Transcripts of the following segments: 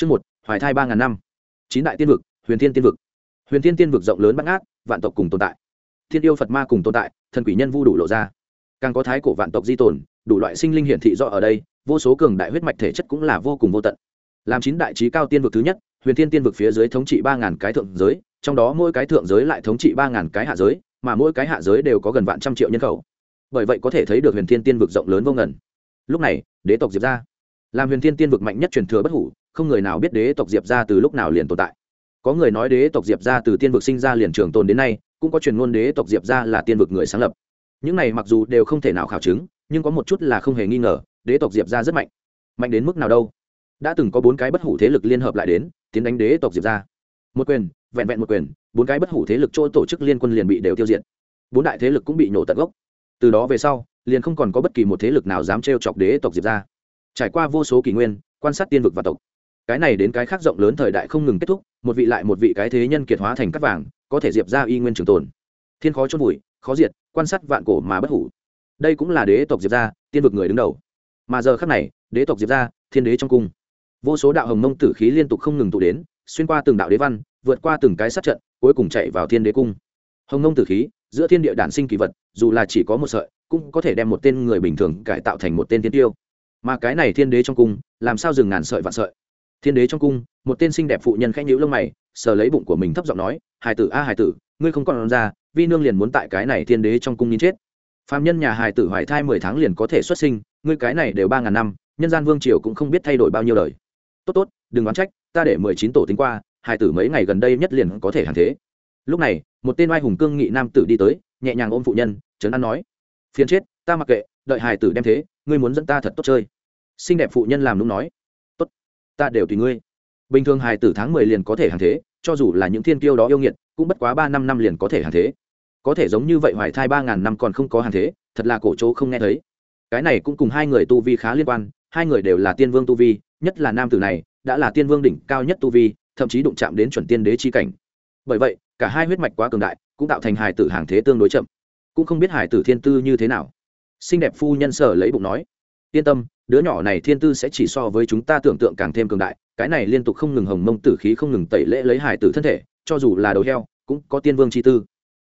Chương một, Hoài thai ba ngàn năm. Chín đại tiên vực, Huyền Thiên tiên vực. Huyền Thiên tiên vực rộng lớn bát ngát, vạn tộc cùng tồn tại. Thiên yêu Phật ma cùng tồn tại, thần quỷ nhân vu đủ lộ ra. Càng có thái cổ vạn tộc di tồn, đủ loại sinh linh hiển thị rõ ở đây, vô số cường đại huyết mạch thể chất cũng là vô cùng vô tận. Làm chín đại chí cao tiên vực thứ nhất, Huyền Thiên tiên vực phía dưới thống trị ba ngàn cái thượng giới, trong đó mỗi cái thượng giới lại thống trị ba ngàn cái hạ giới, mà mỗi cái hạ giới đều có gần vạn trăm triệu nhân khẩu. Bởi vậy có thể thấy được Huyền Thiên tiên vực rộng lớn vô ngần. Lúc này, đế tộc Diệp gia, làm Huyền Thiên tiên vực mạnh nhất truyền thừa bất hủ, không người nào biết đế tộc diệp ra từ lúc nào liền tồn tại. Có người nói đế tộc diệp ra từ tiên vực sinh ra liền trường tồn đến nay, cũng có truyền ngôn đế tộc diệp ra là tiên vực người sáng lập. Những này mặc dù đều không thể nào khảo chứng, nhưng có một chút là không hề nghi ngờ, đế tộc diệp ra rất mạnh. Mạnh đến mức nào đâu? Đã từng có bốn cái bất hủ thế lực liên hợp lại đến, tiến đánh đế tộc diệp ra một quyền, vẹn vẹn một quyền, bốn cái bất hủ thế lực chỗ tổ chức liên quân liền bị đều tiêu diệt. Bốn đại thế lực cũng bị nổ tận gốc. Từ đó về sau, liền không còn có bất kỳ một thế lực nào dám trêu chọc đế tộc diệp ra trải qua vô số kỷ nguyên, quan sát tiên vực và tộc cái này đến cái khác rộng lớn thời đại không ngừng kết thúc, một vị lại một vị cái thế nhân kiệt hóa thành cắt vàng, có thể diệp ra y nguyên trường tồn. Thiên khó chôn vùi, khó diệt, quan sát vạn cổ mà bất hủ. Đây cũng là đế tộc diệp ra, tiên vực người đứng đầu. Mà giờ khác này, đế tộc diệp ra, thiên đế trong cung. Vô số đạo hồng mông tử khí liên tục không ngừng tụ đến, xuyên qua từng đạo đế văn, vượt qua từng cái sát trận, cuối cùng chạy vào thiên đế cung. Hồng mông tử khí, giữa thiên địa đản sinh kỳ vật, dù là chỉ có một sợi, cũng có thể đem một tên người bình thường cải tạo thành một tên thiên tiêu. Mà cái này thiên đế trong cung, làm sao dừng ngàn sợi vạn sợi? Thiên đế trong cung, một tên xinh đẹp phụ nhân khẽ nhíu lông mày, sờ lấy bụng của mình thấp giọng nói, Hải tử, a Hải tử, ngươi không còn ra, vi nương liền muốn tại cái này thiên đế trong cung nín chết. Phạm nhân nhà Hải tử hoài thai mười tháng liền có thể xuất sinh, ngươi cái này đều ba ngàn năm, nhân gian vương triều cũng không biết thay đổi bao nhiêu đời. Tốt tốt, đừng đoán trách, ta để mười chín tổ tính qua, Hải tử mấy ngày gần đây nhất liền có thể hàng thế. Lúc này, một tên oai hùng cương nghị nam tử đi tới, nhẹ nhàng ôm phụ nhân, trấn an nói, phiền chết, ta mặc kệ, đợi Hải tử đem thế, ngươi muốn dẫn ta thật tốt chơi. Xinh đẹp phụ nhân làm đúng nói ta đều tùy ngươi. Bình thường hài tử tháng mười liền có thể hàng thế, cho dù là những thiên kiêu đó yêu nghiệt, cũng bất quá ba năm năm liền có thể hàng thế. Có thể giống như vậy hoài thai ba ngàn năm còn không có hàng thế, thật là cổ chỗ không nghe thấy. Cái này cũng cùng hai người tu vi khá liên quan, hai người đều là tiên vương tu vi, nhất là nam tử này, đã là tiên vương đỉnh cao nhất tu vi, thậm chí đụng chạm đến chuẩn tiên đế chi cảnh. Bởi vậy, cả hai huyết mạch quá cường đại, cũng tạo thành hài tử hàng thế tương đối chậm. Cũng không biết hài tử thiên tư như thế nào. Xinh đẹp phu nhân sở lấy bụng nói yên tâm, đứa nhỏ này thiên tư sẽ chỉ so với chúng ta tưởng tượng càng thêm cường đại, cái này liên tục không ngừng hồng mông tử khí không ngừng tẩy lễ lấy hải tử thân thể, cho dù là đầu heo, cũng có tiên vương chi tư.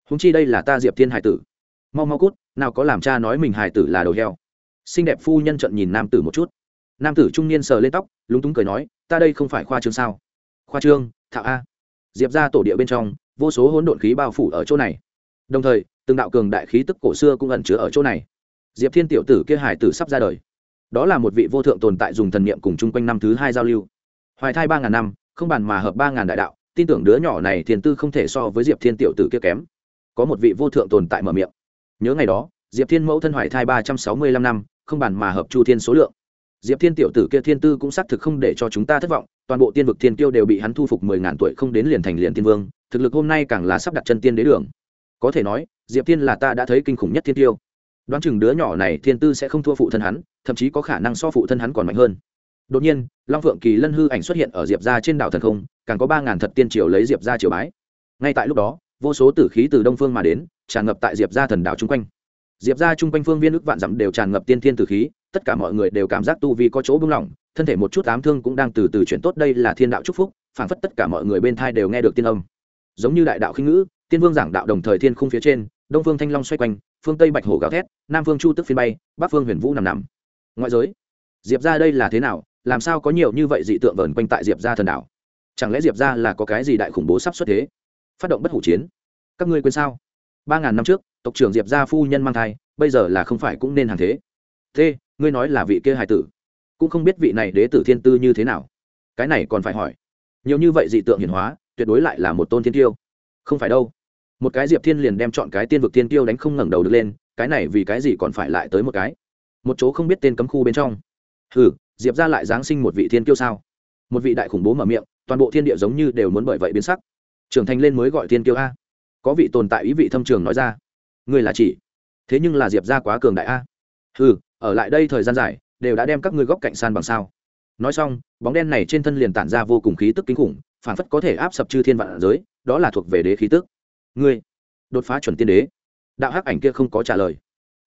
Húng chi đây là ta diệp thiên hải tử. Mau mau cút, nào có làm cha nói mình hải tử là đầu heo. Xinh đẹp phu nhân trận nhìn nam tử một chút. Nam tử trung niên sờ lên tóc, lúng túng cười nói, ta đây không phải khoa trương sao? Khoa trương, thạo a. Diệp ra tổ địa bên trong, vô số hỗn độn khí bao phủ ở chỗ này. Đồng thời, từng đạo cường đại khí tức cổ xưa cũng ẩn chứa ở chỗ này. Diệp thiên tiểu tử kia hải tử sắp ra đời đó là một vị vô thượng tồn tại dùng thần niệm cùng chung quanh năm thứ hai giao lưu. Hoài thai ba ngàn năm, không bàn mà hợp ba ngàn đại đạo, tin tưởng đứa nhỏ này thiền tư không thể so với diệp thiên tiểu tử kia kém. Có một vị vô thượng tồn tại mở miệng. Nhớ ngày đó, diệp thiên mẫu thân hoài thai ba trăm sáu mươi lăm năm, không bàn mà hợp chu thiên số lượng. Diệp thiên tiểu tử kia thiên tư cũng xác thực không để cho chúng ta thất vọng, toàn bộ tiên vực thiên tiêu đều bị hắn thu phục mười ngàn tuổi không đến liền thành liền tiên vương, thực lực hôm nay càng là sắp đặt chân tiên đế đường. Có thể nói, diệp thiên là ta đã thấy kinh khủng nhất thiên tiêu đoán chừng đứa nhỏ này thiên tư sẽ không thua phụ thân hắn, thậm chí có khả năng so phụ thân hắn còn mạnh hơn. Đột nhiên, long phượng kỳ lân hư ảnh xuất hiện ở diệp ra trên đảo thần không, càng có ba ngàn thật tiên triều lấy diệp ra triều bái. Ngay tại lúc đó, vô số tử khí từ đông phương mà đến, tràn ngập tại diệp ra thần đảo chung quanh. Diệp ra chung quanh phương viên ức vạn dặm đều tràn ngập tiên thiên tử khí, tất cả mọi người đều cảm giác tu vi có chỗ bưng lỏng, thân thể một chút ám thương cũng đang từ từ chuyển tốt, đây là thiên đạo chúc phúc, phảng phất tất cả mọi người bên thai đều nghe được tiên âm. Giống như đại đạo khinh ngữ, tiên vương giảng đạo đồng thời thiên khung phía trên, đông phương thanh long xoay quanh phương tây bạch hổ gào thét, nam phương chu tức phiên bay, bắc phương huyền vũ nằm nằm. Ngoại giới, diệp ra đây là thế nào, làm sao có nhiều như vậy dị tượng vờn quanh tại diệp ra thần đảo? Chẳng lẽ diệp ra là có cái gì đại khủng bố sắp xuất thế? Phát động bất hủ chiến. Các ngươi quên sao? Ba ngàn năm trước, tộc trưởng diệp gia phu nhân mang thai, bây giờ là không phải cũng nên hàng thế. Thế, ngươi nói là vị kia hài tử. Cũng không biết vị này đế tử thiên tư như thế nào. Cái này còn phải hỏi. Nhiều như vậy dị tượng hiển hóa, tuyệt đối lại là một tôn thiên tiêu. Không phải đâu một cái diệp thiên liền đem chọn cái tiên vực tiên tiêu đánh không ngẩng đầu được lên, cái này vì cái gì còn phải lại tới một cái? Một chỗ không biết tên cấm khu bên trong. Hừ, diệp ra lại giáng sinh một vị thiên tiêu sao? Một vị đại khủng bố mở miệng, toàn bộ thiên địa giống như đều muốn bởi vậy biến sắc. Trưởng thành lên mới gọi thiên tiêu a. Có vị tồn tại ý vị thâm trường nói ra. Người là chỉ. Thế nhưng là diệp ra quá cường đại a. Hừ, ở lại đây thời gian dài, đều đã đem các ngươi góc cạnh san bằng sao. Nói xong, bóng đen này trên thân liền tản ra vô cùng khí tức kinh khủng, phản phất có thể áp sập chư thiên vạn giới, đó là thuộc về đế khí tức ngươi, đột phá chuẩn tiên đế. Đạo hắc ảnh kia không có trả lời.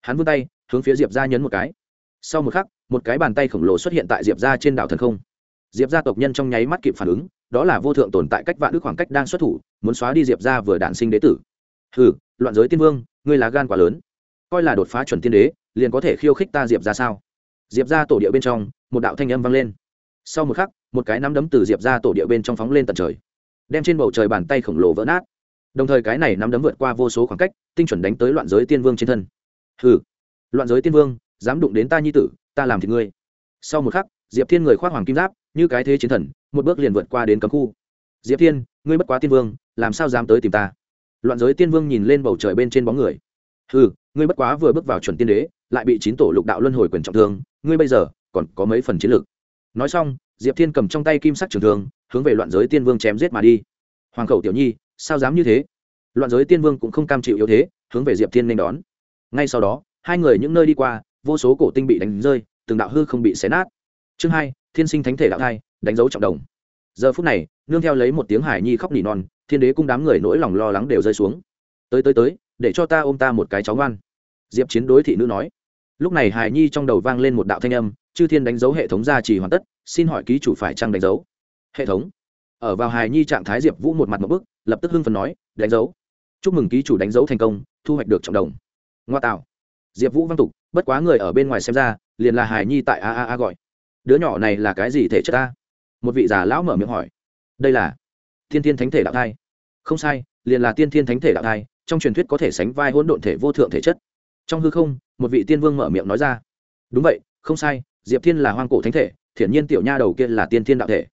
Hắn vươn tay, hướng phía diệp ra nhấn một cái. Sau một khắc, một cái bàn tay khổng lồ xuất hiện tại diệp ra trên đảo thần không. Diệp gia tộc nhân trong nháy mắt kịp phản ứng, đó là vô thượng tồn tại cách vạn đức khoảng cách đang xuất thủ, muốn xóa đi diệp gia vừa đản sinh đế tử. Hừ, loạn giới tiên vương, ngươi là gan quá lớn. Coi là đột phá chuẩn tiên đế, liền có thể khiêu khích ta diệp ra sao? Diệp ra tổ địa bên trong, một đạo thanh âm vang lên. Sau một khắc, một cái nắm đấm từ diệp ra tổ địa bên trong phóng lên tận trời. Đem trên bầu trời bàn tay khổng lồ vỡ nát đồng thời cái này nắm đấm vượt qua vô số khoảng cách tinh chuẩn đánh tới loạn giới tiên vương trên thân. Hừ loạn giới tiên vương dám đụng đến ta nhi tử ta làm thì ngươi. Sau một khắc diệp thiên người khoác hoàng kim giáp như cái thế chiến thần một bước liền vượt qua đến cấm khu. Diệp thiên ngươi bất quá tiên vương làm sao dám tới tìm ta? Loạn giới tiên vương nhìn lên bầu trời bên trên bóng người. Hừ, ngươi bất quá vừa bước vào chuẩn tiên đế lại bị chín tổ lục đạo luân hồi quyền trọng thương ngươi bây giờ còn có mấy phần chiến lược? Nói xong diệp thiên cầm trong tay kim sắc trường thương hướng về loạn giới tiên vương chém giết mà đi. Hoàng khẩu tiểu nhi sao dám như thế? Loạn giới tiên vương cũng không cam chịu yếu thế, hướng về diệp thiên nên đón. Ngay sau đó, hai người những nơi đi qua, vô số cổ tinh bị đánh rơi, từng đạo hư không bị xé nát. Chương hai, thiên sinh thánh thể đạo thai, đánh dấu trọng đồng. Giờ phút này, nương theo lấy một tiếng hải nhi khóc nỉ non, thiên đế cung đám người nỗi lòng lo lắng đều rơi xuống. Tới tới tới, để cho ta ôm ta một cái cháu ngoan. Diệp chiến đối thị nữ nói. Lúc này hải nhi trong đầu vang lên một đạo thanh âm, chư thiên đánh dấu hệ thống gia trì hoàn tất, xin hỏi ký chủ phải trăng đánh dấu? Hệ thống. Ở vào hải nhi trạng thái diệp vũ một mặt một bức lập tức hưng phần nói, đánh dấu. Chúc mừng ký chủ đánh dấu thành công, thu hoạch được trọng đồng. Ngoa tạo. Diệp vũ văn tục, bất quá người ở bên ngoài xem ra, liền là hải nhi tại a a a gọi. Đứa nhỏ này là cái gì thể chất ta? Một vị già lão mở miệng hỏi. Đây là thiên thiên thánh thể đạo thai. Không sai, liền là tiên thiên thánh thể đạo thai, trong truyền thuyết có thể sánh vai hỗn độn thể vô thượng thể chất. Trong hư không, một vị tiên vương mở miệng nói ra. Đúng vậy, không sai, diệp thiên là hoang cổ thánh thể, thiển nhiên tiểu nha đầu kia là tiên thiên đạo thể.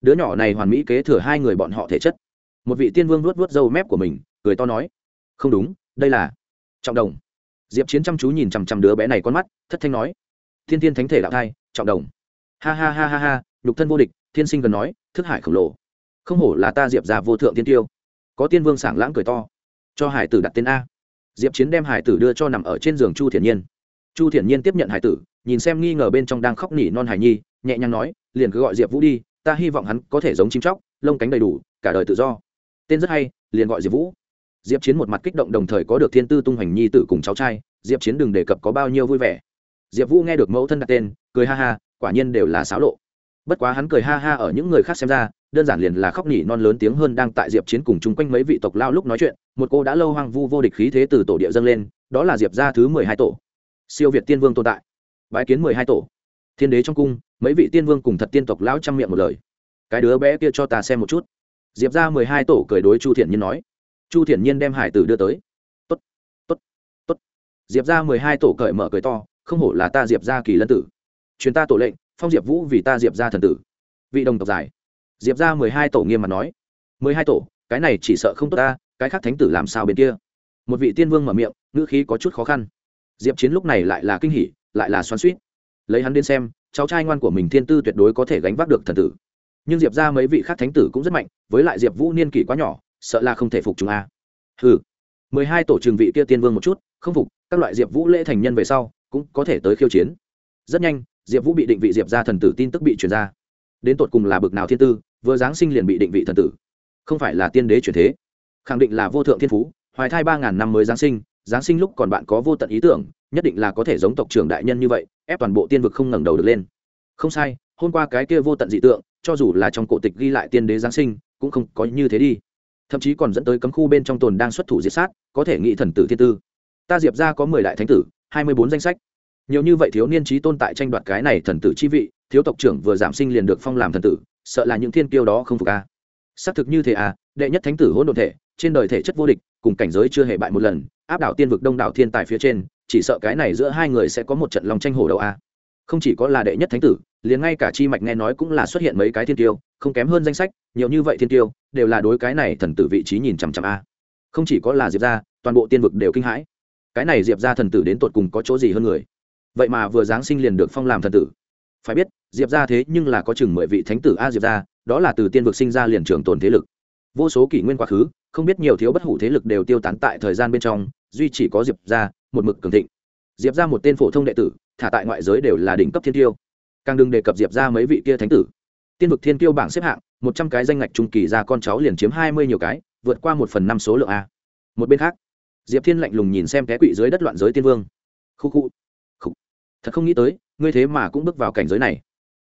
Đứa nhỏ này hoàn mỹ kế thừa hai người bọn họ thể chất một vị tiên vương vuốt vuốt râu mép của mình, cười to nói, không đúng, đây là trọng đồng. Diệp chiến chăm chú nhìn chằm chằm đứa bé này con mắt, thất thanh nói, thiên thiên thánh thể đạo thai, trọng đồng. Ha ha ha ha ha, nhục thân vô địch, thiên sinh gần nói, thức hải khổng lồ. Không hổ là ta diệp già vô thượng tiên tiêu. Có tiên vương sảng lãng cười to, cho hải tử đặt tên a. Diệp chiến đem hải tử đưa cho nằm ở trên giường chu thiện nhiên. Chu thiện nhiên tiếp nhận hải tử, nhìn xem nghi ngờ bên trong đang khóc nỉ non hải nhi, nhẹ nhàng nói, liền cứ gọi diệp vũ đi, ta hy vọng hắn có thể giống chim chóc, lông cánh đầy đủ, cả đời tự do tên rất hay, liền gọi diệp vũ. Diệp chiến một mặt kích động đồng thời có được thiên tư tung hoành nhi tử cùng cháu trai, diệp chiến đừng đề cập có bao nhiêu vui vẻ. Diệp vũ nghe được mẫu thân đặt tên, cười ha ha, quả nhiên đều là xáo lộ. Bất quá hắn cười ha ha ở những người khác xem ra, đơn giản liền là khóc nhỉ non lớn tiếng hơn đang tại diệp chiến cùng chung quanh mấy vị tộc lao lúc nói chuyện, một cô đã lâu hoang vu vô địch khí thế từ tổ địa dâng lên, đó là diệp gia thứ mười hai tổ. Siêu việt tiên vương tồn tại. Bái kiến mười hai tổ. Thiên đế trong cung, mấy vị tiên vương cùng thật tiên tộc lão chăm miệng một lời. Cái đứa bé kia cho ta xem một chút diệp ra mười hai tổ cười đối chu thiện nhiên nói. Chu thiện nhiên đem hải tử đưa tới. Tốt tốt tốt. Diệp ra mười hai tổ cởi mở cười to, không hổ là ta diệp ra kỳ lân tử. Chuyến ta tổ lệnh, phong diệp vũ vì ta diệp ra thần tử. Vị đồng tộc giải. Diệp ra mười hai tổ nghiêm mặt nói. Mười hai tổ, cái này chỉ sợ không tốt ta, cái khác thánh tử làm sao bên kia? Một vị tiên vương mở miệng, ngữ khí có chút khó khăn. Diệp chiến lúc này lại là kinh hỉ, lại là xoắn suýt lấy hắn đến xem, cháu trai ngoan của mình thiên tư tuyệt đối có thể gánh vác được thần tử nhưng diệp ra mấy vị khác thánh tử cũng rất mạnh, với lại diệp vũ niên kỷ quá nhỏ, sợ là không thể phục chúng a. Ừ mười hai tổ trường vị kia tiên vương một chút, không phục, các loại diệp vũ lễ thành nhân về sau, cũng có thể tới khiêu chiến. Rất nhanh, diệp vũ bị định vị diệp ra thần tử tin tức bị truyền ra. Đến tột cùng là bực nào thiên tư, vừa giáng sinh liền bị định vị thần tử. Không phải là tiên đế truyền thế. Khẳng định là vô thượng thiên phú, hoài thai ba ngàn năm mới giáng sinh giáng sinh lúc còn bạn có vô tận ý tưởng, nhất định là có thể giống tộc trưởng đại nhân như vậy, ép toàn bộ tiên vực không ngẩng đầu được lên. Không sai hôm qua cái kia vô tận dị tượng, cho dù là trong cổ tịch ghi lại tiên đế giáng sinh, cũng không có như thế đi. Thậm chí còn dẫn tới cấm khu bên trong tồn đang xuất thủ diệt sát, có thể nghĩ thần tử thiên tư. Ta diệp ra có mười đại thánh tử, hai mươi bốn danh sách. Nhiều như vậy thiếu niên trí tôn tại tranh đoạt cái này thần tử chi vị, thiếu tộc trưởng vừa giảm sinh liền được phong làm thần tử, sợ là những thiên kiêu đó không phục a. Xác thực như thế à đệ nhất thánh tử hỗn độn thể, trên đời thể chất vô địch, cùng cảnh giới chưa hề bại một lần, áp đảo tiên vực đông đảo thiên tài phía trên, chỉ sợ cái này giữa hai người sẽ có một trận lòng tranh hổ đầu a không chỉ có là đệ nhất thánh tử, liền ngay cả chi mạch nghe nói cũng là xuất hiện mấy cái thiên tiêu, không kém hơn danh sách, nhiều như vậy thiên tiêu, đều là đối cái này thần tử vị trí nhìn chằm chằm a. Không chỉ có là diệp ra toàn bộ tiên vực đều kinh hãi. Cái này diệp ra thần tử đến tột cùng có chỗ gì hơn người? Vậy mà vừa giáng sinh liền được phong làm thần tử. Phải biết, diệp ra thế nhưng là có chừng mười vị thánh tử a diệp ra đó là từ tiên vực sinh ra liền trường tồn thế lực. Vô số kỷ nguyên quá khứ, không biết nhiều thiếu bất hủ thế lực đều tiêu tán tại thời gian bên trong, duy chỉ có diệp ra một mực cường thịnh. Diệp ra một tên phổ thông đệ tử thả tại ngoại giới đều là đỉnh cấp thiên tiêu. Càng đừng đề cập diệp ra mấy vị kia thánh tử. Tiên vực thiên tiêu bảng xếp hạng, một trăm cái danh ngạch trung kỳ ra con cháu liền chiếm hai mươi nhiều cái, vượt qua một phần năm số lượng a. Một bên khác, diệp thiên lạnh lùng nhìn xem cái quỵ dưới đất loạn giới tiên vương. Khu khu thật không nghĩ tới, ngươi thế mà cũng bước vào cảnh giới này.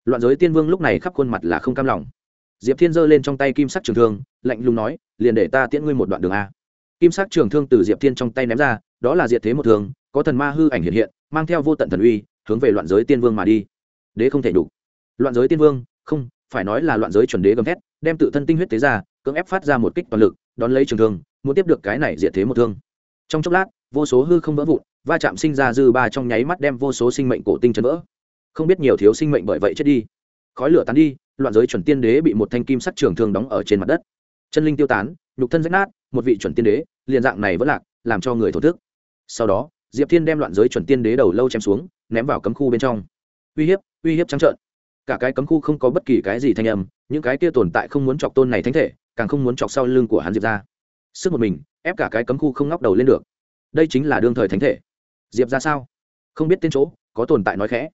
Loạn giới tiên vương lúc này khắp khuôn mặt là không cam lòng. Diệp thiên giơ lên trong tay kim sắc trường thương, lạnh lùng nói, liền để ta tiễn ngươi một đoạn đường a. Kim sắc trường thương từ diệp thiên trong tay ném ra, đó là diệt thế một thường, có thần ma hư ảnh hiện hiện mang theo vô tận thần uy, hướng về loạn giới tiên vương mà đi. Đế không thể đủ. Loạn giới tiên vương, không, phải nói là loạn giới chuẩn đế gầm thét, đem tự thân tinh huyết tế ra, cưỡng ép phát ra một kích toàn lực, đón lấy trường thương, muốn tiếp được cái này diệt thế một thương. Trong chốc lát, vô số hư không vỡ vụn, va chạm sinh ra dư ba trong nháy mắt đem vô số sinh mệnh cổ tinh chấn vỡ. Không biết nhiều thiếu sinh mệnh bởi vậy chết đi. Khói lửa tán đi, loạn giới chuẩn tiên đế bị một thanh kim sắc trường thương đóng ở trên mặt đất. Chân linh tiêu tán, nhục thân rách nát, một vị chuẩn tiên đế, liền dạng này vẫn lạc, làm cho người thổ thức. Sau đó diệp thiên đem loạn giới chuẩn tiên đế đầu lâu chém xuống, ném vào cấm khu bên trong. Uy hiếp uy hiếp trắng trợn. Cả cái cấm khu không có bất kỳ cái gì thanh âm, những cái kia tồn tại không muốn chọc tôn này thánh thể, càng không muốn chọc sau lưng của hắn diệp ra. Sức một mình, ép cả cái cấm khu không ngóc đầu lên được. Đây chính là đương thời thánh thể. Diệp ra sao? Không biết tên chỗ, có tồn tại nói khẽ.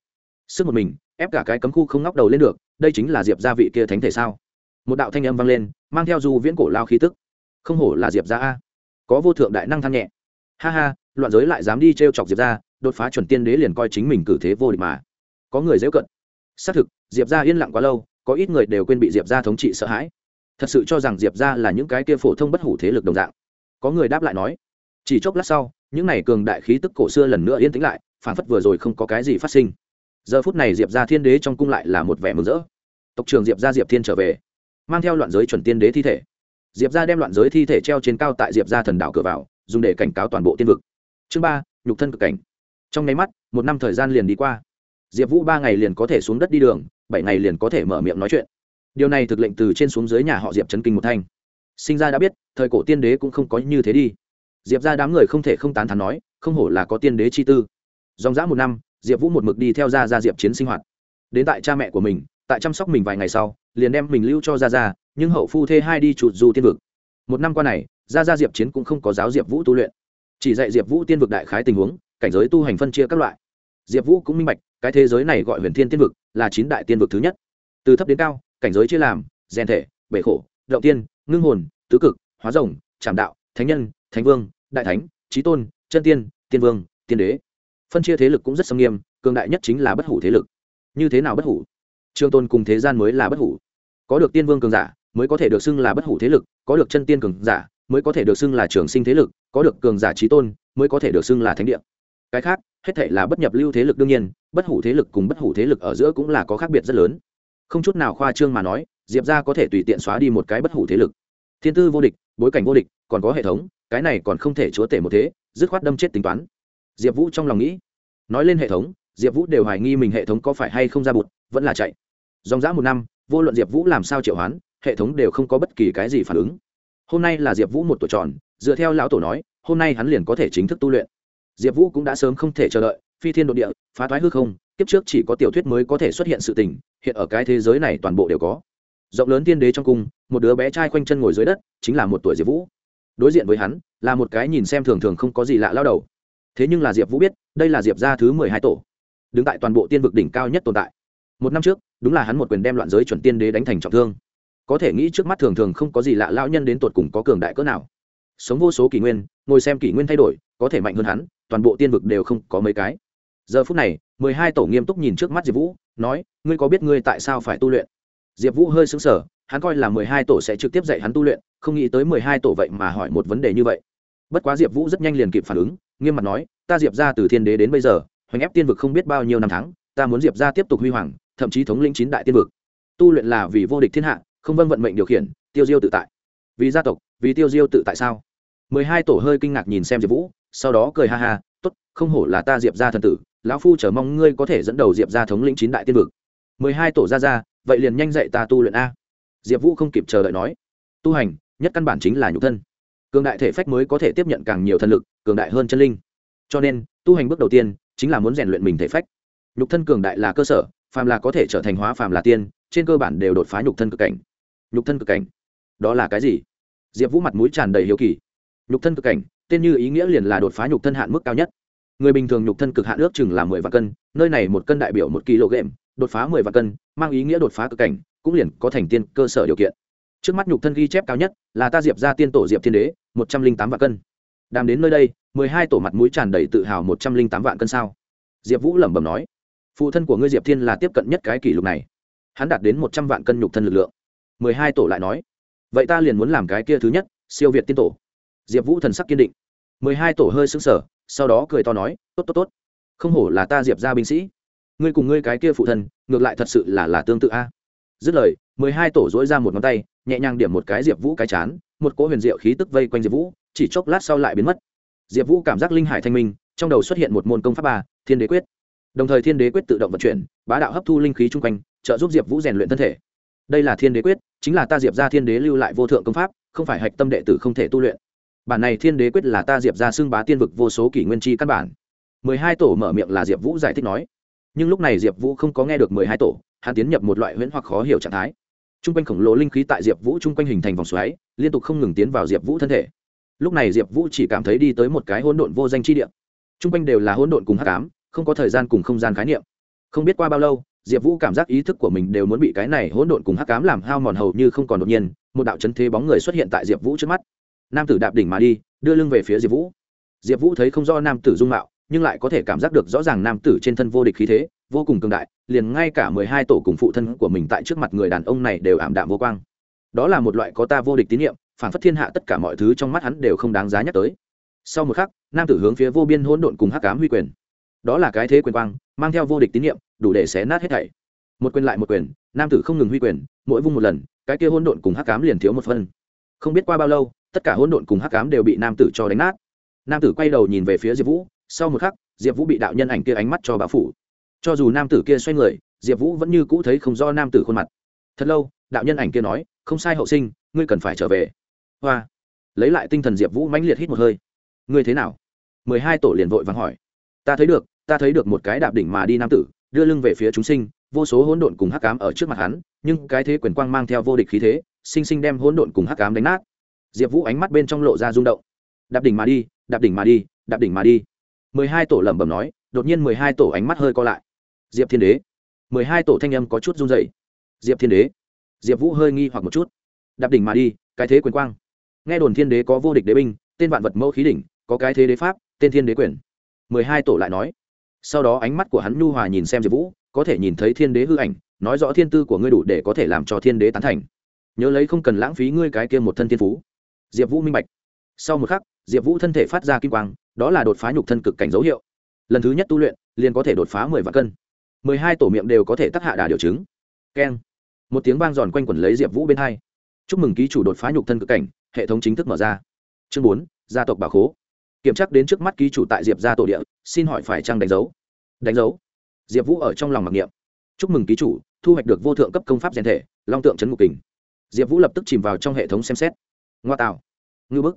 Sức một mình, ép cả cái cấm khu không ngóc đầu lên được, đây chính là diệp gia vị kia thánh thể sao? Một đạo thanh âm vang lên, mang theo du viễn cổ lao khí tức. Không hổ là diệp gia a. Có vô thượng đại năng than nhẹ. Ha ha loạn giới lại dám đi t r e o chọc diệp ra đột phá chuẩn tiên đế liền coi chính mình cử thế vô địch mà. Có người dễ cận. Xác thực, diệp ra yên lặng quá lâu, có ít người đều quên bị diệp ra thống trị sợ hãi. Thật sự cho rằng diệp ra là những cái kia phổ thông bất hủ thế lực đồng dạng. Có người đáp lại nói, chỉ chốc lát sau, những n à y cường đại khí tức cổ xưa lần nữa yên tĩnh lại phản phất vừa rồi không có cái gì phát sinh. Giờ phút này diệp ra thiên đế trong cung lại là một vẻ mừng rỡ. Tộc trường diệp ra diệp thiên trở về, mang theo loạn giới chuẩn tiên đế thi thể. Diệp ra đem loạn giới thi thể treo trên cao tại diệp ra thần đảo cửa vào, dùng để cảnh cáo toàn bộ tiên vực chương ba, nhục thân cực cảnh. Trong nháy mắt, một năm thời gian liền đi qua. Diệp vũ ba ngày liền có thể xuống đất đi đường, bảy ngày liền có thể mở miệng nói chuyện. Điều này thực lệnh từ trên xuống dưới nhà họ diệp chấn kinh một thanh. Sinh ra đã biết, thời cổ tiên đế cũng không có như thế đi. Diệp ra đám người không thể không tán thắn nói, không hổ là có tiên đế chi tư. Dòng dã một năm, diệp vũ một mực đi theo ra ra diệp chiến sinh hoạt. Đến tại cha mẹ của mình, tại chăm sóc mình vài ngày sau, liền đem mình lưu cho ra ra nhưng hậu phu thê hai đi chụt du tiên vực. Một năm qua này ra ra diệp chiến cũng không có giáo diệp vũ tu luyện chỉ dạy diệp vũ tiên vực đại khái tình huống, cảnh giới tu hành phân chia các loại. Diệp vũ cũng minh bạch, cái thế giới này gọi huyền thiên tiên vực là chín đại tiên vực thứ nhất. Từ thấp đến cao, cảnh giới chia làm, rèn thể, bể khổ, động tiên, ngưng hồn, tứ cực, hóa rồng, trảm đạo, thánh nhân, thánh vương, đại thánh trí tôn, chân tiên tiên vương, tiên đế. Phân chia thế lực cũng rất xâm nghiêm, cường đại nhất chính là bất hủ thế lực. Như thế nào bất hủ? Trường tôn cùng thế gian mới là bất hủ. Có được tiên vương cường giả, mới có thể được xưng là bất hủ thế lực, có được chân tiên cường giả mới có thể được xưng là trường sinh thế lực, có được cường giả trí tôn, mới có thể được xưng là thánh địa. Cái khác, hết thể là bất nhập lưu thế lực đương nhiên, bất hủ thế lực cùng bất hủ thế lực ở giữa cũng là có khác biệt rất lớn. Không chút nào khoa trương mà nói, diệp ra có thể tùy tiện xóa đi một cái bất hủ thế lực. Thiên tư vô địch, bối cảnh vô địch, còn có hệ thống, cái này còn không thể chúa tể một thế, dứt khoát đâm chết tính toán. Diệp vũ trong lòng nghĩ. Nói lên hệ thống, diệp vũ đều hoài nghi mình hệ thống có phải hay không ra bụt, vẫn là chạy. Dòng dã một năm, vô luận diệp vũ làm sao triệu hoán, hệ thống đều không có bất kỳ cái gì phản ứng hôm nay là diệp vũ một tuổi tròn, dựa theo lão tổ nói, hôm nay hắn liền có thể chính thức tu luyện. Diệp vũ cũng đã sớm không thể chờ đợi, phi thiên đ ộ địa, phá thoái hư không, kiếp trước chỉ có tiểu thuyết mới có thể xuất hiện sự tình, hiện ở cái thế giới này toàn bộ đều có. Rộng lớn tiên đế trong cung, một đứa bé trai khoanh chân ngồi dưới đất, chính là một tuổi diệp vũ. Đối diện với hắn, là một cái nhìn xem thường thường không có gì lạ lao đầu. Thế nhưng là diệp vũ biết, đây là diệp gia thứ mười hai tổ. Đứng tại toàn bộ tiên vực đỉnh cao nhất tồn tại. Một năm trước, đúng là hắn một quyền đem loạn giới chuẩn tiên đế đánh thành trọng thương có thể nghĩ trước mắt thường thường không có gì lạ lão nhân đến tột cùng có cường đại cỡ nào. Sống vô số kỷ nguyên, ngồi xem kỷ nguyên thay đổi, có thể mạnh hơn hắn, toàn bộ tiên vực đều không có mấy cái. Giờ phút này, mười hai tổ nghiêm túc nhìn trước mắt diệp vũ, nói, ngươi có biết ngươi tại sao phải tu luyện? Diệp vũ hơi xứng sở hắn coi là mười hai tổ sẽ trực tiếp dạy hắn tu luyện, không nghĩ tới mười hai tổ vậy mà hỏi một vấn đề như vậy. Bất quá diệp vũ rất nhanh liền kịp phản ứng, nghiêm mặt nói, ta diệp ra từ thiên đế đến bây giờ, hoành ép tiên vực không biết bao nhiêu năm tháng, ta muốn diệp ra tiếp tục huy hoàng, thậm chí thống lĩnh chín đại tiên vực. Tu luyện là vì vô địch thiên hạ không vân vận mệnh điều khiển, tiêu diêu tự tại. Vì gia tộc, vì tiêu diêu tự tại sao? Mười hai tổ hơi kinh ngạc nhìn xem diệp vũ, sau đó cười ha ha t ố t không hổ là ta diệp ra thần tử, lão phu chờ mong ngươi có thể dẫn đầu diệp ra thống lĩnh chín đại tiên vực. Mười hai tổ ra ra, vậy liền nhanh dạy ta tu luyện a. Diệp vũ không kịp chờ đợi nói, tu hành, nhất căn bản chính là nhục thân. Cường đại thể phách mới có thể tiếp nhận càng nhiều thân lực, cường đại hơn chân linh. Cho nên, tu hành bước đầu tiên chính là muốn rèn luyện mình thể phách. Nhục thân cường đại là cơ sở, phàm là có thể trở thành hóa phàm là tiên, trên cơ bản đều đột phá nhục thân cực cảnh nhục thân cực cảnh. Đó là cái gì? Diệp vũ mặt mũi tràn đầy hiếu kỳ. Nhục thân cực cảnh, tên như ý nghĩa liền là đột phá nhục thân hạn mức cao nhất. Người bình thường nhục thân cực hạn ước chừng là mười vạn cân, nơi này một cân đại biểu một kg, đột phá mười vạn cân, mang ý nghĩa đột phá cực cảnh, cũng liền có thành tiên cơ sở điều kiện. Trước mắt nhục thân ghi chép cao nhất là ta diệp ra tiên tổ diệp thiên đế, một trăm linh tám vạn cân. Đàm đến nơi đây, mười hai tổ mặt mũi tràn đầy tự hào một trăm linh tám vạn cân sao? Diệp vũ lẩm bẩm nói, phụ thân của ngươi diệp thiên là tiếp cận nhất cái kỷ lục này. Hắn đạt đến một trăm vạn cân nhục thân lực lượng mười hai tổ lại nói, vậy ta liền muốn làm cái kia thứ nhất, siêu việt tiên tổ. Diệp vũ thần sắc kiên định. mười hai tổ hơi xứng sở sau đó cười to nói, tốt tốt tốt. Không hổ là ta diệp ra binh sĩ. Ngươi cùng ngươi cái kia phụ thân, ngược lại thật sự là là tương tự a. Dứt lời, mười hai tổ dỗi ra một ngón tay, nhẹ nhàng điểm một cái diệp vũ cái chán, một cỗ huyền diệu khí tức vây quanh diệp vũ, chỉ chốc lát sau lại biến mất. Diệp vũ cảm giác linh hải thanh minh, trong đầu xuất hiện một môn công pháp ba, thiên đế quyết. Đồng thời thiên đế quyết tự động vận chuyển, bá đạo hấp thu linh khí chung quanh, trợ giúp diệp vũ rèn luyện thân thể đây là thiên đế quyết, chính là ta diệp ra thiên đế lưu lại vô thượng công pháp, không phải hạch tâm đệ tử không thể tu luyện. Bản này thiên đế quyết là ta diệp ra xưng bá tiên vực vô số kỷ nguyên chi căn bản. Mười hai tổ mở miệng là diệp vũ giải thích nói. Nhưng lúc này diệp vũ không có nghe được mười hai tổ, hắn tiến nhập một loại huyễn hoặc khó hiểu trạng thái. T r u n g quanh khổng lồ linh khí tại diệp vũ t r u n g quanh hình thành vòng xoáy, liên tục không ngừng tiến vào diệp vũ thân thể. Lúc này diệp vũ chỉ cảm thấy đi tới một cái hỗn độn vô danh chi địa. T r u n g quanh đều là hỗn độn cùng h cám không có thời gian cùng không gian khái niệm. Không biết qua bao lâu diệp vũ cảm giác ý thức của mình đều muốn bị cái này hỗn độn cùng hắc cám làm hao mòn hầu như không còn đột nhiên, một đạo chấn thế bóng người xuất hiện tại diệp vũ trước mắt. Nam tử đạp đỉnh mà đi, đưa lưng về phía diệp vũ. Diệp vũ thấy không do nam tử dung mạo, nhưng lại có thể cảm giác được rõ ràng nam tử trên thân vô địch khí thế, vô cùng cường đại, liền ngay cả mười hai tổ cùng phụ thân của mình tại trước mặt người đàn ông này đều ảm đạm vô quang. Đó là một loại có ta vô địch tín nhiệm phản phất thiên hạ tất cả mọi thứ trong mắt hắn đều không đáng giá nhắc tới. Sau một khắc, nam tử hướng phía vô biên hỗn độn cùng hắc cám huy quyền. Đó là cái thế quyền quang, mang theo vô địch tín nhiệm đủ để xé nát hết thảy. Một quyền lại một quyền, nam tử không ngừng huy quyền, mỗi vung một lần, cái kia hỗn độn cùng hắc cám liền thiếu một phân không biết qua bao lâu, tất cả hỗn độn cùng hắc cám đều bị nam tử cho đánh nát. Nam tử quay đầu nhìn về phía diệp vũ, sau một khắc, diệp vũ bị đạo nhân ảnh kia ánh mắt cho bão phủ. Cho dù nam tử kia xoay người, diệp vũ vẫn như cũ thấy không do nam tử khuôn mặt. Thật lâu, đạo nhân ảnh kia nói, không sai hậu sinh, ngươi cần phải trở về. Hoa. Lấy lại tinh thần diệp vũ mãnh liệt hít một hơi. Ngươi thế nào? Mười hai tổ liền vội vàng hỏi. Ta thấy được, ta thấy được một cái đạp đỉnh mà đi nam tử đưa lưng về phía chúng sinh, vô số hỗn độn cùng hắc cám ở trước mặt hắn, nhưng cái thế quyền quang mang theo vô địch khí thế, sinh sinh đem hỗn độn cùng hắc cám đánh nát. Diệp vũ ánh mắt bên trong lộ ra rung động. Đạp đỉnh mà đi, đạp đỉnh mà đi, đạp đỉnh mà đi. Mười hai tổ lẩm bẩm nói, đột nhiên mười hai tổ ánh mắt hơi co lại. Diệp thiên đế. Mười hai tổ thanh âm có chút run dậy diệp thiên đế. Diệp vũ hơi nghi hoặc một chút. Đạp đỉnh mà đi, cái thế quyền quang. Nghe đồn thiên đế có vô địch đế binh, tên vạn vật mẫu khí đỉnh, có cái thế đế pháp, tên thiên đế quyền. Mười hai tổ lại nói sau đó ánh mắt của hắn nhu hòa nhìn xem diệp vũ, có thể nhìn thấy thiên đế hư ảnh, nói rõ thiên tư của ngươi đủ để có thể làm cho thiên đế tán thành. Nhớ lấy không cần lãng phí ngươi cái kia một thân thiên phú. Diệp vũ minh bạch. Sau một khắc, diệp vũ thân thể phát ra kim quang, đó là đột phá nhục thân cực cảnh dấu hiệu. Lần thứ nhất tu luyện, liền có thể đột phá mười vạn cân. Mười hai tổ miệng đều có thể tắc hạ đà điều chứng. Keng. Một tiếng vang giòn quanh quẩn lấy diệp vũ bên hai. Chúc mừng ký chủ đột phá nhục thân cực cảnh, hệ thống chính thức mở ra. Chương bốn, gia tộc bà khố. Kiểm tra đến trước mắt ký chủ tại diệp gia tổ địa, xin hỏi phải trăng đánh dấu? Đánh dấu. Diệp vũ ở trong lòng mặc niệm. Chúc mừng ký chủ, thu hoạch được vô thượng cấp công pháp rèn thể, long tượng trấn ngục kình. Diệp vũ lập tức chìm vào trong hệ thống xem xét. Ngoa tạo. Ngư bức.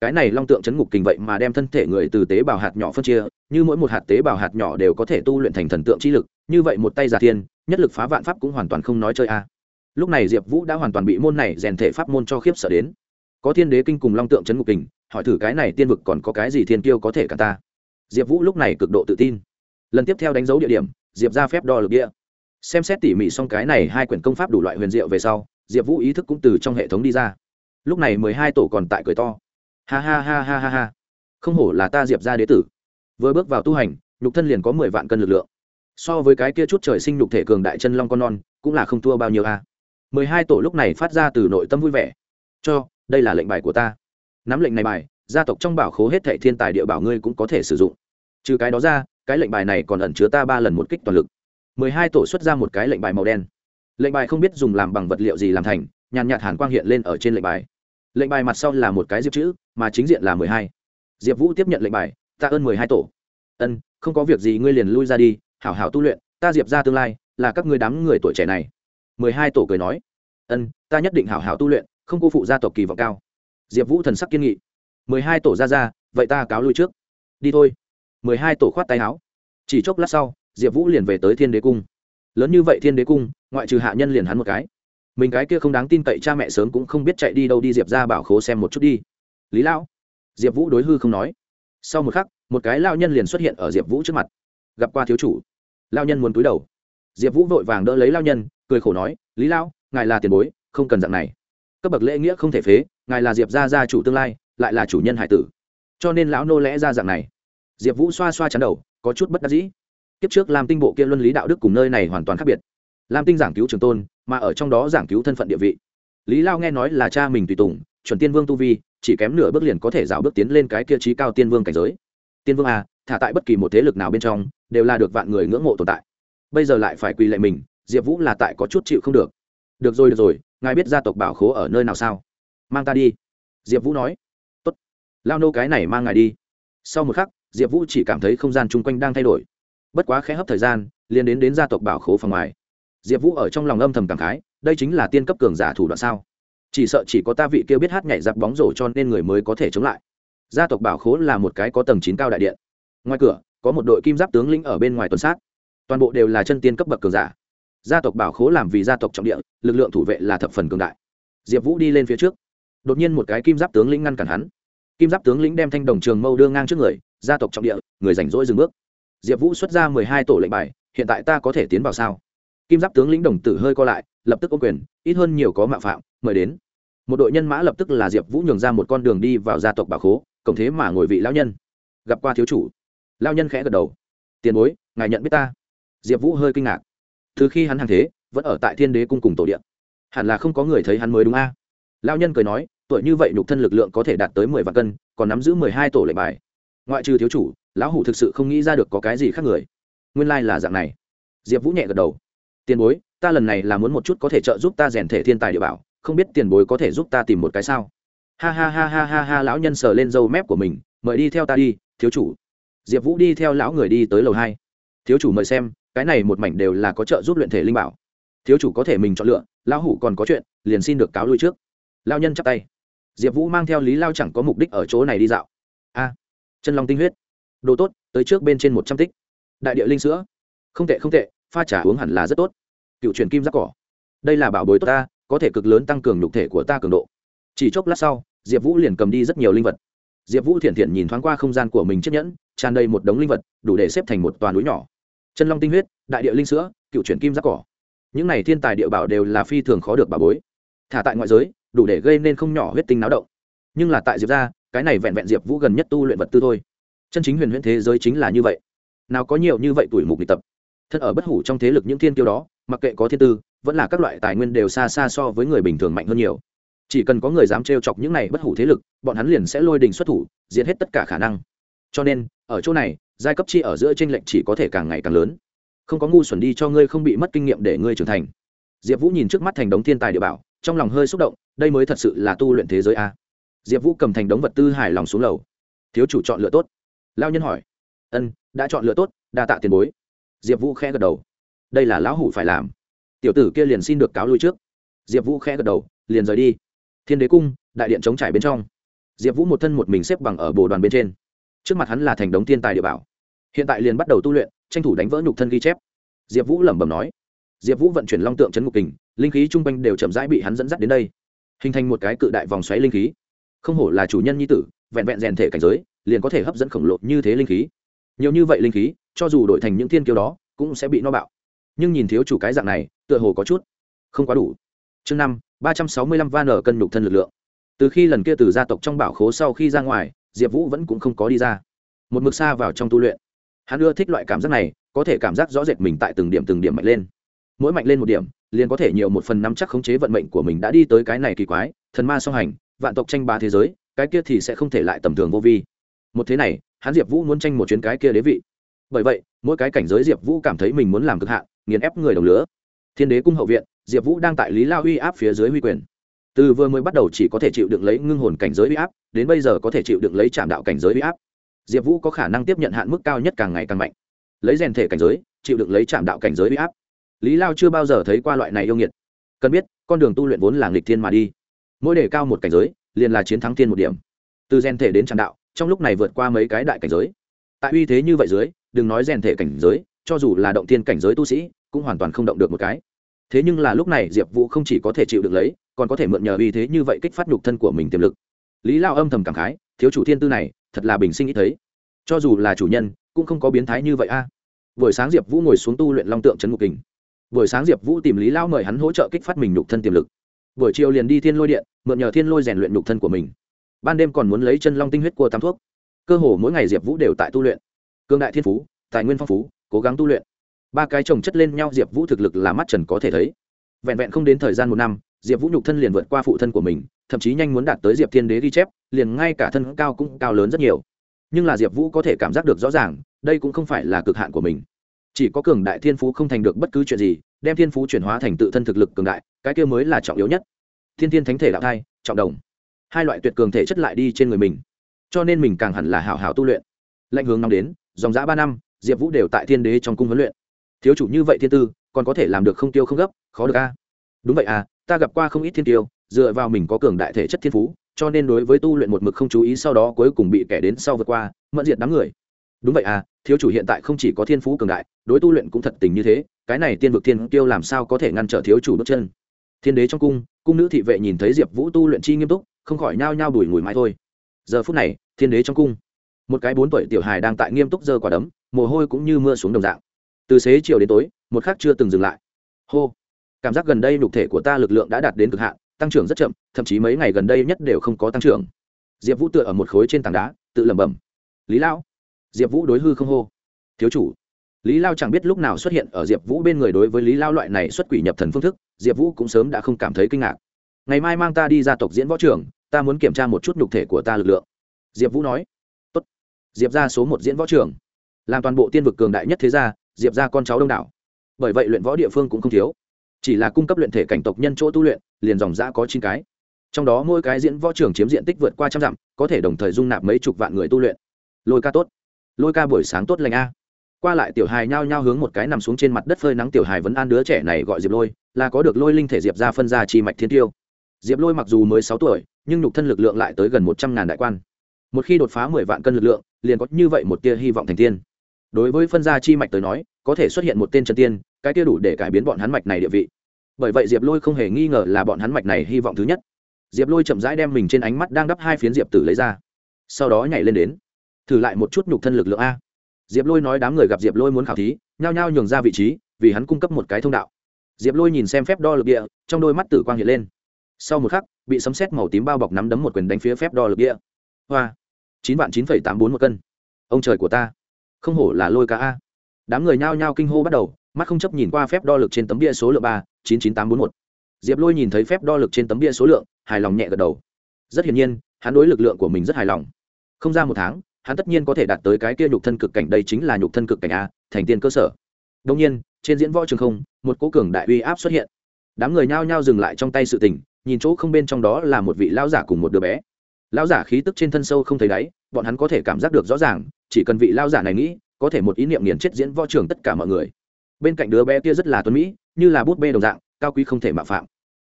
Cái này long tượng chấn ngục kình vậy mà đem thân thể người từ tế bào hạt nhỏ phân chia, như mỗi một hạt tế bào hạt nhỏ đều có thể tu luyện thành thần tượng chi lực, như vậy một tay giả thiên, nhất lực phá vạn pháp cũng hoàn toàn không nói chơi a. Lúc này diệp vũ đã hoàn toàn bị môn này rèn thể pháp môn cho khiếp sợ đến. Có thiên đế kinh cùng long tượng chấn ngục kình, hỏi thử cái này tiên vực còn có cái gì thiên kiêu có thể cả ta. Diệp vũ lúc này cực độ tự tin lần tiếp theo đánh dấu địa điểm, diệp ra phép đo lực địa. Xem xét tỉ mỉ xong cái này hai quyển công pháp đủ loại huyền diệu về sau, diệp vũ ý thức cũng từ trong hệ thống đi ra. Lúc này mười hai tổ còn tại cười to. Ha ha ha ha ha ha. Không hổ là ta diệp ra đế tử. Vừa bước vào tu hành, nhục thân liền có mười vạn cân lực lượng. So với cái kia chút trời sinh nhục thể cường đại chân long con non, cũng là không thua bao nhiêu a. Mười hai tổ lúc này phát ra từ nội tâm vui vẻ. Cho, đây là lệnh bài của ta. Nắm lệnh này bài, gia tộc trong bảo khố hết thệ thiên tài địa bảo ngươi cũng có thể sử dụng. Trừ cái đó ra cái lệnh bài này còn ẩn chứa ta ba lần một kích toàn lực. Mười hai tổ xuất ra một cái lệnh bài màu đen. Lệnh bài không biết dùng làm bằng vật liệu gì làm thành, nhàn nhạt hàn quang hiện lên ở trên lệnh bài. Lệnh bài mặt sau là một cái diệp chữ, mà chính diện là mười hai. Diệp vũ tiếp nhận lệnh bài, ta ơn mười hai tổ. Ân, không có việc gì, ngươi liền lui ra đi, hảo hảo tu luyện, ta diệp ra tương lai là các ngươi đám người tuổi trẻ này. Mười hai tổ cười nói, ân, ta nhất định hảo hảo tu luyện, không cô phụ gia tộc kỳ vọng cao. Diệp vũ thần sắc kiên nghị, mười hai tổ ra ra, vậy ta cáo lui trước. Đi thôi mười hai tổ khoát tay áo. Chỉ chốc lát sau, diệp vũ liền về tới thiên đế cung. Lớn như vậy thiên đế cung, ngoại trừ hạ nhân liền hắn một cái. Mình cái kia không đáng tin cậy cha mẹ sớm cũng không biết chạy đi đâu đi diệp ra bảo khố xem một chút đi. Lý lão. Diệp vũ đối hư không nói. Sau một khắc, một cái lao nhân liền xuất hiện ở diệp vũ trước mặt. Gặp qua thiếu chủ. Lao nhân muốn túi đầu. Diệp vũ vội vàng đỡ lấy lao nhân, cười khổ nói, lý lão, ngài là tiền bối, không cần dạng này. Cấp bậc lễ nghĩa không thể phế, ngài là diệp gia gia chủ tương lai, lại là chủ nhân hải tử. Cho nên lão nô lẽ ra dạng này diệp vũ xoa xoa chắn đầu, có chút bất đắc dĩ. Kiếp trước làm tinh bộ kia luân lý đạo đức cùng nơi này hoàn toàn khác biệt. Lam tinh giảng cứu trường tôn, mà ở trong đó giảng cứu thân phận địa vị. Lý lao nghe nói là cha mình tùy tùng, chuẩn tiên vương tu vi, chỉ kém nửa bước liền có thể rào bước tiến lên cái kia trí cao tiên vương cảnh giới. Tiên vương a thả tại bất kỳ một thế lực nào bên trong, đều là được vạn người ngưỡng mộ tồn tại. Bây giờ lại phải quỳ lệ mình, diệp vũ là tại có chút chịu không được. Được rồi được rồi, ngài biết gia tộc bảo khố ở nơi nào sao? Mang ta đi. Diệp vũ nói. Tốt. Lao nô cái này mang ngài đi. Sau một khắc diệp vũ chỉ cảm thấy không gian chung quanh đang thay đổi. Bất quá khẽ hấp thời gian, liền đến đến gia tộc bảo khố phòng ngoài. Diệp vũ ở trong lòng âm thầm cảm khái, đây chính là tiên cấp cường giả thủ đoạn sao? Chỉ sợ chỉ có ta vị kia biết hát nhảy giặc bóng rổ cho nên người mới có thể chống lại. Gia tộc bảo khố là một cái có tầng chín cao đại điện. Ngoài cửa, có một đội kim giáp tướng lĩnh ở bên ngoài tuần sát. Toàn bộ đều là chân tiên cấp bậc cường giả. Gia tộc bảo khố làm vì gia tộc trọng địa, lực lượng thủ vệ là thập phần cường đại. Diệp vũ đi lên phía trước. Đột nhiên một cái kim giáp tướng lĩnh ngăn cản hắn kim giáp tướng lĩnh đem thanh đồng trường mâu đưa ngang trước người, gia tộc trọng địa, người rảnh rỗi dừng bước. Diệp vũ xuất ra mười hai tổ lệnh bài, hiện tại ta có thể tiến vào sao? Kim giáp tướng lĩnh đồng tử hơi co lại, lập tức ô quyền, ít hơn nhiều có mạo phạm, mời đến. Một đội nhân mã lập tức là diệp vũ nhường ra một con đường đi vào gia tộc bảo khố, cổng thế mà ngồi vị lão nhân. Gặp qua thiếu chủ. Lão nhân khẽ gật đầu. Tiền bối, ngài nhận biết ta. Diệp vũ hơi kinh ngạc. Từ khi hắn hàng thế, vẫn ở tại thiên đế cung cùng tổ điện hẳn là không có người thấy hắn mới đúng a. À? lão nhân cười nói tuổi như vậy nhục thân lực lượng có thể đạt tới mười vạn cân, còn nắm giữ mười hai tổ lệnh bài. Ngoại trừ thiếu chủ, lão hủ thực sự không nghĩ ra được có cái gì khác người. Nguyên lai là dạng này. Diệp vũ nhẹ gật đầu. Tiền bối, ta lần này là muốn một chút có thể trợ giúp ta rèn thể thiên tài địa bảo, không biết tiền bối có thể giúp ta tìm một cái sao? Ha ha ha ha ha ha, lão nhân sờ lên râu mép của mình, mời đi theo ta đi, thiếu chủ. Diệp vũ đi theo lão người đi tới lầu hai. Thiếu chủ mời xem, cái này một mảnh đều là có trợ giúp luyện thể linh bảo. Thiếu chủ có thể mình chọn lựa, lão hủ còn có chuyện, liền xin được cáo lui trước. Lao nhân chắp tay diệp vũ mang theo lý lao chẳng có mục đích ở chỗ này đi dạo. A, chân long tinh huyết. Đồ tốt, tới trước bên trên một trăm tích. Đại địa linh sữa. Không tệ không tệ, pha trà uống hẳn là rất tốt. Cựu truyền kim giác cỏ. Đây là bảo bối tốt ta, có thể cực lớn tăng cường nhục thể của ta cường độ. Chỉ chốc lát sau, diệp vũ liền cầm đi rất nhiều linh vật. Diệp vũ thiện thiện nhìn thoáng qua không gian của mình chiếc nhẫn, tràn đầy một đống linh vật, đủ để xếp thành một toàn núi nhỏ. Chân long tinh huyết, đại địa linh sữa, cựu chuyển kim giác cỏ. Những này thiên tài địa bảo đều là phi thường khó được bà bối. Thả tại ngoại giới đủ để gây nên không nhỏ huyết tinh náo động. Nhưng là tại diệp ra cái này vẹn vẹn diệp vũ gần nhất tu luyện vật tư thôi. Chân chính huyền huyễn thế giới chính là như vậy. Nào có nhiều như vậy tuổi mục lịch tập. Thân ở bất hủ trong thế lực những thiên kiêu đó, mặc kệ có thiên tư, vẫn là các loại tài nguyên đều xa xa so với người bình thường mạnh hơn nhiều. Chỉ cần có người dám trêu chọc những này bất hủ thế lực, bọn hắn liền sẽ lôi đình xuất thủ, diệt hết tất cả khả năng. Cho nên, ở chỗ này, giai cấp chi ở giữa tranh lệch chỉ có thể càng ngày càng lớn. Không có ngu xuẩn đi cho ngươi không bị mất kinh nghiệm để ngươi trưởng thành. Diệp vũ nhìn trước mắt thành đống thiên tài địa bảo, trong lòng hơi xúc động đây mới thật sự là tu luyện thế giới a. Diệp vũ cầm thành đống vật tư hài lòng xuống lầu. Thiếu chủ chọn lựa tốt. Lao nhân hỏi. Ân, đã chọn lựa tốt, đa tạ tiền bối. Diệp vũ khẽ gật đầu. Đây là lão hủ phải làm. Tiểu tử kia liền xin được cáo lui trước. Diệp vũ khẽ gật đầu, liền rời đi. Thiên đế cung, đại điện chống trải bên trong. Diệp vũ một thân một mình xếp bằng ở bồ đoàn bên trên. Trước mặt hắn là thành đống thiên tài địa bảo. Hiện tại liền bắt đầu tu luyện, tranh thủ đánh vỡ nhục thân ghi chép. Diệp vũ lẩm bẩm nói. Diệp vũ vận chuyển long tượng chấn ngục kình, linh khí chung quanh đều chậm rãi bị hắn dẫn dắt đến đây hình thành một cái cự đại vòng xoáy linh khí. Không hổ là chủ nhân nhi tử, vẹn vẹn rèn thể cảnh giới, liền có thể hấp dẫn khổng lồ như thế linh khí. Nhiều như vậy linh khí, cho dù đổi thành những thiên kiêu đó, cũng sẽ bị no bạo. Nhưng nhìn thiếu chủ cái dạng này, tựa hồ có chút không quá đủ. Chương năm, ba trăm sáu mươi lăm van ở cân nhục thân lực lượng. Từ khi lần kia từ gia tộc trong bảo khố sau khi ra ngoài, diệp vũ vẫn cũng không có đi ra. Một mực xa vào trong tu luyện. Hắn ưa thích loại cảm giác này, có thể cảm giác rõ rệt mình tại từng điểm từng điểm mạnh lên mỗi mạnh lên một điểm, liền có thể nhiều một phần năm chắc khống chế vận mệnh của mình đã đi tới cái này kỳ quái, thần ma song hành, vạn tộc tranh ba thế giới, cái kia thì sẽ không thể lại tầm thường vô vi. Một thế này, hắn diệp vũ muốn tranh một chuyến cái kia đế vị. Bởi vậy, mỗi cái cảnh giới diệp vũ cảm thấy mình muốn làm cực hạn, nghiền ép người đồng lứa thiên đế cung hậu viện, diệp vũ đang tại lý lao uy áp phía dưới huy quyền. Từ vừa mới bắt đầu chỉ có thể chịu đựng lấy ngưng hồn cảnh giới uy áp, đến bây giờ có thể chịu đựng lấy trạm đạo cảnh giới uy áp. Diệp vũ có khả năng tiếp nhận hạn mức cao nhất càng ngày càng mạnh. Lấy rèn thể cảnh giới, chịu đựng lấy trạm đạo cảnh giới uy áp lý lao chưa bao giờ thấy qua loại này yêu nghiệt. Cần biết, con đường tu luyện vốn là nghịch thiên mà đi. Mỗi đề cao một cảnh giới, liền là chiến thắng thiên một điểm. Từ rèn thể đến trạm đạo, trong lúc này vượt qua mấy cái đại cảnh giới. Tại uy thế như vậy dưới, đừng nói rèn thể cảnh giới, cho dù là động tiên cảnh giới tu sĩ, cũng hoàn toàn không động được một cái. Thế nhưng là lúc này diệp vũ không chỉ có thể chịu được lấy, còn có thể mượn nhờ uy thế như vậy kích phát nhục thân của mình tiềm lực. Lý lao âm thầm cảm khái, thiếu chủ thiên tư này, thật là bình sinh ít thấy. Cho dù là chủ nhân, cũng không có biến thái như vậy a. Buổi sáng diệp vũ ngồi xuống tu luyện long tượng trấn ngục kình buổi sáng diệp vũ tìm lý lao mời hắn hỗ trợ kích phát mình nhục thân tiềm lực. Buổi chiều liền đi thiên lôi điện, mượn nhờ thiên lôi rèn luyện nhục thân của mình. Ban đêm còn muốn lấy chân long tinh huyết của tam thuốc. Cơ hồ mỗi ngày diệp vũ đều tại tu luyện. Cương đại thiên phú, tài nguyên phong phú, cố gắng tu luyện. Ba cái chồng chất lên nhau diệp vũ thực lực là mắt trần có thể thấy. Vẹn vẹn không đến thời gian một năm, diệp vũ nhục thân liền vượt qua phụ thân của mình, thậm chí nhanh muốn đạt tới diệp thiên đế ghi chép, liền ngay cả thân cao cũng cao lớn rất nhiều. Nhưng là diệp vũ có thể cảm giác được rõ ràng, đây cũng không phải là cực hạn của mình chỉ có cường đại thiên phú không thành được bất cứ chuyện gì, đem thiên phú chuyển hóa thành tự thân thực lực cường đại, cái kia mới là trọng yếu nhất. Thiên thiên thánh thể đạo thai, trọng đồng. Hai loại tuyệt cường thể chất lại đi trên người mình, cho nên mình càng hẳn là hảo hảo tu luyện. Lệnh hướng năm đến, dòng giã ba năm, diệp vũ đều tại thiên đế trong cung huấn luyện. Thiếu chủ như vậy thiên tư, còn có thể làm được không tiêu không gấp, khó được a. Đúng vậy à ta gặp qua không ít thiên tiêu, dựa vào mình có cường đại thể chất thiên phú, cho nên đối với tu luyện một mực không chú ý sau đó cuối cùng bị kẻ đến sau vượt qua, mẫn diệt đám người. Đúng vậy à thiếu chủ hiện tại không chỉ có thiên phú cường đại, đối tu luyện cũng thật tình như thế, cái này tiên vực thiên tiêu làm sao có thể ngăn trở thiếu chủ bước chân? Thiên đế trong cung cung nữ thị vệ nhìn thấy diệp vũ tu luyện chi nghiêm túc, không khỏi nhao nhao đùi ngùi mãi thôi. Giờ phút này, thiên đế trong cung, một cái bốn tuổi tiểu hài đang tại nghiêm túc giơ quả đấm, mồ hôi cũng như mưa xuống đồng dạng. Từ xế chiều đến tối, một khắc chưa từng dừng lại. Hô! Cảm giác gần đây nhục thể của ta lực lượng đã đạt đến cực hạn, tăng trưởng rất chậm, thậm chí mấy ngày gần đây nhất đều không có tăng trưởng. Diệp vũ tựa ở một khối trên tảng đá, tự lẩm bẩm. Lý lão diệp vũ đối hư không hô. Thiếu chủ. Lý lao chẳng biết lúc nào xuất hiện ở diệp vũ bên người đối với lý lao loại này xuất quỷ nhập thần phương thức, diệp vũ cũng sớm đã không cảm thấy kinh ngạc. Ngày mai mang ta đi ra tộc diễn võ trường, ta muốn kiểm tra một chút nhục thể của ta lực lượng. Diệp vũ nói. Tốt. diệp ra số một diễn võ trường. Làm toàn bộ tiên vực cường đại nhất thế gia, diệp ra con cháu đông đảo. Bởi vậy luyện võ địa phương cũng không thiếu. Chỉ là cung cấp luyện thể cảnh tộc nhân chỗ tu luyện, liền dòng giã có chín cái. Trong đó mỗi cái diễn võ trường chiếm diện tích vượt qua trăm dặm, có thể đồng thời dung nạp mấy chục vạn người tu luyện. Lôi ca tốt lôi ca buổi sáng tốt lành a. Qua lại tiểu hài nhao nhao hướng một cái nằm xuống trên mặt đất phơi nắng tiểu hài vẫn an đứa trẻ này gọi diệp lôi, là có được lôi linh thể diệp ra phân ra chi mạch thiên tiêu. Diệp lôi mặc dù mới sáu tuổi, nhưng nhục thân lực lượng lại tới gần một trăm ngàn đại quan. Một khi đột phá mười vạn cân lực lượng, liền có như vậy một tia hy vọng thành tiên. Đối với phân gia chi mạch tới nói, có thể xuất hiện một tên trần tiên, cái tia đủ để cải biến bọn hắn mạch này địa vị. Bởi vậy diệp lôi không hề nghi ngờ là bọn hắn mạch này hy vọng thứ nhất. Diệp lôi chậm rãi đem mình trên ánh mắt đang đắp hai phiến diệp tử lấy ra. Sau đó nhảy lên đến thử lại một chút nhục thân lực lượng a. Diệp lôi nói đám người gặp diệp lôi muốn khảo thí, nhao nhao nhường ra vị trí, vì hắn cung cấp một cái thông đạo. Diệp lôi nhìn xem phép đo lực địa, trong đôi mắt tử quang hiện lên. Sau một khắc, bị sấm xét màu tím bao bọc nắm đấm một quyền đánh phía phép đo lực địa. Hoa. Chín vạn chín phẩy tám bốn một cân. Ông trời của ta. Không hổ là lôi ca a. Đám người nhao nhao kinh hô bắt đầu, mắt không chấp nhìn qua phép đo lực trên tấm bia số lượng ba, chín chín tám bốn một. Diệp lôi nhìn thấy phép đo lực trên tấm bia số lượng, hài lòng nhẹ gật đầu. Rất hiển nhiên, hắn đối lực lượng của mình rất hài lòng. Không ra một tháng hắn tất nhiên có thể đạt tới cái kia nhục thân cực cảnh, đây chính là nhục thân cực cảnh a, thành tiên cơ sở. Đông nhiên, trên diễn võ trường không, một cố cường đại uy áp xuất hiện. Đám người nhao nhao dừng lại trong tay sự tình, nhìn chỗ không bên trong đó là một vị lão giả cùng một đứa bé. Lão giả khí tức trên thân sâu không thấy đáy, bọn hắn có thể cảm giác được rõ ràng, chỉ cần vị lão giả này nghĩ, có thể một ý niệm nghiền chết diễn võ trường tất cả mọi người. Bên cạnh đứa bé kia rất là tuấn mỹ, như là bút bê đồng dạng, cao quý không thể mạo phạm.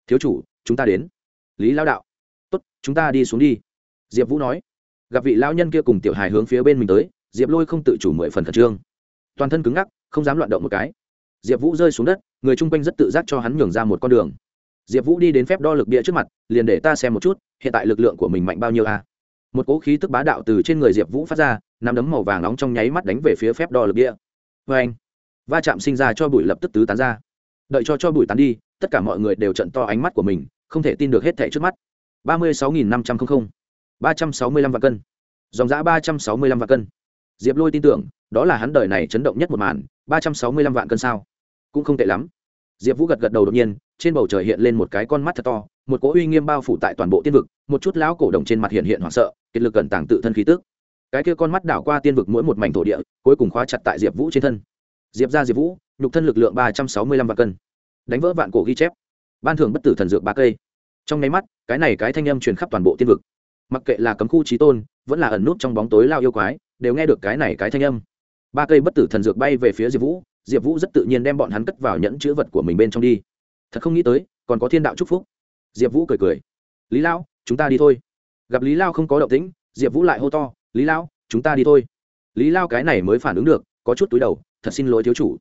Thiếu chủ, chúng ta đến. Lý lão đạo. Tốt, chúng ta đi xuống đi. Diệp vũ nói gặp vị lão nhân kia cùng tiểu hài hướng phía bên mình tới, diệp lôi không tự chủ mười phần khẩn trương. Toàn thân cứng ngắc, không dám loạn động một cái. Diệp vũ rơi xuống đất, người chung quanh rất tự giác cho hắn nhường ra một con đường. Diệp vũ đi đến phép đo lực bia trước mặt, liền để ta xem một chút, hiện tại lực lượng của mình mạnh bao nhiêu a? Một cỗ khí tức bá đạo từ trên người diệp vũ phát ra, nắm đấm màu vàng nóng trong nháy mắt đánh về phía phép đo lực bia vê anh, va chạm sinh ra cho bụi lập tức tứ tán ra. Đợi cho cho bụi tán đi, tất cả mọi người đều trận to ánh mắt của mình, không thể tin được hết thẻ trước mắt. Ba mươi sáu nghìn năm trăm linh ba trăm sáu mươi lăm vạn cân. Dòng giã ba trăm sáu mươi lăm vạn cân. Diệp lôi tin tưởng, đó là hắn đời này chấn động nhất một màn, ba trăm sáu mươi lăm vạn cân sao? Cũng không tệ lắm. Diệp vũ gật gật đầu đột nhiên, trên bầu trời hiện lên một cái con mắt thật to, một cỗ uy nghiêm bao phủ tại toàn bộ tiên vực, một chút lão cổ đồng trên mặt hiện hiện hoảng sợ, kiệt lực cẩn tàng tự thân khí tức. Cái kia con mắt đảo qua tiên vực mỗi một mảnh thổ địa, cuối cùng khóa chặt tại diệp vũ trên thân. Diệp ra diệp vũ, nhục thân lực lượng ba trăm sáu mươi lăm vạn cân. Đánh vỡ vạn cổ ghi chép. Ban thưởng bất tử thần dược ba cây. Trong nháy mắt, cái này cái thanh âm truyền khắp toàn bộ tiên vực mặc kệ là cấm khu trí tôn, vẫn là ẩn nút trong bóng tối lao yêu quái, đều nghe được cái này cái thanh âm. Ba cây bất tử thần dược bay về phía diệp vũ diệp vũ rất tự nhiên đem bọn hắn cất vào nhẫn chữ vật của mình bên trong đi. Thật không nghĩ tới, còn có thiên đạo chúc phúc. Diệp vũ cười cười. Lý lao chúng ta đi thôi. Gặp lý lao không có động tĩnh, diệp vũ lại hô to, lý lao chúng ta đi thôi. Lý lao cái này mới phản ứng được, có chút túi đầu, thật xin lỗi thiếu chủ.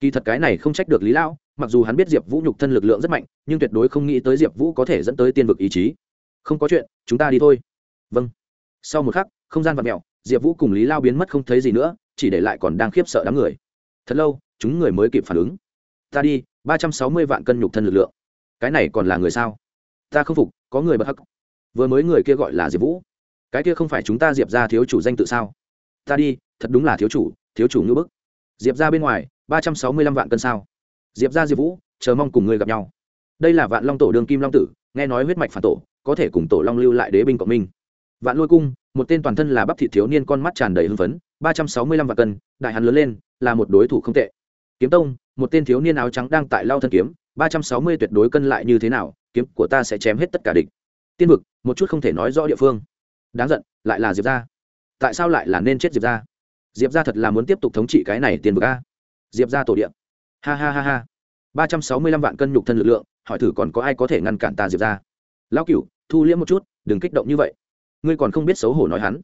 Kỳ thật cái này không trách được lý lao mặc dù hắn biết diệp vũ nhục thân lực lượng rất mạnh, nhưng tuyệt đối không nghĩ tới diệp vũ có thể dẫn tới tiên vực ý chí. Không có chuyện, chúng ta đi thôi vâng. Sau một khắc, không gian vật mẹo diệp vũ cùng lý lao biến mất không thấy gì nữa, chỉ để lại còn đang khiếp sợ đám người. Thật lâu, chúng người mới kịp phản ứng. Ta đi, ba trăm sáu mươi vạn cân nhục thân lực lượng. Cái này còn là người sao? Ta không phục, có người bất hắc. Vừa mới người kia gọi là diệp vũ. Cái kia không phải chúng ta diệp ra thiếu chủ danh tự sao? Ta đi, thật đúng là thiếu chủ thiếu chủ ngưỡng bức. Diệp ra bên ngoài, ba trăm sáu mươi lăm vạn cân sao? Diệp ra diệp vũ, chờ mong cùng người gặp nhau. Đây là vạn long tổ đường kim long tử, nghe nói huyết mạch phản tổ, có thể cùng tổ long lưu lại đế binh cộng minh vạn lôi cung, một tên toàn thân là bắp thị thiếu niên con mắt tràn đầy hưng phấn, ba trăm sáu mươi lăm vạn cân, đại hắn lớn lên, là một đối thủ không tệ. Kiếm tông, một tên thiếu niên áo trắng đang tại lao thân kiếm, ba trăm sáu mươi tuyệt đối cân lại như thế nào, kiếm của ta sẽ chém hết tất cả địch. Tiên vực, một chút không thể nói rõ địa phương. Đáng giận, lại là diệp ra tại sao lại là nên chết diệp ra diệp ra thật là muốn tiếp tục thống trị cái này tiên vực a. Diệp ra tổ điện ha ha ha ha. Ba trăm sáu mươi lăm vạn cân nhục thân lực lượng, hỏi thử còn có ai có thể ngăn cản ta diệp ra lão cửu, thu liễm một chút, đừng kích động như vậy ngươi còn không biết xấu hổ nói hắn.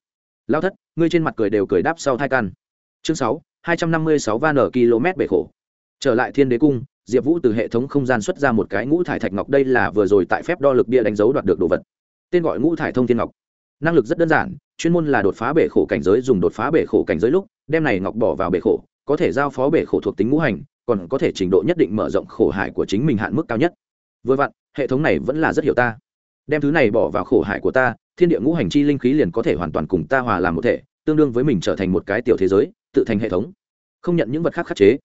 Lao thất, ngươi trên mặt cười đều cười đáp sau thai căn chương sáu, hai trăm năm mươi sáu van ở km bể khổ. Trở lại thiên đế cung, diệp vũ từ hệ thống không gian xuất ra một cái ngũ thải thạch ngọc, đây là vừa rồi tại phép đo lực bia đánh dấu đoạt được đồ vật. Tên gọi ngũ thải thông thiên ngọc. Năng lực rất đơn giản, chuyên môn là đột phá bể khổ cảnh giới, dùng đột phá bể khổ cảnh giới lúc, đem này ngọc bỏ vào bể khổ, có thể giao phó bể khổ thuộc tính ngũ hành, còn có thể trình độ nhất định mở rộng khổ hại của chính mình hạn mức cao nhất. Vừa vặn, hệ thống này vẫn là rất hiểu ta đem thứ này bỏ vào khổ hại của ta, thiên địa ngũ hành chi linh khí liền có thể hoàn toàn cùng ta hòa làm một thể, tương đương với mình trở thành một cái tiểu thế giới, tự thành hệ thống. Không nhận những vật khác khắc chế.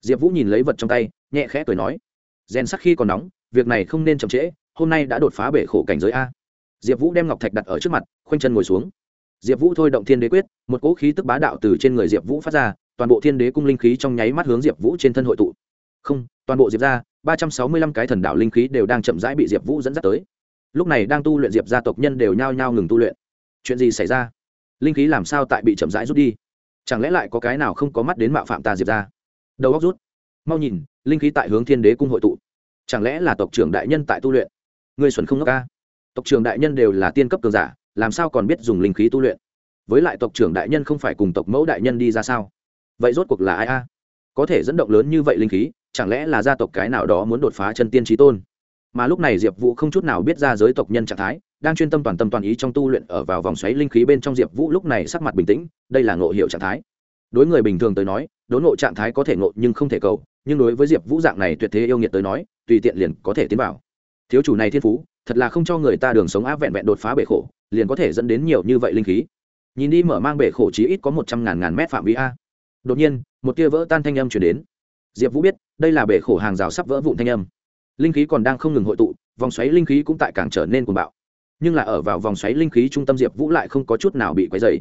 Diệp vũ nhìn lấy vật trong tay, nhẹ khẽ cười nói, rèn sắc khi còn nóng, việc này không nên chậm trễ, hôm nay đã đột phá bể khổ cảnh giới a. Diệp vũ đem ngọc thạch đặt ở trước mặt, khoanh chân ngồi xuống. Diệp vũ thôi động thiên đế quyết, một cỗ khí tức bá đạo từ trên người diệp vũ phát ra, toàn bộ thiên đế cung linh khí trong nháy mắt hướng diệp vũ trên thân hội tụ. Không, toàn bộ diệp ra, ba trăm sáu mươi lăm cái thần đạo linh khí đều đang chậm rãi bị diệp vũ dẫn dắt tới lúc này đang tu luyện diệp gia tộc nhân đều nhao nhao ngừng tu luyện. Chuyện gì xảy ra? Linh khí làm sao tại bị chậm rãi rút đi? Chẳng lẽ lại có cái nào không có mắt đến mạo phạm ta diệp ra đầu góc rút. Mau nhìn, linh khí tại hướng thiên đế cung hội tụ. Chẳng lẽ là tộc trưởng đại nhân tại tu luyện? Người xuẩn không ngốc ca. Tộc trưởng đại nhân đều là tiên cấp cường giả, làm sao còn biết dùng linh khí tu luyện? Với lại tộc trưởng đại nhân không phải cùng tộc mẫu đại nhân đi ra sao? Vậy rốt cuộc là ai a? Có thể dẫn động lớn như vậy linh khí, chẳng lẽ là gia tộc cái nào đó muốn đột phá chân tiên trí tôn? Mà lúc này diệp vũ không chút nào biết ra giới tộc nhân trạng thái, đang chuyên tâm toàn tâm toàn ý trong tu luyện ở vào vòng xoáy linh khí bên trong diệp vũ lúc này sắc mặt bình tĩnh, đây là ngộ hiệu trạng thái. Đối người bình thường tới nói, đốn ngộ trạng thái có thể ngộ nhưng không thể cầu, nhưng đối với diệp vũ dạng này tuyệt thế yêu nghiệt tới nói, tùy tiện liền có thể tiến vào. Thiếu chủ này thiên phú, thật là không cho người ta đường sống áp vẹn vẹn đột phá bể khổ, liền có thể dẫn đến nhiều như vậy linh khí. Nhìn đi mở mang bể khổ chí ít có một trăm ngàn ngàn mét phạm vi a. Đột nhiên, một tia vỡ tan thanh âm chuyển đến. Diệp vũ biết, đây là bể khổ hàng rào sắp vỡ vụn thanh âm linh khí còn đang không ngừng hội tụ, vòng xoáy linh khí cũng tại càng trở nên cuồng bạo. Nhưng là ở vào vòng xoáy linh khí trung tâm diệp vũ lại không có chút nào bị quấy dày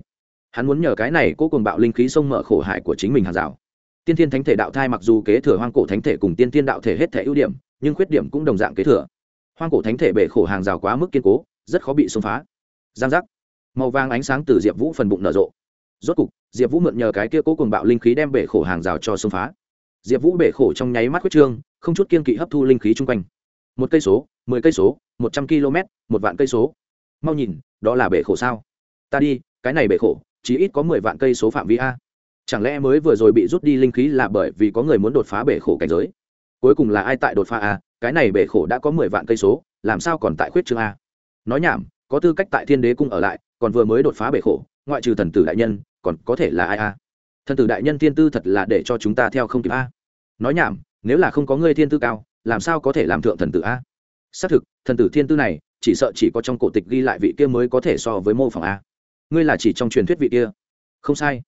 hắn muốn nhờ cái này cố cuồng bạo linh khí xông mở khổ hại của chính mình hàng rào. Tiên thiên thánh thể đạo thai mặc dù kế thừa hoang cổ thánh thể cùng tiên thiên đạo thể hết thể ưu điểm, nhưng khuyết điểm cũng đồng dạng kế thừa. Hoang cổ thánh thể bể khổ hàng rào quá mức kiên cố, rất khó bị xông phá. Giang giác. Màu vàng ánh sáng từ diệp vũ phần bụng nở rộ. Rốt cục, diệp vũ mượn nhờ cái kia cố cùng bạo linh khí đem bể khổ hàng rào cho xông phá. Diệp vũ bể khổ trong nháy mắt quyết trương không chút kiên kỵ hấp thu linh khí chung quanh. Một cây số, mười cây số, một trăm km một vạn cây số. Mau nhìn, đó là bể khổ sao? Ta đi, cái này bể khổ, chỉ ít có mười vạn cây số phạm vi a. Chẳng lẽ mới vừa rồi bị rút đi linh khí là bởi vì có người muốn đột phá bể khổ cảnh giới? Cuối cùng là ai tại đột phá a? Cái này bể khổ đã có mười vạn cây số, làm sao còn tại khuyết trương a? Nói nhảm, có tư cách tại thiên đế cung ở lại, còn vừa mới đột phá bể khổ, ngoại trừ thần tử đại nhân, còn có thể là ai a? Thần tử đại nhân thiên tư thật là để cho chúng ta theo không kịp a. Nói nhảm nếu là không có ngươi thiên tư cao, làm sao có thể làm thượng thần tử a? Xác thực, thần tử thiên tư này, chỉ sợ chỉ có trong cổ tịch ghi lại vị kia mới có thể so với mô phỏng a. Ngươi là chỉ trong truyền thuyết vị kia. Không sai.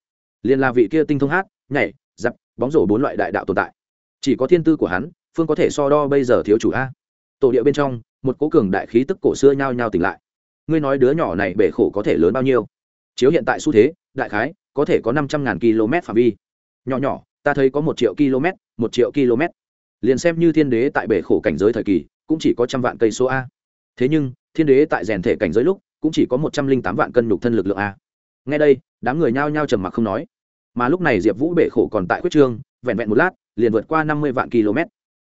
Liền là vị kia tinh thông hát, nhảy, giặc, bóng rổ bốn loại đại đạo tồn tại. Chỉ có thiên tư của hắn, phương có thể so đo bây giờ thiếu chủ a. Tổ địa bên trong, một cố cường đại khí tức cổ xưa nhao nhao tỉnh lại. Ngươi nói đứa nhỏ này bể khổ có thể lớn bao nhiêu? Chiếu hiện tại xu thế, đại khái, có thể có năm trăm ngàn km phạm vi. Nhỏ nhỏ, ta thấy có một triệu km một triệu km. Liền xem như thiên đế tại bể khổ cảnh giới thời kỳ, cũng chỉ có trăm vạn cây số a. Thế nhưng, thiên đế tại rèn thể cảnh giới lúc, cũng chỉ có một trăm linh tám vạn cân nhục thân lực lượng a. Ngay đây, đám người nhao nhao trầm mặc không nói. Mà lúc này diệp vũ bể khổ còn tại quyết trương, vẹn vẹn một lát, liền vượt qua năm mươi vạn km.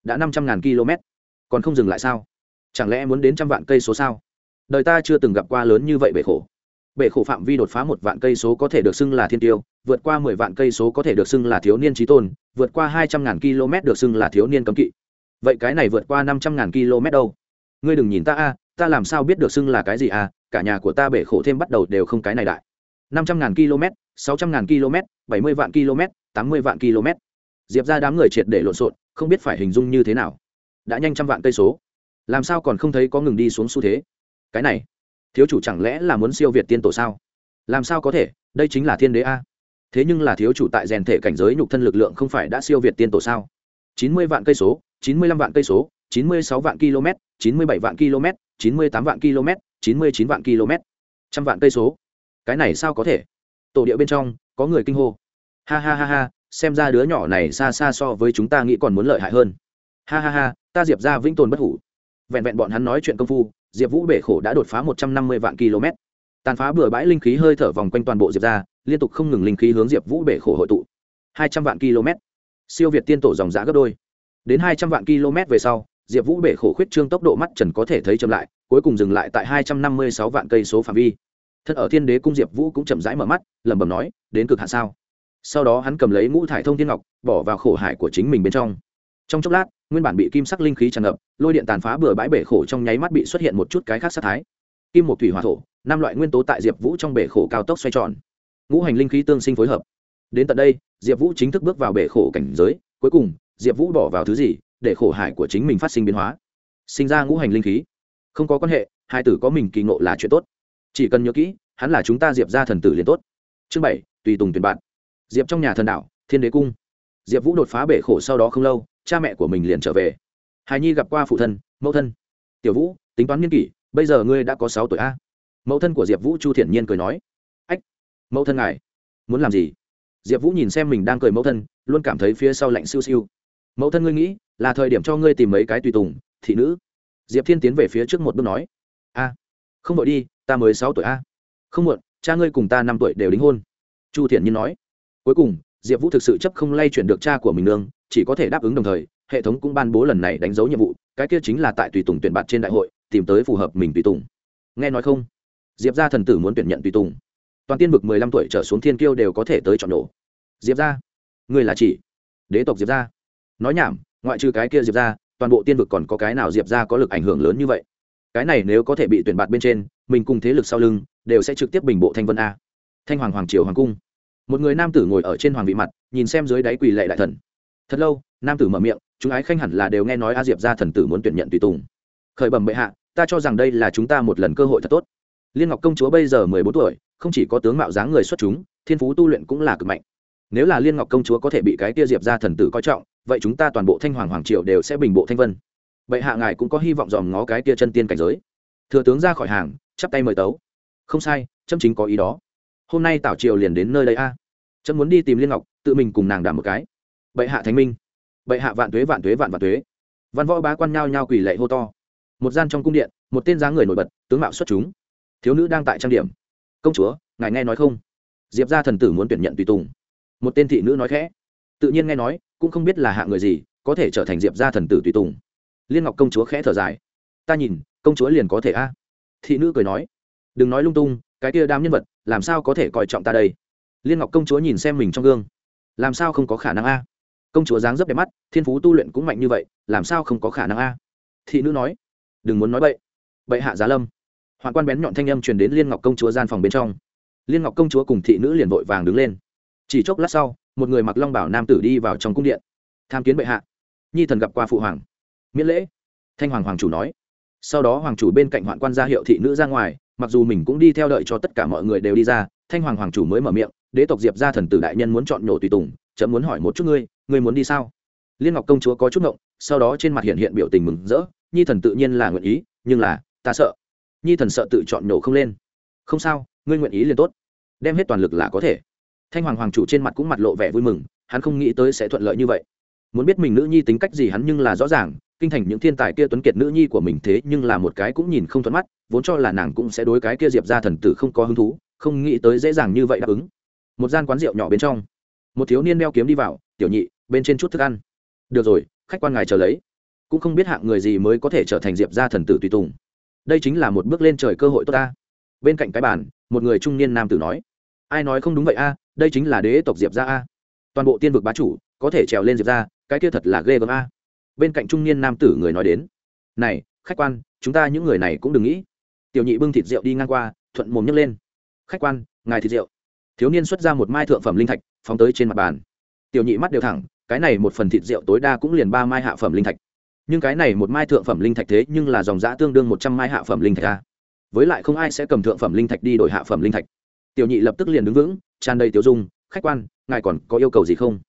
Đã năm trăm ngàn km. Còn không dừng lại sao? Chẳng lẽ muốn đến trăm vạn cây số sao? Đời ta chưa từng gặp qua lớn như vậy bể khổ bể khổ phạm vi đột phá một vạn cây số có thể được xưng là thiên tiêu, vượt qua mười vạn cây số có thể được xưng là thiếu niên trí tôn, vượt qua hai trăm ngàn km được xưng là thiếu niên cấm kỵ. Vậy cái này vượt qua năm trăm ngàn km đâu? Ngươi đừng nhìn ta a, ta làm sao biết được xưng là cái gì a, cả nhà của ta bể khổ thêm bắt đầu đều không cái này đại. Năm trăm ngàn km, sáu trăm ngàn km, bảy mươi vạn km, tám mươi vạn km. Diệp ra đám người triệt để lộn xộn, không biết phải hình dung như thế nào. Đã nhanh trăm vạn cây số. Làm sao còn không thấy có ngừng đi xuống xu thế? Cái này thiếu chủ chẳng lẽ là muốn siêu việt tiên tổ sao? Làm sao có thể? Đây chính là thiên đế a. Thế nhưng là thiếu chủ tại rèn thể cảnh giới nhục thân lực lượng không phải đã siêu việt tiên tổ sao? Chín mươi vạn cây số, chín mươi lăm vạn cây số, chín mươi sáu vạn km, chín mươi bảy vạn km, chín mươi tám vạn km, chín mươi chín vạn km. Trăm vạn cây số. Cái này sao có thể? Tổ địa bên trong, có người kinh hô. Ha ha ha ha, xem ra đứa nhỏ này xa xa so với chúng ta nghĩ còn muốn lợi hại hơn. Ha ha ha, ta diệp ra vĩnh tồn bất hủ. Vẹn vẹn bọn hắn nói chuyện công phu diệp vũ bể khổ đã đột phá một trăm năm mươi vạn km. Tàn phá bừa bãi linh khí hơi thở vòng quanh toàn bộ diệp ra liên tục không ngừng linh khí hướng diệp vũ bể khổ hội tụ. Hai trăm vạn km. Siêu việt tiên tổ dòng giã gấp đôi. Đến hai trăm vạn km về sau, diệp vũ bể khổ khuyết trương tốc độ mắt trần có thể thấy chậm lại, cuối cùng dừng lại tại hai trăm năm mươi sáu vạn cây số phạm vi. Thật ở thiên đế cung diệp vũ cũng chậm rãi mở mắt, lẩm bẩm nói, đến cực hạ sao? Sau đó hắn cầm lấy ngũ thải thông thiên ngọc, bỏ vào khổ hải của chính mình bên trong trong chốc lát, nguyên bản bị kim sắc linh khí tràn ngập, lôi điện tàn phá bừa bãi bể khổ trong nháy mắt bị xuất hiện một chút cái khác sát thái. Kim một thủy hòa thổ, năm loại nguyên tố tại diệp vũ trong bể khổ cao tốc xoay tròn. Ngũ hành linh khí tương sinh phối hợp. Đến tận đây, diệp vũ chính thức bước vào bể khổ cảnh giới, cuối cùng, diệp vũ bỏ vào thứ gì, để khổ hải của chính mình phát sinh biến hóa. Sinh ra ngũ hành linh khí. Không có quan hệ, hai tử có mình kỳ ngộ là chuyện tốt. Chỉ cần nhớ kỹ, hắn là chúng ta diệp ra thần tử liền tốt. Chương bảy, tùy tùng tuyển bạn. Diệp trong nhà thần đạo, thiên đế cung. Diệp vũ đột phá bể khổ sau đó không lâu cha mẹ của mình liền trở về. Hài nhi gặp qua phụ thân, mẫu thân. Tiểu vũ, tính toán nghiên kỷ, bây giờ ngươi đã có sáu tuổi a. Mẫu thân của diệp vũ chu thiện nhiên cười nói. Ách, mẫu thân ngài, muốn làm gì? Diệp vũ nhìn xem mình đang cười mẫu thân, luôn cảm thấy phía sau lạnh siêu siêu. Mẫu thân ngươi nghĩ, là thời điểm cho ngươi tìm mấy cái tùy tùng, thị nữ. Diệp thiên tiến về phía trước một bước nói. A, không vội đi, ta mới sáu tuổi a. Không muộn, cha ngươi cùng ta năm tuổi đều đính hôn. Chu thiện nhiên nói. Cuối cùng, diệp vũ thực sự chấp không lay chuyển được cha của mình nương chỉ có thể đáp ứng đồng thời, hệ thống cũng ban bố lần này đánh dấu nhiệm vụ, cái kia chính là tại tùy tùng tuyển bạt trên đại hội, tìm tới phù hợp mình tùy tùng. Nghe nói không? Diệp ra thần tử muốn tuyển nhận tùy tùng. Toàn tiên vực mười lăm tuổi trở xuống thiên kiêu đều có thể tới chọn nổ. Diệp ra người là chỉ? Đế tộc diệp ra nói nhảm, ngoại trừ cái kia diệp ra toàn bộ tiên vực còn có cái nào diệp ra có lực ảnh hưởng lớn như vậy? Cái này nếu có thể bị tuyển bạt bên trên, mình cùng thế lực sau lưng, đều sẽ trực tiếp bình bộ thanh vân a. Thanh hoàng hoàng triều hoàng cung. Một người nam tử ngồi ở trên hoàng vị mặt, nhìn xem dưới đáy quỳ lệ đại thần thật lâu, nam tử mở miệng, chúng ái khanh hẳn là đều nghe nói a diệp ra thần tử muốn tuyển nhận tùy tùng. Khởi bẩm bệ hạ, ta cho rằng đây là chúng ta một lần cơ hội thật tốt. Liên ngọc công chúa bây giờ mười bốn tuổi, không chỉ có tướng mạo dáng người xuất chúng, thiên phú tu luyện cũng là cực mạnh. Nếu là liên ngọc công chúa có thể bị cái tia diệp ra thần tử coi trọng, vậy chúng ta toàn bộ thanh hoàng hoàng triều đều sẽ bình bộ thanh vân. Bệ hạ ngài cũng có hy vọng dòm ngó cái tia chân tiên cảnh giới. Thừa tướng ra khỏi hàng, chắp tay mời tấu. Không sai châm chính có ý đó. Hôm nay tảo triều liền đến nơi đây a. À. chấm muốn đi tìm liên ngọc, tự mình cùng nàng đảm một cái bệ hạ thánh minh, bệ hạ vạn tuế vạn tuế vạn vạn tuế. Văn võ bá quan nhao nhao quỳ lệ hô to. Một gian trong cung điện, một tên dáng người nổi bật, tướng mạo xuất chúng. Thiếu nữ đang tại trang điểm. Công chúa, ngài nghe nói không? Diệp ra thần tử muốn tuyển nhận tùy tùng. Một tên thị nữ nói khẽ. Tự nhiên nghe nói, cũng không biết là hạ người gì, có thể trở thành diệp ra thần tử tùy tùng. Liên ngọc công chúa khẽ thở dài. Ta nhìn, công chúa liền có thể a. Thị nữ cười nói. Đừng nói lung tung, cái kia đám nhân vật, làm sao có thể coi trọng ta đây? Liên ngọc công chúa nhìn xem mình trong gương. Làm sao không có khả năng a? Công chúa dáng dấp đẹp mắt, thiên phú tu luyện cũng mạnh như vậy, làm sao không có khả năng a? Thị nữ nói, đừng muốn nói bậy. Bậy hạ giá lâm. Hoàng quan bén nhọn thanh âm truyền đến liên ngọc công chúa gian phòng bên trong. Liên ngọc công chúa cùng thị nữ liền vội vàng đứng lên. Chỉ chốc lát sau, một người mặc long bảo nam tử đi vào trong cung điện. Tham kiến bệ hạ. Nhi thần gặp qua phụ hoàng. Miễn lễ. Thanh hoàng hoàng chủ nói. Sau đó hoàng chủ bên cạnh hoạn quan ra hiệu thị nữ ra ngoài, mặc dù mình cũng đi theo đợi cho tất cả mọi người đều đi ra, thanh hoàng hoàng chủ mới mở miệng, đế tộc diệp ra thần tử đại nhân muốn chọn nhổ tùy tùng chậm muốn hỏi một chút ngươi ngươi muốn đi sao? Liên ngọc công chúa có chút ngộng, sau đó trên mặt hiện hiện biểu tình mừng rỡ, nhi thần tự nhiên là nguyện ý, nhưng là, ta sợ. Nhi thần sợ tự chọn nổ không lên. Không sao, ngươi nguyện ý liền tốt. Đem hết toàn lực là có thể. Thanh hoàng hoàng chủ trên mặt cũng mặt lộ vẻ vui mừng, hắn không nghĩ tới sẽ thuận lợi như vậy. Muốn biết mình nữ nhi tính cách gì hắn nhưng là rõ ràng, kinh thành những thiên tài kia tuấn kiệt nữ nhi của mình thế nhưng là một cái cũng nhìn không thuận mắt, vốn cho là nàng cũng sẽ đối cái kia diệp ra thần tử không có hứng thú, không nghĩ tới dễ dàng như vậy đáp ứng. Một gian quán rượu nhỏ bên trong, một thiếu niên đeo kiếm đi vào, tiểu nhị bên trên chút thức ăn. Được rồi, khách quan ngài chờ lấy. Cũng không biết hạng người gì mới có thể trở thành diệp gia thần tử tùy tùng. Đây chính là một bước lên trời cơ hội tốt ta. Bên cạnh cái bàn, một người trung niên nam tử nói. Ai nói không đúng vậy a, đây chính là đế tộc diệp gia a. Toàn bộ tiên vực bá chủ, có thể trèo lên diệp gia, cái kia thật là ghê gớm a. Bên cạnh trung niên nam tử người nói đến. Này, khách quan, chúng ta những người này cũng đừng nghĩ. Tiểu nhị bưng thịt rượu đi ngang qua, thuận mồm nhấc lên. Khách quan, ngài thịt rượu. Thiếu niên xuất ra một mai thượng phẩm linh thạch, phóng tới trên mặt bàn tiểu nhị mắt đều thẳng, cái này một phần thịt rượu tối đa cũng liền ba mai hạ phẩm linh thạch. Nhưng cái này một mai thượng phẩm linh thạch thế nhưng là dòng giã tương đương một trăm mai hạ phẩm linh thạch a. Với lại không ai sẽ cầm thượng phẩm linh thạch đi đổi hạ phẩm linh thạch. Tiểu nhị lập tức liền đứng vững, tràn đầy tiểu dung, khách quan, ngài còn có yêu cầu gì không?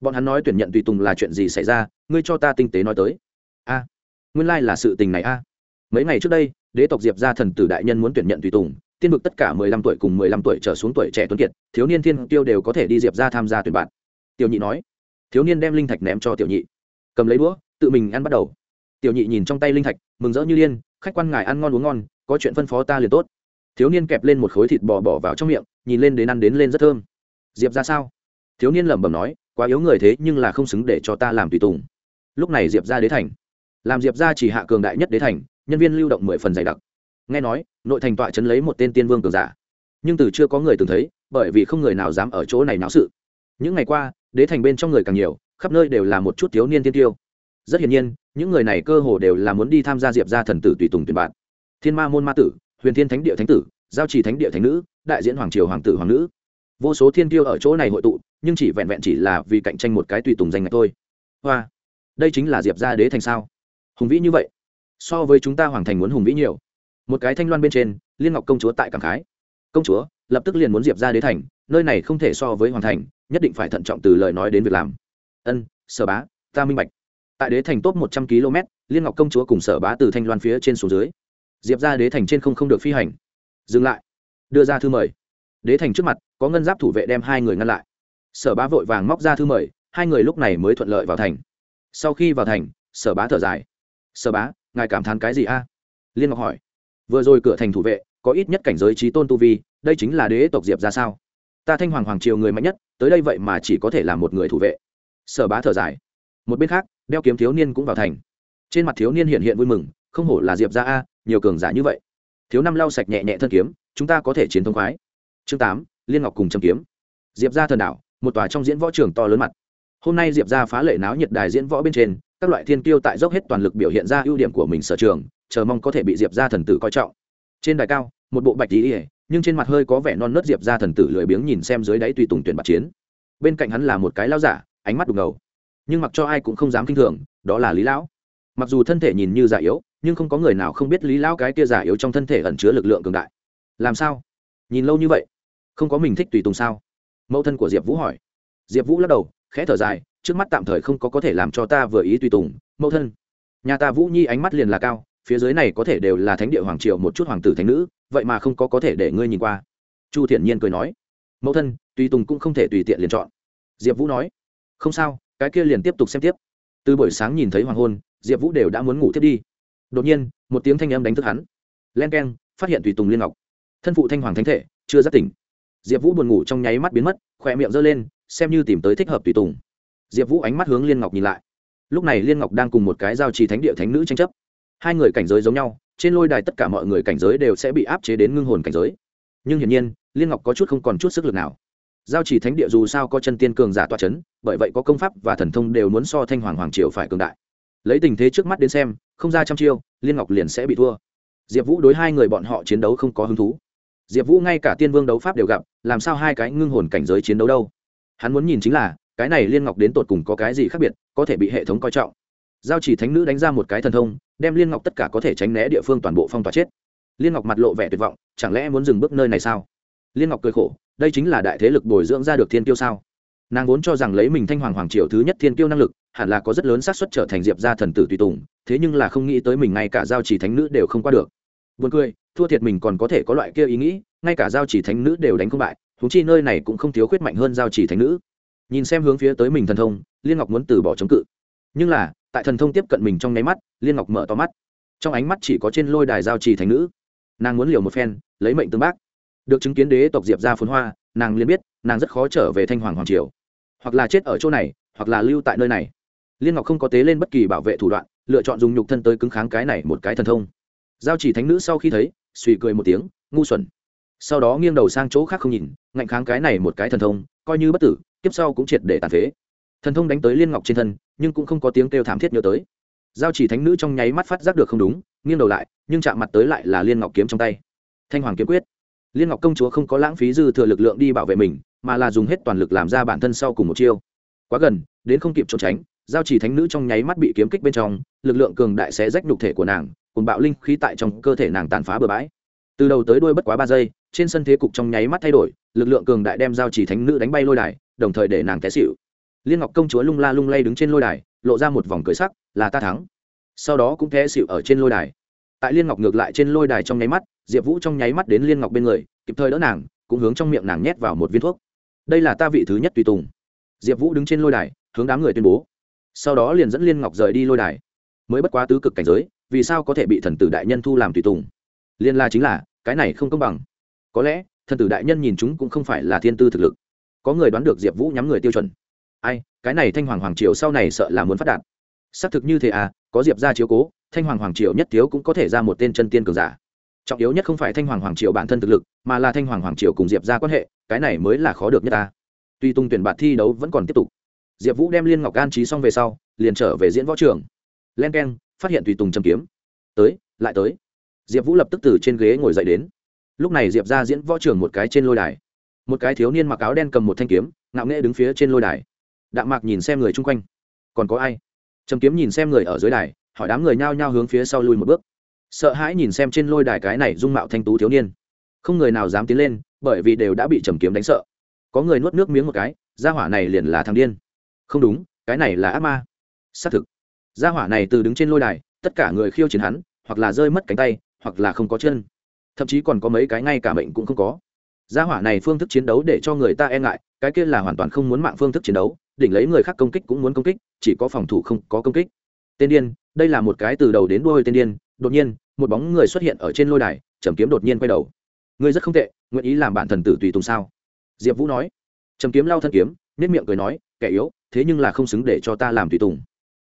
Bọn hắn nói tuyển nhận tùy tùng là chuyện gì xảy ra, ngươi cho ta tinh tế nói tới. A, nguyên lai là sự tình này a. Mấy ngày trước đây, đế tộc diệp gia thần tử đại nhân muốn tuyển nhận tùy tùng, tiên vực tất cả mười lăm tuổi cùng mười lăm tuổi trở xuống tuổi trẻ tuấn kiệt, thiếu niên thiên tiêu đều có thể đi diệp ra tham gia tuyển bạn tiểu nhị nói. Thiếu niên đem linh thạch ném cho tiểu nhị. Cầm lấy đũa, tự mình ăn bắt đầu. Tiểu nhị nhìn trong tay linh thạch, mừng rỡ như liên khách quan ngài ăn ngon uống ngon, có chuyện phân phó ta liền tốt. Thiếu niên kẹp lên một khối thịt bò bỏ vào trong miệng, nhìn lên đến ăn đến lên rất thơm. Diệp ra sao? Thiếu niên lẩm bẩm nói, quá yếu người thế nhưng là không xứng để cho ta làm tùy tùng. Lúc này diệp ra đế thành. Làm diệp ra chỉ hạ cường đại nhất đế thành, nhân viên lưu động mười phần dày đặc. Nghe nói, nội thành tọa chấn lấy một tên tiên vương cường giả. Nhưng từ chưa có người từng thấy, bởi vì không người nào dám ở chỗ này náo sự. Những ngày qua đế thành bên trong người càng nhiều, khắp nơi đều là một chút thiếu niên tiên tiêu. Rất hiển nhiên, những người này cơ hồ đều là muốn đi tham gia diệp gia thần tử tùy tùng tuyển bạn. Thiên ma môn ma tử, huyền thiên thánh địa thánh tử, giao trì thánh địa thánh nữ, đại diễn hoàng triều hoàng tử hoàng nữ. Vô số thiên tiêu ở chỗ này hội tụ, nhưng chỉ vẹn vẹn chỉ là vì cạnh tranh một cái tùy tùng danh ngạch thôi. Hoa, đây chính là diệp gia đế thành sao? Hùng vĩ như vậy, so với chúng ta hoàng thành muốn hùng vĩ nhiều. Một cái thanh loan bên trên, liên ngọc công chúa tại cảng khái. Công chúa, lập tức liền muốn diệp ra đế thành, nơi này không thể so với hoàng thành nhất định phải thận trọng từ lời nói đến việc làm. Ân, sở bá, ta minh bạch. Tại đế thành tốt một trăm km, liên ngọc công chúa cùng sở bá từ thanh loan phía trên xuống dưới. Diệp ra đế thành trên không không được phi hành. Dừng lại. Đưa ra thư mời. Đế thành trước mặt, có ngân giáp thủ vệ đem hai người ngăn lại. Sở bá vội vàng móc ra thư mời, hai người lúc này mới thuận lợi vào thành. Sau khi vào thành, sở bá thở dài. Sở bá, ngài cảm thán cái gì a? Liên ngọc hỏi. Vừa rồi cửa thành thủ vệ, có ít nhất cảnh giới trí tôn tu vi, đây chính là đế tộc diệp ra sao? Ta thanh hoàng hoàng triều người mạnh nhất, tới đây vậy mà chỉ có thể là một người thủ vệ. Sở bá thở dài. Một bên khác, đeo kiếm thiếu niên cũng vào thành. Trên mặt thiếu niên hiện hiện vui mừng, không hổ là diệp ra a, nhiều cường giả như vậy. Thiếu năm lau sạch nhẹ nhẹ thân kiếm, chúng ta có thể chiến thông khoái. Chương tám, liên ngọc cùng châm kiếm. Diệp ra thần đảo một tòa trong diễn võ trường to lớn mặt. Hôm nay diệp ra phá lệ náo nhiệt đài diễn võ bên trên, các loại thiên kiêu tại dốc hết toàn lực biểu hiện ra ưu điểm của mình sở trường, chờ mong có thể bị diệp ra thần tử coi trọng. Trên đài cao, một bộ bạch lý. ỉa nhưng trên mặt hơi có vẻ non nớt diệp ra thần tử lười biếng nhìn xem dưới đáy tùy tùng tuyển bạc chiến. Bên cạnh hắn là một cái lao giả, ánh mắt đục ngầu. Nhưng mặc cho ai cũng không dám k i n h thường, đó là lý lão. Mặc dù thân thể nhìn như già yếu, nhưng không có người nào không biết lý lão cái kia già yếu trong thân thể ẩn chứa lực lượng cường đại. Làm sao? Nhìn lâu như vậy, không có mình thích tùy tùng sao? Mẫu thân của diệp vũ hỏi. Diệp vũ lắc đầu, khẽ thở dài, trước mắt tạm thời không có có thể làm cho ta vừa ý tùy tùng, mẫu thân. Nhà ta vũ nhi ánh mắt liền là cao, phía dưới này có thể đều là thánh địa hoàng triều một chút hoàng tử thánh nữ vậy mà không có có thể để ngươi nhìn qua. Chu thiện nhiên cười nói, mẫu thân, tùy tùng cũng không thể tùy tiện liền chọn. Diệp vũ nói, không sao, cái kia liền tiếp tục xem tiếp. Từ buổi sáng nhìn thấy hoàng hôn, diệp vũ đều đã muốn ngủ tiếp đi. Đột nhiên, một tiếng thanh âm đánh thức hắn. Len k e n phát hiện tùy tùng liên ngọc. Thân phụ thanh hoàng thánh thể, chưa rất tỉnh. Diệp vũ buồn ngủ trong nháy mắt biến mất khỏe miệng giơ lên, xem như tìm tới thích hợp tùy tùng. Diệp vũ ánh mắt hướng liên ngọc nhìn lại. Lúc này liên ngọc đang cùng một cái giao trì thánh địa thánh nữ tranh chấp. Hai người cảnh giới giống nhau trên lôi đài tất cả mọi người cảnh giới đều sẽ bị áp chế đến ngưng hồn cảnh giới. Nhưng hiển nhiên, liên ngọc có chút không còn chút sức lực nào. Giao chỉ thánh địa dù sao có chân tiên cường giả toa c h ấ n bởi vậy có công pháp và thần thông đều muốn so thanh hoàng hoàng triều phải cường đại. Lấy tình thế trước mắt đến xem, không ra trăm chiêu, liên ngọc liền sẽ bị thua. Diệp vũ đối hai người bọn họ chiến đấu không có hứng thú. Diệp vũ ngay cả tiên vương đấu pháp đều gặp, làm sao hai cái ngưng hồn cảnh giới chiến đấu đâu? Hắn muốn nhìn chính là, cái này liên ngọc đến tột cùng có cái gì khác biệt, có thể bị hệ thống coi trọng. Giao chỉ thánh nữ đánh ra một cái thần thông đem liên ngọc tất cả có thể tránh né địa phương toàn bộ phong tỏa chết liên ngọc mặt lộ vẻ tuyệt vọng chẳng lẽ muốn dừng bước nơi này sao liên ngọc cười khổ đây chính là đại thế lực bồi dưỡng ra được thiên tiêu sao nàng vốn cho rằng lấy mình thanh hoàng hoàng triều thứ nhất thiên tiêu năng lực hẳn là có rất lớn xác suất trở thành diệp gia thần tử tùy tùng thế nhưng là không nghĩ tới mình ngay cả giao chỉ thánh nữ đều không qua được Buồn cười, thua thiệt mình còn có thể có loại kia ý nghĩ, ngay cả giao chỉ thánh nữ đều đánh không bại, huống chi nơi này cũng không thiếu khuyết mạnh hơn giao chỉ thánh nữ. Nhìn xem hướng phía tới mình thần thông, Liên Ngọc muốn từ bỏ chống cự. Nhưng là, tại thần thông tiếp cận mình trong nháy mắt, liên ngọc mở to mắt. Trong ánh mắt chỉ có trên lôi đài giao trì thành nữ. Nàng muốn liều một phen, lấy mệnh tương bác. Được chứng kiến đế tộc diệp ra phốn hoa, nàng liền biết, nàng rất khó trở về thanh hoàng hoàng triều. Hoặc là chết ở chỗ này, hoặc là lưu tại nơi này. Liên ngọc không có tế lên bất kỳ bảo vệ thủ đoạn, lựa chọn dùng nhục thân tới cứng kháng cái này một cái thần thông. Giao chỉ thánh nữ sau khi thấy, suy cười một tiếng, ngu xuẩn. Sau đó nghiêng đầu sang chỗ khác không nhìn, ngạnh kháng cái này một cái thần thông, coi như bất tử tiếp sau cũng triệt để tàn phế thần thông đánh tới liên ngọc trên thân, nhưng cũng không có tiếng kêu thảm thiết nhớ tới. Giao chỉ thánh nữ trong nháy mắt phát giác được không đúng, nghiêng đầu lại, nhưng chạm mặt tới lại là liên ngọc kiếm trong tay. Thanh hoàng kiếm quyết. Liên ngọc công chúa không có lãng phí dư thừa lực lượng đi bảo vệ mình, mà là dùng hết toàn lực làm ra bản thân sau cùng một chiêu. Quá gần, đến không kịp trốn tránh, giao chỉ thánh nữ trong nháy mắt bị kiếm kích bên trong, lực lượng cường đại sẽ rách nhục thể của nàng cùng bạo linh khí tại trong cơ thể nàng tàn phá bừa bãi. Từ đầu tới đuôi bất quá ba giây, trên sân thế cục trong nháy mắt thay đổi, lực lượng cường đại đem giao chỉ thánh nữ đánh bay lôi đài, đồng thời để nàng té xịu liên ngọc công chúa lung la lung lay đứng trên lôi đài, lộ ra một vòng cười sắc, là ta thắng. Sau đó cũng té xịu ở trên lôi đài. Tại liên ngọc ngược lại trên lôi đài trong nháy mắt, diệp vũ trong nháy mắt đến liên ngọc bên người, kịp thời đỡ nàng, cũng hướng trong miệng nàng nhét vào một viên thuốc. Đây là ta vị thứ nhất tùy tùng. Diệp vũ đứng trên lôi đài, hướng đám người tuyên bố. Sau đó liền dẫn liên ngọc rời đi lôi đài. Mới bất quá tứ cực cảnh giới, vì sao có thể bị thần tử đại nhân thu làm tùy tùng? Liên la chính là, cái này không công bằng. Có lẽ, thần tử đại nhân nhìn chúng cũng không phải là thiên tư thực lực. Có người đoán được diệp vũ nhắm người tiêu chuẩn ai, cái này thanh hoàng hoàng triều sau này sợ là muốn phát đạt. Xác thực như thế à có diệp ra chiếu cố, thanh hoàng hoàng triều nhất thiếu cũng có thể ra một tên chân tiên cường giả. Trọng yếu nhất không phải thanh hoàng hoàng triều bản thân thực lực, mà là thanh hoàng hoàng triều cùng diệp ra quan hệ, cái này mới là khó được nhất ta. Tuy tung tuyển bạt thi đấu vẫn còn tiếp tục. Diệp vũ đem liên ngọc an trí xong về sau, liền trở về diễn võ trường. Len k e n phát hiện tùy tùng châm kiếm. Tới, lại tới. Diệp vũ lập tức từ trên ghế ngồi dậy đến. Lúc này diệp ra diễn võ trường một cái trên lôi đài. Một cái thiếu niên mặc áo đen cầm một thanh kiếm, ngạo nghễ đứng phía trên lôi đài đạm mạc nhìn xem người chung quanh. Còn có ai? Trầm kiếm nhìn xem người ở dưới đài, hỏi đám người nhao nhao hướng phía sau lui một bước. Sợ hãi nhìn xem trên lôi đài cái này dung mạo thanh tú thiếu niên. Không người nào dám tiến lên, bởi vì đều đã bị trầm kiếm đánh sợ. Có người nuốt nước miếng một cái, gia hỏa này liền là thằng điên. Không đúng, cái này là ác ma. Xác thực. Gia hỏa này từ đứng trên lôi đài, tất cả người khiêu chiến hắn, hoặc là rơi mất cánh tay, hoặc là không có chân. Thậm chí còn có mấy cái ngay cả mệnh cũng không có. Gia hỏa này phương thức chiến đấu để cho người ta e ngại, cái kia là hoàn toàn không muốn mạng phương thức chiến đấu đỉnh lấy người khác công kích cũng muốn công kích, chỉ có phòng thủ không có công kích. Tên điên, đây là một cái từ đầu đến đuôi tên điên, đột nhiên, một bóng người xuất hiện ở trên lôi đài, trầm kiếm đột nhiên quay đầu. Ngươi rất không tệ, nguyện ý làm bản thần tử tùy tùng sao? Diệp vũ nói. Trầm kiếm lao thân kiếm nết miệng cười nói, kẻ yếu, thế nhưng là không xứng để cho ta làm tùy tùng.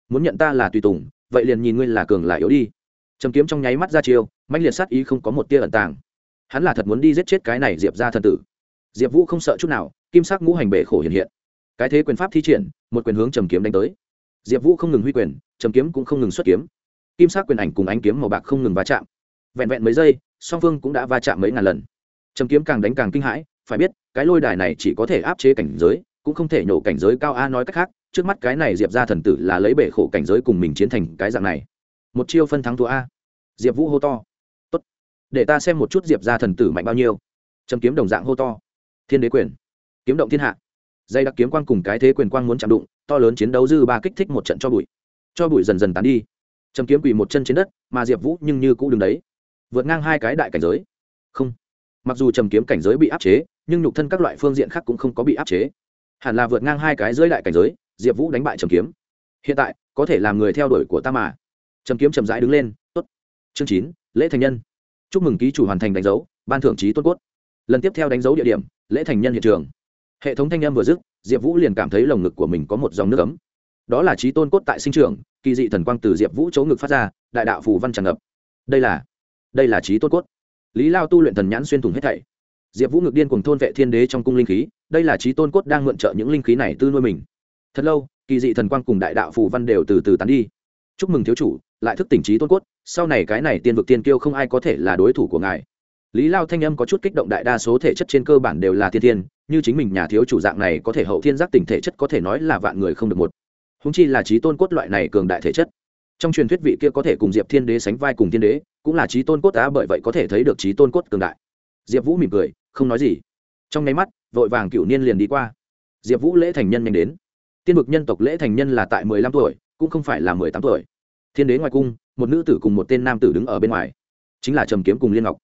Muốn nhận ta là tùy tùng, vậy liền nhìn ngươi là cường là yếu đi. Trầm kiếm trong nháy mắt ra chiêu mạnh liệt sát ý không có một tia ẩn tàng. Hắn là thật muốn đi giết chết cái này diệp ra thần tử. Diệp vũ không sợ chút nào, kim sắc ngũ hành bể khổ hiện hiện cái thế quyền pháp thi triển, một quyền hướng trầm kiếm đánh tới. Diệp vũ không ngừng huy quyền, trầm kiếm cũng không ngừng xuất kiếm. Kim sắc quyền ảnh cùng ánh kiếm màu bạc không ngừng va chạm. Vẹn vẹn mấy giây, song phương cũng đã va chạm mấy ngàn lần. Trầm kiếm càng đánh càng kinh hãi, phải biết, cái lôi đài này chỉ có thể áp chế cảnh giới, cũng không thể nhổ cảnh giới cao a nói cách khác, trước mắt cái này diệp ra thần tử là lấy bể khổ cảnh giới cùng mình chiến thành cái dạng này. Một chiêu phân thắng thua a. Diệp vũ hô to. Tốt. Để ta xem một chút diệp ra thần tử mạnh bao nhiêu. Trầm kiếm đồng dạng hô to. Thiên đế quyền. Kiếm động thiên hạ dây đặc kiếm quang cùng cái thế quyền quang muốn chạm đụng, to lớn chiến đấu dư ba kích thích một trận cho bụi. Cho bụi dần dần tán đi. Trầm kiếm quỳ một chân trên đất, mà diệp vũ nhưng như cũ đứng đấy, vượt ngang hai cái đại cảnh giới. Không. Mặc dù trầm kiếm cảnh giới bị áp chế, nhưng nhục thân các loại phương diện khác cũng không có bị áp chế. Hẳn là vượt ngang hai cái dưới đại cảnh giới, diệp vũ đánh bại trầm kiếm. Hiện tại, có thể làm người theo đuổi của ta mà. Trầm kiếm trầm rãi đứng lên, tốt. Chương chín, lễ thành nhân. Chúc mừng ký chủ hoàn thành đánh dấu, ban thưởng trí tốt cốt. Lần tiếp theo đánh dấu địa điểm, lễ thành nhân hiện trường hệ thống thanh â m vừa dứt, diệp vũ liền cảm thấy lồng ngực của mình có một dòng nước ấm. Đó là trí tôn cốt tại sinh trường kỳ dị thần quang từ diệp vũ chỗ ngực phát ra, đại đạo phù văn tràn ngập. Đây là đây là trí tôn cốt. Lý lao tu luyện thần nhãn xuyên thủng hết thảy. Diệp vũ ngực điên cùng thôn vệ thiên đế trong cung linh khí, đây là trí tôn cốt đang mượn trợ những linh khí này tư nuôi mình. Thật lâu, kỳ dị thần quang cùng đại đạo phù văn đều từ từ tán đi. Chúc mừng thiếu chủ, lại thức tỉnh trí tôn cốt, sau này cái này tiên vực tiên kiêu không ai có thể là đối thủ của ngài lý lao thanh âm có chút kích động đại đa số thể chất trên cơ bản đều là thiên thiên, như chính mình nhà thiếu chủ dạng này có thể hậu thiên giác tỉnh thể chất có thể nói là vạn người không được một. Húng chi là trí tôn cốt loại này cường đại thể chất. Trong truyền thuyết vị kia có thể cùng diệp thiên đế sánh vai cùng thiên đế, cũng là trí tôn cốt á bởi vậy có thể thấy được trí tôn cốt cường đại. Diệp vũ mỉm cười, không nói gì. Trong nháy mắt, vội vàng cựu niên liền đi qua. Diệp vũ lễ thành nhân nhanh đến. Tiên vực nhân tộc lễ thành nhân là tại mười lăm tuổi, cũng không phải là mười tám tuổi. Thiên đế ngoài cung, một nữ tử cùng một tên nam tử đứng ở bên ngoài. Chính là trầm kiếm cùng liên ngọc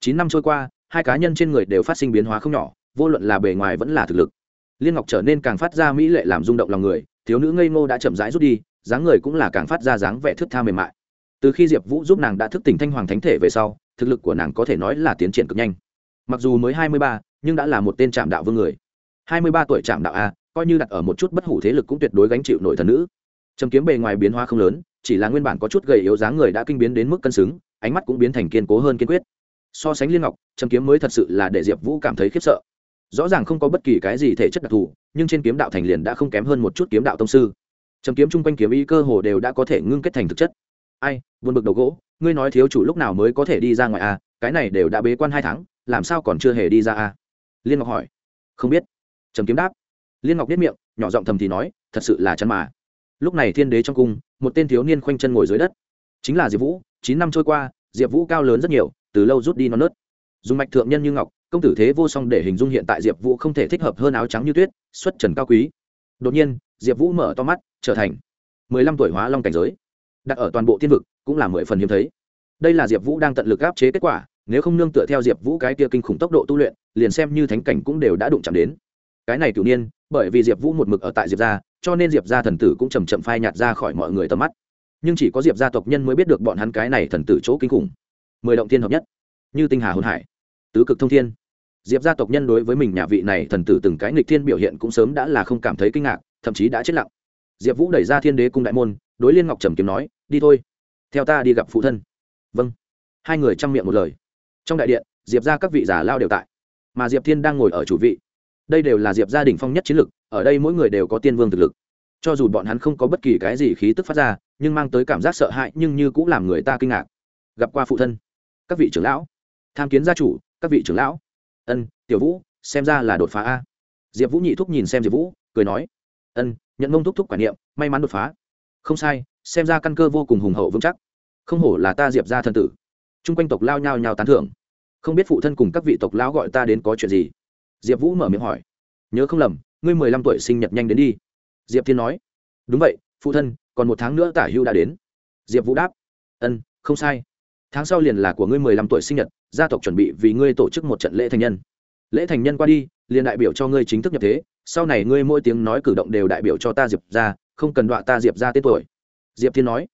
chín năm trôi qua, hai cá nhân trên người đều phát sinh biến hóa không nhỏ, vô luận là bề ngoài vẫn là thực lực. Liên ngọc trở nên càng phát ra mỹ lệ làm rung động lòng người, thiếu nữ ngây ngô đã chậm rãi rút đi, dáng người cũng là càng phát ra dáng vẻ thước tha mềm mại. Từ khi diệp vũ giúp nàng đã thức tỉnh thanh hoàng thánh thể về sau, thực lực của nàng có thể nói là tiến triển cực nhanh. Mặc dù mới hai mươi ba, nhưng đã là một tên trạm đạo vương người. Hai mươi ba tuổi trạm đạo a, coi như đặt ở một chút bất hủ thế lực cũng tuyệt đối gánh chịu nội thần nữ. Trầm kiếm bề ngoài biến hóa không lớn, chỉ là nguyên bản có chút gầy yếu dáng người đã kinh biến đến mức cân xứng, ánh mắt cũng biến thành kiên cố hơn kiên quyết so sánh liên ngọc, trầm kiếm mới thật sự là để diệp vũ cảm thấy khiếp sợ. Rõ ràng không có bất kỳ cái gì thể chất đặc thù, nhưng trên kiếm đạo thành liền đã không kém hơn một chút kiếm đạo tông sư. Trầm kiếm chung quanh kiếm ý cơ hồ đều đã có thể ngưng kết thành thực chất. Ai, buồn bực đầu gỗ, ngươi nói thiếu chủ lúc nào mới có thể đi ra ngoài à? Cái này đều đã bế quan hai tháng, làm sao còn chưa hề đi ra à? Liên ngọc hỏi. Không biết. Trầm kiếm đáp. Liên ngọc biết miệng, nhỏ giọng thầm thì nói, thật sự là chăn mà. Lúc này thiên đế trong cung, một tên thiếu niên khoanh chân ngồi dưới đất. Chính là diệp vũ, chín năm trôi qua, diệp vũ cao lớn rất nhiều từ lâu rút đi non nớt. Dùng mạch thượng nhân như ngọc, công tử thế vô song để hình dung hiện tại diệp vũ không thể thích hợp hơn áo trắng như tuyết, xuất trần cao quý. Đột nhiên, diệp vũ mở to mắt, trở thành mười lăm tuổi hóa long cảnh giới. Đặt ở toàn bộ tiên vực, cũng là mười phần hiếm thấy. Đây là diệp vũ đang tận lực áp chế kết quả, nếu không nương tựa theo diệp vũ cái kia kinh khủng tốc độ tu luyện, liền xem như thánh cảnh cũng đều đã đụng chạm đến. Cái này cửu niên, bởi vì diệp vũ một mực ở tại diệp gia, cho nên diệp gia thần tử cũng chầm chậm phai nhạt ra khỏi mọi người tầm mắt. Nhưng chỉ có diệp gia tộc nhân mới biết được bọn hắn cái này thần tử chỗ kinh khủng mười động thiên hợp nhất. Như tinh hà hồn hải, tứ cực thông thiên. Diệp gia tộc nhân đối với mình nhà vị này thần tử từng cái nghịch thiên biểu hiện cũng sớm đã là không cảm thấy kinh ngạc, thậm chí đã chết lặng. Diệp vũ đẩy ra thiên đế cung đại môn, đối liên ngọc trầm kiếm nói, đi thôi, theo ta đi gặp phụ thân. Vâng. Hai người chăm miệng một lời. Trong đại điện, diệp ra các vị giả lao đều tại, mà diệp thiên đang ngồi ở chủ vị. Đây đều là diệp gia đình phong nhất chiến lực, ở đây mỗi người đều có tiên vương thực lực. Cho dù bọn hắn không có bất kỳ cái gì khí tức phát ra, nhưng mang tới cảm giác sợ hãi, nhưng như cũng làm người ta kinh ngạc. Gặp qua phụ thân các vị trưởng lão, tham kiến gia chủ, các vị trưởng lão. Ân, tiểu vũ, xem ra là đột phá a. Diệp vũ nhị thúc nhìn xem diệp vũ, cười nói. Ân, nhận mông thúc thúc quản niệm, may mắn đột phá. Không sai, xem ra căn cơ vô cùng hùng hậu vững chắc. Không hổ là ta diệp ra thân tử. T r u n g quanh tộc lao nhao nhao tán thưởng. Không biết phụ thân cùng các vị tộc lão gọi ta đến có chuyện gì? Diệp vũ mở miệng hỏi. Nhớ không lầm, ngươi mười lăm tuổi sinh nhật nhanh đến đi. Diệp thiên nói. Đúng vậy, phụ thân, còn một tháng nữa tả hưu đã đến. Diệp vũ đáp. Ân, không sai tháng sau liền là của ngươi mười lăm tuổi sinh nhật, gia tộc chuẩn bị vì ngươi tổ chức một trận lễ thành nhân. Lễ thành nhân qua đi, liền đại biểu cho ngươi chính thức nhập thế. Sau này ngươi mỗi tiếng nói cử động đều đại biểu cho ta diệp ra không cần đọa ta diệp ra tên tuổi. Diệp thiên nói.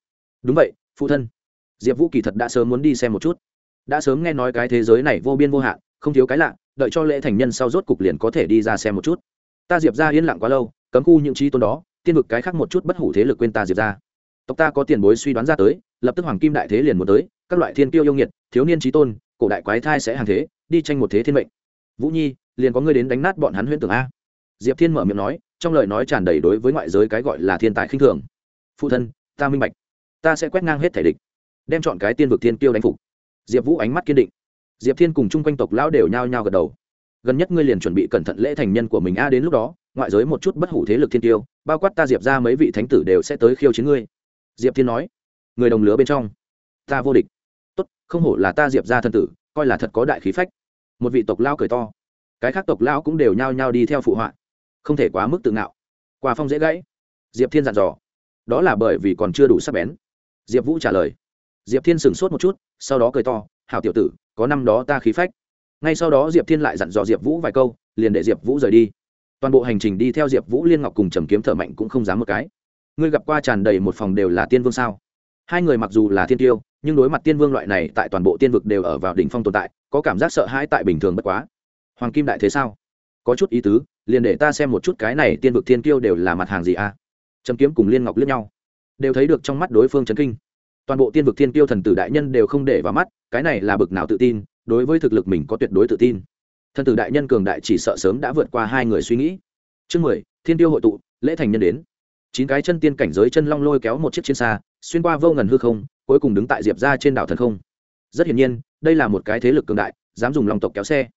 Đúng vậy, phụ thân. Diệp vũ kỳ thật đã sớm muốn đi xem một chút. Đã sớm nghe nói cái thế giới này vô biên vô hạn, không thiếu cái lạ, đợi cho lễ thành nhân sau rốt cục liền có thể đi ra xem một chút. Ta diệp ra yên lặng quá lâu, cấm khu những trí tôn đó, tiên vực cái khác một chút bất hủ thế lực quên ta diệp ra tộc ta có tiền bối suy đoán ra tới, lập tức hoàng kim đại thế liền muốn tới các loại thiên tiêu yêu nghiệt, thiếu niên trí tôn, cổ đại quái thai sẽ hàng thế, đi tranh một thế thiên mệnh. Vũ nhi, liền có người đến đánh nát bọn hắn huyễn tưởng a. Diệp thiên mở miệng nói, trong lời nói tràn đầy đối với ngoại giới cái gọi là thiên tài khinh thường. Phụ thân, ta minh bạch. Ta sẽ quét ngang hết thể địch, đem chọn cái tiên vực thiên tiêu đánh phục. Diệp vũ ánh mắt kiên định. Diệp thiên cùng chung quanh tộc lão đều nhao nhao gật đầu. Gần nhất ngươi liền chuẩn bị cẩn thận lễ thành nhân của mình a, đến lúc đó, ngoại giới một chút bất hủ thế lực thiên tiêu bao quát ta diệp ra mấy vị thánh tử đều sẽ tới khiêu chiến ngươi. Diệp thiên nói. Người đồng lứa bên trong, ta vô địch không hổ là ta diệp ra thân tử, coi là thật có đại khí phách. Một vị tộc lao cười to. Cái khác tộc lão cũng đều nhao nhao đi theo phụ họa. Không thể quá mức tự ngạo. Qua phong dễ gãy. Diệp thiên dặn dò. Đó là bởi vì còn chưa đủ sắc bén. Diệp vũ trả lời. Diệp thiên sửng sốt một chút, sau đó cười to. Hảo tiểu tử, có năm đó ta khí phách. Ngay sau đó diệp thiên lại dặn dò diệp vũ vài câu, liền để diệp vũ rời đi. Toàn bộ hành trình đi theo diệp vũ liên ngọc cùng trầm kiếm thở mạnh cũng không dám một cái. Ngươi gặp qua tràn đầy một phòng đều là tiên vương sao? Hai người mặc dù là thiên tiêu, nhưng đối mặt tiên vương loại này tại toàn bộ tiên vực đều ở vào đỉnh phong tồn tại, có cảm giác sợ hãi tại bình thường bất quá. Hoàng kim đại thế sao? Có chút ý tứ, liền để ta xem một chút cái này tiên vực thiên tiêu đều là mặt hàng gì a à? trầm kiếm cùng liên ngọc liếc nhau. Đều thấy được trong mắt đối phương chấn kinh. Toàn bộ tiên vực thiên tiêu thần tử đại nhân đều không để vào mắt, cái này là bực nào tự tin, đối với thực lực mình có tuyệt đối tự tin. Thần tử đại nhân cường đại chỉ sợ sớm đã vượt qua hai người suy nghĩ. Chương mười, thiên tiêu hội tụ, lễ thành nhân đến chín cái chân tiên cảnh giới chân long lôi kéo một chiếc chiến xa, xuyên qua vô ngần hư không, cuối cùng đứng tại diệp ra trên đảo thần không. Rất hiển nhiên, đây là một cái thế lực cường đại, dám dùng lòng tộc kéo xe.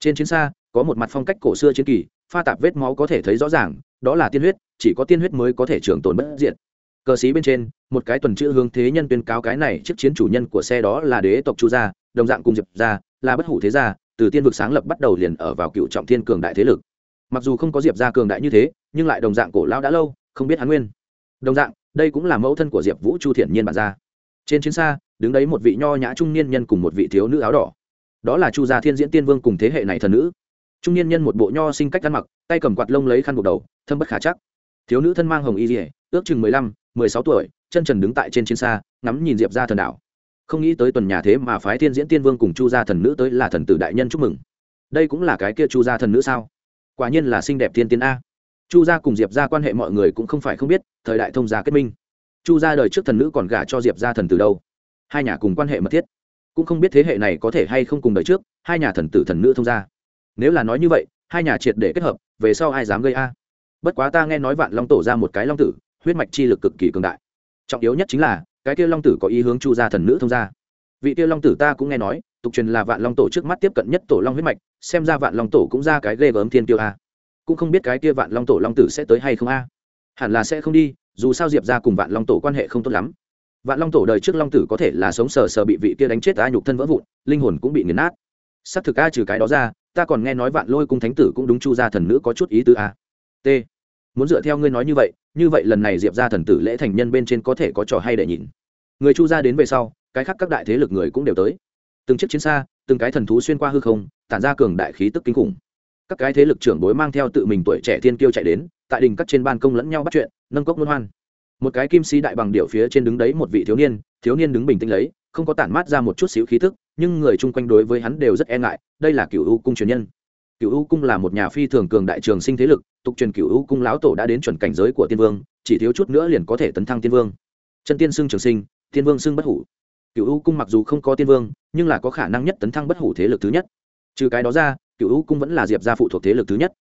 Trên chiến xa, có một mặt phong cách cổ xưa chiến kỳ, pha tạp vết máu có thể thấy rõ ràng, đó là tiên huyết, chỉ có tiên huyết mới có thể trường tồn bất diện cờ sĩ bên trên, một cái tuần chữ hướng thế nhân tuyên cáo cái này chiếc chiến chủ nhân của xe đó là đế tộc chu gia, đồng dạng cùng diệp gia, là bất hủ thế gia, từ tiên vực sáng lập bắt đầu liền ở vào cựu trọng thiên cường đại thế lực. Mặc dù không có diệp gia cường đại như thế, nhưng lại đồng dạng cổ lao đã lâu không biết hắn nguyên. Đồng dạng, đây cũng là mẫu thân của diệp vũ chu thiện nhiên bản ra. Trên chiến xa, đứng đấy một vị nho nhã trung niên nhân cùng một vị thiếu nữ áo đỏ. Đó là chu gia thiên diễn tiên vương cùng thế hệ này thần nữ. Trung niên nhân một bộ nho sinh cách ăn mặc, tay cầm quạt lông lấy khăn buộc đầu, thâm bất khả chắc. Thiếu nữ thân mang hồng y dỉa ước chừng mười lăm, mười sáu tuổi, chân trần đứng tại trên chiến xa, ngắm nhìn diệp ra thần đảo không nghĩ tới tuần nhà thế mà phái thiên diễn tiên vương cùng chu gia thần nữ tới là thần tử đại nhân chúc mừng. Đây cũng là cái kia chu gia thần nữ sao? Quả nhiên là xinh đẹp thiên tiên a chu gia cùng diệp ra quan hệ mọi người cũng không phải không biết, thời đại thông gia kết minh. Chu gia đời trước thần nữ còn gả cho diệp ra thần tử đâu? Hai nhà cùng quan hệ mật thiết. Cũng không biết thế hệ này có thể hay không cùng đời trước, hai nhà thần tử thần nữ thông gia. Nếu là nói như vậy, hai nhà triệt để kết hợp, về sau ai dám gây a? Bất quá ta nghe nói vạn long tổ ra một cái long tử, huyết mạch chi lực cực kỳ cường đại. Trọng yếu nhất chính là, cái kia long tử có ý hướng chu gia thần nữ thông gia. Vị kia long tử ta cũng nghe nói, tục truyền là vạn long tổ trước mắt tiếp cận nhất tổ long huyết mạch, xem ra vạn long tổ cũng ra cái ghê gớm thiên tiêu a cũng không biết cái kia vạn long tổ long tử sẽ tới hay không a. Hẳn là sẽ không đi, dù sao diệp ra cùng vạn long tổ quan hệ không tốt lắm. Vạn long tổ đời trước long tử có thể là sống sờ sờ bị vị kia đánh chết a nhục thân vỡ vụn, linh hồn cũng bị nghiền nát. Xác thực a, trừ cái đó ra, ta còn nghe nói vạn lôi cung thánh tử cũng đúng chu gia thần nữ có chút ý tứ a. T. Muốn dựa theo ngươi nói như vậy như vậy lần này diệp ra thần tử lễ thành nhân bên trên có thể có trò hay để nhìn. Người chu gia đến về sau, cái khác các đại thế lực người cũng đều tới. Từng chiếc chiến xa, từng cái thần thú xuyên qua hư không, tản ra cường đại khí tức kinh khủng các cái thế lực trưởng bối mang theo tự mình tuổi trẻ thiên kiêu chạy đến, tại đình các trên ban công lẫn nhau bắt chuyện, nâng cốc luân hoan. Một cái kim sĩ đại bằng điệu phía trên đứng đấy một vị thiếu niên thiếu niên đứng bình tĩnh lấy, không có tản mát ra một chút xíu khí thức nhưng người chung quanh đối với hắn đều rất e ngại, đây là cựu u cung truyền nhân. Cựu u cung là một nhà phi thường cường đại trường sinh thế lực, tục truyền cựu u cung lão tổ đã đến chuẩn cảnh giới của tiên vương, chỉ thiếu chút nữa liền có thể tấn thăng tiên vương. Chân tiên xưng trường sinh, tiên vương xưng bất hủ. Cựu u cung mặc dù không có tiên vương, nhưng là có khả năng nhất tấn thăng bất hủ thế lực thứ nhất. Trừ cái đó ra cựu u cung vẫn là diệp gia phụ thuộc thế lực thứ nhất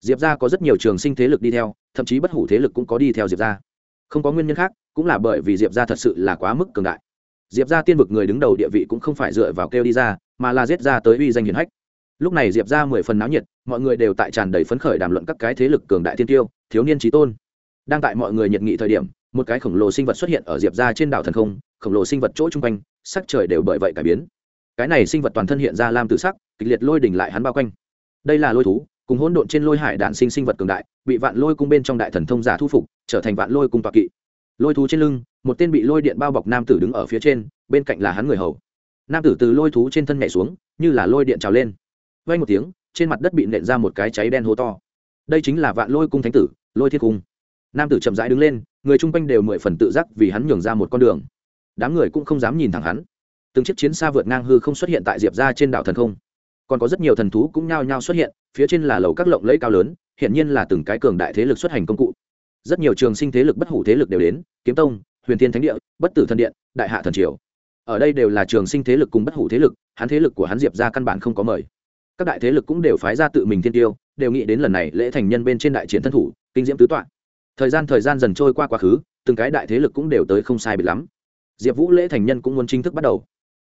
diệp gia có rất nhiều trường sinh thế lực đi theo thậm chí bất hủ thế lực cũng có đi theo diệp gia không có nguyên nhân khác cũng là bởi vì diệp gia thật sự là quá mức cường đại diệp gia tiên vực người đứng đầu địa vị cũng không phải dựa vào kêu đi ra mà là giết ra tới uy danh hiển hách lúc này diệp ra mười phần náo nhiệt mọi người đều tại tràn đầy phấn khởi đàm luận các cái thế lực cường đại thiên tiêu thiếu niên trí tôn đang tại mọi người nhiệt nghị thời điểm một cái khổng lồ sinh vật xuất hiện ở diệp ra trên đảo thần không khổng lồ sinh vật chỗ chung quanh sắc trời đều bởi vậy cải biến cái này sinh vật toàn thân hiện ra lam tự sắc kịch liệt lôi đỉnh lại hắn bao quanh. Đây là lôi thú, cùng hỗn độn trên lôi hải đạn sinh sinh vật cường đại, bị vạn lôi cung bên trong đại thần thông giả thu phục, trở thành vạn lôi cung tọa kỵ. Lôi thú trên lưng, một tên bị lôi điện bao bọc nam tử đứng ở phía trên, bên cạnh là hắn người hầu. Nam tử từ lôi thú trên thân nhảy xuống, như là lôi điện trào lên. Vay một tiếng, trên mặt đất bị nện ra một cái cháy đen hố to. Đây chính là vạn lôi cung thánh tử, lôi thiết cung. Nam tử chậm rãi đứng lên, người chung quanh đều mười phần tự giác vì hắn nhường ra một con đường. Đám người cũng không dám nhìn thẳng hắn. Từng chiếc chiến xa vượt ngang hư không xuất hiện tại diệp ra trên đảo thần không còn có rất nhiều thần thú cũng nhao nhao xuất hiện, phía trên là lầu các lộng lẫy cao lớn hiện nhiên là từng cái cường đại thế lực xuất hành công cụ. Rất nhiều trường sinh thế lực bất hủ thế lực đều đến, kiếm tông, huyền thiên thánh địa, bất tử thần điện, đại hạ thần triều. Ở đây đều là trường sinh thế lực cùng bất hủ thế lực, hắn thế lực của hắn diệp ra căn bản không có mời. Các đại thế lực cũng đều phái ra tự mình thiên tiêu, đều nghĩ đến lần này lễ thành nhân bên trên đại chiến thân thủ, kinh diễm tứ toạn thời gian thời gian dần trôi qua quá khứ, từng cái đại thế lực cũng đều tới không sai biệt lắm. Diệp vũ lễ thành nhân cũng muốn chính thức bắt đầu.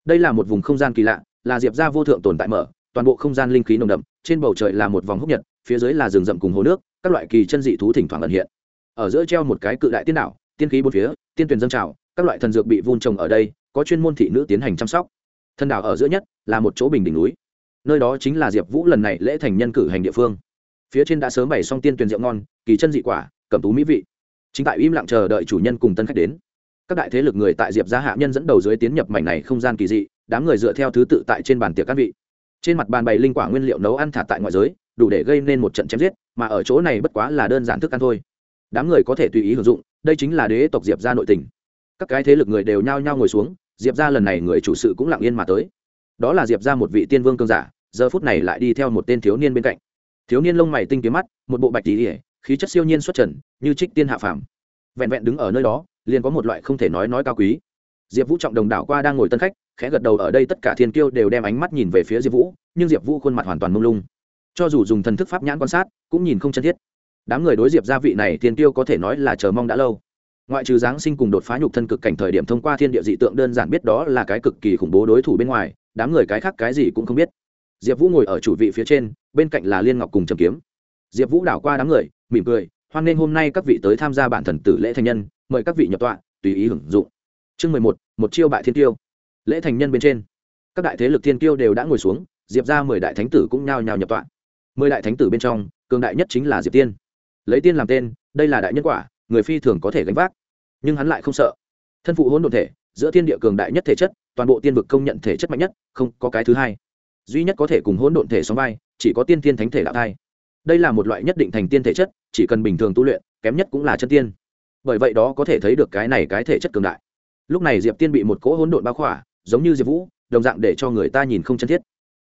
Đây là một vùng không gian kỳ lạ, là diệp ra vô thượng tồn tại mở toàn bộ không gian linh khí nồng đậm, trên bầu trời là một vòng húc nhật, phía dưới là rừng rậm cùng hồ nước, các loại kỳ chân dị thú thỉnh thoảng ẩn hiện. Ở giữa treo một cái cự đại tiên đảo, tiên khí bốn phía, tiên tuyển dân trào, các loại thần dược bị vun trồng ở đây, có chuyên môn thị nữ tiến hành chăm sóc. Thần đảo ở giữa nhất là một chỗ bình đỉnh núi. Nơi đó chính là diệp vũ lần này lễ thành nhân cử hành địa phương. Phía trên đã sớm bày xong tiên tuyển rượu ngon, kỳ chân dị quả, cẩm tú mỹ vị. Chính tại im lặng chờ đợi chủ nhân cùng tân khách đến. Các đại thế lực người tại diệp gia hạ nhân dẫn đầu dưới tiến nhập mảnh này không gian kỳ dị, đám người dựa theo thứ tự tại trên bàn tiệc các vị trên mặt bàn bày linh quả nguyên liệu nấu ăn thả tại ngoại giới, đủ để gây nên một trận chém giết, mà ở chỗ này bất quá là đơn giản thức ăn thôi. Đám người có thể tùy ý hưởng dụng, đây chính là đế tộc diệp gia nội tình. Các cái thế lực người đều nhao nhao ngồi xuống, diệp gia lần này người chủ sự cũng lặng yên mà tới. Đó là diệp gia một vị tiên vương cương giả, giờ phút này lại đi theo một tên thiếu niên bên cạnh. Thiếu niên lông mày tinh kiếm mắt, một bộ bạch tỉ ỉa khí chất siêu nhiên xuất trần, như trích tiên hạ phàm. Vẹn vẹn đứng ở nơi đó, liền có một loại không thể nói nói cao quý diệp vũ trọng đồng đảo qua đang ngồi tân khách, khẽ gật đầu ở đây tất cả thiên kiêu đều đem ánh mắt nhìn về phía diệp vũ, nhưng diệp vũ khuôn mặt hoàn toàn mông lung. Cho dù dùng thần thức pháp nhãn quan sát, cũng nhìn không chân thiết. Đám người đối diệp gia vị này thiên kiêu có thể nói là chờ mong đã lâu. Ngoại trừ giáng sinh cùng đột phá nhục thân cực cảnh thời điểm thông qua thiên địa dị tượng đơn giản biết đó là cái cực kỳ khủng bố đối thủ bên ngoài, đám người cái khác cái gì cũng không biết. Diệp vũ ngồi ở chủ vị phía trên, bên cạnh là liên ngọc cùng trầm kiếm. Diệp vũ đảo qua đám người, mỉm cười, hoan nghênh hôm nay các vị tới tham gia bản thần tử lễ thành nhân, mời các vị nhập tọa, tùy ý hưởng dụng chương mười một một chiêu bại thiên tiêu lễ thành nhân bên trên, các đại thế lực thiên tiêu đều đã ngồi xuống, diệp ra mười đại thánh tử cũng nhao nhao nhập tọa. Mười đại thánh tử bên trong, cường đại nhất chính là diệp tiên. Lấy tiên làm tên, đây là đại nhân quả, người phi thường có thể gánh vác. Nhưng hắn lại không sợ. Thân phụ hỗn độn thể, giữa thiên địa cường đại nhất thể chất, toàn bộ tiên vực công nhận thể chất mạnh nhất, không có cái thứ hai. Duy nhất có thể cùng hỗn độn thể sóng vai, chỉ có tiên tiên thánh thể đạo thai. Đây là một loại nhất định thành tiên thể chất, chỉ cần bình thường tu luyện, kém nhất cũng là chân tiên. Bởi vậy đó có thể thấy được cái này cái thể chất cường đại lúc này diệp tiên bị một cỗ hỗn độn bao khỏa, giống như diệp vũ, đồng dạng để cho người ta nhìn không chân thiết.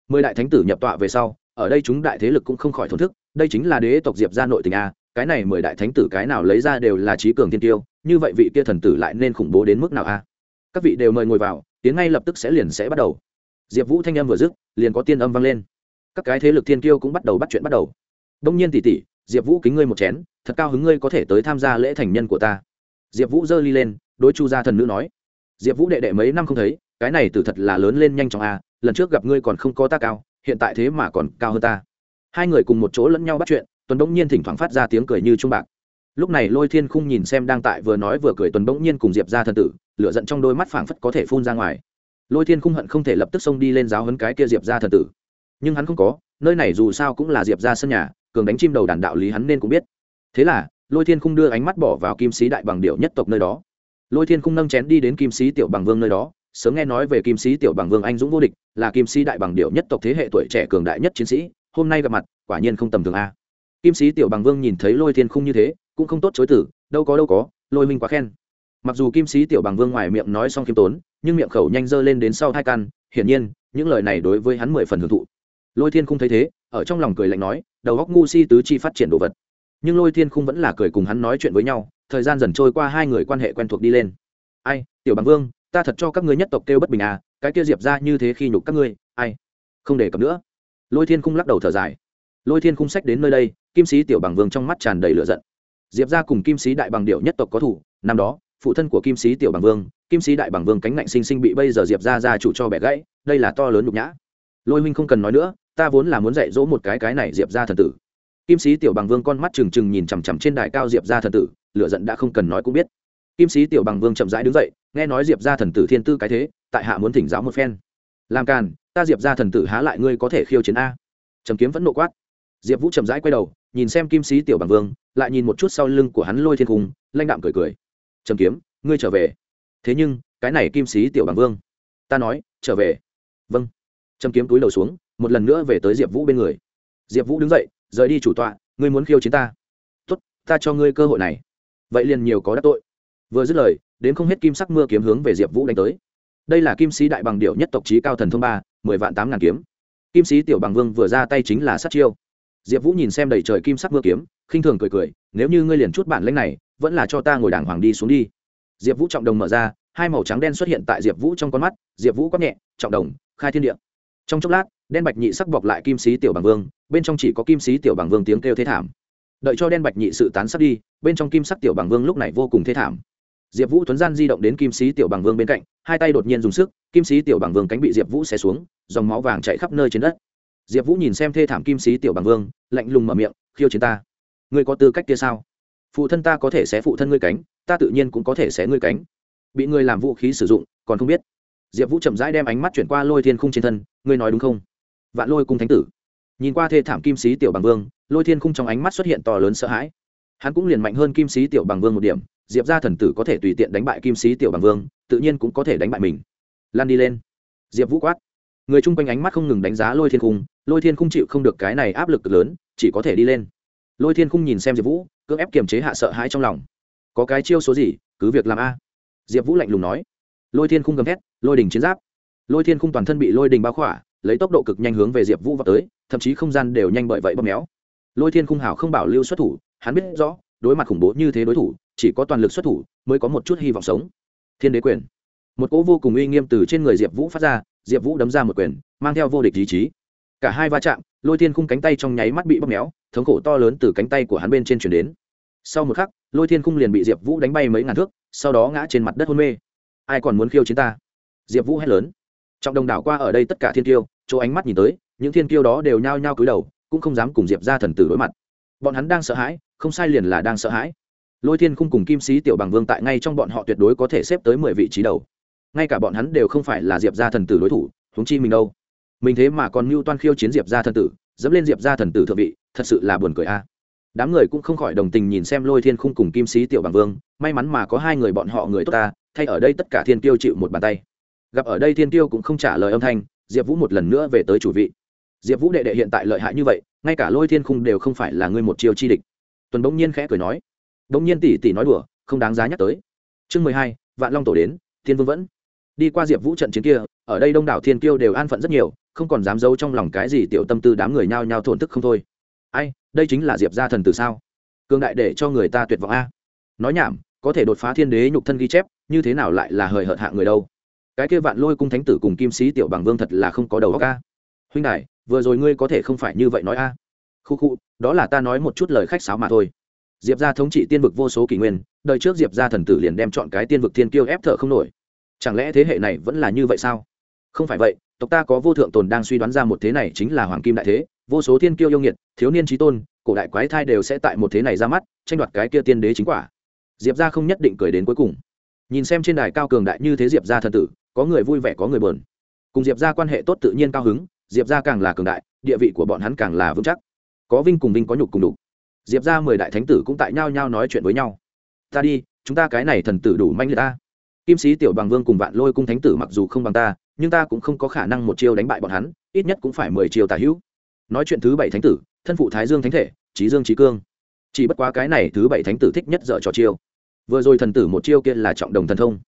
Mười đại thánh tử nhập tọa về sau, ở đây chúng đại thế lực cũng không khỏi thổn thức, đây chính là đế tộc diệp gia nội tình a, cái này mười đại thánh tử cái nào lấy ra đều là trí cường tiên tiêu, như vậy vị kia thần tử lại nên khủng bố đến mức nào a? Các vị đều mời ngồi vào tiếng ngay lập tức sẽ liền sẽ bắt đầu. Diệp vũ thanh âm vừa dứt, liền có tiên âm vang lên. Các cái thế lực thiên kiêu cũng bắt đầu bắt chuyện bắt đầu. Đông nhiên tỉ tỉ, diệp vũ kính ngươi một chén, thật cao hứng ngươi có thể tới tham gia lễ thành nhân của ta. Diệp vũ giơ ly lên đối chu gia thần nữ nói, diệp vũ đệ đệ mấy năm không thấy, cái này từ thật là lớn lên nhanh chóng a, lần trước gặp ngươi còn không có ta cao, hiện tại thế mà còn cao hơn ta. Hai người cùng một chỗ lẫn nhau bắt chuyện, tuần bỗng nhiên thỉnh thoảng phát ra tiếng cười như trung bạc. Lúc này lôi thiên khung nhìn xem đang tại vừa nói vừa cười tuần bỗng nhiên cùng diệp ra thần tử, lửa giận trong đôi mắt phảng phất có thể phun ra ngoài. Lôi thiên khung hận không thể lập tức xông đi lên giáo hấn cái kia diệp ra thần tử. Nhưng hắn không có, nơi này dù sao cũng là diệp ra sân nhà, cường đánh chim đầu đàn đạo lý hắn nên cũng biết. Thế là, lôi thiên khung đưa ánh mắt bỏ vào kim sĩ đại bằng điệu nhất tộc nơi đó lôi thiên khung nâng chén đi đến kim sĩ tiểu bằng vương nơi đó, sớm nghe nói về kim sĩ tiểu bằng vương anh dũng vô địch, là kim sĩ đại bằng điệu nhất tộc thế hệ tuổi trẻ cường đại nhất chiến sĩ, hôm nay gặp mặt, quả nhiên không tầm thường a. À. Kim sĩ tiểu bằng vương nhìn thấy lôi thiên khung như thế, cũng không tốt chối tử đâu có đâu có, lôi minh quá khen. Mặc dù kim sĩ tiểu bằng vương ngoài miệng nói xong khiêm tốn, nhưng miệng khẩu nhanh dơ lên đến sau hai căn hiển nhiên, những lời này đối với hắn mười phần hưởng thụ. Lôi thiên khung thấy thế, ở trong lòng cười lạnh nói, đầu góc ngu si tứ chi phát triển đồ vật nhưng lôi thiên khung vẫn là cười cùng hắn nói chuyện với nhau, thời gian dần trôi qua hai người quan hệ quen thuộc đi lên. Ai, tiểu bằng vương, ta thật cho các ngươi nhất tộc kêu bất bình à cái kia diệp ra như thế khi nhục các ngươi, ai? Không để cập nữa. Lôi thiên khung lắc đầu thở dài. Lôi thiên khung sách đến nơi đây, kim sĩ tiểu bằng vương trong mắt tràn đầy lửa giận. Diệp ra cùng kim sĩ đại bằng điệu nhất tộc có thủ, năm đó, phụ thân của kim sĩ tiểu bằng vương, kim sĩ đại bằng vương cánh ngạnh sinh sinh bị bây giờ diệp ra ra chủ cho bẻ gãy, đây là to lớn nhục nhã. Lôi huynh không cần nói nữa, ta vốn là muốn dạy dỗ một cái cái này diệp ra thần tử kim sĩ tiểu bằng vương con mắt trừng trừng nhìn chằm chằm trên đài cao diệp ra thần tử, lửa giận đã không cần nói cũng biết. Kim sĩ tiểu bằng vương chậm rãi đứng dậy, nghe nói diệp ra thần tử thiên tư cái thế, tại hạ muốn thỉnh giáo một phen. Làm càn, ta diệp ra thần tử há lại ngươi có thể khiêu chiến a. Trầm kiếm vẫn nộ quát. Diệp vũ chậm rãi quay đầu, nhìn xem kim sĩ tiểu bằng vương, lại nhìn một chút sau lưng của hắn lôi thiên cung lanh đạm cười cười. Trầm kiếm, ngươi trở về. Thế nhưng, cái này kim sĩ tiểu bằng vương. Ta nói, trở về. Vâng. Trầm kiếm túi đầu xuống, một lần nữa về tới diệp vũ bên người. Diệp vũ đứng dậy rời đi chủ tọa, ngươi muốn khiêu chiến ta. Tốt, ta cho ngươi cơ hội này. Vậy liền nhiều có đắc tội. Vừa dứt lời, đến không hết kim sắc mưa kiếm hướng về diệp vũ đánh tới. Đây là kim sĩ đại bằng điệu nhất tộc trí cao thần thông ba, mười vạn tám ngàn kiếm. Kim sĩ tiểu bằng vương vừa ra tay chính là sát chiêu. Diệp vũ nhìn xem đầy trời kim sắc mưa kiếm, khinh thường cười cười, nếu như ngươi liền chút bản lãnh này, vẫn là cho ta ngồi đàng hoàng đi xuống đi. Diệp vũ trọng đồng mở ra, hai màu trắng đen xuất hiện tại diệp vũ trong con mắt, diệp vũ quát nhẹ, trọng đồng, khai thiên địa. Trong chốc lát đen bạch nhị sắc bọc lại kim sĩ tiểu bằng vương, bên trong chỉ có kim sĩ tiểu bằng vương tiếng kêu thế thảm. Đợi cho đen bạch nhị sự tán sắc đi, bên trong kim sắc tiểu bằng vương lúc này vô cùng thế thảm. Diệp vũ thuấn gian di động đến kim sĩ tiểu bằng vương bên cạnh, hai tay đột nhiên dùng sức, kim sĩ tiểu bằng vương cánh bị diệp vũ xé xuống, dòng máu vàng chạy khắp nơi trên đất. Diệp vũ nhìn xem thê thảm kim sĩ tiểu bằng vương, lạnh lùng mở miệng, khiêu chiến ta. Ngươi có tư cách kia sao? Phụ thân ta có thể xé phụ thân ngươi cánh, ta tự nhiên cũng có thể xé ngươi cánh. Bị ngươi làm vũ khí sử dụng, còn không biết. Diệp vũ chậm rãi đem ánh mắt chuyển qua lôi thiên khung trên thân, ngươi nói đúng không? Vạn lôi cung thánh tử. Nhìn qua thê thảm kim sĩ tiểu bằng vương, lôi thiên khung trong ánh mắt xuất hiện to lớn sợ hãi. Hắn cũng liền mạnh hơn kim sĩ tiểu bằng vương một điểm, diệp ra thần tử có thể tùy tiện đánh bại kim sĩ tiểu bằng vương, tự nhiên cũng có thể đánh bại mình. Lan đi lên. Diệp vũ quát. Người chung quanh ánh mắt không ngừng đánh giá lôi thiên khung, lôi thiên khung chịu không được cái này áp lực lớn, chỉ có thể đi lên. Lôi thiên khung nhìn xem diệp vũ, cưỡng ép kiềm chế hạ sợ hãi trong lòng. Có cái chiêu số gì, cứ việc làm a. Diệp vũ lạnh lùng nói. Lôi thiên khung gầm thét, lôi đình chiến giáp. Lôi thiên khung toàn thân bị lôi đình bao khỏa lấy tốc độ cực nhanh hướng về diệp vũ vào tới, thậm chí không gian đều nhanh bởi vậy bóp méo. Lôi thiên khung hảo không bảo lưu xuất thủ, hắn biết rõ, đối mặt khủng bố như thế đối thủ, chỉ có toàn lực xuất thủ mới có một chút hy vọng sống. Thiên đế quyền. Một cỗ vô cùng uy nghiêm từ trên người diệp vũ phát ra, diệp vũ đấm ra một quyền, mang theo vô địch ý chí. Cả hai va chạm, lôi thiên khung cánh tay trong nháy mắt bị bóp méo, thống khổ to lớn từ cánh tay của hắn bên trên chuyển đến. Sau một khắc, lôi thiên khung liền bị diệp vũ đánh bay mấy ngàn thước, sau đó ngã trên mặt đất hôn mê. Ai còn muốn khiêu chiến ta? Diệp vũ hét lớn. Trọng đồng đảo qua ở đây tất cả thiên tiêu chỗ ánh mắt nhìn tới, những thiên kiêu đó đều nhao nhao cúi đầu, cũng không dám cùng diệp ra thần tử đối mặt. Bọn hắn đang sợ hãi, không sai liền là đang sợ hãi. Lôi thiên khung cùng kim sĩ tiểu bằng vương tại ngay trong bọn họ tuyệt đối có thể xếp tới mười vị trí đầu. Ngay cả bọn hắn đều không phải là diệp ra thần tử đối thủ húng chi mình đâu. Mình thế mà còn mưu toan khiêu chiến diệp ra thần tử, dẫm lên diệp ra thần tử thượng vị, thật sự là buồn cười a. Đám người cũng không khỏi đồng tình nhìn xem lôi thiên khung cùng kim sĩ tiểu bằng vương, may mắn mà có hai người bọn họ người tốt ta, thay ở đây tất cả thiên tiêu chịu một bàn tay. Gặp ở đây thiên tiêu cũng không trả lời âm thanh diệp vũ một lần nữa về tới chủ vị. Diệp vũ đệ đệ hiện tại lợi hại như vậy, ngay cả lôi thiên khung đều không phải là ngươi một chiêu chi địch. Tuần bỗng nhiên khẽ cười nói. Bỗng nhiên tỷ tỷ nói đùa, không đáng giá nhắc tới. Chương mười hai, vạn long tổ đến, thiên vương vẫn. Đi qua diệp vũ trận chiến kia, ở đây đông đảo thiên kiêu đều an phận rất nhiều, không còn dám giấu trong lòng cái gì tiểu tâm tư đám người nhao nhao thổn thức không thôi. Ai, đây chính là diệp gia thần từ sao? Cương đại để cho người ta tuyệt vọng a. Nói nhảm, có thể đột phá thiên đế nhục thân ghi chép, như thế nào lại là hời hợt hạ người đâu? Cái kia vạn lôi cung thánh tử cùng kim sĩ tiểu bằng vương thật là không có đầu óc a. Huynh đại vừa rồi ngươi có thể không phải như vậy nói a. Khu khu, đó là ta nói một chút lời khách sáo mà thôi. Diệp gia thống trị tiên vực vô số kỷ nguyên, đời trước diệp gia thần tử liền đem chọn cái tiên vực thiên kiêu ép thở không nổi. Chẳng lẽ thế hệ này vẫn là như vậy sao? Không phải vậy, tộc ta có vô thượng tồn đang suy đoán ra một thế này chính là hoàng kim đại thế, vô số thiên kiêu yêu nghiệt, thiếu niên trí tôn, cổ đại quái thai đều sẽ tại một thế này ra mắt, tranh đoạt cái kia tiên đế chính quả. Diệp ra không nhất định cười đến cuối cùng. Nhìn xem trên đài cao cường đại như thế diệp ra thần tử có người vui vẻ, có người bờn cùng diệp ra quan hệ tốt tự nhiên cao hứng, diệp ra càng là cường đại, địa vị của bọn hắn càng là vững chắc. Có vinh cùng vinh có nhục cùng đục diệp ra mười đại thánh tử cũng tại nhau nhau nói chuyện với nhau. Ta đi, chúng ta cái này thần tử đủ manh liệt ta. Kim sĩ tiểu bằng vương cùng vạn lôi cung thánh tử mặc dù không bằng ta, nhưng ta cũng không có khả năng một chiêu đánh bại bọn hắn, ít nhất cũng phải mười chiêu tả hữu. Nói chuyện thứ bảy thánh tử, thân phụ thái dương thánh thể trí dương trí cương. Chỉ bất quá cái này thứ bảy thánh tử thích nhất dở trò chiêu. Vừa rồi thần tử một chiêu kia là trọng đồng thần thông.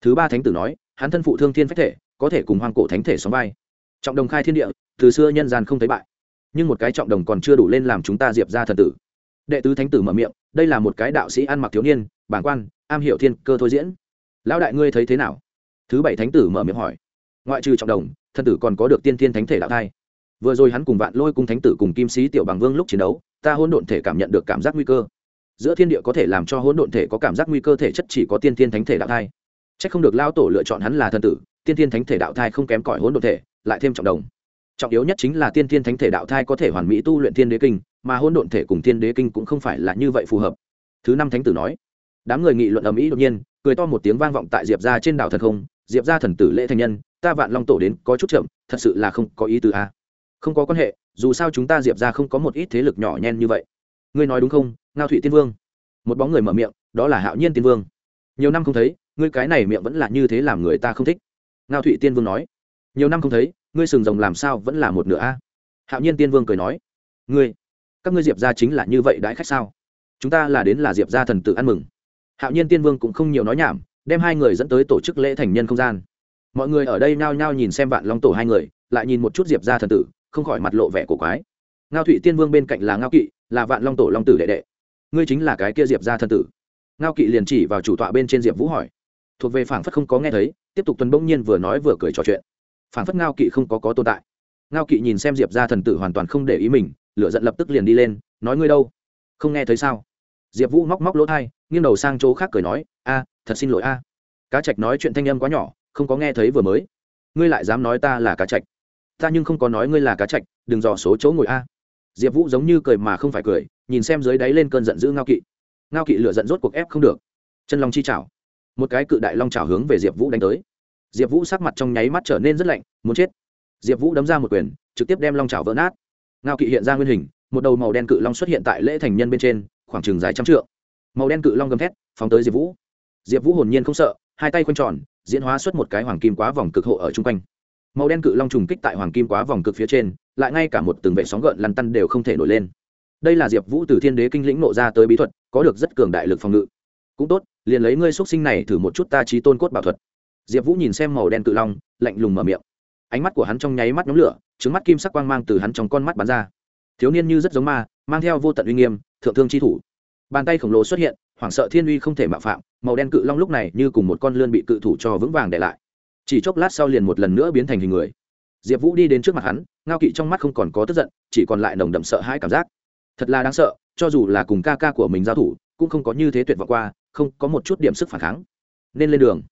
Thứ ba thánh tử nói hắn thân phụ thương thiên phách thể, có thể cùng hoang cổ thánh thể sóng vai. Trọng đồng khai thiên địa, từ xưa nhân gian không thấy bại. Nhưng một cái trọng đồng còn chưa đủ lên làm chúng ta diệp ra thần tử. Đệ tứ thánh tử mở miệng, đây là một cái đạo sĩ ăn mặc thiếu niên bảng quan, am hiểu thiên cơ thôi diễn. Lão đại ngươi thấy thế nào? Thứ bảy thánh tử mở miệng hỏi. Ngoại trừ trọng đồng, thần tử còn có được tiên thiên thánh thể đạo thai. Vừa rồi hắn cùng vạn lôi cung thánh tử cùng kim sĩ tiểu bằng vương lúc chiến đấu, ta hôn độn thể cảm nhận được cảm giác nguy cơ. Giữa thiên địa có thể làm cho hôn độn thể có cảm giác nguy cơ thể chất chỉ có tiên thiên thánh thể đạo thai c h ắ c không được lao tổ lựa chọn hắn là thân tử, tiên thiên thánh thể đạo thai không kém cỏi hỗn độn thể, lại thêm trọng đồng. Trọng yếu nhất chính là tiên thiên thánh thể đạo thai có thể hoàn mỹ tu luyện thiên đế kinh, mà hỗn độn thể cùng thiên đế kinh cũng không phải là như vậy phù hợp. Thứ năm thánh tử nói, đám người nghị luận ầm ĩ đột nhiên, cười to một tiếng vang vọng tại diệp ra trên đảo thần không, diệp ra thần tử lễ thành nhân, ta vạn long tổ đến có chút chậm, thật sự là không có ý tứ a. Không có quan hệ, dù sao chúng ta diệp ra không có một ít thế lực nhỏ nhen như vậy. Ngươi nói đúng không, ngao thụy tiên vương? Một bóng người mở miệng, đó là hạo nhiên tiên vương. Nhiều năm không thấy ngươi cái này miệng vẫn là như thế làm người ta không thích. Ngao thụy tiên vương nói. Nhiều năm không thấy, ngươi sừng rồng làm sao vẫn là một nửa a? Hạo nhiên tiên vương cười nói. Ngươi, các ngươi diệp ra chính là như vậy đãi khách sao? Chúng ta là đến là diệp ra thần tử ăn mừng. Hạo nhiên tiên vương cũng không nhiều nói nhảm, đem hai người dẫn tới tổ chức lễ thành nhân không gian. Mọi người ở đây nao nhao nhìn xem vạn long tổ hai người, lại nhìn một chút diệp ra thần tử, không khỏi mặt lộ vẻ cổ quái. Ngao thụy tiên vương bên cạnh là ngao kỵ, là vạn long tổ long tử đệ đệ. Ngươi chính là cái kia diệp ra thần tử. Ngao kỵ liền chỉ vào chủ tọa bên trên diệp vũ hỏi thuộc về phảng phất không có nghe thấy, tiếp tục tuần bỗng nhiên vừa nói vừa cười trò chuyện. Phảng phất ngao kỵ không có có tồn tại. Ngao kỵ nhìn xem diệp ra thần tử hoàn toàn không để ý mình, lửa giận lập tức liền đi lên, nói ngươi đâu? Không nghe thấy sao? Diệp vũ móc móc lỗ thai nghiêng đầu sang chỗ khác cười nói, a, thật xin lỗi a. Cá trạch nói chuyện thanh âm quá nhỏ, không có nghe thấy vừa mới. Ngươi lại dám nói ta là cá trạch. Ta nhưng không có nói ngươi là cá trạch, đừng dò số chỗ ngồi a. Diệp vũ giống như cười mà không phải cười, nhìn xem dưới đáy lên cơn giận dữ ngao kỵ. Ngao kỵ lựa giận rốt cuộc ép không được. Chân lòng chi chảo một cái cự đại long chảo hướng về diệp vũ đánh tới. Diệp vũ sắc mặt trong nháy mắt trở nên rất lạnh, muốn chết. Diệp vũ đấm ra một quyền, trực tiếp đem long chảo vỡ nát. Ngao kỵ hiện ra nguyên hình, một đầu màu đen cự long xuất hiện tại lễ thành nhân bên trên, khoảng chừng dài trăm trượng. Màu đen cự long gầm thét, phóng tới diệp vũ. Diệp vũ hồn nhiên không sợ, hai tay quanh tròn, diễn hóa xuất một cái hoàng kim quá vòng cực hộ ở chung quanh. Màu đen cự long trùng kích tại hoàng kim quá vòng cực phía trên, lại ngay cả một từng vệ sóng gợn lăn tăn đều không thể nổi lên. Đây là diệp vũ từ thiên đế kinh lĩnh nộ ra tới bí thuật, có được rất cường đại lực phòng ngự cũng tốt, liền lấy ngươi x sinh này thử một chút ta trí tôn cốt bảo thuật. Diệp vũ nhìn xem màu đen cự long, lạnh lùng mở miệng. Ánh mắt của hắn trong nháy mắt nhóm lửa trứng mắt kim sắc quang mang từ hắn trong con mắt bắn ra. Thiếu niên như rất giống ma, mang theo vô tận uy nghiêm, thượng thương chi thủ. Bàn tay khổng lồ xuất hiện, hoảng sợ thiên uy không thể mạo phạm, màu đen cự long lúc này như cùng một con lươn bị cự thủ cho vững vàng để lại. Chỉ chốc lát sau liền một lần nữa biến thành hình người. Diệp vũ đi đến trước mặt hắn, ngao kỵ trong mắt không còn có tức giận, chỉ còn lại nồng đậm sợ hãi cảm giác. Thật là đáng sợ, cho dù là cùng ca ca của mình giao thủ, cũng không có như thế tuyệt vọng qua không có một chút điểm sức phản kháng. Nên lên đường.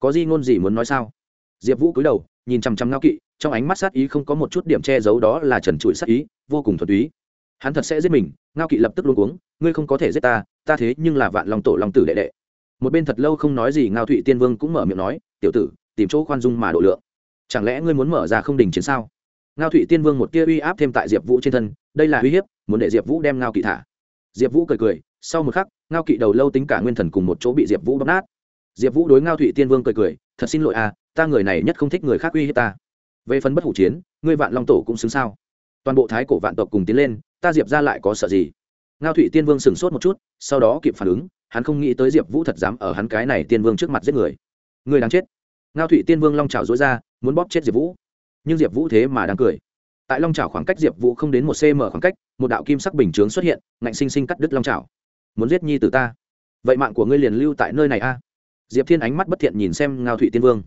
Có gì ngôn gì muốn nói sao? Diệp vũ cúi đầu, nhìn chằm chằm ngao kỵ, trong ánh mắt sát ý không có một chút điểm che giấu đó là trần trụi sát ý, vô cùng thuật ý hắn thật sẽ giết mình, ngao kỵ lập tức luôn uống ngươi không có thể giết ta ta thế nhưng là vạn lòng tổ lòng tử đệ đệ. Một bên thật lâu không nói gì, ngao thụy tiên vương cũng mở miệng nói, tiểu tử, tìm chỗ khoan dung mà độ lượng. Chẳng lẽ ngươi muốn mở ra không đình chiến sao? Ngao thụy tiên vương một tia uy áp thêm tại diệp vũ trên thân, đây là uy hiếp, muốn để diệp vũ đem ngao kỵ thả. Diệp vũ cười cười sau một khắc, ngao kỵ đầu lâu tính cả nguyên thần cùng một chỗ bị diệp vũ bóc nát. Diệp vũ đối ngao thụy tiên vương cười cười, thật xin lỗi à ta người này nhất không thích người khác uy hiếp ta. Về phần bất hủ chiến, ngươi vạn long tổ cũng xứng sao? Toàn bộ thái cổ vạn tộc cùng tiến lên, ta diệp ra lại có sợ gì? Ngao thụy tiên vương sửng sốt một chút, sau đó kịp phản ứng, hắn không nghĩ tới diệp vũ thật dám ở hắn cái này tiên vương trước mặt giết người. Người đáng chết. Ngao thụy tiên vương long trào dối ra, muốn bóp chết diệp vũ. Nhưng diệp vũ thế mà đang cười. Tại long trào khoảng cách diệp vũ không đến một cm khoảng cách, một đạo kim sắc bình chướng xuất hiện, ngạnh sinh sinh cắt đứt long trào muốn giết nhi từ ta. Vậy mạng của ngươi liền lưu tại nơi này a. Diệp thiên ánh mắt bất thiện nhìn xem ngao thụy tiên vương.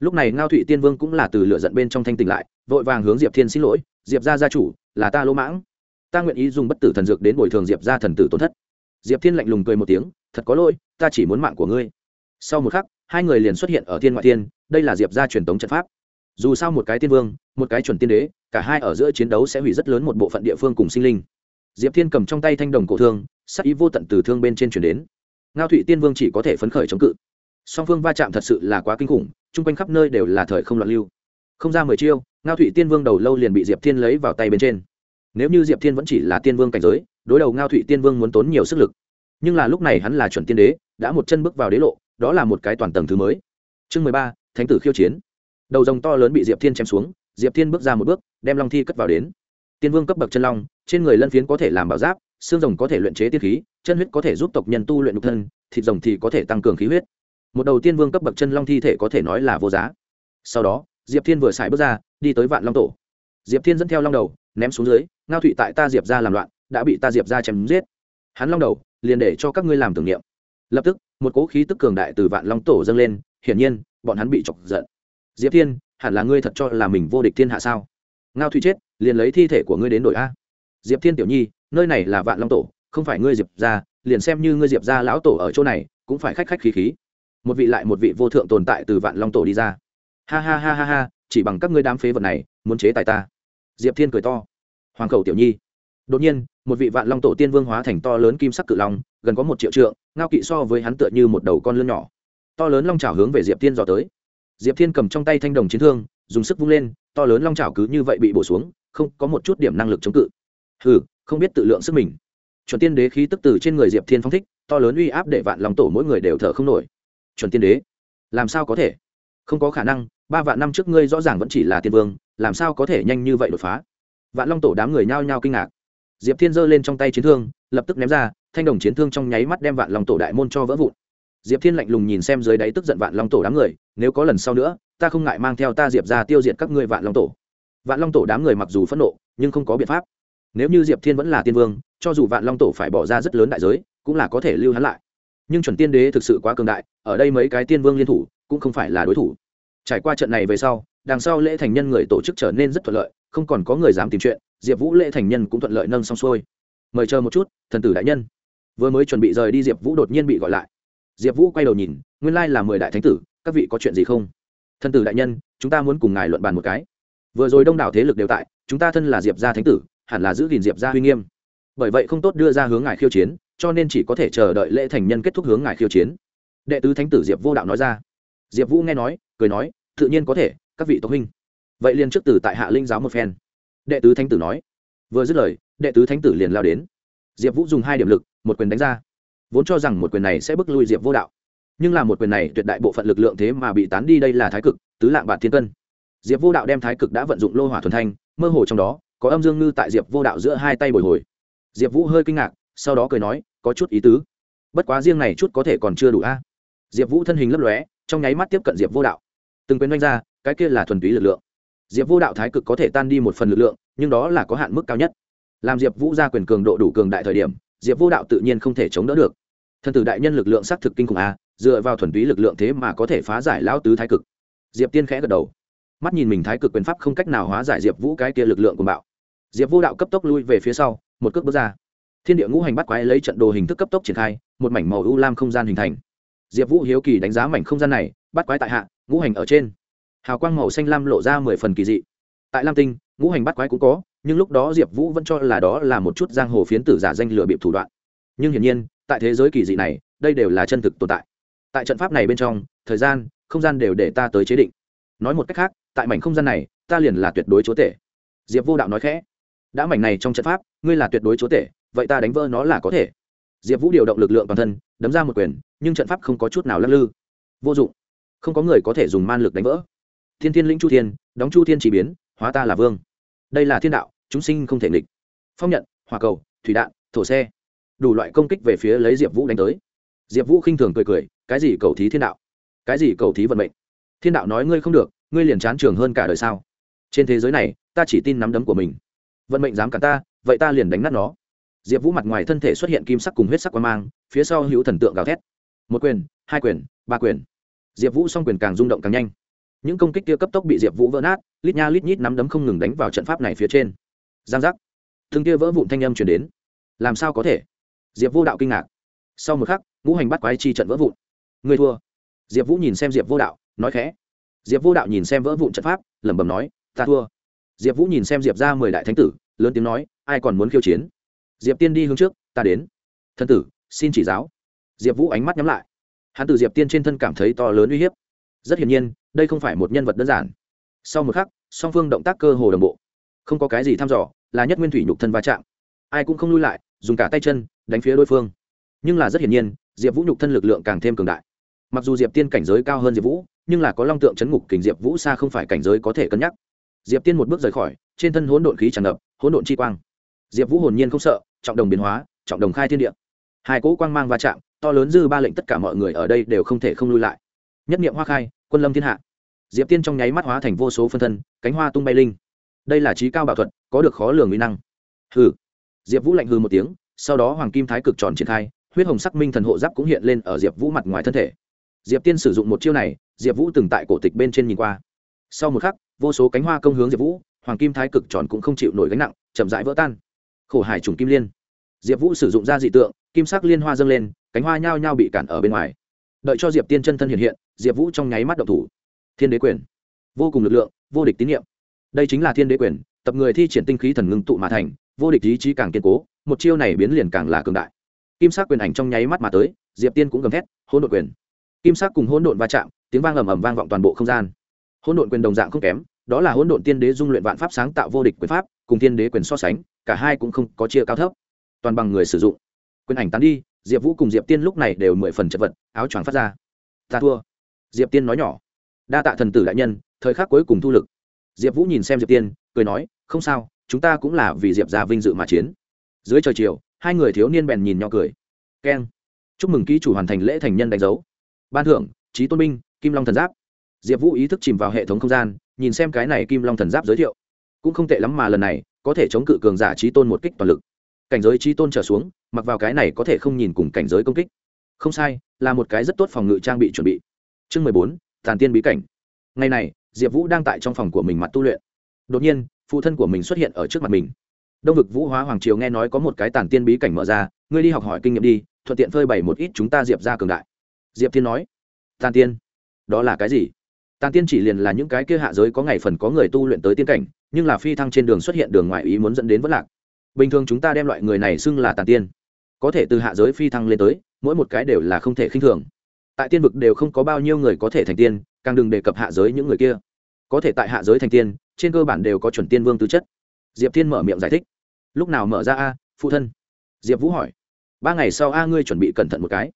Lúc này ngao thụy tiên vương cũng là từ lửa giận bên trong thanh tỉnh lại, vội vàng hướng diệp thiên xin lỗi, diệp ra gia chủ, là ta lỗ mãng. Ta nguyện ý dùng bất tử thần dược đến bồi thường diệp ra thần tử tổn thất. Diệp thiên lạnh lùng cười một tiếng, thật có lỗi, ta chỉ muốn mạng của ngươi. Sau một khắc, hai người liền xuất hiện ở thiên ngoại thiên, đây là diệp ra truyền thống trận pháp. Dù sao một cái tiên vương, một cái chuẩn tiên đế, cả hai ở giữa chiến đấu sẽ hủy rất lớn một bộ phận địa phương cùng sinh linh. Diệp thiên cầm trong tay thanh đồng cổ thương sắc ý vô tận từ thương bên trên chuyển đến. Ngao thụy tiên vương chỉ có thể phấn khởi chống cự. Song phương va chạm thật sự là quá kinh khủng, chung quanh khắp nơi đều là thời không loạn lưu. Không ra mười chiêu, ngao thụy tiên vương đầu lâu liền bị diệp thiên lấy vào tay bên trên. Nếu như diệp thiên vẫn chỉ là tiên vương cảnh giới, đối đầu ngao thụy tiên vương muốn tốn nhiều sức lực. Nhưng là lúc này hắn là chuẩn tiên đế, đã một chân bước vào đế lộ, đó là một cái toàn tầng thứ mới. Chương mười ba, thánh tử khiêu chiến. Đầu rồng to lớn bị diệp thiên chém xuống, diệp thiên bước ra một bước, đem long thi cất vào đến. Tiên vương cấp bậc chân long, trên người lân phiến có thể làm bảo giáp xương rồng có thể luyện chế tiên khí, chân huyết có thể giúp tộc nhân tu luyện nhục thân, thịt rồng thì có thể tăng cường khí huyết. Một đầu tiên vương cấp bậc chân long thi thể có thể nói là vô giá. Sau đó, diệp thiên vừa xài bước ra, đi tới vạn long tổ. Diệp thiên dẫn theo long đầu, ném xuống dưới, ngao thụy tại ta diệp ra làm loạn, đã bị ta diệp ra chém giết. Hắn long đầu, liền để cho các ngươi làm tưởng niệm. Lập tức, một cỗ khí tức cường đại từ vạn long tổ dâng lên, hiển nhiên, bọn hắn bị chọc giận. Diệp thiên, hẳn là ngươi thật cho là mình vô địch thiên hạ sao? Ngao thụy chết, liền lấy thi thể của ngươi đến đội a. Diệp thiên tiểu nhi nơi này là vạn long tổ, không phải ngươi diệp ra liền xem như ngươi diệp ra lão tổ ở chỗ này, cũng phải khách khách khí khí. Một vị lại một vị vô thượng tồn tại từ vạn long tổ đi ra. Ha ha ha ha ha, chỉ bằng các ngươi đám phế vật này, muốn chế tài ta. Diệp thiên cười to. Hoàng khẩu tiểu nhi. Đột nhiên, một vị vạn long tổ tiên vương hóa thành to lớn kim sắc cự long, gần có một triệu trượng, ngao kỵ so với hắn tựa như một đầu con lươn nhỏ. To lớn long trào hướng về diệp thiên dò tới. Diệp thiên cầm trong tay thanh đồng chiến thương, dùng sức vung lên, to lớn long trào cứ như vậy bị bổ xuống, không có một chút điểm năng lực chống cự. Hừ không biết tự lượng sức mình. Chuẩn tiên đế khí tức từ trên người diệp thiên phong thích, to lớn uy áp để vạn long tổ mỗi người đều thở không nổi. Chuẩn tiên đế, làm sao có thể? Không có khả năng, ba vạn năm trước ngươi rõ ràng vẫn chỉ là tiên vương, làm sao có thể nhanh như vậy đột phá? Vạn long tổ đám người nhao nhao kinh ngạc. Diệp thiên giơ lên trong tay chiến thương, lập tức ném ra, thanh đồng chiến thương trong nháy mắt đem vạn long tổ đại môn cho vỡ vụn. Diệp thiên lạnh lùng nhìn xem dưới đáy tức giận vạn long tổ đám người, nếu có lần sau nữa, ta không ngại mang theo ta diệp ra tiêu diệt các ngươi vạn long tổ. Vạn long tổ đám người mặc dù phẫn nộ, nhưng không có biện pháp nếu như diệp thiên vẫn là tiên vương, cho dù vạn long tổ phải bỏ ra rất lớn đại giới, cũng là có thể lưu hắn lại. Nhưng chuẩn tiên đế thực sự quá cường đại, ở đây mấy cái tiên vương liên thủ, cũng không phải là đối thủ. Trải qua trận này về sau, đằng sau lễ thành nhân người tổ chức trở nên rất thuận lợi, không còn có người dám tìm chuyện, diệp vũ lễ thành nhân cũng thuận lợi nâng xong xuôi. Mời chờ một chút, thần tử đại nhân. Vừa mới chuẩn bị rời đi, diệp vũ đột nhiên bị gọi lại. Diệp vũ quay đầu nhìn, nguyên lai là mười đại thánh tử, các vị có chuyện gì không? Thần tử đại nhân, chúng ta muốn cùng ngài luận bàn một cái. Vừa rồi đông đảo thế lực đều tại, chúng ta thân là diệp gia thánh tử hẳn là giữ gìn diệp gia uy nghiêm. Bởi vậy không tốt đưa ra hướng ngài khiêu chiến, cho nên chỉ có thể chờ đợi lễ thành nhân kết thúc hướng ngài khiêu chiến. Đệ tứ thánh tử diệp vô đạo nói ra. Diệp vũ nghe nói, cười nói, tự nhiên có thể, các vị tộc huynh. Vậy liền trước tử tại hạ linh giáo một phen. Đệ tứ thánh tử nói. Vừa dứt lời, đệ tứ thánh tử liền lao đến. Diệp vũ dùng hai điểm lực, một quyền đánh ra. Vốn cho rằng một quyền này sẽ bức lui diệp vô đạo, nhưng là một quyền này tuyệt đại bộ phận lực lượng thế mà bị tán đi đây là thái cực, tứ lạng bản thiên cân. Diệp vô đạo đem thái cực đã vận dụng lô hỏa thuần thanh, mơ hồ trong đó có âm dương ngư tại diệp vô đạo giữa hai tay bồi hồi. Diệp vũ hơi kinh ngạc, sau đó cười nói, có chút ý tứ. Bất quá riêng này chút có thể còn chưa đủ a. Diệp vũ thân hình lấp lóe, trong nháy mắt tiếp cận diệp vô đạo. Từng quyền đánh ra, cái kia là thuần túy lực lượng. Diệp vô đạo thái cực có thể tan đi một phần lực lượng, nhưng đó là có hạn mức cao nhất. Làm diệp vũ ra quyền cường độ đủ cường đại thời điểm, diệp vô đạo tự nhiên không thể chống đỡ được. Thần tử đại nhân lực lượng xác thực kinh khủng a, dựa vào thuần túy lực lượng thế mà có thể phá giải lão tứ thái cực. Diệp tiên khẽ gật đầu. Mắt nhìn mình thái cực quyền pháp không cách nào hóa giải diệp vũ cái kia lực lượng của bạo diệp vô đạo cấp tốc lui về phía sau, một cước bước ra. Thiên địa ngũ hành bắt quái lấy trận đồ hình thức cấp tốc triển khai, một mảnh màu u lam không gian hình thành. Diệp vũ hiếu kỳ đánh giá mảnh không gian này, bắt quái tại hạ, ngũ hành ở trên. Hào quang màu xanh lam lộ ra mười phần kỳ dị. Tại lam tinh, ngũ hành bắt quái cũng có, nhưng lúc đó diệp vũ vẫn cho là đó là một chút giang hồ phiến tử giả danh lừa bịp thủ đoạn. Nhưng hiển nhiên, tại thế giới kỳ dị này, đây đều là chân thực tồn tại. Tại trận pháp này bên trong, thời gian, không gian đều để ta tới chế định. Nói một cách khác, tại mảnh không gian này, ta liền là tuyệt đối chúa tể. Diệp vô đạo nói khẽ đã mảnh này trong trận pháp, ngươi là tuyệt đối chúa tể, vậy ta đánh vỡ nó là có thể. Diệp vũ điều động lực lượng toàn thân, đấm ra một quyền, nhưng trận pháp không có chút nào lắc lư. Vô dụng. Không có người có thể dùng man lực đánh vỡ. Thiên thiên lĩnh chu thiên, đóng chu thiên chỉ biến, hóa ta là vương. Đây là thiên đạo, chúng sinh không thể nghịch. Phong nhận hòa cầu, thủy đạn, thổ xe. Đủ loại công kích về phía lấy diệp vũ đánh tới. Diệp vũ khinh thường cười cười, cái gì cầu thí thiên đạo? Cái gì cầu thí vận mệnh? Thiên đạo nói ngươi không được, ngươi liền chán trường hơn cả đời sao? Trên thế giới này, ta chỉ tin nắm đấm của mình vận mệnh dám cản ta, vậy ta liền đánh nát nó. Diệp vũ mặt ngoài thân thể xuất hiện kim sắc cùng huyết sắc quan mang, phía sau hữu thần tượng gào thét. Một quyền, hai quyền, ba quyền. Diệp vũ s quyền càng rung động càng nhanh. Những công kích kia cấp tốc bị diệp vũ vỡ nát, lít nha lít nhít nắm đấm không ngừng đánh vào trận pháp này phía trên. Giang giác. Thương kia vỡ vụn thanh âm chuyển đến. Làm sao có thể? Diệp vô đạo kinh ngạc. Sau một khắc, ngũ hành bắt quái chi trận vỡ vụn. Người thua. Diệp vũ nhìn xem diệp vô đạo, nói khẽ. Diệp vô đạo nhìn xem vỡ vụn trận pháp, lẩm bẩm nói, ta thua diệp vũ nhìn xem diệp ra mười đại thánh tử, lớn tiếng nói, ai còn muốn khiêu chiến? Diệp tiên đi hướng trước, ta đến. Thân tử, xin chỉ giáo. Diệp vũ ánh mắt nhắm lại. Hắn từ diệp tiên trên thân cảm thấy to lớn uy hiếp. Rất hiển nhiên, đây không phải một nhân vật đơn giản. Sau một khắc, song phương động tác cơ hồ đồng bộ. Không có cái gì thăm dò, là nhất nguyên thủy nhục thân va chạm. Ai cũng không lui lại, dùng cả tay chân, đánh phía đối phương. Nhưng là rất hiển nhiên, diệp vũ nhục thân lực lượng càng thêm cường đại. Mặc dù diệp tiên cảnh giới cao hơn diệp vũ, nhưng là có long tượng chấn ngục kình diệp vũ xa không phải cảnh giới có thể cân nhắc diệp tiên một bước rời khỏi, trên thân hỗn độn khí tràn ngập, hỗn độn chi quang. Diệp vũ hồn nhiên không sợ, trọng đồng biến hóa, trọng đồng khai thiên địa. Hai cỗ quang mang va chạm, to lớn dư ba lệnh tất cả mọi người ở đây đều không thể không lui lại. Nhất niệm hoa khai, quân lâm thiên hạ. Diệp tiên trong nháy mắt hóa thành vô số phân thân, cánh hoa tung bay linh. Đây là trí cao bảo thuật, có được khó lường mỹ năng. Hừ. Diệp vũ lạnh hừ một tiếng, sau đó hoàng kim thái cực tròn triển khai, huyết hồng sắc minh thần hộ giáp cũng hiện lên ở diệp vũ mặt ngoài thân thể. Diệp tiên sử dụng một chiêu này, diệp vũ từng tại cổ tịch bên trên nhìn qua sau một khắc, vô số cánh hoa công hướng diệp vũ, hoàng kim thái cực tròn cũng không chịu nổi gánh nặng, chậm rãi vỡ tan. Khổ hải trùng kim liên. Diệp vũ sử dụng ra dị tượng, kim sắc liên hoa dâng lên, cánh hoa nhao nhao bị cản ở bên ngoài. Đợi cho diệp tiên chân thân hiện hiện, diệp vũ trong nháy mắt động thủ. Thiên đế quyền. Vô cùng lực lượng, vô địch tín nhiệm. Đây chính là thiên đế quyền, tập người thi triển tinh khí thần ngưng tụ mà thành, vô địch ý chí càng kiên cố, một chiêu này biến liền càng là cường đại. Kim sắc quyền ảnh trong nháy mắt mà tới, diệp tiên cũng gầm thét, hỗn độn quyền. Kim sắc cùng hỗn độn va chạm, tiếng vang ầm ầm vang vọng toàn bộ không gian hỗn độn quyền đồng dạng không kém, đó là hỗn độn tiên đế dung luyện vạn pháp sáng tạo vô địch quyền pháp, cùng tiên đế quyền so sánh, cả hai cũng không có chia cao thấp. Toàn bằng người sử dụng. Quyền ảnh tán đi, diệp vũ cùng diệp tiên lúc này đều mười phần chật vật, áo choàng phát ra. Ta thua. Diệp tiên nói nhỏ. Đa tạ thần tử đại nhân, thời khắc cuối cùng thu lực. Diệp vũ nhìn xem diệp tiên, cười nói, không sao, chúng ta cũng là vì diệp già vinh dự mà chiến. Dưới trời chiều, hai người thiếu niên bèn nhìn nhau cười. Keng. Chúc mừng ký chủ hoàn thành lễ thành nhân đánh dấu. Ban thưởng trí tôn binh kim long thần giáp diệp vũ ý thức chìm vào hệ thống không gian, nhìn xem cái này kim long thần giáp giới thiệu. Cũng không tệ lắm mà lần này, có thể chống cự cường giả trí tôn một kích toàn lực. Cảnh giới trí tôn trở xuống, mặc vào cái này có thể không nhìn cùng cảnh giới công kích. Không sai, là một cái rất tốt phòng ngự trang bị chuẩn bị. Chương mười bốn, tàn tiên bí cảnh. Ngày này, diệp vũ đang tại trong phòng của mình mặt tu luyện. Đột nhiên, phụ thân của mình xuất hiện ở trước mặt mình. Đông vực vũ hóa hoàng triều nghe nói có một cái tàn tiên bí cảnh mở ra, ngươi đi học hỏi kinh nghiệm đi, thuận tiện phơi bày một ít chúng ta diệp ra cường đại. Diệp thiên nói, tàn tiên, đó là cái gì? Tàn tiên chỉ liền là những cái kia hạ giới có ngày phần có người tu luyện tới tiên cảnh, nhưng là phi thăng trên đường xuất hiện đường ngoại ý muốn dẫn đến vất lạc. Bình thường chúng ta đem loại người này xưng là tàn tiên. Có thể từ hạ giới phi thăng lên tới, mỗi một cái đều là không thể khinh thường. Tại tiên vực đều không có bao nhiêu người có thể thành tiên, càng đừng đề cập hạ giới những người kia. Có thể tại hạ giới thành tiên, trên cơ bản đều có chuẩn tiên vương tư chất. Diệp thiên mở miệng giải thích. Lúc nào mở ra a, phụ thân? Diệp vũ hỏi. Ba ngày sau a ngươi chuẩn bị cẩn thận một cái.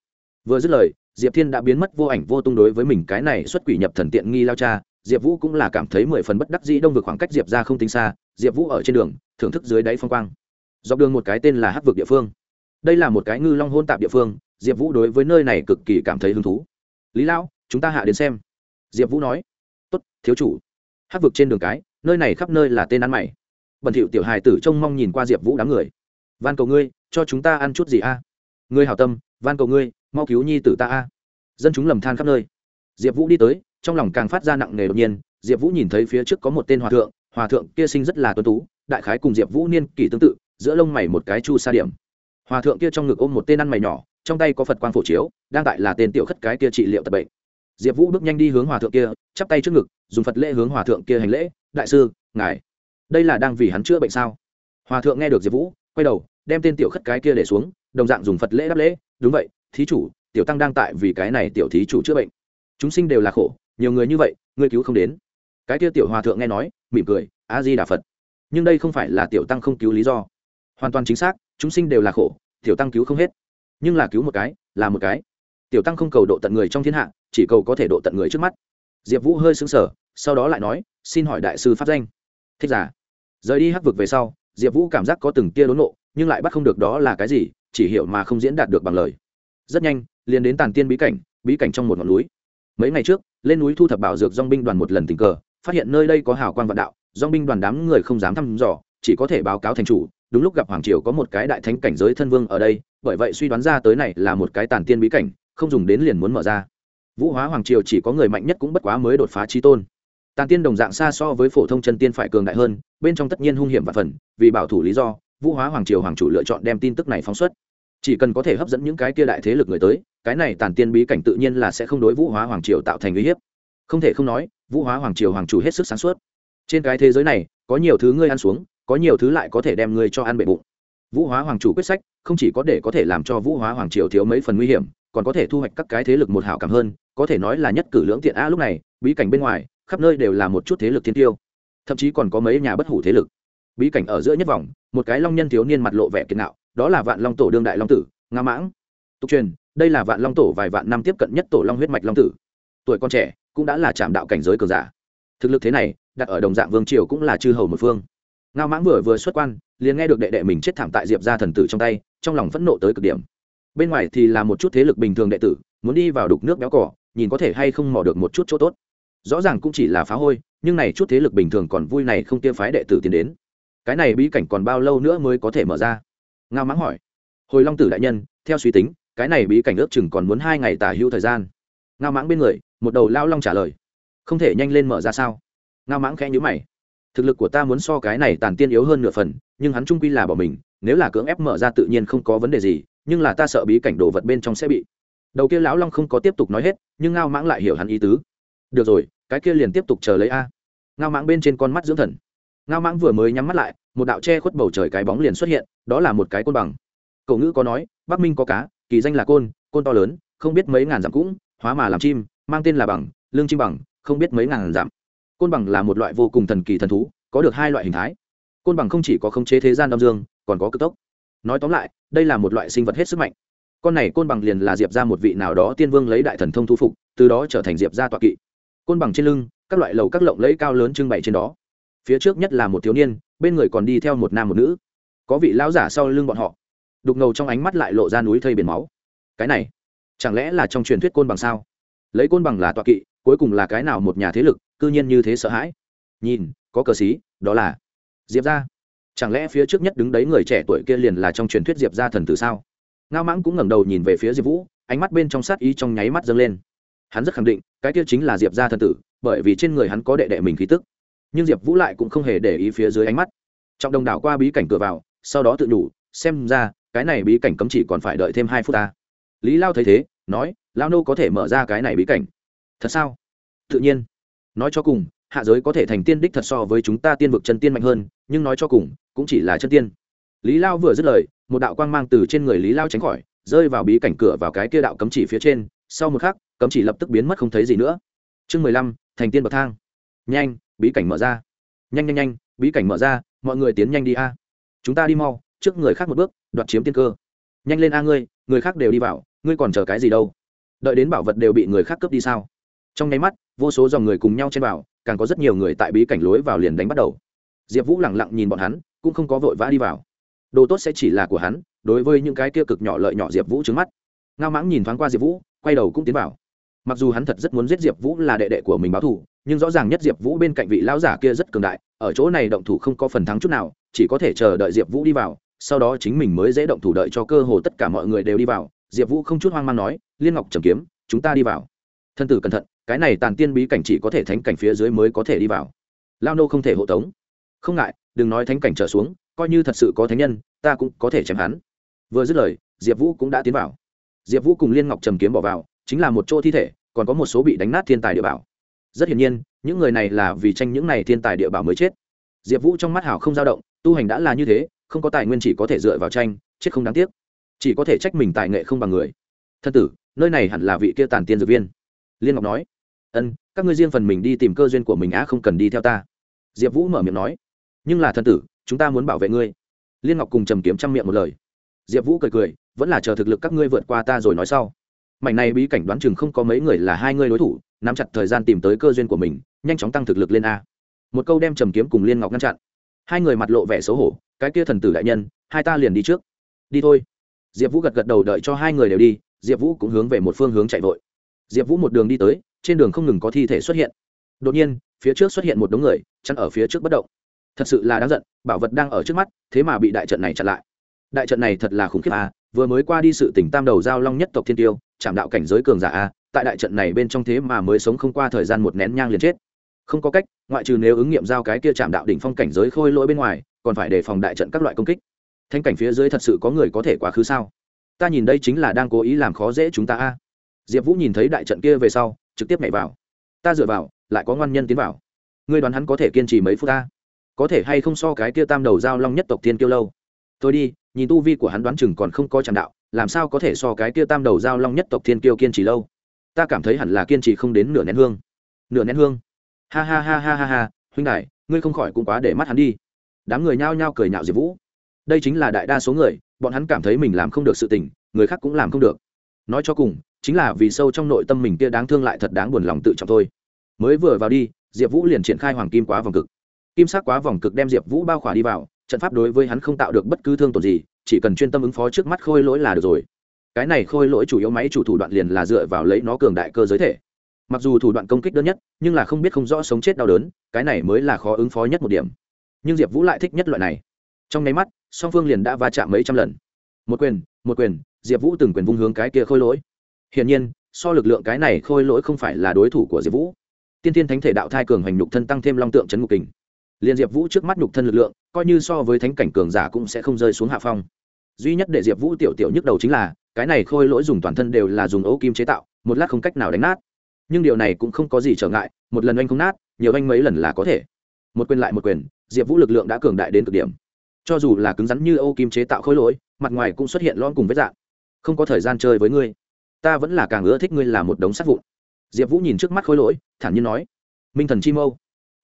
Vừa dứt lời diệp thiên đã biến mất vô ảnh vô tung đối với mình cái này xuất quỷ nhập thần tiện nghi lao cha, diệp vũ cũng là cảm thấy mười phần bất đắc dĩ đông vực khoảng cách diệp ra không tính xa, diệp vũ ở trên đường, thưởng thức dưới đáy phong quang. Dọc đường một cái tên là hắc vực địa phương. Đây là một cái ngư long hôn tạp địa phương, diệp vũ đối với nơi này cực kỳ cảm thấy hứng thú. Lý lão, chúng ta hạ đến xem. Diệp vũ nói. Tốt, thiếu chủ. Hắc vực trên đường cái, nơi này khắp nơi là tên ăn mày. Bẩn thiệu tiểu hài tử trông mong nhìn qua diệp vũ đám người. Van cầu ngươi, cho chúng ta ăn chút gì a? Ngươi hảo tâm van cầu ngươi, mau cứu nhi tử ta a. Dân chúng lầm than khắp nơi. Diệp vũ đi tới, trong lòng càng phát ra nặng nề đột nhiên, diệp vũ nhìn thấy phía trước có một tên hòa thượng hòa thượng kia sinh rất là tuân tú, đại khái cùng diệp vũ niên kỷ tương tự, giữa lông mày một cái chu sa điểm. Hòa thượng kia trong ngực ôm một tên ăn mày nhỏ, trong tay có phật quang phổ chiếu, đang tại là tên tiểu khất cái kia trị liệu tập bệnh. Diệp vũ bước nhanh đi hướng hòa thượng kia, chắp tay trước ngực, dùng phật lễ hướng hòa thượng kia hành lễ, đại sư, ngài, đây là đang vì hắn chữa bệnh sao? Hòa thượng nghe được diệp vũ, quay đầu, đem tên tiểu khất cái kia để xuống, đồng dạng dùng phật lễ đáp lễ đúng vậy, thí chủ, tiểu tăng đang tại vì cái này tiểu thí chủ chữa bệnh. Chúng sinh đều là khổ, nhiều người như vậy, ngươi cứu không đến. Cái kia tiểu hòa thượng nghe nói, mỉm cười a di đà phật. Nhưng đây không phải là tiểu tăng không cứu lý do. Hoàn toàn chính xác, chúng sinh đều là khổ, tiểu tăng cứu không hết. Nhưng là cứu một cái, là một cái. Tiểu tăng không cầu độ tận người trong thiên hạ, chỉ cầu có thể độ tận người trước mắt. Diệp vũ hơi xứng sở sau đó lại nói, xin hỏi đại sư pháp danh. Thích giả. Rời đi hắc vực về sau, diệp vũ cảm giác có từng tia đốn nộ, nhưng lại bắt không được đó là cái gì chỉ hiểu mà không diễn đạt được bằng lời. Rất nhanh, liền đến tàn tiên bí cảnh bí cảnh trong một ngọn núi. Mấy ngày trước, lên núi thu thập bảo dược dong binh đoàn một lần tình cờ, phát hiện nơi đây có hào quang vạn đạo dong binh đoàn đám người không dám thăm dò, chỉ có thể báo cáo thành chủ. Đúng lúc gặp hoàng triều có một cái đại thánh cảnh giới thân vương ở đây, bởi vậy suy đoán ra tới này là một cái tàn tiên bí cảnh, không dùng đến liền muốn mở ra. Vũ hóa hoàng triều chỉ có người mạnh nhất cũng bất quá mới đột phá trí tôn. Tàn tiên đồng dạng xa so với phổ thông chân tiên phải cường đại hơn, bên trong tất nhiên hung hiểm và phần, vì bảo thủ lý do, vũ hóa hoàng triều hoàng chủ lựa chọn đem tin tức này phóng xuất chỉ cần có thể hấp dẫn những cái kia đại thế lực người tới, cái này tàn tiên bí cảnh tự nhiên là sẽ không đối vũ hóa hoàng triều tạo thành uy hiếp. Không thể không nói, vũ hóa hoàng triều hoàng chủ hết sức sáng suốt. Trên cái thế giới này, có nhiều thứ ngươi ăn xuống, có nhiều thứ lại có thể đem ngươi cho ăn bệ bụng. Vũ hóa hoàng chủ quyết sách, không chỉ có để có thể làm cho vũ hóa hoàng triều thiếu mấy phần nguy hiểm, còn có thể thu hoạch các cái thế lực một hảo cảm hơn, có thể nói là nhất cử lưỡng tiện a lúc này, bí cảnh bên ngoài, khắp nơi đều là một chút thế lực thiên tiêu. Thậm chí còn có mấy nhà bất hủ thế lực. Bí cảnh ở giữa nhất vòng, một cái long nhân thiếu niên mặt lộ vẻ kiệt nạo đó là vạn long tổ đương đại long tử, nga mãng. Tục truyền, đây là vạn long tổ vài vạn năm tiếp cận nhất tổ long huyết mạch long tử. Tuổi con trẻ cũng đã là trạm đạo cảnh giới cường giả. Thực lực thế này, đặt ở đồng dạng vương triều cũng là chư hầu một phương. Ngao mãng vừa vừa xuất quan, liền nghe được đệ đệ mình chết thảm tại diệp ra thần tử trong tay, trong lòng phẫn nộ tới cực điểm. Bên ngoài thì là một chút thế lực bình thường đệ tử, muốn đi vào đục nước béo cỏ, nhìn có thể hay không mò được một chút chỗ tốt. Rõ ràng cũng chỉ là phá hôi, nhưng này chút thế lực bình thường còn vui này không tiêu phái đệ tử tiến đến. Cái này bí cảnh còn bao lâu nữa mới có thể mở ra? Ngao mãng hỏi. Hồi long tử đại nhân, theo suy tính, cái này bí cảnh ước chừng còn muốn hai ngày tả hữu thời gian. Ngao mãng bên người, một đầu lao long trả lời. Không thể nhanh lên mở ra sao? Ngao mãng khẽ nhữ mày. Thực lực của ta muốn so cái này tàn tiên yếu hơn nửa phần, nhưng hắn trung quy là bỏ mình, nếu là cưỡng ép mở ra tự nhiên không có vấn đề gì, nhưng là ta sợ bí cảnh đồ vật bên trong sẽ bị. Đầu kia lão long không có tiếp tục nói hết, nhưng ngao mãng lại hiểu hắn ý tứ. Được rồi, cái kia liền tiếp tục chờ lấy a. Ngao mãng bên trên con mắt dưỡng thần. Ngao mãng vừa mới nhắm mắt lại một đạo che khuất bầu trời cái bóng liền xuất hiện, đó là một cái côn bằng. Cậu ngữ có nói, bắc minh có cá, kỳ danh là côn côn to lớn, không biết mấy ngàn dặm cũng, hóa mà làm chim, mang tên là bằng, lương chim bằng, không biết mấy ngàn dặm. Côn bằng là một loại vô cùng thần kỳ thần thú, có được hai loại hình thái. Côn bằng không chỉ có khống chế thế gian đông dương, còn có cực tốc. Nói tóm lại, đây là một loại sinh vật hết sức mạnh. Con này côn bằng liền là diệp ra một vị nào đó tiên vương lấy đại thần thông thu phục, từ đó trở thành diệp ra tọa kỵ. Côn bằng trên lưng, các loại lầu các lộng lẫy cao lớn trưng bày trên đó. Phía trước nhất là một thiếu niên bên người còn đi theo một nam một nữ. Có vị lão giả sau lưng bọn họ. Đục ngầu trong ánh mắt lại lộ ra núi thây biển máu. Cái này, chẳng lẽ là trong truyền thuyết côn bằng sao? Lấy côn bằng là tọa kỵ, cuối cùng là cái nào một nhà thế lực, cư nhiên như thế sợ hãi? Nhìn, có cờ xí, đó là diệp ra chẳng lẽ phía trước nhất đứng đấy người trẻ tuổi kia liền là trong truyền thuyết diệp ra thần tử sao? Ngao mãng cũng ngẩng đầu nhìn về phía diệp vũ, ánh mắt bên trong sát ý trong nháy mắt dâng lên. Hắn rất khẳng định, cái kia chính là diệp ra thần tử, bởi vì trên người hắn có đệ đệ mình khí tức nhưng diệp vũ lại cũng không hề để ý phía dưới ánh mắt trọng đồng đảo qua bí cảnh cửa vào sau đó tự nhủ xem ra cái này bí cảnh cấm chỉ còn phải đợi thêm hai phút ta lý lao thấy thế nói lao nô có thể mở ra cái này bí cảnh thật sao tự nhiên nói cho cùng hạ giới có thể thành tiên đích thật so với chúng ta tiên vực chân tiên mạnh hơn nhưng nói cho cùng cũng chỉ là chân tiên lý lao vừa dứt lời một đạo quang mang từ trên người lý lao tránh khỏi rơi vào bí cảnh cửa vào cái kia đạo cấm chỉ phía trên sau một khắc cấm chỉ lập tức biến mất không thấy gì nữa chương mười lăm thành tiên bậc thang nhanh bí cảnh mở ra. Nhanh nhanh nhanh, bí cảnh mở ra, mọi người tiến nhanh đi a. Chúng ta đi mau, trước người khác một bước, đoạt chiếm tiên cơ. Nhanh lên a ngươi, người khác đều đi vào, ngươi còn chờ cái gì đâu? Đợi đến bảo vật đều bị người khác cướp đi sao? Trong nháy mắt, vô số dòng người cùng nhau trên vào, càng có rất nhiều người tại bí cảnh lối vào liền đánh bắt đầu. Diệp vũ lẳng lặng nhìn bọn hắn, cũng không có vội vã đi vào. Đồ tốt sẽ chỉ là của hắn, đối với những cái kia cực nhỏ lợi nhỏ diệp vũ trứng mắt. Ngao mãng nhìn thoáng qua diệp vũ, quay đầu cũng tiến vào. Mặc dù hắn thật rất muốn giết diệp vũ là đệ đệ của mình báo thù nhưng rõ ràng nhất diệp vũ bên cạnh vị lão giả kia rất cường đại, ở chỗ này động thủ không có phần thắng chút nào, chỉ có thể chờ đợi diệp vũ đi vào, sau đó chính mình mới dễ động thủ đợi cho cơ hồ tất cả mọi người đều đi vào. Diệp vũ không chút hoang mang nói, liên ngọc trầm kiếm, chúng ta đi vào. Thân tử cẩn thận, cái này tàn tiên bí cảnh chỉ có thể thánh cảnh phía dưới mới có thể đi vào. Lao nô không thể hộ tống. Không ngại, đừng nói thánh cảnh trở xuống, coi như thật sự có thánh nhân, ta cũng có thể chém hắn. Vừa dứt lời, diệp vũ cũng đã tiến vào. Diệp vũ cùng liên ngọc trầm kiếm bỏ vào, chính là một chỗ thi thể, còn có một số bị đánh nát thiên tài địa bảo rất hiển nhiên, những người này là vì tranh những này thiên tài địa bảo mới chết. Diệp vũ trong mắt hảo không dao động, tu hành đã là như thế, không có tài nguyên chỉ có thể dựa vào tranh, chết không đáng tiếc. Chỉ có thể trách mình tài nghệ không bằng người. Thân tử, nơi này hẳn là vị kia tàn tiên dược viên. Liên ngọc nói. Ân, các ngươi riêng phần mình đi tìm cơ duyên của mình á, không cần đi theo ta. Diệp vũ mở miệng nói. Nhưng là thân tử, chúng ta muốn bảo vệ ngươi. Liên ngọc cùng trầm kiếm chăm miệng một lời. Diệp vũ cười cười, vẫn là chờ thực lực các ngươi vượt qua ta rồi nói sau. Mảnh này bí cảnh đoán chừng không có mấy người là hai ngươi đối thủ nắm chặt thời gian tìm tới cơ duyên của mình, nhanh chóng tăng thực lực lên a. Một câu đem trầm kiếm cùng liên ngọc ngăn chặn. Hai người mặt lộ vẻ xấu hổ, cái kia thần tử đại nhân, hai ta liền đi trước. Đi thôi. Diệp vũ gật gật đầu đợi cho hai người đều đi, diệp vũ cũng hướng về một phương hướng chạy vội. Diệp vũ một đường đi tới, trên đường không ngừng có thi thể xuất hiện. Đột nhiên, phía trước xuất hiện một đống người, chắn ở phía trước bất động. Thật sự là đáng giận, bảo vật đang ở trước mắt, thế mà bị đại trận này chặn lại. Đại trận này thật là khủng khiếp à vừa mới qua đi sự tỉnh tam đầu giao long nhất tộc thiên tiêu chạm đạo cảnh giới cường giả a tại đại trận này bên trong thế mà mới sống không qua thời gian một nén nhang liền chết. Không có cách, ngoại trừ nếu ứng nghiệm giao cái kia chạm đạo đỉnh phong cảnh giới khôi lỗi bên ngoài, còn phải đề phòng đại trận các loại công kích. Thanh cảnh phía dưới thật sự có người có thể quá khứ sao? Ta nhìn đây chính là đang cố ý làm khó dễ chúng ta a. Diệp vũ nhìn thấy đại trận kia về sau, trực tiếp nhảy vào. Ta dựa vào, lại có ngoan nhân tiến vào. Ngươi đoán hắn có thể kiên trì mấy phút ta có thể hay không so cái kia tam đầu giao long nhất tộc thiên kiêu lâu? Tôi đi, nhìn tu vi của hắn đoán chừng còn không có tràn đạo, làm sao có thể so cái kia tam đầu giao long nhất tộc thiên kiêu kiên trì lâu? Ta cảm thấy hẳn là kiên trì không đến nửa nén hương. Nửa nén hương? Ha ha ha ha ha ha, huynh đại, ngươi không khỏi cũng quá để mắt hắn đi. Đám người nhao nhao cười nhạo diệp vũ. Đây chính là đại đa số người, bọn hắn cảm thấy mình làm không được sự tình, người khác cũng làm không được. Nói cho cùng, chính là vì sâu trong nội tâm mình kia đáng thương lại thật đáng buồn lòng tự trọng thôi. Mới vừa vào đi, diệp vũ liền triển khai hoàng kim quá vòng cực. Kim sắc quá vòng cực đem diệp vũ bao khỏa đi vào, trận pháp đối với hắn không tạo được bất cứ thương tổn gì, chỉ cần chuyên tâm ứng phó trước mắt khôi lỗi là được rồi cái này khôi lỗi chủ yếu máy chủ thủ đoạn liền là dựa vào lấy nó cường đại cơ giới thể. Mặc dù thủ đoạn công kích đơn nhất, nhưng là không biết không rõ sống chết đau đớn, cái này mới là khó ứng phó nhất một điểm. Nhưng diệp vũ lại thích nhất loại này. Trong nháy mắt, song phương liền đã va chạm mấy trăm lần. Một quyền một quyền, diệp vũ từng quyền vung hướng cái kia khôi lỗi. Hiển nhiên, so lực lượng cái này khôi lỗi không phải là đối thủ của diệp vũ. Tiên tiên thánh thể đạo thai cường hành nhục thân tăng thêm long tượng chấn ngục kình. Liền diệp vũ trước mắt nhục thân lực lượng, coi như so với thánh cảnh cường giả cũng sẽ không rơi xuống hạ phong duy nhất để diệp vũ tiểu tiểu nhức đầu chính là, cái này khôi lỗi dùng toàn thân đều là dùng ấu kim chế tạo, một lát không cách nào đánh nát. Nhưng điều này cũng không có gì trở ngại, một lần anh không nát, nhiều anh mấy lần là có thể. Một quyền lại một quyền, diệp vũ lực lượng đã cường đại đến cực điểm. Cho dù là cứng rắn như âu kim chế tạo khôi lỗi, mặt ngoài cũng xuất hiện lon cùng vết dạng. Không có thời gian chơi với ngươi. Ta vẫn là càng ưa thích ngươi là một đống sắt vụn. Diệp vũ nhìn trước mắt khôi lỗi, thản nhiên nói. Minh thần chi mâu.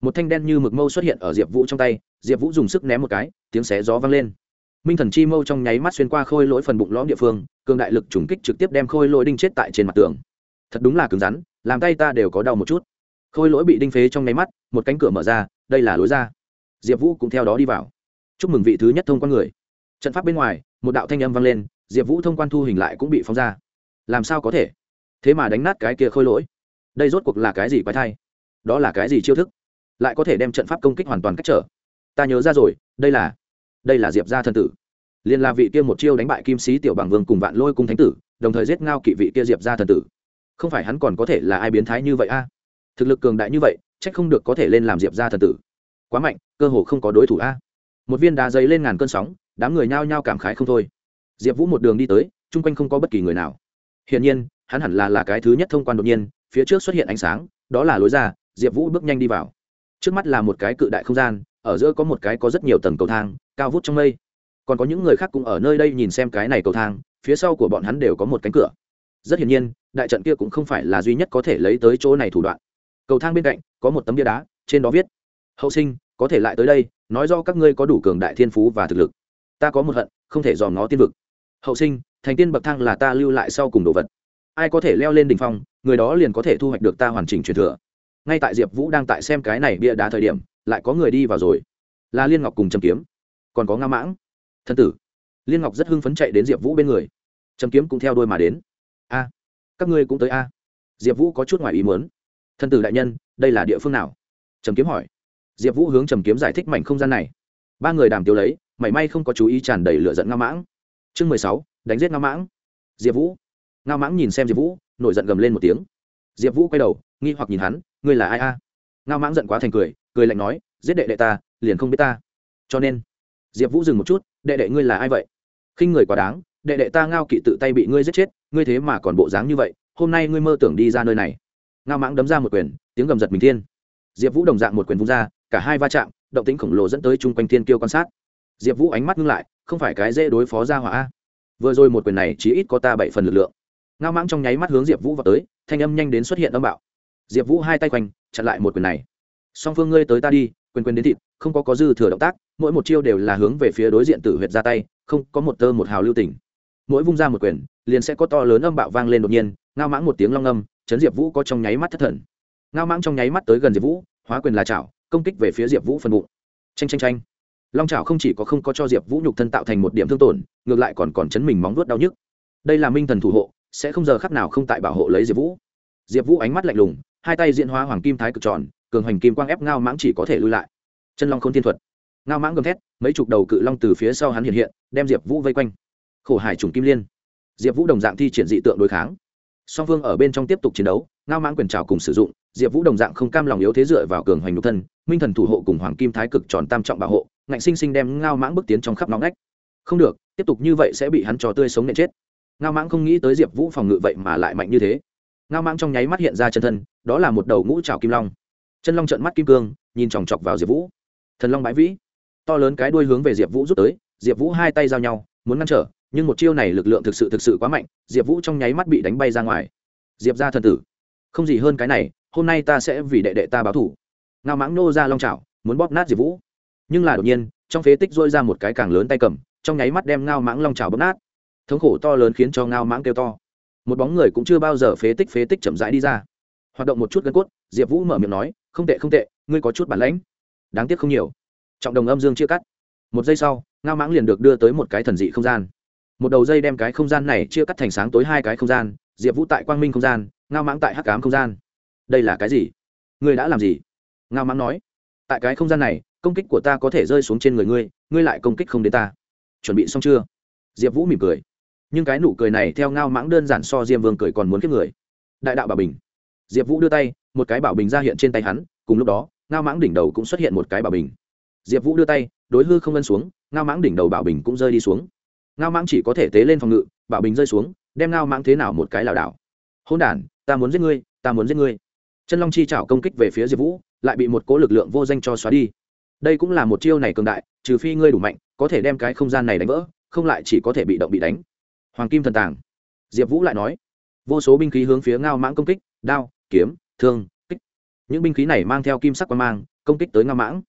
Một thanh đen như mực mâu xuất hiện ở diệp vũ trong tay, diệp vũ dùng sức ném một cái, tiếng xé gió vang lên minh thần chi mâu trong nháy mắt xuyên qua khôi lỗi phần bụng lõm địa phương, cường đại lực trùng kích trực tiếp đem khôi lỗi đinh chết tại trên mặt tường. Thật đúng là cứng rắn, làm tay ta đều có đau một chút. Khôi lỗi bị đinh phế trong nháy mắt, một cánh cửa mở ra, đây là lối ra. Diệp vũ cũng theo đó đi vào. Chúc mừng vị thứ nhất thông quan người. Trận pháp bên ngoài, một đạo thanh âm vang lên, diệp vũ thông quan thu hình lại cũng bị phóng ra. Làm sao có thể? Thế mà đánh nát cái kia khôi lỗi. Đây rốt cuộc là cái gì quái thai? Đó là cái gì chiêu thức? Lại có thể đem trận pháp công kích hoàn toàn cách trở. Ta nhớ ra rồi, đây là đây là diệp gia thần tử. Liên là vị kia một chiêu đánh bại kim sĩ tiểu bằng vương cùng vạn lôi cung thánh tử, đồng thời giết ngao kỵ vị kia diệp gia thần tử. Không phải hắn còn có thể là ai biến thái như vậy a? Thực lực cường đại như vậy trách không được có thể lên làm diệp gia thần tử. Quá mạnh, cơ hồ không có đối thủ a. Một viên đá giấy lên ngàn cơn sóng, đám người nhao nhao cảm khái không thôi. Diệp vũ một đường đi tới, chung quanh không có bất kỳ người nào. Hiển nhiên, hắn hẳn là là cái thứ nhất thông quan đột nhiên, phía trước xuất hiện ánh sáng, đó là lối ra, diệp vũ bước nhanh đi vào. Trước mắt là một cái cự đại không gian ở giữa có một cái có rất nhiều tầng cầu thang, cao vút trong mây. Còn có những người khác cũng ở nơi đây nhìn xem cái này cầu thang, phía sau của bọn hắn đều có một cánh cửa. Rất hiển nhiên, đại trận kia cũng không phải là duy nhất có thể lấy tới chỗ này thủ đoạn. Cầu thang bên cạnh, có một tấm bia đá, trên đó viết, hậu sinh, có thể lại tới đây, nói do các ngươi có đủ cường đại thiên phú và thực lực. Ta có một hận, không thể dòm nó tiên vực. Hậu sinh, thành tiên bậc thang là ta lưu lại sau cùng đồ vật. Ai có thể leo lên đ ỉ n h phong, người đó liền có thể thu hoạch được ta hoàn chỉnh truyền thừa. Ngay tại diệp vũ đang tại xem cái này bia đá thời điểm lại có người đi vào rồi. Là liên ngọc cùng trầm kiếm. Còn có nga mãng. Thân tử. Liên ngọc rất hưng phấn chạy đến diệp vũ bên người. Trầm kiếm cũng theo đôi mà đến. A, các ngươi cũng tới a. Diệp vũ có chút ngoài ý muốn. Thân tử đại nhân, đây là địa phương nào? Trầm kiếm hỏi. Diệp vũ hướng trầm kiếm giải thích mảnh không gian này. Ba người đàm tiêu lấy, mảy may không có chú ý tràn đầy lửa giận nga mãng. Chương mười sáu, đánh giết nga mãng. Diệp vũ. Nga mãng nhìn xem diệp vũ, nổi giận gầm lên một tiếng. Diệp vũ quay đầu, nghi hoặc nhìn hắn, ngươi là ai a? Nga mãng giận quá thành cười cười lạnh nói, giết đệ đệ ta, liền không biết ta. Cho nên, diệp vũ dừng một chút, đệ đệ ngươi là ai vậy? Khinh người quá đáng, đệ đệ ta ngao kỵ tự tay bị ngươi giết chết, ngươi thế mà còn bộ dáng như vậy, hôm nay ngươi mơ tưởng đi ra nơi này. Ngao mãng đấm ra một quyền, tiếng gầm giật mình thiên. Diệp vũ đồng dạng một quyền vung ra, cả hai va chạm, động tính khổng lồ dẫn tới chung quanh thiên kiêu quan sát. Diệp vũ ánh mắt ngưng lại, không phải cái dễ đối phó ra hỏa vừa rồi một quyền này chỉ ít có ta bảy phần lực lượng. Ngao mãng trong nháy mắt hướng diệp vũ vào tới, thanh âm nhanh đến xuất hiện âm bạo. Diệp vũ hai tay quanh, chặn lại một quyền này song phương ngươi tới ta đi, quyền quyền đến thịt, không có có dư thừa động tác, mỗi một chiêu đều là hướng về phía đối diện tử huyệt ra tay, không có một tơ một hào lưu tình. Mỗi vung ra một quyền, liền sẽ có to lớn âm bạo vang lên đột nhiên, ngao mãng một tiếng long âm chấn diệp vũ có trong nháy mắt thất thần. Ngao mãng trong nháy mắt tới gần diệp vũ, hóa quyền là chảo, công kích về phía diệp vũ phần bụng. Tranh tranh tranh long chảo không chỉ có không có cho diệp vũ nhục thân tạo thành một điểm thương tổn, ngược lại còn còn chấn mình móng vuốt đau nhức. Đây là minh thần thủ hộ, sẽ không giờ khắc nào không tại bảo hộ lấy diệp vũ. Diệp vũ ánh mắt lạnh lùng, hai tay diễn hóa hoàng kim thái cực tròn cường hành kim quang ép ngao mãng chỉ có thể lui lại. Chân long k h ô n thiên thuật. Ngao mãng gầm thét, mấy chục đầu cự long từ phía sau hắn hiện hiện, đem diệp vũ vây quanh. Khổ hải trùng kim liên. Diệp vũ đồng dạng thi triển dị tượng đối kháng. Song phương ở bên trong tiếp tục chiến đấu, ngao mãng quyền trào cùng sử dụng, diệp vũ đồng dạng không cam lòng yếu thế dựa vào cường hoành nhục thân, minh thần thủ hộ cùng hoàng kim thái cực tròn tam trọng bảo hộ, ngạnh sinh sinh đem ngao mãng bước tiến trong khắp nóng nách không được, tiếp tục như vậy sẽ bị hắn trò tươi sống nện chết. Ngao mãng không nghĩ tới diệp vũ phòng ngự vậy mà lại mạnh như thế. Ngao mãng trong nháy mắt hiện ra chân thân, đó là một đầu ngũ trào kim long chân long trợn mắt kim cương, nhìn chòng chọc vào diệp vũ. Thần long bãi vĩ. To lớn cái đuôi hướng về diệp vũ rút tới, diệp vũ hai tay giao nhau, muốn ngăn trở, nhưng một chiêu này lực lượng thực sự thực sự quá mạnh, diệp vũ trong nháy mắt bị đánh bay ra ngoài. Diệp ra thần tử, không gì hơn cái này, hôm nay ta sẽ vì đệ đệ ta báo thủ. Ngao mãng nô ra long trào muốn bóp nát diệp vũ. Nhưng là đột nhiên, trong phế tích dôi ra một cái càng lớn tay cầm, trong nháy mắt đem ngao mãng long trào bóp nát. Thống khổ to lớn khiến cho ngao mãng kêu to. Một bóng người cũng chưa bao giờ phế tích phế tích chậm rãi đi ra hoạt động một chút gân cốt, diệp vũ mở miệng nói, không tệ không tệ, ngươi có chút bản lãnh. Đáng tiếc không nhiều. Trọng đồng âm dương chia cắt. Một giây sau, ngao mãng liền được đưa tới một cái thần dị không gian. Một đầu dây đem cái không gian này chia cắt thành sáng tối hai cái không gian, diệp vũ tại quang minh không gian, ngao mãng tại hắc cám không gian. Đây là cái gì? Ngươi đã làm gì? Ngao mãng nói, tại cái không gian này, công kích của ta có thể rơi xuống trên người ngươi ngươi lại công kích không đến ta. Chuẩn bị xong chưa? Diệp vũ mỉm cười. Nhưng cái nụ cười này theo ngao mãng đơn giản so diêm vương cười còn muốn kiếp người. Đại đạo bà bình diệp vũ đưa tay, một cái bảo bình ra hiện trên tay hắn, cùng lúc đó, ngao mãng đỉnh đầu cũng xuất hiện một cái bảo bình. Diệp vũ đưa tay, đối hư không ngân xuống, ngao mãng đỉnh đầu bảo bình cũng rơi đi xuống. Ngao mãng chỉ có thể tế lên phòng ngự, bảo bình rơi xuống, đem ngao mãng thế nào một cái lảo đảo. Hôn đ ta muốn giết ngươi, ta muốn giết ngươi. Chân long chi chảo công kích về phía diệp vũ, lại bị một cố lực lượng vô danh cho xóa đi. Đây cũng là một chiêu này cường đại, trừ phi ngươi đủ mạnh, có thể đem cái không gian này đánh vỡ, không lại chỉ có thể bị động bị đánh. Hoàng kim thần tàng. Diệp vũ lại nói, vô số binh khí hướng phía ngao mãng công kích, đao kiếm, thương, kích. Những binh khí này mang theo kim sắc quang mang, công kích tới ngao mãng.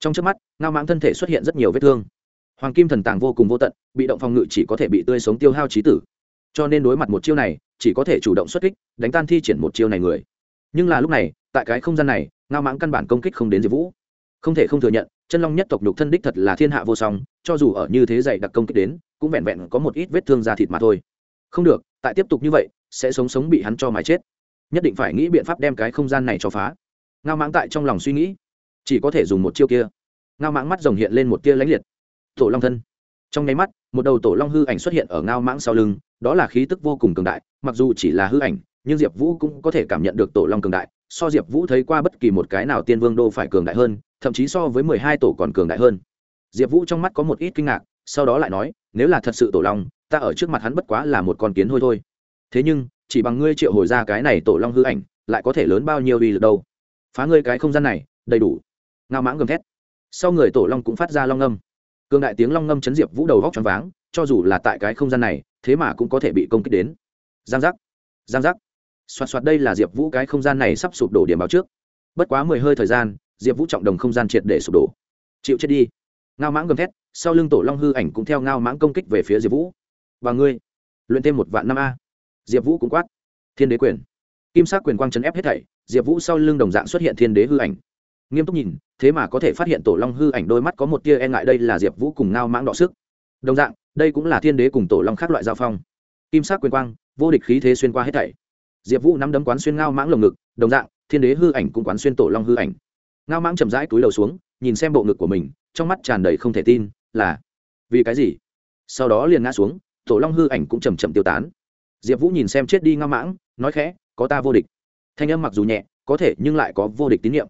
Trong trước mắt, ngao mãng thân thể xuất hiện rất nhiều vết thương. Hoàng kim thần tàng vô cùng vô tận, bị động phòng ngự chỉ có thể bị tươi sống tiêu hao trí tử. Cho nên đối mặt một chiêu này, chỉ có thể chủ động xuất kích, đánh tan thi triển một chiêu này người. Nhưng là lúc này, tại cái không gian này, ngao mãng căn bản công kích không đến diệp vũ. Không thể không thừa nhận, chân long nhất tộc nhục thân đích thật là thiên hạ vô song, cho dù ở như thế dạy đặc công kích đến, cũng vẹn vẹn có một ít vết thương da thịt mà thôi. Không được, tại tiếp tục như vậy, sẽ sống sống bị hắn cho mài chết nhất định phải nghĩ biện pháp đem cái không gian này cho phá. Ngao mãng tại trong lòng suy nghĩ, chỉ có thể dùng một chiêu kia. Ngao mãng mắt rồng hiện lên một tia lãnh liệt. Tổ long thân. Trong nháy mắt, một đầu tổ long hư ảnh xuất hiện ở ngao mãng sau lưng, đó là khí tức vô cùng cường đại, mặc dù chỉ là hư ảnh, nhưng diệp vũ cũng có thể cảm nhận được tổ long cường đại, so diệp vũ thấy qua bất kỳ một cái nào tiên vương đô phải cường đại hơn, thậm chí so với mười hai tổ còn cường đại hơn. Diệp vũ trong mắt có một ít kinh ngạc, sau đó lại nói, nếu là thật sự tổ long, ta ở trước mặt hắn bất quá là một con kiến hôi thôi. Thế nhưng chỉ bằng ngươi triệu hồi ra cái này tổ long hư ảnh, lại có thể lớn bao nhiêu uy lực đâu? Phá ngươi cái không gian này, đầy đủ. Ngao mãng gầm thét. Sau người tổ long cũng phát ra long ngâm cường đại tiếng long ngâm chấn diệp vũ đầu vóc t r váng, cho dù là tại cái không gian này, thế mà cũng có thể bị công kích đến. Giang giác giang giác. Xoạt xoạt đây là diệp vũ cái không gian này sắp sụp đổ điểm báo trước. Bất quá mười hơi thời gian, diệp vũ trọng đồng không gian triệt để sụp đổ. Chịu chết đi. Ngao mãng gầm thét, sau lưng tổ long hư ảnh cũng theo ngao mãng công kích về phía diệp vũ. Và ngươi, luyện thêm một vạn năm a diệp vũ cũng quát. Thiên đế quyền. Kim sắc quyền quang chấn ép hết thảy, diệp vũ sau lưng đồng dạng xuất hiện thiên đế hư ảnh. Nghiêm túc nhìn, thế mà có thể phát hiện tổ long hư ảnh đôi mắt có một tia e ngại đây là diệp vũ cùng ngao mãng đọ sức. Đồng dạng, đây cũng là thiên đế cùng tổ long khác loại giao phong. Kim sắc quyền quang, vô địch khí thế xuyên qua hết thảy. Diệp vũ nắm đấm quán xuyên ngao mãng lồng ngực, đồng dạng, thiên đế hư ảnh cũng quán xuyên tổ long hư ảnh. Ngao mãng chậm rãi túi đầu xuống, nhìn xem bộ ngực của mình, trong mắt tràn đầy không thể tin, là vì cái gì? Sau đó liền ngã xuống, tổ long hư ảnh cũng chầm chậm tiêu tán diệp vũ nhìn xem chết đi ngao mãng, nói khẽ, có ta vô địch. Thanh âm mặc dù nhẹ, có thể nhưng lại có vô địch tín nhiệm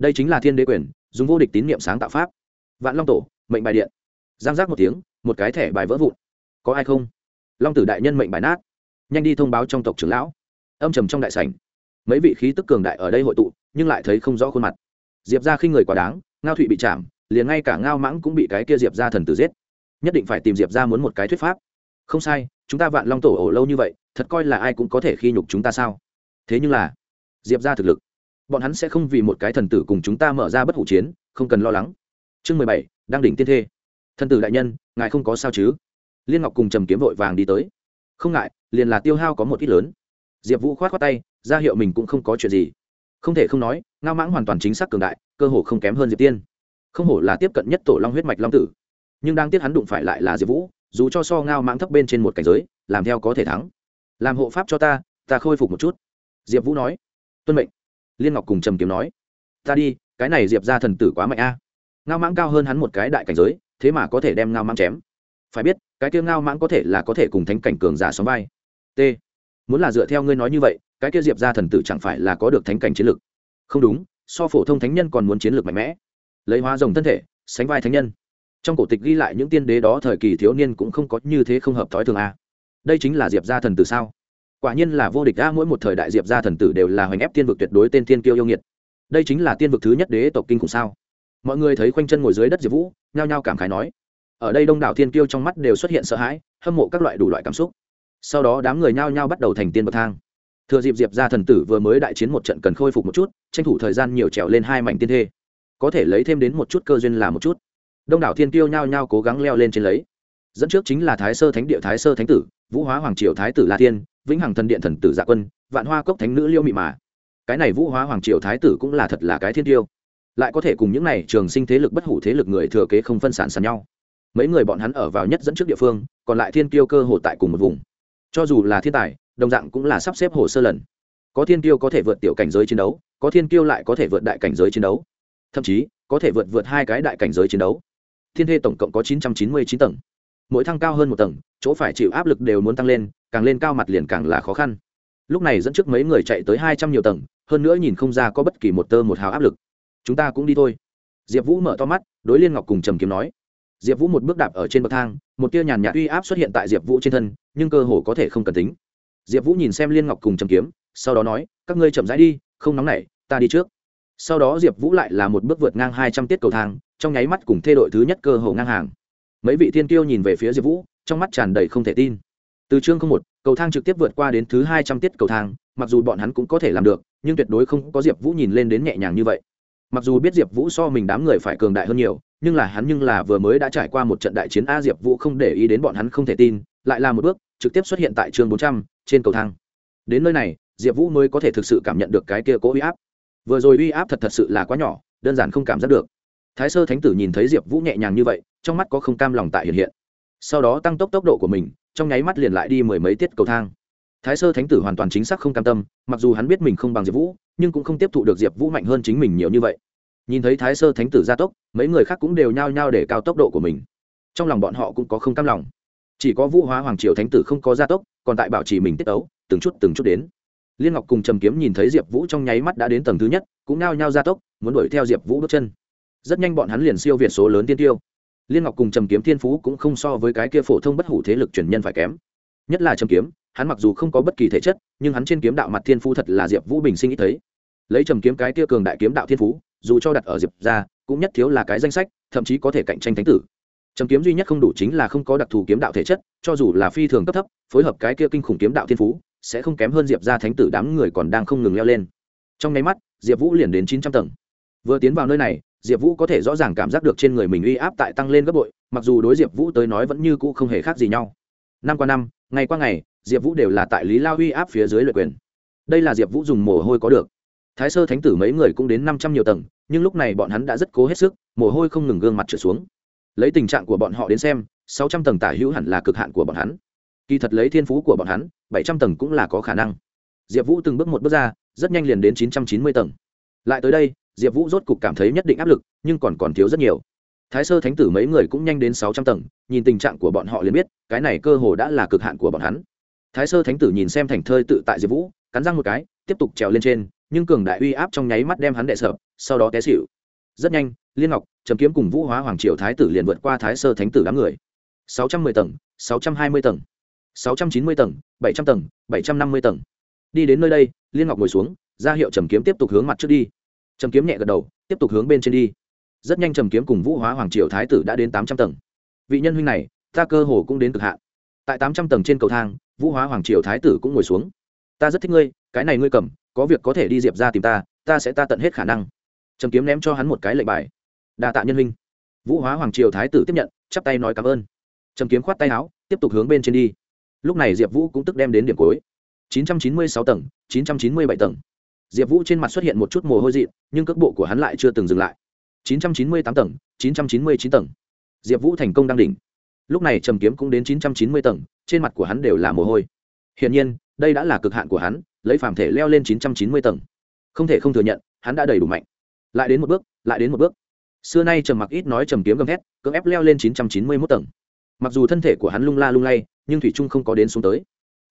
đây chính là thiên đế quyền, dùng vô địch tín nhiệm sáng tạo pháp. Vạn long tổ, mệnh bài điện. Giang giác một tiếng, một cái thẻ bài vỡ vụn. Có ai không? Long tử đại nhân mệnh bài nát. Nhanh đi thông báo trong tộc trưởng lão. Âm trầm trong đại sảnh. Mấy vị khí tức cường đại ở đây hội tụ, nhưng lại thấy không rõ khuôn mặt. Diệp ra khi người quá đáng, ngao thụy bị chạm, liền ngay cả ngao mãng cũng bị cái kia diệp ra thần tử giết. Nhất định phải tìm diệp ra muốn một cái thuyết pháp không sai, chúng ta vạn long tổ ổ lâu như vậy, thật coi là ai cũng có thể khi nhục chúng ta sao? Thế nhưng là, diệp ra thực lực, bọn hắn sẽ không vì một cái thần tử cùng chúng ta mở ra bất hủ chiến, không cần lo lắng. Chương mười bảy, đang đỉnh tiên thê. Thần tử đại nhân, ngài không có sao chứ? Liên ngọc cùng trầm kiếm vội vàng đi tới. Không ngại, liền là tiêu hao có một ít lớn. Diệp vũ k h o á t khoác tay, ra hiệu mình cũng không có chuyện gì. Không thể không nói, ngao mãng hoàn toàn chính xác cường đại, cơ hồ không kém hơn diệp tiên. Không hổ là tiếp cận nhất tổ long huyết mạch long tử nhưng đang tiếc hắn đụng phải lại là diệp vũ, dù cho so ngao mãng thấp bên trên một cảnh giới, làm theo có thể thắng. Làm hộ pháp cho ta ta khôi phục một chút. Diệp vũ nói. Tuân mệnh. Liên ngọc cùng trầm kiếm nói. Ta đi, cái này diệp ra thần tử quá mạnh a. Ngao mãng cao hơn hắn một cái đại cảnh giới, thế mà có thể đem ngao mãng chém. Phải biết, cái kia ngao mãng có thể là có thể cùng thánh cảnh cường giả sóng vai. T. Muốn là dựa theo ngươi nói như vậy, cái kia diệp ra thần tử chẳng phải là có được thánh cảnh chiến lực? Không đúng, so phổ thông thánh nhân còn muốn chiến lược mạnh mẽ. Lấy hóa rồng thân thể, sánh vai thánh nhân trong cổ tịch ghi lại những tiên đế đó thời kỳ thiếu niên cũng không có như thế không hợp thói thường a đây chính là diệp gia thần tử sao? Quả nhiên là vô địch a mỗi một thời đại diệp gia thần tử đều là hoành ép tiên vực tuyệt đối tên tiên kiêu yêu nghiệt. Đây chính là tiên vực thứ nhất đế tộc kinh khủng sao? Mọi người thấy khoanh chân ngồi dưới đất diệp vũ, nhao nhao cảm khái nói. Ở đây đông đảo thiên kiêu trong mắt đều xuất hiện sợ hãi, hâm mộ các loại đủ loại cảm xúc. Sau đó đám người nhao nhao bắt đầu thành tiên bậc thang. Thừa dịp diệp ra thần tử vừa mới đại chiến một trận cần khôi phục một chút, tranh thủ thời gian nhiều trèo lên hai mảnh tiên thê. Có thể lấy thêm đến một chút cơ duyên là một chút đông đảo thiên tiêu nhao nhao cố gắng leo lên trên lấy. Dẫn trước chính là thái sơ thánh địa, thái sơ thánh tử, vũ hóa hoàng triều thái tử la tiên vĩnh hằng thần điện thần tử dạ quân, vạn hoa cốc thánh nữ liêu mị mà. Cái này vũ hóa hoàng triều thái tử cũng là thật là cái thiên tiêu. Lại có thể cùng những này trường sinh thế lực bất hủ thế lực người thừa kế không phân sản sàn nhau. Mấy người bọn hắn ở vào nhất dẫn trước địa phương, còn lại thiên tiêu cơ hồ tại cùng một vùng. Cho dù là thiên tài, đồng dạng cũng là sắp xếp hồ sơ lần. Có thiên tiêu có thể vượt tiểu cảnh giới chiến đấu, có thiên tiêu lại có thể vượt đại cảnh giới chiến đấu. Thậm chí, có thể vượt vượt hai cái đại cảnh giới chiến đấu thiên thê tổng cộng có chín trăm chín mươi chín tầng. Mỗi thăng cao hơn một tầng, chỗ phải chịu áp lực đều muốn tăng lên, càng lên cao mặt liền càng là khó khăn. Lúc này dẫn trước mấy người chạy tới hai trăm nhiều tầng, hơn nữa nhìn không ra có bất kỳ một tơ một hào áp lực. Chúng ta cũng đi thôi. Diệp vũ mở to mắt, đối liên ngọc cùng trầm kiếm nói. Diệp vũ một bước đạp ở trên bậc thang, một tia nhàn nhạt uy áp xuất hiện tại diệp vũ trên thân, nhưng cơ hồ có thể không cần tính. Diệp vũ nhìn xem liên ngọc cùng trầm kiếm, sau đó nói, các ngươi chậm rãi đi, không nóng nảy, ta đi trước. Sau đó diệp vũ lại là một bước vượt ngang hai trăm tiết cầu thang trong nháy mắt cùng thê đội thứ nhất cơ hồ ngang hàng. Mấy vị thiên tiêu nhìn về phía diệp vũ, trong mắt tràn đầy không thể tin. Từ chương không một, cầu thang trực tiếp vượt qua đến thứ hai trăm tiết cầu thang, mặc dù bọn hắn cũng có thể làm được, nhưng tuyệt đối không có diệp vũ nhìn lên đến nhẹ nhàng như vậy. Mặc dù biết diệp vũ so mình đám người phải cường đại hơn nhiều, nhưng là hắn nhưng là vừa mới đã trải qua một trận đại chiến, a diệp vũ không để ý đến bọn hắn không thể tin, lại là một bước, trực tiếp xuất hiện tại chương bốn trăm, trên cầu thang. Đến nơi này, diệp vũ mới có thể thực sự cảm nhận được cái kia cố uy áp. Vừa rồi uy áp thật thật sự là quá nhỏ, đơn giản không cảm giác được thái sơ thánh tử nhìn thấy diệp vũ nhẹ nhàng như vậy, trong mắt có không cam lòng tại hiện hiện. Sau đó tăng tốc tốc độ của mình, trong nháy mắt liền lại đi mười mấy tiết cầu thang. Thái sơ thánh tử hoàn toàn chính xác không cam tâm, mặc dù hắn biết mình không bằng diệp vũ, nhưng cũng không tiếp thụ được diệp vũ mạnh hơn chính mình nhiều như vậy. Nhìn thấy thái sơ thánh tử gia tốc, mấy người khác cũng đều nhao nhao để cao tốc độ của mình. Trong lòng bọn họ cũng có không cam lòng. Chỉ có vũ hóa hoàng triều thánh tử không có gia tốc, còn tại bảo trì mình tiết tấu, từng chút từng chút đến. Liên ngọc cùng trầm kiếm nhìn thấy diệp vũ trong nháy mắt đã đến tầng thứ nhất, cũng nao nhao gia tốc, muốn đuổi theo diệp vũ bước chân rất nhanh bọn hắn liền siêu việt số lớn tiên tiêu. Liên ngọc cùng trầm kiếm thiên phú cũng không so với cái kia phổ thông bất hủ thế lực truyền nhân phải kém. Nhất là trầm kiếm, hắn mặc dù không có bất kỳ thể chất, nhưng hắn trên kiếm đạo mặt thiên phú thật là diệp vũ bình sinh ít thấy. Lấy trầm kiếm cái kia cường đại kiếm đạo thiên phú, dù cho đặt ở diệp ra cũng nhất thiếu là cái danh sách, thậm chí có thể cạnh tranh thánh tử. Trầm kiếm duy nhất không đủ chính là không có đặc thù kiếm đạo thể chất, cho dù là phi thường cấp thấp, phối hợp cái kia kinh khủng kiếm đạo thiên phú, sẽ không kém hơn diệp ra thánh tử đám người còn đang không ngừng leo lên. Trong nháy mắt, diệp vũ liền đến chín trăm tầng. Vừa tiến vào nơi này diệp vũ có thể rõ ràng cảm giác được trên người mình uy áp tại tăng lên gấp bội, mặc dù đối diệp vũ tới nói vẫn như cũ không hề khác gì nhau. Năm qua năm, ngày qua ngày, diệp vũ đều là tại lý lao uy áp phía dưới lợi quyền. Đây là diệp vũ dùng mồ hôi có được. Thái sơ thánh tử mấy người cũng đến năm trăm nhiều tầng, nhưng lúc này bọn hắn đã rất cố hết sức, mồ hôi không ngừng gương mặt trở xuống. Lấy tình trạng của bọn họ đến xem, sáu trăm tầng tả hữu hẳn là cực hạn của bọn hắn. Kỳ thật lấy thiên phú của bọn hắn, bảy trăm tầng cũng là có khả năng. Diệp vũ từng bước một bước ra, rất nhanh liền đến chín trăm chín mươi tầng. Lại tới đây diệp vũ rốt cục cảm thấy nhất định áp lực, nhưng còn còn thiếu rất nhiều. Thái sơ thánh tử mấy người cũng nhanh đến sáu trăm tầng, nhìn tình trạng của bọn họ liền biết, cái này cơ hồ đã là cực hạn của bọn hắn. Thái sơ thánh tử nhìn xem thành thơi tự tại diệp vũ, cắn răng một cái, tiếp tục trèo lên trên, nhưng cường đại uy áp trong nháy mắt đem hắn đệ sợ sau đó té xịu rất nhanh, liên ngọc, trầm kiếm cùng vũ hóa hoàng triều thái tử liền vượt qua thái sơ thánh tử đám người. sáu trăm mười tầng, sáu trăm hai mươi tầng, sáu trăm chín mươi tầng, bảy trăm tầng, bảy trăm năm mươi tầng. Đi đến nơi đây, liên ngọc ngồi xuống, ra hiệu trầm kiếm tiếp tục hướng mặt trước đi trầm kiếm nhẹ gật đầu, tiếp tục hướng bên trên đi. Rất nhanh trầm kiếm cùng vũ hóa hoàng triều thái tử đã đến tám trăm tầng. Vị nhân huynh này, ta cơ hồ cũng đến cực hạn. Tại tám trăm tầng trên cầu thang, vũ hóa hoàng triều thái tử cũng ngồi xuống. Ta rất thích ngươi, cái này ngươi cầm, có việc có thể đi diệp ra tìm ta ta sẽ ta tận hết khả năng. Trầm kiếm ném cho hắn một cái lệnh bài. Đa tạ nhân huynh. Vũ hóa hoàng triều thái tử tiếp nhận, chắp tay nói cảm ơn. Trầm kiếm khoát tay áo, tiếp tục hướng bên trên đi. Lúc này diệp vũ cũng tức đem đến điểm cuối. Chín trăm chín mươi sáu tầng, chín trăm chín mươi bảy tầng diệp vũ trên mặt xuất hiện một chút mồ hôi dị nhưng cước bộ của hắn lại chưa từng dừng lại. 998 tầng 999 tầng. Diệp vũ thành công đăng đỉnh. Lúc này trầm kiếm cũng đến 990 tầng, trên mặt của hắn đều là mồ hôi. Hiển nhiên, đây đã là cực hạn của hắn, lấy phàm thể leo lên 990 tầng. Không thể không thừa nhận, hắn đã đầy đủ mạnh. Lại đến một bước, lại đến một bước. Xưa nay trầm mặc ít nói trầm kiếm gầm thét, cưỡng ép leo lên 991 tầng. Mặc dù thân thể của hắn lung la lung lay, nhưng thủy trung không có đến xuống tới.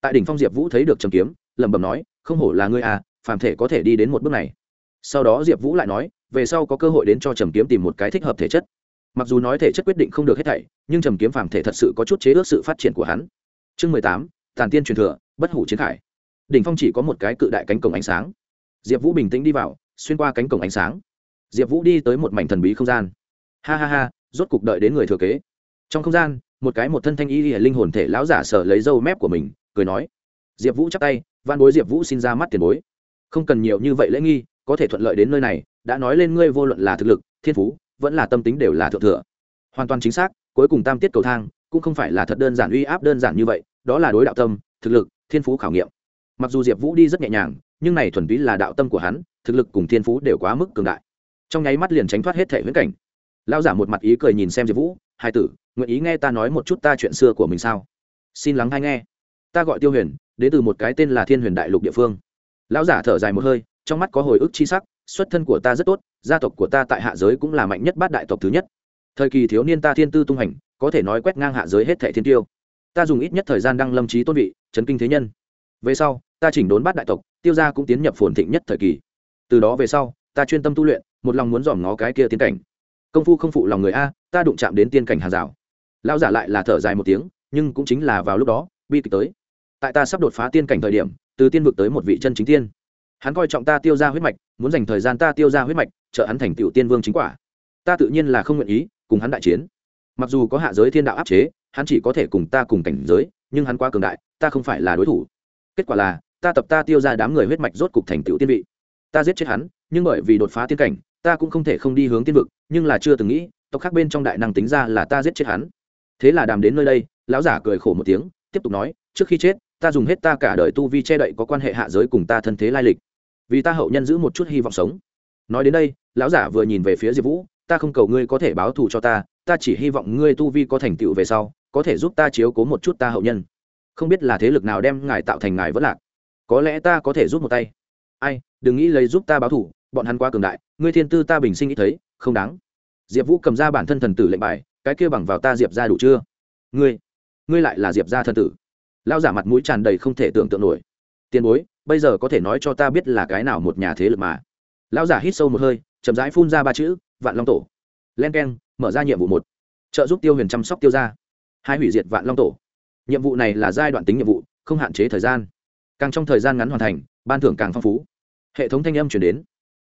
Tại đỉnh phong diệp vũ thấy được trầm kiếm, lẩm bẩm nói, không hổ là ngươi à phàm thể có thể đi đến một bước này. Sau đó diệp vũ lại nói, về sau có cơ hội đến cho trầm kiếm tìm một cái thích hợp thể chất. Mặc dù nói thể chất quyết định không được hết thảy, nhưng trầm kiếm phàm thể thật sự có chút chế ước sự phát triển của hắn. Chương mười tám, tàn tiên truyền thừa, bất hủ chiến khải. Đỉnh phong chỉ có một cái cự đại cánh cổng ánh sáng. Diệp vũ bình tĩnh đi vào, xuyên qua cánh cổng ánh sáng. Diệp vũ đi tới một mảnh thần bí không gian. Ha ha ha, rốt cục đợi đến người thừa kế. Trong không gian, một cái một thân thanh y linh hồn thể lão giả sở lấy dâu mép của mình, cười nói. Diệp vũ chắp tay, van bối diệp vũ xin ra mắt tiền bối không cần nhiều như vậy lễ nghi, có thể thuận lợi đến nơi này, đã nói lên ngươi vô luận là thực lực, thiên phú, vẫn là tâm tính đều là thượng thừa. Hoàn toàn chính xác, cuối cùng tam tiết cầu thang, cũng không phải là thật đơn giản uy áp đơn giản như vậy, đó là đối đạo tâm, thực lực, thiên phú khảo nghiệm. Mặc dù diệp vũ đi rất nhẹ nhàng, nhưng này thuần túy là đạo tâm của hắn, thực lực cùng thiên phú đều quá mức cường đại. Trong nháy mắt liền tránh thoát hết thể huyễn cảnh. Lao giả một mặt ý cười nhìn xem diệp vũ, hai tử, nguyện ý nghe ta nói một chút ta chuyện xưa của mình sao? Xin lắng hay nghe. Ta gọi tiêu huyền, đến từ một cái tên là thiên huyền đại lục địa phương lão giả thở dài một hơi, trong mắt có hồi ức c h i sắc, xuất thân của ta rất tốt, gia tộc của ta tại hạ giới cũng là mạnh nhất bát đại tộc thứ nhất. Thời kỳ thiếu niên ta thiên tư tung hành, có thể nói quét ngang hạ giới hết thẻ thiên tiêu. Ta dùng ít nhất thời gian đăng lâm trí tôn vị, chấn kinh thế nhân. Về sau, ta chỉnh đốn bát đại tộc, tiêu gia cũng tiến nhập phồn thịnh nhất thời kỳ. Từ đó về sau, ta chuyên tâm tu luyện, một lòng muốn dòm ngó cái kia tiến cảnh. Công phu không phụ lòng người a, ta đụng chạm đến tiên cảnh hàng rào. Lão giả lại là thở dài một tiếng, nhưng cũng chính là vào lúc đó, bi kịch tới. Tại ta sắp đột phá tiên cảnh thời điểm từ tiên vực tới một vị chân chính tiên. Hắn coi trọng ta tiêu ra huyết mạch, muốn dành thời gian ta tiêu ra huyết mạch, trợ hắn thành tựu tiên vương chính quả. Ta tự nhiên là không nguyện ý cùng hắn đại chiến. Mặc dù có hạ giới thiên đạo áp chế, hắn chỉ có thể cùng ta cùng cảnh giới, nhưng hắn quá cường đại, ta không phải là đối thủ. Kết quả là, ta tập ta tiêu ra đám người huyết mạch rốt cục thành tựu tiên vị. Ta giết chết hắn, nhưng bởi vì đột phá tiên cảnh, ta cũng không thể không đi hướng tiên vực, nhưng là chưa từng nghĩ, tộc khác bên trong đại năng tính ra là ta giết chết hắn. Thế là đàm đến nơi đây, lão giả cười khổ một tiếng, tiếp tục nói, trước khi chết ta dùng hết ta cả đời tu vi che đậy có quan hệ hạ giới cùng ta thân thế lai lịch. Vì ta hậu nhân giữ một chút hy vọng sống. Nói đến đây, lão giả vừa nhìn về phía diệp vũ, ta không cầu ngươi có thể báo thù cho ta ta chỉ hy vọng ngươi tu vi có thành tựu về sau, có thể giúp ta chiếu cố một chút ta hậu nhân. Không biết là thế lực nào đem ngài tạo thành ngài vất lạc. Có lẽ ta có thể giúp một tay. Ai, đừng nghĩ lấy giúp ta báo thù, bọn hắn quá cường đại, ngươi thiên tư ta bình sinh nghĩ thấy, không đáng. Diệp vũ cầm ra bản thân thần tử lệnh bài, cái kia bằng vào ta diệp ra đủ chưa? Ngươi ngươi lại là diệp ra thần tử lao giả mặt mũi tràn đầy không thể tưởng tượng nổi. Tiền bối, bây giờ có thể nói cho ta biết là cái nào một nhà thế lực mà? Lao giả hít sâu một hơi, chậm rãi phun ra ba chữ, vạn long tổ. Len k e n mở ra nhiệm vụ một. Trợ giúp tiêu huyền chăm sóc tiêu ra hai hủy diệt vạn long tổ. Nhiệm vụ này là giai đoạn tính nhiệm vụ, không hạn chế thời gian. Càng trong thời gian ngắn hoàn thành, ban thưởng càng phong phú. Hệ thống thanh âm chuyển đến.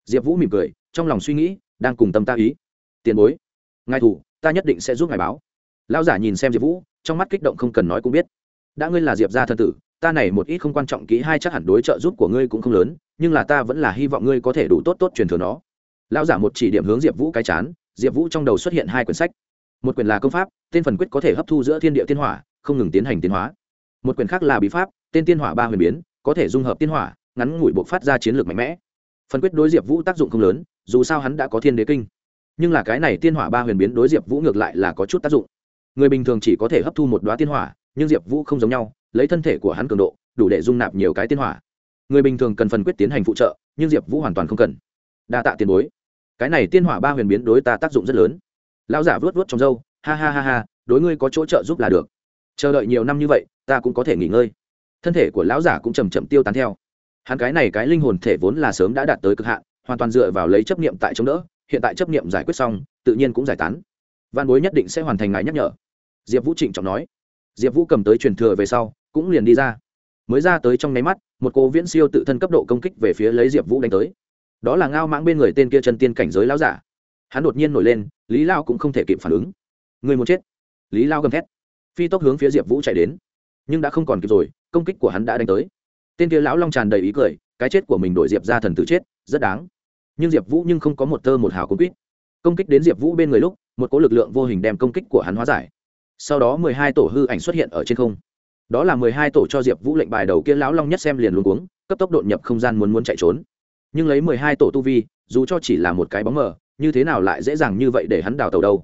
Diệp vũ mỉm cười, trong lòng suy nghĩ, đang cùng tâm ta ý. Tiền bối, ngài thủ, ta nhất định sẽ giúp ngài báo. Lao giả nhìn xem diệp vũ, trong mắt kích động không cần nói cũng biết đã ngươi là diệp gia thân tử, ta này một ít không quan trọng kỹ hai chắc hẳn đối trợ giúp của ngươi cũng không lớn, nhưng là ta vẫn là hy vọng ngươi có thể đủ tốt tốt truyền thừa nó. Lão giả một chỉ điểm hướng diệp vũ cái chán, diệp vũ trong đầu xuất hiện hai quyển sách. Một quyển là công pháp, tên phần quyết có thể hấp thu giữa thiên địa tiên hỏa, không ngừng tiến hành tiến hóa. Một quyển khác là bí pháp, tên tiên hỏa ba huyền biến, có thể dung hợp tiên hỏa, ngắn ngủi buộc phát ra chiến lược mạnh mẽ. Phần quyết đối diệp vũ tác dụng không lớn, dù sao hắn đã có thiên đế kinh. Nhưng là cái này tiên hỏa ba huyền biến đối diệp vũ ngược lại là có chút tác dụng. Người bình thường chỉ có thể hấp thu một đoá tiên hỏa nhưng diệp vũ không giống nhau, lấy thân thể của hắn cường độ, đủ để dung nạp nhiều cái tiên hỏa. Người bình thường cần phần quyết tiến hành phụ trợ, nhưng diệp vũ hoàn toàn không cần. Đa tạ tiền bối. Cái này tiên hỏa ba huyền biến đối ta tác dụng rất lớn. Lão giả vớt vớt trong râu, ha ha ha ha, đối ngươi có chỗ trợ giúp là được. Chờ đợi nhiều năm như vậy, ta cũng có thể nghỉ ngơi. Thân thể của lão giả cũng chầm chậm tiêu tán theo. Hắn cái này cái linh hồn thể vốn là sớm đã đạt tới cực hạn, hoàn toàn dựa vào lấy chấp niệm tại chống đỡ, hiện tại chấp niệm giải quyết xong, tự nhiên cũng giải tán. Văn bối nhất định sẽ hoàn thành ngài nhắc nhở. Diệp vũ trịnh trọng nói diệp vũ cầm tới truyền thừa về sau, cũng liền đi ra. Mới ra tới trong nháy mắt, một cô viễn siêu tự thân cấp độ công kích về phía lấy diệp vũ đánh tới. Đó là ngao mãng bên người tên kia chân tiên cảnh giới lão giả. Hắn đột nhiên nổi lên, lý lao cũng không thể kịp phản ứng. Người muốn chết. Lý lao gầm thét. Phi tốc hướng phía diệp vũ chạy đến. Nhưng đã không còn kịp rồi, công kích của hắn đã đánh tới. Tên kia lão long tràn đầy ý cười, cái chết của mình đổi diệp ra thần tử chết, rất đáng. Nhưng diệp vũ nhưng không có một tơ một hào công kích. Công kích đến diệp vũ bên người lúc, một cỗ lực lượng vô hình đem công kích của hắn hóa giải sau đó mười hai tổ hư ảnh xuất hiện ở trên không. Đó là mười hai tổ cho diệp vũ lệnh bài đầu kia lão long nhất xem liền luôn cuống, cấp tốc đột nhập không gian muốn muốn chạy trốn. Nhưng lấy mười hai tổ tu vi, dù cho chỉ là một cái bóng mờ, như thế nào lại dễ dàng như vậy để hắn đào tàu đâu?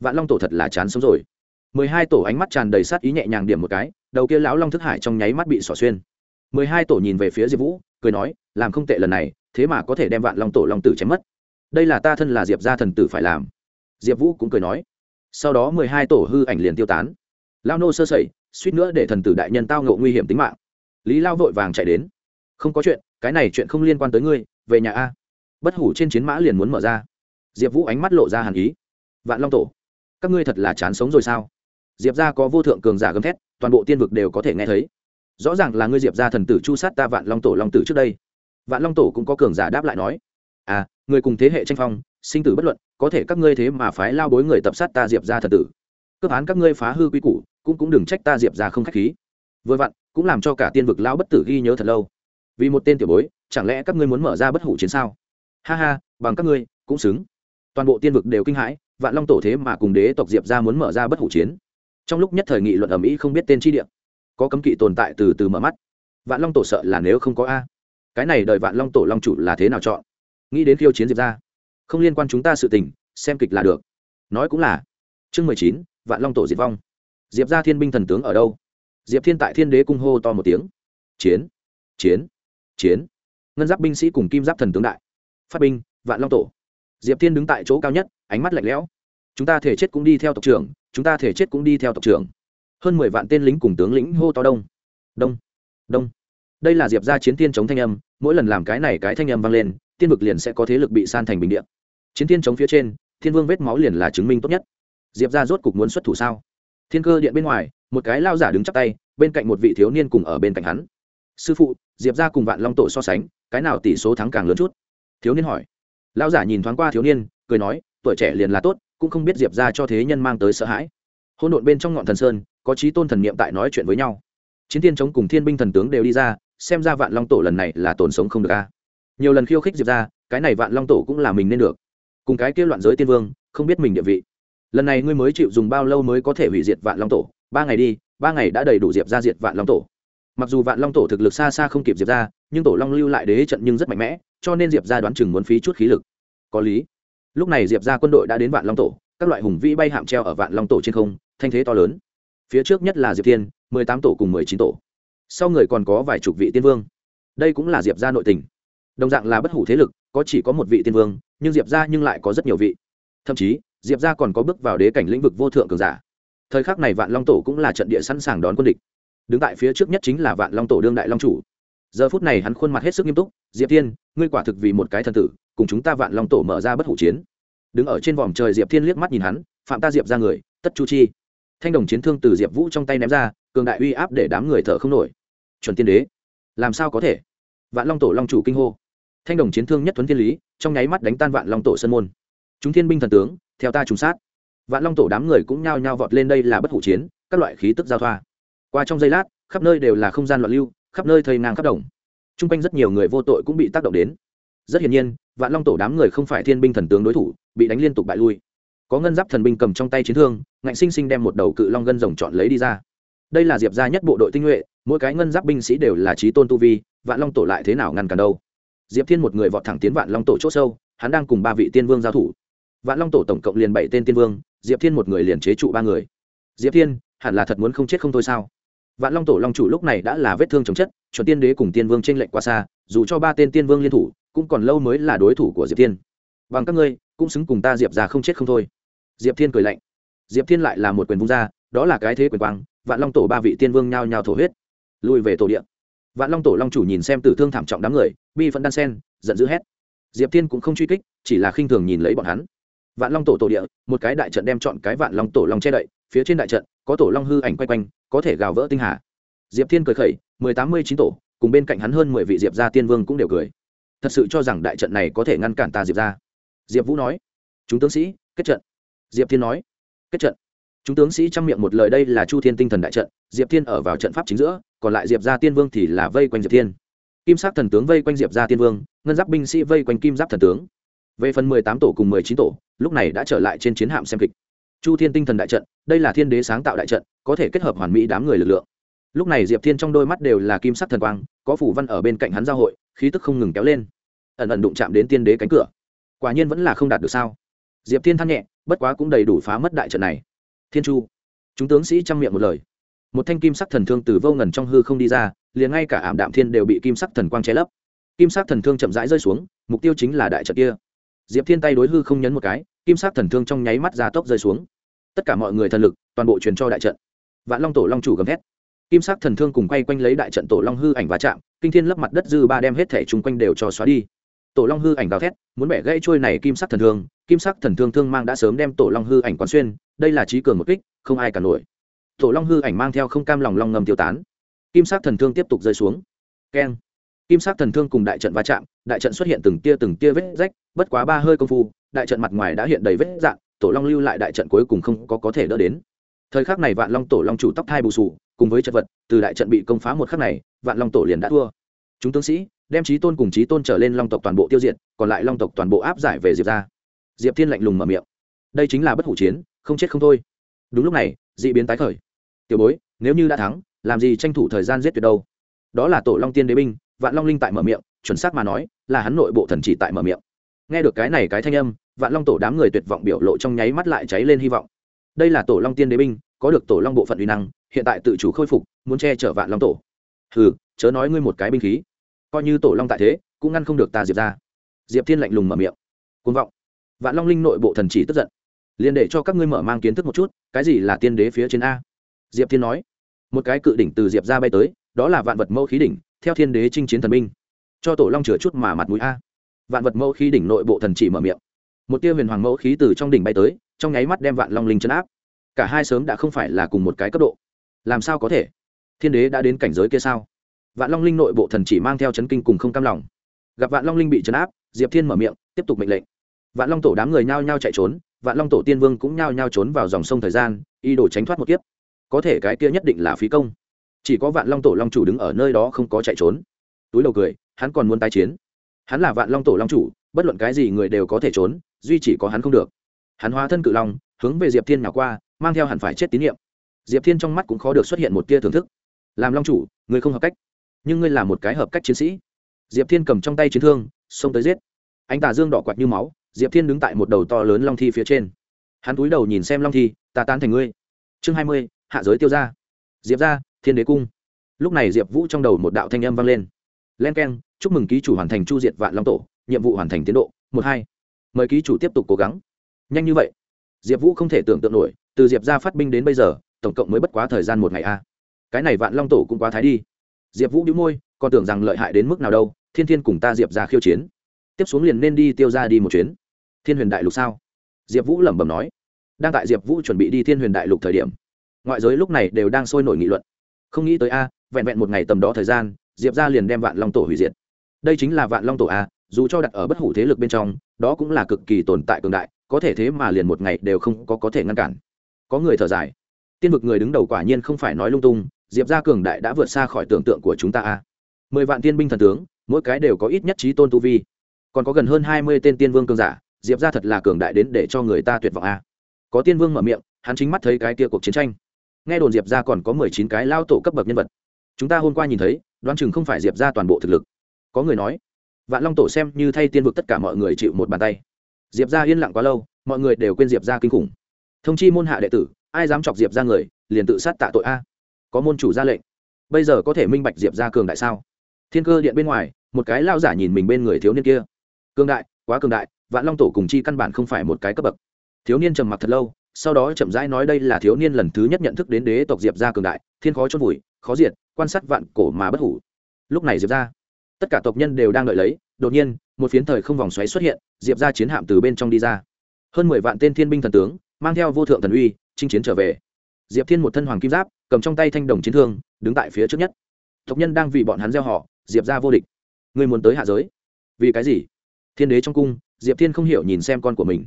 Vạn long tổ thật là chán sống rồi. Mười hai tổ ánh mắt tràn đầy sát ý nhẹ nhàng điểm một cái, đầu kia lão long thức hải trong nháy mắt bị xỏ xuyên. Mười hai tổ nhìn về phía diệp vũ, cười nói, làm không tệ lần này, thế mà có thể đem vạn long tổ long tử chém mất. Đây là ta thân là diệp gia thần tử phải làm. Diệp vũ cũng cười nói sau đó mười hai tổ hư ảnh liền tiêu tán. Lao nô sơ sẩy, suýt nữa để thần tử đại nhân tao ngộ nguy hiểm tính mạng. Lý lao vội vàng chạy đến. Không có chuyện, cái này chuyện không liên quan tới ngươi, về nhà a. Bất hủ trên chiến mã liền muốn mở ra. Diệp vũ ánh mắt lộ ra hàn ý. Vạn long tổ, các ngươi thật là chán sống rồi sao? Diệp ra có vô thượng cường giả gầm thét, toàn bộ tiên vực đều có thể nghe thấy. Rõ ràng là ngươi diệp ra thần tử chu sát ta vạn long tổ long tử trước đây. Vạn long tổ cũng có cường giả đáp lại nói à người cùng thế hệ tranh phong sinh tử bất luận, có thể các ngươi thế mà phái lao bối người tập sát ta diệp ra thật tử. Cướp án các ngươi phá hư quy củ, cũng cũng đừng trách ta diệp ra không khách khí. Vừa vặn, cũng làm cho cả tiên vực lao bất tử ghi nhớ thật lâu. Vì một tên tiểu bối, chẳng lẽ các ngươi muốn mở ra bất hủ chiến sao? Ha ha, bằng các ngươi, cũng xứng. Toàn bộ tiên vực đều kinh hãi, vạn long tổ thế mà cùng đế tộc diệp ra muốn mở ra bất hủ chiến. Trong lúc nhất thời nghị luận ầm ĩ không biết tên chi địa, có cấm kỵ tồn tại từ từ mở mắt. Vạn long tổ sợ là nếu không có a. Cái này đợi vạn long tổ long chủ là thế nào chọn? Nghĩ đến khiêu chiến diệp ra không liên quan chúng ta sự tình, xem kịch là được. Nói cũng là. Chương mười chín, vạn long tổ diệt vong. Diệp ra thiên binh thần tướng ở đâu? Diệp thiên tại thiên đế cung hô to một tiếng. Chiến chiến chiến. Ngân giáp binh sĩ cùng kim giáp thần tướng đại. Phát binh, vạn long tổ. Diệp thiên đứng tại chỗ cao nhất, ánh mắt lạnh lẽo. Chúng ta thể chết cũng đi theo tộc trưởng, chúng ta thể chết cũng đi theo tộc trưởng. Hơn mười vạn tên lính cùng tướng lĩnh hô to đông. Đông đông. Đây là diệp ra chiến tiên chống thanh âm, mỗi lần làm cái này cái thanh âm vang lên, tiên vực liền sẽ có thế lực bị san thành bình điện chiến thiên chống phía trên, thiên vương vết máu liền là chứng minh tốt nhất. Diệp ra rốt cục muốn xuất thủ sao? Thiên cơ điện bên ngoài, một cái lao giả đứng chắp tay, bên cạnh một vị thiếu niên cùng ở bên cạnh hắn. Sư phụ, diệp ra cùng vạn long tổ so sánh, cái nào tỷ số thắng càng lớn chút? Thiếu niên hỏi. Lao giả nhìn thoáng qua thiếu niên, cười nói, tuổi trẻ liền là tốt, cũng không biết diệp ra cho thế nhân mang tới sợ hãi. Hôn độn bên trong ngọn thần sơn, có trí tôn thần niệm tại nói chuyện với nhau. Chiến thiên chống cùng thiên binh thần tướng đều đi ra, xem ra vạn long tổ lần này là tồn sống không được a. Nhiều lần khiêu khích diệp ra cái này vạn long tổ cũng là mình nên được cùng cái kia loạn giới tiên vương, không biết mình địa vị. Lần này ngươi mới chịu dùng bao lâu mới có thể hủy diệt vạn long tổ? Ba ngày đi, ba ngày đã đầy đủ diệp ra diệt vạn long tổ. Mặc dù vạn long tổ thực lực xa xa không kịp diệp ra, nhưng tổ long lưu lại đế trận nhưng rất mạnh mẽ, cho nên diệp ra đoán chừng muốn phí chút khí lực. Có lý. Lúc này diệp ra quân đội đã đến vạn long tổ, các loại hùng vĩ bay hạm treo ở vạn long tổ trên không, thanh thế to lớn. Phía trước nhất là diệp thiên, mười tám tổ cùng mười chín tổ. Sau người còn có vài chục vị tiên vương. Đây cũng là diệp ra nội tình đồng dạng là bất hủ thế lực, có chỉ có một vị tiên vương, nhưng diệp ra nhưng lại có rất nhiều vị. Thậm chí, diệp ra còn có bước vào đế cảnh lĩnh vực vô thượng cường giả. Thời khắc này vạn long tổ cũng là trận địa sẵn sàng đón quân địch. Đứng tại phía trước nhất chính là vạn long tổ đương đại long chủ. Giờ phút này hắn khuôn mặt hết sức nghiêm túc, diệp thiên, ngươi quả thực vì một cái thần tử, cùng chúng ta vạn long tổ mở ra bất hủ chiến. Đứng ở trên vòm trời diệp thiên liếc mắt nhìn hắn, phạm ta diệp ra người, tất chu chi. Thanh đồng chiến thương từ diệp vũ trong tay ném ra, cường đại uy áp để đám người thở không nổi. Chuẩn tiên đế, làm sao có thể? Vạn long tổ long chủ kinh hô thanh đồng chiến thương nhất thuấn thiên lý, trong nháy mắt đánh tan vạn long tổ sân môn. Chúng thiên binh thần tướng, theo ta trùng sát. Vạn long tổ đám người cũng nhao nhao vọt lên đây là bất hủ chiến, các loại khí tức giao thoa. Qua trong giây lát, khắp nơi đều là không gian loạn lưu, khắp nơi thầy nàng khắp đồng. T r u n g quanh rất nhiều người vô tội cũng bị tác động đến. Rất hiển nhiên, vạn long tổ đám người không phải thiên binh thần tướng đối thủ, bị đánh liên tục bại lui. Có ngân giáp thần binh cầm trong tay chiến thương, ngạnh sinh sinh đem một đầu cự long gân rồng chọn lấy đi ra. Đây là diệp gia nhất bộ đội tinh nhuệ, mỗi cái ngân giáp binh sĩ đều là trí tôn tu vi, vạn long tổ lại thế nào ngăn cản đâu? Diệp thiên một người vọt thẳng tiến vạn long tổ c h ỗ sâu, hắn đang cùng ba vị tiên vương giao thủ. Vạn long tổ tổng cộng liền bảy tên tiên vương, diệp thiên một người liền chế trụ ba người. Diệp thiên, hẳn là thật muốn không chết không thôi sao? Vạn long tổ long chủ lúc này đã là vết thương chống chất, chuẩn tiên đế cùng tiên vương t r ê n lệch qua xa, dù cho ba tên tiên vương liên thủ, cũng còn lâu mới là đối thủ của diệp thiên. Bằng các ngươi, cũng xứng cùng ta diệp ra không chết không thôi. Diệp thiên cười lạnh. Diệp thiên lại là một quyền vung ra, đó là cái thế quyền quang, vạn long tổ ba vị tiên vương nhao nhao thổ huyết, lùi về tổ điện vạn long tổ long chủ nhìn xem tử thương thảm trọng đám người, bi vẫn đan sen, giận dữ hét. Diệp thiên cũng không truy kích, chỉ là khinh thường nhìn lấy bọn hắn. Vạn long tổ tổ địa, một cái đại trận đem chọn cái vạn long tổ long che đậy, phía trên đại trận, có tổ long hư ảnh quay quanh, có thể gào vỡ tinh hà. Diệp thiên cười khẩy, mười tám mươi chín tổ, cùng bên cạnh hắn hơn mười vị diệp gia tiên vương cũng đều cười. Thật sự cho rằng đại trận này có thể ngăn cản ta diệp ra diệp vũ nói, chúng tướng sĩ, kết trận. Diệp thiên nói, kết trận chúng tướng sĩ chăm miệng một lời đây là chu thiên tinh thần đại trận, diệp thiên ở vào trận pháp chính giữa, còn lại diệp gia tiên vương thì là vây quanh diệp thiên. Kim sắc thần tướng vây quanh diệp gia tiên vương, ngân giáp binh sĩ vây quanh kim giáp thần tướng. Về phần mười tám tổ cùng mười chín tổ, lúc này đã trở lại trên chiến hạm xem kịch. Chu thiên tinh thần đại trận, đây là thiên đế sáng tạo đại trận, có thể kết hợp hoàn mỹ đám người lực lượng. Lúc này diệp thiên trong đôi mắt đều là kim sắc thần quang, có phủ văn ở bên cạnh hắn giao hội, khí tức không ngừng kéo lên. Ẩn ẩn đụng chạm đến tiên đế cánh cửa. Quả nhiên vẫn là không đạt được sao? Diệp thiên than nhẹ, bất quá cũng đầy đủ phá mất đại trận này thiên chu. Chúng tướng sĩ chăm miệng một lời. Một thanh kim sắc thần thương từ vô ngần trong hư không đi ra, liền ngay cả ảm đạm thiên đều bị kim sắc thần quang che lấp. Kim sắc thần thương chậm rãi rơi xuống, mục tiêu chính là đại trận kia. Diệp thiên tay đối hư không nhấn một cái, kim sắc thần thương trong nháy mắt ra tốc rơi xuống. Tất cả mọi người thần lực, toàn bộ truyền cho đại trận. Vạn long tổ long chủ gầm thét. Kim sắc thần thương cùng quay quanh lấy đại trận tổ long hư ảnh va chạm, kinh thiên lấp mặt đất dư ba đem hết thể chung quanh đều cho xóa đi tổ long hư ảnh gào thét, muốn bẻ gãy trôi này kim sắc thần thương, kim sắc thần thương thương mang đã sớm đem tổ long hư ảnh quán xuyên, đây là trí cường một kích, không ai cả nổi. Tổ long hư ảnh mang theo không cam lòng long ngầm tiêu tán. Kim sắc thần thương tiếp tục rơi xuống. Keng. Kim sắc thần thương cùng đại trận va chạm, đại trận xuất hiện từng tia từng tia vết rách, bất quá ba hơi công phu, đại trận mặt ngoài đã hiện đầy vết dạng tổ long lưu lại đại trận cuối cùng không có có thể đỡ đến. Thời khắc này vạn long tổ long chủ tóc thai bù sù, cùng với chất vật, từ đại trận bị công phá một khắc này, vạn long tổ liền đã thua. Chúng tướng sĩ đem trí tôn cùng trí tôn trở lên long tộc toàn bộ tiêu diệt, còn lại long tộc toàn bộ áp giải về diệp ra diệp thiên lạnh lùng mở miệng. Đây chính là bất hủ chiến, không chết không thôi. Đúng lúc này d ị biến tái khởi. Tiểu bối, nếu như đã thắng, làm gì tranh thủ thời gian giết tuyệt đâu? Đó là tổ long tiên đế binh, vạn long linh tại mở miệng, chuẩn xác mà nói, là hắn nội bộ thần chỉ tại mở miệng. Nghe được cái này cái thanh âm, vạn long tổ đám người tuyệt vọng biểu lộ trong nháy mắt lại cháy lên hy vọng. Đây là tổ long tiên đế binh, có được tổ long bộ phận uy năng, hiện tại tự chủ khôi phục, muốn che chở vạn long tổ. Hừ, chớ nói ngươi một cái binh khí coi như tổ long tại thế, cũng ngăn không được ta diệp ra. Diệp thiên lạnh lùng mở miệng. Côn vọng. Vạn long linh nội bộ thần chỉ tức giận. Liền để cho các ngươi mở mang kiến thức một chút, cái gì là tiên đế phía trên a? Diệp thiên nói. Một cái cự đỉnh từ diệp ra bay tới, đó là vạn vật mẫu khí đỉnh, theo thiên đế chinh chiến thần minh cho tổ long chừa chút mà mặt mũi a. Vạn vật mẫu khí đỉnh nội bộ thần chỉ mở miệng. Một tia huyền hoàng mẫu khí từ trong đỉnh bay tới, trong nháy mắt đem vạn long linh chấn áp. Cả hai sớm đã không phải là cùng một cái cấp độ. Làm sao có thể? Thiên đế đã đến cảnh giới kia sao? Vạn long linh nội bộ thần chỉ mang theo chấn kinh cùng không cam lòng. Gặp vạn long linh bị chấn áp, diệp thiên mở miệng, tiếp tục mệnh lệnh. Vạn long tổ đám người nhao nhao chạy trốn, vạn long tổ tiên vương cũng nhao nhao trốn vào dòng sông thời gian y đổ tránh thoát một kiếp. Có thể cái kia nhất định là phí công. Chỉ có vạn long tổ long chủ đứng ở nơi đó không có chạy trốn. Túi đầu cười, hắn còn muốn tái chiến. Hắn là vạn long tổ long chủ, bất luận cái gì người đều có thể trốn, duy chỉ có hắn không được. Hắn hóa thân cự long, hướng về diệp thiên nào qua, mang theo hẳn phải chết tín nhiệm. Diệp thiên trong mắt cũng khó được xuất hiện một tia thưởng thức. Làm long chủ, người không hợp cách nhưng ngươi là một cái hợp cách chiến sĩ. Diệp thiên cầm trong tay chiến thương, xông tới giết. Anh tà dương đỏ quạt như máu, diệp thiên đứng tại một đầu to lớn long thi phía trên. Hắn cúi đầu nhìn xem long thi, ta tán thành ngươi. Chương hai mươi, hạ giới tiêu ra diệp ra thiên đế cung. Lúc này diệp vũ trong đầu một đạo thanh âm vang lên. Len k e n chúc mừng ký chủ hoàn thành chu diệt vạn long tổ, nhiệm vụ hoàn thành tiến độ, một hai. Mời ký chủ tiếp tục cố gắng. Nhanh như vậy, diệp vũ không thể tưởng tượng nổi, từ diệp ra phát binh đến bây giờ, tổng cộng mới bất quá thời gian một ngày a. Cái này vạn long tổ cũng quá thái đi diệp vũ đĩu môi, còn tưởng rằng lợi hại đến mức nào đâu, thiên thiên cùng ta diệp ra khiêu chiến. Tiếp xuống liền nên đi tiêu ra đi một chuyến. Thiên huyền đại lục sao? Diệp vũ lẩm bẩm nói. Đang tại diệp vũ chuẩn bị đi thiên huyền đại lục thời điểm, ngoại giới lúc này đều đang sôi nổi nghị luận. Không nghĩ tới a, vẹn vẹn một ngày tầm đó thời gian, diệp ra liền đem vạn long tổ hủy diệt. Đây chính là vạn long tổ a, dù cho đặt ở bất hủ thế lực bên trong, đó cũng là cực kỳ tồn tại cường đại, có thể thế mà liền một ngày đều không có có thể ngăn cản. Có người thở dài. Tiên vực người đứng đầu quả nhiên không phải nói lung tung diệp gia cường đại đã vượt xa khỏi tưởng tượng của chúng ta a. Mười vạn tiên binh thần tướng, mỗi cái đều có ít nhất trí tôn tu vi. Còn có gần hơn hai mươi tên tiên vương cường giả, diệp gia thật là cường đại đến để cho người ta tuyệt vọng a. Có tiên vương mở miệng, hắn chính mắt thấy cái kia cuộc chiến tranh. Nghe đồn diệp gia còn có mười chín cái lao tổ cấp bậc nhân vật. Chúng ta hôm qua nhìn thấy, đoán chừng không phải diệp ra toàn bộ thực lực. Có người nói, vạn long tổ xem như thay tiên vực tất cả mọi người chịu một bàn tay. Diệp ra yên lặng quá lâu, mọi người đều quên diệp ra kinh khủng. Thông chi môn hạ đệ tử, ai dám chọc diệp ra người, liền tự sát tạ tội a có môn chủ ra lệnh. Bây giờ có thể minh bạch diệp ra cường đại sao? Thiên cơ điện bên ngoài, một cái lao giả nhìn mình bên người thiếu niên kia. Cường đại, quá cường đại, vạn long tổ cùng chi căn bản không phải một cái cấp bậc. Thiếu niên trầm mặc thật lâu, sau đó chậm rãi nói đây là thiếu niên lần thứ nhất nhận thức đến đế tộc diệp ra cường đại, thiên khó chôn vùi, khó diệt, quan sát vạn cổ mà bất hủ. Lúc này diệp ra tất cả tộc nhân đều đang đợi lấy, đột nhiên, một phiến thời không vòng xoáy xuất hiện, diệp ra chiến hạm từ bên trong đi ra. Hơn mười vạn tên thiên binh thần tướng, mang theo vô thượng thần uy, chinh chiến trở về diệp thiên một thân hoàng kim giáp, cầm trong tay thanh đồng chiến thương, đứng tại phía trước nhất. Tộc nhân đang vì bọn hắn gieo họ, diệp ra vô địch. Người muốn tới hạ giới. Vì cái gì? Thiên đế trong cung, diệp thiên không hiểu nhìn xem con của mình.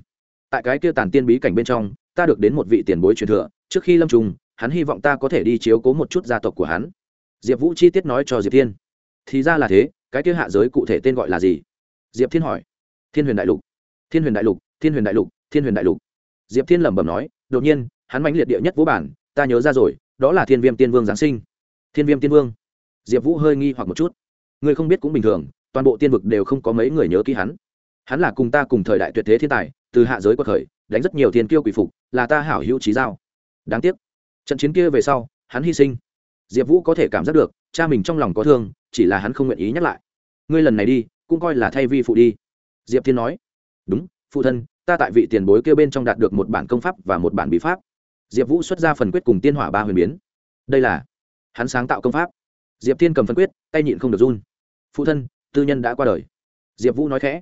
Tại cái kia tàn tiên bí cảnh bên trong, ta được đến một vị tiền bối truyền thừa, trước khi lâm trùng, hắn hy vọng ta có thể đi chiếu cố một chút gia tộc của hắn. Diệp vũ chi tiết nói cho diệp thiên. Thì ra là thế, cái kia hạ giới cụ thể tên gọi là gì? Diệp thiên hỏi. Thiên huyền đại lục. Thiên huyền đại lục, thiên huyền đại lục, thiên huyền đại lục. Diệp thiên lẩm bẩm nói, đột nhiên hắn mãnh liệt địa nhất vũ bản, ta nhớ ra rồi, đó là thiên viêm tiên vương giáng sinh. Thiên viêm tiên vương. Diệp vũ hơi nghi hoặc một chút. Người không biết cũng bình thường, toàn bộ tiên vực đều không có mấy người nhớ kỹ hắn. Hắn là cùng ta cùng thời đại tuyệt thế thiên tài, từ hạ giới qua khởi đánh rất nhiều thiên kiêu quỷ phục, là ta hảo hữu trí giao. Đáng tiếc. Trận chiến kia về sau, hắn hy sinh. Diệp vũ có thể cảm giác được, cha mình trong lòng có thương, chỉ là hắn không nguyện ý nhắc lại. Ngươi lần này đi, cũng coi là thay vi phụ đi. Diệp thiên nói. Đúng, phụ thân, ta tại vị tiền bối kêu bên trong đạt được một bản công pháp và một bản bí pháp diệp vũ xuất ra phần quyết cùng tiên hỏa ba huyền biến. Đây là hắn sáng tạo công pháp. Diệp thiên cầm phần quyết, tay nhịn không được run. Phụ thân, tư nhân đã qua đời. Diệp vũ nói khẽ.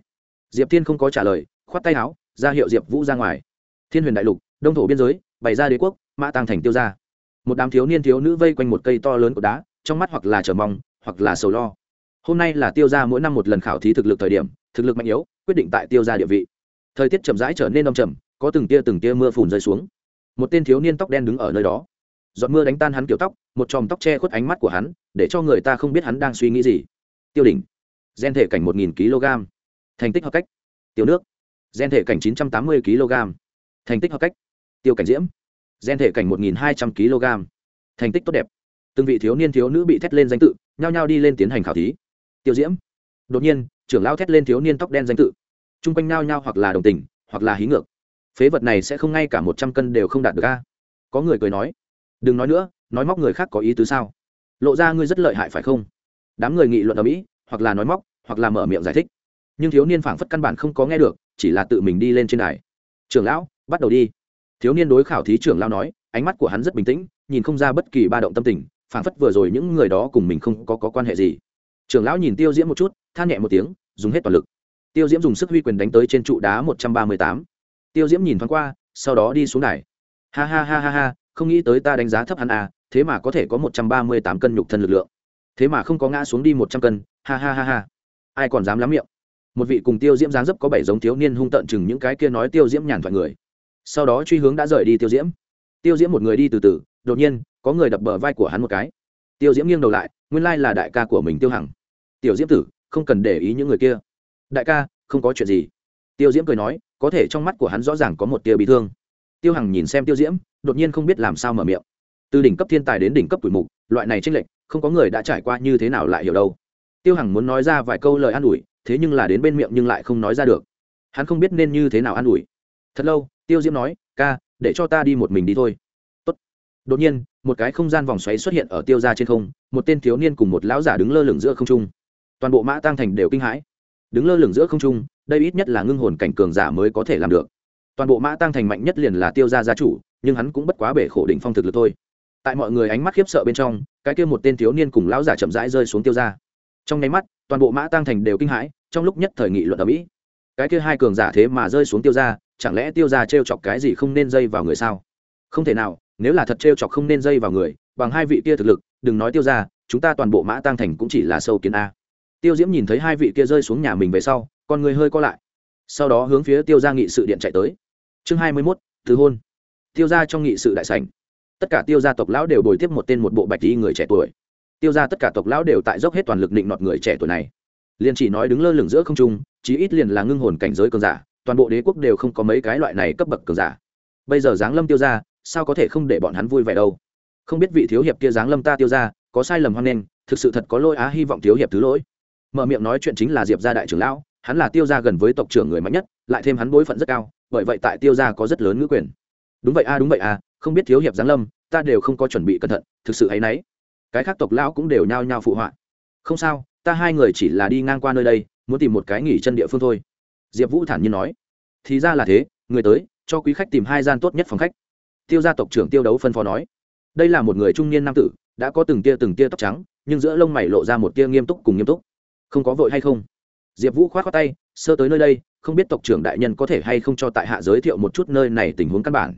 Diệp thiên không có trả lời, khoát tay áo, ra hiệu diệp vũ ra ngoài. Thiên huyền đại lục, đông thổ biên giới, bày ra đế quốc, mã tăng thành tiêu ra. Một đám thiếu niên thiếu nữ vây quanh một cây to lớn của đá, trong mắt hoặc là chờ mong, hoặc là sầu lo. Hôm nay là tiêu ra mỗi năm một lần khảo thí thực lực thời điểm, thực lực mạnh yếu, quyết định tại tiêu ra địa vị. Thời tiết chậm rãi trở nên đông trầm, có từng tia từng tia mưa phùn rơi xuống một tên thiếu niên tóc đen đứng ở nơi đó. Giọt mưa đánh tan hắn kiểu tóc, một chòm tóc che khuất ánh mắt của hắn, để cho người ta không biết hắn đang suy nghĩ gì. Tiêu đỉnh. Gen thể cảnh một nghìn kg. Thành tích hợp cách. Tiêu nước. Gen thể cảnh 980 kg. Thành tích hợp cách. Tiêu cảnh diễm. Gen thể cảnh 1.200 kg. Thành tích tốt đẹp. Từng vị thiếu niên thiếu nữ bị thét lên danh tự, nhao nhao đi lên tiến hành khảo thí. Tiêu diễm. Đột nhiên, trưởng lao thét lên thiếu niên tóc đen danh tự. T r u n g quanh nhao nhao hoặc là đồng tình, hoặc là hí ngược phế vật này sẽ không ngay cả một trăm cân đều không đạt được a. Có người cười nói đừng nói nữa nói móc người khác có ý tứ sao? Lộ ra ngươi rất lợi hại phải không? Đám người nghị luận ở mỹ hoặc là nói móc hoặc là mở miệng giải thích. Nhưng thiếu niên phảng phất căn bản không có nghe được chỉ là tự mình đi lên trên đài. Trưởng lão bắt đầu đi. Thiếu niên đối khảo thí trưởng lão nói ánh mắt của hắn rất bình tĩnh nhìn không ra bất kỳ ba động tâm tình phảng phất vừa rồi những người đó cùng mình không có, có quan hệ gì. Trưởng lão nhìn tiêu diễm một chút than nhẹ một tiếng dùng hết toàn lực. Tiêu diễm dùng sức huy quyền đánh tới trên trụ đá một trăm ba mươi tám tiêu diễm nhìn thoáng qua, sau đó đi xuống đài. Ha ha ha ha ha, không nghĩ tới ta đánh giá thấp hắn à thế mà có thể có một trăm ba mươi tám cân nhục thân lực lượng. Thế mà không có ngã xuống đi một trăm cân, ha ha ha ha. Ai còn dám lắm miệng? Một vị cùng tiêu diễm dáng dấp có bảy giống thiếu niên hung tợn chừng những cái kia nói tiêu diễm nhàn thoại người. Sau đó truy hướng đã rời đi tiêu diễm. Tiêu diễm một người đi từ từ, đột nhiên, có người đập bờ vai của hắn một cái. Tiêu diễm nghiêng đầu lại, nguyên lai là đại ca của mình tiêu hằng. Tiểu diễm tử, không cần để ý những người kia. Đại ca, không có chuyện gì. Tiêu diễm cười nói có thể trong mắt của hắn rõ ràng có một tia bị thương. Tiêu hằng nhìn xem tiêu diễm, đột nhiên không biết làm sao mở miệng. Từ đỉnh cấp thiên tài đến đỉnh cấp tuổi mục, loại này tranh lệch, không có người đã trải qua như thế nào lại hiểu đâu. Tiêu hằng muốn nói ra vài câu lời an ủi, thế nhưng là đến bên miệng nhưng lại không nói ra được. Hắn không biết nên như thế nào an ủi. Thật lâu, tiêu diễm nói, ca, để cho ta đi một mình đi thôi. Tốt. đột nhiên, một cái không gian vòng xoáy xuất hiện ở tiêu ra trên không, một tên thiếu niên cùng một lão giả đứng lơ lửng giữa không trung. Toàn bộ mã tăng thành đều kinh hãi. Đứng lơ lửng giữa không trung đây ít nhất là ngưng hồn cảnh cường giả mới có thể làm được. Toàn bộ mã tăng thành mạnh nhất liền là tiêu gia gia chủ, nhưng hắn cũng bất quá bể khổ đỉnh phong thực lực thôi. Tại mọi người ánh mắt khiếp sợ bên trong, cái kia một tên thiếu niên cùng lão giả chậm rãi rơi xuống tiêu gia. Trong nháy mắt, toàn bộ mã tăng thành đều kinh hãi, trong lúc nhất thời nghị luận ở mỹ. Cái kia hai cường giả thế mà rơi xuống tiêu gia, chẳng lẽ tiêu gia trêu chọc cái gì không nên dây vào người sao? Không thể nào, nếu là thật trêu chọc không nên dây vào người, bằng hai vị kia thực lực, đừng nói tiêu gia, chúng ta toàn bộ mã tăng thành cũng chỉ là sâu kiến a. Tiêu diễm nhìn thấy hai vị kia rơi xuống nhà mình về sau con người hơi co lại. Sau đó hướng phía tiêu ra nghị sự điện chạy tới. Chương hai mươi mốt thứ hôn. Tiêu ra trong nghị sự đại sảnh. Tất cả tiêu gia tộc lão đều bồi tiếp một tên một bộ bạch y người trẻ tuổi. Tiêu ra tất cả tộc lão đều tại dốc hết toàn lực định nọt người trẻ tuổi này. Liền chỉ nói đứng lơ lửng giữa không trung chí ít liền là ngưng hồn cảnh giới cường giả toàn bộ đế quốc đều không có mấy cái loại này cấp bậc cường giả. Bây giờ giáng lâm tiêu ra sao có thể không để bọn hắn vui vẻ đâu? Không biết vị thiếu hiệp kia giáng lâm ta tiêu ra có sai lầm hoan nghênh, thực sự thật có lỗi á hy vọng thiếu hiệp thứ lỗi. Mở miệng nói chuyện chính là diệp gia đại trưởng lão hắn là tiêu gia gần với tộc trưởng người mạnh nhất, lại thêm hắn bối phận rất cao, bởi vậy tại tiêu gia có rất lớn ngữ quyền. Đúng vậy a, đúng vậy a, không biết thiếu hiệp giáng lâm, ta đều không có chuẩn bị cẩn thận, thực sự hay nấy. Cái khác tộc lão cũng đều nhao nhao phụ họa. Không sao, ta hai người chỉ là đi ngang qua nơi đây, muốn tìm một cái nghỉ chân địa phương thôi. Diệp vũ thản nhiên nói. Thì ra là thế, người tới, cho quý khách tìm hai gian tốt nhất phòng khách. Tiêu gia tộc trưởng tiêu đấu phân phó nói. Đây là một người trung niên nam tử, đã có từng tia từng tia tóc trắng, nhưng giữa lông mày lộ ra một tia nghiêm túc cùng nghiêm túc. Không có vội hay không? Diệp vũ k h o á t khoác tay, sơ tới nơi đây, không biết tộc trưởng đại nhân có thể hay không cho tại hạ giới thiệu một chút nơi này tình huống căn bản.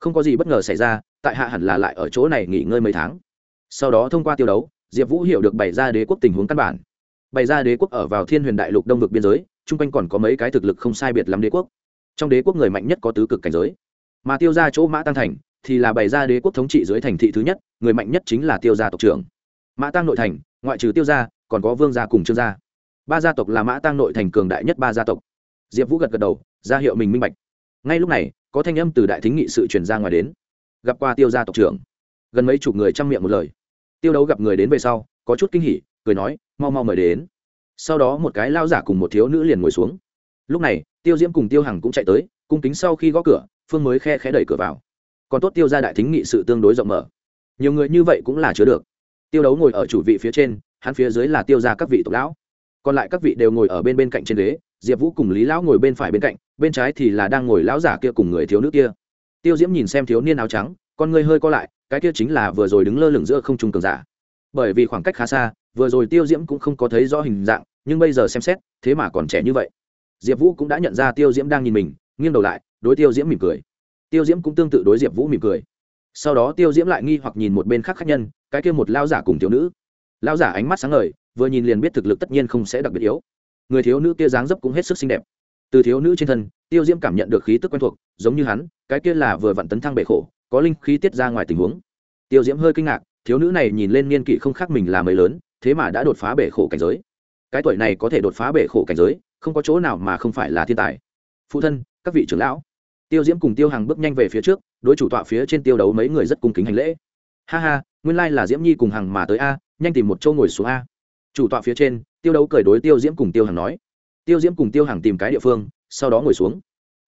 Không có gì bất ngờ xảy ra, tại hạ hẳn là lại ở chỗ này nghỉ ngơi mấy tháng. Sau đó thông qua tiêu đấu, diệp vũ hiểu được bày ra đế quốc tình huống căn bản. Bày ra đế quốc ở vào thiên huyền đại lục đông vực biên giới, chung quanh còn có mấy cái thực lực không sai biệt lắm đế quốc. Trong đế quốc người mạnh nhất có tứ cực cảnh giới. Mà tiêu ra chỗ mã tăng thành thì là bày ra đế quốc thống trị dưới thành thị thứ nhất, người mạnh nhất chính là tiêu gia tộc trưởng. Mã tăng nội thành, ngoại trừ tiêu gia, còn có vương gia cùng trương gia ba gia tộc là mã tăng nội thành cường đại nhất ba gia tộc. Diệp vũ gật gật đầu, ra hiệu mình minh bạch. Ngay lúc này, có thanh âm từ đại thính nghị sự truyền ra ngoài đến. Gặp qua tiêu gia tộc trưởng. Gần mấy chục người chăm miệng một lời. Tiêu đấu gặp người đến về sau, có chút kinh hỉ, cười nói, mau mau mời đến. Sau đó một cái lao giả cùng một thiếu nữ liền ngồi xuống. Lúc này, tiêu diễm cùng tiêu hằng cũng chạy tới, cung kính sau khi gõ cửa, phương mới khe khẽ đẩy cửa vào. Còn tốt tiêu ra đại thính nghị sự tương đối rộng mở. Nhiều người như vậy cũng là chứa được. Tiêu đấu ngồi ở chủ vị phía trên, hắn phía dưới là tiêu ra các vị tộc lão còn lại các vị đều ngồi ở bên bên cạnh trên ghế, diệp vũ cùng lý lão ngồi bên phải bên cạnh, bên trái thì là đang ngồi lão giả kia cùng người thiếu nữ kia. Tiêu diễm nhìn xem thiếu niên áo trắng, con người hơi co lại, cái kia chính là vừa rồi đứng lơ lửng giữa không trung cường giả. Bởi vì khoảng cách khá xa, vừa rồi tiêu diễm cũng không có thấy rõ hình dạng, nhưng bây giờ xem xét, thế mà còn trẻ như vậy. Diệp vũ cũng đã nhận ra tiêu diễm đang nhìn mình, nghiêng đầu lại, đối tiêu diễm mỉm cười. Tiêu diễm cũng tương tự đối diệp vũ mỉm cười. Sau đó tiêu diễm lại nghi hoặc nhìn một bên khác khác nhân, cái kia một lao giả cùng thiếu nữ. Lao giả ánh mắt sáng ngời vừa nhìn liền biết thực lực tất nhiên không sẽ đặc biệt yếu. Người thiếu nữ kia dáng dấp cũng hết sức xinh đẹp. Từ thiếu nữ trên thân, tiêu diễm cảm nhận được khí tức quen thuộc, giống như hắn, cái kia là vừa vặn tấn thăng bể khổ, có linh khí tiết ra ngoài tình huống. Tiêu diễm hơi kinh ngạc, thiếu nữ này nhìn lên niên kỷ không khác mình là mấy lớn, thế mà đã đột phá bể khổ cảnh giới. Cái tuổi này có thể đột phá bể khổ cảnh giới, không có chỗ nào mà không phải là thiên tài. Phụ thân, các vị trưởng lão. Tiêu diễm cùng tiêu hàng bước nhanh về phía trước, đối chủ tọa phía trên tiêu đấu mấy người rất cung kính hành lễ. Ha ha, nguyên lai là diễm nhi cùng hàng mà tới a, nhanh tìm một chỗ ngồi xuống a chủ tọa phía trên, tiêu đấu cười đối tiêu diễm cùng tiêu hàng nói. Tiêu diễm cùng tiêu hàng tìm cái địa phương, sau đó ngồi xuống.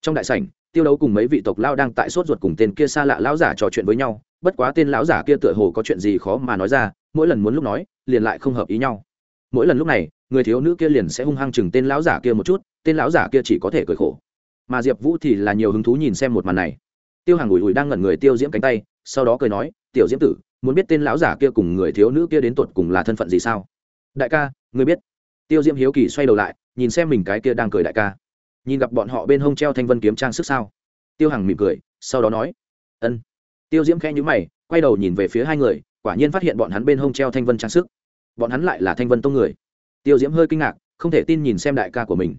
Trong đại sảnh, tiêu đấu cùng mấy vị tộc lao đang tại sốt ruột cùng tên kia xa lạ lão giả trò chuyện với nhau, bất quá tên lão giả kia tựa hồ có chuyện gì khó mà nói ra, mỗi lần muốn lúc nói, liền lại không hợp ý nhau. Mỗi lần lúc này, người thiếu nữ kia liền sẽ hung hăng chừng tên lão giả kia một chút, tên lão giả kia chỉ có thể cười khổ. Mà diệp vũ thì là nhiều hứng thú nhìn xem một màn này. Tiêu hàng ủi ủi đang ngẩn người tiêu diễm cánh tay, sau đó cười nói, tiểu diễm tử, muốn biết tên lão giả kia cùng người thiếu nữ kia đến tột cùng là thân phận gì sao? Đại ca người biết. Tiêu diễm hiếu kỳ xoay đầu lại, nhìn xem mình cái kia đang cười đại ca. Nhìn gặp bọn họ bên hông treo thanh vân kiếm trang sức sao? Tiêu hằng mỉm cười, sau đó nói, ân. Tiêu diễm khẽ nhữ mày, quay đầu nhìn về phía hai người, quả nhiên phát hiện bọn hắn bên hông treo thanh vân trang sức. Bọn hắn lại là thanh vân tông người. Tiêu diễm hơi kinh ngạc, không thể tin nhìn xem đại ca của mình.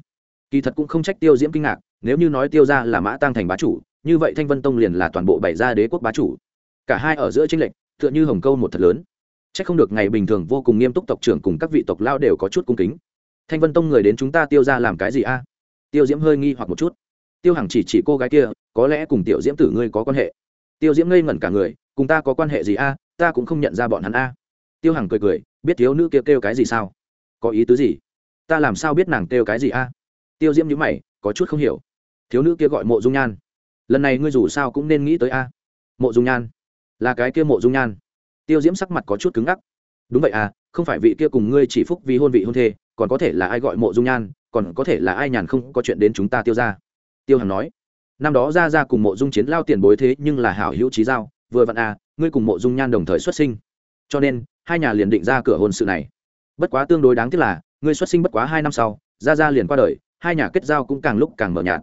Kỳ thật cũng không trách tiêu diễm kinh ngạc, nếu như nói tiêu ra là mã tăng thành bá chủ, như vậy thanh vân tông liền là toàn bộ bảy gia đế quốc bá chủ. Cả hai ở giữa tranh lệch, tựa như hồng câu một thật lớn. Chắc không được ngày bình thường vô cùng nghiêm túc tộc trưởng cùng các vị tộc lao đều có chút cung kính. Thanh vân tông người đến chúng ta tiêu ra làm cái gì a? Tiêu diễm hơi nghi hoặc một chút. Tiêu hằng chỉ chỉ cô gái kia có lẽ cùng tiểu diễm tử ngươi có quan hệ. Tiêu diễm ngây ngẩn cả người cùng ta có quan hệ gì a? Ta cũng không nhận ra bọn hắn a. Tiêu hằng cười cười biết thiếu nữ kia kêu, kêu cái gì sao? Có ý tứ gì? Ta làm sao biết nàng kêu cái gì a? Tiêu diễm nhíu mày có chút không hiểu. Thiếu nữ kia gọi mộ dung nhan. Lần này ngươi dù sao cũng nên nghĩ tới a. Mộ dung nhan. Là cái kia mộ dung nhan tiêu diễm sắc mặt có chút cứng ngắc. Đúng vậy à không phải vị kia cùng ngươi chỉ phúc vì hôn vị hôn thê, còn có thể là ai gọi mộ dung nhan, còn có thể là ai nhàn không có chuyện đến chúng ta tiêu ra tiêu hằng nói. Năm đó ra ra cùng mộ dung chiến lao tiền bối thế nhưng là hảo hữu trí giao, vừa vặn à ngươi cùng mộ dung nhan đồng thời xuất sinh. Cho nên, hai nhà liền định ra cửa hôn sự này. Bất quá tương đối đáng tiếc là, ngươi xuất sinh bất quá hai năm sau ra ra liền qua đời, hai nhà kết giao cũng càng lúc càng mờ nhạt.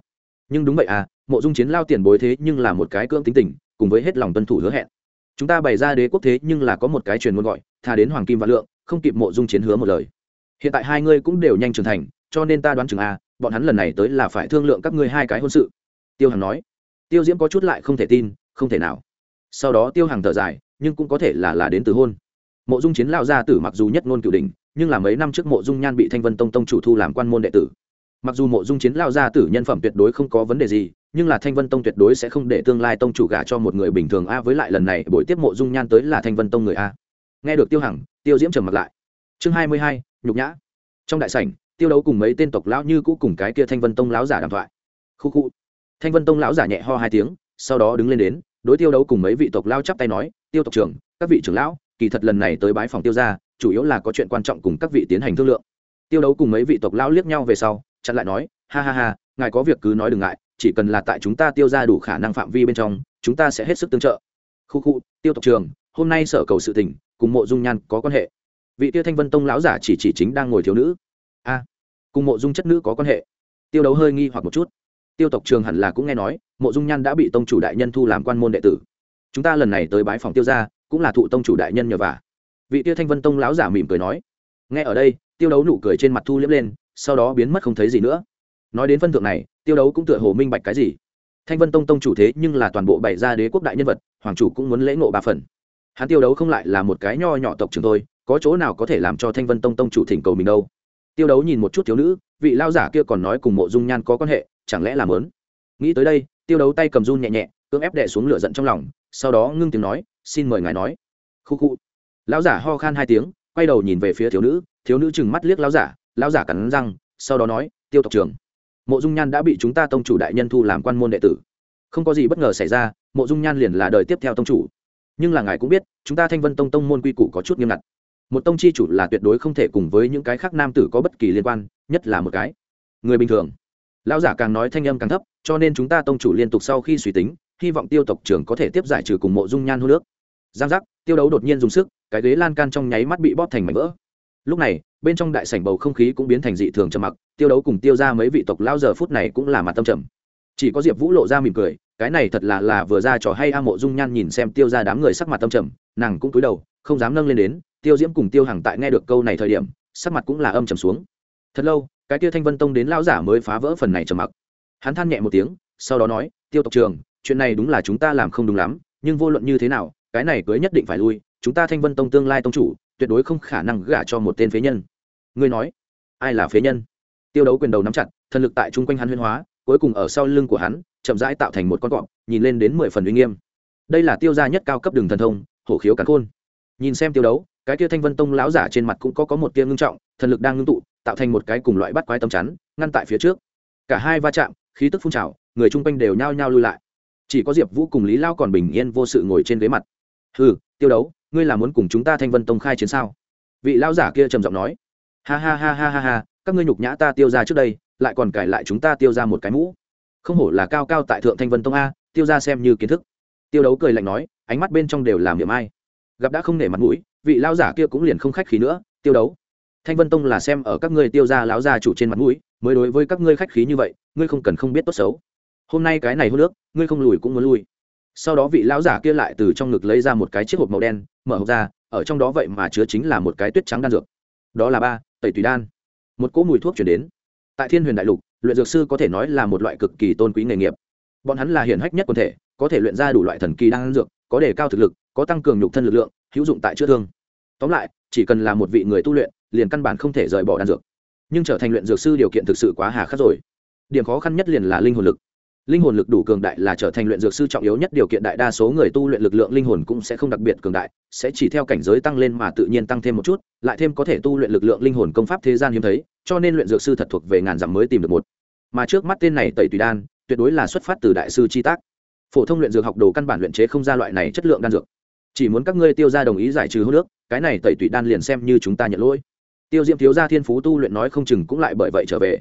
Nhưng đúng vậy à mộ dung chiến lao tiền bối thế nhưng là một cái cưỡng tính tình, cùng với hết lòng tuân thủ hứa hẹn chúng ta bày ra đế quốc thế nhưng là có một cái truyền muốn gọi thà đến hoàng kim và lượng không kịp mộ dung chiến hứa một lời. Hiện tại hai ngươi cũng đều nhanh trưởng thành cho nên ta đoán chừng a, bọn hắn lần này tới là phải thương lượng các ngươi hai cái hôn sự. Tiêu hằng nói. Tiêu diễm có chút lại không thể tin không thể nào. Sau đó tiêu hằng thở dài nhưng cũng có thể là là đến từ hôn. Mộ dung chiến lao gia tử mặc dù nhất ngôn cửu đình nhưng là mấy năm trước mộ dung nhan bị thanh vân tông tông chủ thu làm quan môn đệ tử. Mặc dù mộ dung chiến lao gia tử nhân phẩm tuyệt đối không có vấn đề gì nhưng là thanh vân tông tuyệt đối sẽ không để tương lai tông chủ gả cho một người bình thường a với lại lần này buổi tiếp mộ dung nhan tới là thanh vân tông người a. Nghe được tiêu hằng, tiêu diễm trầm mặt lại. Chương hai mươi hai, nhục nhã. Trong đại sảnh, tiêu đấu cùng mấy tên tộc lão như cũ cùng cái kia thanh vân tông lão giả đàm thoại. Khu khu. Thanh vân tông lão giả nhẹ ho hai tiếng, sau đó đứng lên đến, đối tiêu đấu cùng mấy vị tộc lao chắp tay nói, tiêu tộc trưởng, các vị trưởng lão, kỳ thật lần này tới bái phòng tiêu gia, chủ yếu là có chuyện quan trọng cùng các vị tiến hành thương lượng. Tiêu đấu cùng mấy vị tộc lão liếc nhau về sau, chặn lại nói, ha ha ha, ngài có việc cứ nói đừng ngại chỉ cần là tại chúng ta tiêu ra đủ khả năng phạm vi bên trong, chúng ta sẽ hết sức tương trợ. Khu khu, tiêu tộc trường, hôm nay sở cầu sự tình, cùng mộ dung nhan có quan hệ. Vị tiêu thanh vân tông lão giả chỉ chỉ chính đang ngồi thiếu nữ. A, cùng mộ dung chất nữ có quan hệ. Tiêu đấu hơi nghi hoặc một chút. Tiêu tộc trường hẳn là cũng nghe nói, mộ dung nhan đã bị tông chủ đại nhân thu làm quan môn đệ tử. Chúng ta lần này tới bái phòng tiêu ra cũng là thụ tông chủ đại nhân nhờ vả. Vị tiêu thanh vân tông lão giả mỉm cười nói. Nghe ở đây, tiêu đấu nụ cười trên mặt thu liếm lên, sau đó biến mất không thấy gì nữa nói đến phân thượng này, tiêu đấu cũng tựa hồ minh bạch cái gì. Thanh vân tông tông chủ thế nhưng là toàn bộ bảy gia đế quốc đại nhân vật, hoàng chủ cũng muốn lễ ngộ ba phần. Hắn tiêu đấu không lại là một cái nho nhỏ tộc trường thôi, có chỗ nào có thể làm cho thanh vân tông tông chủ thỉnh cầu mình đâu? Tiêu đấu nhìn một chút thiếu nữ, vị lao giả kia còn nói cùng mộ dung nhan có quan hệ, chẳng lẽ là mớn nghĩ tới đây, tiêu đấu tay cầm run nhẹ nhẹ, cưỡng ép đệ xuống lửa giận trong lòng, sau đó ngưng tiếng nói, xin mời ngài nói. Khu khu. Lão giả ho khan hai tiếng, quay đầu nhìn về phía thiếu nữ thiếu nữ chừng mắt liếc lão giả lão giả cắn răng, sau đó nói, tiêu tộc trưởng mộ dung nhan đã bị chúng ta tông chủ đại nhân thu làm quan môn đệ tử. Không có gì bất ngờ xảy ra, mộ dung nhan liền là đời tiếp theo tông chủ. Nhưng là ngài cũng biết, chúng ta thanh vân tông tông môn quy củ có chút nghiêm ngặt. Một tông chi chủ là tuyệt đối không thể cùng với những cái khác nam tử có bất kỳ liên quan, nhất là một cái người bình thường. Lão giả càng nói thanh âm càng thấp, cho nên chúng ta tông chủ liên tục sau khi suy tính, hy vọng tiêu tộc trưởng có thể tiếp giải trừ cùng mộ dung nhan hô nước. Giang giác, tiêu đấu đột nhiên dùng sức, cái ghế lan can trong nháy mắt bị bóp thành mảnh vỡ lúc này, bên trong đại sảnh bầu không khí cũng biến thành dị thường trầm mặc, tiêu đấu cùng tiêu ra mấy vị tộc lao giờ phút này cũng là mặt tâm trầm. Chỉ có diệp vũ lộ ra mỉm cười, cái này thật là là vừa ra trò hay a mộ dung nhan nhìn xem tiêu ra đám người sắc mặt tâm trầm, nàng cũng cúi đầu, không dám nâng lên đến, tiêu diễm cùng tiêu hằng tại nghe được câu này thời điểm, sắc mặt cũng là âm trầm xuống. Thật lâu, cái tiêu thanh vân tông đến lao giả mới phá vỡ phần này trầm mặc. Hắn than nhẹ một tiếng, sau đó nói, tiêu tộc trường chuyện này đúng là chúng ta làm không đúng lắm, nhưng vô luận như thế nào, cái này cưới nhất định phải lui, chúng ta thanh vân tông tương lai tông chủ tuyệt đối không khả năng gả cho một tên phế nhân. Ngươi nói ai là phế nhân? Tiêu đấu quyền đầu nắm chặt thần lực tại chung quanh hắn huyên hóa cuối cùng ở sau lưng của hắn chậm rãi tạo thành một con cọp nhìn lên đến mười phần uy nghiêm. Đây là tiêu gia nhất cao cấp đường thần thông hổ khiếu cắn khôn. Nhìn xem tiêu đấu cái tia thanh vân tông lão giả trên mặt cũng có có một tia ngưng trọng thần lực đang ngưng tụ tạo thành một cái cùng loại bắt quái tấm chắn ngăn tại phía trước. Cả hai va chạm khí tức phun trào người chung quanh đều nhao nhao lui lại. Chỉ có diệp vũ cùng lý lao còn bình yên vô sự ngồi trên ghế mặt. Hừ, tiêu đấu ngươi là muốn cùng chúng ta thanh vân tông khai chiến sao? Vị lão giả kia trầm giọng nói. Ha ha ha ha ha ha, các ngươi nhục nhã ta tiêu ra trước đây, lại còn cải lại chúng ta tiêu ra một cái mũ. Không hổ là cao cao tại thượng thanh vân tông a, tiêu ra xem như kiến thức. Tiêu đấu cười lạnh nói, ánh mắt bên trong đều làm niệm ai. Gặp đã không nể mặt mũi, vị lao giả kia cũng liền không khách khí nữa, tiêu đấu. Thanh vân tông là xem ở các ngươi tiêu ra láo gia chủ trên mặt mũi, mới đối với các ngươi khách khí như vậy, ngươi không cần không biết tốt xấu. Hôm nay cái này hô nước ngươi không lùi cũng muốn lùi sau đó vị lão giả kia lại từ trong ngực lấy ra một cái chiếc hộp màu đen, mở hộp ra, ở trong đó vậy mà chứa chính là một cái tuyết trắng đan dược. Đó là ba, tẩy tùy đan. Một cỗ mùi thuốc chuyển đến. Tại thiên huyền đại lục, luyện dược sư có thể nói là một loại cực kỳ tôn quý nghề nghiệp. Bọn hắn là hiển hách nhất quần thể, có thể luyện ra đủ loại thần kỳ đan dược, có đề cao thực lực, có tăng cường nhục thân lực lượng, hữu dụng tại chữa thương. Tóm lại, chỉ cần là một vị người tu luyện, liền căn bản không thể rời bỏ đan dược. Nhưng trở thành luyện dược sư điều kiện thực sự quá hà khắc rồi. Điểm khó khăn nhất liền là linh hồn lực linh hồn lực đủ cường đại là trở thành luyện dược sư trọng yếu nhất điều kiện, đại đa số người tu luyện lực lượng linh hồn cũng sẽ không đặc biệt cường đại, sẽ chỉ theo cảnh giới tăng lên mà tự nhiên tăng thêm một chút, lại thêm có thể tu luyện lực lượng linh hồn công pháp thế gian hiếm thấy, cho nên luyện dược sư thật thuộc về ngàn dặm mới tìm được một. Mà trước mắt tên này tẩy tùy đan, tuyệt đối là xuất phát từ đại sư chi tác. Phổ thông luyện dược học đồ căn bản luyện chế không ra loại này chất lượng đan dược. Chỉ muốn các ngươi tiêu ra đồng ý giải trừ hô nước, cái này tẩy tùy đan liền xem như chúng ta nhận lỗi. Tiêu diễm thiếu gia thiên phú tu luyện nói không chừng cũng lại bởi vậy trở về.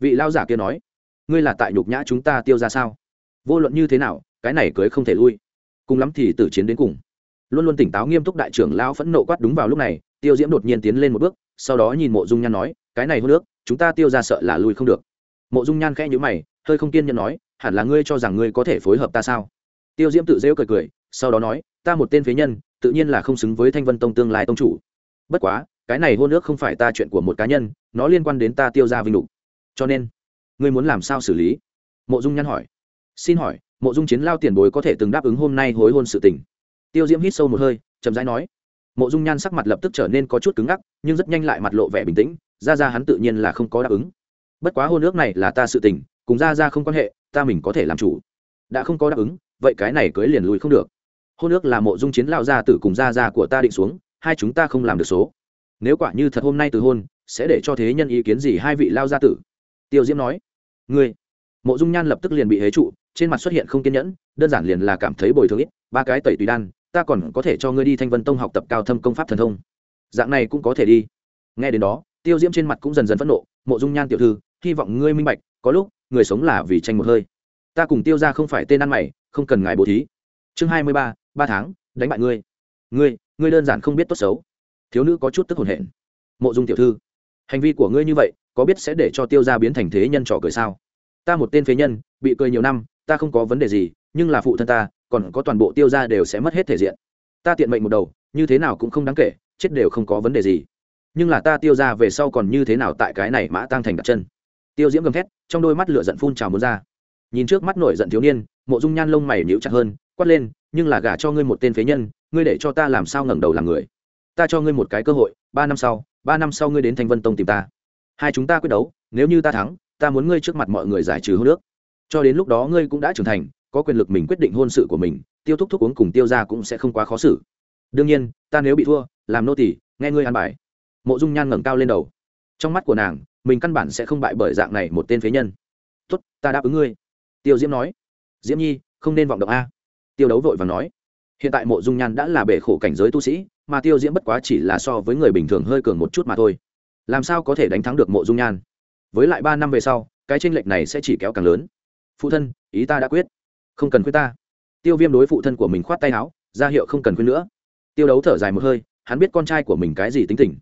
Vị lao giả kia nói ngươi là tại nhục nhã chúng ta tiêu ra sao? Vô luận như thế nào, cái này cưới không thể lui. Cùng lắm thì tử chiến đến cùng. Luôn luôn tỉnh táo nghiêm túc đại trưởng lao phẫn nộ quát đúng vào lúc này, tiêu diễm đột nhiên tiến lên một bước, sau đó nhìn mộ dung nhan nói, cái này hôn nước chúng ta tiêu ra sợ là lui không được. Mộ dung nhan khẽ nhữ mày, hơi không kiên nhẫn nói, hẳn là ngươi cho rằng ngươi có thể phối hợp ta sao? Tiêu diễm tự rêu cười cười, sau đó nói, ta một tên phế nhân, tự nhiên là không xứng với thanh vân tông tương lai tông chủ. Bất quá, cái này hôn ước không phải ta chuyện của một cá nhân, nó liên quan đến ta tiêu ra vinh đục cho nên ngươi muốn làm sao xử lý? Mộ dung nhăn hỏi. Xin hỏi, mộ dung chiến lao tiền bối có thể từng đáp ứng hôm nay hối hôn sự tình? Tiêu diễm hít sâu một hơi, chậm rãi nói. Mộ dung nhan sắc mặt lập tức trở nên có chút cứng ngắc, nhưng rất nhanh lại mặt lộ vẻ bình tĩnh, ra ra hắn tự nhiên là không có đáp ứng. Bất quá hôn ước này là ta sự tình, cùng ra ra không quan hệ, ta mình có thể làm chủ. Đã không có đáp ứng, vậy cái này cưới liền lùi không được. Hôn ước là mộ dung chiến lao gia tử cùng gia gia của ta định xuống, hai chúng ta không làm được số. Nếu quả như thật hôm nay từ hôn, sẽ để cho thế nhân ý kiến gì hai vị lao gia tử? Tiêu diễm nói ngươi. Mộ dung nhan lập tức liền bị hế trụ, trên mặt xuất hiện không kiên nhẫn, đơn giản liền là cảm thấy bồi thường ít, ba cái tẩy tùy đan, ta còn có thể cho ngươi đi thanh vân tông học tập cao thâm công pháp thần thông. Dạng này cũng có thể đi. Nghe đến đó, tiêu diễm trên mặt cũng dần dần phẫn nộ, mộ dung nhan tiểu thư, hy vọng ngươi minh bạch, có lúc người sống là vì tranh một hơi. Ta cùng tiêu ra không phải tên ăn mày, không cần ngài bố thí. Chương hai mươi ba ba tháng, đánh bại ngươi. Ngươi ngươi đơn giản không biết tốt xấu. Thiếu nữ có chút tức hồn hển. Mộ dung tiểu thư, hành vi của ngươi như vậy có biết sẽ để cho tiêu ra biến thành thế nhân trò cười sao? Ta một tên phế nhân, bị cười nhiều năm, ta không có vấn đề gì, nhưng là phụ thân ta, còn có toàn bộ tiêu ra đều sẽ mất hết thể diện. Ta tiện mệnh một đầu, như thế nào cũng không đáng kể, chết đều không có vấn đề gì. Nhưng là ta tiêu ra về sau còn như thế nào tại cái này mã tăng thành đặt chân? Tiêu diễm gầm thét, trong đôi mắt lửa giận phun trào muốn ra. Nhìn trước mắt nổi giận thiếu niên, mộ dung nhan lông mày nhíu chặt hơn, quát lên, nhưng là gả cho ngươi một tên phế nhân, ngươi để cho ta làm sao ngẩng đầu làm người? Ta cho ngươi một cái cơ hội, ba năm sau, ba năm sau ngươi đến thanh vân tông tìm ta hai chúng ta quyết đấu, nếu như ta thắng, ta muốn ngươi trước mặt mọi người giải trừ hôn nước cho đến lúc đó ngươi cũng đã trưởng thành, có quyền lực mình quyết định hôn sự của mình, tiêu thúc thúc uống cùng tiêu ra cũng sẽ không quá khó xử. Đương nhiên, ta nếu bị thua, làm nô tỷ nghe ngươi an bài. Mộ dung nhan ngẩng cao lên đầu. Trong mắt của nàng, mình căn bản sẽ không bại bởi dạng này một tên phế nhân. Tốt, ta đáp ứng ngươi. Tiêu diễm nói. Diễm nhi, không nên vọng động a. Tiêu đấu vội và nói. Hiện tại mộ dung nhan đã là bể khổ cảnh giới tu sĩ, mà tiêu diễm bất quá chỉ là so với người bình thường hơi cường một chút mà thôi làm sao có thể đánh thắng được mộ dung nhan? Với lại ba năm về sau, cái tranh lệch này sẽ chỉ kéo càng lớn. Phụ thân, ý ta đã quyết. Không cần khuyên ta. Tiêu viêm đối phụ thân của mình khoát tay áo, ra hiệu không cần khuyên nữa. Tiêu đấu thở dài một hơi, hắn biết con trai của mình cái gì tính tình.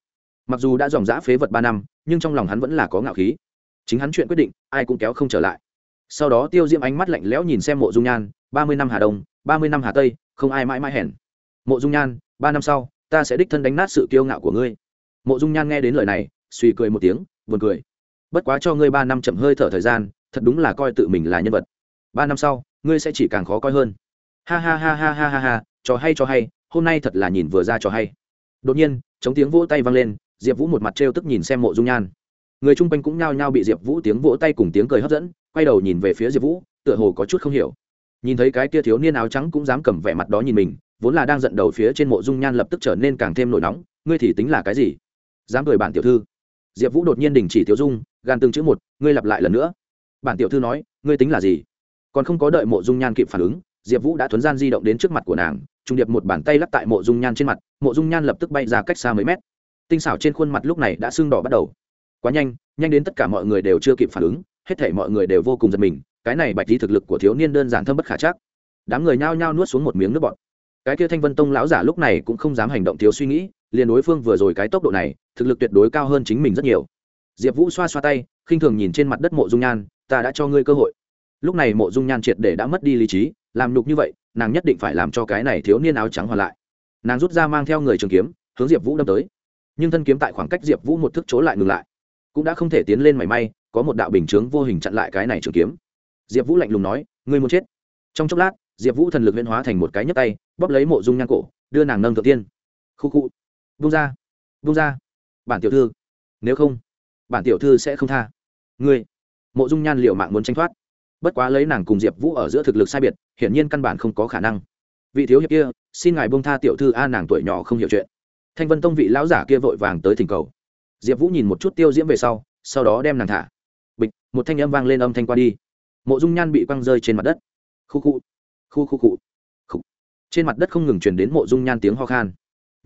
Mặc dù đã dòng dã phế vật ba năm, nhưng trong lòng hắn vẫn là có ngạo khí. Chính hắn chuyện quyết định, ai cũng kéo không trở lại. Sau đó tiêu diễm ánh mắt lạnh lẽo nhìn xem mộ dung nhan, ba mươi năm hà đông, ba mươi năm hà tây, không ai mãi mãi hèn. Mộ dung nhan, ba năm sau, ta sẽ đích thân đánh nát sự kiêu ngạo của ngươi. Mộ dung nhan nghe đến lời này suy cười một tiếng, buồn cười. Bất quá cho ngươi ba năm chậm hơi thở thời gian, thật đúng là coi tự mình là nhân vật. Ba năm sau, ngươi sẽ chỉ càng khó coi hơn. Ha ha ha ha ha ha ha trò hay trò hay, hôm nay thật là nhìn vừa ra trò hay. Đột nhiên, chống tiếng vỗ tay vang lên, diệp vũ một mặt trêu tức nhìn xem mộ dung nhan. Người chung quanh cũng nhao nhao bị diệp vũ tiếng vỗ tay cùng tiếng cười hấp dẫn, quay đầu nhìn về phía diệp vũ, tựa hồ có chút không hiểu. Nhìn thấy cái kia thiếu niên áo trắng cũng dám cầm vẻ mặt đó nhìn mình, vốn là đang giận đầu phía trên mộ dung nhan lập tức trở nên càng thêm nổi nóng, ngươi thì tính là cái gì? Dám cười bản tiểu thư diệp vũ đột nhiên đình chỉ tiểu dung, gan từng chữ một, ngươi lặp lại lần nữa. Bản tiểu thư nói, ngươi tính là gì? Còn không có đợi mộ dung nhan kịp phản ứng, diệp vũ đã thuấn gian di động đến trước mặt của nàng, trung điệp một bàn tay lắp tại mộ dung nhan trên mặt, mộ dung nhan lập tức bay ra cách xa mấy mét. Tinh xảo trên khuôn mặt lúc này đã sưng đỏ bắt đầu. Quá nhanh nhanh đến tất cả mọi người đều chưa kịp phản ứng, hết thể mọi người đều vô cùng giật mình, cái này bạch di thực lực của thiếu niên đơn giản thâm bất khả chắc. Đám người nhao nhao nuốt xuống một miếng nước bọt. Cái kia thanh vân tông lão giả lúc này cũng không dám hành động thiếu suy nghĩ liền đối phương vừa rồi cái tốc độ này, thực lực tuyệt đối cao hơn chính mình rất nhiều. Diệp vũ xoa xoa tay, khinh thường nhìn trên mặt đất mộ dung nhan, ta đã cho ngươi cơ hội. Lúc này mộ dung nhan triệt để đã mất đi lý trí, làm nhục như vậy, nàng nhất định phải làm cho cái này thiếu niên áo trắng hoàn lại. Nàng rút ra mang theo người trường kiếm, hướng diệp vũ đâm tới. Nhưng thân kiếm tại khoảng cách diệp vũ một thức chỗ lại ngừng lại. Cũng đã không thể tiến lên mảy may, có một đạo bình chướng vô hình chặn lại cái này trường kiếm. Diệp vũ lạnh lùng nói, ngươi muốn chết? Trong chốc lát, diệp vũ thần lực huyễn hóa thành một cái nhấp tay, bóp lấy mộ dung nhan cổ, đưa nàng nâng thượng tiên. Khu khu vung ra. Vung ra. Bản tiểu thư. Nếu không, bản tiểu thư sẽ không tha. Ngươi. Mộ dung nhan liệu mạng muốn tranh thoát. Bất quá lấy nàng cùng diệp vũ ở giữa thực lực sai biệt, hiển nhiên căn bản không có khả năng. Vị thiếu hiệp kia, xin ngài bông tha tiểu thư a, nàng tuổi nhỏ không hiểu chuyện. Thanh vân tông vị lão giả kia vội vàng tới thỉnh cầu. Diệp vũ nhìn một chút tiêu diễm về sau sau đó đem nàng thả. Bịch, một thanh âm vang lên âm thanh qua đi. Mộ dung nhan bị quăng rơi trên mặt đất. Khu khu. Khu khu khu. Khu. Trên mặt đất không ngừng chuyển đến mộ dung nhan tiếng ho khan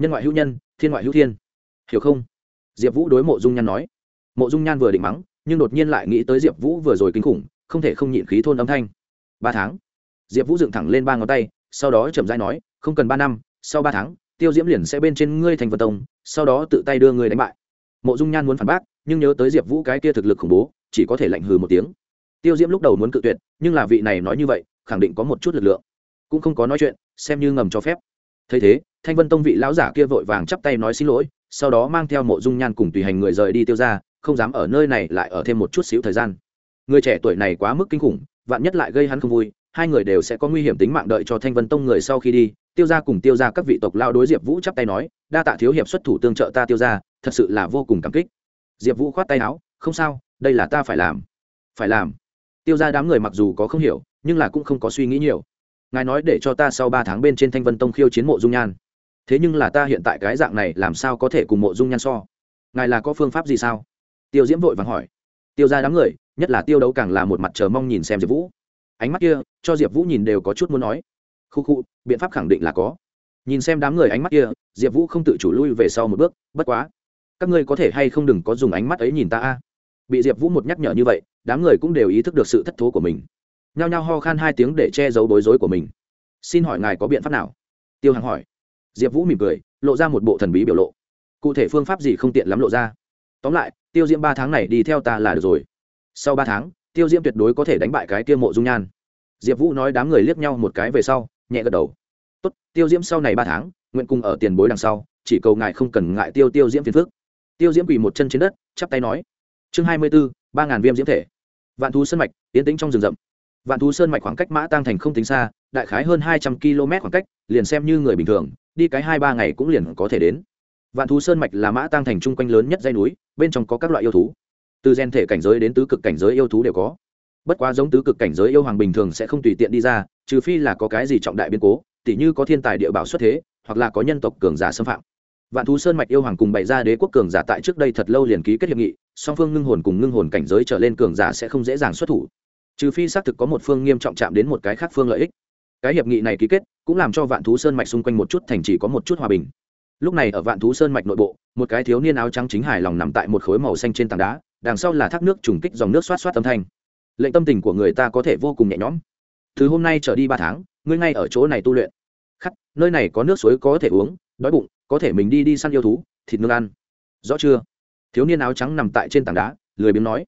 nhân ngoại hữu nhân, thiên ngoại hữu thiên. Hiểu không? Diệp vũ đối mộ dung nhan nói. Mộ dung nhan vừa định mắng, nhưng đột nhiên lại nghĩ tới diệp vũ vừa rồi kinh khủng, không thể không nhịn khí thôn âm thanh. Ba tháng. Diệp vũ dựng thẳng lên ba ngón tay, sau đó chậm rãi nói, không cần ba năm, sau ba tháng, tiêu diễm liền sẽ bên trên ngươi thành vật tông, sau đó tự tay đưa ngươi đánh bại. Mộ dung nhan muốn phản bác, nhưng nhớ tới diệp vũ cái kia thực lực khủng bố, chỉ có thể lạnh hừ một tiếng. Tiêu diễm lúc đầu muốn cự tuyệt, nhưng là vị này nói như vậy, khẳng định có một chút lực lượng. Cũng không có nói chuyện, xem như ngầm cho phép thấy thế, thanh vân tông vị lão giả kia vội vàng chắp tay nói xin lỗi, sau đó mang theo mộ dung nhan cùng tùy hành người rời đi tiêu ra, không dám ở nơi này lại ở thêm một chút xíu thời gian. Người trẻ tuổi này quá mức kinh khủng, vạn nhất lại gây hắn không vui, hai người đều sẽ có nguy hiểm tính mạng đợi cho thanh vân tông người sau khi đi. Tiêu ra cùng tiêu ra các vị tộc lao đối diệp vũ chắp tay nói, đa tạ thiếu hiệp xuất thủ tương trợ ta tiêu ra thật sự là vô cùng cảm kích. Diệp vũ khoát tay áo, không sao, đây là ta phải làm. Phải làm. Tiêu ra đám người mặc dù có không hiểu, nhưng là cũng không có suy nghĩ nhiều ngài nói để cho ta sau ba tháng bên trên thanh vân tông khiêu chiến mộ dung nhan. Thế nhưng là ta hiện tại cái dạng này làm sao có thể cùng mộ dung nhan so? Ngài là có phương pháp gì sao? Tiêu diễm vội vàng hỏi. Tiêu ra đám người, nhất là tiêu đấu càng là một mặt chờ mong nhìn xem diệp vũ. Ánh mắt kia, cho diệp vũ nhìn đều có chút muốn nói. Khu khu, biện pháp khẳng định là có. Nhìn xem đám người ánh mắt kia, diệp vũ không tự chủ lui về sau một bước, bất quá, các ngươi có thể hay không đừng có dùng ánh mắt ấy nhìn ta a? Bị diệp vũ một nhắc nhở như vậy, đám người cũng đều ý thức được sự thất thố của mình nhao nhao ho khan hai tiếng để che giấu bối rối của mình. Xin hỏi ngài có biện pháp nào? Tiêu hằng hỏi. Diệp vũ mỉm cười, lộ ra một bộ thần bí biểu lộ. Cụ thể phương pháp gì không tiện lắm lộ ra. Tóm lại, tiêu diễm ba tháng này đi theo ta là được rồi. Sau ba tháng, tiêu diễm tuyệt đối có thể đánh bại cái tiêu mộ dung nhan. Diệp vũ nói đám người liếc nhau một cái về sau, nhẹ gật đầu. Tốt, tiêu diễm sau này ba tháng, nguyện cùng ở tiền bối đằng sau, chỉ cầu ngài không cần ngại tiêu tiêu diễm phiền phước tiêu diễm quỳ một chân trên đất, chắp tay nói. Chương hai mươi b ố ba ngàn viêm diễm thể. Vạn thú sân mạch tiến tính trong rừng rậm vạn thú sơn mạch khoảng cách mã tăng thành không tính xa, đại khái hơn hai trăm km khoảng cách, liền xem như người bình thường, đi cái hai ba ngày cũng liền có thể đến. Vạn thú sơn mạch là mã tăng thành chung quanh lớn nhất dây núi, bên trong có các loại yêu thú. Từ gen thể cảnh giới đến tứ cực cảnh giới yêu thú đều có. Bất quá giống tứ cực cảnh giới yêu hoàng bình thường sẽ không tùy tiện đi ra, trừ phi là có cái gì trọng đại biến cố, tỉ như có thiên tài địa bảo xuất thế, hoặc là có nhân tộc cường giả xâm phạm. Vạn thú sơn mạch yêu hoàng cùng bày ra đế quốc cường giả tại trước đây thật lâu liền ký kết hiệp nghị, song phương ngưng hồn cùng ngưng hồn cảnh giới trở lên cường giả sẽ không dễ dàng xuất thủ trừ phi xác thực có một phương nghiêm trọng chạm đến một cái khác phương lợi ích. Cái hiệp nghị này ký kết cũng làm cho vạn thú sơn mạch xung quanh một chút thành chỉ có một chút hòa bình. Lúc này ở vạn thú sơn mạch nội bộ, một cái thiếu niên áo trắng chính hài lòng nằm tại một khối màu xanh trên tảng đá, đằng sau là thác nước trùng kích dòng nước xoát xoát âm thanh. Lệnh tâm tình của người ta có thể vô cùng nhẹ nhõm. Từ hôm nay trở đi ba tháng, ngươi ngay ở chỗ này tu luyện. Khắc, nơi này có nước suối có thể uống, đói bụng, có thể mình đi đi săn yêu thú, thịt nương ăn. Rõ chưa? Thiếu niên áo trắng nằm tại trên tảng đá, lười biếng nói.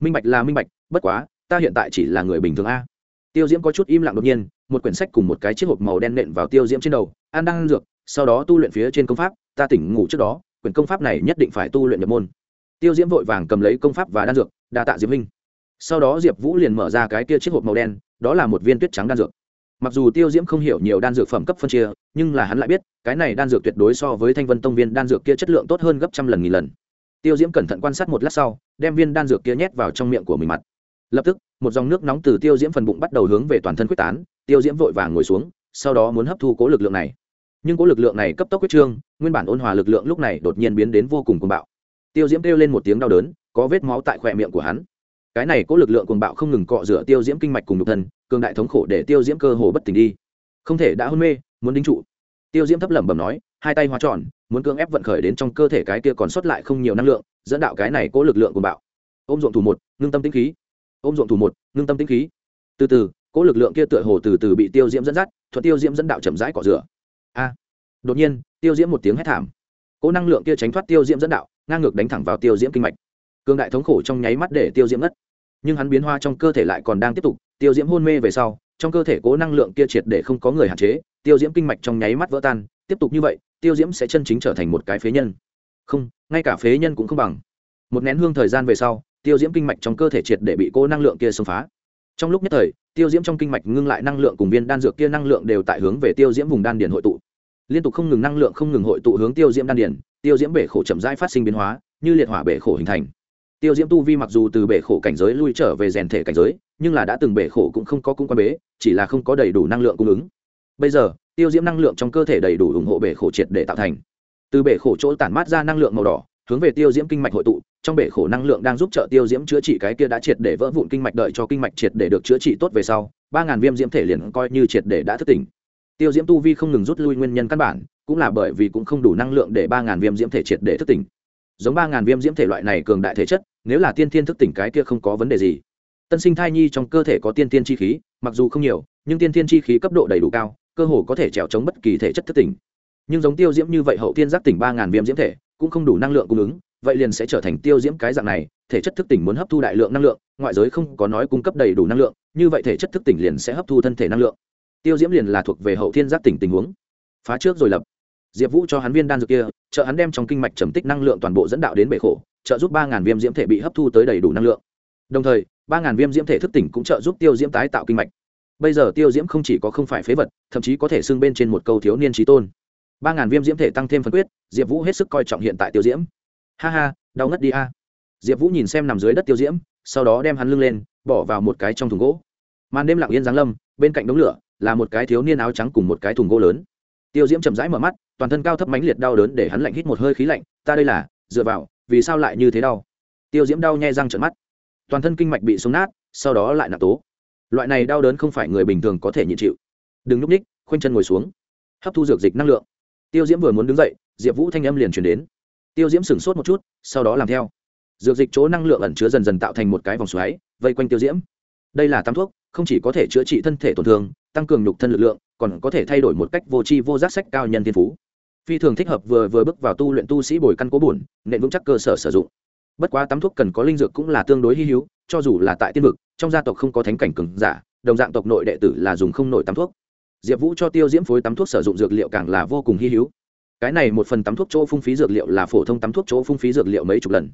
Minh bạch là minh bạch, bất quá ta hiện tại chỉ là người bình thường a. Tiêu diễm có chút im lặng đột nhiên, một quyển sách cùng một cái chiếc hộp màu đen nện vào tiêu diễm trên đầu an đang ăn dược, sau đó tu luyện phía trên công pháp, ta tỉnh ngủ trước đó, quyển công pháp này nhất định phải tu luyện nhập môn. Tiêu diễm vội vàng cầm lấy công pháp và đan dược, đa tạ diệp minh sau đó diệp vũ liền mở ra cái kia chiếc hộp màu đen, đó là một viên tuyết trắng đan dược. Mặc dù tiêu diễm không hiểu nhiều đan dược phẩm cấp phân chia, nhưng là hắn lại biết, cái này đan dược tuyệt đối so với thanh vân tông viên đan dược kia chất lượng tốt hơn gấp trăm lần nghìn lần. Tiêu diễm cẩn thận quan sát một lát sau, đem viên đan dược kia nhét vào trong miệng của mình mặt lập tức, một dòng nước nóng từ tiêu diễm phần bụng bắt đầu hướng về toàn thân quyết tán, tiêu diễm vội vàng ngồi xuống, sau đó muốn hấp thu cố lực lượng này. Nhưng cố lực lượng này cấp tốc quyết trương, nguyên bản ôn hòa lực lượng lúc này đột nhiên biến đến vô cùng cuồng bạo. Tiêu diễm kêu lên một tiếng đau đớn, có vết máu tại khỏe miệng của hắn. Cái này cố lực lượng cuồng bạo không ngừng cọ rửa tiêu diễm kinh mạch cùng nhục thân, cường đại thống khổ để tiêu diễm cơ hồ bất tỉnh đi. Không thể đã hôn mê, muốn đính trụ. Tiêu diễm thấp lẩm bẩm nói, hai tay hóa tròn, muốn cưỡng ép vận khởi đến trong cơ thể cái kia còn sót lại không nhiều năng lượng, dẫn đạo cái này cố lực lượng cuồng bạo. Ôm dụng thủ một, ngưng tâm tĩnh khí ôm ruộng thủ một, ngưng tâm tĩnh khí. Từ từ cố lực lượng kia tựa hồ từ từ bị tiêu diễm dẫn dắt, thuận tiêu diễm dẫn đạo chậm rãi cọ rửa. A! Đột nhiên, tiêu diễm một tiếng hét thảm. Cố năng lượng kia tránh thoát tiêu diễm dẫn đạo, ngang ngược đánh thẳng vào tiêu diễm kinh mạch. Cương đại thống khổ trong nháy mắt để tiêu diễm ngất. Nhưng hắn biến hoa trong cơ thể lại còn đang tiếp tục, tiêu diễm hôn mê về sau, trong cơ thể cố năng lượng kia triệt để không có người hạn chế, tiêu diễm kinh mạch trong nháy mắt vỡ tan. Tiếp tục như vậy, tiêu diễm sẽ chân chính trở thành một cái phế nhân. Không, ngay cả phế nhân cũng không bằng. Một nén hương thời gian về sau tiêu diễm kinh mạch trong cơ thể triệt để bị cô năng lượng kia xông phá. Trong lúc nhất thời, tiêu diễm trong kinh mạch ngưng lại năng lượng cùng viên đan dược kia năng lượng đều tại hướng về tiêu diễm vùng đan điền hội tụ. Liên tục không ngừng năng lượng không ngừng hội tụ hướng tiêu diễm đan điền, tiêu diễm bể khổ chậm rãi phát sinh biến hóa, như liệt hỏa bể khổ hình thành. Tiêu diễm tu vi mặc dù từ bể khổ cảnh giới lui trở về rèn thể cảnh giới, nhưng là đã từng bể khổ cũng không có cung quan bế, chỉ là không có đầy đủ năng lượng cung ứng. Bây giờ, tiêu diễm năng lượng trong cơ thể đầy đủ ủng hộ bể khổ triệt để tạo thành. Từ bể khổ chỗ tản mát ra năng lượng màu đỏ, hướng về tiêu diễm kinh mạch hội tụ trong bể khổ năng lượng đang giúp trợ tiêu diễm chữa trị cái kia đã triệt để vỡ vụn kinh mạch đợi cho kinh mạch triệt để được chữa trị tốt về sau, ba ngàn viêm diễm thể liền coi như triệt để đã thức tỉnh. Tiêu diễm tu vi không ngừng rút lui nguyên nhân căn bản, cũng là bởi vì cũng không đủ năng lượng để ba ngàn viêm diễm thể triệt để thức tỉnh. Giống ba ngàn viêm diễm thể loại này cường đại thể chất, nếu là tiên thiên thức tỉnh cái kia không có vấn đề gì. Tân sinh thai nhi trong cơ thể có tiên tiên chi khí, mặc dù không nhiều, nhưng tiên tiên chi khí cấp độ đầy đủ cao, cơ hồ có thể trèo chống bất kỳ thể chất thức tỉnh. Nhưng giống tiêu diễm như vậy hậu tiên giác tỉnh ba ngàn viêm diễm thể, cũng không đủ năng lượng cung ứng vậy liền sẽ trở thành tiêu diễm cái dạng này, thể chất thức tỉnh muốn hấp thu đại lượng năng lượng, ngoại giới không có nói cung cấp đầy đủ năng lượng, như vậy thể chất thức tỉnh liền sẽ hấp thu thân thể năng lượng. Tiêu diễm liền là thuộc về hậu thiên giác tỉnh tình huống. Phá trước rồi lập. Diệp vũ cho hắn viên đan dược kia, trợ hắn đem trong kinh mạch trầm tích năng lượng toàn bộ dẫn đạo đến bể khổ, trợ giúp ba ngàn viêm diễm thể bị hấp thu tới đầy đủ năng lượng. Đồng thời, ba ngàn viêm diễm thể thức tỉnh cũng trợ giúp tiêu diễm tái tạo kinh mạch. Bây giờ tiêu diễm không chỉ có không phải phế vật, thậm chí có thể xưng bên trên một câu thiếu niên trí tôn. ba ngàn viêm diễm thể tăng thêm phân quyết, diệp vũ hết sức coi trọng hiện tại tiêu diễm ha ha, đau ngất đi a. Diệp vũ nhìn xem nằm dưới đất tiêu diễm, sau đó đem hắn lưng lên, bỏ vào một cái trong thùng gỗ. Màn đêm lặng yên giáng lâm, bên cạnh đống lửa là một cái thiếu niên áo trắng cùng một cái thùng gỗ lớn. Tiêu diễm chậm rãi mở mắt, toàn thân cao thấp mánh liệt đau đớn để hắn lạnh hít một hơi khí lạnh, ta đây là, dựa vào, vì sao lại như thế đau? Tiêu diễm đau nhai răng trợn mắt. Toàn thân kinh mạch bị xuống nát, sau đó lại nạp tố. Loại này đau đớn không phải người bình thường có thể nhịn chịu. Đừng núp ních, khoanh chân ngồi xuống, hấp thu dược dịch năng lượng. Tiêu diễm vừa muốn đứng dậy, diệp vũ thanh âm liền chuyển đến tiêu diễm sửng sốt một chút, sau đó làm theo. Dược dịch chỗ năng lượng ẩn chứa dần dần tạo thành một cái vòng xoáy, vây quanh tiêu diễm. Đây là tam thuốc, không chỉ có thể chữa trị thân thể tổn thương, tăng cường nhục thân lực lượng, còn có thể thay đổi một cách vô tri vô giác sách cao nhân thiên phú. Phi thường thích hợp vừa vừa bước vào tu luyện tu sĩ bồi căn cố bổn nện vững chắc cơ sở sử dụng. Bất quá tắm thuốc cần có linh dược cũng là tương đối hy hữu, cho dù là tại tiên vực, trong gia tộc không có thánh cảnh cường giả, đồng dạng tộc nội đệ tử là dùng không nổi tắm thuốc. Diệp vũ cho tiêu diễm phối tắm thuốc sử dụng dược liệu càng là vô cùng hy hữu cái này một phần tắm thuốc chỗ phung phí dược liệu là phổ thông tắm thuốc chỗ phung phí dược liệu mấy chục lần.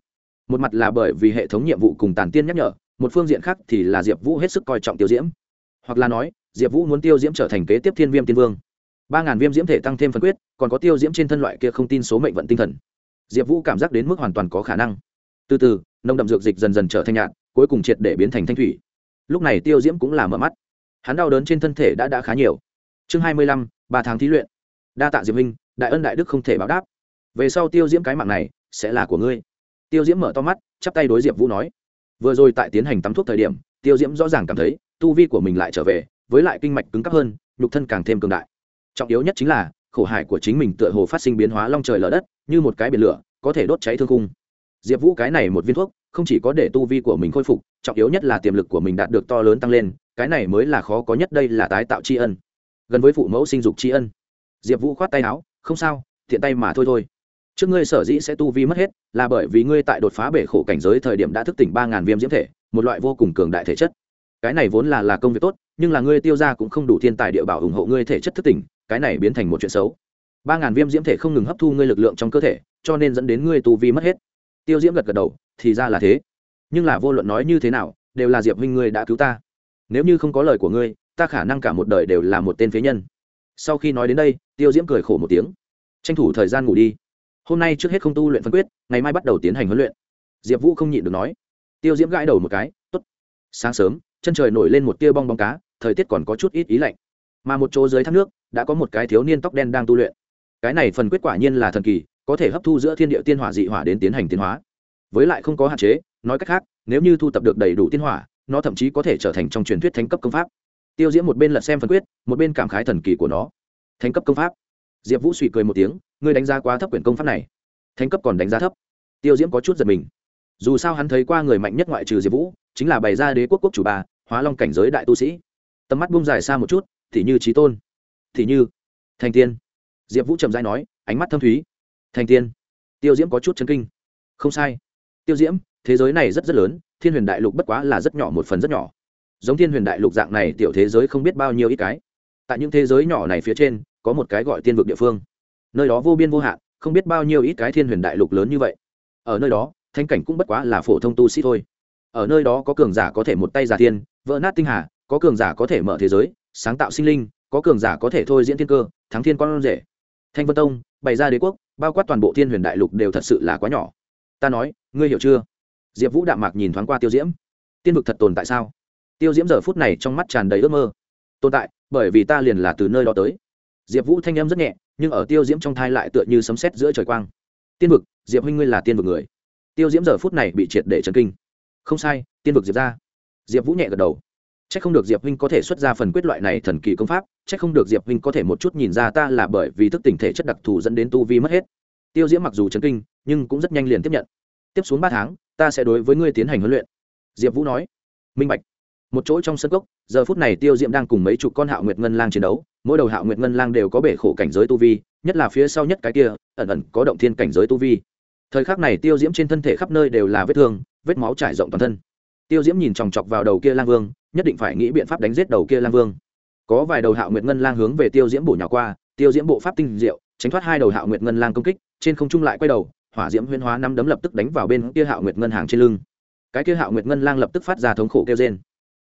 Một mặt là bởi vì hệ thống nhiệm vụ cùng tàn tiên nhắc nhở, một phương diện khác thì là diệp vũ hết sức coi trọng tiêu diễm. Hoặc là nói, diệp vũ muốn tiêu diễm trở thành kế tiếp thiên viêm tiên vương. ba ngàn viêm diễm thể tăng thêm phân quyết, còn có tiêu diễm trên thân loại kia không tin số mệnh vận tinh thần. Diệp vũ cảm giác đến mức hoàn toàn có khả năng. Từ từ nông đậm dược dịch dần dần trở thành nhạt, cuối cùng triệt để biến thành thanh thủy. Lúc này tiêu diễm cũng là mở mắt. Hắn đau đớn trên thân thể đã đã khá nhiều. Chương hai mươi lăm, ba tháng thí luyện. Đa tạ diệp minh đại ân đại đức không thể báo đáp. Về sau tiêu diễm cái mạng này sẽ là của ngươi. Tiêu diễm mở to mắt, chắp tay đối diệp vũ nói. Vừa rồi tại tiến hành tắm thuốc thời điểm, tiêu diễm rõ ràng cảm thấy, tu vi của mình lại trở về, với lại kinh mạch cứng cắp hơn, nhục thân càng thêm cường đại. Trọng yếu nhất chính là, khổ hải của chính mình tựa hồ phát sinh biến hóa long trời lở đất, như một cái biển lửa, có thể đốt cháy thương cung diệp vũ cái này một viên thuốc, không chỉ có để tu vi của mình khôi phục, trọng yếu nhất là tiềm lực của mình đạt được to lớn tăng lên, cái này mới là khó có nhất, đây là tái tạo tri ân. Gần với phụ mẫu sinh dục tri ân. Diệp vũ khoát tay áo không sao thiện tay mà thôi thôi. Trước ngươi sở dĩ sẽ tu vi mất hết, là bởi vì ngươi tại đột phá bể khổ cảnh giới thời điểm đã thức tỉnh ba ngàn viêm diễm thể, một loại vô cùng cường đại thể chất. Cái này vốn là là công việc tốt, nhưng là ngươi tiêu ra cũng không đủ thiên tài địa bảo ủng hộ ngươi thể chất thức tỉnh, cái này biến thành một chuyện xấu. Ba ngàn viêm diễm thể không ngừng hấp thu ngươi lực lượng trong cơ thể, cho nên dẫn đến ngươi tu vi mất hết. Tiêu diễm gật gật đầu, thì ra là thế. Nhưng là vô luận nói như thế nào, đều là diệp huynh ngươi đã cứu ta. Nếu như không có lời của ngươi, ta khả năng cả một đời đều là một tên phế nhân sau khi nói đến đây, tiêu diễm cười khổ một tiếng. Tranh thủ thời gian ngủ đi. Hôm nay trước hết không tu luyện phân quyết, ngày mai bắt đầu tiến hành huấn luyện. Diệp vũ không nhịn được nói. Tiêu diễm gãi đầu một cái t ố t sáng sớm, chân trời nổi lên một tia bong bóng cá, thời tiết còn có chút ít ý lạnh. Mà một chỗ dưới thác nước, đã có một cái thiếu niên tóc đen đang tu luyện. Cái này phần quyết quả nhiên là thần kỳ, có thể hấp thu giữa thiên địa tiên hỏa dị hỏa đến tiến hành tiến hóa. Với lại không có hạn chế, nói cách khác, nếu như thu tập được đầy đủ tiên hỏa, nó thậm chí có thể trở thành trong truyền thuyết thánh cấp công pháp tiêu diễm một bên lật xem phần quyết, một bên cảm khái thần kỳ của nó. Thánh cấp công pháp. Diệp vũ suy cười một tiếng, ngươi đánh giá quá thấp quyển công pháp này. Thánh cấp còn đánh giá thấp. Tiêu diễm có chút giật mình. Dù sao hắn thấy qua người mạnh nhất ngoại trừ diệp vũ, chính là bày ra đế quốc quốc chủ bà, hóa long cảnh giới đại tu sĩ. Tầm mắt bung dài xa một chút, thì như trí tôn, thì như thành tiên. Diệp vũ trầm dai nói, ánh mắt thâm thúy. Thành tiên. Tiêu diễm có chút chân kinh. Không sai. Tiêu diễm, thế giới này rất rất lớn, thiên huyền đại lục bất quá là rất nhỏ một phần rất nhỏ giống thiên huyền đại lục dạng này tiểu thế giới không biết bao nhiêu ít cái. Tại những thế giới nhỏ này phía trên, có một cái gọi tiên vực địa phương. Nơi đó vô biên vô hạn, không biết bao nhiêu ít cái thiên huyền đại lục lớn như vậy. Ở nơi đó thanh cảnh cũng bất quá là phổ thông tu sĩ thôi. Ở nơi đó có cường giả có thể một tay giả thiên, vỡ nát tinh hà, có cường giả có thể mở thế giới, sáng tạo sinh linh, có cường giả có thể thôi diễn thiên cơ, thắng thiên con rể. Thanh vân tông, bày ra đế quốc, bao quát toàn bộ thiên huyền đại lục đều thật sự là quá nhỏ. Ta nói, ngươi hiểu chưa? Diệp vũ đạm mạc nhìn thoáng qua tiêu diễm. Tiên vực thật tồn tại sao? Tiêu diễm giờ phút này trong mắt tràn đầy ước mơ. Tồn tại, bởi vì ta liền là từ nơi đó tới. Diệp vũ thanh âm rất nhẹ, nhưng ở tiêu diễm trong thai lại tựa như sấm sét giữa trời quang. Tiên vực, diệp huynh ngươi là tiên vực người. Tiêu diễm giờ phút này bị triệt để trần kinh. Không sai, tiên vực diệp ra diệp vũ nhẹ gật đầu. C h ắ c không được diệp huynh có thể xuất ra phần quyết loại này thần kỳ công pháp c h ắ c không được diệp huynh có thể một chút nhìn ra ta là bởi vì thức tình thể chất đặc thù dẫn đến tu vi mất hết. Tiêu diễm mặc dù trần kinh, nhưng cũng rất nhanh liền tiếp nhận. Tiếp xuống ba tháng, ta sẽ đối với ngươi tiến hành huấn luyện. Diệp vũ nói. Minh bạch một chỗ trong sân gốc giờ phút này tiêu diễm đang cùng mấy chục con hạo nguyệt ngân lang chiến đấu, mỗi đầu hạo nguyệt ngân lang đều có bể khổ cảnh giới tu vi, nhất là phía sau nhất cái kia, ẩn ẩn có động thiên cảnh giới tu vi. Thời khắc này tiêu diễm trên thân thể khắp nơi đều là vết thương, vết máu trải rộng toàn thân. Tiêu diễm nhìn chòng chọc vào đầu kia lang vương, nhất định phải nghĩ biện pháp đánh giết đầu kia lang vương. Có vài đầu hạo nguyệt ngân lang hướng về tiêu diễm bổ nhỏ qua, tiêu diễm bộ pháp tinh diệu, tránh thoát hai đầu hạo nguyệt ngân lang công kích, trên không trung lại quay đầu, hỏa diễm huyên hóa năm đấm lập tức đánh vào bên kia hạo nguyệt ngân hàng trên lưng. Cái kia hạo nguyệt ngân lang lập tức phát ra thống khổ kêu trên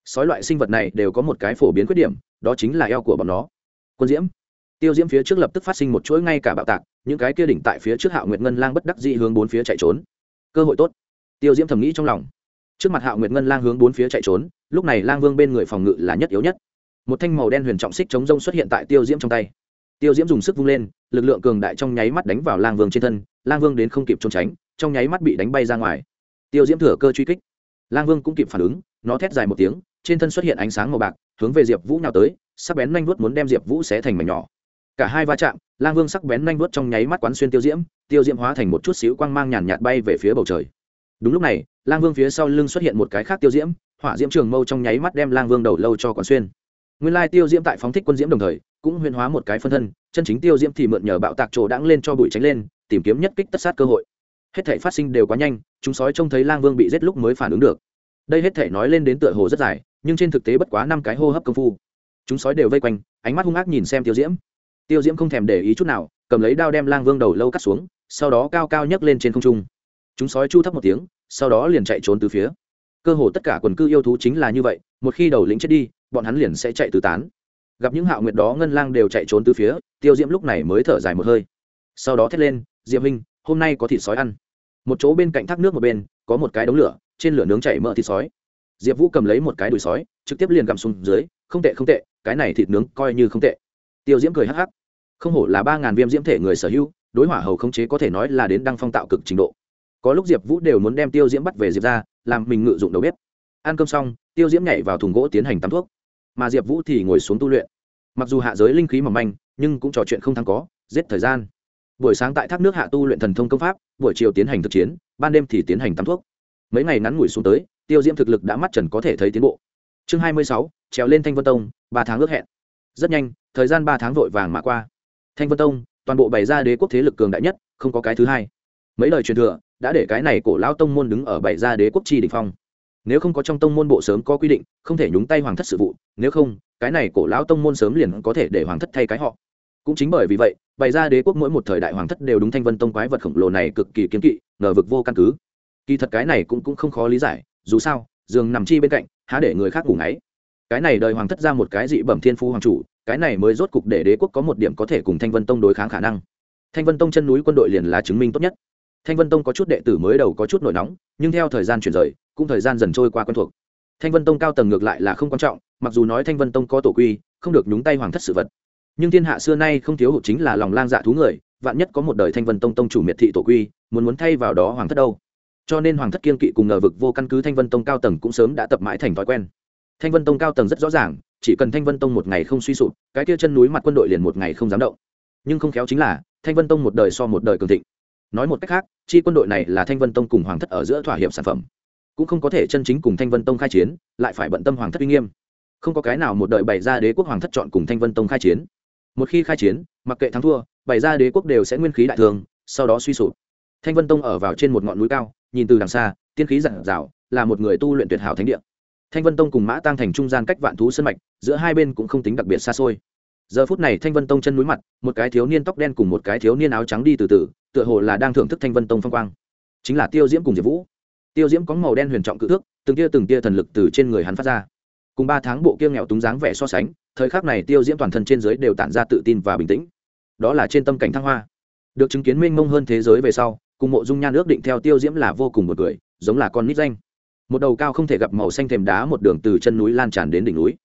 sói loại sinh vật này đều có một cái phổ biến khuyết điểm, đó chính là eo của bọn nó. Quân diễm. Tiêu diễm phía trước lập tức phát sinh một chuỗi ngay cả bạo tạc, những cái kia đỉnh tại phía trước hạo nguyệt ngân lang bất đắc dĩ hướng bốn phía chạy trốn. Cơ hội tốt. Tiêu diễm thầm nghĩ trong lòng. Trước mặt hạo nguyệt ngân lang hướng bốn phía chạy trốn, lúc này lang vương bên người phòng ngự là nhất yếu nhất. Một thanh màu đen huyền trọng xích chống rông xuất hiện tại tiêu diễm trong tay. Tiêu diễm dùng sức vung lên, lực lượng cường đại trong nháy mắt đánh vào lang vương trên thân, lang vương đến không kịp trốn tránh, trong nháy mắt bị đánh bay ra ngoài. Tiêu diễm thừa cơ truy kích. Lang vương cũng kịp phản ứng, nó thét dài một tiếng trên thân xuất hiện ánh sáng màu bạc, hướng về diệp vũ nhào tới, sắc bén nanh vuốt muốn đem diệp vũ xé thành mảnh nhỏ. Cả hai va chạm, lang vương sắc bén nanh vuốt trong nháy mắt quán xuyên tiêu diễm tiêu diễm hóa thành một chút xíu quang mang nhàn nhạt bay về phía bầu trời. Đúng lúc này, lang vương phía sau lưng xuất hiện một cái khác tiêu diễm, hỏa diễm trường mâu trong nháy mắt đem lang vương đầu lâu cho quán xuyên. Nguyên lai tiêu diễm tại phóng thích quân diễm đồng thời, cũng huyên hóa một cái phân thân, chân chính tiêu diễm thì mượn nhờ bạo tạc trổ đãng lên cho bụi tránh lên, tìm kiếm nhất kích tất sát cơ hội. Hết thể phát sinh đều quá nhanh, chúng sói trông thấy lang vương bị giết lúc mới phản ứng được. Đây hết thể nói lên đến tựa hồ rất dài nhưng trên thực tế bất quá năm cái hô hấp công phu. Chúng sói đều vây quanh, ánh mắt hung ác nhìn xem tiêu diễm. Tiêu diễm không thèm để ý chút nào, cầm lấy đao đem lang vương đầu lâu cắt xuống, sau đó cao cao nhấc lên trên không trung. Chúng sói chu thấp một tiếng, sau đó liền chạy trốn từ phía. Cơ hồ tất cả quần cư yêu thú chính là như vậy, một khi đầu lĩnh chết đi, bọn hắn liền sẽ chạy tứ tán. Gặp những hạo nguyệt đó ngân lang đều chạy trốn từ phía, tiêu diễm lúc này mới thở dài một hơi. Sau đó thét lên Diễm minh hôm nay có thịt sói ăn. Một chỗ bên cạnh thác nước một bên, có một cái đống lửa, trên lửa nướng chảy mỡ thịt sói diệp vũ cầm lấy một cái đùi sói, trực tiếp liền gặm xuống dưới, không tệ không tệ, cái này thịt nướng coi như không tệ. Tiêu diễm cười hắc hắc. Không hổ là ba ngàn viêm diễm thể người sở hữu, đối hỏa hầu khống chế có thể nói là đến đăng phong tạo cực trình độ. Có lúc diệp vũ đều muốn đem tiêu diễm bắt về diệp ra, làm mình ngự dụng đầu bếp. Ăn cơm xong, tiêu diễm nhảy vào thùng gỗ tiến hành tắm thuốc. Mà diệp vũ thì ngồi xuống tu luyện. Mặc dù hạ giới linh khí mỏng manh, nhưng cũng trò chuyện không thắng có, giết thời gian. Buổi sáng tại thác nước hạ tu luyện thần thông công pháp, buổi chiều tiến hành thực chiến, ban đêm thì tiến hành tắm thuốc. Mấy ngày ngắn ngủi xuống tới tiêu diễm thực lực đã mắt trần có thể thấy tiến bộ. Chương hai mươi sáu trèo lên thanh vân tông ba tháng ước hẹn. Rất nhanh thời gian ba tháng vội vàng mà qua. Thanh vân tông toàn bộ bày ra đế quốc thế lực cường đại nhất không có cái thứ hai. Mấy lời truyền thừa đã để cái này cổ lão tông môn đứng ở bày ra đế quốc chi đ ỉ n h phong. Nếu không có trong tông môn bộ sớm có quy định không thể nhúng tay hoàng thất sự vụ nếu không cái này cổ lão tông môn sớm liền có thể để hoàng thất thay cái họ. Cũng chính bởi vì vậy bày ra đế quốc mỗi một thời đại hoàng thất đều đúng thanh vân tông quái vật khổng lồ này cực kỳ kiếm kỵ ngờ vực vô căn cứ. Kỳ thật cái này cũng, cũng không khó lý giải dù sao, giường nằm chi bên cạnh, há để người khác ngủ ngáy. Cái này đời hoàng thất ra một cái dị bẩm thiên phu hoàng chủ, cái này mới rốt cục để đế quốc có một điểm có thể cùng thanh vân tông đối kháng khả năng. Thanh vân tông chân núi quân đội liền là chứng minh tốt nhất. Thanh vân tông có chút đệ tử mới đầu có chút nổi nóng, nhưng theo thời gian chuyển rời, cũng thời gian dần trôi qua quen thuộc. Thanh vân tông cao tầng ngược lại là không quan trọng, mặc dù nói thanh vân tông có tổ quy, không được nhúng tay hoàng thất sự vật. Nhưng thiên hạ xưa nay không thiếu hụt chính là lòng lang dạ thú người, vạn nhất có một đời thanh vân tông tông chủ miệt thị tổ quy, muốn muốn thay vào đó hoàng thất đâu? Cho nên hoàng thất kiên kỵ cùng ngờ vực vô căn cứ thanh vân tông cao tầng cũng sớm đã tập mãi thành thói quen. Thanh vân tông cao tầng rất rõ ràng, chỉ cần thanh vân tông một ngày không suy sụp, cái kia chân núi mặt quân đội liền một ngày không dám động. Nhưng không khéo chính là, thanh vân tông một đời so một đời cường thịnh. Nói một cách khác, chi quân đội này là thanh vân tông cùng hoàng thất ở giữa thỏa hiệp sản phẩm. Cũng không có thể chân chính cùng thanh vân tông khai chiến, lại phải bận tâm hoàng thất uy nghiêm. Không có cái nào một đời bày ra đế quốc hoàng thất chọn cùng thanh vân tông khai chiến. Một khi khai chiến, mặc kệ thắng thua, bày ra đế quốc đều sẽ nguyên khí đại thường, sau đó suy sụp. Thanh vân tông ở vào trên một ngọn núi cao nhìn từ đằng xa, tiên khí dặn dào là một người tu luyện tuyệt hảo thánh địa. Thanh vân tông cùng mã tăng thành trung gian cách vạn thú sân mạch, giữa hai bên cũng không tính đặc biệt xa xôi. Giờ phút này thanh vân tông chân núi mặt, một cái thiếu niên tóc đen cùng một cái thiếu niên áo trắng đi từ từ, tựa hồ là đang thưởng thức thanh vân tông phong quang. Chính là tiêu diễm cùng diệp vũ. Tiêu diễm có màu đen huyền trọng cự thước, từng tia từng tia thần lực từ trên người hắn phát ra. Cùng ba tháng bộ kia nghèo túng dáng vẻ so sánh, thời khắc này tiêu diễm toàn thân trên giới đều tản ra tự tin và bình tĩnh. Đó là trên tâm cảnh thăng hoa. Được chứng kiến mênh mông hơn thế giới về sau cùng mộ dung nhan ước định theo tiêu diễm là vô cùng một người giống là con nít danh. Một đầu cao không thể gặp màu xanh thềm đá một đường từ chân núi lan tràn đến đỉnh núi.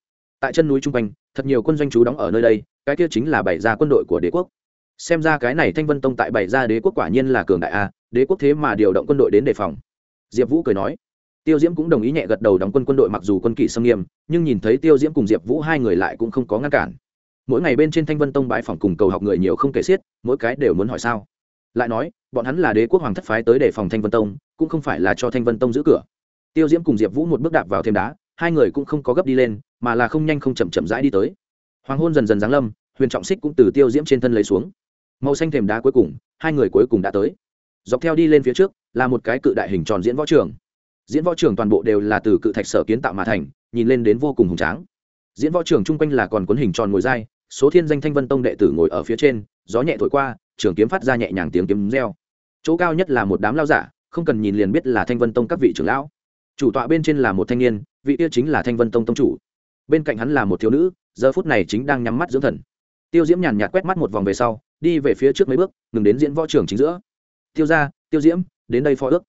Tại chân núi chung quanh, thật nhiều quân doanh trú đóng ở nơi đây, cái kia chính là bảy gia quân đội của đế quốc. Xem ra cái này thanh vân tông tại bảy gia đế quốc quả nhiên là cường đại a, đế quốc thế mà điều động quân đội đến đề phòng. Diệp vũ cười nói. Tiêu diễm cũng đồng ý nhẹ gật đầu đóng quân quân đội mặc dù quân kỷ xâm nghiêm, nhưng nhìn thấy tiêu diễm cùng diệp vũ hai người lại cũng không có ngăn cản. Mỗi ngày bên trên thanh vân tông bãi phòng cùng cầu học người nhiều không kể xiết, mỗi cái đều muốn hỏi sao lại nói, bọn hắn là đế quốc hoàng thất phái tới để phòng thanh vân tông, cũng không phải là cho thanh vân tông giữ cửa. Tiêu diễm cùng diệp vũ một bước đạp vào thêm đá, hai người cũng không có gấp đi lên, mà là không nhanh không chậm chậm rãi đi tới. Hoàng hôn dần dần giáng lâm, huyền trọng xích cũng từ tiêu diễm trên thân lấy xuống. Màu xanh thềm đá cuối cùng, hai người cuối cùng đã tới. Dọc theo đi lên phía trước, là một cái cự đại hình tròn diễn võ trường. Diễn võ trường toàn bộ đều là từ cự thạch sở kiến tạo mà thành, nhìn lên đến vô cùng hùng tráng. Diễn võ trường chung quanh là còn cuốn hình tròn ngồi dai, số thiên danh thanh vân tông đệ tử ngồi ở phía trên, gió nhẹ thổi qua trường kiếm phát ra nhẹ nhàng tiếng kiếm reo. Chỗ cao nhất là một đám lao giả, không cần nhìn liền biết là thanh vân tông các vị trưởng lão. Chủ tọa bên trên là một thanh niên, vị kia chính là thanh vân tông tông chủ. Bên cạnh hắn là một thiếu nữ, giờ phút này chính đang nhắm mắt dưỡng thần. Tiêu diễm nhàn nhạt quét mắt một vòng về sau, đi về phía trước mấy bước, ngừng đến diễn võ trường chính giữa. Tiêu ra tiêu diễm, đến đây phó ước.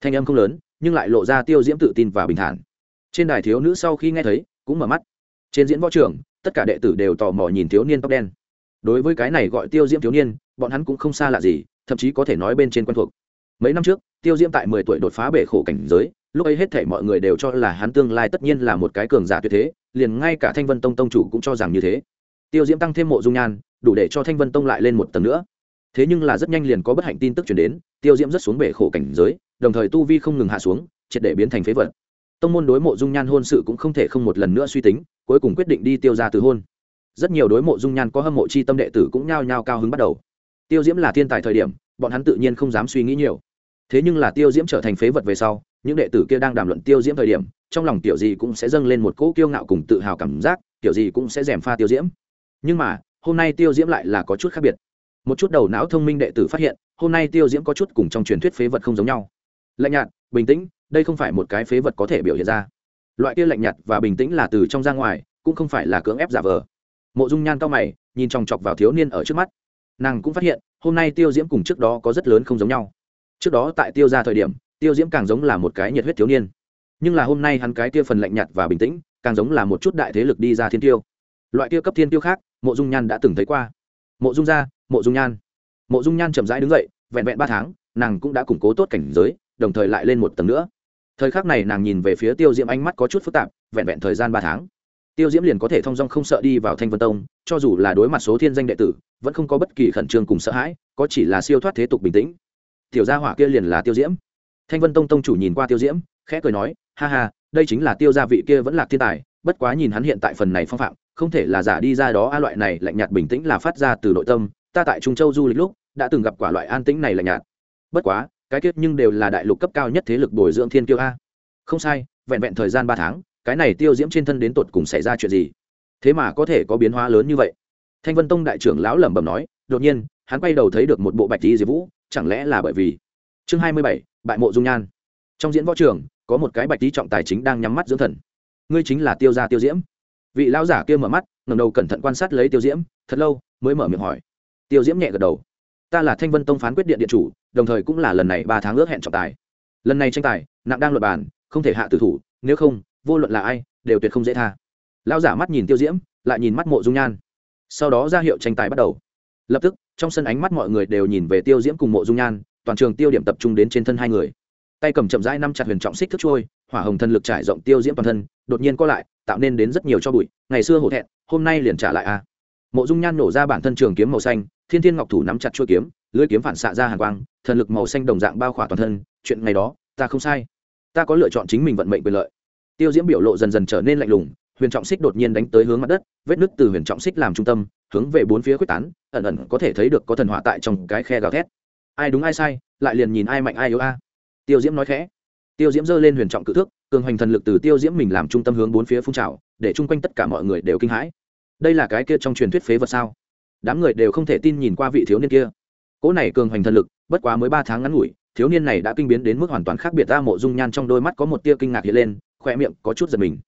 Thanh âm không lớn, nhưng lại lộ ra tiêu diễm tự tin và bình thản. Trên đài thiếu nữ sau khi nghe thấy, cũng mở mắt. Trên diễn võ trường, tất cả đệ tử đều tò mò nhìn thiếu niên tóc đen. Đối với cái này gọi tiêu diễm thiếu niên bọn hắn cũng không xa lạ gì, thậm chí có thể nói bên trên quen thuộc. Mấy năm trước, tiêu diễm tại mười tuổi đột phá bể khổ cảnh giới, lúc ấy hết thể mọi người đều cho là hắn tương lai tất nhiên là một cái cường giả tuyệt thế, liền ngay cả thanh vân tông tông chủ cũng cho rằng như thế. Tiêu diễm tăng thêm mộ dung nhan, đủ để cho thanh vân tông lại lên một tầng nữa. Thế nhưng là rất nhanh liền có bất hạnh tin tức chuyển đến, tiêu diễm rất xuống bể khổ cảnh giới, đồng thời tu vi không ngừng hạ xuống, triệt để biến thành phế vật. Tông môn đối mộ dung nhan hôn sự cũng không thể không một lần nữa suy tính, cuối cùng quyết định đi tiêu ra từ hôn. Rất nhiều đối mộ dung nhan có hâm mộ chi tâm đệ tử cũng nhao nhao cao hứng bắt đầu tiêu diễm là thiên tài thời điểm, bọn hắn tự nhiên không dám suy nghĩ nhiều. Thế nhưng là tiêu diễm trở thành phế vật về sau, những đệ tử kia đang đàm luận tiêu diễm thời điểm, trong lòng tiểu gì cũng sẽ dâng lên một cỗ kiêu ngạo cùng tự hào cảm giác, tiểu gì cũng sẽ gièm pha tiêu diễm. Nhưng mà, hôm nay tiêu diễm lại là có chút khác biệt. Một chút đầu não thông minh đệ tử phát hiện, hôm nay tiêu diễm có chút cùng trong truyền thuyết phế vật không giống nhau. Lạnh nhạt, bình tĩnh, đây không phải một cái phế vật có thể biểu hiện ra. Loại kia lạnh nhạt và bình tĩnh là từ trong ra ngoài, cũng không phải là cưỡng ép giả vờ. Mộ dung nhan cao mày, nhìn chòng chọc vào thiếu niên ở trước mắt nàng cũng phát hiện, hôm nay tiêu diễm cùng trước đó có rất lớn không giống nhau. Trước đó tại tiêu ra thời điểm, tiêu diễm càng giống là một cái nhiệt huyết thiếu niên. Nhưng là hôm nay hắn cái kia phần lạnh nhạt và bình tĩnh, càng giống là một chút đại thế lực đi ra thiên tiêu. Loại kia cấp thiên tiêu khác, mộ dung nhan đã từng thấy qua. Mộ dung gia, mộ dung nhan. Mộ dung nhan chậm rãi đứng dậy, vẹn vẹn ba tháng, nàng cũng đã củng cố tốt cảnh giới, đồng thời lại lên một tầng nữa. Thời khắc này nàng nhìn về phía tiêu diễm ánh mắt có chút phức tạp, vẹn vẹn thời gian ba tháng tiêu diễm liền có thể thong dong không sợ đi vào thanh vân tông, cho dù là đối mặt số thiên danh đệ tử, vẫn không có bất kỳ khẩn trương cùng sợ hãi, có chỉ là siêu thoát thế tục bình tĩnh. Tiểu gia hỏa kia liền là tiêu diễm. Thanh vân tông tông chủ nhìn qua tiêu diễm, khẽ cười nói, ha ha, đây chính là tiêu gia vị kia vẫn là thiên tài, bất quá nhìn hắn hiện tại phần này phong phạm, không thể là giả đi ra đó, a loại này lạnh nhạt bình tĩnh là phát ra từ nội tâm, ta tại trung châu du lịch lúc, đã từng gặp quả loại an tĩnh này lạnh nhạt. Bất quá, cái kết nhưng đều là đại lục cấp cao nhất thế lực bồi dưỡng thiên tiêu a. Không sai, vẹn vẹn thời gian ba tháng cái này tiêu diễm trên thân đến tột cùng xảy ra chuyện gì? Thế mà có thể có biến hóa lớn như vậy? Thanh vân tông đại trưởng lão lẩm bẩm nói, đột nhiên, hắn quay đầu thấy được một bộ bạch tí diệp vũ, chẳng lẽ là bởi vì? Chương hai mươi bảy, bại mộ dung nhan. Trong diễn võ trường, có một cái bạch tí trọng tài chính đang nhắm mắt dưỡng thần. Ngươi chính là tiêu gia tiêu diễm. Vị lão giả kia mở mắt ngầm đầu cẩn thận quan sát lấy tiêu diễm, thật lâu mới mở miệng hỏi. Tiêu diễm nhẹ gật đầu. Ta là thanh vân tông phán quyết điện điện chủ, đồng thời cũng là lần này ba tháng ước hẹn trọng tài. Lần này tranh tài, nặng đang luật bàn, không thể hạ tử thủ, nếu không vô luận là ai, đều tuyệt không dễ tha. Lao giả mắt nhìn tiêu diễm, lại nhìn mắt mộ dung nhan. Sau đó ra hiệu tranh tài bắt đầu. Lập tức, trong sân ánh mắt mọi người đều nhìn về tiêu diễm cùng mộ dung nhan, toàn trường tiêu điểm tập trung đến trên thân hai người. Tay cầm chậm rãi năm chặt huyền trọng xích thức trôi, hỏa hồng thân lực trải rộng tiêu diễm toàn thân, đột nhiên co lại, tạo nên đến rất nhiều cho bụi, ngày xưa hổ thẹn, hôm nay liền trả lại a. Mộ dung nhan nổ ra bản thân trường kiếm màu xanh, thiên thiên ngọc thủ nắm chặt chuôi kiếm, lưỡi kiếm phản xạ ra hàng quang, thần lực màu xanh đồng dạng bao khỏa toàn thân, chuyện ngày đó, ta không sai. Ta có lựa chọn chính mình vận mệnh quyền lợi tiêu diễm biểu lộ dần dần trở nên lạnh lùng, huyền trọng xích đột nhiên đánh tới hướng mặt đất, vết nứt từ huyền trọng xích làm trung tâm, hướng về bốn phía quyết tán, ẩn ẩn có thể thấy được có thần hỏa tại trong cái khe gào thét. Ai đúng ai sai, lại liền nhìn ai mạnh ai yếu a. Tiêu diễm nói khẽ. Tiêu diễm giơ lên huyền trọng cự thước, cường hoành thần lực từ tiêu diễm mình làm trung tâm hướng bốn phía phun trào, để chung quanh tất cả mọi người đều kinh hãi. Đây là cái kia trong truyền thuyết phế vật sao? Đám người đều không thể tin nhìn qua vị thiếu niên kia. Cỗ này cường hoành thần lực, bất quá mới ba tháng ngắn ngủi, thiếu niên này đã kinh biến đến mức hoàn toàn khác biệt ta mộ dung nhan trong đôi mắt có một tia kinh ngạc hiện lên khoe miệng có chút giật mình.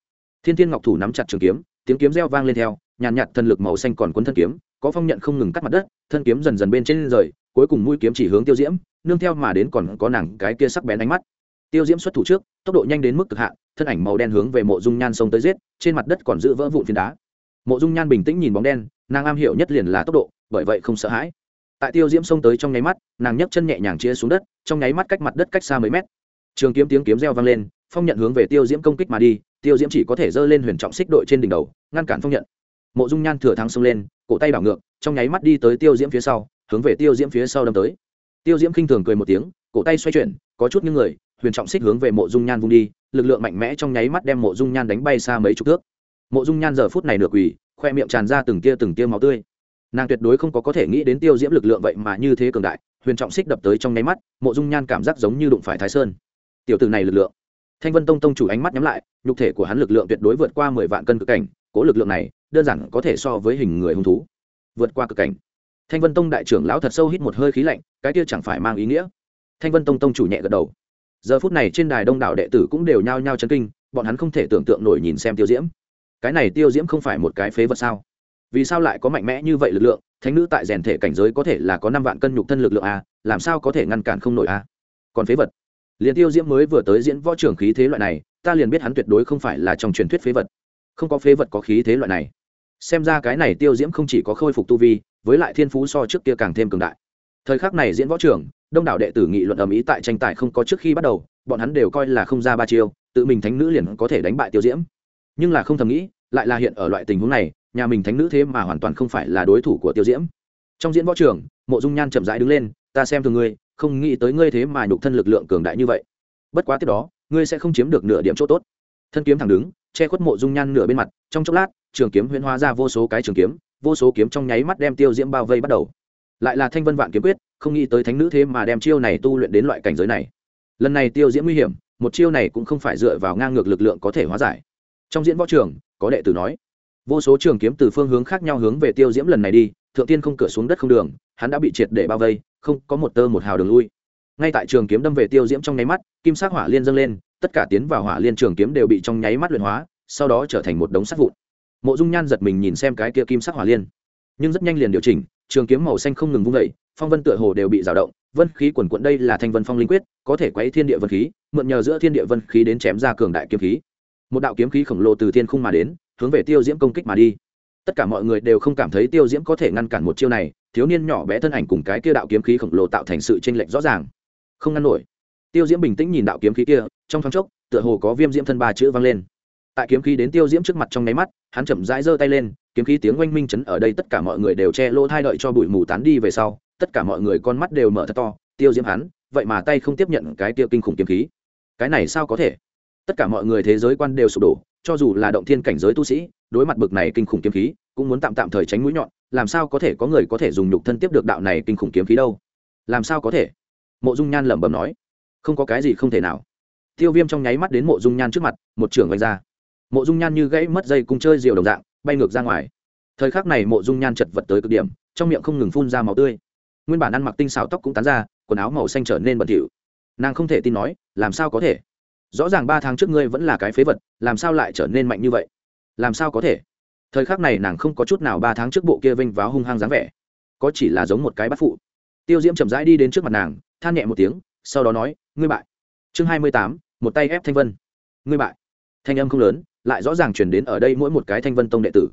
Thiên thiên ngọc thủ nắm chặt trường kiếm, tiếng kiếm reo vang lên theo, nhàn nhạt thần lực màu xanh còn cuốn thân kiếm, có phong nhận không ngừng cắt mặt đất, thân kiếm dần dần bên trên rời, cuối cùng mũi kiếm chỉ hướng tiêu diễm, nương theo mà đến còn có nàng cái kia sắc bén ánh mắt. Tiêu diễm xuất thủ trước, tốc độ nhanh đến mức cực hạn, thân ảnh màu đen hướng về mộ dung nhan sông tới giết, trên mặt đất còn giữ vỡ vụn phiến đá. Mộ dung nhan bình tĩnh nhìn bóng đen, nàng am hiểu nhất liền là tốc độ, bởi vậy không sợ hãi. Tại tiêu diễm xông tới trong nháy mắt, nàng nhấc chân nhẹ nhàng chia xuống đất, trong nháy mắt cách mặt đất cách xa mấy mét. Trường kiếm tiếng kiếm reo vang lên phong nhận hướng về tiêu diễm công kích mà đi, tiêu diễm chỉ có thể giơ lên huyền trọng xích đội trên đỉnh đầu, ngăn cản phong nhận. Mộ dung nhan thừa thắng xông lên, cổ tay đảo ngược, trong nháy mắt đi tới tiêu diễm phía sau, hướng về tiêu diễm phía sau đâm tới. Tiêu diễm khinh thường cười một tiếng, cổ tay xoay chuyển, có chút những người, huyền trọng xích hướng về mộ dung nhan vung đi, lực lượng mạnh mẽ trong nháy mắt đem mộ dung nhan đánh bay xa mấy chục thước. Mộ dung nhan giờ phút này nửa quỳ, khoe miệng tràn ra từng tia từng tia máu tươi. Nàng tuyệt đối không có có thể nghĩ đến tiêu diễm lực lượng vậy mà như thế cường đại, huyền trọng xích đập tới trong nháy mắt, mộ dung nhan cảm giác giống như đụng phải thái sơn. Tiểu từ này lực lượng thanh vân tông tông chủ ánh mắt nhắm lại, nhục thể của hắn lực lượng tuyệt đối vượt qua mười vạn cân cực cảnh, cố lực lượng này, đơn giản có thể so với hình người hung thú, vượt qua cực cảnh. Thanh vân tông đại trưởng lão thật sâu hít một hơi khí lạnh, cái kia chẳng phải mang ý nghĩa. Thanh vân tông tông chủ nhẹ gật đầu. Giờ phút này trên đài đông đảo đệ tử cũng đều nhao nhao chấn kinh, bọn hắn không thể tưởng tượng nổi nhìn xem tiêu diễm. Cái này tiêu diễm không phải một cái phế vật sao? Vì sao lại có mạnh mẽ như vậy lực lượng? Thánh nữ tại rèn thể cảnh giới có thể là có năm vạn cân nhục thân lực lượng a làm sao có thể ngăn cản không nổi a còn phế vật liền tiêu diễm mới vừa tới diễn võ trưởng khí thế loại này ta liền biết hắn tuyệt đối không phải là trong truyền thuyết phế vật. Không có phế vật có khí thế loại này. Xem ra cái này tiêu diễm không chỉ có khôi phục tu vi với lại thiên phú so trước kia càng thêm cường đại. Thời khắc này diễn võ trưởng đông đảo đệ tử nghị luận ầm ĩ tại tranh tài không có trước khi bắt đầu bọn hắn đều coi là không ra ba chiêu tự mình thánh nữ liền có thể đánh bại tiêu diễm. Nhưng là không thầm nghĩ lại là hiện ở loại tình huống này nhà mình thánh nữ thế mà hoàn toàn không phải là đối thủ của tiêu diễm. Trong diễn võ trưởng, mộ dung nhan chậm rãi đứng lên ta xem thường ngươi không nghĩ tới ngươi thế mà nhục thân lực lượng cường đại như vậy. Bất quá tiếp đó, ngươi sẽ không chiếm được nửa điểm chỗ tốt. Thân kiếm thẳng đứng, che khuất mộ dung nhan nửa bên mặt, trong chốc lát, trường kiếm huyễn hóa ra vô số cái trường kiếm, vô số kiếm trong nháy mắt đem tiêu diễm bao vây bắt đầu. Lại là thanh vân vạn kiếm quyết, không nghĩ tới thánh nữ thế mà đem chiêu này tu luyện đến loại cảnh giới này. Lần này tiêu diễm nguy hiểm, một chiêu này cũng không phải dựa vào ngang ngược lực lượng có thể hóa giải. Trong diễn võ trường, có đệ tử nói, vô số trường kiếm từ phương hướng khác nhau hướng về tiêu diễm lần này đi thượng tiên không cửa xuống đất không đường, hắn đã bị triệt để bao vây, không có một tơ một hào đường lui. Ngay tại trường kiếm đâm về tiêu diễm trong nháy mắt, kim sắc hỏa liên dâng lên, tất cả tiến vào hỏa liên trường kiếm đều bị trong nháy mắt luyện hóa, sau đó trở thành một đống sắt vụn. Mộ dung nhan giật mình nhìn xem cái kia kim sắc hỏa liên. Nhưng rất nhanh liền điều chỉnh, trường kiếm màu xanh không ngừng vung vẩy phong vân tựa hồ đều bị rào động, vân khí quần quận đây là thanh vân phong linh quyết, có thể quấy thiên địa vân khí, mượn nhờ giữa thiên địa vân khí đến chém ra cường đại kiếm khí. Một đạo kiếm khí khổng lồ từ thiên khung mà đến, hướng về tiêu diễm công kích mà đi tất cả mọi người đều không cảm thấy tiêu diễm có thể ngăn cản một chiêu này, thiếu niên nhỏ bé thân ảnh cùng cái kia đạo kiếm khí khổng lồ tạo thành sự tranh lệch rõ ràng. Không ngăn nổi. Tiêu diễm bình tĩnh nhìn đạo kiếm khí kia, trong thoáng chốc, tựa hồ có viêm diễm thân ba chữ vang lên. Tại kiếm khí đến tiêu diễm trước mặt trong nháy mắt, hắn chậm rãi giơ tay lên, kiếm khí tiếng oanh minh chấn ở đây tất cả mọi người đều che lỗ thai đợi cho bụi mù tán đi về sau, tất cả mọi người con mắt đều mở thật to, tiêu diễm hắn, vậy mà tay không tiếp nhận cái kia kinh khủng kiếm khí. Cái này sao có thể? Tất cả mọi người thế giới quan đều sụp đổ cho dù là động thiên cảnh giới tu sĩ, đối mặt bực này kinh khủng kiếm khí, cũng muốn tạm tạm thời tránh mũi nhọn, làm sao có thể có người có thể dùng nhục thân tiếp được đạo này kinh khủng kiếm khí đâu? Làm sao có thể? Mộ dung nhan lẩm bẩm nói. Không có cái gì không thể nào. Tiêu viêm trong nháy mắt đến mộ dung nhan trước mặt, một trưởng vạch ra. Mộ dung nhan như gãy mất dây cung chơi diều đồng dạng, bay ngược ra ngoài. Thời khắc này mộ dung nhan chật vật tới cực điểm, trong miệng không ngừng phun ra màu tươi. Nguyên bản ăn mặc tinh xào tóc cũng tán ra, quần áo màu xanh trở nên bẩn thỉu. Nàng không thể tin nói, làm sao có thể? Rõ ràng ba tháng trước ngươi vẫn là cái phế vật, làm sao lại trở nên mạnh như vậy? Làm sao có thể? Thời khắc này nàng không có chút nào ba tháng trước bộ kia vinh váo hung hăng dáng vẻ. Có chỉ là giống một cái bắt phụ. Tiêu diễm chậm rãi đi đến trước mặt nàng, than nhẹ một tiếng, sau đó nói, ngươi bại. Chương hai mươi tám, một tay ép thanh vân. Ngươi bại. Thanh âm không lớn, lại rõ ràng chuyển đến ở đây mỗi một cái thanh vân tông đệ tử.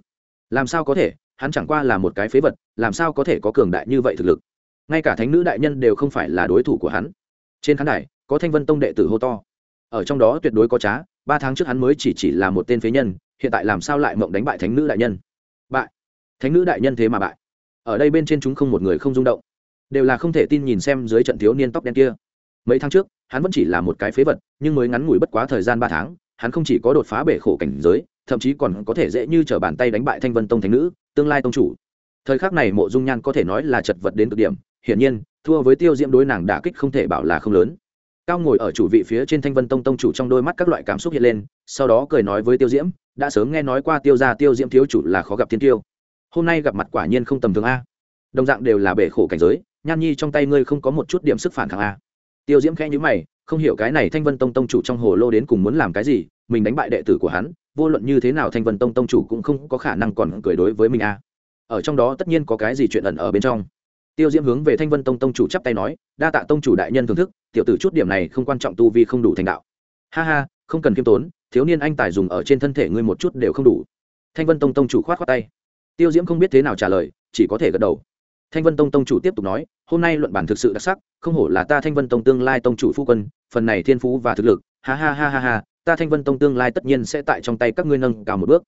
Làm sao có thể? Hắn chẳng qua là một cái phế vật, làm sao có thể có cường đại như vậy thực lực? Ngay cả thánh nữ đại nhân đều không phải là đối thủ của hắn. Trên khán đài, có thanh vân tông đệ tử hô to ở trong đó tuyệt đối có trá, ba tháng trước hắn mới chỉ chỉ là một tên phế nhân, hiện tại làm sao lại mộng đánh bại thánh nữ đại nhân? Bại. Thánh nữ đại nhân thế mà bại. Ở đây bên trên chúng không một người không rung động. Đều là không thể tin nhìn xem dưới trận thiếu niên tóc đen kia. Mấy tháng trước, hắn vẫn chỉ là một cái phế vật, nhưng mới ngắn ngủi bất quá thời gian ba tháng, hắn không chỉ có đột phá bể khổ cảnh giới, thậm chí còn có thể dễ như t r ở bàn tay đánh bại thanh vân tông thánh nữ, tương lai tông chủ. Thời khắc này mộ dung nhan có thể nói là chật vật đến cực điểm, hiển nhiên, thua với tiêu diễm đối nàng đả kích không thể bảo là không lớn cao ngồi ở chủ vị phía trên thanh vân tông tông chủ trong đôi mắt các loại cảm xúc hiện lên, sau đó cười nói với tiêu diễm, đã sớm nghe nói qua tiêu gia tiêu diễm thiếu chủ là khó gặp thiên tiêu. Hôm nay gặp mặt quả nhiên không tầm thường a. Đồng dạng đều là bể khổ cảnh giới, nhan nhi trong tay ngươi không có một chút điểm sức phản kháng a. Tiêu diễm khẽ nhữ mày, không hiểu cái này thanh vân tông tông chủ trong hồ lô đến cùng muốn làm cái gì, mình đánh bại đệ tử của hắn, vô luận như thế nào thanh vân tông tông chủ cũng không có khả năng còn cười đối với mình a. Ở trong đó tất nhiên có cái gì chuyện ẩn ở bên trong tiêu diễm hướng về thanh vân tông tông chủ chắp tay nói, đa tạ tông chủ đại nhân thưởng thức, tiểu tử chút điểm này không quan trọng tu vi không đủ thành đạo. Ha ha, không cần k i ê m tốn, thiếu niên anh tài dùng ở trên thân thể ngươi một chút đều không đủ. Thanh vân tông tông chủ khoát khoát tay. Tiêu diễm không biết thế nào trả lời, chỉ có thể gật đầu. Thanh vân tông tông chủ tiếp tục nói, hôm nay luận bản thực sự đặc sắc, không hổ là ta thanh vân tông tương lai tông chủ phu quân, phần này thiên phú và thực lực, ha ha ha ha ha, ta thanh vân tông tương lai tất nhiên sẽ tại trong tay các ngươi nâng cao một bước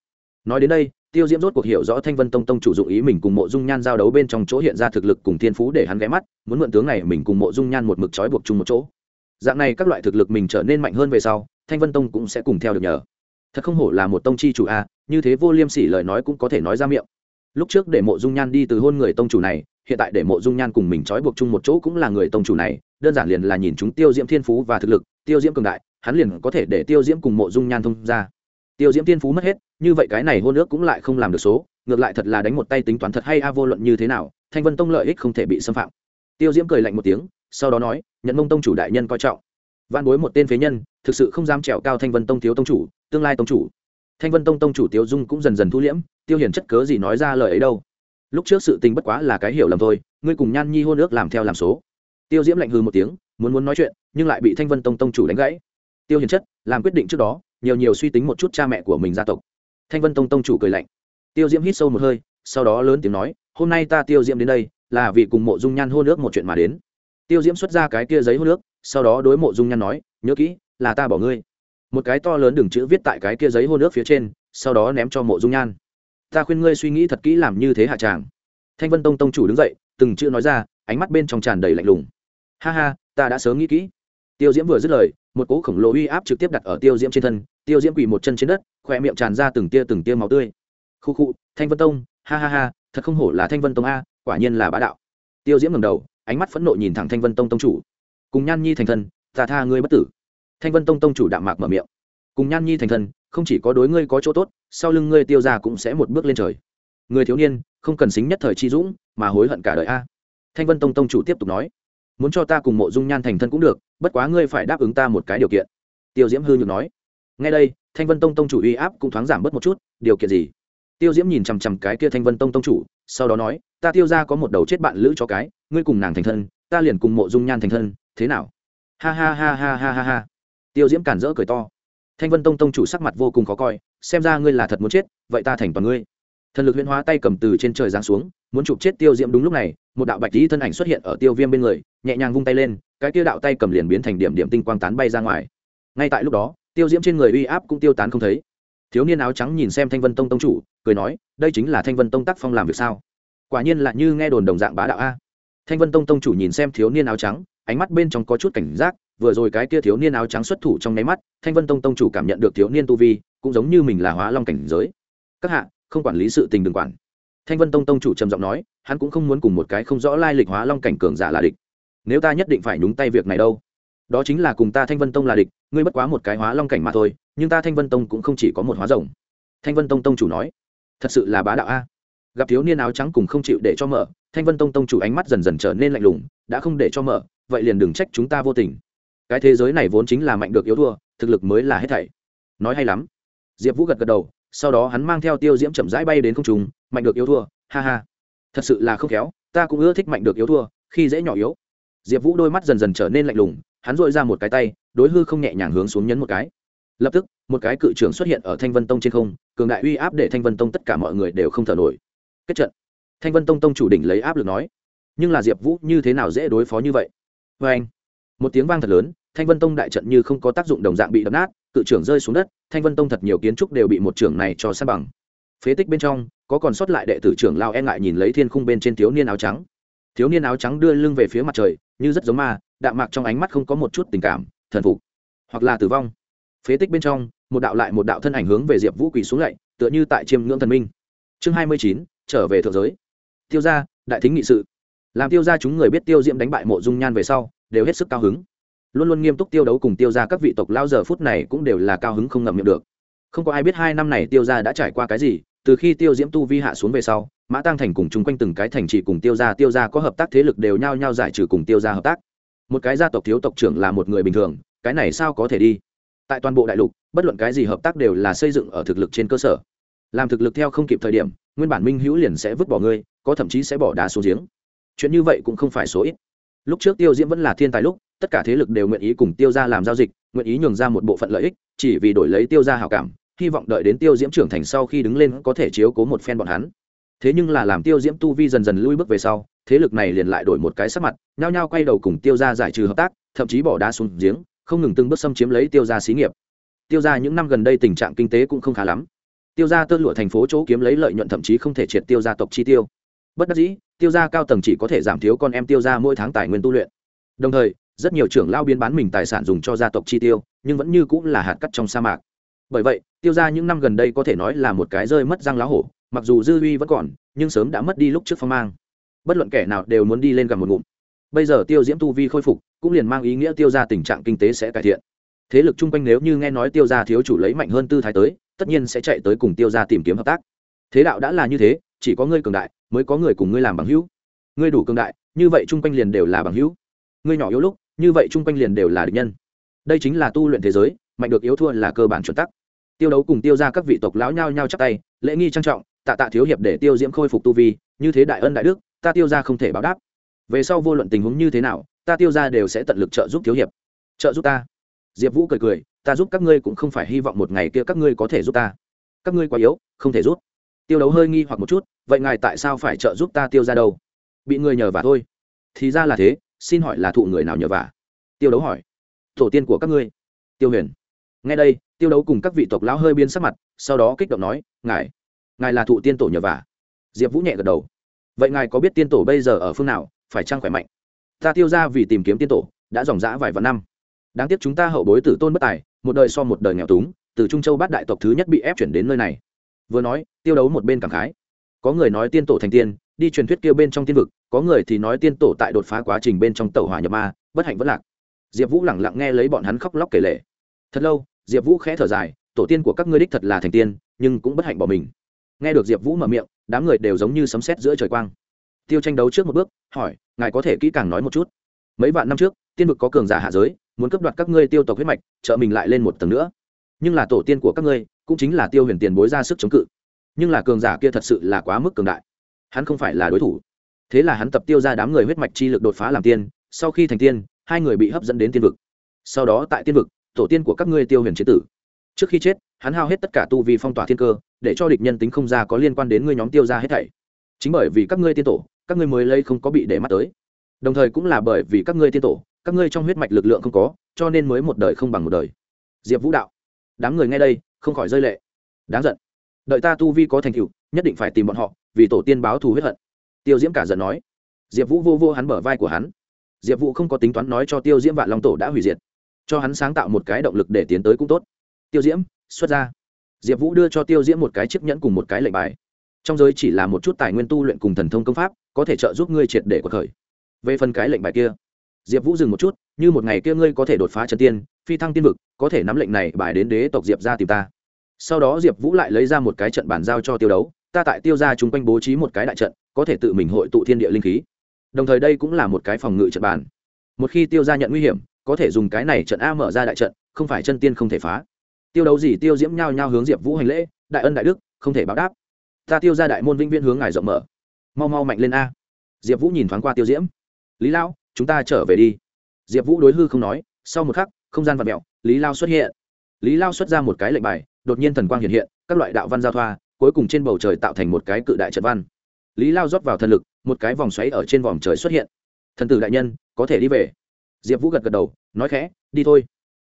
nói đến đây, tiêu diễm rốt cuộc hiểu rõ thanh vân tông tông chủ dụng ý mình cùng mộ dung nhan giao đấu bên trong chỗ hiện ra thực lực cùng thiên phú để hắn ghé mắt, muốn mượn tướng này mình cùng mộ dung nhan một mực trói buộc chung một chỗ. Dạng này các loại thực lực mình trở nên mạnh hơn về sau, thanh vân tông cũng sẽ cùng theo được nhờ. Thật không hổ là một tông chi chủ a, như thế vô liêm sỉ lời nói cũng có thể nói ra miệng. Lúc trước để mộ dung nhan đi từ hôn người tông chủ này, hiện tại để mộ dung nhan cùng mình trói buộc chung một chỗ cũng là người tông chủ này, đơn giản liền là nhìn chúng tiêu diễm thiên phú và thực lực, tiêu diễm cường đại, hắn liền có thể để tiêu diễm cùng mộ dung nhan thông ra tiêu diễm thiên phú mất hết, như vậy cái này hôn ước cũng lại không làm được số, ngược lại thật là đánh một tay tính toán thật hay a à vô luận như thế nào, thanh vân tông lợi ích không thể bị xâm phạm. Tiêu diễm cười lạnh một tiếng, sau đó nói nhận mông tông chủ đại nhân coi trọng. Văn bối một tên phế nhân, thực sự không dám trèo cao thanh vân tông thiếu tông chủ, tương lai tông chủ. Thanh vân tông tông chủ tiêu dung cũng dần dần thu liễm, tiêu hiển chất cớ gì nói ra lời ấy đâu. Lúc trước sự tình bất quá là cái hiểu lầm thôi, ngươi cùng nhan nhi hôn ước làm theo làm số. Tiêu diễm lạnh hư một tiếng, muốn muốn nói chuyện, nhưng lại bị thanh vân tông tông chủ đánh gãy. Tiêu hiển chất, làm quyết định trước đó nhiều nhiều suy tính một chút cha mẹ của mình gia tộc. Thanh vân tông tông chủ cười lạnh. Tiêu diễm hít sâu một hơi sau đó lớn tiếng nói hôm nay ta tiêu diễm đến đây là vì cùng mộ dung nhan hôn nước một chuyện mà đến. Tiêu diễm xuất ra cái kia giấy hôn nước, sau đó đối mộ dung nhan nói nhớ kỹ là ta bỏ ngươi. Một cái to lớn đừng chữ viết tại cái kia giấy hôn nước phía trên sau đó ném cho mộ dung nhan. Ta khuyên ngươi suy nghĩ thật kỹ làm như thế hạ tràng thanh vân tông tông chủ đứng dậy từng chữ nói ra ánh mắt bên trong tràn đầy lạnh lùng. Ha ha ta đã sớm nghĩ kỹ tiêu diễm vừa dứt lời, một cỗ khổng lồ uy áp trực tiếp đặt ở tiêu diễm trên thân, tiêu diễm quỳ một chân trên đất khoe miệng tràn ra từng tia từng tia máu tươi. Khu khu thanh vân tông, ha ha ha, thật không hổ là thanh vân tông a, quả nhiên là bá đạo. Tiêu diễm ngầm đầu, ánh mắt phẫn nộ nhìn thẳng thanh vân tông tông chủ. Cùng nhan nhi thành thân, ta tha ngươi bất tử. Thanh vân tông tông chủ đạm mạc mở miệng. Cùng nhan nhi thành thân, không chỉ có đối ngươi có chỗ tốt, sau lưng ngươi tiêu ra cũng sẽ một bước lên trời. Người thiếu niên, không cần xính nhất thời chi dũng, mà hối hận cả đời a. Thanh vân tông tông chủ tiếp tục nói muốn cho ta cùng mộ dung nhan thành thân cũng được, bất quá ngươi phải đáp ứng ta một cái điều kiện. Tiêu diễm hư nhược nói. Ngay đây, thanh vân tông tông chủ uy áp cũng thoáng giảm bớt một chút, điều kiện gì? Tiêu diễm nhìn chằm chằm cái kia thanh vân tông tông chủ, sau đó nói, ta tiêu ra có một đầu chết bạn lữ cho cái, ngươi cùng nàng thành thân, ta liền cùng mộ dung nhan thành thân, thế nào? Ha ha ha ha ha ha ha. Tiêu diễm cản rỡ cười to. Thanh vân tông tông chủ sắc mặt vô cùng khó coi, xem ra ngươi là thật muốn chết, vậy ta thành toàn ngươi. Thần lực huyễn hóa tay cầm từ trên trời giáng xuống, muốn chụp chết tiêu diễm đúng lúc này một đạo bạch lý thân ảnh xuất hiện ở tiêu viêm bên người, nhẹ nhàng vung tay lên, cái tiêu đạo tay cầm liền biến thành điểm điểm tinh quang tán bay ra ngoài. Ngay tại lúc đó, tiêu diễm trên người uy áp cũng tiêu tán không thấy. Thiếu niên áo trắng nhìn xem thanh vân tông tông chủ, cười nói, đây chính là thanh vân tông tác phong làm việc sao? Quả nhiên là như nghe đồn đồng dạng bá đạo a. Thanh vân tông tông chủ nhìn xem thiếu niên áo trắng, ánh mắt bên trong có chút cảnh giác, vừa rồi cái kia thiếu niên áo trắng xuất thủ trong nháy mắt, thanh vân tông tông chủ cảm nhận được thiếu niên tu vi, cũng giống như mình là hóa long cảnh giới. Các hạ, không quản lý sự tình đừng quản. Thanh vân tông tông chủ trầm giọng nói hắn cũng không muốn cùng một cái không rõ lai lịch hóa long cảnh cường giả là địch. Nếu ta nhất định phải nhúng tay việc này đâu? Đó chính là cùng ta thanh vân tông là địch, ngươi bất quá một cái hóa long cảnh mà thôi, nhưng ta thanh vân tông cũng không chỉ có một hóa rồng. Thanh vân tông tông chủ nói, thật sự là bá đạo a. Gặp thiếu niên áo trắng cùng không chịu để cho mở, thanh vân tông tông chủ ánh mắt dần dần trở nên lạnh lùng, đã không để cho mở, vậy liền đừng trách chúng ta vô tình. Cái thế giới này vốn chính là mạnh được yếu thua, thực lực mới là hết thảy. Nói hay lắm. Diệp vũ gật gật đầu, sau đó hắn mang theo tiêu diễm chậm rãi bay đến không trùng mạnh được yếu thua, ha ha thật sự là không khéo, ta cũng ưa thích mạnh được yếu thua, khi dễ nhỏ yếu. Diệp vũ đôi mắt dần dần trở nên lạnh lùng, hắn dội ra một cái tay, đối hư không nhẹ nhàng hướng xuống nhấn một cái. Lập tức, một cái cự trưởng xuất hiện ở thanh vân tông trên không, cường đại uy áp để thanh vân tông tất cả mọi người đều không thở nổi. Kết trận. Thanh vân tông tông chủ đỉnh lấy áp lực nói, nhưng là diệp vũ như thế nào dễ đối phó như vậy? Vê anh, một tiếng vang thật lớn, thanh vân tông đại trận như không có tác dụng đồng dạng bị đập nát, cự trưởng rơi xuống đất, thanh vân tông thật nhiều kiến trúc đều bị một trưởng này cho sát bằng. Phế tích bên trong có còn sót lại đệ tử trưởng lao e ngại nhìn lấy thiên khung bên trên thiếu niên áo trắng. Thiếu niên áo trắng đưa lưng về phía mặt trời, như rất giống ma, đạm mạc trong ánh mắt không có một chút tình cảm, thần phục, hoặc là tử vong. Phế tích bên trong, một đạo lại một đạo thân ảnh hướng về diệp vũ quỳ xuống lạy, tựa như tại chiêm ngưỡng thần minh. Chương hai mươi chín, trở về thượng giới. Tiêu gia, đại thính nghị sự. Làm tiêu gia chúng người biết tiêu diễm đánh bại mộ dung nhan về sau, đều hết sức cao hứng. Luôn luôn nghiêm túc tiêu đấu cùng tiêu gia các vị tộc lao giờ phút này cũng đều là cao hứng không ngậm miệng được. Không có ai biết hai năm này tiêu gia đã trải qua cái gì từ khi tiêu diễm tu vi hạ xuống về sau, mã tăng thành cùng chung quanh từng cái thành trì cùng tiêu gia tiêu gia có hợp tác thế lực đều nhao nhao giải trừ cùng tiêu gia hợp tác. Một cái gia tộc thiếu tộc trưởng là một người bình thường, cái này sao có thể đi? Tại toàn bộ đại lục, bất luận cái gì hợp tác đều là xây dựng ở thực lực trên cơ sở. Làm thực lực theo không kịp thời điểm, nguyên bản minh hữu liền sẽ vứt bỏ ngươi, có thậm chí sẽ bỏ đá xuống giếng. Chuyện như vậy cũng không phải số ít. Lúc trước tiêu diễm vẫn là thiên tài lúc, tất cả thế lực đều nguyện ý cùng tiêu ra làm giao dịch, nguyện ý nhường ra một bộ phận lợi ích, chỉ vì đổi lấy tiêu ra hảo cảm hy vọng đợi đến tiêu diễm trưởng thành sau khi đứng lên có thể chiếu cố một phen bọn hắn. Thế nhưng là làm tiêu diễm tu vi dần dần lui bước về sau, thế lực này liền lại đổi một cái sắc mặt, nhao nhao quay đầu cùng tiêu ra giải trừ hợp tác, thậm chí bỏ đá xuống giếng, không ngừng từng bước xâm chiếm lấy tiêu ra xí nghiệp. Tiêu ra những năm gần đây tình trạng kinh tế cũng không khá lắm. Tiêu ra tơ lụa thành phố chỗ kiếm lấy lợi nhuận thậm chí không thể triệt tiêu gia tộc chi tiêu. Bất đắc dĩ, tiêu ra cao tầng chỉ có thể giảm thiếu con em tiêu ra mỗi tháng tài nguyên tu luyện. Đồng thời, rất nhiều trưởng lao biến bán mình tài sản dùng cho gia tộc chi tiêu, nhưng vẫn như cũng là hạt cắt trong sa mạc bởi vậy, tiêu ra những năm gần đây có thể nói là một cái rơi mất răng lá hổ, mặc dù dư uy vẫn còn, nhưng sớm đã mất đi lúc trước phong mang. Bất luận kẻ nào đều muốn đi lên gần một ngụm. Bây giờ tiêu diễm tu vi khôi phục, cũng liền mang ý nghĩa tiêu ra tình trạng kinh tế sẽ cải thiện. Thế lực chung quanh nếu như nghe nói tiêu ra thiếu chủ lấy mạnh hơn tư thái tới, tất nhiên sẽ chạy tới cùng tiêu ra tìm kiếm hợp tác. Thế đạo đã là như thế, chỉ có ngươi cường đại, mới có người cùng ngươi làm bằng hữu. Ngươi đủ cường đại, như vậy chung quanh liền đều là bằng hữu. Ngươi nhỏ yếu lúc, như vậy chung quanh liền đều là địch nhân. Đây chính là tu luyện thế giới, mạnh được yếu thua là cơ bản chuẩn tắc tiêu đấu cùng tiêu ra các vị tộc lão nhao nhao chắc tay, lễ nghi trang trọng, tạ tạ thiếu hiệp để tiêu diễm khôi phục tu vi, như thế đại ân đại đức, ta tiêu ra không thể báo đáp. Về sau vô luận tình huống như thế nào, ta tiêu ra đều sẽ tận lực trợ giúp thiếu hiệp. Trợ giúp ta. Diệp vũ cười cười, ta giúp các ngươi cũng không phải hy vọng một ngày kia các ngươi có thể giúp ta. Các ngươi quá yếu, không thể giúp. Tiêu đấu hơi nghi hoặc một chút, vậy ngài tại sao phải trợ giúp ta tiêu ra đâu? Bị người nhờ vả thôi. Thì ra là thế, xin hỏi là thụ người nào nhờ vả? Tiêu đấu hỏi. Tổ tiên của các ngươi. Tiêu huyền. Ngay đây tiêu đấu cùng các vị tộc lão hơi biến sắc mặt, sau đó kích động nói, ngài ngài là thụ tiên tổ nhờ vả. Diệp vũ nhẹ gật đầu. Vậy ngài có biết tiên tổ bây giờ ở phương nào, phải chăng khỏe mạnh? Ta tiêu ra vì tìm kiếm tiên tổ, đã dòng dã vài vạn năm. Đáng tiếc chúng ta hậu bối tử tôn bất tài, một đời so một đời nghèo túng, từ trung châu bát đại tộc thứ nhất bị ép chuyển đến nơi này. Vừa nói, tiêu đấu một bên cảm khái. Có người nói tiên tổ thành tiên, đi truyền thuyết kêu bên trong tiên vực, có người thì nói tiên tổ tại đột phá quá trình bên trong tàu hỏa nhập ma, bất hạnh vẫn lạc. Diệp vũ lẳng lặng nghe lấy bọn hắn khóc lóc kể lệ thật lâu diệp vũ khẽ thở dài, tổ tiên của các ngươi đích thật là thành tiên, nhưng cũng bất hạnh bỏ mình. Nghe được diệp vũ mở miệng, đám người đều giống như sấm sét giữa trời quang. Tiêu tranh đấu trước một bước, hỏi, ngài có thể kỹ càng nói một chút? Mấy vạn năm trước, tiên vực có cường giả hạ giới, muốn cấp đoạt các ngươi tiêu tộc huyết mạch, trợ mình lại lên một tầng nữa. Nhưng là tổ tiên của các ngươi, cũng chính là tiêu huyền tiền bối ra sức chống cự. Nhưng là cường giả kia thật sự là quá mức cường đại. Hắn không phải là đối thủ. Thế là hắn tập tiêu ra đám người huyết mạch chi lực đột phá làm tiên, sau khi thành tiên, hai người bị hấp dẫn đến tiên vực. Sau đó tại tiên vực tổ tiên của các ngươi tiêu huyền chế tử. Trước khi chết, hắn hao hết tất cả tu vi phong tỏa thiên cơ, để cho địch nhân tính không ra có liên quan đến ngươi nhóm tiêu ra hết thảy. Chính bởi vì các ngươi tiên tổ, các ngươi mới lấy không có bị để mắt tới. Đồng thời cũng là bởi vì các ngươi tiên tổ, các ngươi trong huyết mạch lực lượng không có, cho nên mới một đời không bằng một đời. Diệp vũ đạo. Đám người nghe đây, không khỏi rơi lệ. Đáng giận. Đợi ta tu vi có thành tựu, nhất định phải tìm bọn họ, vì tổ tiên báo thù huyết hận. Tiêu diễm cả giận nói. Diệp vũ vô vô hắn bở vai của hắn. Diệp vũ không có tính toán nói cho tiêu diễm vạn long tổ đã hủy diệt cho hắn sáng tạo một cái động lực để tiến tới cũng tốt. Tiêu diễm, xuất ra. Diệp vũ đưa cho tiêu diễm một cái chiếc nhẫn cùng một cái lệnh bài. Trong giới chỉ là một chút tài nguyên tu luyện cùng thần thông công pháp, có thể trợ giúp ngươi triệt để cuộc khởi. Về phần cái lệnh bài kia, diệp vũ dừng một chút, như một ngày kia ngươi có thể đột phá chân tiên, phi thăng tiên vực, có thể nắm lệnh này bài đến đế tộc diệp ra tìm ta. Sau đó diệp vũ lại lấy ra một cái trận bàn giao cho tiêu đấu, ta tại tiêu ra chung quanh bố trí một cái đại trận, có thể tự mình hội tụ thiên địa linh khí. Đồng thời đây cũng là một cái phòng ngự trận bàn. Một khi tiêu ra nhận nguy hiểm có thể dùng cái này trận a mở ra đại trận, không phải chân tiên không thể phá. Tiêu đấu gì tiêu diễm nhao nhao hướng diệp vũ hành lễ, đại ân đại đức, không thể báo đáp. Ta tiêu ra đại môn vĩnh viên hướng ngài rộng mở. Mau mau mạnh lên a. Diệp vũ nhìn thoáng qua tiêu diễm. Lý lao chúng ta trở về đi. Diệp vũ đối hư không nói, sau một khắc, không gian vật mẹo lý lao xuất hiện. Lý lao xuất ra một cái lệnh bài, đột nhiên thần quang hiện hiện, các loại đạo văn giao thoa, cuối cùng trên bầu trời tạo thành một cái cự đại trận văn. Lý lao rót vào thần lực, một cái vòng xoáy ở trên vòng trời xuất hiện. Thần tử đại nhân, có thể đi về diệp vũ gật gật đầu, nói khẽ, đi thôi.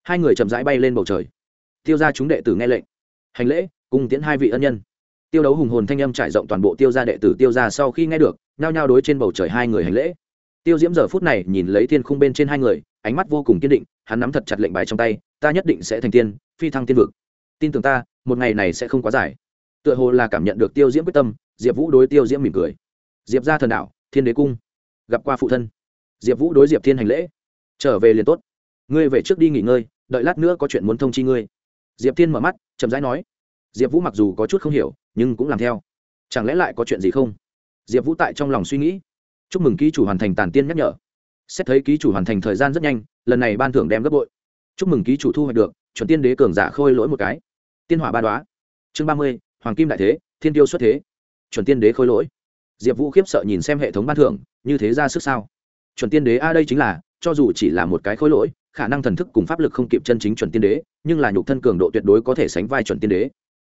Hai người chậm rãi bay lên bầu trời. Tiêu ra chúng đệ tử nghe lệnh. Hành lễ, cùng tiễn hai vị ân nhân. Tiêu đấu hùng hồn thanh âm trải rộng toàn bộ tiêu gia đệ tử tiêu gia sau khi nghe được, nhao nhao đối trên bầu trời hai người hành lễ. Tiêu diễm giờ phút này nhìn lấy thiên khung bên trên hai người, ánh mắt vô cùng kiên định, hắn nắm thật chặt lệnh bài trong tay, ta nhất định sẽ thành tiên, phi thăng tiên vực. Tin tưởng ta, một ngày này sẽ không quá dài. Tựa hồ là cảm nhận được tiêu diễm quyết tâm, diệp vũ đối tiêu diễm mỉm cười. Diệp ra thần đạo, thiên đế cung. Gặp qua phụ thân. Diệp vũ đối diệp thiên hành lễ trở về liền tốt. Ngươi về trước đi nghỉ ngơi, đợi lát nữa có chuyện muốn thông chi ngươi. Diệp thiên mở mắt, chậm rãi nói. Diệp vũ mặc dù có chút không hiểu, nhưng cũng làm theo. Chẳng lẽ lại có chuyện gì không? Diệp vũ tại trong lòng suy nghĩ. Chúc mừng ký chủ hoàn thành tàn tiên nhắc nhở. Xét thấy ký chủ hoàn thành thời gian rất nhanh, lần này ban thưởng đem gấp bội. Chúc mừng ký chủ thu hoạch được, chuẩn tiên đế cường giả khôi lỗi một cái. Tiên hỏa ba đoá chương ba mươi, hoàng kim đại thế, thiên tiêu xuất thế. Chuẩn tiên đế khôi lỗi. Diệp vũ khiếp sợ nhìn xem hệ thống ban thưởng, như thế ra sức sao? Chuẩn tiên đế a đây chính là cho dù chỉ là một cái khối lỗi, khả năng thần thức cùng pháp lực không kịp chân chính chuẩn tiên đế, nhưng là nhục thân cường độ tuyệt đối có thể sánh vai chuẩn tiên đế.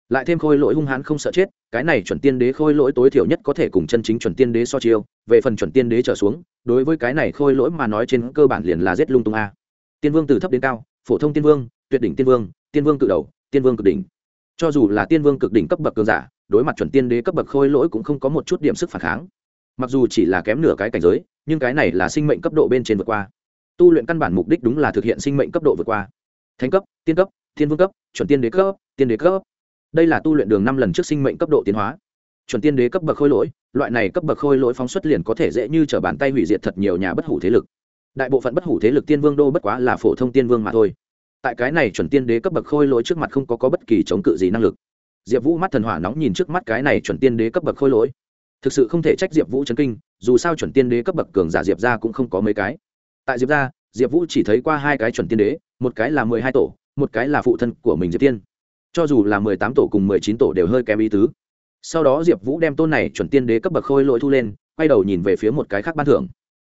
Lại thêm khôi lỗi hung hãn không sợ chết, cái này chuẩn tiên đế khôi lỗi tối thiểu nhất có thể cùng chân chính chuẩn tiên đế so chiêu, về phần chuẩn tiên đế trở xuống, đối với cái này khôi lỗi mà nói trên cơ bản liền là giết lung tung a. Tiên vương từ thấp đến cao, phổ thông tiên vương, tuyệt đỉnh tiên vương tiên vương cự đầu, tiên vương cực đỉnh. Cho dù là tiên vương cực đỉnh cấp bậc cường giả, đối mặt chuẩn tiên đế cấp bậc khôi lỗi cũng không có một chút điểm sức phản kháng. Mặc dù chỉ là kém nửa cái cảnh giới, nhưng cái này là sinh mệnh cấp độ bên trên vượt qua tu luyện căn bản mục đích đúng là thực hiện sinh mệnh cấp độ vượt qua. Thánh cấp tiên cấp thiên vương cấp chuẩn tiên đế cấp tiên đế cấp. Đây là tu luyện đường năm lần trước sinh mệnh cấp độ tiến hóa. Chuẩn tiên đế cấp bậc khôi lỗi loại này cấp bậc khôi lỗi phóng xuất liền có thể dễ như t r ở bàn tay hủy diệt thật nhiều nhà bất hủ thế lực. Đại bộ phận bất hủ thế lực tiên vương đô bất quá là phổ thông tiên vương mà thôi. Tại cái này chuẩn tiên đế cấp bậc khôi lỗi trước mặt không có, có bất kỳ chống cự gì năng lực. Diệp vũ mắt thần hỏa nóng nhìn trước mắt cái này chuẩn tiên đế cấp bậc khôi lỗi. Thực sự không thể trách diệp vũ chấn kinh dù sao chuẩn tiên đế cấp bậc cường giả diệp ra cũng không có mấy cái tại diệp ra diệp vũ chỉ thấy qua hai cái chuẩn tiên đế, một cái là mười hai tổ, một cái là phụ thân của mình diệp tiên. Cho dù là mười tám tổ cùng mười chín tổ đều hơi kém ý tứ. Sau đó diệp vũ đem tôn này chuẩn tiên đế cấp bậc khôi lỗi thu lên, quay đầu nhìn về phía một cái khác ban thưởng.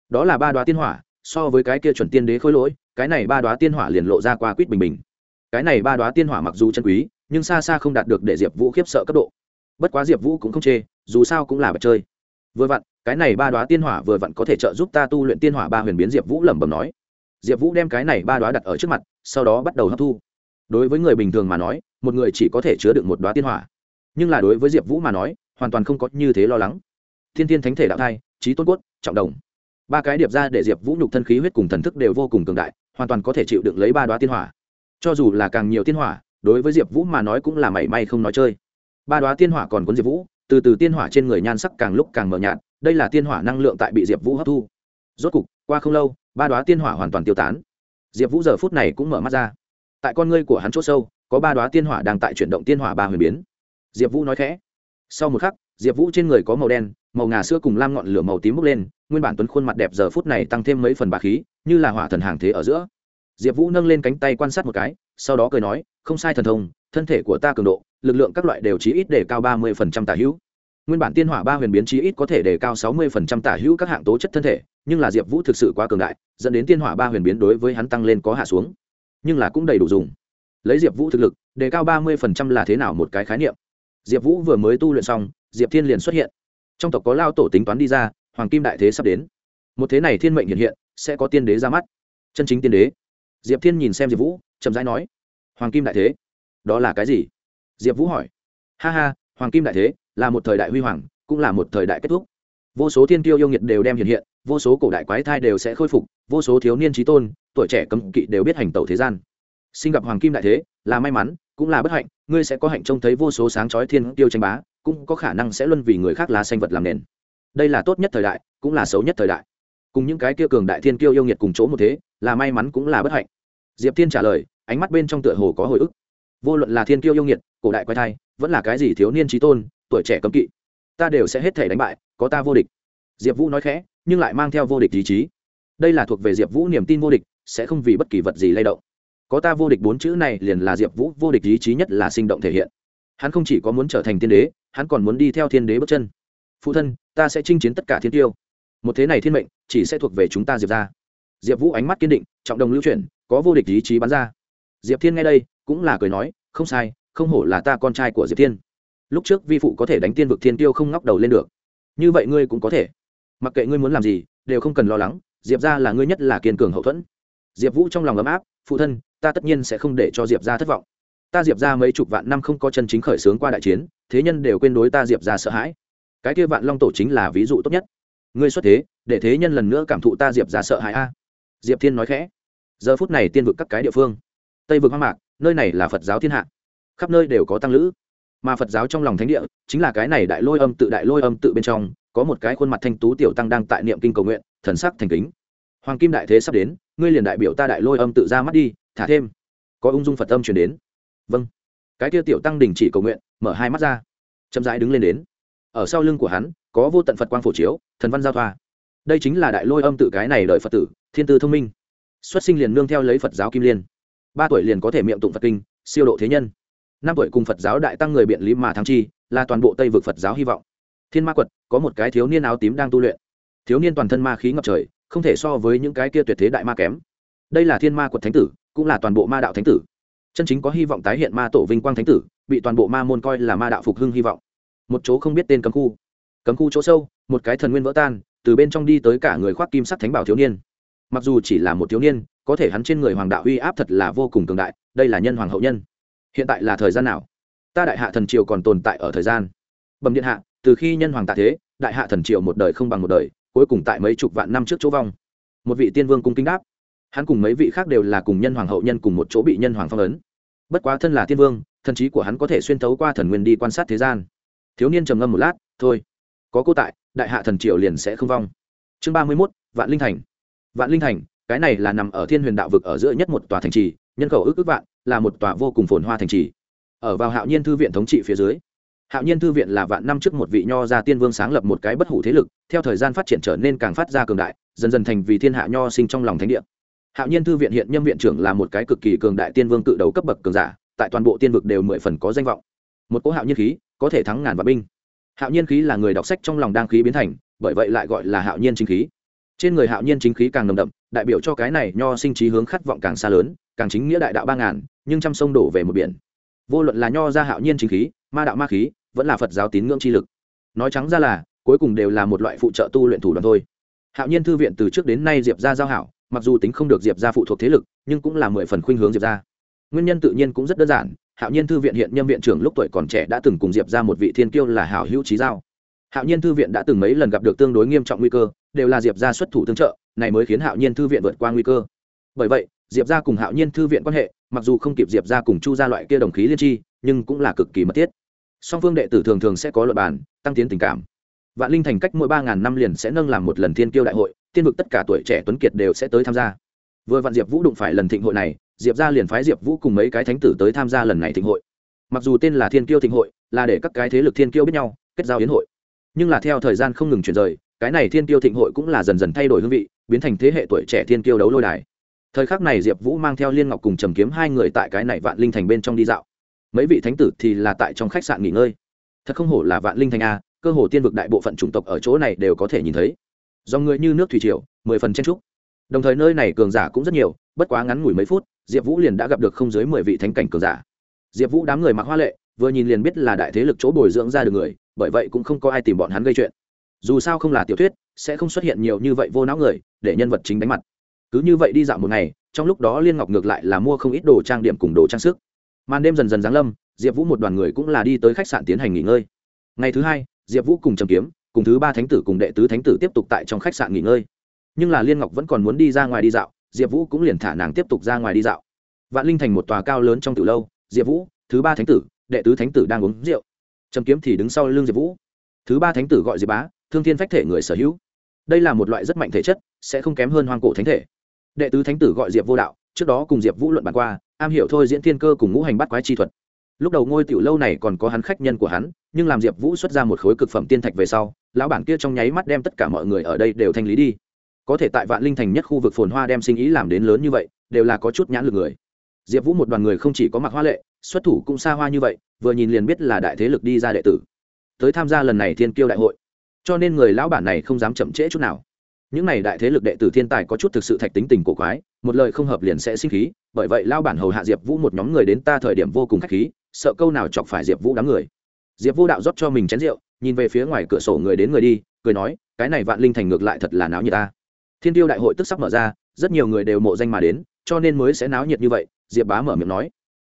Đó là ba đoá tiên hỏa, so với cái kia chuẩn tiên đế khôi lỗi, cái này ba đoá tiên hỏa liền lộ ra qua quýt bình bình. Cái này ba đoá tiên hỏa mặc dù chân quý, nhưng xa xa không đạt được để diệp vũ khiếp sợ cấp độ. Bất quá diệp vũ cũng không chê, dù sao cũng là bật chơi vừa vặn, cái này ba đoá tiên hỏa vừa vặn có thể trợ giúp ta tu luyện tiên hỏa ba huyền biến diệp vũ lẩm bẩm nói. Diệp vũ đem cái này ba đoá đặt ở trước mặt, sau đó bắt đầu hấp thu. Đối với người bình thường mà nói, một người chỉ có thể chứa được một đoá tiên hỏa. Nhưng là đối với diệp vũ mà nói, hoàn toàn không có như thế lo lắng. Thiên tiên thánh thể đạo thai trí tôn cốt, trọng đồng. Ba cái điệp ra để diệp vũ nhục thân khí huyết cùng thần thức đều vô cùng cường đại, hoàn toàn có thể chịu đựng lấy ba đoá tiên hỏa. Cho dù là càng nhiều tiên hỏa, đối với diệp vũ mà nói cũng là mảy may không nói chơi. Ba đoá tiên hỏa còn cuốn diệp vũ từ từ tiên hỏa trên người nhan sắc càng lúc càng mờ nhạt, đây là tiên hỏa năng lượng tại bị diệp vũ hấp thu. Rốt cục, qua không lâu, ba đoá tiên hỏa hoàn toàn tiêu tán. Diệp vũ giờ phút này cũng mở mắt ra. Tại con ngươi của hắn c h ỗ sâu, có ba đoá tiên hỏa đang tại chuyển động tiên hỏa ba huyền biến. Diệp vũ nói khẽ. Sau một khắc, diệp vũ trên người có màu đen, màu ngà sữa cùng lam ngọn lửa màu tím bốc lên, nguyên bản tuấn khuôn mặt đẹp giờ phút này tăng thêm mấy phần bà khí, như là hỏa thần hàng thế ở giữa. Diệp vũ nâng lên cánh tay quan sát một cái, sau đó cười nói, không sai thần thông, thân thể của ta cường độ lực lượng các loại đều chí ít để cao ba mươi phần trăm tả hữu. Nguyên bản tiên hỏa ba huyền biến chí ít có thể để cao sáu mươi phần trăm tả hữu các hạng tố chất thân thể, nhưng là diệp vũ thực sự quá cường đại, dẫn đến tiên hỏa ba huyền biến đối với hắn tăng lên có hạ xuống. Nhưng là cũng đầy đủ dùng. Lấy diệp vũ thực lực, đề cao ba mươi phần trăm là thế nào một cái khái niệm? Diệp vũ vừa mới tu luyện xong, diệp thiên liền xuất hiện. Trong tộc có lao tổ tính toán đi ra, hoàng kim đại thế sắp đến. Một thế này thiên mệnh hiện hiện, sẽ có tiên đế ra mắt. Chân chính tiên đế. Diệp thiên nhìn xem diệp vũ, chậm rãi nói, hoàng kim đại thế, đó là cái gì? Diệp vũ hỏi. Ha ha, hoàng kim đại thế, là một thời đại huy hoàng, cũng là một thời đại kết thúc. Vô số thiên tiêu yêu nghiệt đều đem hiện hiện, vô số cổ đại quái thai đều sẽ khôi phục, vô số thiếu niên trí tôn, tuổi trẻ cấm kỵ đều biết hành tẩu thế gian. Sinh gặp hoàng kim đại thế, là may mắn, cũng là bất hạnh, ngươi sẽ có hạnh trông thấy vô số sáng chói thiên tiêu tranh bá, cũng có khả năng sẽ luân vì người khác lá xanh vật làm nền. Đây là tốt nhất thời đại, cũng là xấu nhất thời đại. Cùng những cái kia cường đại thiên kiêu yêu nghiệt cùng chỗ một thế, là may mắn cũng là bất hạnh. Diệp thiên trả lời, ánh mắt bên trong tựa hồ có hồi ức vô luận là thiên kiêu yêu nghiệt, cổ đại quay thai, vẫn là cái gì thiếu niên trí tôn, tuổi trẻ cấm kỵ, ta đều sẽ hết thể đánh bại, có ta vô địch. Diệp vũ nói khẽ, nhưng lại mang theo vô địch ý chí. Đây là thuộc về diệp vũ niềm tin vô địch, sẽ không vì bất kỳ vật gì lay động. Có ta vô địch bốn chữ này liền là diệp vũ vô địch ý chí nhất là sinh động thể hiện. Hắn không chỉ có muốn trở thành tiên đế, hắn còn muốn đi theo thiên đế bước chân. Phụ thân, ta sẽ chinh chiến tất cả thiên tiêu. Một thế này thiên mệnh, chỉ sẽ thuộc về chúng ta diệp ra diệp vũ ánh mắt kiên định, trọng đồng lưu chuyển, có vô địch ý chí bắn ra. Diệp thiên nghe đây cũng là cười nói, không sai, không hổ là ta con trai của diệp thiên. Lúc trước vi phụ có thể đánh tiên vực thiên tiêu không ngóc đầu lên được. Như vậy ngươi cũng có thể. Mặc kệ ngươi muốn làm gì, đều không cần lo lắng, diệp ra là ngươi nhất là kiên cường hậu thuẫn. Diệp vũ trong lòng ấm áp, phụ thân, ta tất nhiên sẽ không để cho diệp ra thất vọng. Ta diệp ra mấy chục vạn năm không có chân chính khởi xướng qua đại chiến, thế nhân đều quên đối ta diệp ra sợ hãi. Cái kia vạn long tổ chính là ví dụ tốt nhất. Ngươi xuất thế, để thế nhân lần nữa cảm thụ ta diệp ra sợ hãi a. Diệp thiên nói khẽ. Giờ phút này tiên vực các cái địa phương, tây vực hoang mạc nơi này là phật giáo thiên hạ. Khắp nơi đều có tăng lữ. Mà phật giáo trong lòng thánh địa, chính là cái này đại lôi âm tự đại lôi âm tự bên trong, có một cái khuôn mặt thanh tú tiểu tăng đang tại niệm kinh cầu nguyện, thần sắc thành kính. Hoàng kim đại thế sắp đến, ngươi liền đại biểu ta đại lôi âm tự ra mắt đi, thả thêm. Có ung dung phật âm chuyển đến. Vâng. Cái kia tiểu tăng đình chỉ cầu nguyện, mở hai mắt ra. Chậm rãi đứng lên đến. Ở sau lưng của hắn, có vô tận phật quang phổ chiếu, thần văn giao thoa. Đây chính là đại lôi âm tự cái này đợi phật tử, thiên tư thông minh. Xuất sinh liền nương theo lấy phật giáo kim liên ba tuổi liền có thể miệng tụng phật kinh, siêu độ thế nhân. Năm tuổi cùng phật giáo đại tăng người biện lý mà thắng chi, là toàn bộ tây vực phật giáo hy vọng. Thiên ma quật, có một cái thiếu niên áo tím đang tu luyện. Thiếu niên toàn thân ma khí ngập trời, không thể so với những cái kia tuyệt thế đại ma kém. Đây là thiên ma quật thánh tử, cũng là toàn bộ ma đạo thánh tử. Chân chính có hy vọng tái hiện ma tổ vinh quang thánh tử, bị toàn bộ ma môn coi là ma đạo phục hưng hy vọng. Một chỗ không biết tên cấm khu. Cấm khu chỗ sâu, một cái thần nguyên vỡ tan, từ bên trong đi tới cả người khoác kim sắc thánh bảo thiếu niên mặc dù chỉ là một thiếu niên, có thể hắn trên người hoàng đạo uy áp thật là vô cùng cường đại, đây là nhân hoàng hậu nhân. Hiện tại là thời gian nào? Ta đại hạ thần triều còn tồn tại ở thời gian. Bẩm điện hạ, từ khi nhân hoàng tạ thế, đại hạ thần triều một đời không bằng một đời, cuối cùng tại mấy chục vạn năm trước chỗ vong. Một vị tiên vương cung kính đáp. Hắn cùng mấy vị khác đều là cùng nhân hoàng hậu nhân cùng một chỗ bị nhân hoàng phong ấn. Bất quá thân là tiên vương, thần trí của hắn có thể xuyên thấu qua thần nguyên đi quan sát thế gian. Thiếu niên trầm ngâm một lát, thôi, có cô tại, đại hạ thần triều liền sẽ không vong. Chương ba mươi mốt, vạn linh thành vạn linh thành, cái này là nằm ở thiên huyền đạo vực ở giữa nhất một tòa thành trì, nhân khẩu ước ước vạn, là một tòa vô cùng phồn hoa thành trì. Ở vào hạo nhiên thư viện thống trị phía dưới, hạo nhiên thư viện là vạn năm trước một vị nho gia tiên vương sáng lập một cái bất hủ thế lực, theo thời gian phát triển trở nên càng phát ra cường đại, dần dần thành vì thiên hạ nho sinh trong lòng thánh địa. Hạo nhiên thư viện hiện nhâm viện trưởng là một cái cực kỳ cường đại tiên vương cự đầu cấp bậc cường giả, tại toàn bộ tiên vực đều mười phần có danh vọng. Một cỗ hạo nhiên khí, có thể thắng ngàn vạn binh. Hạo nhiên khí là người đọc sách trong lòng đang khí biến thành, bởi vậy lại gọi là hạo nhiên chính khí trên người hạo nhiên chính khí càng nồng đậm, đại biểu cho cái này nho sinh trí hướng khát vọng càng xa lớn, càng chính nghĩa đại đạo ba ngàn, nhưng trăm sông đổ về một biển. Vô luận là nho ra hạo nhiên chính khí, ma đạo ma khí, vẫn là phật giáo tín ngưỡng chi lực. Nói trắng ra là, cuối cùng đều là một loại phụ trợ tu luyện thủ đoạn thôi. Hạo nhiên thư viện từ trước đến nay diệp ra giao hảo, mặc dù tính không được diệp ra phụ thuộc thế lực, nhưng cũng là mười phần khuynh hướng diệp ra nguyên nhân tự nhiên cũng rất đơn giản, hạo nhiên thư viện hiện nhâm viện trưởng lúc tuổi còn trẻ đã từng cùng diệp ra một vị thiên kiêu là hảo hữu trí giao hạo nhiên thư viện đã từng mấy lần gặp được tương đối nghiêm trọng nguy cơ, đều là diệp ra xuất thủ tương trợ, này mới khiến hạo nhiên thư viện vượt qua nguy cơ. Bởi vậy, diệp ra cùng hạo nhiên thư viện quan hệ, mặc dù không kịp diệp ra cùng chu ra loại kia đồng khí liên tri, nhưng cũng là cực kỳ mật thiết. Song phương đệ tử thường thường sẽ có luật bàn, tăng tiến tình cảm. Vạn linh thành cách mỗi ba ngàn năm liền sẽ nâng làm một lần thiên kiêu đại hội, tiên vực tất cả tuổi trẻ tuấn kiệt đều sẽ tới tham gia. Vừa vạn diệp vũ đụng phải lần thịnh hội này, diệp ra liền phái diệp vũ cùng mấy cái thánh tử tới tham gia lần này thịnh hội. Mặc dù tên là thiên kiêu thịnh hội, là để các cái thế lực thiên kiêu biết nhau, kết giao yến hội nhưng là theo thời gian không ngừng chuyển rời, cái này thiên tiêu thịnh hội cũng là dần dần thay đổi hương vị, biến thành thế hệ tuổi trẻ thiên tiêu đấu lôi đài. Thời khắc này diệp vũ mang theo liên ngọc cùng trầm kiếm hai người tại cái này vạn linh thành bên trong đi dạo. Mấy vị thánh tử thì là tại trong khách sạn nghỉ ngơi. Thật không hổ là vạn linh thành a, cơ hồ tiên vực đại bộ phận chủng tộc ở chỗ này đều có thể nhìn thấy. Do người như nước thủy triều, mười phần chen trúc đồng thời nơi này cường giả cũng rất nhiều, bất quá ngắn ngủi mấy phút, diệp vũ liền đã gặp được không dưới mười vị thánh cảnh cường giả. Diệp vũ đám người mặc hoa lệ vừa nhìn liền biết là đại thế lực chỗ bồi dưỡng ra được người, bởi vậy cũng không có ai tìm bọn hắn gây chuyện. Dù sao không là tiểu thuyết, sẽ không xuất hiện nhiều như vậy vô não người để nhân vật chính đánh mặt. Cứ như vậy đi dạo một ngày, trong lúc đó liên ngọc ngược lại là mua không ít đồ trang điểm cùng đồ trang sức. Màn đêm dần dần giáng lâm, diệp vũ một đoàn người cũng là đi tới khách sạn tiến hành nghỉ ngơi. Ngày thứ hai, diệp vũ cùng trầm kiếm, cùng thứ ba thánh tử cùng đệ tứ thánh tử tiếp tục tại trong khách sạn nghỉ ngơi. Nhưng là liên ngọc vẫn còn muốn đi ra ngoài đi dạo, diệp vũ cũng liền thả nàng tiếp tục ra ngoài đi dạo. Vạn linh thành một tòa cao lớn trong từ lâu, diệp vũ, thứ ba thánh tử đệ tứ thánh tử đang uống rượu. Trầm kiếm thì đứng sau l ư n g diệp vũ. Thứ ba thánh tử gọi diệp bá, thương thiên phách thể người sở hữu. Đây là một loại rất mạnh thể chất, sẽ không kém hơn hoang cổ thánh thể. Đệ tứ thánh tử gọi diệp vô đạo, trước đó cùng diệp vũ luận bàn qua, am hiểu thôi diễn thiên cơ cùng ngũ hành bắt quái chi thuật. Lúc đầu ngôi tiểu lâu này còn có hắn khách nhân của hắn, nhưng làm diệp vũ xuất ra một khối cực phẩm tiên thạch về sau, lão bản kia trong nháy mắt đem tất cả mọi người ở đây đều thanh lý đi. Có thể tại vạn linh thành nhất khu vực phồn hoa đem sinh ý làm đến lớn như vậy, đều là có chút nhãn lực người diệp vũ một đoàn người không chỉ có mặc hoa lệ, xuất thủ cũng xa hoa như vậy, vừa nhìn liền biết là đại thế lực đi ra đệ tử. Tới tham gia lần này thiên kiêu đại hội, cho nên người lão bản này không dám chậm trễ chút nào. Những này đại thế lực đệ tử thiên tài có chút thực sự thạch tính tình cổ quái, một lời không hợp liền sẽ sinh khí, bởi vậy lao bản hầu hạ diệp vũ một nhóm người đến ta thời điểm vô cùng k h á c h khí, sợ câu nào chọc phải diệp vũ đám người. Diệp vô đạo rót cho mình chén rượu, nhìn về phía ngoài cửa sổ người đến người đi, cười nói, cái này vạn linh thành ngược lại thật là náo nhiệt ta. Thiên tiêu đại hội tức sắp mở ra, rất nhiều người đều mộ danh mà đến, cho nên mới sẽ náo nhiệt như vậy diệp bá mở miệng nói.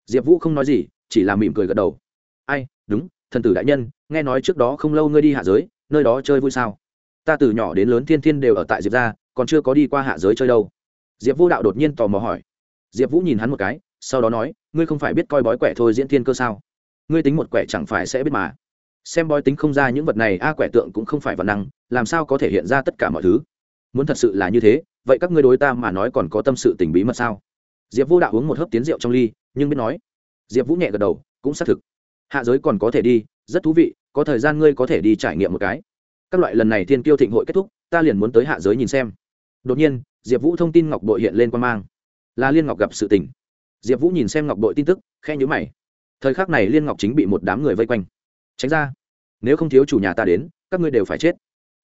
Diệp vũ không nói gì, chỉ là mỉm cười gật đầu. Ai, đúng, thần tử đại nhân, nghe nói trước đó không lâu ngươi đi hạ giới, nơi đó chơi vui sao? Ta từ nhỏ đến lớn thiên thiên đều ở tại diệp gia, còn chưa có đi qua hạ giới chơi đâu. Diệp vô đạo đột nhiên tò mò hỏi. Diệp vũ nhìn hắn một cái, sau đó nói, ngươi không phải biết coi bói quẻ thôi diễn thiên cơ sao? Ngươi tính một quẻ chẳng phải sẽ biết mà. Xem bói tính không ra những vật này, a, quẻ tượng cũng không phải vật năng, làm sao có thể hiện ra tất cả mọi thứ? Muốn thật sự là như thế, vậy các ngươi đối ta mà nói còn có tâm sự tình bí mật sao? Diệp vô đạo uống một hớp tiến rượu trong ly, nhưng biết nói. Diệp vũ nhẹ gật đầu, cũng xác thực. Hạ giới còn có thể đi, rất thú vị, có thời gian ngươi có thể đi trải nghiệm một cái. Các loại lần này thiên kiêu thịnh hội kết thúc, ta liền muốn tới hạ giới nhìn xem. Đột nhiên, diệp vũ thông tin ngọc bội hiện lên quan mang. Là liên ngọc gặp sự tình. Diệp vũ nhìn xem ngọc bội tin tức khe nhữ mày. Thời khắc này liên ngọc chính bị một đám người vây quanh. Tránh ra. Nếu không thiếu chủ nhà ta đến, các ngươi đều phải chết.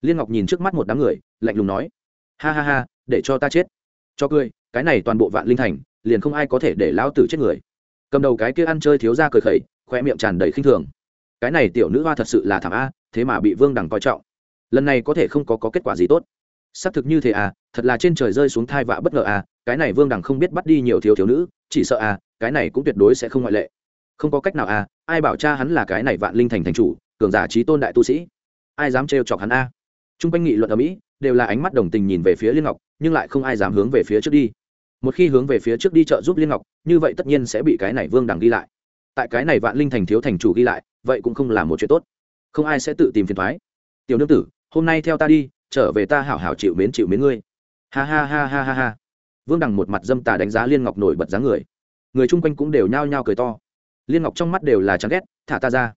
Liên ngọc nhìn trước mắt một đám người, lạnh lùng nói. Ha ha ha, để cho ta chết. Cho cười, cái này toàn bộ vạn linh thành liền không ai có thể để lão tử chết người. Cầm đầu cái kia ăn chơi thiếu ra cười khẩy khoe miệng tràn đầy khinh thường. Cái này tiểu nữ hoa thật sự là thảm a thế mà bị vương đằng coi trọng. Lần này có thể không có, có kết quả gì tốt. Xác thực như thế à thật là trên trời rơi xuống thai vạ bất ngờ à cái này vương đằng không biết bắt đi nhiều thiếu thiếu nữ chỉ sợ à cái này cũng tuyệt đối sẽ không ngoại lệ. Không có cách nào à ai bảo cha hắn là cái này vạn linh thành thành chủ cường giả trí tôn đại tu sĩ. Ai dám trêu chọc hắn a? À? t r u n g quanh nghị luận ở mỹ đều là ánh mắt đồng tình nhìn về phía liên ngọc nhưng lại không ai dám hướng về phía trước đi một khi hướng về phía trước đi chợ giúp liên ngọc, như vậy tất nhiên sẽ bị cái này vương đằng ghi lại. Tại cái này vạn linh thành thiếu thành chủ ghi lại, vậy cũng không là một chuyện tốt. Không ai sẽ tự tìm phiền thoái tiểu nương tử, hôm nay theo ta đi, trở về ta hảo hảo chịu mến chịu mến ngươi. Ha ha ha ha ha ha. Vương đằng một mặt dâm tà đánh giá liên ngọc nổi bật dáng người. Người chung quanh cũng đều nhao nhao cười to. Liên ngọc trong mắt đều là chán ghét, thả ta ra.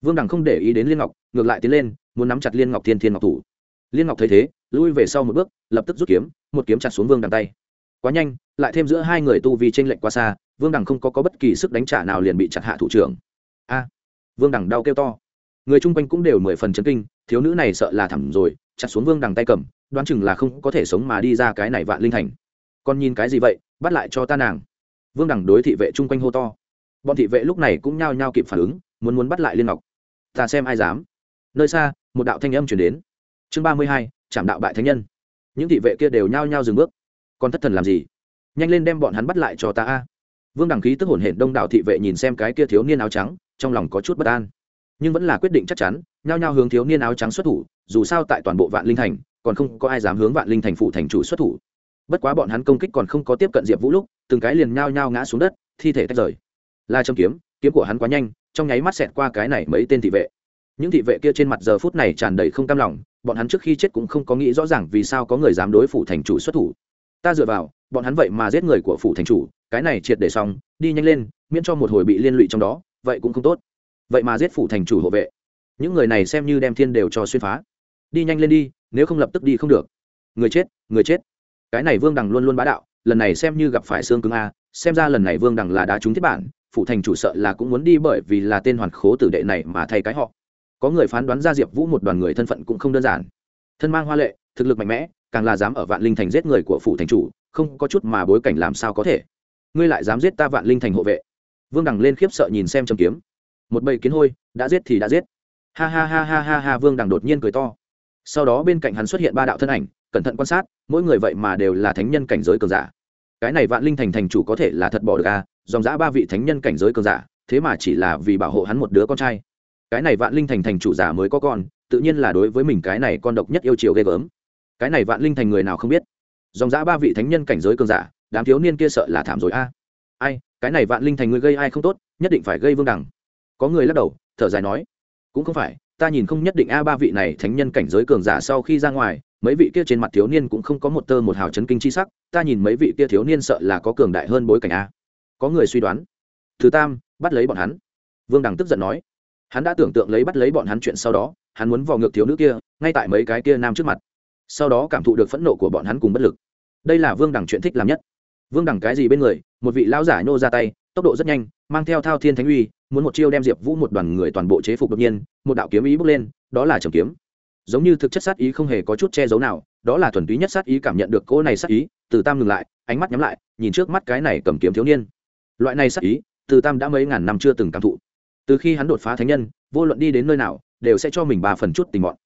Vương đằng không để ý đến liên ngọc, ngược lại tiến lên, muốn nắm chặt liên ngọc thiên thiên ngọc thủ. Liên ngọc thấy thế, lui về sau một bước, lập tức rút kiếm, một kiếm chặt xuống vương đằng tay quá nhanh lại thêm giữa hai người tu vì tranh lệch quá xa vương đằng không có, có bất kỳ sức đánh trả nào liền bị chặt hạ thủ trưởng. A vương đằng đau kêu to. Người chung quanh cũng đều mười phần chấn kinh thiếu nữ này sợ là thẳm rồi chặt xuống vương đằng tay cầm đoán chừng là không có thể sống mà đi ra cái này vạn linh thành. Còn nhìn cái gì vậy bắt lại cho ta nàng. Vương đằng đối thị vệ chung quanh hô to. Bọn thị vệ lúc này cũng nhao nhao kịp phản ứng muốn muốn bắt lại liên ngọc. Ta xem ai dám. Nơi xa một đạo thanh âm chuyển đến. Chương ba mươi hai trảm đạo bại thánh nhân. Những thị vệ kia đều nhao nhao dừng bước còn thất thần làm gì? Nhanh lên đem bọn hắn bắt lại cho ta a. Vương đằng khí tức hổn hển đông đảo thị vệ nhìn xem cái kia thiếu niên áo trắng, trong lòng có chút bất an. Nhưng vẫn là quyết định chắc chắn, nhao nhao hướng thiếu niên áo trắng xuất thủ, dù sao tại toàn bộ vạn linh thành, còn không có ai dám hướng vạn linh thành phụ thành chủ xuất thủ. Bất quá bọn hắn công kích còn không có tiếp cận diệp vũ lúc, từng cái liền nhao nhao ngã xuống đất, thi thể tách rời. La châm kiếm kiếm của hắn quá nhanh, trong nháy mắt xẹt qua cái này mấy tên thị vệ. Những thị vệ kia trên mặt giờ phút này tràn đầy không cam lòng, bọn hắn trước khi chết cũng không có nghĩ rõ ràng vì sao có người dám đối phủ thành chủ xuất thủ ta dựa vào, bọn hắn vậy mà giết người của phủ thành chủ, cái này triệt để xong, đi nhanh lên, miễn cho một hồi bị liên lụy trong đó, vậy cũng không tốt. Vậy mà giết phủ thành chủ hộ vệ. Những người này xem như đem thiên đều cho xuyên phá. Đi nhanh lên đi, nếu không lập tức đi không được. Người chết người chết. Cái này vương đằng luôn luôn bá đạo, lần này xem như gặp phải xương cứng a, xem ra lần này vương đằng là đá trúng thiết bản phụ thành chủ sợ là cũng muốn đi bởi vì là tên hoàn khố tử đệ này mà thay cái họ. Có người phán đoán ra diệp vũ một đoàn người thân phận cũng không đơn giản. Thân mang hoa lệ, thực lực mạnh mẽ càng là dám ở vạn linh thành giết người của phụ thành chủ, không có chút mà bối cảnh làm sao có thể. Ngươi lại dám giết ta vạn linh thành hộ vệ. Vương đằng lên khiếp sợ nhìn xem trầm kiếm. Một bầy kiến hôi, đã giết thì đã giết. Ha ha ha ha ha ha, vương đằng đột nhiên cười to. Sau đó bên cạnh hắn xuất hiện ba đạo thân ảnh, cẩn thận quan sát, mỗi người vậy mà đều là thánh nhân cảnh giới cường giả. Cái này vạn linh thành thành chủ có thể là thật bỏ được à? Dòng giã ba vị thánh nhân cảnh giới cường giả, thế mà chỉ là vì bảo hộ hắn một đứa con trai. Cái này vạn linh thành thành chủ giả mới có con, tự nhiên là đối với mình cái này con độc nhất yêu chiều ghê gớm cái này vạn linh thành người nào không biết? Dòng dã ba vị thánh nhân cảnh giới cường giả, đám thiếu niên kia sợ là thảm rồi a. Ai, cái này vạn linh thành người gây ai không tốt, nhất định phải gây vương đẳng. Có người lắc đầu, thở dài nói, cũng không phải, ta nhìn không nhất định a ba vị này thánh nhân cảnh giới cường giả sau khi ra ngoài, mấy vị kia trên mặt thiếu niên cũng không có một tơ một hào chấn kinh chi sắc, ta nhìn mấy vị kia thiếu niên sợ là có cường đại hơn bối cảnh a. Có người suy đoán, thứ tam, bắt lấy bọn hắn. Vương đằng tức giận nói, hắn đã tưởng tượng lấy bắt lấy bọn hắn chuyện sau đó, hắn muốn vò ngược thiếu nữ kia, ngay tại mấy cái kia nam trước mặt sau đó cảm thụ được phẫn nộ của bọn hắn cùng bất lực. Đây là vương đằng chuyện thích làm nhất. Vương đằng cái gì bên người, một vị lão giả nhô ra tay, tốc độ rất nhanh, mang theo thao thiên thánh uy, muốn một chiêu đem diệp vũ một đoàn người toàn bộ chế phục đột nhiên, một đạo kiếm ý bước lên, đó là trầm kiếm. Giống như thực chất sát ý không hề có chút che giấu nào, đó là thuần túy nhất sát ý cảm nhận được cô này sát ý, từ tam ngừng lại, ánh mắt nhắm lại, nhìn trước mắt cái này cầm kiếm thiếu niên. Loại này sát ý, từ tam đã mấy ngàn năm chưa từng cảm thụ. Từ khi hắn đột phá thánh nhân, vô luận đi đến nơi nào, đều sẽ cho mình ba phần chút tình bọn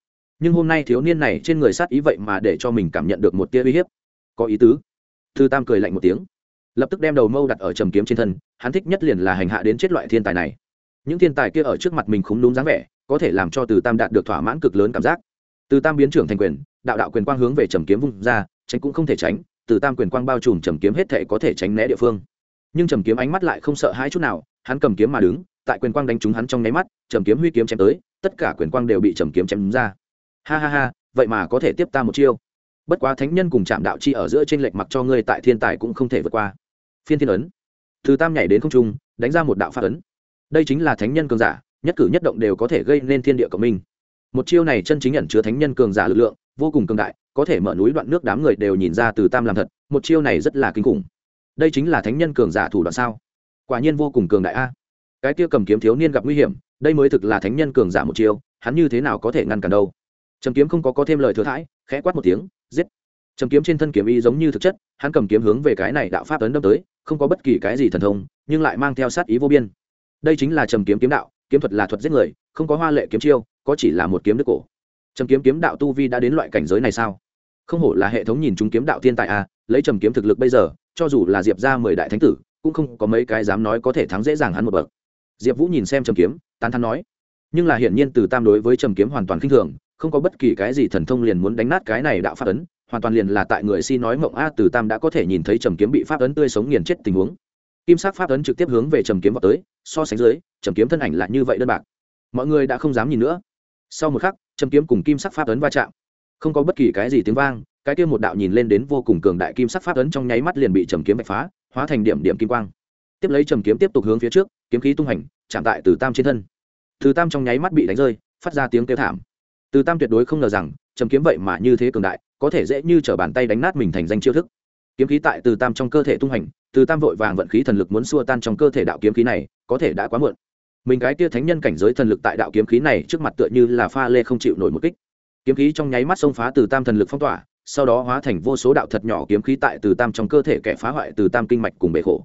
nhưng hôm nay thiếu niên này trên người sát ý vậy mà để cho mình cảm nhận được một tia uy hiếp. Có ý tứ. Thư tam cười lạnh một tiếng. Lập tức đem đầu mâu đặt ở trầm kiếm trên thân, hắn thích nhất liền là hành hạ đến chết loại thiên tài này. Những thiên tài kia ở trước mặt mình khúng đúng dáng vẻ, có thể làm cho từ tam đạt được thỏa mãn cực lớn cảm giác. Từ tam biến trưởng thành quyền, đạo đạo quyền quang hướng về trầm kiếm vung ra, tránh cũng không thể tránh, từ tam quyền quang bao trùm trầm kiếm hết thể có thể tránh né địa phương. Nhưng trầm kiếm ánh mắt lại không sợ hãi chút nào, hắn cầm kiếm mà đứng, tại quyền quang đánh trúng hắn trong nháy mắt, trầm kiếm huy kiếm chém tới, tất cả quyền quang đều bị trầm kiếm chém ra ha ha ha, vậy mà có thể tiếp ta một chiêu. Bất quá thánh nhân cùng chạm đạo chi ở giữa trên lệch mặc cho ngươi tại thiên tài cũng không thể vượt qua. Phiên thiên ấn. Từ tam nhảy đến không trung, đánh ra một đạo phát ấn. Đây chính là thánh nhân cường giả, nhất cử nhất động đều có thể gây nên thiên địa cộng minh một chiêu này chân chính nhận chứa thánh nhân cường giả lực lượng, vô cùng cường đại, có thể mở núi đoạn nước đám người đều nhìn ra từ tam làm thật, một chiêu này rất là kinh khủng. Đây chính là thánh nhân cường giả thủ đoạn sao? Quả nhiên vô cùng cường đại a. Cái kia cầm kiếm thiếu niên gặp nguy hiểm, đây mới thực là thánh nhân cường giả một chiêu, hắn như thế nào có thể ngăn cản đâu? Trầm kiếm không có có thêm lời thừa thãi, khẽ quát một tiếng, giết. Trầm kiếm trên thân kiếm y giống như thực chất, hắn cầm kiếm hướng về cái này đạo pháp tấn đâm tới, không có bất kỳ cái gì thần thông, nhưng lại mang theo sát ý vô biên. Đây chính là trầm kiếm kiếm đạo, kiếm thuật là thuật giết người, không có hoa lệ kiếm chiêu, có chỉ là một kiếm đức cổ. Trầm kiếm kiếm đạo tu vi đã đến loại cảnh giới này sao? Không hổ là hệ thống nhìn chúng kiếm đạo thiên tài a lấy trầm kiếm thực lực bây giờ, cho dù là diệp ra mười đại thánh tử, cũng không có mấy cái dám nói có thể thắng dễ dàng hắn một bậc. Diệp vũ nhìn xem trầm kiếm, tán thắn nói. Nhưng là hiển nhiên từ tam đối với trầm kiếm hoàn toàn khinh thường không có bất kỳ cái gì thần thông liền muốn đánh nát cái này đạo pháp ấn, hoàn toàn liền là tại người si nói mộng a từ tam đã có thể nhìn thấy trầm kiếm bị pháp ấn tươi sống nghiền chết tình huống. Kim sắc pháp ấn trực tiếp hướng về trầm kiếm vào tới, so sánh dưới, trầm kiếm thân ảnh lại như vậy đơn bạc. Mọi người đã không dám nhìn nữa. Sau một khắc, trầm kiếm cùng kim sắc pháp ấn va chạm. Không có bất kỳ cái gì tiếng vang, cái kia một đạo nhìn lên đến vô cùng cường đại kim sắc pháp ấn trong nháy mắt liền bị trầm kiếm bạch phá, hóa thành điểm điểm kim quang. Tiếp lấy trầm kiếm tiếp tục hướng phía trước, kiếm khí tung hành, chạm tại từ tam trên thân. Từ tam trong nháy mắt bị đánh rơi, phát ra tiếng kêu thảm từ tam tuyệt đối không ngờ rằng, trầm kiếm vậy mà như thế cường đại, có thể dễ như t r ở bàn tay đánh nát mình thành danh chiêu thức. Kiếm khí tại từ tam trong cơ thể tung hành, từ tam vội vàng vận khí thần lực muốn xua tan trong cơ thể đạo kiếm khí này, có thể đã quá muộn. Mình cái tia thánh nhân cảnh giới thần lực tại đạo kiếm khí này trước mặt tựa như là pha lê không chịu nổi một kích. Kiếm khí trong nháy mắt xông phá từ tam thần lực phong tỏa, sau đó hóa thành vô số đạo thật nhỏ kiếm khí tại từ tam trong cơ thể kẻ phá hoại từ tam kinh mạch cùng bể khổ.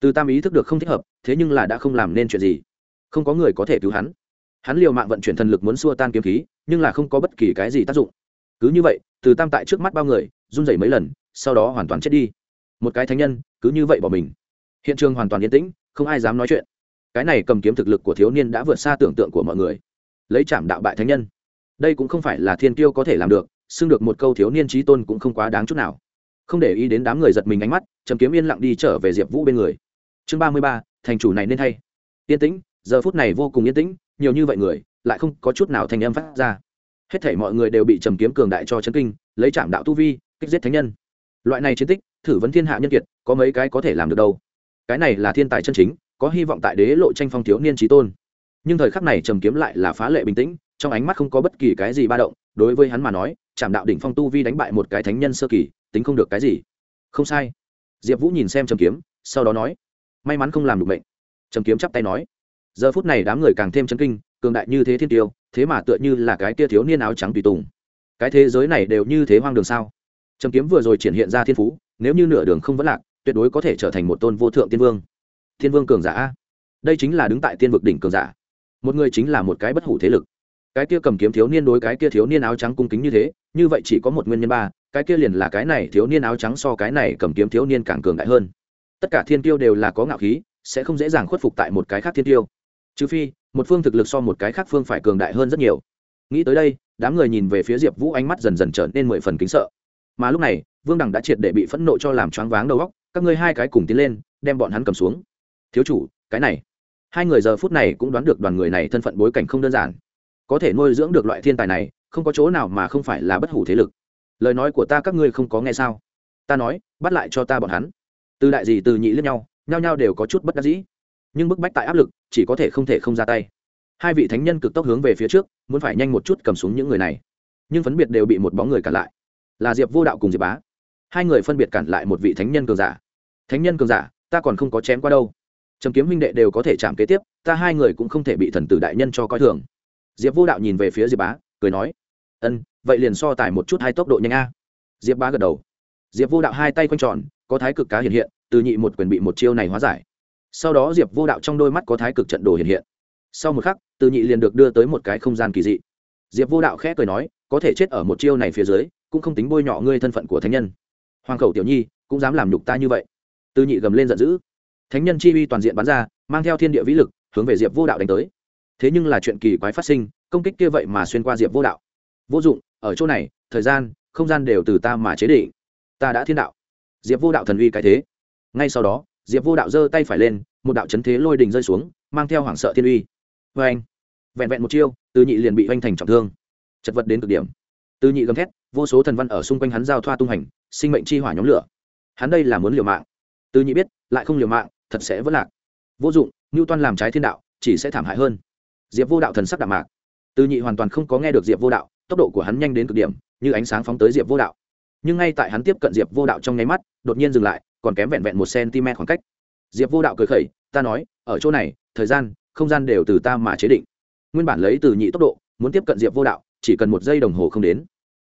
Từ tam ý thức được không thích hợp, thế nhưng là đã không làm nên chuyện gì. Không có người có thể cứu hắn. Hắn liều mạng vận chuyển thần lực muốn xua tan kiếm khí nhưng là không có bất kỳ cái gì tác dụng. Cứ như vậy, từ tam tại trước mắt bao người, run rẩy mấy lần, sau đó hoàn toàn chết đi. Một cái thánh nhân, cứ như vậy bỏ mình. Hiện trường hoàn toàn yên tĩnh, không ai dám nói chuyện. Cái này cầm kiếm thực lực của thiếu niên đã vượt xa tưởng tượng của mọi người. Lấy chạm đạo bại thánh nhân. Đây cũng không phải là thiên tiêu có thể làm được, xưng được một câu thiếu niên trí tôn cũng không quá đáng chút nào. Không để ý đến đám người giật mình ánh mắt, trầm kiếm yên lặng đi trở về diệp vũ bên người. Chương ba mươi ba, thành chủ này nên thay. Yên tĩnh, giờ phút này vô cùng yên tĩnh, nhiều như vậy người lại không có chút nào thành âm phát ra. Hết thảy mọi người đều bị trầm kiếm cường đại cho chấn kinh, lấy trạm đạo tu vi, kích giết thánh nhân. Loại này chiến tích, thử vấn thiên hạ nhân kiệt, có mấy cái có thể làm được đâu. Cái này là thiên tài chân chính, có hy vọng tại đế lộ tranh phong thiếu niên trí tôn. Nhưng thời khắc này trầm kiếm lại là phá lệ bình tĩnh, trong ánh mắt không có bất kỳ cái gì ba động, đối với hắn mà nói trạm đạo đỉnh phong tu vi đánh bại một cái thánh nhân sơ kỳ, tính không được cái gì. Không sai. Diệp vũ nhìn xem trầm kiếm, sau đó nói, may mắn không làm được bệnh trầm kiếm chắp tay nói. Giờ phút này đám người càng thêm chấn kinh cường đại như thế thiên tiêu, thế mà tựa như là cái kia thiếu niên áo trắng tùy tùng. Cái thế giới này đều như thế hoang đường sao? Trầm kiếm vừa rồi triển hiện ra thiên phú, nếu như nửa đường không vẫn lạc, tuyệt đối có thể trở thành một tôn vô thượng tiên vương. Thiên vương cường giả đây chính là đứng tại tiên vực đỉnh cường giả. Một người chính là một cái bất hủ thế lực. Cái kia cầm kiếm thiếu niên đối cái kia thiếu niên áo trắng cung kính như thế, như vậy chỉ có một nguyên nhân ba, cái kia liền là cái này thiếu niên áo trắng so cái này cầm kiếm thiếu niên càng cường đại hơn. Tất cả thiên tiêu đều là có ngạo khí, sẽ không dễ dàng khuất phục tại một cái khác thiên tiêu trừ phi, một phương thực lực so một cái khác phương phải cường đại hơn rất nhiều. Nghĩ tới đây, đám người nhìn về phía diệp vũ ánh mắt dần dần trở nên mười phần kính sợ. Mà lúc này, vương đằng đã triệt để bị phẫn nộ cho làm choáng váng đầu góc các ngươi hai cái cùng tiến lên, đem bọn hắn cầm xuống. Thiếu chủ, cái này. Hai người giờ phút này cũng đoán được đoàn người này thân phận bối cảnh không đơn giản. Có thể nuôi dưỡng được loại thiên tài này, không có chỗ nào mà không phải là bất hủ thế lực. Lời nói của ta các ngươi không có nghe sao? Ta nói, bắt lại cho ta bọn hắn. Từ đại gì từ nhị lẫn nhau, nhao nhao đều có chút bất đắc dĩ nhưng bức bách tại áp lực, chỉ có thể không thể không ra tay. Hai vị thánh nhân cực tốc hướng về phía trước, muốn phải nhanh một chút cầm xuống những người này. Nhưng phân biệt đều bị một bóng người cản lại. Là diệp vô đạo cùng diệp bá. Hai người phân biệt cản lại một vị thánh nhân cường giả. Thánh nhân cường giả, ta còn không có chém qua đâu. Trầm kiếm huynh đệ đều có thể chạm kế tiếp, ta hai người cũng không thể bị thần tử đại nhân cho coi thường. Diệp vô đạo nhìn về phía diệp bá, cười nói, ân, vậy liền so tài một chút hai tốc độ nhanh a. Diệp Bá gật đầu. Diệp vô đạo hai tay quanh tròn, có thái cực cá hiện hiện, từ nhị một quyền bị một chiêu này hóa giải sau đó diệp vô đạo trong đôi mắt có thái cực trận đồ hiện hiện. Sau một khắc, từ nhị liền được đưa tới một cái không gian kỳ dị. Diệp vô đạo khẽ cười nói, có thể chết ở một chiêu này phía dưới, cũng không tính bôi nhọ ngươi thân phận của thánh nhân. Hoàng khẩu tiểu nhi cũng dám làm nhục ta như vậy. Từ nhị gầm lên giận dữ. Thánh nhân chi uy toàn diện bắn ra, mang theo thiên địa vĩ lực, hướng về diệp vô đạo đánh tới. Thế nhưng là chuyện kỳ quái phát sinh, công kích kia vậy mà xuyên qua diệp vô đạo. Vô dụng, ở chỗ này, thời gian, không gian đều từ ta mà chế định. Ta đã thiên đạo. Diệp vô đạo thần uy cái thế. Ngay sau đó diệp vô đạo giơ tay phải lên, một đạo chấn thế lôi đình rơi xuống, mang theo hoảng sợ thiên uy. Vê anh, vẹn vẹn một chiêu, từ nhị liền bị oanh thành trọng thương. Chật vật đến cực điểm. Từ nhị gầm thét, vô số thần văn ở xung quanh hắn giao thoa tung hành, sinh mệnh chi hỏa nhóm lửa. Hắn đây là muốn liều mạng. Từ nhị biết, lại không liều mạng, thật sẽ vỡ lạc. Vô dụng ngưu toan làm trái thiên đạo, chỉ sẽ thảm hại hơn. Diệp vô đạo thần sắc đạm mạc. Từ nhị hoàn toàn không có nghe được diệp vô đạo, tốc độ của hắn nhanh đến cực điểm, như ánh sáng phóng tới diệp vô đạo. Nhưng ngay tại hắn tiếp cận diệp vô đạo trong nháy mắt, đột nhiên dừng lại còn kém vẹn vẹn một cm khoảng cách. Diệp vô đạo cười khẩy, ta nói, ở chỗ này, thời gian, không gian đều từ ta mà chế định. Nguyên bản lấy từ nhị tốc độ, muốn tiếp cận diệp vô đạo, chỉ cần một giây đồng hồ không đến.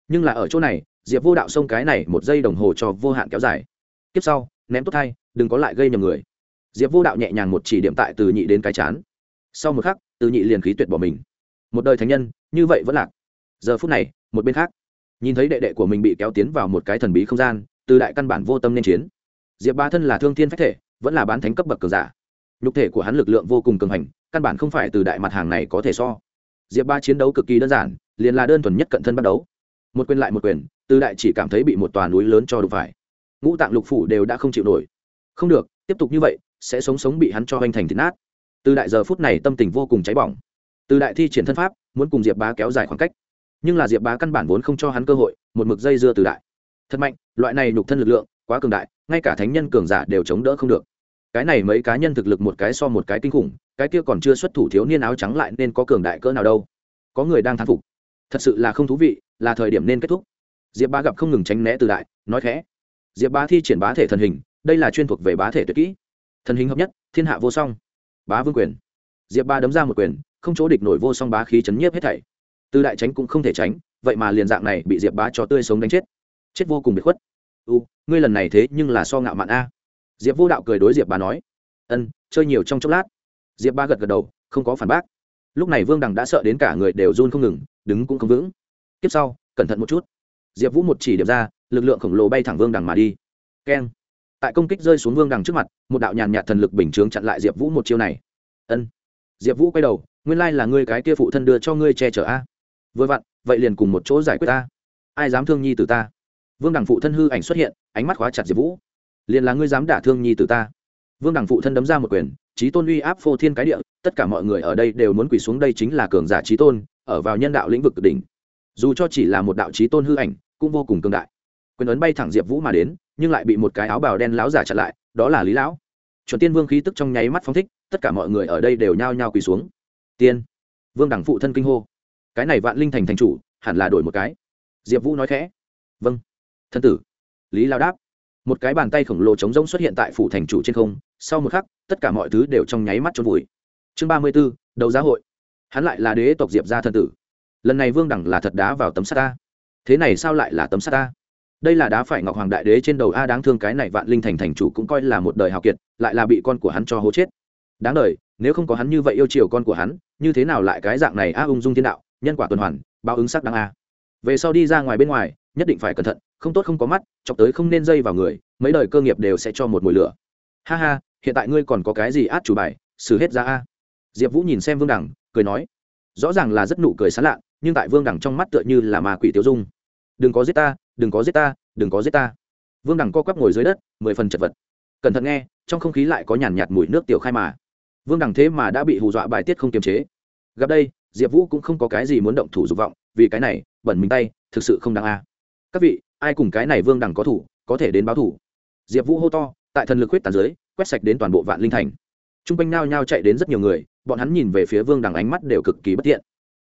Nhưng là ở chỗ này, diệp vô đạo xông cái này một giây đồng hồ cho vô hạn kéo dài. Tiếp sau, ném tốt thay, đừng có lại gây nhầm người. Diệp vô đạo nhẹ nhàng một chỉ điểm tại từ nhị đến cái chán. Sau một khắc, từ nhị liền khí tuyệt bỏ mình. Một đời thánh nhân, như vậy vẫn lạc. Giờ phút này, một bên khác, nhìn thấy đệ đệ của mình bị kéo tiến vào một cái thần bí không gian, từ đại căn bản vô tâm nên chiến diệp ba thân là thương thiên phách thể, vẫn là bán thánh cấp bậc cường giả. Nhục thể của hắn lực lượng vô cùng cường hành, căn bản không phải từ đại mặt hàng này có thể so. Diệp ba chiến đấu cực kỳ đơn giản, liền là đơn thuần nhất cận thân bắt đấu. Một quyền lại một quyền, từ đại chỉ cảm thấy bị một tòa núi lớn cho đục phải. Ngũ tạng lục phủ đều đã không chịu nổi. Không được, tiếp tục như vậy, sẽ sống sống bị hắn cho hoành thành thịt nát. Từ đại giờ phút này tâm tình vô cùng cháy bỏng. Từ đại thi triển thân pháp, muốn cùng diệp bá kéo dài khoảng cách. Nhưng là diệp bá căn bản vốn không cho hắn cơ hội, một mực dây dưa từ đại. Thật mạnh, loại này nhục thân lực lượng quá cường đại, ngay cả thánh nhân cường giả đều chống đỡ không được. Cái này mấy cá nhân thực lực một cái so một cái kinh khủng, cái kia còn chưa xuất thủ thiếu niên áo trắng lại nên có cường đại cỡ nào đâu. Có người đang thán phục. Thật sự là không thú vị, là thời điểm nên kết thúc. Diệp Ba gặp không ngừng tránh né từ đại, nói khẽ. Diệp Ba thi triển bá thể thần hình, đây là chuyên thuộc về bá thể tuyệt kỹ. Thần hình hợp nhất, thiên hạ vô song. Bá vương quyền. Diệp ba đấm ra một quyền, không chỗ địch nổi vô song bá khí chấn nhiếp hết thảy. Từ đại tránh cũng không thể tránh, vậy mà liền dạng này bị diệp bá cho tươi sống đánh chết. Chết vô cùng bị khuất u, ngươi lần này thế nhưng là so ngạo mạn a. Diệp vô đạo cười đối diệp bà nói, ân, chơi nhiều trong chốc lát. Diệp ba gật gật đầu, không có phản bác. Lúc này vương đằng đã sợ đến cả người đều run không ngừng, đứng cũng không vững. Tiếp sau, cẩn thận một chút. Diệp vũ một chỉ điểm ra, lực lượng khổng lồ bay thẳng vương đằng mà đi. Keng. Tại công kích rơi xuống vương đằng trước mặt, một đạo nhàn nhạt thần lực bình chướng chặn lại diệp vũ một chiêu này. Ân. Diệp vũ quay đầu, nguyên lai là ngươi cái kia phụ thân đưa cho ngươi che chở a. Vừa vặn, vậy liền cùng một chỗ giải quyết ta. Ai dám thương nhi từ ta? Vương đằng phụ thân hư ảnh xuất hiện, ánh mắt khóa chặt diệp vũ. Liền là ngươi dám đả thương nhi từ ta. Vương đằng phụ thân đấm ra một quyền trí tôn uy áp phô thiên cái địa, tất cả mọi người ở đây đều muốn quỳ xuống đây chính là cường giả trí tôn, ở vào nhân đạo lĩnh vực cực đỉnh. Dù cho chỉ là một đạo trí tôn hư ảnh, cũng vô cùng cường đại. Quyền ấn bay thẳng diệp vũ mà đến, nhưng lại bị một cái áo bào đen láo giả chặn lại, đó là lý lão. Chuẩn tiên vương khí tức trong nháy mắt phóng thích, tất cả mọi người ở đây đều nhao nhao quỳ xuống. Tiên. Vương đẳng phụ thân kinh hô. Cái này vạn linh thành thành chủ, hẳn là đổi một cái. Diệp vũ nói khẽ. Vâng thân tử. Lý lao đáp. Một cái bàn tay khổng lồ trống rỗng xuất hiện tại phủ thành chủ trên không, sau một khắc, tất cả mọi thứ đều trong nháy mắt trôn vùi. Chương ba mươi b ố đấu giá hội. Hắn lại là đế tộc diệp gia thân tử. Lần này vương đẳng là thật đá vào tấm sắt ta. Thế này sao lại là tấm sắt ta? Đây là đá phải ngọc hoàng đại đế trên đầu a đáng thương cái này vạn linh thành thành chủ cũng coi là một đời hào kiệt, lại là bị con của hắn cho hố chết. Đáng đời, nếu không có hắn như vậy yêu chiều con của hắn, như thế nào lại cái dạng này a ung dung thiên đạo, nhân quả tuần hoàn, báo ứng sắc đáng a. Về sau đi ra ngoài bên ngoài, nhất định phải cẩn thận không tốt không có mắt, chọc tới không nên dây vào người, mấy đời cơ nghiệp đều sẽ cho một mùi lửa. Ha ha, hiện tại ngươi còn có cái gì át chủ bài, xử hết ra a. Diệp vũ nhìn xem vương đẳng cười nói, rõ ràng là rất nụ cười sán lạ, nhưng tại vương đẳng trong mắt tựa như là ma quỷ tiêu dung. Đừng có giết ta, đừng có giết ta, đừng có giết ta. Vương đẳng co quắp ngồi dưới đất, mười phần chật vật. Cẩn thận nghe, trong không khí lại có nhàn nhạt mùi nước tiểu khai mà. Vương đẳng thế mà đã bị hù dọa bài tiết không kiềm chế. Gặp đây, diệp vũ cũng không có cái gì muốn động thủ dục vọng, vì cái này, bẩn mình tay, thực sự không đáng a. Các vị ai cùng cái này vương đẳng có thủ, có thể đến báo thủ. Diệp vũ hô to, tại thần lực huyết tàn dưới, quét sạch đến toàn bộ vạn linh thành. T r u n g quanh nao nhao chạy đến rất nhiều người, bọn hắn nhìn về phía vương đằng ánh mắt đều cực kỳ bất tiện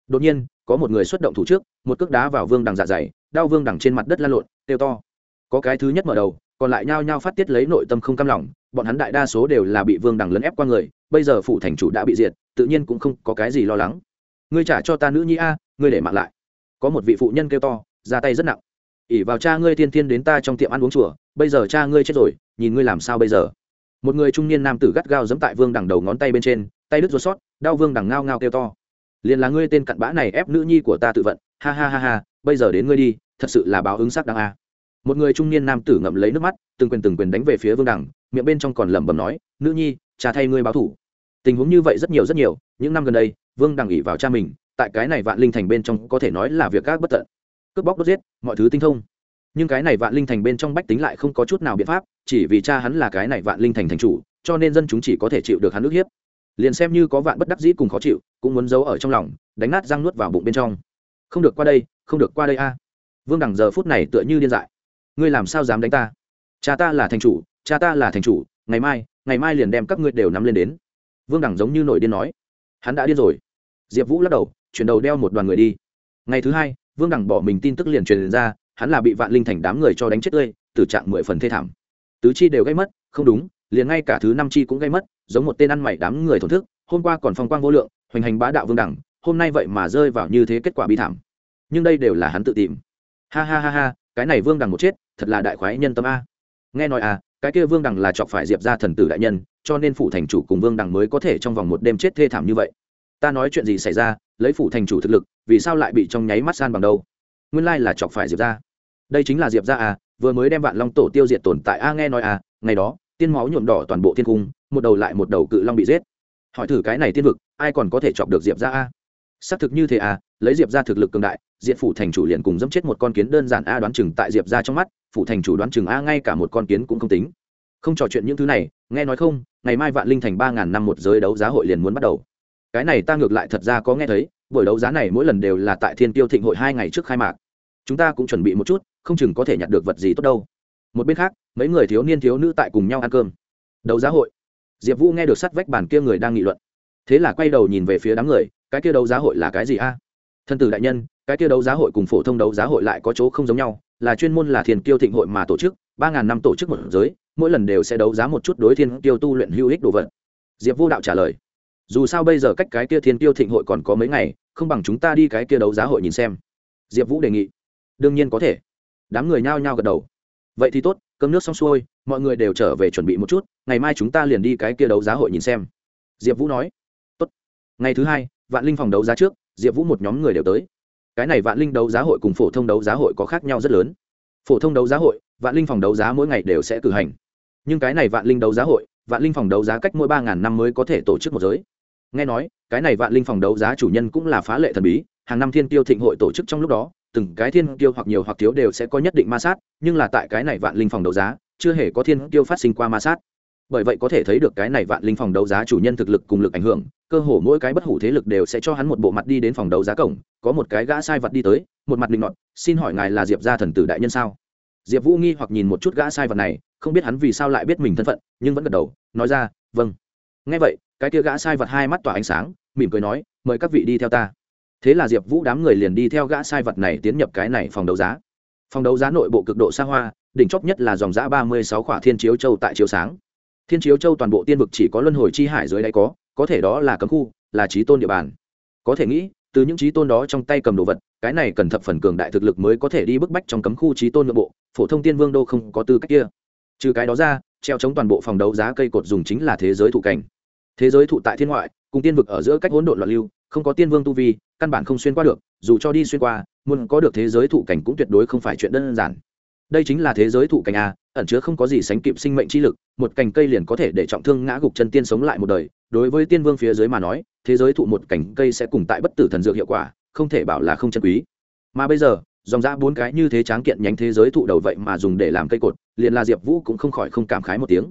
đột nhiên, có một người xuất động thủ trước, một cước đá vào vương đằng dạ dày, đau vương đằng trên mặt đất lan lộn têu to. Có cái thứ nhất mở đầu, còn lại nhao nhao phát tiết lấy nội tâm không cam lòng, bọn hắn đại đa số đều là bị vương đằng lấn ép qua người, bây giờ phủ thành chủ đã bị diệt, tự nhiên cũng không có cái gì lo lắng. Ngươi trả cho ta nữ nhi a, ngươi để mạng lại. Có một vị phụ nhân kêu to, ra tay rất nặng ỉ vào cha ngươi tiên tiên đến ta trong tiệm ăn uống chùa, bây giờ cha ngươi chết rồi, nhìn ngươi làm sao bây giờ? Một người trung niên nam tử gắt gao giẫm tại vương đằng đầu ngón tay bên trên, tay đứt ruột sót, đau vương đằng ngao ngao kêu to. Liền là ngươi tên cặn bã này ép nữ nhi của ta tự vận, ha ha ha ha, bây giờ đến ngươi đi, thật sự là báo ứng sắc đáng a. Một người trung niên nam tử ngậm lấy nước mắt, từng quyền từng quyền đánh về phía vương đằng, miệng bên trong còn lẩm bẩm nói, nữ nhi, cha thay ngươi báo thủ. Tình huống như vậy rất nhiều rất nhiều, những năm gần đây, vương đằng ỉ vào cha mình, tại cái này vạn linh thành bên trong có thể nói là việc các bất tận cướp bóc đốt giết, mọi thứ tinh thông. Nhưng cái này vạn linh thành bên trong bách tính lại không có chút nào biện pháp, chỉ vì cha hắn là cái này vạn linh thành thành chủ, cho nên dân chúng chỉ có thể chịu được hắn ức hiếp. Liền xem như có vạn bất đắc dĩ cùng khó chịu, cũng muốn giấu ở trong lòng, đánh nát răng nuốt vào bụng bên trong. Không được qua đây, không được qua đây a. À. Vương đẳng giờ phút này tựa như điên dại. Ngươi làm sao dám đánh ta? Cha ta là thành chủ, cha ta là thành chủ, ngày mai ngày mai liền đem các ngươi đều nắm lên đến. Vương đẳng giống như nổi điên nói. Hắn đã điên rồi. Diệp vũ lắc đầu, chuyển đầu đeo một đoàn người đi. Ngày thứ hai vương đẳng bỏ mình tin tức liền truyền ra, hắn là bị vạn linh thành đám người cho đánh chết tươi từ trạng mười phần thê thảm. Tứ chi đều gây mất, không đúng, liền ngay cả thứ năm chi cũng gây mất, giống một tên ăn mày đám người thổn thức, hôm qua còn phong quang vô lượng, hoành hành bá đạo vương đẳng, hôm nay vậy mà rơi vào như thế kết quả bi thảm. Nhưng đây đều là hắn tự tìm. Ha ha ha ha, cái này vương đằng một chết, thật là đại khoái nhân tâm a. Nghe nói à cái kia vương đằng là chọc phải diệp ra thần tử đại nhân, cho nên phủ thành chủ cùng vương đằng mới có thể trong vòng một đêm chết thê thảm như vậy. Ta nói chuyện gì xảy ra lấy phủ thành chủ thực lực, vì sao lại bị trong nháy mắt san bằng đâu? Nguyên lai là chọc phải diệp ra đây chính là diệp ra à vừa mới đem vạn long tổ tiêu diệt tồn tại, a, nghe nói à ngày đó, tiên máu nhuộm đỏ toàn bộ thiên cung, một đầu lại một đầu cự long bị giết. Hỏi thử cái này tiên vực, ai còn có thể chọc được diệp ra a? Xác thực như thế à lấy diệp ra thực lực cường đại Diệp phủ thành chủ liền cùng dẫm chết một con kiến đơn giản a đoán chừng tại diệp ra trong mắt, phủ thành chủ đoán chừng a ngay cả một con kiến cũng không tính. Không trò chuyện những thứ này, nghe nói không, ngày mai vạn linh thành ba ngàn năm một giới đấu giá hội liền muốn bắt đầu cái này ta ngược lại thật ra có nghe thấy, buổi đấu giá này mỗi lần đều là tại thiên tiêu thịnh hội hai ngày trước khai mạc. Chúng ta cũng chuẩn bị một chút, không chừng có thể nhặt được vật gì tốt đâu. Một bên khác, mấy người thiếu niên thiếu nữ tại cùng nhau ăn cơm. Đấu giá hội. Diệp vũ nghe được sắt vách bàn kia người đang nghị luận. Thế là quay đầu nhìn về phía đám người, cái kia đấu giá hội là cái gì a? Thân tử đại nhân, cái kia đấu giá hội cùng phổ thông đấu giá hội lại có chỗ không giống nhau, là chuyên môn là thiên kiêu thịnh hội mà tổ chức, ba ngàn năm tổ chức một giới, mỗi lần đều sẽ đấu giá một chút đối thiên kiêu tu luyện hữu ích đồ vật. Diệp vô đạo trả lời dù sao bây giờ cách cái kia thiên tiêu thịnh hội còn có mấy ngày, không bằng chúng ta đi cái kia đấu giá hội nhìn xem. Diệp vũ đề nghị. Đương nhiên có thể. Đám người nhao nhao gật đầu. Vậy thì tốt, cơm nước xong xuôi, mọi người đều trở về chuẩn bị một chút, ngày mai chúng ta liền đi cái kia đấu giá hội nhìn xem. Diệp vũ nói. Tốt. Ngày thứ hai, vạn linh phòng đấu giá trước, diệp vũ một nhóm người đều tới. Cái này vạn linh đấu giá hội cùng phổ thông đấu giá hội có khác nhau rất lớn. Phổ thông đấu giá hội, vạn linh phòng đấu giá mỗi ngày đều sẽ cử hành. Nhưng cái này vạn linh đấu giá hội, vạn linh phòng đấu giá cách mỗi ba ngàn năm mới có thể tổ chức một giới nghe nói, cái này vạn linh phòng đấu giá chủ nhân cũng là phá lệ thần bí, hàng năm thiên tiêu thịnh hội tổ chức trong lúc đó, từng cái thiên tiêu hoặc nhiều hoặc thiếu đều sẽ có nhất định ma sát, nhưng là tại cái này vạn linh phòng đấu giá, chưa hề có thiên tiêu phát sinh qua ma sát. Bởi vậy có thể thấy được cái này vạn linh phòng đấu giá chủ nhân thực lực cùng lực ảnh hưởng, cơ hồ mỗi cái bất hủ thế lực đều sẽ cho hắn một bộ mặt đi đến phòng đấu giá cổng, có một cái gã sai vật đi tới, một mặt định nọt, xin hỏi ngài là diệp gia thần tử đại nhân sao? Diệp vũ nghi hoặc nhìn một chút gã sai vật này, không biết hắn vì sao lại biết mình thân phận, nhưng vẫn gật đầu, nói ra vâng. Ngay vậy cái kia gã sai vật hai mắt tỏa ánh sáng, mỉm cười nói, mời các vị đi theo ta. Thế là diệp vũ đám người liền đi theo gã sai vật này tiến nhập cái này phòng đấu giá. Phòng đấu giá nội bộ cực độ xa hoa, đỉnh chóp nhất là dòng giã ba mươi sáu khỏa thiên chiếu châu tại chiếu sáng. Thiên chiếu châu toàn bộ tiên vực chỉ có luân hồi chi hải dưới đáy có có thể đó là cấm khu, là trí tôn địa bàn. Có thể nghĩ, từ những trí tôn đó trong tay cầm đồ vật, cái này cần thập phần cường đại thực lực mới có thể đi bức bách trong cấm khu trí tôn nội bộ, phổ thông tiên vương đô không có tư cách kia. Trừ cái đó ra, treo chống toàn bộ phòng đấu giá cây cột dùng chính là thế giới thụ cảnh thế giới thụ tại thiên ngoại, cùng tiên vực ở giữa cách hỗn độn loạn lưu, không có tiên vương tu vi, căn bản không xuyên qua được, dù cho đi xuyên qua, muốn có được thế giới thụ cảnh cũng tuyệt đối không phải chuyện đơn giản. Đây chính là thế giới thụ cảnh a, ẩn chứa không có gì sánh kịp sinh mệnh chi lực, một cành cây liền có thể để trọng thương ngã gục chân tiên sống lại một đời. Đối với tiên vương phía dưới mà nói, thế giới thụ một cành cây sẽ cùng tại bất tử thần dược hiệu quả, không thể bảo là không chân quý. Mà bây giờ, dòng ra bốn cái như thế tráng kiện nhánh thế giới thụ đầu vậy mà dùng để làm cây cột, liền là diệp vũ cũng không khỏi không cảm khái một tiếng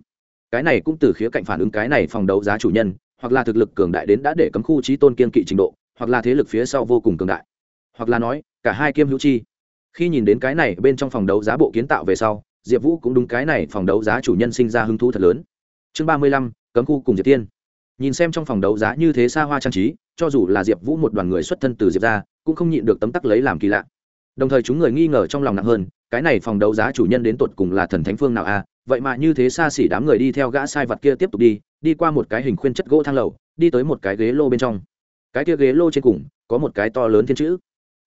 cái này cũng từ khía cạnh phản ứng cái này phòng đấu giá chủ nhân, hoặc là thực lực cường đại đến đã để cấm khu trí tôn kiên kỵ trình độ, hoặc là thế lực phía sau vô cùng cường đại. Hoặc là nói, cả hai kiêm hữu chi. Khi nhìn đến cái này bên trong phòng đấu giá bộ kiến tạo về sau, diệp vũ cũng đúng cái này phòng đấu giá chủ nhân sinh ra hứng thú thật lớn. Chương ba mươi lăm, cấm khu cùng diệp tiên. Nhìn xem trong phòng đấu giá như thế xa hoa trang trí, cho dù là diệp vũ một đoàn người xuất thân từ diệp ra cũng không nhịn được tấm tắc lấy làm kỳ lạ. Đồng thời chúng người nghi ngờ trong lòng nặng hơn, cái này phòng đấu giá chủ nhân đến tột cùng là thần thánh phương nào a? à? Vậy mà như thế xa xỉ đám người đi theo gã sai vật kia tiếp tục đi đi qua một cái hình khuyên chất gỗ thang lầu, đi tới một cái ghế lô bên trong. Cái kia ghế lô trên cùng, có một cái to lớn thiên chữ.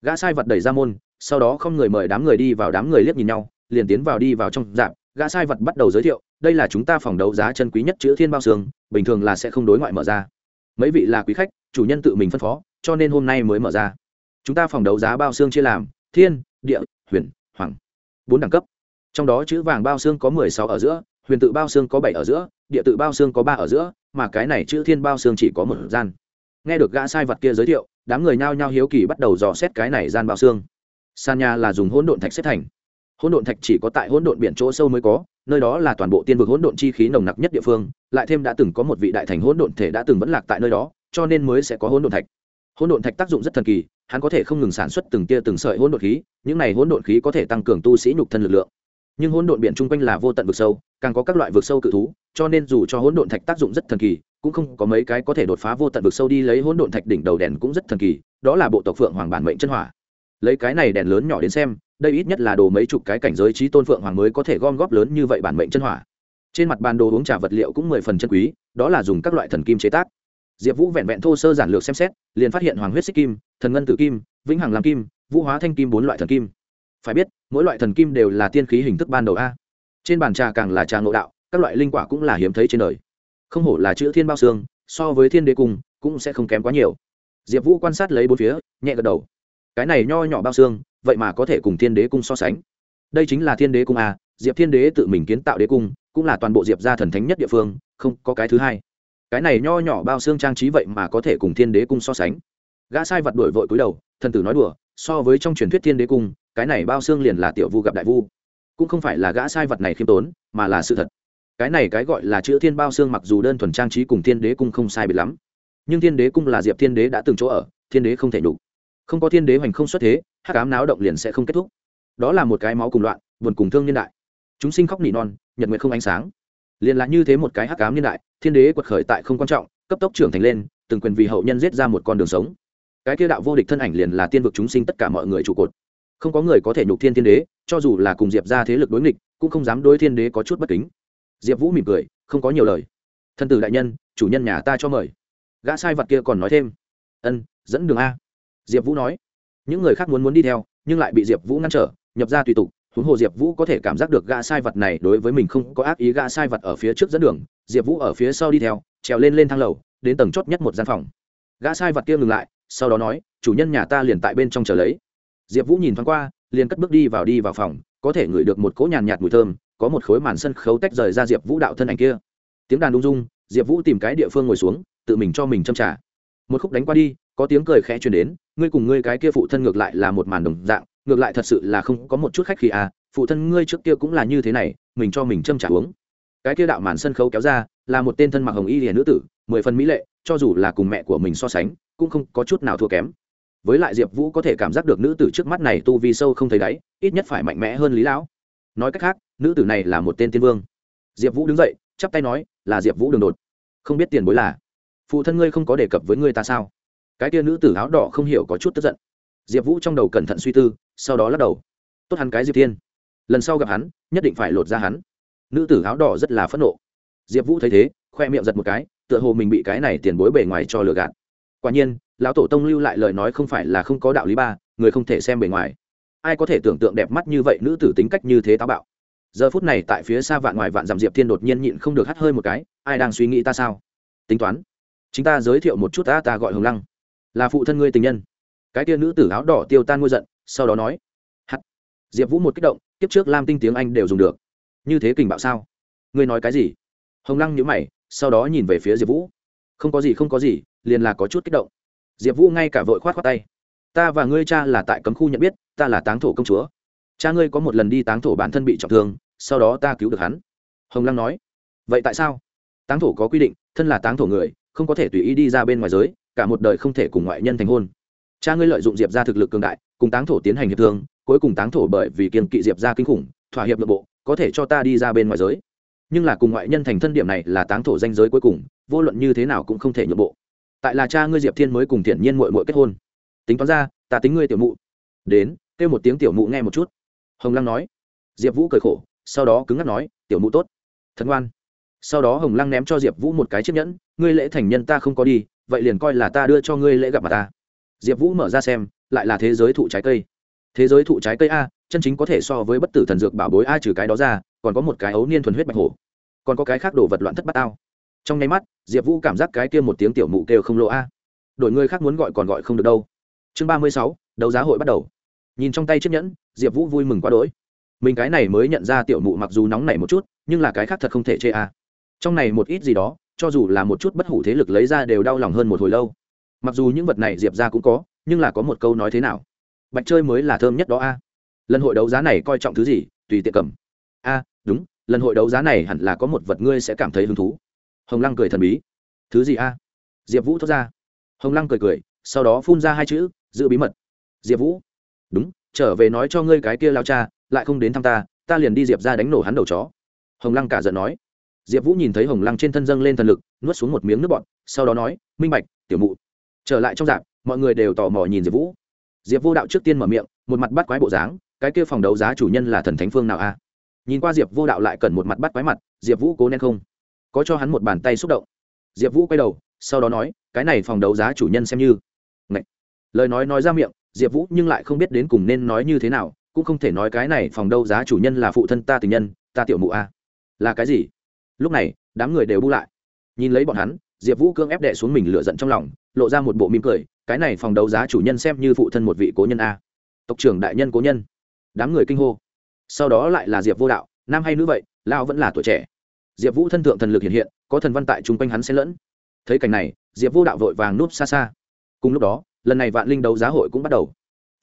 Gã sai vật đẩy ra môn, sau đó không người mời đám người đi vào đám người liếc nhìn nhau, liền tiến vào đi vào trong dạp gã sai vật bắt đầu giới thiệu, đây là chúng ta phòng đấu giá chân quý nhất chữ thiên bao xương, bình thường là sẽ không đối ngoại mở ra. Mấy vị là quý khách, chủ nhân tự mình phân phó, cho nên hôm nay mới mở ra. Chúng ta phòng đấu giá bao xương chia làm, thiên, địa, huyền, hoàng. Bốn đẳng cấp trong đó chữ vàng bao xương có mười sáu ở giữa, huyền tự bao xương có bảy ở giữa, địa tự bao xương có ba ở giữa, mà cái này chữ thiên bao xương chỉ có một gian. Nghe được gã sai vật kia giới thiệu, đám người nhao nhao hiếu kỳ bắt đầu dò xét cái này gian bao xương. Sàn nhà là dùng hỗn độn thạch xếp thành. Hỗn độn thạch chỉ có tại hỗn độn biển chỗ sâu mới có, nơi đó là toàn bộ tiên vực hỗn độn chi khí nồng nặc nhất địa phương, lại thêm đã từng có một vị đại thành hỗn độn thể đã từng vẫn lạc tại nơi đó, cho nên mới sẽ có hỗn độn thạch. Hỗn độn thạch tác dụng rất thần kỳ, hắn có thể không ngừng sản xuất từng tia từng sợi hỗn độn khí, những này hỗn độn khí có thể tăng cường tu sĩ nhục thân lực lượng nhưng hỗn độn biển chung quanh là vô tận vực sâu, càng có các loại vực sâu cự thú, cho nên dù cho hỗn độn thạch tác dụng rất thần kỳ, cũng không có mấy cái có thể đột phá vô tận vực sâu đi lấy hỗn độn thạch đỉnh đầu đèn cũng rất thần kỳ, đó là bộ tộc phượng hoàng bản mệnh chân hỏa. Lấy cái này đèn lớn nhỏ đến xem, đây ít nhất là đồ mấy chục cái cảnh giới trí tôn phượng hoàng mới có thể gom góp lớn như vậy bản mệnh chân hỏa. Trên mặt bàn đồ uống trà vật liệu cũng mười phần chân quý, đó là dùng các loại thần kim chế tác. Diệp vũ vẹn vẹn thô sơ giản lược xem xét, liền phát hiện hoàng huyết xích kim, thần ngân tử kim, vĩnh hằng làm kim, vũ hóa thanh kim bốn loại thần kim phải biết, mỗi loại thần kim đều là tiên khí hình thức ban đầu a. Trên bàn trà càng là trà ngộ đạo, các loại linh quả cũng là hiếm thấy trên đời. Không hổ là chữ thiên bao xương, so với thiên đế cung cũng sẽ không kém quá nhiều. Diệp vũ quan sát lấy bốn phía, nhẹ gật đầu. Cái này nho nhỏ bao xương, vậy mà có thể cùng thiên đế cung so sánh. Đây chính là thiên đế cung a, diệp thiên đế tự mình kiến tạo đế cung, cũng là toàn bộ diệp gia thần thánh nhất địa phương, không có cái thứ hai. Cái này nho nhỏ bao xương trang trí vậy mà có thể cùng thiên đế cung so sánh. Gã sai vật đổi vội cúi đầu, thần tử nói đùa, so với trong truyền thuyết thiên đế cung cái này bao xương liền là tiểu vu gặp đại vu. Cũng không phải là gã sai vật này khiêm tốn, mà là sự thật. Cái này cái gọi là chữ thiên bao xương mặc dù đơn thuần trang trí cùng thiên đế cung không sai biệt lắm. Nhưng thiên đế cung là diệp thiên đế đã từng chỗ ở, thiên đế không thể đủ. Không có thiên đế hoành không xuất thế hát cám náo động liền sẽ không kết thúc. Đó là một cái máu cùng loạn, buồn cùng thương niên đại. Chúng sinh khóc nỉ non, nhật nguyện không ánh sáng. Liền là như thế một cái hắc cám niên đại, thiên đế quật khởi tại không quan trọng, cấp tốc trưởng thành lên, từng quyền vì hậu nhân giết ra một con đường sống. Cái kia đạo vô địch thân ảnh liền là tiên vực chúng sinh tất cả mọi người trụ cột không có người có thể nhục thiên thiên đế, cho dù là cùng diệp ra thế lực đối nghịch, cũng không dám đối thiên đế có chút bất kính. Diệp vũ mỉm cười, không có nhiều lời. Thân tử đại nhân, chủ nhân nhà ta cho mời. Gã sai vật kia còn nói thêm. Ân, dẫn đường a. Diệp vũ nói. Những người khác muốn muốn đi theo, nhưng lại bị diệp vũ ngăn trở, nhập ra tùy tục. Huống hồ diệp vũ có thể cảm giác được gã sai vật này đối với mình không có ác ý, gã sai vật ở phía trước dẫn đường. Diệp vũ ở phía sau đi theo, trèo lên lên thang lầu, đến tầng chót nhất một gian phòng. Gã sai vật kia ngừng lại, sau đó nói, chủ nhân nhà ta liền tại bên trong chờ lấy diệp vũ nhìn thoáng qua, liền cất bước đi vào đi vào phòng, có thể ngửi được một cỗ nhàn nhạt mùi thơm, có một khối màn sân khấu tách rời ra diệp vũ đạo thân ảnh kia. Tiếng đàn đung dung, diệp vũ tìm cái địa phương ngồi xuống, tự mình cho mình châm trả một khúc đánh qua đi, có tiếng cười khẽ truyền đến, ngươi cùng ngươi cái kia phụ thân ngược lại là một màn đồng dạng, ngược lại thật sự là không có một chút khách khi à phụ thân ngươi trước kia cũng là như thế này, mình cho mình châm trả uống. Cái kia đạo màn sân khấu kéo ra, là một tên thân mặc hồng y hiền nữ tử, mười phần mỹ lệ, cho dù là cùng mẹ của mình so sánh, cũng không có chút nào thua kém với lại diệp vũ có thể cảm giác được nữ tử trước mắt này tu vi sâu không thấy đáy ít nhất phải mạnh mẽ hơn lý lão. Nói cách khác nữ tử này là một tên tiên vương. Diệp vũ đứng dậy chắp tay nói là diệp vũ đường đột. Không biết tiền bối là. Phụ thân ngươi không có đề cập với ngươi ta sao? Cái tia nữ tử áo đỏ không hiểu có chút tức giận. Diệp vũ trong đầu cẩn thận suy tư sau đó lắc đầu. Tốt hắn cái diệp tiên, lần sau gặp hắn nhất định phải lột ra hắn. Nữ tử áo đỏ rất là phẫn nộ. Diệp vũ thấy thế khoe miệng giật một cái tựa hồ mình bị cái này tiền bối bề ngoài cho lừa gạt quả nhiên, lão tổ tông lưu lại lời nói không phải là không có đạo lý ba, người không thể xem bề ngoài. Ai có thể tưởng tượng đẹp mắt như vậy nữ tử tính cách như thế táo bạo? Giờ phút này tại phía xa vạn ngoài vạn giảm diệp thiên đột nhiên nhịn không được hắt hơi một cái, ai đang suy nghĩ ta sao? Tính toán. Chính ta giới thiệu một chút ta ta gọi hồng lăng. Là phụ thân ngươi tình nhân. Cái tia nữ tử áo đỏ tiêu tan ngôi giận, sau đó nói. Hắt. Diệp vũ một kích động, kiếp trước lam tinh tiếng anh đều dùng được. Như thế kình bạo sao? Ngươi nói cái gì? Hồng lăng nhữ mày, sau đó nhìn về phía diệp vũ. Không có gì, không có gì liền là có chút kích động. Diệp vũ ngay cả vội khoát khoát tay. Ta và ngươi cha là tại cấm khu nhận biết, ta là táng thổ công chúa. Cha ngươi có một lần đi táng thổ bản thân bị trọng thương, sau đó ta cứu được hắn. Hồng lăng nói. Vậy tại sao? Táng thổ có quy định, thân là táng thổ người, không có thể tùy ý đi ra bên ngoài giới, cả một đời không thể cùng ngoại nhân thành hôn. Cha ngươi lợi dụng diệp ra thực lực cường đại, cùng táng thổ tiến hành hiệp thương, cuối cùng táng thổ bởi vì kiên kỵ diệp ra kinh khủng, thỏa hiệp nội bộ, có thể cho ta đi ra bên ngoài giới. Nhưng là cùng ngoại nhân thành thân điểm này là táng thổ danh giới cuối cùng, vô luận như thế nào cũng không thể nhượng bộ tại là cha ngươi diệp thiên mới cùng thiện nhiên mội mội kết hôn. Tính toán ra, ta tính ngươi tiểu mụ. Đến, kêu một tiếng tiểu mụ nghe một chút. Hồng lăng nói. Diệp vũ cười khổ, sau đó cứng ngắc nói, tiểu mụ tốt. Thật ngoan. Sau đó hồng lăng ném cho diệp vũ một cái chiếc nhẫn, ngươi lễ thành nhân ta không có đi, vậy liền coi là ta đưa cho ngươi lễ gặp mặt ta. Diệp vũ mở ra xem, lại là thế giới thụ trái cây. Thế giới thụ trái cây a, chân chính có thể so với bất tử thần dược bảo bối a trừ cái đó ra, còn có một cái ấu niên thuần huyết bạch hổ. Còn có cái khác đồ vật loạn thất bát ao trong nháy mắt, diệp vũ cảm giác cái kia một tiếng tiểu mụ kêu không lộ a. Đổi người khác muốn gọi còn gọi không được đâu. Chương ba mươi sáu, đấu giá hội bắt đầu. Nhìn trong tay chiếc nhẫn, diệp vũ vui mừng quá đỗi. Mình cái này mới nhận ra tiểu mụ mặc dù nóng nảy một chút, nhưng là cái khác thật không thể chê a. Trong này một ít gì đó, cho dù là một chút bất hủ thế lực lấy ra đều đau lòng hơn một hồi lâu. Mặc dù những vật này diệp ra cũng có, nhưng là có một câu nói thế nào? Bạch chơi mới là thơm nhất đó a. Lần hội đấu giá này coi trọng thứ gì? Tùy tiện cầm. A, đúng, lần hội đấu giá này hẳn là có một vật ngươi sẽ cảm thấy hứng thú hồng lăng cười thần bí. Thứ gì a? Diệp vũ thốt ra. Hồng lăng cười cười, sau đó phun ra hai chữ, giữ bí mật. Diệp vũ. Đúng, trở về nói cho ngươi cái kia lao cha, lại không đến thăm ta ta liền đi diệp ra đánh nổ hắn đầu chó. Hồng lăng cả giận nói. Diệp vũ nhìn thấy hồng lăng trên thân dâng lên thần lực, nuốt xuống một miếng nước bọt, sau đó nói, minh bạch, tiểu mụ. Trở lại trong dạp mọi người đều tò mò nhìn diệp vũ. Diệp vô đạo trước tiên mở miệng, một mặt bắt quái bộ dáng, cái kia phòng đấu giá chủ nhân là thần thánh phương nào a? Nhìn qua diệp vô đạo lại cần một mặt bắt quái mặt, diệp vũ cố nên không có cho hắn một bàn tay xúc động. Diệp vũ quay đầu, sau đó nói, cái này phòng đấu giá chủ nhân xem như. Ngậy. lời nói nói ra miệng, diệp vũ nhưng lại không biết đến cùng nên nói như thế nào, cũng không thể nói cái này phòng đấu giá chủ nhân là phụ thân ta tình nhân, ta tiểu mụ a. Là cái gì? Lúc này, đám người đều bu lại. Nhìn lấy bọn hắn, diệp vũ cương ép đệ xuống mình lựa giận trong lòng, lộ ra một bộ mỉm cười, cái này phòng đấu giá chủ nhân xem như phụ thân một vị cố nhân a. Tộc trưởng đại nhân cố nhân. Đám người kinh hô. Sau đó lại là diệp vô đạo, nam hay nữ vậy lao vẫn là tuổi trẻ diệp vũ thân thượng thần lực hiện hiện, có thần văn tại chung quanh hắn xen lẫn. Thấy cảnh này, diệp vô đạo vội vàng núp xa xa. Cùng lúc đó, lần này vạn linh đấu giá hội cũng bắt đầu.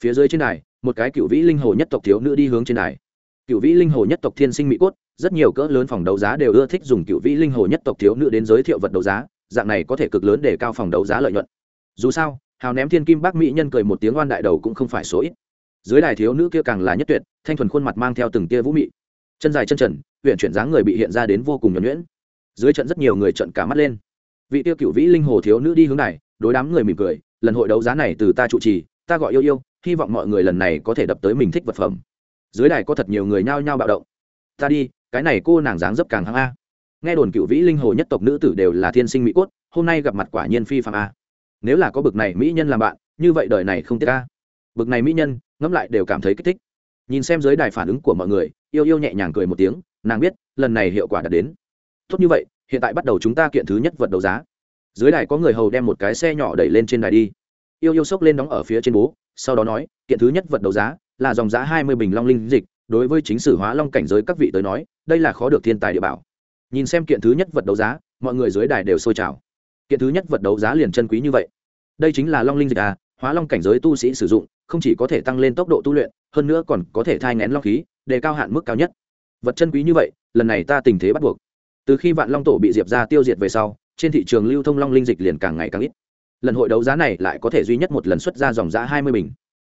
Phía dưới trên đài, một cái cựu vĩ linh hồ nhất tộc thiếu nữ đi hướng trên đài. Cựu vĩ linh hồ nhất tộc thiên sinh mỹ cốt, rất nhiều cỡ lớn phòng đấu giá đều ưa thích dùng cựu vĩ linh hồ nhất tộc thiếu nữ đến giới thiệu vật đấu giá, dạng này có thể cực lớn để cao phòng đấu giá lợi nhuận. Dù sao, hào ném thiên kim bác mỹ nhân cười một tiếng oan đại đầu cũng không phải số ít. Dưới đài thiếu nữ kia càng là nhất tuyệt, thanh thuần khuôn mặt mang theo từng tia vũ mị. Chân dài chân trần huyện chuyển dáng người bị hiện ra đến vô cùng nhuẩn nhuyễn. Dưới trận rất nhiều người trận cả mắt lên. Vị tiêu cựu vĩ linh hồ thiếu nữ đi hướng này, đối đám người mỉm cười, lần hội đấu giá này từ ta trụ trì, ta gọi yêu yêu, hy vọng mọi người lần này có thể đập tới mình thích vật phẩm. Dưới đài có thật nhiều người nhao nhao bạo động. Ta đi, cái này cô nàng dáng dấp càng hăng a. Nghe đồn cựu vĩ linh hồ nhất tộc nữ tử đều là thiên sinh mỹ cốt, hôm nay gặp mặt quả nhiên phi phạm a. Nếu là có bực này mỹ nhân làm bạn, như vậy đời này không tiếc a. Bực này mỹ nhân, ngẫm lại đều cảm thấy kích thích. Nhìn xem dưới đài phản ứng của mọi người, yêu yêu nhẹ nhàng cười một tiếng nàng biết, lần này hiệu quả đã đến. Tốt như vậy, hiện tại bắt đầu chúng ta kiện thứ nhất vật đấu giá. Dưới đài có người hầu đem một cái xe nhỏ đẩy lên trên đài đi. Yêu yêu sốc lên đóng ở phía trên bố, sau đó nói, kiện thứ nhất vật đấu giá là dòng giá hai mươi bình long linh dịch, đối với chính sử hóa long cảnh giới các vị tới nói, đây là khó được thiên tài địa bảo. Nhìn xem kiện thứ nhất vật đấu giá, mọi người dưới đài đều sôi trào. Kiện thứ nhất vật đấu giá liền chân quý như vậy. Đây chính là long linh dịch à hóa long cảnh giới tu sĩ sử dụng, không chỉ có thể tăng lên tốc độ tu luyện, hơn nữa còn có thể thai ngén long khí, đề cao hạn mức cao nhất vật chân quý như vậy, lần này ta tình thế bắt buộc. Từ khi vạn long tổ bị diệp ra tiêu diệt về sau, trên thị trường lưu thông long linh dịch liền càng ngày càng ít. Lần hội đấu giá này lại có thể duy nhất một lần xuất ra dòng giá hai mươi bình.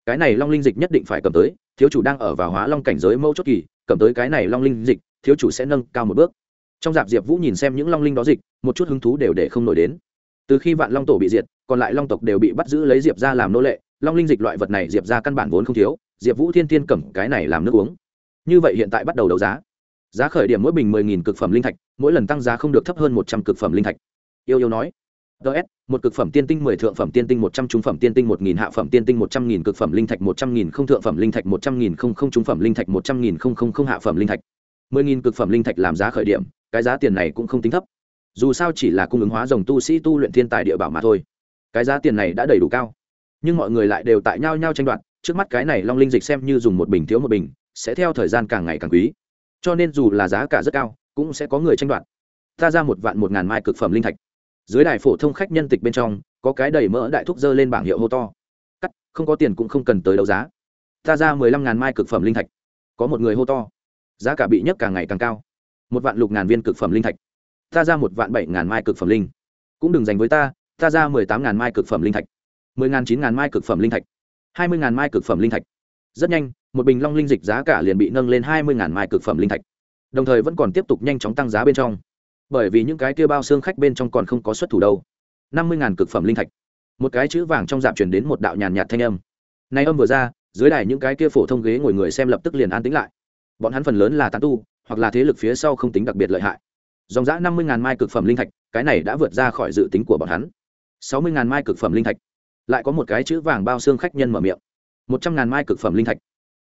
Cái này long linh dịch nhất định phải cầm tới, thiếu chủ đang ở vào hóa long cảnh giới mẫu chốt kỳ, cầm tới cái này long linh dịch, thiếu chủ sẽ nâng cao một bước. Trong dạp diệp vũ nhìn xem những long linh đó dịch, một chút hứng thú đều để không nổi đến. Từ khi vạn long tổ bị diệt, còn lại long tộc đều bị bắt giữ lấy diệp ra làm nô lệ. Long linh dịch loại vật này diệp ra căn bản vốn không thiếu. Diệp vũ thiên tiên cầm cái này làm nước uống như vậy hiện tại bắt đầu đấu giá. Giá khởi điểm mỗi bình mười nghìn cực phẩm linh thạch, mỗi lần tăng giá không được thấp hơn một trăm cực phẩm linh thạch. Yêu yêu nói. Ts một cực phẩm tiên tinh mười thượng phẩm tiên tinh một trăm trung phẩm tiên tinh một nghìn hạ phẩm tiên tinh một trăm nghìn cực phẩm linh thạch, một trăm nghìn không thượng phẩm linh thạch, một trăm nghìn không không trung phẩm linh thạch, một trăm nghìn không không không hạ phẩm linh thạch. Mười nghìn cực phẩm linh thạch làm giá khởi điểm, cái giá tiền này cũng không tính thấp. Dù sao chỉ là cung ứng hóa dòng tu sĩ tu luyện thiên tài địa bảo mà thôi. Cái giá tiền này đã đầy đủ cao. Nhưng mọi người lại đều tại nhau nhau tranh đoạt, trước mắt cái này long linh dịch xem như dùng một bình thiếu một bình sẽ theo thời gian càng ngày càng quý. Cho nên dù là giá cả rất cao, cũng sẽ có người tranh đoạt. Ta ra một vạn một ngàn mai cực phẩm linh thạch. Dưới đài phổ thông khách nhân tịch bên trong, có cái đầy mỡ đại thúc dơ lên bảng hiệu hô to. Cắt, không có tiền cũng không cần tới đấu giá. Ta ra mười lăm ngàn mai cực phẩm linh thạch. Có một người hô to. Giá cả bị nhấc càng ngày càng cao. Một vạn lục ngàn viên cực phẩm linh thạch. Ta ra một vạn bảy ngàn mai cực phẩm linh. Cũng đừng dành với ta ta ra mười tám ngàn mai cực phẩm linh thạch. mười ngàn chín ngàn mai cực phẩm linh thạch. hai mươi ngàn mai cực phẩm linh thạch rất nhanh, một bình long linh dịch giá cả liền bị nâng lên hai mươi ngàn mai cực phẩm linh thạch. Đồng thời vẫn còn tiếp tục nhanh chóng tăng giá bên trong. Bởi vì những cái kia bao xương khách bên trong còn không có xuất thủ đâu. năm mươi ngàn cực phẩm linh thạch. Một cái chữ vàng trong dạp chuyển đến một đạo nhàn nhạt thanh âm. Này âm vừa ra, dưới đài những cái kia phổ thông ghế ngồi người xem lập tức liền an tính lại. Bọn hắn phần lớn là tán tu, hoặc là thế lực phía sau không tính đặc biệt lợi hại. Dòng giã năm mươi ngàn mai cực phẩm linh thạch, cái này đã vượt ra khỏi dự tính của bọn hắn. sáu mươi ngàn mai cực phẩm linh thạch. Lại có một cái chữ vàng bao xương khách nhân mở miệng một trăm ngàn mai cực phẩm linh thạch.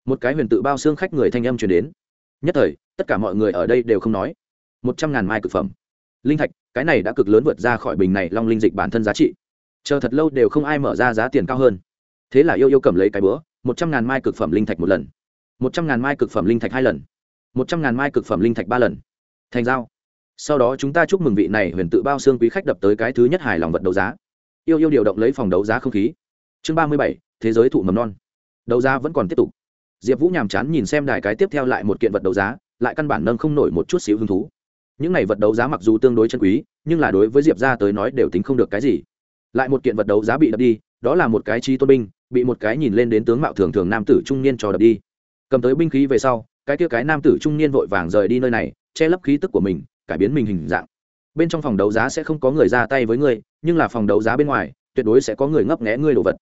Một cái huyền tự bao xương khách người thanh âm truyền đến. Nhất thời, tất cả mọi người ở đây đều không nói. Một trăm ngàn mai cực phẩm linh thạch, cái này đã cực lớn vượt ra khỏi bình này long linh dịch bản thân giá trị. Chờ thật lâu đều không ai mở ra giá tiền cao hơn. Thế là yêu yêu cầm lấy cái bữa một trăm ngàn mai cực phẩm linh thạch một lần. Một trăm ngàn mai cực phẩm linh thạch hai lần. Một trăm ngàn mai cực phẩm linh thạch ba lần. Thành giao. Sau đó chúng ta chúc mừng vị này huyền tự bao xương quý khách đập tới cái thứ nhất hài lòng vật đấu giá. Yêu yêu điều động lấy phòng đấu giá không khí. Chương ba mươi bảy, thế giới thụ mầm non đấu giá vẫn còn tiếp tục. Diệp vũ nhàm chán nhìn xem đài cái tiếp theo lại một kiện vật đấu giá, lại căn bản nâng không nổi một chút xíu hứng thú. Những này vật đấu giá mặc dù tương đối chân quý, nhưng là đối với diệp ra tới nói đều tính không được cái gì. Lại một kiện vật đấu giá bị đập đi, đó là một cái trí tôn binh, bị một cái nhìn lên đến tướng mạo thường thường nam tử trung niên cho đập đi. Cầm tới binh khí về sau, cái kia cái nam tử trung niên vội vàng rời đi nơi này, che lấp khí tức của mình, cải biến mình hình dạng. Bên trong phòng đấu giá sẽ không có người ra tay với ngươi, nhưng là phòng đấu giá bên ngoài, tuyệt đối sẽ có người ngấp nghẽ ngươi đồ vật.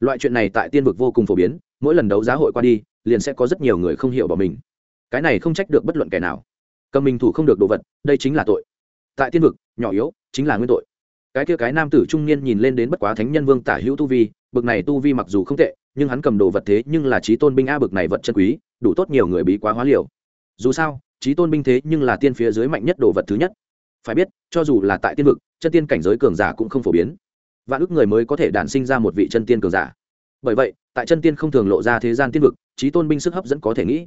Loại chuyện này tại tiên vực vô cùng phổ biến mỗi lần đấu giá hội qua đi, liền sẽ có rất nhiều người không hiểu bỏ mình. Cái này không trách được bất luận kẻ nào. Cầm mình thủ không được đồ vật, đây chính là tội. Tại tiên vực, nhỏ yếu, chính là nguyên tội. Cái kia cái nam tử trung niên nhìn lên đến bất quá thánh nhân vương tả hữu tu vi, bực này tu vi mặc dù không tệ, nhưng hắn cầm đồ vật thế nhưng là trí tôn binh a bực này vật chân quý, đủ tốt nhiều người bí quá hóa liều. Dù sao trí tôn binh thế nhưng là tiên phía dưới mạnh nhất đồ vật thứ nhất. Phải biết, cho dù là tại tiên vực, chân tiên cảnh giới cường giả cũng không phổ biến. Vạn ước người mới có thể đản sinh ra một vị chân tiên cường giả. Bởi vậy tại chân tiên không thường lộ ra thế gian tiên vực, trí tôn binh sức hấp dẫn có thể nghĩ.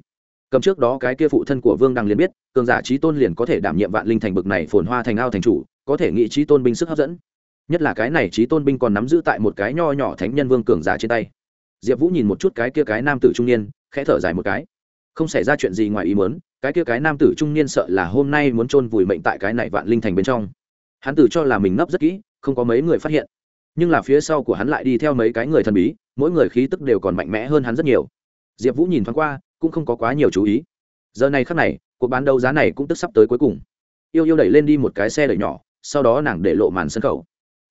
Cầm trước đó cái kia phụ thân của vương đăng liền biết, cường giả trí tôn liền có thể đảm nhiệm vạn linh thành bực này phồn hoa thành ao thành chủ, có thể nghĩ trí tôn binh sức hấp dẫn. Nhất là cái này trí tôn binh còn nắm giữ tại một cái nho nhỏ thánh nhân vương cường giả trên tay. Diệp vũ nhìn một chút cái kia cái nam tử trung niên, khẽ thở dài một cái. Không xảy ra chuyện gì ngoài ý muốn, cái kia cái nam tử trung niên sợ là hôm nay muốn chôn vùi mệnh tại cái này vạn linh thành bên trong. Hắn tử cho là mình nấp rất kỹ, không có mấy người phát hiện. Nhưng là phía sau của hắn lại đi theo mấy cái người thần bí mỗi người khí tức đều còn mạnh mẽ hơn hắn rất nhiều. Diệp vũ nhìn thoáng qua, cũng không có quá nhiều chú ý. Giờ này khắc này, cuộc bán đấu giá này cũng tức sắp tới cuối cùng. Yêu yêu đẩy lên đi một cái xe đẩy nhỏ, sau đó nàng để lộ màn sân khẩu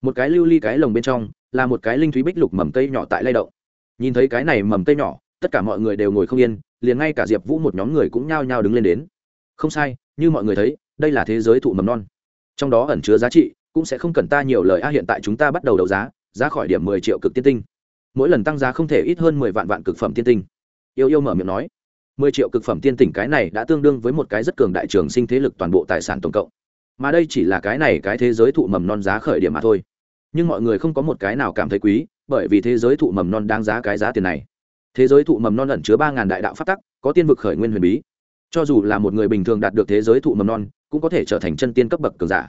một cái lưu ly cái lồng bên trong, là một cái linh thúy bích lục mầm cây nhỏ tại lay động. Nhìn thấy cái này mầm cây nhỏ, tất cả mọi người đều ngồi không yên, liền ngay cả diệp vũ một nhóm người cũng nhao nhao đứng lên đến. Không sai, như mọi người thấy, đây là thế giới thụ mầm non. Trong đó ẩn chứa giá trị, cũng sẽ không cần ta nhiều lời. A, hiện tại chúng ta bắt đầu đấu giá giá khỏi điểm mười triệu cực tiên tinh mỗi lần tăng giá không thể ít hơn mười vạn vạn cực phẩm tiên tinh. Yêu yêu mở miệng nói, mười triệu cực phẩm tiên tỉnh cái này đã tương đương với một cái rất cường đại trường sinh thế lực toàn bộ tài sản tổng cộng. Mà đây chỉ là cái này cái thế giới thụ mầm non giá khởi điểm mà thôi. Nhưng mọi người không có một cái nào cảm thấy quý, bởi vì thế giới thụ mầm non đáng giá cái giá tiền này. Thế giới thụ mầm non ẩn chứa ba ngàn đại đạo phát tắc, có tiên vực khởi nguyên huyền bí. Cho dù là một người bình thường đạt được thế giới thụ mầm non, cũng có thể trở thành chân tiên cấp bậc cường giả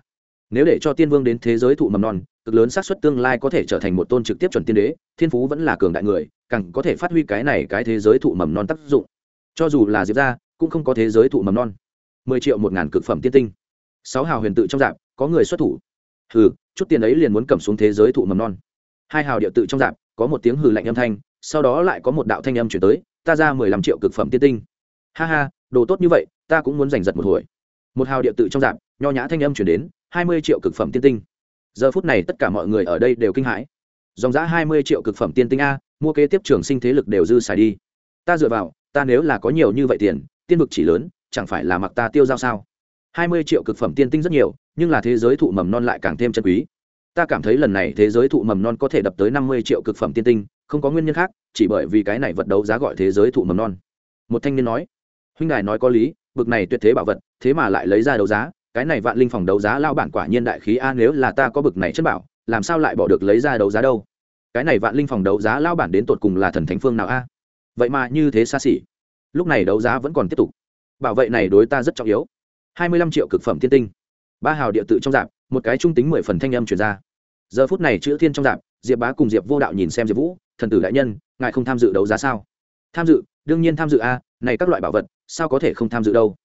nếu để cho tiên vương đến thế giới thụ mầm non, cực lớn xác suất tương lai có thể trở thành một tôn trực tiếp chuẩn tiên đế, thiên phú vẫn là cường đại người, càng có thể phát huy cái này cái thế giới thụ mầm non tác dụng. Cho dù là diệp ra cũng không có thế giới thụ mầm non. Mười triệu một ngàn cực phẩm tiên tinh. Sáu hào huyền tự trong dạp, có người xuất thủ. Hừ, chút tiền ấy liền muốn cầm xuống thế giới thụ mầm non. Hai hào điệu tự trong dạp, có một tiếng hừ lạnh âm thanh, sau đó lại có một đạo thanh âm chuyển tới, ta ra mười lăm triệu cực phẩm tiên tinh. Ha ha, đồ tốt như vậy, ta cũng muốn giành giật một hồi một hào địa tự trong dạp, nho nhã thanh âm chuyển đến, hai mươi triệu cực phẩm tiên tinh. Giờ phút này tất cả mọi người ở đây đều kinh hãi. Dòng giã hai mươi triệu cực phẩm tiên tinh a, mua kế tiếp trường sinh thế lực đều dư xài đi. Ta dựa vào, ta nếu là có nhiều như vậy tiền, tiên vực chỉ lớn, chẳng phải là mặc ta tiêu giao sao? Hai mươi triệu cực phẩm tiên tinh rất nhiều, nhưng là thế giới thụ mầm non lại càng thêm chân quý. Ta cảm thấy lần này thế giới thụ mầm non có thể đập tới năm mươi triệu cực phẩm tiên tinh, không có nguyên nhân khác, chỉ bởi vì cái này vật đấu giá gọi thế giới thụ mầm non. Một thanh niên nói, huynh đài nói có lý bực này tuyệt thế bảo vật, thế mà lại lấy ra đấu giá, cái này vạn linh phòng đấu giá lao bản quả nhiên đại khí a, nếu là ta có bực này chất bảo, làm sao lại bỏ được lấy ra đấu giá đâu? Cái này vạn linh phòng đấu giá lao bản đến tột cùng là thần thánh phương nào a? Vậy mà như thế xa xỉ. Lúc này đấu giá vẫn còn tiếp tục. Bảo vệ này đối ta rất trọng yếu. Hai mươi lăm triệu cực phẩm thiên tinh. Ba hào địa tự trong dạp, một cái trung tính mười phần thanh âm chuyển ra. Giờ phút này chữ thiên trong dạp, diệp bá cùng diệp vô đạo nhìn xem diệp vũ, thần tử đại nhân, ngài không tham dự đấu giá sao? Tham dự, đương nhiên tham dự a, này các loại bảo vật sao có thể không tham dự đâu?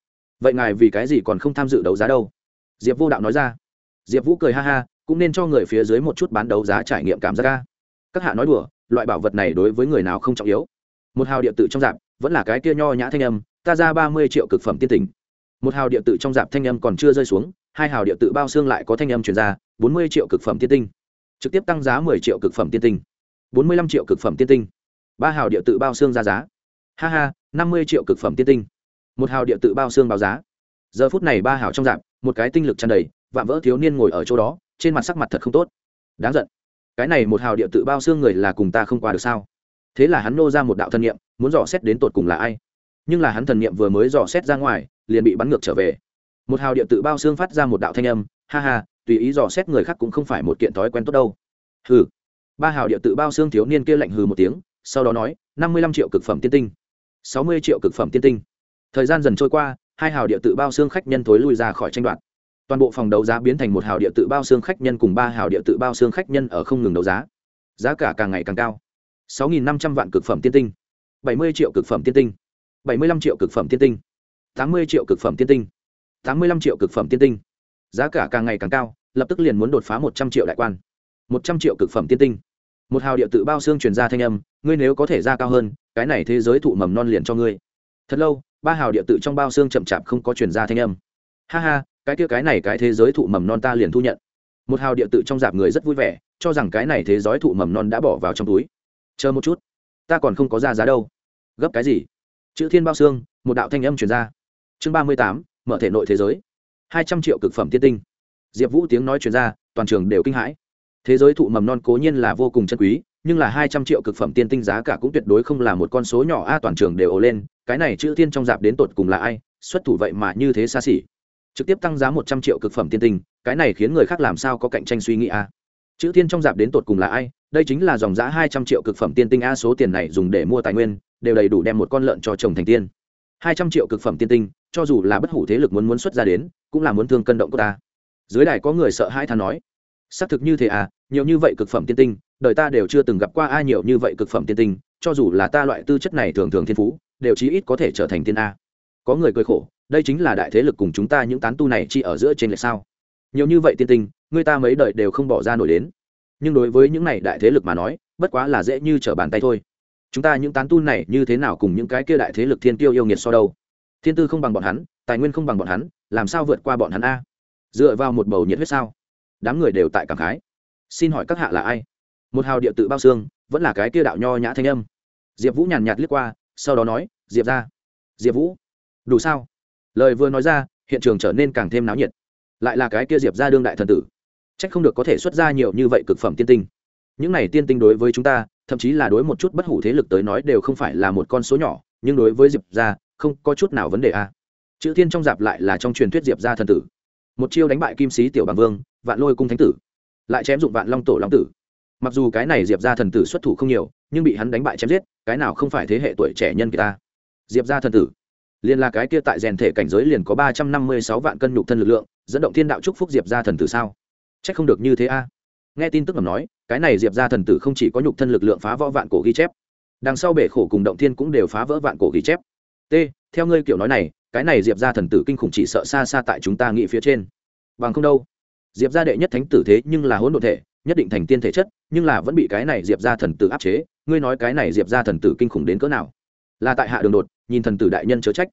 Vậy ngài vì cái gì còn không tham dự đấu giá đâu? Diệp vô đạo nói ra. Diệp vũ cười ha ha, cũng nên cho người phía dưới một chút bán đấu giá trải nghiệm cảm giác ca các hạ nói đùa, loại bảo vật này đối với người nào không trọng yếu. Một hào địa tự trong dạp, vẫn là cái kia nho nhã thanh âm, ta ra ba mươi triệu cực phẩm tiên tình. Một hào địa tự trong dạp thanh âm còn chưa rơi xuống, hai hào địa tự bao xương lại có thanh âm chuyển ra, bốn mươi triệu cực phẩm tiên tinh. Trực tiếp tăng giá mười triệu cực phẩm tiên tinh. Bốn mươi lăm triệu cực phẩm tiên tinh. Ba hào địa tự bao xương ra giá. Ha ha, năm mươi triệu cực phẩm tiên tinh một hào địa tự bao xương báo giá. Giờ phút này ba hào trong dạp một cái tinh lực tràn đầy, vạm vỡ thiếu niên ngồi ở chỗ đó, trên mặt sắc mặt thật không tốt. Đáng giận. Cái này một hào địa tự bao xương người là cùng ta không qua được sao? Thế là hắn nô ra một đạo thân niệm, muốn dò xét đến tột cùng là ai. Nhưng là hắn thần niệm vừa mới dò xét ra ngoài, liền bị bắn ngược trở về. Một hào địa tự bao xương phát ra một đạo thanh âm, ha ha, tùy ý dò xét người khác cũng không phải một kiện thói quen tốt đâu. Hừ. Ba hào địa tự bao xương thiếu niên kia lạnh hừ một tiếng, sau đó nói, năm mươi lăm triệu cực phẩm tiên tinh. sáu mươi triệu cực phẩm tiên tinh thời gian dần trôi qua, hai hào địa tự bao xương khách nhân thối lui ra khỏi tranh đoạt. Toàn bộ phòng đấu giá biến thành một hào địa tự bao xương khách nhân cùng ba hào địa tự bao xương khách nhân ở không ngừng đấu giá. Giá cả càng ngày càng cao. sáu nghìn năm trăm vạn cực phẩm tiên tinh. bảy mươi triệu cực phẩm tiên tinh. bảy mươi lăm triệu cực phẩm tiên tinh. tám mươi triệu cực phẩm tiên tinh. tám mươi lăm triệu cực phẩm tiên tinh. Giá cả càng ngày càng cao, lập tức liền muốn đột phá một trăm triệu đại quan. một trăm triệu cực phẩm tiên tinh. Một hào địa tự bao xương truyền ra thanh âm, ngươi nếu có thể ra cao hơn, cái này thế giới thụ mầm non liền cho ngươi thật lâu, ba hào địa tự trong bao xương chậm chạp không có truyền ra thanh âm. Ha ha, cái kia cái này cái thế giới thụ mầm non ta liền thu nhận. Một hào địa tự trong dạp người rất vui vẻ, cho rằng cái này thế giới thụ mầm non đã bỏ vào trong túi. Chờ một chút, ta còn không có ra giá đâu. Gấp cái gì? Chữ thiên bao xương, một đạo thanh âm truyền ra. Chương ba mươi tám, mở thể nội thế giới. Hai trăm triệu cực phẩm tiên tinh. Diệp vũ tiếng nói truyền ra, toàn trường đều kinh hãi. Thế giới thụ mầm non cố nhiên là vô cùng chân quý nhưng là hai trăm triệu cực phẩm tiên tinh giá cả cũng tuyệt đối không là một con số nhỏ. A, toàn trường đều ồ lên, cái này chữ tiên trong dạp đến tột cùng là ai? Xuất thủ vậy mà như thế xa xỉ. Trực tiếp tăng giá một trăm triệu cực phẩm tiên tinh, cái này khiến người khác làm sao có cạnh tranh suy nghĩ a? Chữ tiên trong dạp đến tột cùng là ai? Đây chính là dòng giá hai trăm triệu cực phẩm tiên tinh a, số tiền này dùng để mua tài nguyên, đều đầy đủ đem một con lợn cho chồng thành tiên. Hai trăm triệu cực phẩm tiên tinh, cho dù là bất hủ thế lực muốn muốn xuất ra đến, cũng là muốn thương cân động của ta. Dưới đài có người sợ hãi thán nói, xác thực như thế à? Nhiều như vậy cực phẩm tiên tinh đời ta đều chưa từng gặp qua ai nhiều như vậy cực phẩm tiên tinh, cho dù là ta loại tư chất này thường thường thiên phú, đều chí ít có thể trở thành tiên a. Có người cười khổ, đây chính là đại thế lực cùng chúng ta những tán tu này chỉ ở giữa trên lệch sao? Nhiều như vậy tiên tinh, người ta mấy đời đều không bỏ ra nổi đến. Nhưng đối với những này đại thế lực mà nói, bất quá là dễ như trở bàn tay thôi. Chúng ta những tán tu này như thế nào cùng những cái kia đại thế lực thiên tiêu yêu nghiệt so đâu? Thiên tư không bằng bọn hắn, tài nguyên không bằng bọn hắn, làm sao vượt qua bọn hắn a? Dựa vào một bầu nhiệt huyết sao? Đám người đều tại cảm khái. Xin hỏi các hạ là ai? Một hào địa tự bao xương, vẫn là cái kia đạo nho nhã thanh âm. Diệp vũ nhàn nhạt liếc qua, sau đó nói, diệp ra. Diệp vũ, đủ sao? Lời vừa nói ra, hiện trường trở nên càng thêm náo nhiệt. Lại là cái kia diệp ra đương đại thần tử. C h ắ c không được có thể xuất ra nhiều như vậy cực phẩm tiên tinh. Những này tiên tinh đối với chúng ta, thậm chí là đối một chút bất hủ thế lực tới nói đều không phải là một con số nhỏ, nhưng đối với diệp ra, không có chút nào vấn đề a chữ thiên trong dạp lại là trong truyền thuyết diệp ra thần tử. Một chiêu đánh bại kim sĩ tiểu bằng vương, vạn lôi cung thánh tử. Lại chém dụng vạn long tổ long tử mặc dù cái này diệp ra thần tử xuất thủ không nhiều, nhưng bị hắn đánh bại chém giết, cái nào không phải thế hệ tuổi trẻ nhân kỳ ta? Diệp ra thần tử. Liền là cái kia tại rèn thể cảnh giới liền có ba trăm năm mươi sáu vạn cân nhục thân lực lượng, dẫn động thiên đạo chúc phúc diệp ra thần tử sao? C h ắ c không được như thế a. Nghe tin tức ngầm nói, cái này diệp ra thần tử không chỉ có nhục thân lực lượng phá vỡ vạn cổ ghi chép, đằng sau bể khổ cùng động thiên cũng đều phá vỡ vạn cổ ghi chép. T, theo ngươi kiểu nói này, cái này diệp ra thần tử kinh khủng chỉ sợ xa xa tại chúng ta nghĩ phía trên. Bằng không đâu. Diệp ra đệ nhất thánh tử thế nhưng là hỗn độ thể nhất định thành tiên thể chất, nhưng là vẫn bị cái này diệp ra thần tử áp chế. Ngươi nói cái này diệp ra thần tử kinh khủng đến cỡ nào? Là tại hạ đường đột, nhìn thần tử đại nhân chớ trách.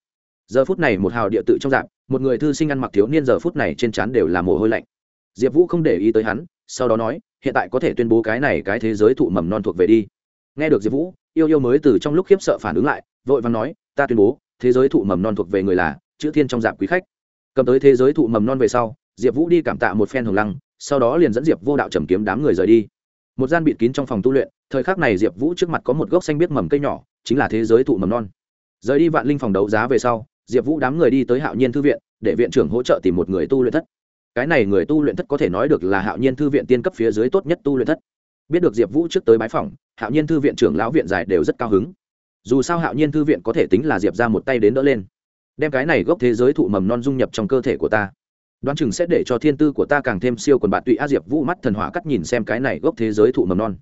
Giờ phút này một hào địa tự trong dạng, một người thư sinh ăn mặc thiếu niên giờ phút này trên trán đều là mồ hôi lạnh. Diệp vũ không để ý tới hắn, sau đó nói, hiện tại có thể tuyên bố cái này cái thế giới thụ mầm non thuộc về đi. Nghe được diệp vũ, yêu yêu mới từ trong lúc khiếp sợ phản ứng lại, vội vàng nói, ta tuyên bố, thế giới thụ mầm non thuộc về người là chữ thiên trong dạng quý khách. Cầm tới thế giới thụ mầm non về sau, diệp vũ đi cảm tạ một phen hồng lăng sau đó liền dẫn diệp vô đạo trầm kiếm đám người rời đi. Một gian bịt kín trong phòng tu luyện, thời khắc này diệp vũ trước mặt có một gốc xanh biết mầm cây nhỏ, chính là thế giới thụ mầm non. Rời đi vạn linh phòng đấu giá về sau, diệp vũ đám người đi tới hạo nhiên thư viện, để viện trưởng hỗ trợ tìm một người tu luyện thất. Cái này người tu luyện thất có thể nói được là hạo nhiên thư viện tiên cấp phía dưới tốt nhất tu luyện thất. Biết được diệp vũ trước tới bái phòng hạo nhiên thư viện trưởng lão viện giải đều rất cao hứng. Dù sao hạo nhiên thư viện có thể tính là diệp ra một tay đến đỡ lên. Đem cái này gốc thế giới thụ mầm non dung nhập trong cơ thể của ta đoán chừng sẽ để cho thiên tư của ta càng thêm siêu quần bạn tụy a diệp vũ mắt thần hỏa cắt nhìn xem cái này gốc thế giới thụ mầm non.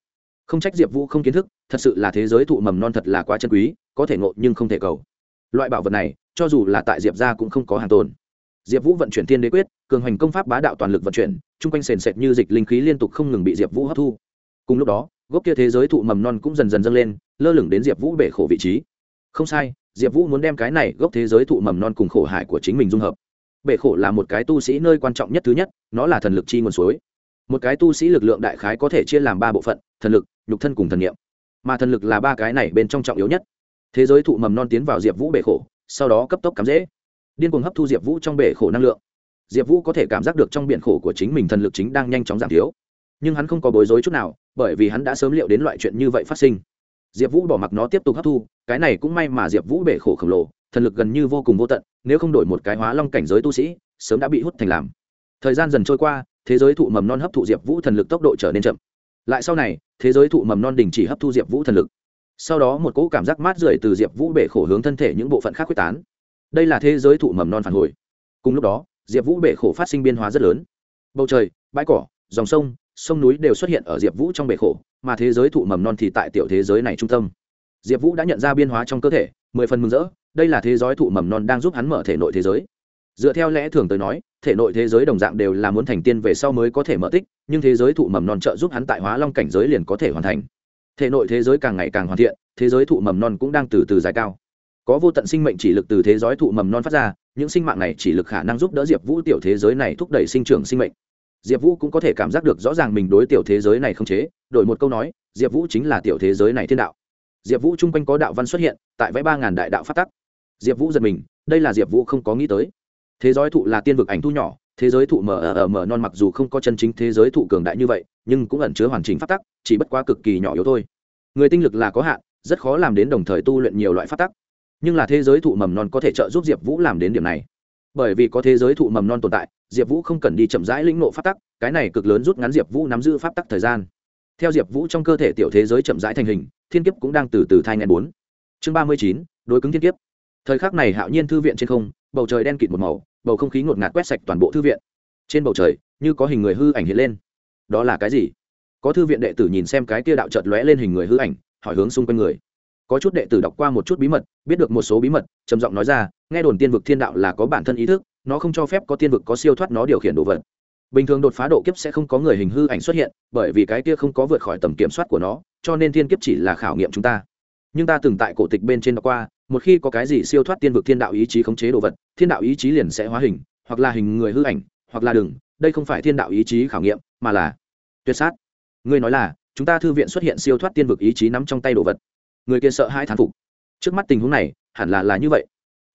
Không trách diệp vũ không kiến thức, thật sự là thế giới thụ mầm non thật là quá chân quý, có thể ngộ nhưng không thể cầu. Loại bảo vật này, cho dù là tại diệp gia cũng không có hàng tồn. Diệp vũ vận chuyển thiên đế quyết, cường hành công pháp bá đạo toàn lực vận chuyển, chung quanh sền sệt như dịch linh khí liên tục không ngừng bị diệp vũ hấp thu. Cùng lúc đó, gốc kia thế giới thụ mầm non cũng dần dần dâng lên, lơ lửng đến diệp vũ bể khổ vị trí. Không sai, diệp vũ muốn đem cái này gốc thế giới thụ mầm non cùng khổ hại của chính mình dung hợp bể khổ là một cái tu sĩ nơi quan trọng nhất thứ nhất, nó là thần lực chi nguồn suối. Một cái tu sĩ lực lượng đại khái có thể chia làm ba bộ phận, thần lực, nhục thân cùng thần nghiệm mà thần lực là ba cái này bên trong trọng yếu nhất. Thế giới thụ mầm non tiến vào diệp vũ bể khổ, sau đó cấp tốc cắm dễ điên cuồng hấp thu diệp vũ trong bể khổ năng lượng. Diệp vũ có thể cảm giác được trong biển khổ của chính mình thần lực chính đang nhanh chóng giảm thiếu. Nhưng hắn không có bối rối chút nào, bởi vì hắn đã sớm liệu đến loại chuyện như vậy phát sinh. Diệp vũ bỏ mặc nó tiếp tục hấp thu, cái này cũng may mà diệp vũ bể khổ khổng lồ thần lực gần như vô cùng vô tận, nếu không đổi một cái hóa long cảnh giới tu sĩ, sớm đã bị hút thành làm. Thời gian dần trôi qua, thế giới thụ mầm non hấp thụ diệp vũ thần lực tốc độ trở nên chậm. Lại sau này, thế giới thụ mầm non đình chỉ hấp thu diệp vũ thần lực. Sau đó một cỗ cảm giác mát rượi từ diệp vũ bể khổ hướng thân thể những bộ phận khác quyết tán. Đây là thế giới thụ mầm non phản hồi. Cùng lúc đó, diệp vũ bể khổ phát sinh biên hóa rất lớn. Bầu trời, bãi cỏ, dòng sông sông núi đều xuất hiện ở diệp vũ trong bể khổ, mà thế giới thụ mầm non thì tại tiểu thế giới này trung tâm. Diệp vũ đã nhận ra biên hóa trong cơ thể mười phần mừng rỡ, đây là thế giới thụ mầm non đang giúp hắn mở thể nội thế giới. Dựa theo lẽ thường tới nói, thể nội thế giới đồng dạng đều là muốn thành tiên về sau mới có thể mở tích, nhưng thế giới thụ mầm non trợ giúp hắn tại hóa long cảnh giới liền có thể hoàn thành. Thể nội thế giới càng ngày càng hoàn thiện, thế giới thụ mầm non cũng đang từ từ dài cao. Có vô tận sinh mệnh chỉ lực từ thế giới thụ mầm non phát ra, những sinh mạng này chỉ lực khả năng giúp đỡ diệp vũ tiểu thế giới này thúc đẩy sinh trưởng sinh mệnh. Diệp vũ cũng có thể cảm giác được rõ ràng mình đối tiểu thế giới này không chế, đổi một câu nói, diệp vũ chính là tiểu thế giới này thiên đạo diệp vũ chung quanh có đạo văn xuất hiện, tại vẽ ba ngàn đại đạo phát tắc. Diệp vũ giật mình, đây là diệp vũ không có nghĩ tới. Thế giới thụ là tiên vực ảnh thu nhỏ, thế giới thụ mờ ở mờ non mặc dù không có chân chính thế giới thụ cường đại như vậy, nhưng cũng ẩn chứa hoàn chỉnh phát tắc, chỉ bất quá cực kỳ nhỏ yếu thôi. Người tinh lực là có hạn, rất khó làm đến đồng thời tu luyện nhiều loại phát tắc. Nhưng là thế giới thụ mầm non có thể trợ giúp diệp vũ làm đến điểm này. Bởi vì có thế giới thụ mầm non tồn tại, diệp vũ không cần đi chậm rãi lĩnh nộ phát tắc, cái này cực lớn rút ngắn diệp vũ nắm giữ pháp tắc thời gian. Theo diệp vũ trong cơ thể tiểu thế giới chậm rãi thành hình thiên kiếp cũng đang từ từ thai ngàn bốn. Chương ba mươi chín, đối cứng thiên kiếp. Thời khắc này hạo nhiên thư viện trên không, bầu trời đen kịt một màu, bầu không khí ngột ngạt quét sạch toàn bộ thư viện. Trên bầu trời, như có hình người hư ảnh hiện lên. Đó là cái gì? Có thư viện đệ tử nhìn xem cái tia đạo chợt lóe lên hình người hư ảnh, hỏi hướng xung quanh người. Có chút đệ tử đọc qua một chút bí mật, biết được một số bí mật, trầm giọng nói ra, nghe đồn tiên vực thiên đạo là có bản thân ý thức, nó không cho phép có tiên vực có siêu thoát nó điều khiển đồ vật. Bình thường đột phá độ kiếp sẽ không có người hình hư ảnh xuất hiện, bởi vì cái kia không có vượt khỏi tầm kiểm soát của nó cho nên thiên kiếp chỉ là khảo nghiệm chúng ta. Nhưng ta từng tại cổ tịch bên trên đọc qua, một khi có cái gì siêu thoát tiên vực thiên đạo ý chí khống chế đồ vật, thiên đạo ý chí liền sẽ hóa hình, hoặc là hình người hư ảnh, hoặc là đừng đây không phải thiên đạo ý chí khảo nghiệm, mà là tuyệt sát. Ngươi nói là, chúng ta thư viện xuất hiện siêu thoát tiên vực ý chí nắm trong tay đồ vật. Người kia sợ hai thán phục. Trước mắt tình huống này, hẳn là là như vậy.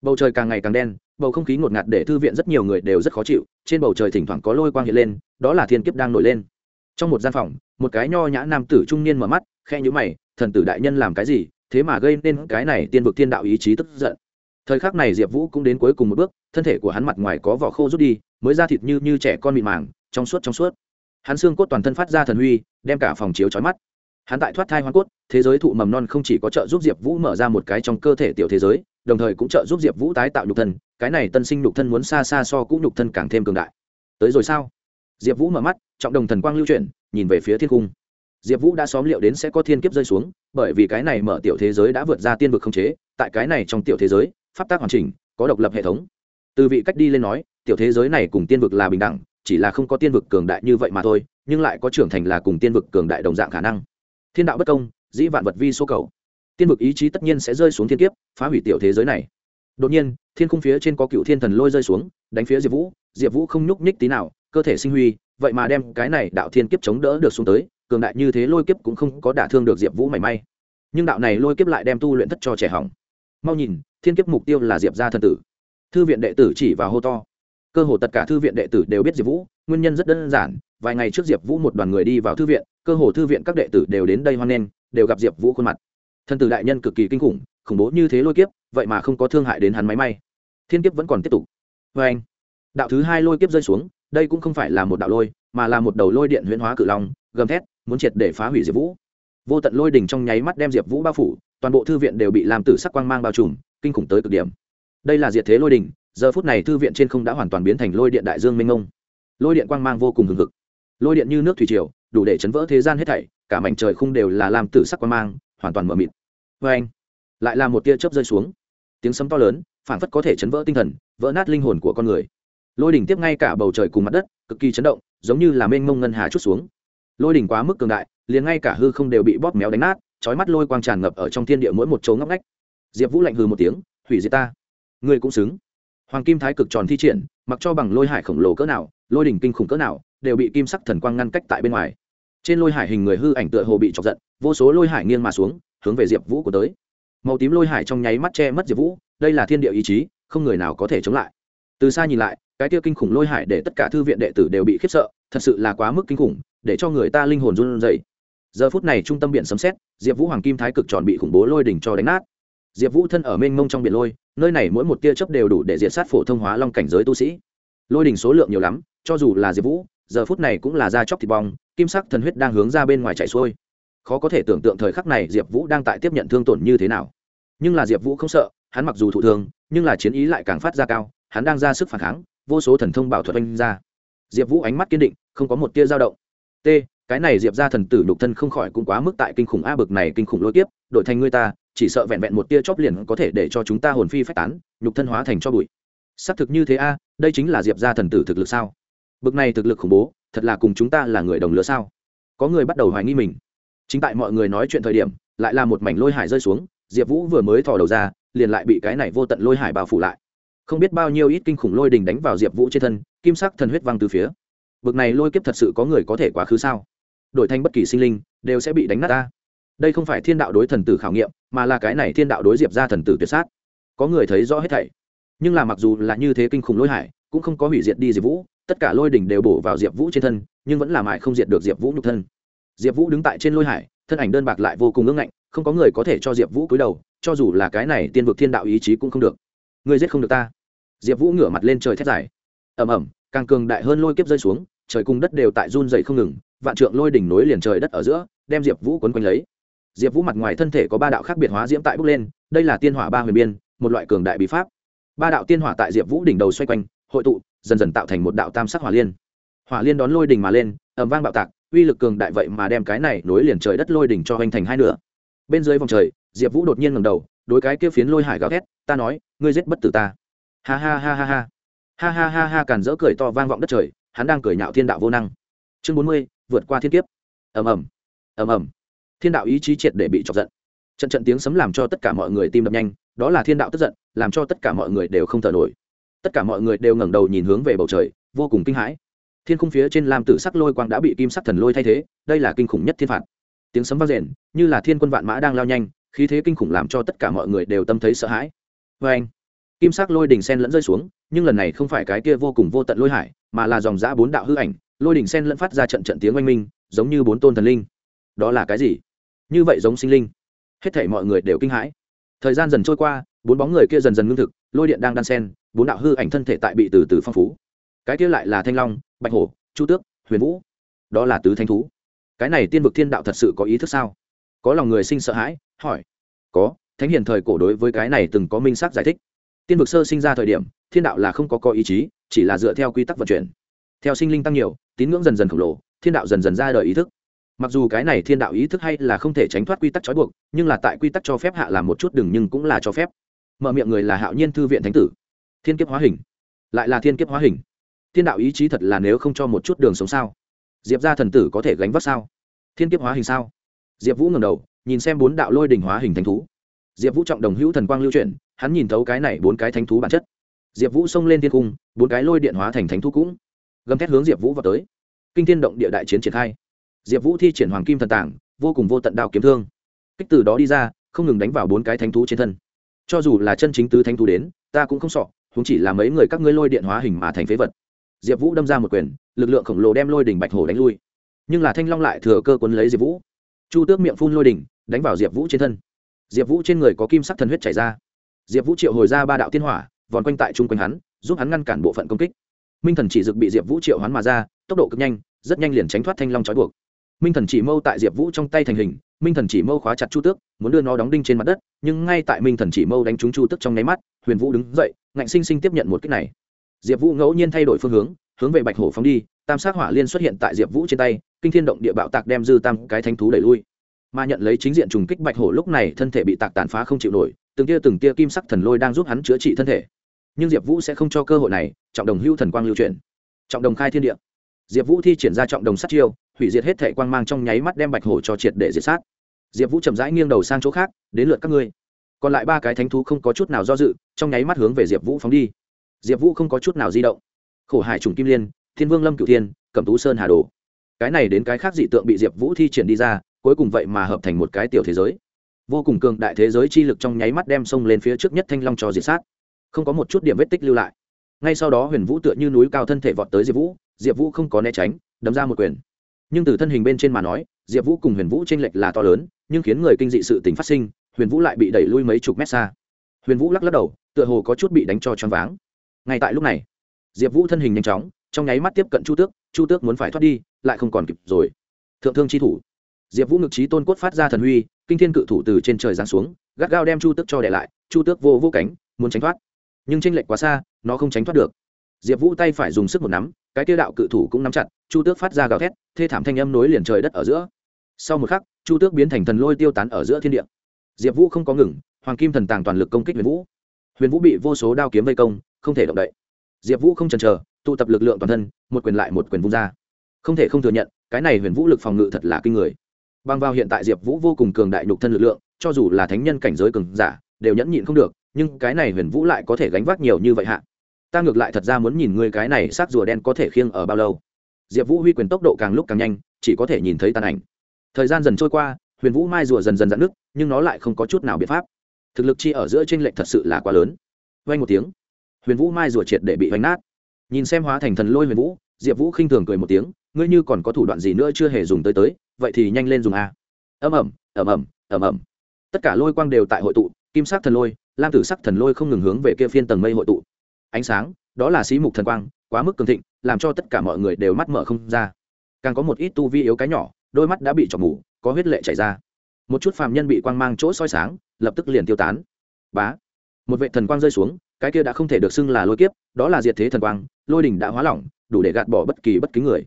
Bầu trời càng ngày càng đen, bầu không khí ngột ngạt để thư viện rất nhiều người đều rất khó chịu, trên bầu trời thỉnh thoảng có lôi quang hiện lên, đó là thiên kiếp đang nổi lên trong một gian phòng, một cái nho nhã nam tử trung niên mở mắt khe nhữ mày, thần tử đại nhân làm cái gì? Thế mà gây nên cái này tiên vực thiên đạo ý chí tức giận. Thời khắc này diệp vũ cũng đến cuối cùng một bước, thân thể của hắn mặt ngoài có vỏ khô rút đi, mới ra thịt như như trẻ con mịn màng, trong suốt trong suốt. Hắn xương cốt toàn thân phát ra thần huy, đem cả phòng chiếu trói mắt. Hắn tại thoát thai hoa cốt, thế giới thụ mầm non không chỉ có trợ giúp diệp vũ mở ra một cái trong cơ thể tiểu thế giới, đồng thời cũng trợ giúp diệp vũ tái tạo nhục thân, cái này tân sinh nhục thân muốn xa xa so cũng nhục thân càng thêm cường đại. Tới rồi sao? Diệp vũ mở mắt, trọng đồng thần quang lưu chuyển, nhìn về phía thiên cung diệp vũ đã xóm liệu đến sẽ có thiên kiếp rơi xuống, bởi vì cái này mở tiểu thế giới đã vượt ra tiên vực không chế, tại cái này trong tiểu thế giới, pháp tác hoàn chỉnh, có độc lập hệ thống. Từ vị cách đi lên nói, tiểu thế giới này cùng tiên vực là bình đẳng, chỉ là không có tiên vực cường đại như vậy mà thôi, nhưng lại có trưởng thành là cùng tiên vực cường đại đồng dạng khả năng. Thiên đạo bất công, dĩ vạn vật vi số cầu. Tiên vực ý chí tất nhiên sẽ rơi xuống thiên kiếp, phá hủy tiểu thế giới này. Đột nhiên, thiên khung phía trên có cựu thiên thần lôi rơi xuống, đánh phía diệp vũ diệp vũ không nhúc nhích tí nào cơ thể sinh huy, vậy mà đem cái này đạo thiên kiếp chống đỡ được xuống tới, cường đại như thế lôi kiếp cũng không có đả thương được diệp vũ mảy may. Nhưng đạo này lôi kiếp lại đem tu luyện thất cho trẻ hỏng. Mau nhìn, thiên kiếp mục tiêu là diệp gia thân tử. Thư viện đệ tử chỉ vào hô to. Cơ hồ tất cả thư viện đệ tử đều biết diệp vũ, nguyên nhân rất đơn giản, vài ngày trước diệp vũ một đoàn người đi vào thư viện, cơ hồ thư viện các đệ tử đều đến đây hoan nghênh, đều gặp diệp vũ khuôn mặt. Thân tử đại nhân cực kỳ kinh khủng khủng bố như thế lôi kiếp, vậy mà không có thương hại đến hắn máy may. Thiên kiếp vẫn còn tiếp tục. Vê anh đạo thứ hai lôi kiếp rơi xuống đây cũng không phải là một đạo lôi, mà là một đầu lôi điện huyễn hóa cự long, gầm thét, muốn triệt để phá hủy diệp vũ. Vô tận lôi đỉnh trong nháy mắt đem diệp vũ bao phủ, toàn bộ thư viện đều bị làm tử sắc quang mang bao trùm, kinh khủng tới cực điểm. Đây là diệt thế lôi đỉnh, giờ phút này thư viện trên không đã hoàn toàn biến thành lôi điện đại dương minh ngông lôi điện quang mang vô cùng hừng hực. Lôi điện như nước thủy triều, đủ để chấn vỡ thế gian hết thảy, cả mảnh trời không đều là làm tử sắc quang mang, hoàn toàn mờ mịt. Vê anh, lại là một tia chớp rơi xuống. Tiếng sấm to lớn phản phất có thể chấn vỡ tinh thần, vỡ nát linh hồn của con người lôi đỉnh tiếp ngay cả bầu trời cùng mặt đất, cực kỳ chấn động, giống như là mênh mông ngân hà chút xuống. Lôi đỉnh quá mức cường đại, liền ngay cả hư không đều bị bóp méo đánh nát trói mắt lôi quang tràn ngập ở trong thiên địa mỗi một chỗ ngóc ngách. Diệp vũ lạnh hư một tiếng, hủy diệt ta. Ngươi cũng xứng. Hoàng kim thái cực tròn thi triển, mặc cho bằng lôi hải khổng lồ cỡ nào, lôi đỉnh kinh khủng cỡ nào, đều bị kim sắc thần quang ngăn cách tại bên ngoài. Trên lôi hải hình người hư ảnh tựa hồ bị chọc giận, vô số lôi hải nghiêng mà xuống, hướng về diệp vũ của tới. Màu tím lôi hải trong nháy mắt che mất diệp vũ, đây là thiên địa ý chí, không người nào có thể chống lại. Từ xa nhìn lại cái kia kinh khủng lôi hải để tất cả thư viện đệ tử đều bị khiếp sợ, thật sự là quá mức kinh khủng, để cho người ta linh hồn run rẩy. Giờ phút này trung tâm biển sấm xét diệp vũ hoàng kim thái cực tròn bị khủng bố lôi đỉnh cho đánh nát. Diệp vũ thân ở mênh mông trong biển lôi, nơi này mỗi một tia chớp đều đủ để diệt sát phổ thông hóa long cảnh giới tu sĩ. Lôi đỉnh số lượng nhiều lắm, cho dù là diệp vũ, giờ phút này cũng là da chóc thịt bong, kim sắc thần huyết đang hướng ra bên ngoài chạy xuôi. Khó có thể tưởng tượng thời khắc này diệp vũ đang tại tiếp nhận thương tổn như thế nào. Nhưng là diệp vũ không sợ, hắn mặc dù thụ thương, nhưng là chiến ý lại càng phát ra cao, hắn đang ra sức phản kháng vô số thần thông bảo thuật oanh ra. Diệp vũ ánh mắt kiên định, không có một tia dao động. T, cái này diệp ra thần tử nhục thân không khỏi cũng quá mức tại kinh khủng a bực này kinh khủng lôi tiếp đội thành người ta, chỉ sợ vẹn vẹn một tia chóp liền có thể để cho chúng ta hồn phi phách tán, nhục thân hóa thành cho bụi. Xác thực như thế a, đây chính là diệp ra thần tử thực lực sao? Bực này thực lực khủng bố, thật là cùng chúng ta là người đồng lứa sao? Có người bắt đầu hoài nghi mình. Chính tại mọi người nói chuyện thời điểm, lại là một mảnh lôi hải rơi xuống, diệp vũ vừa mới thò đầu ra, liền lại bị cái này vô tận lôi hải bao phủ lại không biết bao nhiêu ít kinh khủng lôi đình đánh vào diệp vũ trên thân, kim sắc thần huyết văng từ phía. Vực này lôi kiếp thật sự có người có thể quá khứ sao? Đổi thành bất kỳ sinh linh, đều sẽ bị đánh nát ta. Đây không phải thiên đạo đối thần tử khảo nghiệm, mà là cái này thiên đạo đối diệp ra thần tử tuyệt sát. Có người thấy rõ hết thảy. Nhưng là mặc dù là như thế kinh khủng lôi hải, cũng không có hủy diệt đi diệp vũ, tất cả lôi đỉnh đều bổ vào diệp vũ trên thân, nhưng vẫn là mãi không diệt được diệp vũ nhục thân. Diệp vũ đứng tại trên lôi hải, thân ảnh đơn bạc lại vô cùng ngưng ngạnh, không có người có thể cho diệp vũ cúi đầu, cho dù là cái này tiên vực thiên đạo ý chí cũng không được. Ngươi giết không được ta diệp vũ ngửa mặt lên trời thét dài. Ẩm ẩm càng cường đại hơn lôi kiếp rơi xuống, trời cung đất đều tại run dậy không ngừng, vạn trượng lôi đỉnh nối liền trời đất ở giữa, đem diệp vũ quấn quanh lấy. Diệp vũ mặt ngoài thân thể có ba đạo khác biệt hóa diễm tại bước lên, đây là tiên hỏa ba huyền biên, một loại cường đại bí pháp. Ba đạo tiên hỏa tại diệp vũ đỉnh đầu xoay quanh, hội tụ, dần dần tạo thành một đạo tam sắc hỏa liên. Hỏa liên đón lôi đỉnh mà lên ẩm vang bạo tạc, uy lực cường đại vậy mà đem cái này nối liền trời đất lôi đỉnh cho hoành thành hai nửa. Bên dưới vòng trời, diệp vũ đột nhiên ngầm đầu, đối cái kia phiến lôi hải gào thét, ta nói, ngươi giết bất tử ta ha ha ha ha ha. Ha ha ha ha càn dỡ cười to vang vọng đất trời, hắn đang cười nhạo thiên đạo vô năng. Chương bốn mươi, vượt qua thiên kiếp. Ầm ầm. Ầm ầm. Thiên đạo ý chí triệt để bị chọc giận. Trận trận tiếng sấm làm cho tất cả mọi người tim đập nhanh, đó là thiên đạo tức giận, làm cho tất cả mọi người đều không thở nổi. Tất cả mọi người đều ngẩng đầu nhìn hướng về bầu trời, vô cùng kinh hãi. Thiên khung phía trên lam tử sắc lôi quang đã bị kim sắc thần lôi thay thế, đây là kinh khủng nhất thiên phạt. Tiếng sấm vang rền, như là thiên quân vạn mã đang lao nhanh, khí thế kinh khủng làm cho tất cả mọi người đều tâm thấy sợ hãi. Vê anh kim sắc lôi đỉnh sen lẫn rơi xuống, nhưng lần này không phải cái kia vô cùng vô tận lôi hải, mà là dòng giã bốn đạo hư ảnh, lôi đỉnh sen lẫn phát ra trận trận tiếng oanh minh, giống như bốn tôn thần linh. Đó là cái gì? Như vậy giống sinh linh. Hết thảy mọi người đều kinh hãi. Thời gian dần trôi qua, bốn bóng người kia dần dần ngưng thực, lôi điện đang đan sen, bốn đạo hư ảnh thân thể tại bị từ từ phong phú. Cái kia lại là thanh long, bạch hổ, chu tước, huyền vũ. Đó là tứ thanh thú. Cái này tiên vực thiên đạo thật sự có ý thức sao? Có lòng người sinh sợ hãi, hỏi. Có, thánh hiền thời cổ đối với cái này từng có minh xác giải thích tiên vực sơ sinh ra thời điểm, thiên đạo là không có có ý chí, chỉ là dựa theo quy tắc vận chuyển. Theo sinh linh tăng nhiều, tín ngưỡng dần dần khổng lồ, thiên đạo dần dần ra đời ý thức. Mặc dù cái này thiên đạo ý thức hay là không thể tránh thoát quy tắc trói buộc, nhưng là tại quy tắc cho phép hạ làm một chút đừng nhưng cũng là cho phép. Mở miệng người là hạo nhiên thư viện thánh tử. Thiên kiếp hóa hình. Lại là thiên kiếp hóa hình. Thiên đạo ý chí thật là nếu không cho một chút đường sống sao? Diệp ra thần tử có thể gánh vác sao? Thiên kiếp hóa hình sao? Diệp vũ ngầm đầu, nhìn xem bốn đạo lôi đình hóa hình thánh thú diệp vũ trọng đồng hữu thần quang lưu chuyển, hắn nhìn thấu cái này bốn cái thánh thú bản chất. Diệp vũ xông lên thiên cung, bốn cái lôi điện hóa thành thánh thú cũng. Gầm thét hướng diệp vũ vào tới. Kinh thiên động địa đại chiến triển khai. Diệp vũ thi triển hoàng kim thần tảng, vô cùng vô tận đạo kiếm thương. Kích từ đó đi ra, không ngừng đánh vào bốn cái thánh thú trên thân. Cho dù là chân chính tứ thánh thú đến, ta cũng không sọ chúng chỉ là mấy người các ngươi lôi điện hóa hình mà thành phế vật. Diệp vũ đâm ra một quyền, lực lượng khổng lồ đem lôi đỉnh bạch hổ đánh lui. Nhưng là thanh long lại thừa cơ quấn lấy diệp vũ. Chu tước miệng phun lôi đỉnh, đánh vào diệp vũ trên thân diệp vũ trên người có kim sắc thần huyết chảy ra. Diệp vũ triệu hồi ra ba đạo tiên hỏa vòn quanh tại chung quanh hắn, giúp hắn ngăn cản bộ phận công kích. Minh thần chỉ dực bị diệp vũ triệu hắn mà ra, tốc độ cực nhanh, rất nhanh liền tránh thoát thanh long trói buộc. Minh thần chỉ mâu tại diệp vũ trong tay thành hình, minh thần chỉ mâu khóa chặt chu tước, muốn đưa nó đóng đinh trên mặt đất, nhưng ngay tại minh thần chỉ mâu đánh trúng chu tước trong nháy mắt, huyền vũ đứng dậy, ngạnh sinh sinh tiếp nhận một kích này. Diệp vũ ngẫu nhiên thay đổi phương hướng hướng về bạch hổ phóng đi, tam sát hỏa liên xuất hiện tại diệp vũ trên tay, kinh thiên động địa bạo tạc đem dư tam cái thanh thú đẩy lui mà nhận lấy chính diện trùng kích bạch hổ lúc này thân thể bị tạc tàn phá không chịu nổi, từng tia từng tia kim sắc thần lôi đang giúp hắn chữa trị thân thể. Nhưng diệp vũ sẽ không cho cơ hội này, trọng đồng hưu thần quang lưu truyền trọng đồng khai thiên địa. Diệp vũ thi triển ra trọng đồng sát chiêu, hủy diệt hết thể quang mang trong nháy mắt đem bạch hổ cho triệt để diệt sát. Diệp vũ chậm rãi nghiêng đầu sang chỗ khác, đến lượt các ngươi. Còn lại ba cái thánh thú không có chút nào do dự, trong nháy mắt hướng về diệp vũ phóng đi. Diệp vũ không có chút nào di động. Khổ hải trùng kim liên, thiên vương lâm cửu thiên, cẩm tú sơn hà đồ. Cái này đến cái khác dị tượng bị diệp vũ thi triển đi ra cuối cùng vậy mà hợp thành một cái tiểu thế giới. Vô cùng cường đại thế giới chi lực trong nháy mắt đem sông lên phía trước nhất thanh long cho diệt sát. Không có một chút điểm vết tích lưu lại. Ngay sau đó huyền vũ tựa như núi cao thân thể vọt tới diệp vũ diệp vũ không có né tránh, đấm ra một quyền. Nhưng từ thân hình bên trên mà nói, diệp vũ cùng huyền vũ t r ê n lệch là to lớn, nhưng khiến người kinh dị sự tình phát sinh, huyền vũ lại bị đẩy lui mấy chục mét xa. Huyền vũ lắc lắc đầu, tựa hồ có chút bị đánh cho choáng váng. Ngay tại lúc này, diệp vũ thân hình nhanh chóng, trong nháy mắt tiếp cận chu tước chu tước muốn phải thoát đi, lại không còn kịp rồi. Thượng thương chi thủ diệp vũ ngực trí tôn cốt phát ra thần huy, kinh thiên cự thủ từ trên trời giáng xuống, gắt gao đem chu tước cho đẻ lại, chu tước vô vô cánh, muốn tránh thoát. Nhưng tranh lệch quá xa, nó không tránh thoát được. Diệp vũ tay phải dùng sức một nắm, cái tiêu đạo cự thủ cũng nắm chặt, chu tước phát ra gào thét, thê thảm thanh âm nối liền trời đất ở giữa. Sau một khắc, chu tước biến thành thần lôi tiêu tán ở giữa thiên địa. Diệp vũ không có ngừng, hoàng kim thần tàng toàn lực công kích huyền vũ. Huyền vũ bị vô số đao kiếm vây công, không thể động đậy. Diệp vũ không chần chờ, tụ tập lực lượng toàn thân, một quyền lại một quyền vung ra. Không thể không thừa nhận, cái này huyền vũ lực phòng ngự thật là kinh người bằng vào hiện tại diệp vũ vô cùng cường đại nhục thân lực lượng cho dù là thánh nhân cảnh giới cường giả đều nhẫn nhịn không được nhưng cái này huyền vũ lại có thể gánh vác nhiều như vậy hạ ta ngược lại thật ra muốn nhìn ngươi cái này xác rùa đen có thể khiêng ở bao lâu. Diệp vũ huy quyền tốc độ càng lúc càng nhanh chỉ có thể nhìn thấy tàn ảnh. Thời gian dần trôi qua huyền vũ mai rùa dần dần dạn nứt, nhưng nó lại không có chút nào biện pháp. Thực lực chi ở giữa t r ê n lệch thật sự là quá lớn. Vay một tiếng huyền vũ mai rùa triệt để bị vánh nát. Nhìn xem hóa thành thần lôi huyền vũ diệp vũ khinh thường cười một tiếng ngươi như còn có thủ đoạn gì nữa chưa hề dùng tới tới, vậy thì nhanh lên dùng a. Ầm ầm ầm ầm ầm ầm. Tất cả lôi quang đều tại hội tụ, kim sắc thần lôi, lam tử sắc thần lôi không ngừng hướng về kia phiên tầng mây hội tụ. Ánh sáng, đó là xí mục thần quang, quá mức cường thịnh, làm cho tất cả mọi người đều mắt mở không ra. Càng có một ít tu vi yếu cái nhỏ, đôi mắt đã bị trọc mù, có huyết lệ chảy ra. Một chút phàm nhân bị quang mang chỗ soi sáng, lập tức liền tiêu tán. Bá! Một vệ thần quang rơi xuống, cái kia đã không thể được xưng là lôi kiếp, đó là diệt thế thần quang, lôi đỉnh đã hóa lỏng, đủ để gạt bỏ bất kỳ bất kính người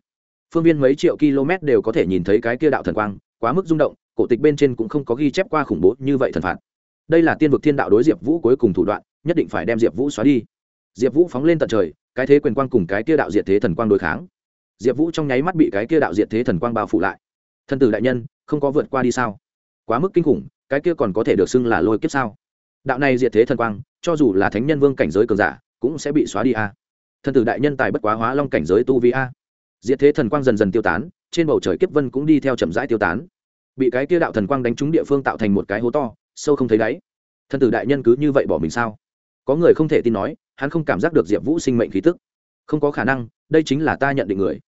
phương viên mấy triệu km đều có thể nhìn thấy cái kia đạo thần quang, quá mức rung động, cổ tịch bên trên cũng không có ghi chép qua khủng bố như vậy thần phạt. Đây là tiên vực thiên đạo đối diệp vũ cuối cùng thủ đoạn, nhất định phải đem diệp vũ xóa đi. Diệp vũ phóng lên tận trời, cái thế quyền quang cùng cái kia đạo diệt thế thần quang đối kháng. Diệp vũ trong nháy mắt bị cái kia đạo diệt thế thần quang bao phủ lại. Thân tử đại nhân, không có vượt qua đi sao? Quá mức kinh khủng, cái kia còn có thể được xưng là lôi kiếp sao? Đạo này diệt thế thần quang, cho dù là thánh nhân vương cảnh giới cường giả, cũng sẽ bị xóa đi a. Thân tử đại nhân tài bất quá hóa long cảnh giới tu vi a diệt thế thần quang dần dần tiêu tán, trên bầu trời kiếp vân cũng đi theo chậm rãi tiêu tán. Bị cái kia đạo thần quang đánh trúng địa phương tạo thành một cái hố to, sâu không thấy đáy. Thân tử đại nhân cứ như vậy bỏ mình sao? Có người không thể tin nói, hắn không cảm giác được diệp vũ sinh mệnh khí tức. Không có khả năng, đây chính là ta nhận định người.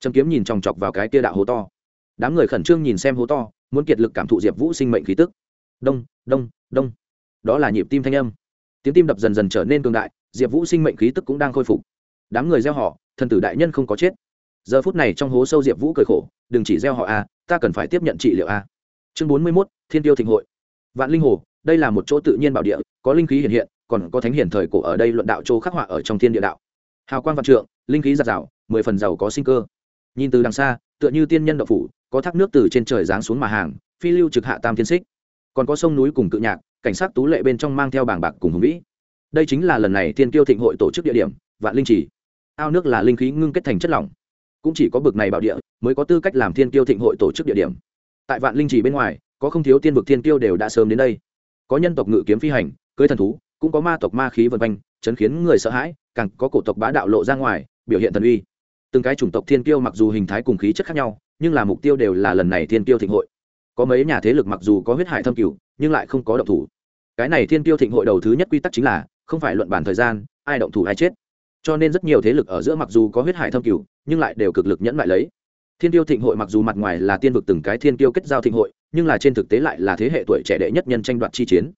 Trầm kiếm nhìn chòng chọc vào cái kia đạo hố to. Đám người khẩn trương nhìn xem hố to, muốn kiệt lực cảm thụ diệp vũ sinh mệnh khí tức. Đông đông đông. Đó là nhịp tim thanh âm. Tiếng tim đập dần dần trở nên cường đại, diệp vũ sinh mệnh khí tức cũng đang khôi phục. Đám người gieo họ thần tử đại nhân không có chết giờ phút này trong hố sâu diệp vũ cười khổ, đừng chỉ gieo họ a, ta cần phải tiếp nhận trị liệu a. Chương bốn mươi mốt, thiên tiêu thịnh hội. Vạn linh hồ, đây là một chỗ tự nhiên bảo địa, có linh khí hiện hiện, còn có thánh hiển thời cổ ở đây luận đạo châu khắc họa ở trong thiên địa đạo. Hào quang văn trượng, linh khí giạt rào, mười phần giàu có sinh cơ. Nhìn từ đằng xa, tựa như tiên nhân đậu phủ, có thác nước từ trên trời giáng xuống mà hàng, phi lưu trực hạ tam thiên xích. Còn có sông núi cùng cự nhạc, cảnh sát tú lệ bên trong mang theo bảng bạc cùng hùng vĩ. Đây chính là lần này thiên kiêu thịnh hội tổ chức địa điểm, vạn linh trì. Ao nước là linh khí ngưng kết thành chất lỏng cũng chỉ có bực này bảo địa mới có tư cách làm thiên kiêu thịnh hội tổ chức địa điểm. Tại vạn linh trì bên ngoài, có không thiếu tiên vực thiên kiêu đều đã sớm đến đây. Có nhân tộc ngự kiếm phi hành, cưới thần thú, cũng có ma tộc ma khí vân quanh, chấn khiến người sợ hãi, càng có cổ tộc bá đạo lộ ra ngoài, biểu hiện thần uy. Từng cái chủng tộc thiên kiêu mặc dù hình thái cùng khí chất khác nhau, nhưng là mục tiêu đều là lần này thiên kiêu thịnh hội. Có mấy nhà thế lực mặc dù có huyết hải thâm cửu, nhưng lại không có động thủ. Cái này thiên kiêu thịnh hội đầu thứ nhất quy tắc chính là, không phải luận bản thời gian, ai động thủ ai chết cho nên rất nhiều thế lực ở giữa mặc dù có huyết hải thâm cửu, nhưng lại đều cực lực nhẫn lại lấy. Thiên tiêu thịnh hội mặc dù mặt ngoài là tiên vực từng cái thiên tiêu kết giao thịnh hội, nhưng là trên thực tế lại là thế hệ tuổi trẻ đệ nhất nhân tranh đoạt chi chiến.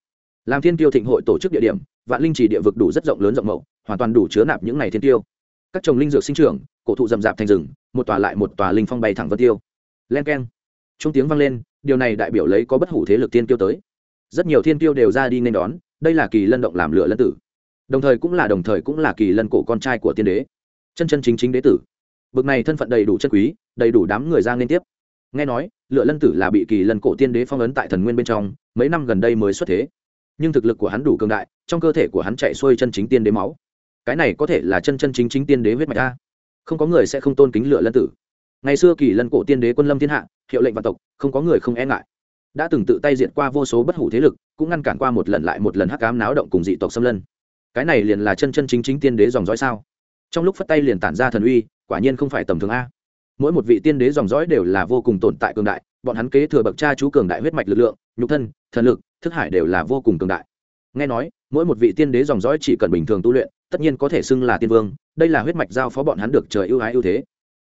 Làm thiên tiêu thịnh hội tổ chức địa điểm, vạn linh chỉ địa vực đủ rất rộng lớn rộng mậu, hoàn toàn đủ chứa nạp những ngày thiên tiêu. Các trồng linh dược sinh trưởng, cổ thụ rậm rạp thành rừng, một tòa lại một tòa linh phong bay thẳng vân tiêu. Len keng. Trung tiếng vang lên, điều này đại biểu lấy có bất hủ thế lực tiên tiêu tới. Rất nhiều thiên tiêu đều ra đi nên đón, đây là kỳ lân động làm lửa lân tử đồng thời cũng là đồng thời cũng là kỳ lân cổ con trai của tiên đế. Chân chân chính chính đế tử. Bực này thân phận đầy đủ chân quý, đầy đủ đám người ra liên tiếp. Nghe nói, lựa lân tử là bị kỳ lân cổ tiên đế phong ấn tại thần nguyên bên trong, mấy năm gần đây mới xuất thế. Nhưng thực lực của hắn đủ cường đại, trong cơ thể của hắn chạy xuôi chân chính tiên đế máu. Cái này có thể là chân chân chính chính tiên đế huyết mạch a. Không có người sẽ không tôn kính lựa lân tử. Ngày xưa kỳ lân cổ tiên đế quân lâm thiên hạ, hiệu lệnh vạn tộc, không có người không e ngại. Đã từng tự tay diện qua vô số bất hủ thế lực, cũng ngăn cản qua một lần lại một lần hắc cám náo động cùng dị tộc xâm lân cái này liền là chân chân chính chính tiên đế dòng dõi sao? Trong lúc phất tay liền tản ra thần uy, quả nhiên không phải tầm thường a. Mỗi một vị tiên đế dòng dõi đều là vô cùng tồn tại cường đại, bọn hắn kế thừa bậc cha chú cường đại huyết mạch lực lượng, nhục thân, thần lực, thức hải đều là vô cùng cường đại. Nghe nói, mỗi một vị tiên đế dòng dõi chỉ cần bình thường tu luyện, tất nhiên có thể xưng là tiên vương, đây là huyết mạch giao phó bọn hắn được trời ưu ái ưu thế.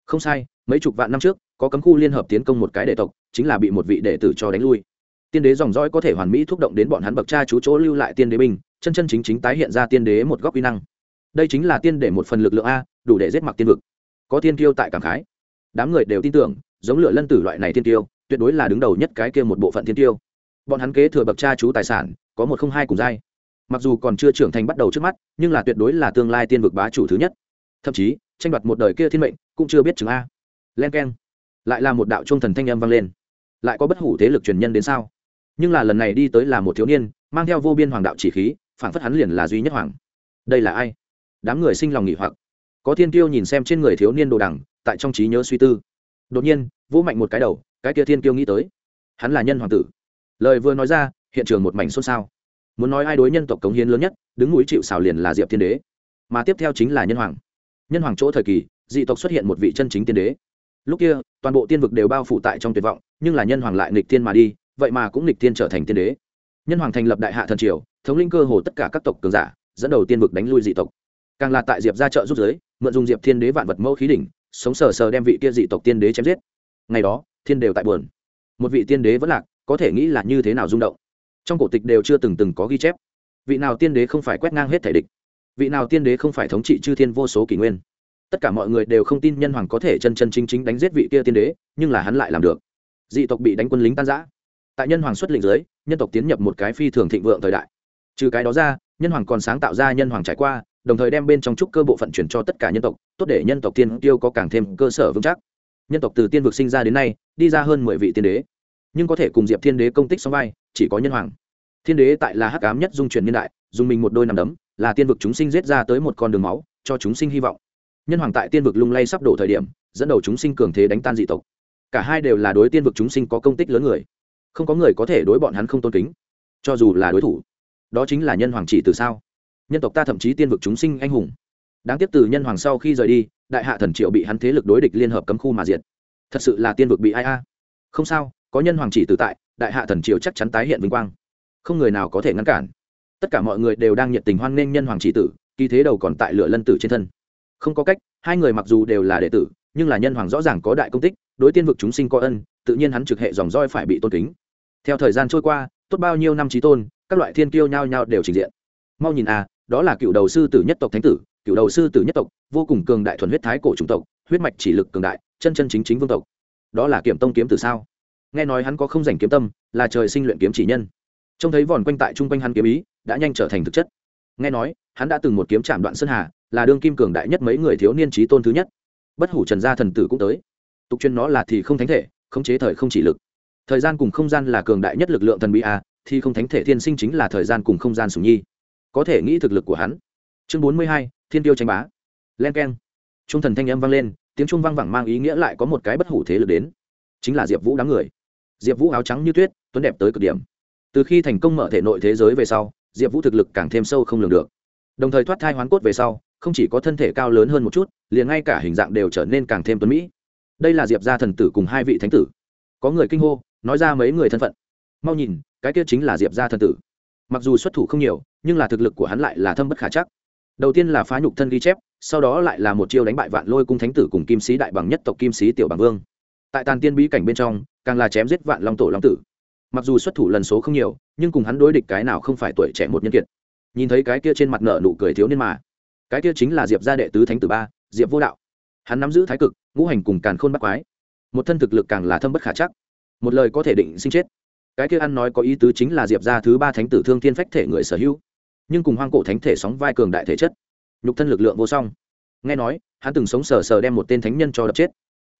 Không sai, mấy chục vạn năm trước, có cấm khu liên hợp tiến công một cái đệ tộc, chính là bị một vị đệ tử cho đánh lui tiên đế dòng dõi có thể hoàn mỹ thúc động đến bọn hắn bậc cha chú chỗ lưu lại tiên đế binh, chân chân chính chính tái hiện ra tiên đế một góc uy năng. Đây chính là tiên để một phần lực lượng a, đủ để giết mặc tiên vực. Có tiên kiêu tại cảm khái. Đám người đều tin tưởng, giống lửa lân tử loại này tiên tiêu tuyệt đối là đứng đầu nhất cái kia một bộ phận tiên tiêu bọn hắn kế thừa bậc cha chú tài sản, có một không hai cùng dai. mặc dù còn chưa trưởng thành bắt đầu trước mắt, nhưng là tuyệt đối là tương lai tiên vực bá chủ thứ nhất. Thậm chí, tranh đoạt một đời kia thiên mệnh, cũng chưa biết chừng a. Len k e n lại là một đạo trung thần thanh âm vang lên. Lại có bất hủ thế lực truyền nhân đến sao? Nhưng là lần này đi tới là một thiếu niên, mang theo vô biên hoàng đạo chỉ khí phản phất hắn liền là duy nhất hoàng. Đây là ai? Đám người sinh lòng nghỉ hoặc. Có thiên tiêu nhìn xem trên người thiếu niên đồ đằng, tại trong trí nhớ suy tư. Đột nhiên vũ mạnh một cái đầu, cái kia thiên tiêu nghĩ tới. Hắn là nhân hoàng tử. Lời vừa nói ra, hiện trường một mảnh xôn xao. Muốn nói ai đối nhân tộc cống hiến lớn nhất, đứng núi chịu xào liền là diệp thiên đế. Mà tiếp theo chính là nhân hoàng. Nhân hoàng chỗ thời kỳ, dị tộc xuất hiện một vị chân chính tiên đế. Lúc kia, toàn bộ tiên vực đều bao phủ tại trong tuyệt vọng, nhưng là nhân hoàng lại nghịch thiên mà đi vậy mà cũng nịch tiên trở thành tiên đế. Nhân hoàng thành lập đại hạ thần triều, thống linh cơ hồ tất cả các tộc cường giả, dẫn đầu tiên vực đánh lui dị tộc. Càng là tại diệp ra chợ rút giới, mượn dùng diệp thiên đế vạn vật mẫu khí đỉnh, sống sờ sờ đem vị kia dị tộc tiên đế chém giết. Ngày đó, thiên đều tại buồn. Một vị tiên đế vẫn lạc, có thể nghĩ là như thế nào rung động. Trong cổ tịch đều chưa từng từng có ghi chép. Vị nào tiên đế không phải quét ngang hết thể địch? Vị nào tiên đế không phải thống trị chư thiên vô số kỷ nguyên? Tất cả mọi người đều không tin nhân hoàng có thể chân chân chính chính đánh giết vị kia tiên đế, nhưng là hắn lại làm được. Dị tộc bị đánh quân lính tan giã tại nhân hoàng xuất lĩnh dưới, nhân tộc tiến nhập một cái phi thường thịnh vượng thời đại. Trừ cái đó ra, nhân hoàng còn sáng tạo ra nhân hoàng trải qua, đồng thời đem bên trong trúc cơ bộ phận chuyển cho tất cả nhân tộc, tốt để nhân tộc tiên tiêu có càng thêm cơ sở vững chắc. Nhân tộc từ tiên vực sinh ra đến nay, đi ra hơn mười vị tiên đế. Nhưng có thể cùng diệp thiên đế công tích song vai, chỉ có nhân hoàng. Thiên đế tại là hắc cám nhất dung chuyển niên đại, dùng mình một đôi nằm đấm, là tiên vực chúng sinh giết ra tới một con đường máu, cho chúng sinh hy vọng. Nhân hoàng tại tiên vực lung lay sắp đổ thời điểm, dẫn đầu chúng sinh cường thế đánh tan dị tộc. Cả hai đều là đối tiên vực chúng sinh có công tích lớn người không có người có thể đối bọn hắn không tôn kính. Cho dù là đối thủ, đó chính là nhân hoàng chỉ từ sao? Nhân tộc ta thậm chí tiên vực chúng sinh anh hùng. Đáng tiếc từ nhân hoàng sau khi rời đi, đại hạ thần triệu bị hắn thế lực đối địch liên hợp cấm khu mà diệt. Thật sự là tiên vực bị ai a? Không sao, có nhân hoàng chỉ từ tại, đại hạ thần triều chắc chắn tái hiện vinh quang. Không người nào có thể ngăn cản. Tất cả mọi người đều đang nhiệt tình hoan nghênh nhân hoàng chỉ tử, kỳ thế đầu còn tại lửa lân tử trên thân. Không có cách, hai người mặc dù đều là đệ tử, nhưng là nhân hoàng rõ ràng có đại công tích, đối tiên vực chúng sinh có ân, tự nhiên hắn trực hệ dòng roi phải bị tôn kính theo thời gian trôi qua, tốt bao nhiêu năm trí tôn, các loại thiên kiêu nhao nhao đều trình diện. Mau nhìn à đó là cựu đầu sư tử nhất tộc thánh tử, cựu đầu sư tử nhất tộc, vô cùng cường đại thuần huyết thái cổ chủng tộc, huyết mạch chỉ lực cường đại, chân chân chính chính vương tộc. Đó là kiểm tông kiếm từ sao? Nghe nói hắn có không dành kiếm tâm, là trời sinh luyện kiếm chỉ nhân. Trông thấy vòn quanh tại chung quanh hắn kiếm ý, đã nhanh trở thành thực chất. Nghe nói, hắn đã từng một kiếm chạm đoạn sơn hà, là đương kim cường đại nhất mấy người thiếu niên trí tôn thứ nhất. Bất hủ trần gia thần tử cũng tới. Tục chuyên nó là thì không thánh thể, khống chế thời không chỉ lực thời gian cùng không gian là cường đại nhất lực lượng thần bí a, thì không thánh thể thiên sinh chính là thời gian cùng không gian sùng nhi. Có thể nghĩ thực lực của hắn. Chương bốn mươi hai, thiên tiêu tranh bá. Len k e n trung thần thanh âm vang lên, tiếng trung vang vẳng mang ý nghĩa lại có một cái bất hủ thế lực đến. Chính là diệp vũ đám người. Diệp vũ áo trắng như tuyết, tuấn đẹp tới cực điểm. Từ khi thành công mở thể nội thế giới về sau, diệp vũ thực lực càng thêm sâu không lường được. Đồng thời thoát thai hoán cốt về sau, không chỉ có thân thể cao lớn hơn một chút, liền ngay cả hình dạng đều trở nên càng thêm tuấn mỹ. Đây là diệp gia thần tử cùng hai vị thánh tử. Có người kinh hô nói ra mấy người thân phận. Mau nhìn, cái kia chính là diệp gia thần tử. Mặc dù xuất thủ không nhiều, nhưng là thực lực của hắn lại là thâm bất khả chắc. Đầu tiên là phá nhục thân ghi chép, sau đó lại là một chiêu đánh bại vạn lôi cung thánh tử cùng kim sĩ đại bằng nhất tộc kim sĩ tiểu bằng vương. Tại tàn tiên bí cảnh bên trong, càng là chém giết vạn long tổ long tử. Mặc dù xuất thủ lần số không nhiều, nhưng cùng hắn đối địch cái nào không phải tuổi trẻ một nhân kiệt. Nhìn thấy cái kia trên mặt nợ nụ cười thiếu niên mà. Cái kia chính là diệp gia đệ tứ thánh tử ba, diệp vô đạo. Hắn nắm giữ thái cực, ngũ hành cùng càn khôn bắt quái. Một thân thực lực càng là thâm bất khả chắc một lời có thể định sinh chết. Cái kia ăn nói có ý tứ chính là diệp gia thứ ba thánh tử thương thiên phách thể người sở hữu, nhưng cùng hoang cổ thánh thể sóng vai cường đại thể chất, nhục thân lực lượng vô song. Nghe nói, hắn từng sống sờ sờ đem một tên thánh nhân cho đập chết.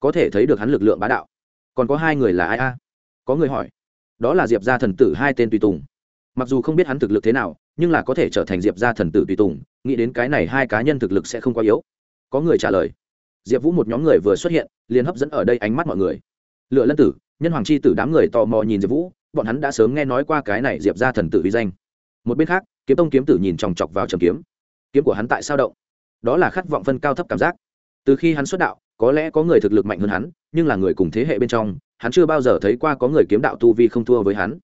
Có thể thấy được hắn lực lượng bá đạo. Còn có hai người là ai a? Có người hỏi. Đó là diệp gia thần tử hai tên tùy tùng. Mặc dù không biết hắn thực lực thế nào, nhưng là có thể trở thành diệp gia thần tử tùy tùng, nghĩ đến cái này hai cá nhân thực lực sẽ không quá yếu. Có người trả lời. Diệp vũ một nhóm người vừa xuất hiện, liền hấp dẫn ở đây ánh mắt mọi người. Lựa lân tử nhân hoàng chi tử đám người tò mò nhìn diệp vũ, bọn hắn đã sớm nghe nói qua cái này diệp ra thần tử vi danh. Một bên khác, kiếm tông kiếm tử nhìn chòng chọc vào trầm kiếm. Kiếm của hắn tại sao động? Đó là khát vọng phân cao thấp cảm giác. Từ khi hắn xuất đạo, có lẽ có người thực lực mạnh hơn hắn, nhưng là người cùng thế hệ bên trong, hắn chưa bao giờ thấy qua có người kiếm đạo tu vi không thua với hắn.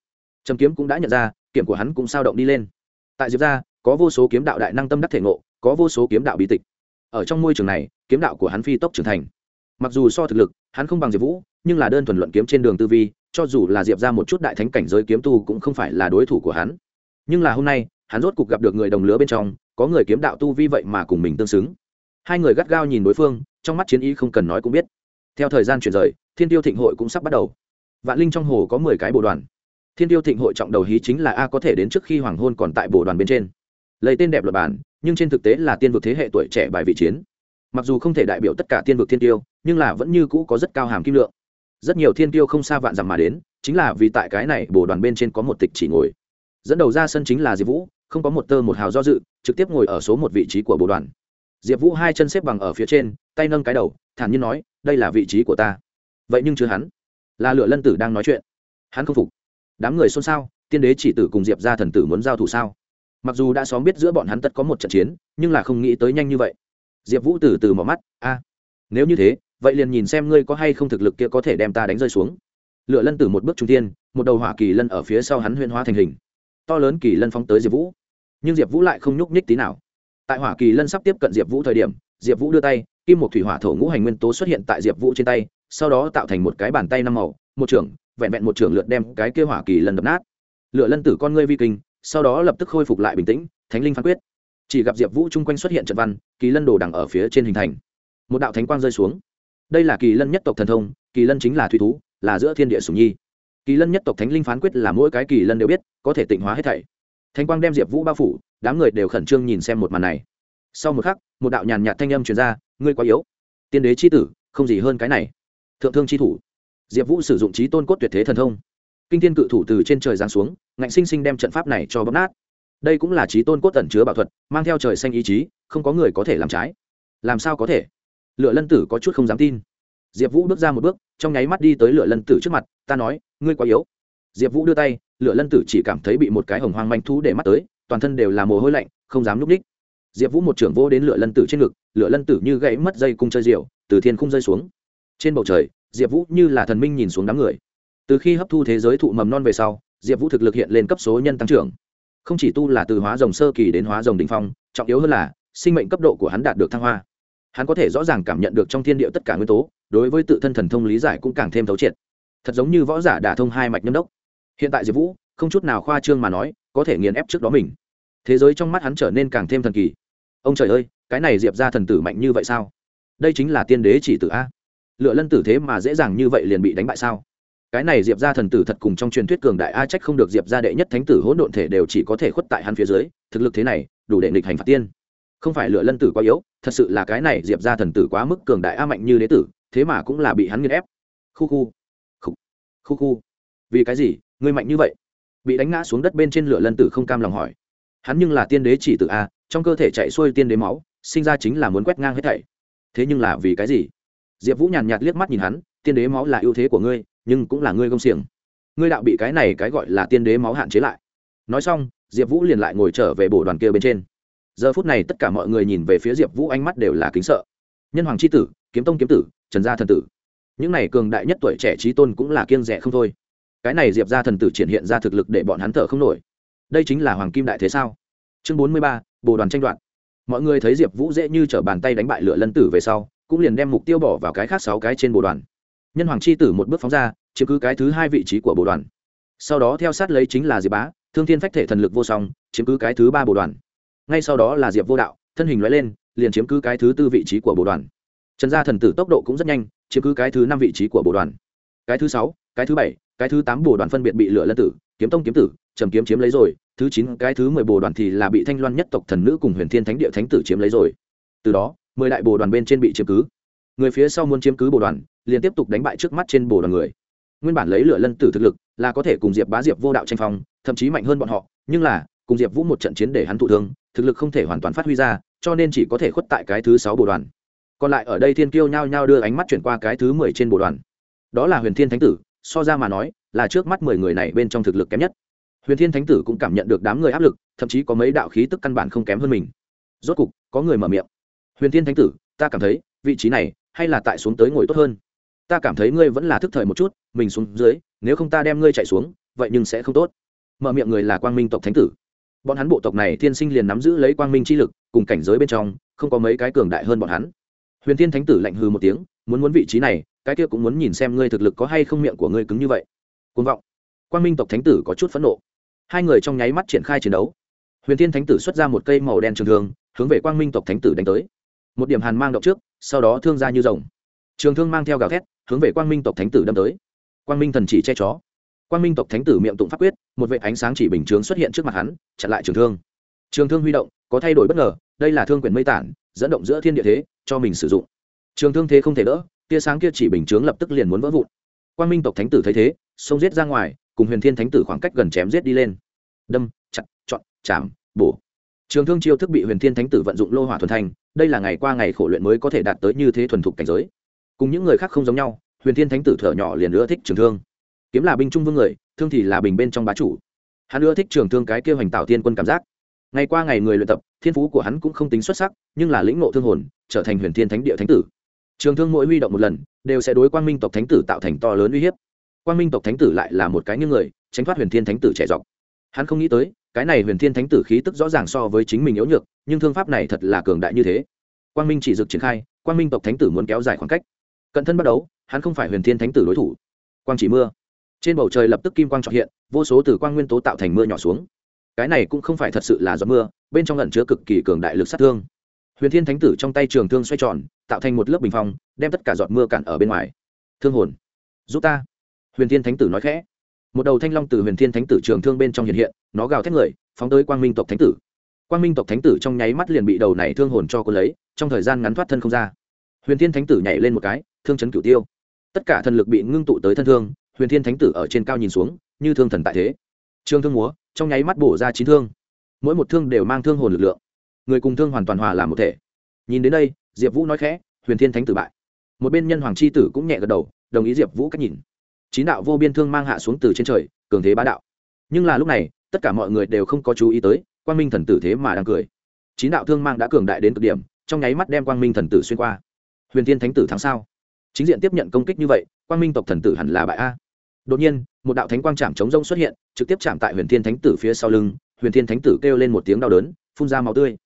Trầm kiếm cũng đã nhận ra, kiếm của hắn cũng sao động đi lên. Tại diệp ra có vô số kiếm đạo đại năng tâm đắc thể ngộ, có vô số kiếm đạo bí tịch. Ở trong môi trường này, kiếm đạo của hắn phi tốc trưởng thành mặc dù so thực lực, hắn không bằng diệp vũ, nhưng là đơn thuần luận kiếm trên đường tư vi, cho dù là diệp ra một chút đại thánh cảnh giới kiếm tu cũng không phải là đối thủ của hắn. Nhưng là hôm nay, hắn rốt cục gặp được người đồng lứa bên trong, có người kiếm đạo tu vi vậy mà cùng mình tương xứng. Hai người gắt gao nhìn đối phương, trong mắt chiến ý không cần nói cũng biết. Theo thời gian chuyển rời, thiên tiêu thịnh hội cũng sắp bắt đầu. Vạn linh trong hồ có mười cái bộ đoàn. Thiên tiêu thịnh hội trọng đầu hí chính là a có thể đến trước khi hoàng hôn còn tại bộ đoàn bên trên. Lấy tên đẹp luật bản, nhưng trên thực tế là tiên vực thế hệ tuổi trẻ bài vị chiến mặc dù không thể đại biểu tất cả tiên vực thiên tiêu, nhưng là vẫn như cũ có rất cao hàm kim lượng. Rất nhiều thiên tiêu không xa vạn dặm mà đến, chính là vì tại cái này bồ đoàn bên trên có một tịch chỉ ngồi. Dẫn đầu ra sân chính là diệp vũ, không có một tơ một hào do dự, trực tiếp ngồi ở số một vị trí của bồ đoàn. Diệp vũ hai chân xếp bằng ở phía trên, tay nâng cái đầu, thản nhiên nói, đây là vị trí của ta. Vậy nhưng chưa hắn. Là lựa lân tử đang nói chuyện. Hắn không phục. Đám người xôn xao, tiên đế chỉ tử cùng diệp ra thần tử muốn giao thủ sao? Mặc dù đã xóm biết giữa bọn hắn tất có một trận chiến, nhưng là không nghĩ tới nhanh như vậy diệp vũ từ từ mỏ mắt, a, nếu như thế, vậy liền nhìn xem ngươi có hay không thực lực kia có thể đem ta đánh rơi xuống. Lựa lân từ một bước trung tiên một đầu hỏa kỳ lân ở phía sau hắn huyên hóa thành hình. To lớn kỳ lân phóng tới diệp vũ. Nhưng diệp vũ lại không nhúc nhích tí nào. Tại hỏa kỳ lân sắp tiếp cận diệp vũ thời điểm, diệp vũ đưa tay, kim một thủy hỏa thổ ngũ hành nguyên tố xuất hiện tại diệp vũ trên tay, sau đó tạo thành một cái bàn tay năm màu, một trưởng, vẹn vẹn một trưởng lượt đem cái kêu hỏa kỳ lân đập nát. Lựa lân tử con ngươi vi kinh, sau đó lập tức khôi phục lại bình tĩnh, thánh linh phán quyết chỉ gặp diệp vũ chung quanh xuất hiện trận văn, kỳ lân đồ đằng ở phía trên hình thành. Một đạo thánh quang rơi xuống. Đây là kỳ lân nhất tộc thần thông, kỳ lân chính là thủy thú, là giữa thiên địa sùng nhi. Kỳ lân nhất tộc thánh linh phán quyết là mỗi cái kỳ lân đều biết, có thể tịnh hóa hết thảy. Thánh quang đem diệp vũ bao phủ, đám người đều khẩn trương nhìn xem một màn này. Sau một khắc, một đạo nhàn nhạt thanh âm truyền ra, ngươi quá yếu. Tiên đế c h i tử, không gì hơn cái này. Thượng thương c h i thủ. Diệp vũ sử dụng trí tôn cốt tuyệt thế thần thông. Kinh thiên cự thủ từ trên trời giáng xuống, ngạnh sinh sinh đem trận pháp này cho bóp nát đây cũng là trí tôn cốt tẩn chứa bảo thuật, mang theo trời xanh ý chí, không có người có thể làm trái. Làm sao có thể? Lựa lân tử có chút không dám tin. Diệp vũ bước ra một bước, trong nháy mắt đi tới lựa lân tử trước mặt, ta nói, ngươi quá yếu. Diệp vũ đưa tay, lựa lân tử chỉ cảm thấy bị một cái hồng hoang manh thú để mắt tới, toàn thân đều là mồ hôi lạnh, không dám núp ních diệp vũ một trưởng vô đến lựa lân tử trên ngực, lựa lân tử như gãy mất dây cung chơi diều từ thiên không rơi xuống. Trên bầu trời, diệp vũ như là thần minh nhìn xuống đám người. Từ khi hấp thu thế giới thụ mầm non về sau, diệp vũ thực lực hiện lên cấp số nhân tăng trưởng không chỉ tu là từ hóa rồng sơ kỳ đến hóa rồng đình phong, trọng yếu hơn là, sinh mệnh cấp độ của hắn đạt được thăng hoa. Hắn có thể rõ ràng cảm nhận được trong thiên địa tất cả nguyên tố, đối với tự thân thần thông lý giải cũng càng thêm thấu triệt. Thật giống như võ giả đả thông hai mạch nhâm đốc. Hiện tại diệp vũ, không chút nào khoa trương mà nói, có thể nghiền ép trước đó mình. Thế giới trong mắt hắn trở nên càng thêm thần kỳ. Ông trời ơi, cái này diệp ra thần tử mạnh như vậy sao? Đây chính là tiên đế chỉ tử a. Lựa lân tử thế mà dễ dàng như vậy liền bị đánh bại sao? Cái này diệp ra thần tử thật cùng trong truyền thuyết cường đại a trách không được diệp ra đệ nhất thánh tử hỗn độn thể đều chỉ có thể khuất tại hắn phía dưới, thực lực thế này, đủ đệ nghịch hành phạt tiên. Không phải lựa lân tử quá yếu, thật sự là cái này diệp ra thần tử quá mức cường đại a mạnh như đế tử, thế mà cũng là bị hắn nghiên ép. Khu khu khu khu khu. Vì cái gì, ngươi mạnh như vậy? Bị đánh ngã xuống đất bên trên lửa lân tử không cam lòng hỏi. Hắn nhưng là tiên đế chỉ tự a, trong cơ thể chạy xuôi tiên đế máu, sinh ra chính là muốn quét ngang hết thảy. Thế nhưng là vì cái gì? Diệp vũ nhàn nhạt liếc mắt nhìn hắn, tiên đế máu là ưu thế của ngươi nhưng cũng là ngươi công xiềng. Ngươi đạo bị cái này cái gọi là tiên đế máu hạn chế lại. Nói xong, diệp vũ liền lại ngồi trở về bổ đoàn kia bên trên. Giờ phút này tất cả mọi người nhìn về phía diệp vũ ánh mắt đều là kính sợ. Nhân hoàng c h i tử, kiếm tông kiếm tử, trần gia thần tử. Những này cường đại nhất tuổi trẻ trí tôn cũng là kiên rẻ không thôi. Cái này diệp ra thần tử triển hiện ra thực lực để bọn hắn thở không nổi. Đây chính là hoàng kim đại thế sao? Chương bốn mươi ba bồ đoàn tranh đoạt. Mọi người thấy diệp vũ dễ như t r ở bàn tay đánh bại lửa lân tử về sau, cũng liền đem mục tiêu bỏ vào cái khác sáu cái trên bồ đoàn nhân hoàng c h i tử một bước phóng ra, chiếm cứ cái thứ hai vị trí của bộ đoàn. Sau đó theo sát lấy chính là diệp bá, thương thiên phách thể thần lực vô song, chiếm cứ cái thứ ba bộ đoàn. Ngay sau đó là diệp vô đạo, thân hình loại lên, liền chiếm cứ cái thứ tư vị trí của bộ đoàn. Trần gia thần tử tốc độ cũng rất nhanh, chiếm cứ cái thứ năm vị trí của bộ đoàn. Cái thứ sáu, cái thứ bảy, cái thứ tám bộ đoàn phân biệt bị lựa lân tử, kiếm tông kiếm tử, trầm kiếm chiếm lấy rồi, thứ chín, cái thứ mười bộ đoàn thì là bị thanh loan nhất tộc thần nữ cùng huyền thiên thánh địa thánh tử chiếm lấy rồi. Từ đó, mười đại bộ đoàn bên trên bị chiếm cứ. Người phía sau muốn chiếm cứ bộ đoàn liền tiếp tục đánh bại trước mắt trên bồ đoàn người. Nguyên bản lấy lựa lân tử thực lực là có thể cùng diệp bá diệp vô đạo tranh phong, thậm chí mạnh hơn bọn họ, nhưng là, cùng diệp vũ một trận chiến để hắn thụ thương, thực lực không thể hoàn toàn phát huy ra, cho nên chỉ có thể khuất tại cái thứ sáu bồ đoàn. Còn lại ở đây thiên kiêu nhao nhao đưa ánh mắt chuyển qua cái thứ mười trên bồ đoàn. Đó là huyền thiên thánh tử, so ra mà nói, là trước mắt mười người này bên trong thực lực kém nhất. Huyền thiên thánh tử cũng cảm nhận được đám người áp lực, thậm chí có mấy đạo khí tức căn bản không kém hơn mình. Rốt cục, có người mở miệng. Huyền thiên thánh tử, ta cảm thấy vị trí này hay là tại xuống tới ngồi tốt hơn ta cảm thấy ngươi vẫn là thức thời một chút, mình xuống dưới, nếu không ta đem ngươi chạy xuống, vậy nhưng sẽ không tốt. Mở miệng người là quang minh tộc thánh tử. Bọn hắn bộ tộc này thiên sinh liền nắm giữ lấy quang minh chi lực, cùng cảnh giới bên trong, không có mấy cái cường đại hơn bọn hắn. Huyền thiên thánh tử lạnh hừ một tiếng, muốn muốn vị trí này, cái kia cũng muốn nhìn xem ngươi thực lực có hay không miệng của ngươi cứng như vậy. Côn vọng. Quang minh tộc thánh tử có chút phẫn nộ. Hai người trong nháy mắt triển khai chiến đấu. Huyền thiên thánh tử xuất ra một cây màu đen trường thương, hướng về quang minh tộc thánh tử đánh tới. Một điểm hàn mang động trước, sau đó thương ra như rồng. Trường thương mang theo gào thét hướng về quang minh tộc thánh tử đâm tới. Quang minh thần chỉ che chó. Quang minh tộc thánh tử miệng tụng pháp quyết, một vệ ánh sáng chỉ bình chướng xuất hiện trước mặt hắn, chặn lại trường thương. Trường thương huy động, có thay đổi bất ngờ, đây là thương quyền mây tản, dẫn động giữa thiên địa thế, cho mình sử dụng. Trường thương thế không thể đỡ, tia sáng kia chỉ bình chướng lập tức liền muốn vỡ vụn. Quang minh tộc thánh tử thấy thế, xông giết ra ngoài, cùng huyền thiên thánh tử khoảng cách gần chém giết đi lên. Đâm, chặt, chọn, chạm, bổ. Trường thương chiêu thức bị huyền thiên thánh tử vận dụng lô hỏa thuần thành, đây là ngày qua ngày khổ luyện mới có thể đạt tới như thế thuần thục cảnh giới cùng những người khác không giống nhau, huyền thiên thánh tử thở nhỏ liền ưa thích trường thương. Kiếm là binh trung vương người, thương thì là bình bên trong bá chủ. Hắn ưa thích trường thương cái kêu hành tạo thiên quân cảm giác. Ngày qua ngày người luyện tập, thiên phú của hắn cũng không tính xuất sắc, nhưng là lĩnh ngộ thương hồn, trở thành huyền thiên thánh địa thánh tử. Trường thương mỗi huy động một lần, đều sẽ đối quang minh tộc thánh tử tạo thành to lớn uy hiếp. Quang minh tộc thánh tử lại là một cái như người, tránh thoát huyền thiên thánh tử trẻ dọc. Hắn không nghĩ tới, cái này huyền thiên thánh tử khí tức rõ ràng so với chính mình yếu nhược, nhưng thương pháp này thật là cường đại như thế. Quang minh chỉ dực triển khai, quang minh tộc thánh tử muốn kéo dài khoảng cách cận thân bắt đầu, hắn không phải huyền thiên thánh tử đối thủ. Quang chỉ mưa. Trên bầu trời lập tức kim quang trọn hiện, vô số từ quang nguyên tố tạo thành mưa nhỏ xuống. Cái này cũng không phải thật sự là giọt mưa, bên trong lẩn chứa cực kỳ cường đại lực sát thương. Huyền thiên thánh tử trong tay trường thương xoay tròn, tạo thành một lớp bình phong, đem tất cả giọt mưa cản ở bên ngoài. Thương hồn. Giúp ta. Huyền thiên thánh tử nói khẽ. Một đầu thanh long từ huyền thiên thánh tử trường thương bên trong hiện hiện, nó gào thét người, phóng tới quang minh tộc thánh tử. Quang minh tộc thánh tử trong nháy mắt liền bị đầu này thương hồn cho cô lấy, trong thời gian ngắn thoát thân không ra huyền thiên thánh tử nhảy lên một cái, thương chấn cửu tiêu. Tất cả thần lực bị ngưng tụ tới thân thương, huyền thiên thánh tử ở trên cao nhìn xuống, như thương thần tại thế. Trương thương múa, trong nháy mắt bổ ra chín thương. Mỗi một thương đều mang thương hồn lực lượng. Người cùng thương hoàn toàn hòa làm một thể. Nhìn đến đây, diệp vũ nói khẽ, huyền thiên thánh tử bại. Một bên nhân hoàng c h i tử cũng nhẹ gật đầu, đồng ý diệp vũ cách nhìn. Chín đạo vô biên thương mang hạ xuống từ trên trời, cường thế bá đạo. Nhưng là lúc này, tất cả mọi người đều không có chú ý tới, quang minh thần tử thế mà đang cười. Chín đạo thương mang đã cường đại đến cực điểm, trong nháy mắt đem quang minh thần tử xuyên qua huyền thiên thánh tử thắng sao? Chính diện tiếp nhận công kích như vậy, quang minh tộc thần tử hẳn là bại a. Đột nhiên, một đạo thánh quang chạm chống rông xuất hiện, trực tiếp chạm tại huyền thiên thánh tử phía sau lưng, huyền thiên thánh tử kêu lên một tiếng đau đớn, phun ra máu tươi.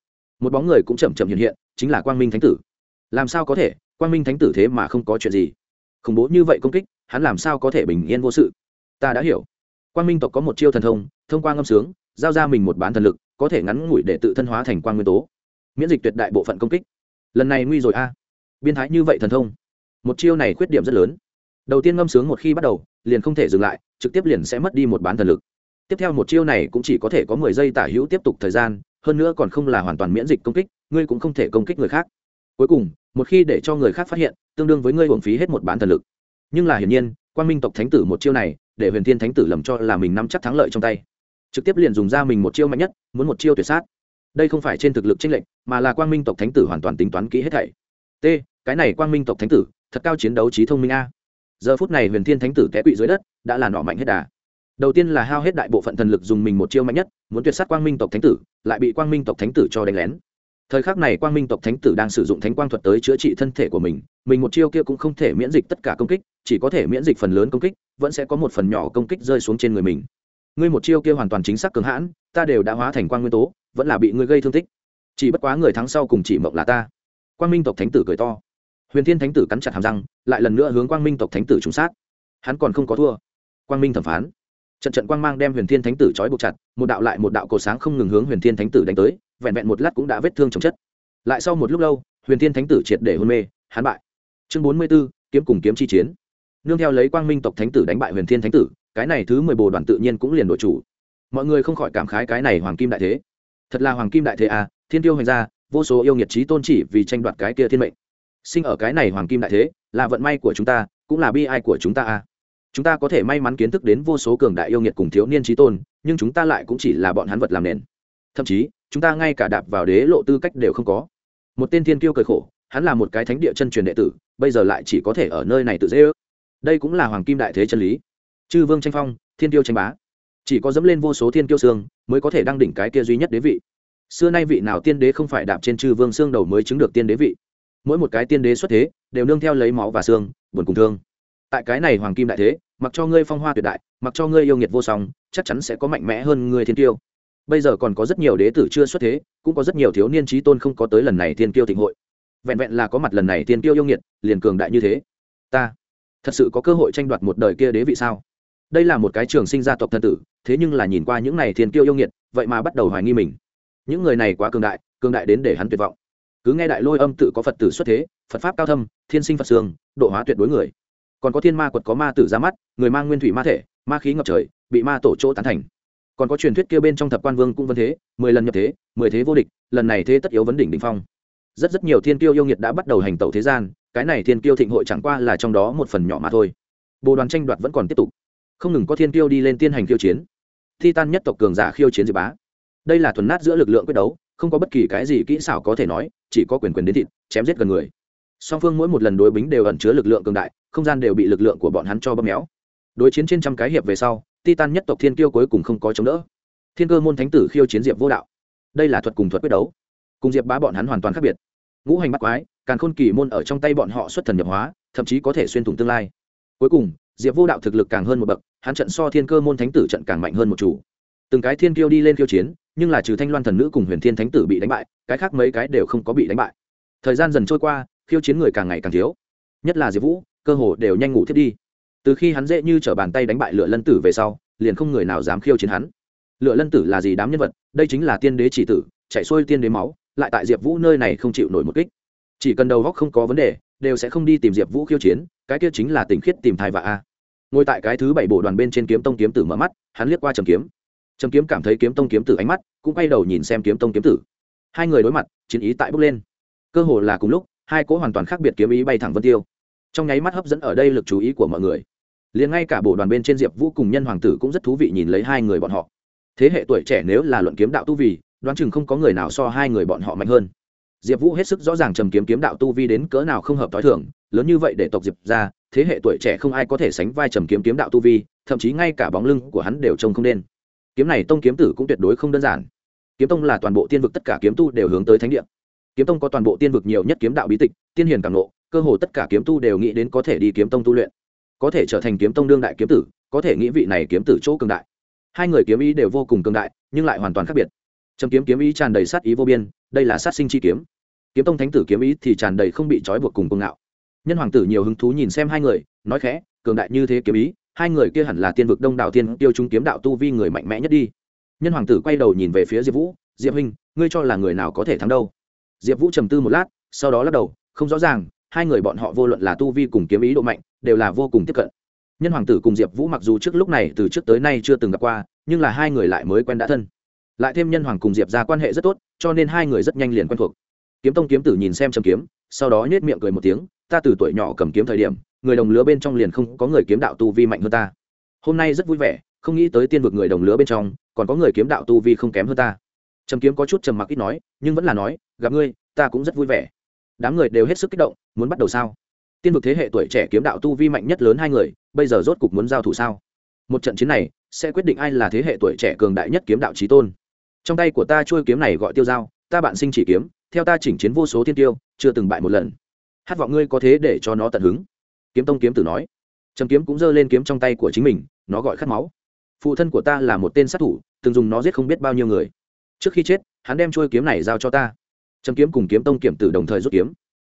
Một bóng người cũng chậm chậm hiện hiện, chính là quang minh thánh tử. Làm sao có thể? Quang minh thánh tử thế mà không có chuyện gì. Khủng bố như vậy công kích, hắn làm sao có thể bình yên vô sự? Ta đã hiểu. Quang minh tộc có một chiêu thần thông thông qua ngâm sướng, giao ra mình một bán thần lực, có thể ngắn ngủi để tự thân hóa thành quang nguyên tố. Miễn dịch tuyệt đại bộ phận công kích. Lần này nguy rồi a biên thái như vậy thần thông. Một chiêu này khuyết điểm rất lớn. Đầu tiên ngâm sướng một khi bắt đầu, liền không thể dừng lại, trực tiếp liền sẽ mất đi một bán thần lực. Tiếp theo một chiêu này cũng chỉ có thể có mười giây tả hữu tiếp tục thời gian, hơn nữa còn không là hoàn toàn miễn dịch công kích, ngươi cũng không thể công kích người khác. Cuối cùng, một khi để cho người khác phát hiện, tương đương với ngươi hưởng phí hết một bán thần lực. Nhưng là hiển nhiên quan minh tộc thánh tử một chiêu này, để huyền thiên thánh tử lầm cho là mình nắm chắc thắng lợi trong tay. Trực tiếp liền dùng ra mình một chiêu mạnh nhất, muốn một chiêu tuyệt sát. Đây không phải trên thực lực tranh lệch, mà là quang minh tộc thánh tử hoàn toàn tính toán kỹ hết thảy t, cái này quang minh tộc thánh tử, thật cao chiến đấu trí thông minh a. Giờ phút này huyền thiên thánh tử té quỵ dưới đất, đã là nọ mạnh hết đà. Đầu tiên là hao hết đại bộ phận thần lực dùng mình một chiêu mạnh nhất, muốn tuyệt sát quang minh tộc thánh tử, lại bị quang minh tộc thánh tử cho đánh lén. Thời khắc này quang minh tộc thánh tử đang sử dụng thánh quang thuật tới chữa trị thân thể của mình mình một chiêu kia cũng không thể miễn dịch tất cả công kích, chỉ có thể miễn dịch phần lớn công kích, vẫn sẽ có một phần nhỏ công kích rơi xuống trên người mình. Ngươi một chiêu kia hoàn toàn chính xác cường hãn, ta đều đã hóa thành quang nguyên tố, vẫn là bị ngươi gây thương tích. Chỉ bất quá người thắng sau cùng chỉ mộng là ta quang minh tộc thánh tử cười to. Huyền thiên thánh tử cắn chặt hàm răng, lại lần nữa hướng quang minh tộc thánh tử trùng sát. Hắn còn không có thua. Quang minh thẩm phán. Trận trận quang mang đem huyền thiên thánh tử trói buộc chặt, một đạo lại một đạo cổ sáng không ngừng hướng huyền thiên thánh tử đánh tới, vẹn vẹn một lát cũng đã vết thương chồng chất. Lại sau một lúc lâu, huyền thiên thánh tử triệt để hôn mê, hắn bại. Chương bốn mươi b ố kiếm cùng kiếm chi chiến. Nương theo lấy quang minh tộc thánh tử đánh bại huyền thiên thánh tử, cái này thứ mười bồ đoàn tự nhiên cũng liền đội chủ. Mọi người không khỏi cảm khái cái này hoàng kim đại thế. Thật là hoàng kim đại thế à thiên tiêu hoành gia vô số yêu nghiệt trí tôn chỉ vì tranh đoạt cái kia thiên mệnh. Sinh ở cái này hoàng kim đại thế, là vận may của chúng ta, cũng là bi ai của chúng ta a chúng ta có thể may mắn kiến thức đến vô số cường đại yêu nghiệt cùng thiếu niên trí tôn, nhưng chúng ta lại cũng chỉ là bọn hắn vật làm nền. Thậm chí, chúng ta ngay cả đạp vào đế lộ tư cách đều không có. Một tên thiên kiêu cười khổ, hắn là một cái thánh địa chân truyền đệ tử, bây giờ lại chỉ có thể ở nơi này tự dễ ước. Đây cũng là hoàng kim đại thế chân lý. Chư vương tranh phong, thiên tiêu tranh bá. Chỉ có dẫm lên vô số thiên kiêu xương, mới có thể đăng đỉnh cái kia duy nhất đế vị xưa nay vị nào tiên đế không phải đạp trên chư vương xương đầu mới chứng được tiên đế vị? Mỗi một cái tiên đế xuất thế, đều nương theo lấy máu và xương, buồn cùng thương. Tại cái này hoàng kim đại thế, mặc cho ngươi phong hoa tuyệt đại, mặc cho ngươi yêu nghiệt vô song, chắc chắn sẽ có mạnh mẽ hơn ngươi thiên tiêu bây giờ còn có rất nhiều đế tử chưa xuất thế, cũng có rất nhiều thiếu niên trí tôn không có tới lần này thiên tiêu thịnh hội. Vẹn vẹn là có mặt lần này tiên tiêu yêu nghiệt, liền cường đại như thế. Ta, thật sự có cơ hội tranh đoạt một đời kia đế vị sao? Đây là một cái trường sinh gia tộc thân tử, thế nhưng là nhìn qua những này thiên tiêu yêu nghiệt, vậy mà bắt đầu hoài nghi mình những người này quá cường đại cường đại đến để hắn tuyệt vọng. Cứ nghe đại lôi âm tự có phật tử xuất thế, phật pháp cao thâm, thiên sinh phật sương, độ hóa tuyệt đối người. Còn có thiên ma quật có ma tử ra mắt, người mang nguyên thủy ma thể, ma khí ngập trời, bị ma tổ chỗ tán thành. Còn có truyền thuyết kia bên trong thập quan vương cũng vân thế, mười lần nhập thế, mười thế vô địch, lần này thế tất yếu vấn đỉnh đ ỉ n h phong. Rất rất nhiều thiên tiêu yêu nghiệt đã bắt đầu hành tẩu thế gian, cái này thiên tiêu thịnh hội chẳng qua là trong đó một phần nhỏ mà thôi. Bộ đoàn tranh đoạt vẫn còn tiếp tục. Không ngừng có thiên tiêu đi lên tiên hành khiêu chiến. Thi tan nhất tộc cường giả khiêu chiến diệp bá đây là thuần nát giữa lực lượng quyết đấu, không có bất kỳ cái gì kỹ xảo có thể nói, chỉ có quyền quyền đến thịt, chém giết gần người. Song phương mỗi một lần đối bính đều ẩn chứa lực lượng cường đại, không gian đều bị lực lượng của bọn hắn cho bóp méo. Đối chiến trên trăm cái hiệp về sau, titan nhất tộc thiên kiêu cuối cùng không có chống đỡ. Thiên cơ môn thánh tử khiêu chiến diệp vô đạo. Đây là thuật cùng thuật quyết đấu. Cùng diệp bá bọn hắn hoàn toàn khác biệt. Ngũ hành bắt quái, càn khôn kỳ môn ở trong tay bọn họ xuất thần nhập hóa, thậm chí có thể xuyên thủng tương lai. Cuối cùng, diệp vô đạo thực lực càng hơn một bậc, hắn trận so thiên cơ môn thánh tử trận càng mạnh hơn một chủ từng cái thiên kiêu đi lên khiêu chiến, nhưng là trừ thanh loan thần nữ cùng huyền thiên thánh tử bị đánh bại, cái khác mấy cái đều không có bị đánh bại. Thời gian dần trôi qua, khiêu chiến người càng ngày càng thiếu. Nhất là diệp vũ, cơ hồ đều nhanh ngủ thiết đi. Từ khi hắn dễ như t r ở bàn tay đánh bại lựa lân tử về sau, liền không người nào dám khiêu chiến hắn. Lựa lân tử là gì đám nhân vật? Đây chính là tiên đế chỉ tử, chạy xuôi tiên đế máu, lại tại diệp vũ nơi này không chịu nổi một kích. Chỉ cần đầu góc không có vấn đề, đều sẽ không đi tìm diệp vũ khiêu chiến, cái kia chính là tình khiết tìm thai và a. Ngồi tại cái thứ bảy bộ đoàn bên trên kiếm tông kiếm tử mở mắt, hắn liếc qua trầm kiếm trầm kiếm cảm thấy kiếm tông kiếm tử ánh mắt, cũng quay đầu nhìn xem kiếm tông kiếm tử. Hai người đối mặt, chiến ý tại bốc lên. Cơ hồ là cùng lúc, hai cỗ hoàn toàn khác biệt kiếm ý bay thẳng vân tiêu. Trong nháy mắt hấp dẫn ở đây lực chú ý của mọi người. Liền ngay cả bộ đoàn bên trên diệp vũ cùng nhân hoàng tử cũng rất thú vị nhìn lấy hai người bọn họ. Thế hệ tuổi trẻ nếu là luận kiếm đạo tu vi, đoán chừng không có người nào so hai người bọn họ mạnh hơn. Diệp vũ hết sức rõ ràng trầm kiếm kiếm đạo tu vi đến cỡ nào không hợp t h o i thưởng lớn như vậy để tộc diệp ra, thế hệ tuổi trẻ không ai có thể sánh vai trầm kiếm kiếm đạo tu vi, thậm chí ngay cả bóng lưng của hắn đều trông không đen kiếm này tông kiếm tử cũng tuyệt đối không đơn giản. Kiếm tông là toàn bộ tiên vực tất cả kiếm tu đều hướng tới thánh địa. Kiếm tông có toàn bộ tiên vực nhiều nhất kiếm đạo bí tịch, tiên hiền càng lộ. cơ hồ tất cả kiếm tu đều nghĩ đến có thể đi kiếm tông tu luyện. Có thể trở thành kiếm tông đương đại kiếm tử, có thể nghĩ vị này kiếm tử chỗ cường đại. Hai người kiếm ý đều vô cùng cường đại, nhưng lại hoàn toàn khác biệt. Trầm kiếm kiếm ý tràn đầy sát ý vô biên, đây là sát sinh chi kiếm. Kiếm tông thánh tử kiếm ý thì tràn đầy không bị trói buộc cùng cuồng ngạo. Nhân hoàng tử nhiều hứng thú nhìn xem hai người, nói khẽ, cường đại như thế kiếm ý hai người kia hẳn là tiên vực đông đạo tiên tiêu trung kiếm đạo tu vi người mạnh mẽ nhất đi. Nhân hoàng tử quay đầu nhìn về phía diệp vũ, diệp huynh, ngươi cho là người nào có thể thắng đâu? Diệp vũ trầm tư một lát, sau đó lắc đầu, không rõ ràng, hai người bọn họ vô luận là tu vi cùng kiếm ý độ mạnh, đều là vô cùng tiếp cận. Nhân hoàng tử cùng diệp vũ mặc dù trước lúc này từ trước tới nay chưa từng gặp qua, nhưng là hai người lại mới quen đã thân. Lại thêm nhân hoàng cùng diệp ra quan hệ rất tốt, cho nên hai người rất nhanh liền quen thuộc. Kiếm tông kiếm tử nhìn xem trầm kiếm sau đó nhếch miệng cười một tiếng, ta từ tuổi nhỏ cầm kiếm thời điểm, người đồng lứa bên trong liền không có người kiếm đạo tu vi mạnh hơn ta. Hôm nay rất vui vẻ, không nghĩ tới tiên vực người đồng lứa bên trong, còn có người kiếm đạo tu vi không kém hơn ta. Trầm kiếm có chút trầm mặc ít nói, nhưng vẫn là nói, gặp ngươi, ta cũng rất vui vẻ. Đám người đều hết sức kích động, muốn bắt đầu sao? Tiên vực thế hệ tuổi trẻ kiếm đạo tu vi mạnh nhất lớn hai người, bây giờ rốt cục muốn giao thủ sao? Một trận chiến này, sẽ quyết định ai là thế hệ tuổi trẻ cường đại nhất kiếm đạo chí tôn. Trong tay của ta chuôi kiếm này gọi tiêu dao ta bạn sinh chỉ kiếm, theo ta chỉnh chiến vô số thiên tiêu, chưa từng bại một lần. Hát vọng ngươi có thế để cho nó tận hứng. Kiếm tông kiếm tử nói. Trầm kiếm cũng giơ lên kiếm trong tay của chính mình, nó gọi khát máu. Phụ thân của ta là một tên sát thủ, từng dùng nó giết không biết bao nhiêu người. Trước khi chết, hắn đem trôi kiếm này giao cho ta. Trầm kiếm cùng kiếm tông kiểm tử đồng thời rút kiếm.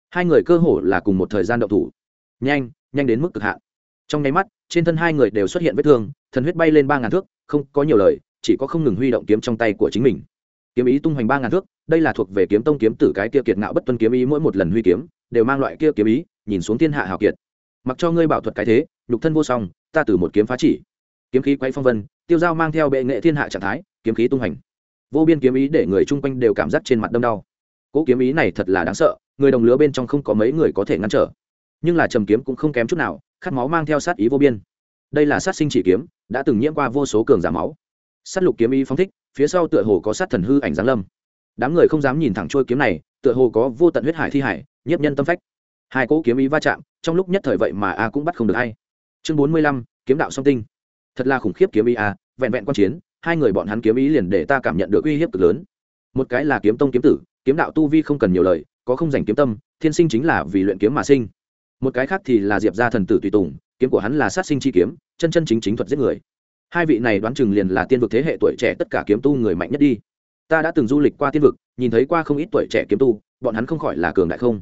Hai người cơ hồ là cùng một thời gian đậu thủ. Nhanh nhanh đến mức cực hạn. Trong nháy mắt, trên thân hai người đều xuất hiện vết thương, thần huyết bay lên ba ngàn thước, không có nhiều lời, chỉ có không ngừng huy động kiếm trong tay của chính mình kiếm ý tung hoành ba ngàn thước, đây là thuộc về kiếm tông kiếm tử cái kia kiệt ngạo bất tuân kiếm ý, mỗi một lần huy kiếm đều mang loại kia kiếm ý, nhìn xuống thiên hạ hào kiệt. Mặc cho ngươi bảo thuật cái thế, nhục thân vô song, ta từ một kiếm phá chỉ. Kiếm khí quay phong vân, tiêu dao mang theo bệ nghệ thiên hạ trạng thái, kiếm khí tung hành vô biên kiếm ý để người chung quanh đều cảm giác trên mặt đâm đau. Cỗ kiếm ý này thật là đáng sợ, người đồng lứa bên trong không có mấy người có thể ngăn trở. Nhưng là trầm kiếm cũng không kém chút nào, khát máu mang theo sát ý vô biên. Đây là sát sinh chỉ kiếm, đã từng nhiễm qua vô số cường giả máu. Sát lục kiếm ý phóng thích phía sau tựa hồ có sát thần hư ảnh giáng lâm. Đám người không dám nhìn thẳng trôi kiếm này, tựa hồ có vô tận huyết hải thi hải, nhiếp nhân tâm phách. Hai cỗ kiếm ý va chạm, trong lúc nhất thời vậy mà a cũng bắt không được hay. Chương bốn mươi lăm, kiếm đạo song tinh. Thật là khủng khiếp kiếm ý a, vẹn vẹn quan chiến, hai người bọn hắn kiếm ý liền để ta cảm nhận được uy hiếp cực lớn. Một cái là kiếm tông kiếm tử, kiếm đạo tu vi không cần nhiều lời, có không dành kiếm tâm, thiên sinh chính là vì luyện kiếm mà sinh. Một cái khác thì là diệp gia thần tử tùy tùng, kiếm của hắn là sát sinh chi kiếm, chân chân chính chính thuật giết người hai vị này đoán chừng liền là tiên vực thế hệ tuổi trẻ tất cả kiếm tu người mạnh nhất đi. Ta đã từng du lịch qua tiên vực, nhìn thấy qua không ít tuổi trẻ kiếm tu, bọn hắn không khỏi là cường đại không?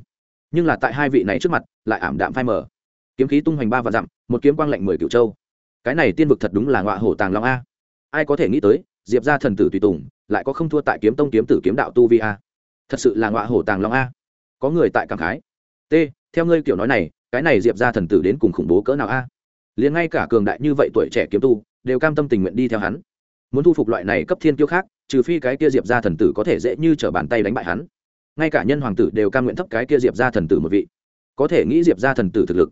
Nhưng là tại hai vị này trước mặt, lại ảm đạm phai mờ. Kiếm khí tung hoành ba và dặm, một kiếm quang lạnh mười cựu châu. Cái này tiên vực thật đúng là ngọa hổ tàng long a. Ai có thể nghĩ tới, diệp ra thần tử tùy tùng, lại có không thua tại kiếm tông kiếm tử kiếm đạo tu vi a. Thật sự là ngọa hổ tàng long a. Có người tại cảm khái. T, theo ngươi kiểu nói này, cái này diệp ra thần tử đến cùng khủng bố cỡ nào a? Liền ngay cả cường đại như vậy tuổi trẻ kiếm tu đều cam tâm tình nguyện đi theo hắn. Muốn thu phục loại này cấp thiên kiêu khác, trừ phi cái kia diệp ra thần tử có thể dễ như t bàn tay đánh bại hắn. Ngay cả nhân hoàng tử đều cam nguyện thấp cái kia diệp ra thần tử một vị. Có thể nghĩ diệp ra thần tử thực lực.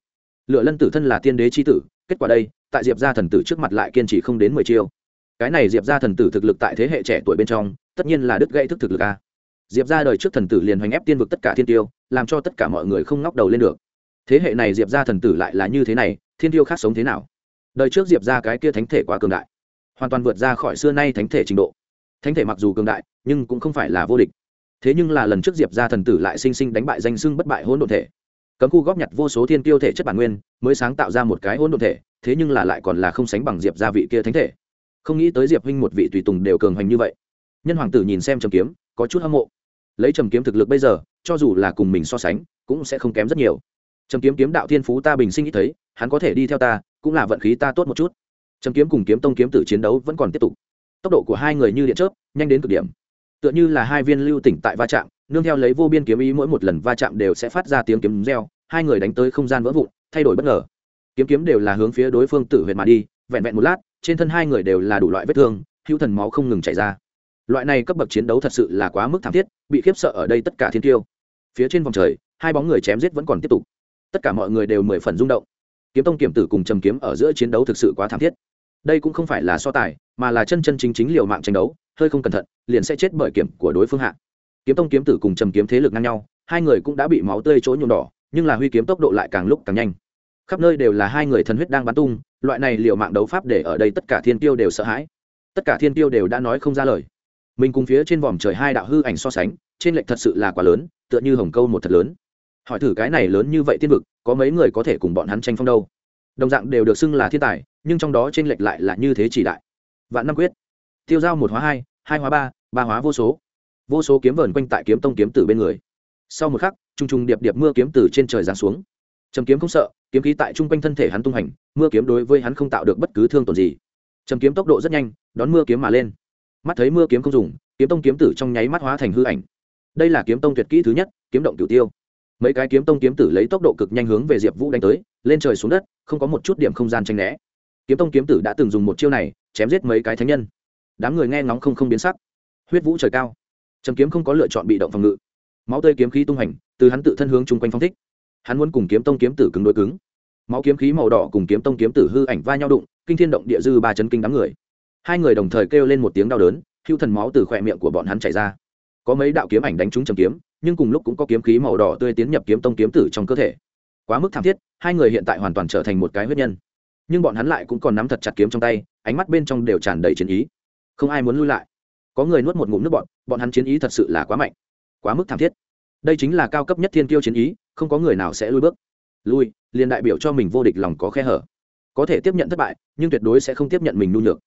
Lựa lân tử thân là tiên đế c tử, kết quả đây, tại diệp ra thần tử trước mặt lại kiên trì không đến mười chiêu. Cái này diệp ra thần tử thực lực tại thế hệ trẻ tuổi bên trong, tất nhiên là đứt gãy thức thực lực a. Diệp ra đời trước thần tử liền hoành ép tiên vực tất cả thiên tiêu, làm cho tất cả mọi người không ngóc đầu lên được. Thế hệ này diệp ra thần tử lại là như thế này, thiên tiêu khác sống thế nào? Đời trước diệp ra cái kia thánh thể quá cường đại, hoàn toàn vượt ra khỏi xưa nay thánh thể trình độ. Thánh thể mặc dù cường đại, nhưng cũng không phải là vô địch. Thế nhưng là lần trước diệp ra thần tử lại sinh sinh đánh bại danh sưng bất bại hỗn độn thể. Cấm khu góp nhặt vô số thiên tiêu thể chất bản nguyên, mới sáng tạo ra một cái hỗn độn thể, thế nhưng là lại còn là không sánh bằng diệp gia vị kia thánh thể. Không nghĩ tới diệp huynh một vị tùy tùng đều cường hành như vậy. Nhân hoàng tử nhìn xem trầm kiếm, có chút hâm mộ. Lấy trầm kiếm thực lực bây giờ, cho dù là cùng mình so sánh, cũng sẽ không kém rất nhiều. Trầm kiếm kiếm đạo thiên phú ta bình sinh ít thấy, hắn có thể đi theo ta cũng là vận khí ta tốt một chút. Trầm kiếm cùng kiếm tông kiếm tử chiến đấu vẫn còn tiếp tục. Tốc độ của hai người như điện chớp, nhanh đến cực điểm. Tựa như là hai viên lưu tỉnh tại va chạm, nương theo lấy vô biên kiếm ý mỗi một lần va chạm đều sẽ phát ra tiếng kiếm reo, hai người đánh tới không gian vỡ vụn, thay đổi bất ngờ. Kiếm kiếm đều là hướng phía đối phương tử huyệt mà đi, vẹn vẹn một lát, trên thân hai người đều là đủ loại vết thương, hữu thần máu không ngừng chảy ra. Loại này cấp bậc chiến đấu thật sự là quá mức thảm thiết, bị khiếp sợ ở đây tất cả thiên tiêu. Phía trên vòng trời, hai bóng người chém giết vẫn còn tiếp tục. Tất cả mọi người đều mười phần rung động kiếm tông kiểm tử cùng trầm kiếm ở giữa chiến đấu thực sự quá thảm thiết. Đây cũng không phải là so tài, mà là chân chân chính chính liều mạng tranh đấu, hơi không cẩn thận, liền sẽ chết bởi kiểm của đối phương hạ. Kiếm tông kiếm tử cùng trầm kiếm thế lực ngang nhau, hai người cũng đã bị máu tươi chỗ nhuộm đỏ, nhưng là huy kiếm tốc độ lại càng lúc càng nhanh. Khắp nơi đều là hai người thần huyết đang bắn tung, loại này liệu mạng đấu pháp để ở đây tất cả thiên tiêu đều sợ hãi. Tất cả thiên tiêu đều đã nói không ra lời. Mình cùng phía trên vòm trời hai đạo hư ảnh so sánh, trên lệnh thật sự là quá lớn, tựa như hồng câu một thật lớn hỏi thử cái này lớn như vậy tiên vực, có mấy người có thể cùng bọn hắn tranh phong đâu? Đồng dạng đều được xưng là thiên tài, nhưng trong đó trên lệch lại là như thế chỉ đại. Vạn năm quyết. Tiêu giao một hóa hai hai hóa ba ba hóa vô số. Vô số kiếm vờn quanh tại kiếm tông kiếm tử bên người. Sau một khắc t r u n g t r u n g điệp điệp mưa kiếm từ trên trời giáng xuống. Trầm kiếm không sợ, kiếm khí tại chung quanh thân thể hắn tung hành, mưa kiếm đối với hắn không tạo được bất cứ thương tổn gì. Trầm kiếm tốc độ rất nhanh, đón mưa kiếm mà lên. Mắt thấy mưa kiếm không dùng, kiếm tông kiếm tử trong nháy mắt hóa thành hư ảnh. Đây là kiếm tông tuyệt kỹ thứ nhất, kiếm động cửu tiêu mấy cái kiếm tông kiếm tử lấy tốc độ cực nhanh hướng về diệp vũ đánh tới, lên trời xuống đất, không có một chút điểm không gian tranh né. Kiếm tông kiếm tử đã từng dùng một chiêu này, chém giết mấy cái thánh nhân. Đám người nghe ngóng không không biến sắc. Huyết vũ trời cao. Trầm kiếm không có lựa chọn bị động phòng ngự. Máu tơi kiếm khí tung hành, từ hắn tự thân hướng chung quanh phong thích. Hắn muốn cùng kiếm tông kiếm tử cứng đối cứng. Máu kiếm khí màu đỏ cùng kiếm tông kiếm tử hư ảnh va nhau đụng, kinh thiên động địa dư ba chân kinh đám người. Hai người đồng thời kêu lên một tiếng đau đớn, hưu thần máu từ khỏe miệng của bọn hắn chảy ra. Có mấy đạo kiếm ảnh đánh trúng trầm kiếm nhưng cùng lúc cũng có kiếm khí màu đỏ tươi tiến nhập kiếm tông kiếm tử trong cơ thể. Quá mức thảm thiết, hai người hiện tại hoàn toàn trở thành một cái huyết nhân. Nhưng bọn hắn lại cũng còn nắm thật chặt kiếm trong tay, ánh mắt bên trong đều tràn đầy chiến ý. Không ai muốn lui lại. Có người nuốt một ngụm nước bọn bọn hắn chiến ý thật sự là quá mạnh. Quá mức thảm thiết. Đây chính là cao cấp nhất thiên tiêu chiến ý, không có người nào sẽ lui bước. Lui, liền đại biểu cho mình vô địch lòng có khe hở. Có thể tiếp nhận thất bại, nhưng tuyệt đối sẽ không tiếp nhận mình nhu nhược.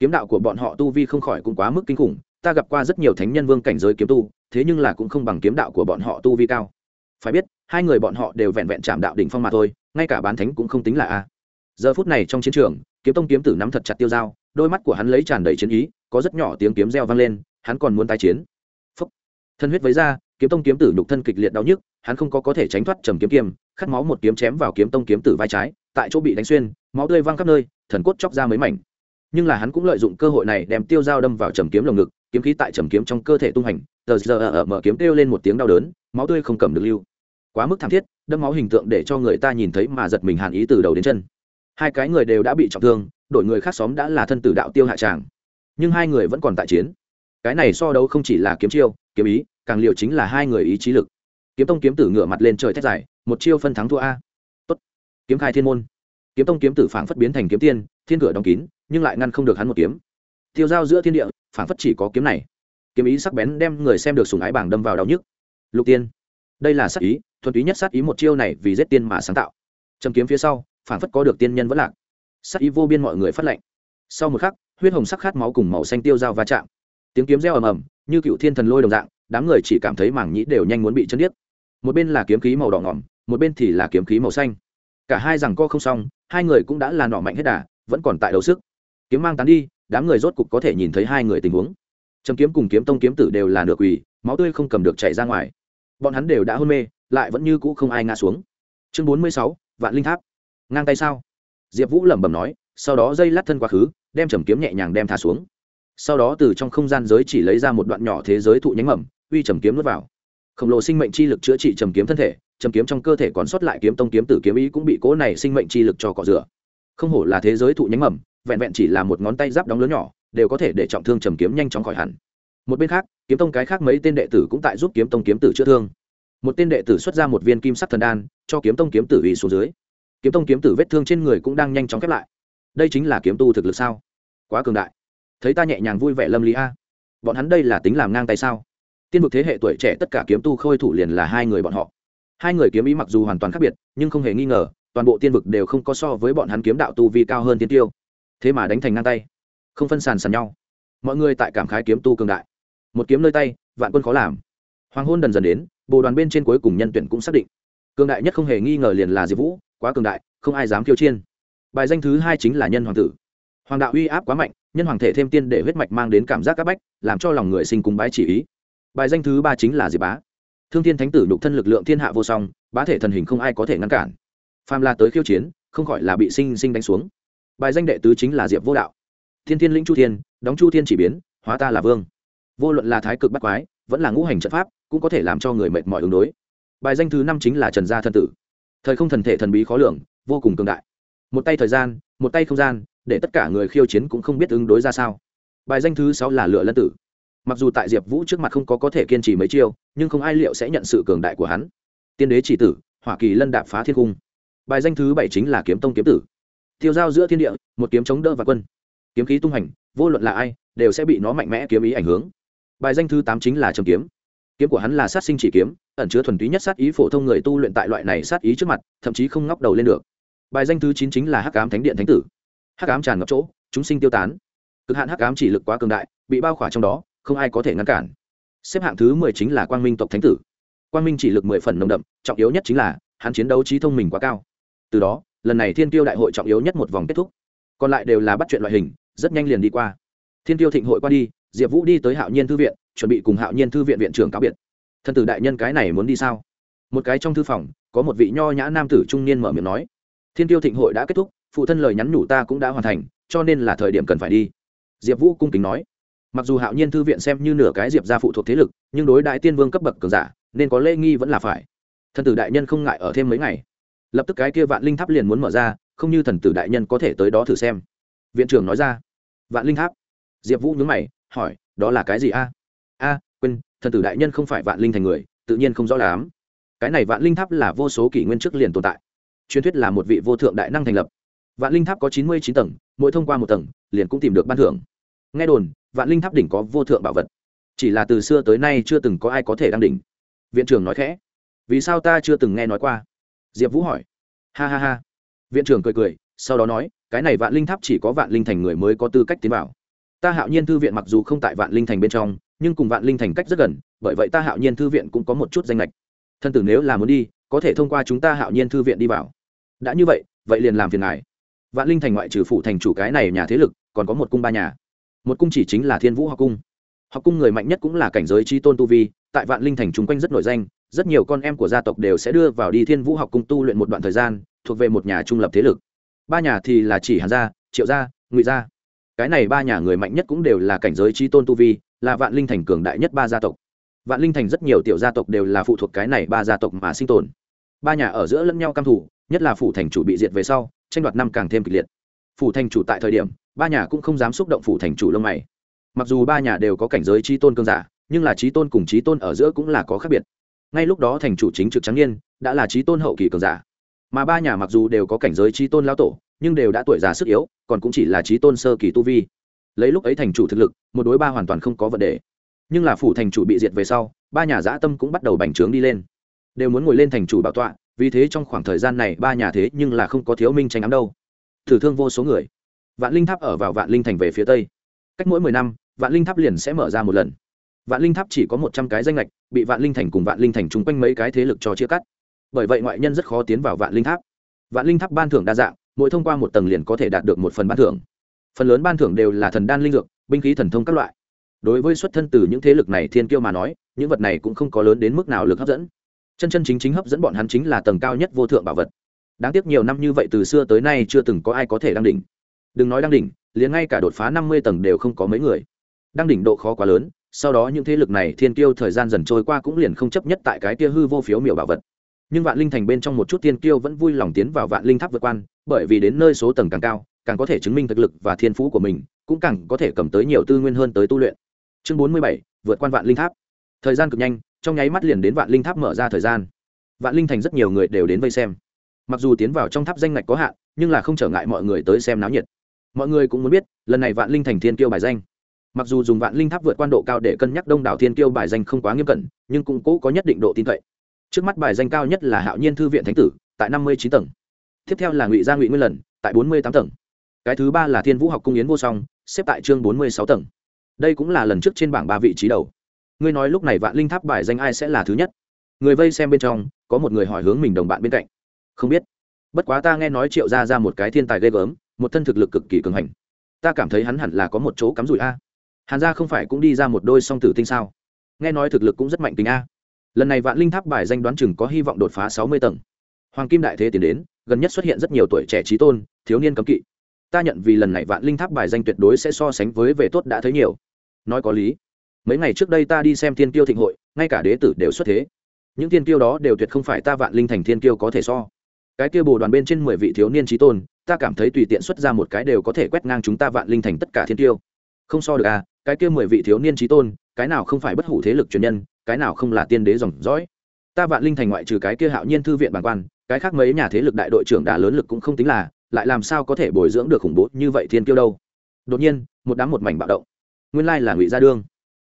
Kiếm đạo của bọn họ tu vi không khỏi cũng quá mức kinh khủng ta gặp qua rất nhiều thánh nhân vương cảnh giới kiếm tu, thế nhưng là cũng không bằng kiếm đạo của bọn họ tu vi cao. Phải biết, hai người bọn họ đều vẹn vẹn chạm đạo đỉnh phong mà thôi, ngay cả bán thánh cũng không tính là a. Giờ phút này trong chiến trường, kiếm tông kiếm tử nắm thật chặt tiêu dao, đôi mắt của hắn lấy tràn đầy chiến ý, có rất nhỏ tiếng kiếm reo vang lên, hắn còn muốn tái chiến. Phúc. Thân huyết với ra kiếm tông kiếm tử nhục thân kịch liệt đau nhức, hắn không có có thể tránh thoát trầm kiếm kiêm khát máu một kiếm chém vào kiếm tông kiếm tử vai trái, tại chỗ bị đánh xuyên, máu tươi văng khắp nơi, thần cốt chóc ra mấy mảnh nhưng là hắn cũng lợi dụng cơ hội này đem tiêu dao đâm vào trầm kiếm lồng ngực, kiếm khí tại trầm kiếm trong cơ thể tung hành, tờ giờ ở mở kiếm kêu lên một tiếng đau đớn, máu tươi không cầm được lưu. Quá mức thảm thiết, đâm máu hình tượng để cho người ta nhìn thấy mà giật mình hàn ý từ đầu đến chân. Hai cái người đều đã bị trọng thương đổi người khác xóm đã là thân tử đạo tiêu hạ tràng. Nhưng hai người vẫn còn tại chiến. Cái này so đấu không chỉ là kiếm chiêu, kiếm ý, càng liệu chính là hai người ý chí lực. Kiếm tông kiếm tử ngửa mặt lên trời thét dài, một chiêu phân thắng thua a. Tốt. Kiếm khai thiên môn. Kiếm tông kiếm tử phảng phất biến thành kiếm tiên thiên cửa đóng kín, nhưng lại ngăn không được hắn một kiếm. Tiêu giao giữa thiên địa, phảng phất chỉ có kiếm này. Kiếm ý sắc bén đem người xem được sùng ái bảng đâm vào đau nhức. Lục tiên, đây là sát ý, thuần túy nhất sát ý một chiêu này vì giết tiên mà sáng tạo. Trầm kiếm phía sau, phảng phất có được tiên nhân vẫn lạc. Sát ý vô biên mọi người phát lệnh. Sau một khắc, huyết hồng sắc khát máu cùng màu xanh tiêu dao va chạm. Tiếng kiếm reo ầm ầm, như cựu thiên thần lôi đồng dạng, đám người chỉ cảm thấy mảng nhĩ đều nhanh muốn bị chân điếc. Một bên là kiếm khí màu đỏ ngỏm, một bên thì là kiếm khí màu xanh. Cả hai rằng co không xong, hai người cũng đã là nọ mạnh hết đà vẫn còn tại đấu sức. Kiếm mang tán đi, đám người rốt cục có thể nhìn thấy hai người tình huống. Trầm kiếm cùng kiếm tông kiếm tử đều là nửa quỳ, máu tươi không cầm được chảy ra ngoài. Bọn hắn đều đã hôn mê, lại vẫn như cũ không ai ngã xuống. Chương bốn mươi sáu, vạn linh tháp. Ngang tay sao? Diệp vũ lẩm bẩm nói, sau đó dây lát thân quá khứ, đem trầm kiếm nhẹ nhàng đem thả xuống. Sau đó từ trong không gian giới chỉ lấy ra một đoạn nhỏ thế giới thụ nhánh mầm, uy trầm kiếm nuốt vào. Khổng lồ sinh mệnh chi lực chữa trị trầm kiếm thân thể, trầm kiếm trong cơ thể còn sót lại kiếm tông kiếm tử kiếm ý cũng bị cố này sinh mệnh chi lực cho cọ rửa không hổ là thế giới thụ nhánh mầm, vẹn vẹn chỉ là một ngón tay giáp đóng lớn nhỏ, đều có thể để trọng thương trầm kiếm nhanh chóng khỏi hẳn. Một bên khác, kiếm tông cái khác mấy tên đệ tử cũng tại giúp kiếm tông kiếm tử chữa thương. Một tên đệ tử xuất ra một viên kim sắc thần đan, cho kiếm tông kiếm tử ủy xuống dưới. Kiếm tông kiếm tử vết thương trên người cũng đang nhanh chóng khép lại. Đây chính là kiếm tu thực lực sao? Quá cường đại. Thấy ta nhẹ nhàng vui vẻ lâm lý a. Bọn hắn đây là tính làm ngang tay sao? Tiên vực thế hệ tuổi trẻ tất cả kiếm tu khôi thủ liền là hai người bọn họ. Hai người kiếm ý mặc dù hoàn toàn khác biệt, nhưng không hề nghi ngờ toàn bộ tiên vực đều không có so với bọn hắn kiếm đạo tu vi cao hơn tiên tiêu. Thế mà đánh thành ngang tay, không phân sàn sàn nhau. Mọi người tại cảm khái kiếm tu cường đại. Một kiếm nơi tay, vạn quân khó làm. Hoàng hôn dần dần đến, bồ đoàn bên trên cuối cùng nhân tuyển cũng xác định. Cường đại nhất không hề nghi ngờ liền là diệp vũ, quá cường đại, không ai dám kiêu chiên. Bài danh thứ hai chính là nhân hoàng tử. Hoàng đạo uy áp quá mạnh, nhân hoàng thể thêm tiên để huyết mạch mang đến cảm giác áp bách, làm cho lòng người sinh cúng bái chỉ ý. Bài danh thứ ba chính là diệp bá. Thương thiên thánh tử nhục thân lực lượng thiên hạ vô song, bá thể thần hình không ai có thể ngăn cản phàm la tới khiêu chiến, không khỏi là bị sinh sinh đánh xuống. Bài danh đệ tứ chính là diệp vô đạo. Thiên thiên lĩnh chu thiên, đóng chu thiên chỉ biến, hóa ta là vương. Vô luận là thái cực bắt quái, vẫn là ngũ hành trận pháp, cũng có thể làm cho người mệt mỏi ứng đối. Bài danh thứ năm chính là trần gia thân tử. Thời không thần thể thần bí khó lường, vô cùng cường đại. Một tay thời gian, một tay không gian, để tất cả người khiêu chiến cũng không biết ứng đối ra sao. Bài danh thứ sáu là lựa lân tử. Mặc dù tại diệp vũ trước mặt không có có thể kiên trì mấy chiêu, nhưng không ai liệu sẽ nhận sự cường đại của hắn. Tiên đế chỉ tử, hỏa kỳ lân đạp phá thiên cung bài danh thứ bảy chính là kiếm tông kiếm tử. Tiêu giao giữa thiên địa, một kiếm chống đỡ và quân. Kiếm khí tung hành, vô luận là ai, đều sẽ bị nó mạnh mẽ kiếm ý ảnh hưởng. Bài danh thứ tám chính là trầm kiếm. Kiếm của hắn là sát sinh chỉ kiếm, ẩn chứa thuần túy nhất sát ý phổ thông người tu luyện tại loại này sát ý trước mặt, thậm chí không ngóc đầu lên được. Bài danh thứ chín chính là hắc ám thánh điện thánh tử. Hắc ám tràn ngập chỗ, chúng sinh tiêu tán. Cực hạn hắc ám chỉ lực quá cường đại, bị bao khỏa trong đó, không ai có thể ngăn cản. Xếp hạng thứ mười chính là quang minh tộc thánh tử. Quang minh chỉ lực mười phần nồng đậm, trọng yếu nhất chính là, hắn chiến đấu trí thông minh quá cao từ đó, lần này thiên tiêu đại hội trọng yếu nhất một vòng kết thúc. Còn lại đều là bắt chuyện loại hình, rất nhanh liền đi qua. Thiên tiêu thịnh hội qua đi, diệp vũ đi tới hạo nhiên thư viện, chuẩn bị cùng hạo nhiên thư viện viện trưởng cáo biệt. Thân tử đại nhân cái này muốn đi sao? Một cái trong thư phòng, có một vị nho nhã nam tử trung niên mở miệng nói. Thiên tiêu thịnh hội đã kết thúc, phụ thân lời nhắn nhủ ta cũng đã hoàn thành, cho nên là thời điểm cần phải đi. Diệp vũ cung kính nói. Mặc dù hạo nhiên thư viện xem như nửa cái diệp ra phụ thuộc thế lực, nhưng đối đại tiên vương cấp bậc cường giả, nên có lễ nghi vẫn là phải. Thân tử đại nhân không ngại ở thêm mấy ngày lập tức cái kia vạn linh tháp liền muốn mở ra, không như thần tử đại nhân có thể tới đó thử xem. Viện trưởng nói ra. Vạn linh tháp? Diệp vũ nhớ mày, hỏi, đó là cái gì a? A, quên, thần tử đại nhân không phải vạn linh thành người, tự nhiên không rõ là ám. cái này vạn linh tháp là vô số kỷ nguyên trước liền tồn tại. Truyền thuyết là một vị vô thượng đại năng thành lập. Vạn linh tháp có chín mươi chín tầng, mỗi thông qua một tầng, liền cũng tìm được ban thưởng. Nghe đồn, vạn linh tháp đỉnh có vô thượng bảo vật. Chỉ là từ xưa tới nay chưa từng có ai có thể đăng đỉnh. Viện trưởng nói khẽ. Vì sao ta chưa từng nghe nói qua? Diệp vũ hỏi. Ha ha ha. Viện trưởng cười cười, sau đó nói, cái này vạn linh tháp chỉ có vạn linh thành người mới có tư cách tiến vào. Ta hạo nhiên thư viện mặc dù không tại vạn linh thành bên trong, nhưng cùng vạn linh thành cách rất gần, bởi vậy ta hạo nhiên thư viện cũng có một chút danh lệch thân tử nếu là muốn đi, có thể thông qua chúng ta hạo nhiên thư viện đi vào. Đã như vậy vậy liền làm phiền ngài. Vạn linh thành ngoại trừ phụ thành chủ cái này nhà thế lực, còn có một cung ba nhà. Một cung chỉ chính là thiên vũ học cung. Học cung người mạnh nhất cũng là cảnh giới tri tôn tu vi, tại vạn linh thành chung quanh rất nổi danh rất nhiều con em của gia tộc đều sẽ đưa vào đi thiên vũ học cung tu luyện một đoạn thời gian, thuộc về một nhà trung lập thế lực. Ba nhà thì là chỉ hàn gia, triệu gia, ngụy gia. Cái này ba nhà người mạnh nhất cũng đều là cảnh giới trí tôn tu vi, là vạn linh thành cường đại nhất ba gia tộc. Vạn linh thành rất nhiều tiểu gia tộc đều là phụ thuộc cái này ba gia tộc mà sinh tồn. Ba nhà ở giữa lẫn nhau căm thủ nhất là phủ thành chủ bị diệt về sau, tranh đoạt năm càng thêm kịch liệt. Phủ thành chủ tại thời điểm, ba nhà cũng không dám xúc động phủ thành chủ lông mày. Mặc dù ba nhà đều có cảnh giới trí tôn cương giả, nhưng là trí tôn cùng trí tôn ở giữa cũng là có khác biệt ngay lúc đó thành chủ chính trực trắng niên, đã là trí tôn hậu kỳ cường giả. Mà ba nhà mặc dù đều có cảnh giới trí tôn lao tổ, nhưng đều đã tuổi già sức yếu, còn cũng chỉ là trí tôn sơ kỳ tu vi. Lấy lúc ấy thành chủ thực lực, một đối ba hoàn toàn không có vấn đề. Nhưng là phủ thành chủ bị diệt về sau, ba nhà dã tâm cũng bắt đầu bành trướng đi lên. Đều muốn ngồi lên thành chủ bảo tọa, vì thế trong khoảng thời gian này ba nhà thế nhưng là không có thiếu minh tranh ám đâu. Thử thương vô số người. Vạn linh tháp ở vào vạn linh thành về phía tây. Cách mỗi mười năm, vạn linh tháp liền sẽ mở ra một lần vạn linh tháp chỉ có một trăm cái danh lệch bị vạn linh thành cùng vạn linh thành chung quanh mấy cái thế lực cho chia cắt. Bởi vậy ngoại nhân rất khó tiến vào vạn linh tháp. Vạn linh tháp ban thưởng đa dạng, mỗi thông qua một tầng liền có thể đạt được một phần ban thưởng. Phần lớn ban thưởng đều là thần đan linh dược, binh khí thần thông các loại. Đối với xuất thân từ những thế lực này thiên kiêu mà nói, những vật này cũng không có lớn đến mức nào lực hấp dẫn. Chân chân chính chính hấp dẫn bọn hắn chính là tầng cao nhất vô thượng bảo vật. Đáng tiếc nhiều năm như vậy từ xưa tới nay chưa từng có ai có thể đăng đỉnh. Đừng nói đăng đỉnh, liền ngay cả đột phá năm mươi tầng đều không có mấy người. Đăng đỉnh độ khó quá lớn sau đó những thế lực này thiên kiêu thời gian dần trôi qua cũng liền không chấp nhất tại cái kia hư vô phiếu miểu bảo vật. Nhưng vạn linh thành bên trong một chút thiên kiêu vẫn vui lòng tiến vào vạn linh tháp vượt quan, bởi vì đến nơi số tầng càng cao, càng có thể chứng minh thực lực và thiên phú của mình, cũng càng có thể cầm tới nhiều tư nguyên hơn tới tu luyện. Chương bốn mươi bảy, vượt quan vạn linh tháp. Thời gian cực nhanh, trong nháy mắt liền đến vạn linh tháp mở ra thời gian. Vạn linh thành rất nhiều người đều đến vây xem. Mặc dù tiến vào trong tháp danh ngạch có hạn, nhưng là không trở ngại mọi người tới xem náo nhiệt. Mọi người cũng muốn biết, lần này vạn linh thành thiên kiêu bài danh mặc dù dùng vạn linh tháp vượt quan độ cao để cân nhắc đông đảo thiên kiêu bài danh không quá nghiêm cẩn, nhưng cũng cố có nhất định độ tin cậy. Trước mắt bài danh cao nhất là hạo nhiên thư viện thánh tử, tại năm mươi chín tầng. Tiếp theo là ngụy gia ngụy nguyên lần, tại bốn mươi tám tầng. Cái thứ ba là thiên vũ học cung yến vô song, xếp tại chương bốn mươi sáu tầng. Đây cũng là lần trước trên bảng ba vị trí đầu. Ngươi nói lúc này vạn linh tháp bài danh ai sẽ là thứ nhất? Người vây xem bên trong, có một người hỏi hướng mình đồng bạn bên cạnh. Không biết. Bất quá ta nghe nói triệu ra ra một cái thiên tài ghê gớm, một thân thực lực cực kỳ cường hành. Ta cảm thấy hắn hẳn là có một chỗ cắm rủi a hàn gia không phải cũng đi ra một đôi song tử tinh sao? Nghe nói thực lực cũng rất mạnh tính a. Lần này vạn linh tháp bài danh đoán chừng có hy vọng đột phá sáu mươi tầng. Hoàng kim đại thế tiến đến, gần nhất xuất hiện rất nhiều tuổi trẻ trí tôn, thiếu niên cấm kỵ. Ta nhận vì lần này vạn linh tháp bài danh tuyệt đối sẽ so sánh với về tốt đã thấy nhiều. Nói có lý. Mấy ngày trước đây ta đi xem thiên tiêu thịnh hội, ngay cả đế tử đều xuất thế. Những thiên tiêu đó đều tuyệt không phải ta vạn linh thành thiên tiêu có thể so. Cái kia bồ đoàn bên trên mười vị thiếu niên trí tôn, ta cảm thấy tùy tiện xuất ra một cái đều có thể quét ngang chúng ta vạn linh thành tất cả thiên tiêu không so được à cái kia mười vị thiếu niên trí tôn, cái nào không phải bất hủ thế lực truyền nhân, cái nào không là tiên đế dòng dõi. Ta vạn linh thành ngoại trừ cái kia hạo nhiên thư viện bản quan, cái khác mấy nhà thế lực đại đội trưởng đã lớn lực cũng không tính là, lại làm sao có thể bồi dưỡng được khủng bố như vậy thiên kiêu đâu. Đột nhiên, một đám một mảnh bạo động. Nguyên lai là ngụy gia đương.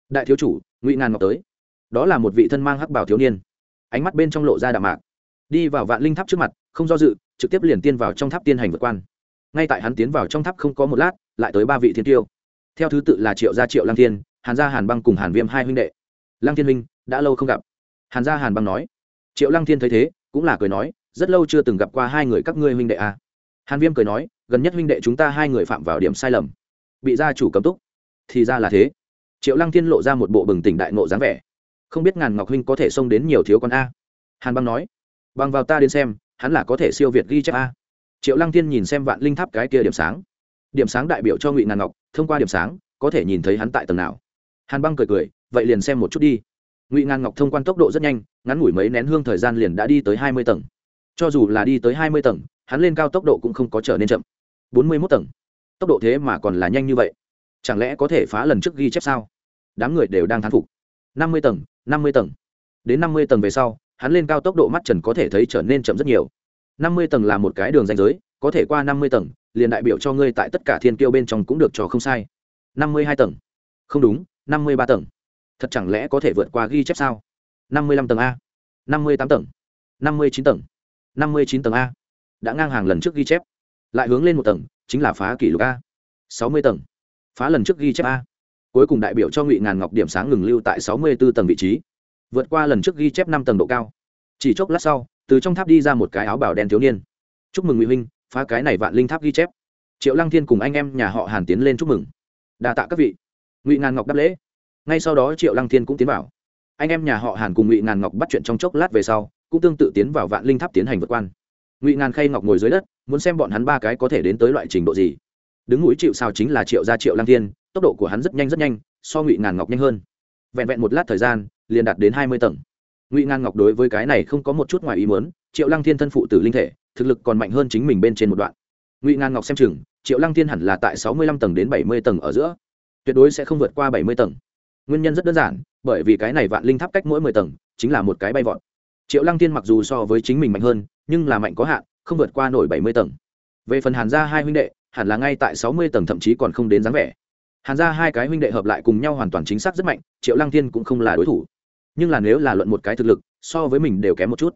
Đại thiếu chủ, ngụy ngàn ngọc tới. Đó là một vị thân mang hắc bảo thiếu niên. Ánh mắt bên trong lộ ra đạm mạc. Đi vào vạn linh tháp trước mặt, không do dự, trực tiếp liền tiên vào trong tháp tiên hành vượt quan. Ngay tại hắn tiến vào trong tháp không có một lát, lại tới ba vị thiên tiêu theo thứ tự là triệu gia triệu lang thiên, hàn gia hàn băng cùng hàn viêm hai huynh đệ. Lang thiên huynh, đã lâu không gặp. Hàn gia hàn băng nói. Triệu lang thiên thấy thế, cũng là cười nói, rất lâu chưa từng gặp qua hai người các ngươi huynh đệ à. hàn viêm cười nói, gần nhất huynh đệ chúng ta hai người phạm vào điểm sai lầm. Bị gia chủ cấm túc. Thì ra là thế. Triệu lăng thiên lộ ra một bộ bừng tỉnh đại nộ dáng vẻ. Không biết ngàn ngọc huynh có thể xông đến nhiều thiếu con a? Hàn băng nói. Bằng vào ta đến xem, hắn là có thể siêu việt ghi chép a. Triệu lăng thiên nhìn xem vạn linh tháp cái kia điểm sáng. Điểm sáng đại biểu cho ngụy ngàn ngọc thông qua điểm sáng, có thể nhìn thấy hắn tại tầng nào. Hàn băng cười cười, vậy liền xem một chút đi. Ngụy ngàn ngọc thông quan tốc độ rất nhanh, ngắn ngủi mấy nén hương thời gian liền đã đi tới hai mươi tầng. Cho dù là đi tới hai mươi tầng, hắn lên cao tốc độ cũng không có trở nên chậm. Bốn mươi mốt tầng. Tốc độ thế mà còn là nhanh như vậy. Chẳng lẽ có thể phá lần trước ghi chép sao? Đám người đều đang thán phục. Năm mươi tầng, năm mươi tầng. Đến năm mươi tầng về sau, hắn lên cao tốc độ mắt trần có thể thấy trở nên chậm rất nhiều. Năm mươi tầng là một cái đường danh giới có thể qua năm mươi tầng, liền đại biểu cho ngươi tại tất cả thiên kiêu bên trong cũng được trò không sai. Năm mươi hai tầng. Không đúng, năm mươi ba tầng. Thật chẳng lẽ có thể vượt qua ghi chép sao? Năm mươi lăm tầng a. Năm mươi tám tầng. Năm mươi chín tầng. Năm mươi chín tầng a. Đã ngang hàng lần trước ghi chép. Lại hướng lên một tầng, chính là phá kỷ lục a. Sáu mươi tầng. Phá lần trước ghi chép a. Cuối cùng đại biểu cho ngụy ngàn ngọc điểm sáng ngừng lưu tại sáu mươi b ố tầng vị trí. Vượt qua lần trước ghi chép năm tầng độ cao. Chỉ chốc lát sau, từ trong tháp đi ra một cái áo bảo đen thiếu niên. Chúc mừng ngụy huynh phá cái này vạn linh tháp ghi chép. Triệu lăng thiên cùng anh em nhà họ hàn tiến lên chúc mừng. Đa tạ các vị. Ngụy ngàn ngọc đáp lễ. Ngay sau đó triệu lăng thiên cũng tiến vào. Anh em nhà họ hàn cùng ngụy ngàn ngọc bắt chuyện trong chốc lát về sau, cũng tương tự tiến vào vạn linh tháp tiến hành vượt quan. Ngụy ngàn khay ngọc ngồi dưới đất, muốn xem bọn hắn ba cái có thể đến tới loại trình độ gì. Đứng mũi chịu sao chính là triệu gia triệu lăng thiên, tốc độ của hắn rất nhanh rất nhanh, so ngụy ngàn ngọc nhanh hơn. Vẹn vẹn một lát thời gian, liền đạt đến hai mươi tầng ngụy ngang ngọc đối với cái này không có một chút ngoài ý muốn, triệu lăng thiên thân phụ tử linh thể, thực lực còn mạnh hơn chính mình bên trên một đoạn. ngụy ngang ngọc xem chừng, triệu lăng thiên hẳn là tại sáu mươi lăm tầng đến bảy mươi tầng ở giữa. tuyệt đối sẽ không vượt qua bảy mươi tầng. nguyên nhân rất đơn giản, bởi vì cái này vạn linh tháp cách mỗi mười tầng, chính là một cái bay vọt. triệu lăng thiên mặc dù so với chính mình mạnh hơn, nhưng là mạnh có hạn, không vượt qua nổi bảy mươi tầng. về phần hàn gia hai huynh đệ, hẳn là ngay tại sáu mươi tầng thậm chí còn không đến dáng vẻ. hàn gia hai cái huynh đệ hợp lại cùng nhau hoàn toàn chính xác rất mạnh, triệu lăng thiên cũng không là đối thủ nhưng là nếu là luận một cái thực lực, so với mình đều kém một chút.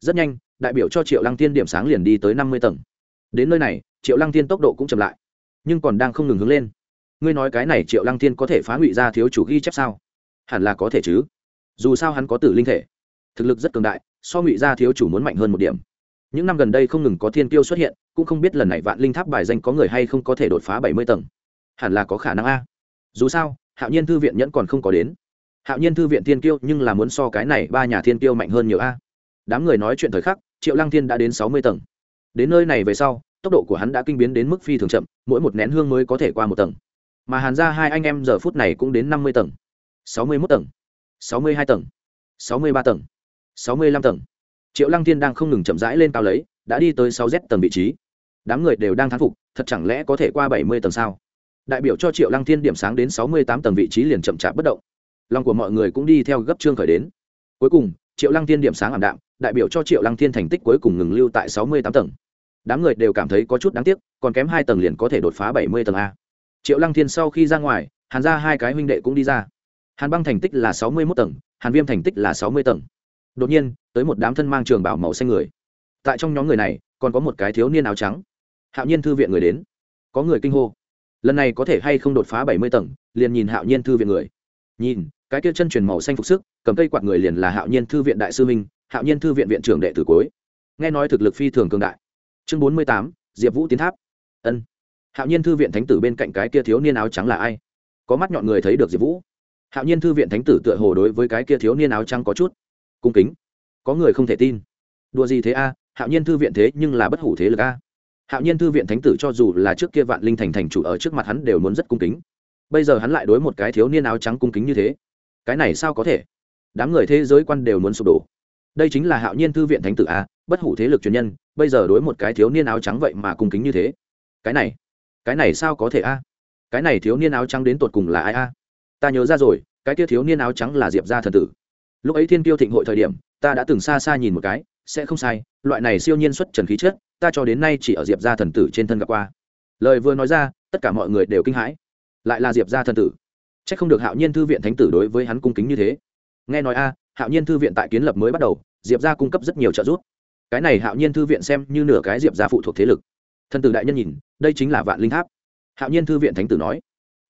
Rất nhanh, đại biểu cho triệu lăng thiên điểm sáng liền đi tới năm mươi tầng. Đến nơi này, triệu lăng thiên tốc độ cũng chậm lại, nhưng còn đang không ngừng hướng lên. Ngươi nói cái này triệu lăng thiên có thể phá ngụy ra thiếu chủ ghi chép sao? Hẳn là có thể chứ. Dù sao hắn có tử linh thể. Thực lực rất cường đại, so ngụy gia thiếu chủ muốn mạnh hơn một điểm. Những năm gần đây không ngừng có thiên tiêu xuất hiện, cũng không biết lần này vạn linh tháp bài danh có người hay không có thể đột phá bảy mươi tầng. Hẳn là có khả năng a. Dù sao, hạo nhiên thư viện nhẫn còn không có đến hạo nhiên thư viện thiên tiêu nhưng là muốn so cái này ba nhà thiên tiêu mạnh hơn nhiều a. Đám người nói chuyện thời khắc, triệu lăng thiên đã đến sáu mươi tầng. Đến nơi này về sau, tốc độ của hắn đã kinh biến đến mức phi thường chậm, mỗi một nén hương mới có thể qua một tầng. Mà hàn ra hai anh em giờ phút này cũng đến năm mươi tầng. Sáu mươi mốt tầng. Sáu mươi hai tầng. Sáu mươi ba tầng. Sáu mươi lăm tầng. Triệu lăng thiên đang không ngừng chậm rãi lên cao lấy, đã đi tới sáu z tầng vị trí. Đám người đều đang thán phục, thật chẳng lẽ có thể qua bảy mươi tầng sao? Đại biểu cho triệu lăng thiên điểm sáng đến sáu mươi tám tầng vị trí liền chậm chạp bất động lòng của mọi người cũng đi theo gấp trương khởi đến. Cuối cùng, triệu lăng thiên điểm sáng ảm đạm, đại biểu cho triệu lăng thiên thành tích cuối cùng ngừng lưu tại sáu mươi tám tầng. Đám người đều cảm thấy có chút đáng tiếc, còn kém hai tầng liền có thể đột phá bảy mươi tầng a. Triệu lăng thiên sau khi ra ngoài, hàn ra hai cái huynh đệ cũng đi ra. Hàn băng thành tích là sáu mươi mốt tầng, hàn viêm thành tích là sáu mươi tầng. Đột nhiên, tới một đám thân mang trường bảo màu xanh người. Tại trong nhóm người này, còn có một cái thiếu niên áo trắng. Hạo nhiên thư viện người đến. Có người kinh hô. Lần này có thể hay không đột phá bảy mươi tầng, liền nhìn hạo nhiên thư viện người. Nhìn cái kia chân truyền màu xanh phục sức, cầm cây quạt người liền là hạo nhiên thư viện đại sư minh, hạo nhiên thư viện viện trưởng đệ tử cuối. Nghe nói thực lực phi thường cường đại. Chương bốn mươi tám, diệp vũ tiến tháp. Ân. Hạo nhiên thư viện thánh tử bên cạnh cái kia thiếu niên áo trắng là ai? Có mắt nhọn người thấy được diệp vũ. Hạo nhiên thư viện thánh tử tựa hồ đối với cái kia thiếu niên áo trắng có chút cung kính. Có người không thể tin. Đùa gì thế a? Hạo nhiên thư viện thế nhưng là bất hủ thế lực a. Hạo nhiên thư viện thánh tử cho dù là trước kia vạn linh thành thành chủ ở trước mặt hắn đều muốn rất cung kính. Bây giờ hắn lại đối một cái thiếu niên áo trắng cung kính như thế cái này sao có thể? Đám người thế giới quan đều muốn sụp đổ. Đây chính là hạo nhiên thư viện thánh tử a, bất hủ thế lực truyền nhân, bây giờ đối một cái thiếu niên áo trắng vậy mà cung kính như thế. Cái này cái này sao có thể a? Cái này thiếu niên áo trắng đến tột cùng là ai a? Ta nhớ ra rồi, cái kia thiếu niên áo trắng là diệp gia thần tử. Lúc ấy thiên tiêu thịnh hội thời điểm, ta đã từng xa xa nhìn một cái, sẽ không sai, loại này siêu nhiên xuất trần khí chết ta cho đến nay chỉ ở diệp gia thần tử trên thân gặp qua. Lời vừa nói ra, tất cả mọi người đều kinh hãi. Lại là diệp gia thần tử c h ắ c không được hạo nhiên thư viện thánh tử đối với hắn cung kính như thế. Nghe nói a, hạo nhiên thư viện tại kiến lập mới bắt đầu, diệp gia cung cấp rất nhiều trợ giúp. Cái này hạo nhiên thư viện xem như nửa cái diệp gia phụ thuộc thế lực. Thần tử đại nhân nhìn, đây chính là vạn linh tháp. Hạo nhiên thư viện thánh tử nói.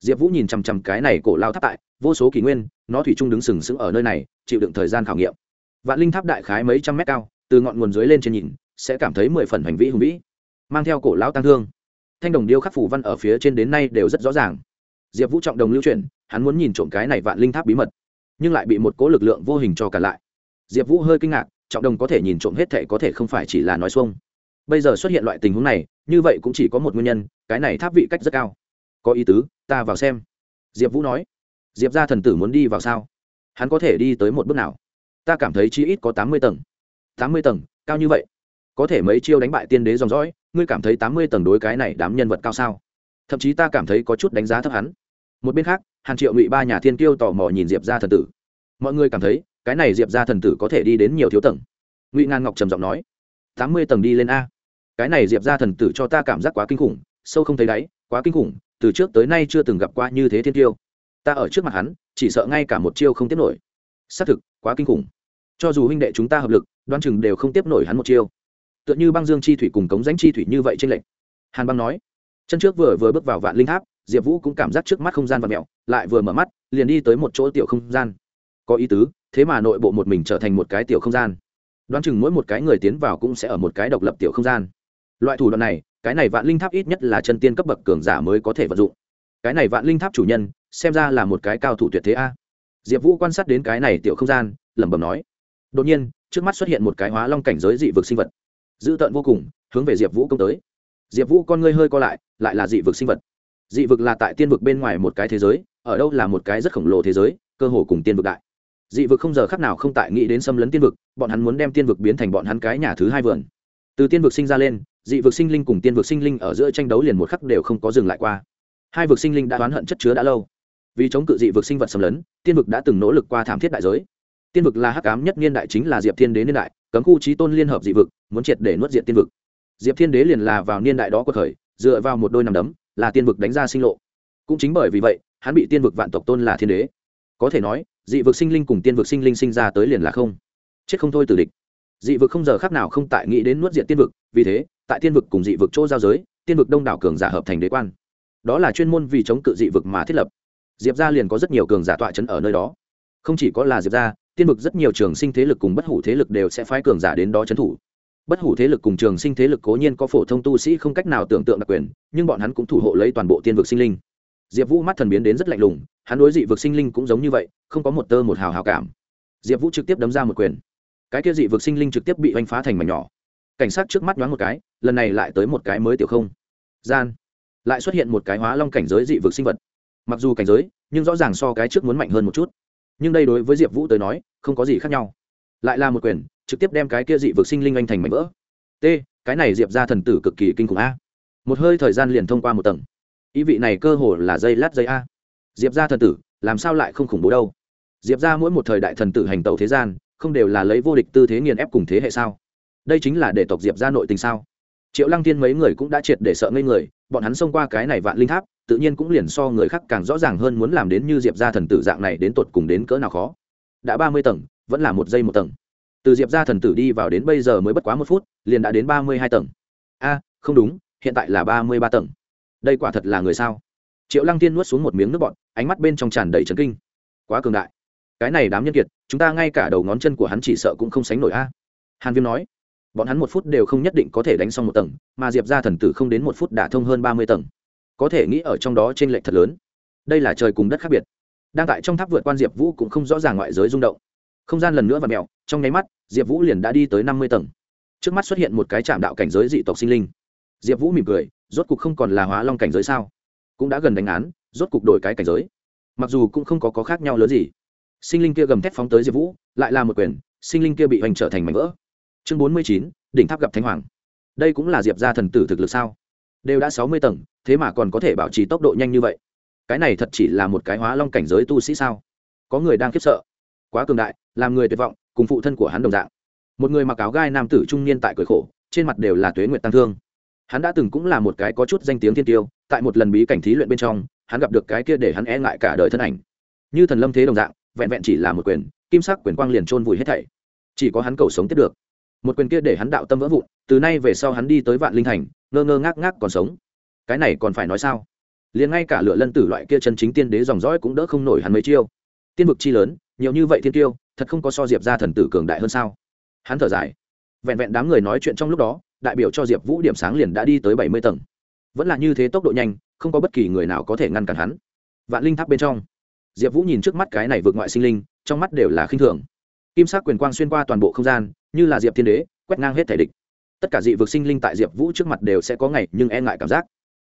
Diệp vũ nhìn chằm chằm cái này cổ lao tháp tại, vô số kỷ nguyên, nó thủy chung đứng sừng sững ở nơi này, chịu đựng thời gian khảo nghiệm. Vạn linh tháp đại khái mấy trăm mét cao, từ ngọn nguồn dưới lên trên nhìn, sẽ cảm thấy mười phần hành vĩ hùng vĩ, mang theo cổ lão tăng thương. Thanh đồng điêu khắc phủ văn ở phía trên đến nay đều rất rõ ràng. Diệp vũ trọng đồng lưu chuyển hắn muốn nhìn trộm cái này vạn linh tháp bí mật, nhưng lại bị một cố lực lượng vô hình cho cả lại. Diệp vũ hơi kinh ngạc, trọng đồng có thể nhìn trộm hết thệ có thể không phải chỉ là nói xuông. Bây giờ xuất hiện loại tình huống này, như vậy cũng chỉ có một nguyên nhân, cái này tháp vị cách rất cao. Có ý tứ, ta vào xem. Diệp vũ nói. Diệp ra thần tử muốn đi vào sao? Hắn có thể đi tới một bước nào? Ta cảm thấy chi ít có tám mươi tầng. Tám mươi tầng, cao như vậy. Có thể mấy chiêu đánh bại tiên đế dòng dõi, ngươi cảm thấy tám mươi tầng đối cái này đám nhân vật cao sao? Thậm chí ta cảm thấy có chút đánh giá thấp hắn. Một bên khác hàng triệu ngụy ba nhà thiên kiêu tò mò nhìn diệp ra thần tử. Mọi người cảm thấy, cái này diệp ra thần tử có thể đi đến nhiều thiếu tầng. Ngụy ngàn ngọc trầm giọng nói, tám mươi tầng đi lên a. Cái này diệp ra thần tử cho ta cảm giác quá kinh khủng, sâu không thấy đáy, quá kinh khủng, từ trước tới nay chưa từng gặp qua như thế thiên tiêu ta ở trước mặt hắn, chỉ sợ ngay cả một chiêu không tiếp nổi. Xác thực, quá kinh khủng. Cho dù huynh đệ chúng ta hợp lực đoan chừng đều không tiếp nổi hắn một chiêu. Tựa như băng dương chi thủy cùng cống danh chi thủy như vậy trên lệnh hàn băng nói, chân trước vừa vừa bước vào vạn linh tháp diệp vũ cũng cảm giác trước mắt không gian và mẹo, lại vừa mở mắt, liền đi tới một chỗ tiểu không gian. Có ý tứ, thế mà nội bộ một mình trở thành một cái tiểu không gian. Đoán chừng mỗi một cái người tiến vào cũng sẽ ở một cái độc lập tiểu không gian. Loại thủ đoạn này, cái này vạn linh tháp ít nhất là chân tiên cấp bậc cường giả mới có thể vận dụng. Cái này vạn linh tháp chủ nhân, xem ra là một cái cao thủ tuyệt thế a. Diệp vũ quan sát đến cái này tiểu không gian, lẩm bẩm nói. Đột nhiên, trước mắt xuất hiện một cái hóa long cảnh giới dị vực sinh vật. Dữ tợn vô cùng, hướng về diệp vũ công tới. Diệp vũ con ngươi hơi co lại lại là dị vực sinh vật dị vực là tại tiên vực bên ngoài một cái thế giới, ở đâu là một cái rất khổng lồ thế giới, cơ hồ cùng tiên vực đại. Dị vực không giờ khác nào không tại nghĩ đến xâm lấn tiên vực, bọn hắn muốn đem tiên vực biến thành bọn hắn cái nhà thứ hai vườn. Từ tiên vực sinh ra lên, dị vực sinh linh cùng tiên vực sinh linh ở giữa tranh đấu liền một khắc đều không có dừng lại qua. Hai vực sinh linh đã oán hận chất chứa đã lâu. Vì chống cự dị vực sinh vật xâm lấn, tiên vực đã từng nỗ lực qua thảm thiết đại giới. Tiên vực là hắc cám nhất niên đại chính là diệp thiên đế niên đại, cấm khu trí tôn liên hợp dị vực, muốn triệt để nuốt diện tiên vực. Diệp thiên đế liền là vào niên đại đó của khởi dựa vào một đôi nằm đấm là tiên vực đánh ra sinh lộ. Cũng chính bởi vì vậy, hắn bị tiên vực vạn tộc tôn là thiên đế. Có thể nói, dị vực sinh linh cùng tiên vực sinh linh sinh ra tới liền là không. Chết không thôi từ địch. Dị vực không giờ khác nào không tại nghĩ đến nuốt diện tiên vực, vì thế, tại tiên vực cùng dị vực chỗ giao giới, tiên vực đông đảo cường giả hợp thành đế quan. Đó là chuyên môn vì chống cự dị vực mà thiết lập. Diệp ra liền có rất nhiều cường giả tọa chấn ở nơi đó. Không chỉ có là diệp gia, tiên vực rất nhiều trường sinh thế lực cùng bất hủ thế lực đều sẽ phái cường giả đến đó trấn thủ bất hủ thế lực cùng trường sinh thế lực cố nhiên có phổ thông tu sĩ không cách nào tưởng tượng đặc quyền, nhưng bọn hắn cũng thủ hộ lấy toàn bộ tiên vực sinh linh. Diệp vũ mắt thần biến đến rất lạnh lùng, hắn đối dị vực sinh linh cũng giống như vậy, không có một tơ một hào hào cảm. Diệp vũ trực tiếp đấm ra một quyền. Cái kia dị vực sinh linh trực tiếp bị oanh phá thành mảnh nhỏ. Cảnh sát trước mắt nhoáng một cái, lần này lại tới một cái mới tiểu không. Gian. Lại xuất hiện một cái hóa long cảnh giới dị vực sinh vật. Mặc dù cảnh giới, nhưng rõ ràng so cái trước muốn mạnh hơn một chút. Nhưng đây đối với diệp vũ tới nói, không có gì khác nhau. Lại là một quyền trực tiếp đem cái kia dị vực sinh linh anh thành mảnh vỡ. T, cái này diệp ra thần tử cực kỳ kinh khủng a. Một hơi thời gian liền thông qua một tầng. Ý vị này cơ hồ là dây lát dây a. Diệp ra thần tử, làm sao lại không khủng bố đâu? Diệp ra mỗi một thời đại thần tử hành tẩu thế gian, không đều là lấy vô địch tư thế nghiền ép cùng thế hệ sao? Đây chính là để tộc diệp ra nội tình sao? Triệu lăng Thiên mấy người cũng đã triệt để sợ ngây người, bọn hắn xông qua cái này vạn linh tháp, tự nhiên cũng liền so người khác càng rõ ràng hơn muốn làm đến như diệp ra thần tử dạng này đến tột cùng đến cỡ nào khó. Đã ba mươi tầng, vẫn là một giây một tầng từ diệp ra thần tử đi vào đến bây giờ mới bất quá một phút, liền đã đến ba mươi hai tầng. A, không đúng, hiện tại là ba mươi ba tầng. Đây quả thật là người sao? Triệu lăng tiên nuốt xuống một miếng nước bọt, ánh mắt bên trong tràn đầy trấn kinh. Quá cường đại. Cái này đám nhân kiệt, chúng ta ngay cả đầu ngón chân của hắn chỉ sợ cũng không sánh nổi a. Hàn viêm nói, bọn hắn một phút đều không nhất định có thể đánh xong một tầng, mà diệp ra thần tử không đến một phút đã thông hơn ba mươi tầng. Có thể nghĩ ở trong đó t r ê n lệch thật lớn. Đây là trời cùng đất khác biệt. Đang tại trong tháp vượt quan diệp vũ cũng không rõ ràng ngoại giới rung động. Không gian lần nữa và mẹo trong nháy mắt diệp vũ liền đã đi tới năm mươi tầng. Trước mắt xuất hiện một cái chạm đạo cảnh giới dị tộc sinh linh. Diệp vũ mỉm cười rốt cục không còn là hóa long cảnh giới sao? Cũng đã gần đánh án rốt cục đổi cái cảnh giới. Mặc dù cũng không có, có khác nhau lớn gì. Sinh linh kia gầm thép phóng tới diệp vũ lại là một quyền sinh linh kia bị hoành trở thành mảnh vỡ. Chương bốn mươi chín đỉnh tháp gặp thánh hoàng. Đây cũng là diệp gia thần tử thực lực sao? Đều đã sáu mươi tầng thế mà còn có thể bảo trì tốc độ nhanh như vậy. Cái này thật chỉ là một cái hóa long cảnh giới tu sĩ sao? Có người đang khiếp sợ. Quá cường đại làm người tuyệt vọng cùng phụ thân của hắn đồng dạng. Một người mặc áo gai nam tử trung niên tại cười khổ, trên mặt đều là tuế nguyện tăng thương. Hắn đã từng cũng là một cái có chút danh tiếng thiên tiêu, tại một lần bí cảnh thí luyện bên trong, hắn gặp được cái kia để hắn e ngại cả đời thân ảnh. Như thần lâm thế đồng dạng, vẹn vẹn chỉ là một quyền, kim sắc quyền quang liền trôn vùi hết thảy. Chỉ có hắn cầu sống tiếp được. Một quyền kia để hắn đạo tâm vỡ vụn, từ nay về sau hắn đi tới vạn linh thành, ngơ ngơ ngác ngác còn sống. Cái này còn phải nói sao? Liền ngay cả lựa lân tử loại kia chân chính tiên đế dòng dõi cũng đỡ không nổi hắn mấy chiêu. Tiên vực chi lớn, nhiều như vậy thiên tiêu thật không có so diệp ra thần tử cường đại hơn sao? Hắn thở dài. Vẹn vẹn đám người nói chuyện trong lúc đó, đại biểu cho diệp vũ điểm sáng liền đã đi tới bảy mươi tầng. Vẫn là như thế tốc độ nhanh, không có bất kỳ người nào có thể ngăn cản hắn. Vạn linh tháp bên trong, diệp vũ nhìn trước mắt cái này vượt ngoại sinh linh, trong mắt đều là khinh thường. Kim sắc quyền quang xuyên qua toàn bộ không gian, như là diệp thiên đế, quét ngang hết thể địch. Tất cả dị vực sinh linh tại diệp vũ trước mặt đều sẽ có ngày, nhưng e ngại cảm giác.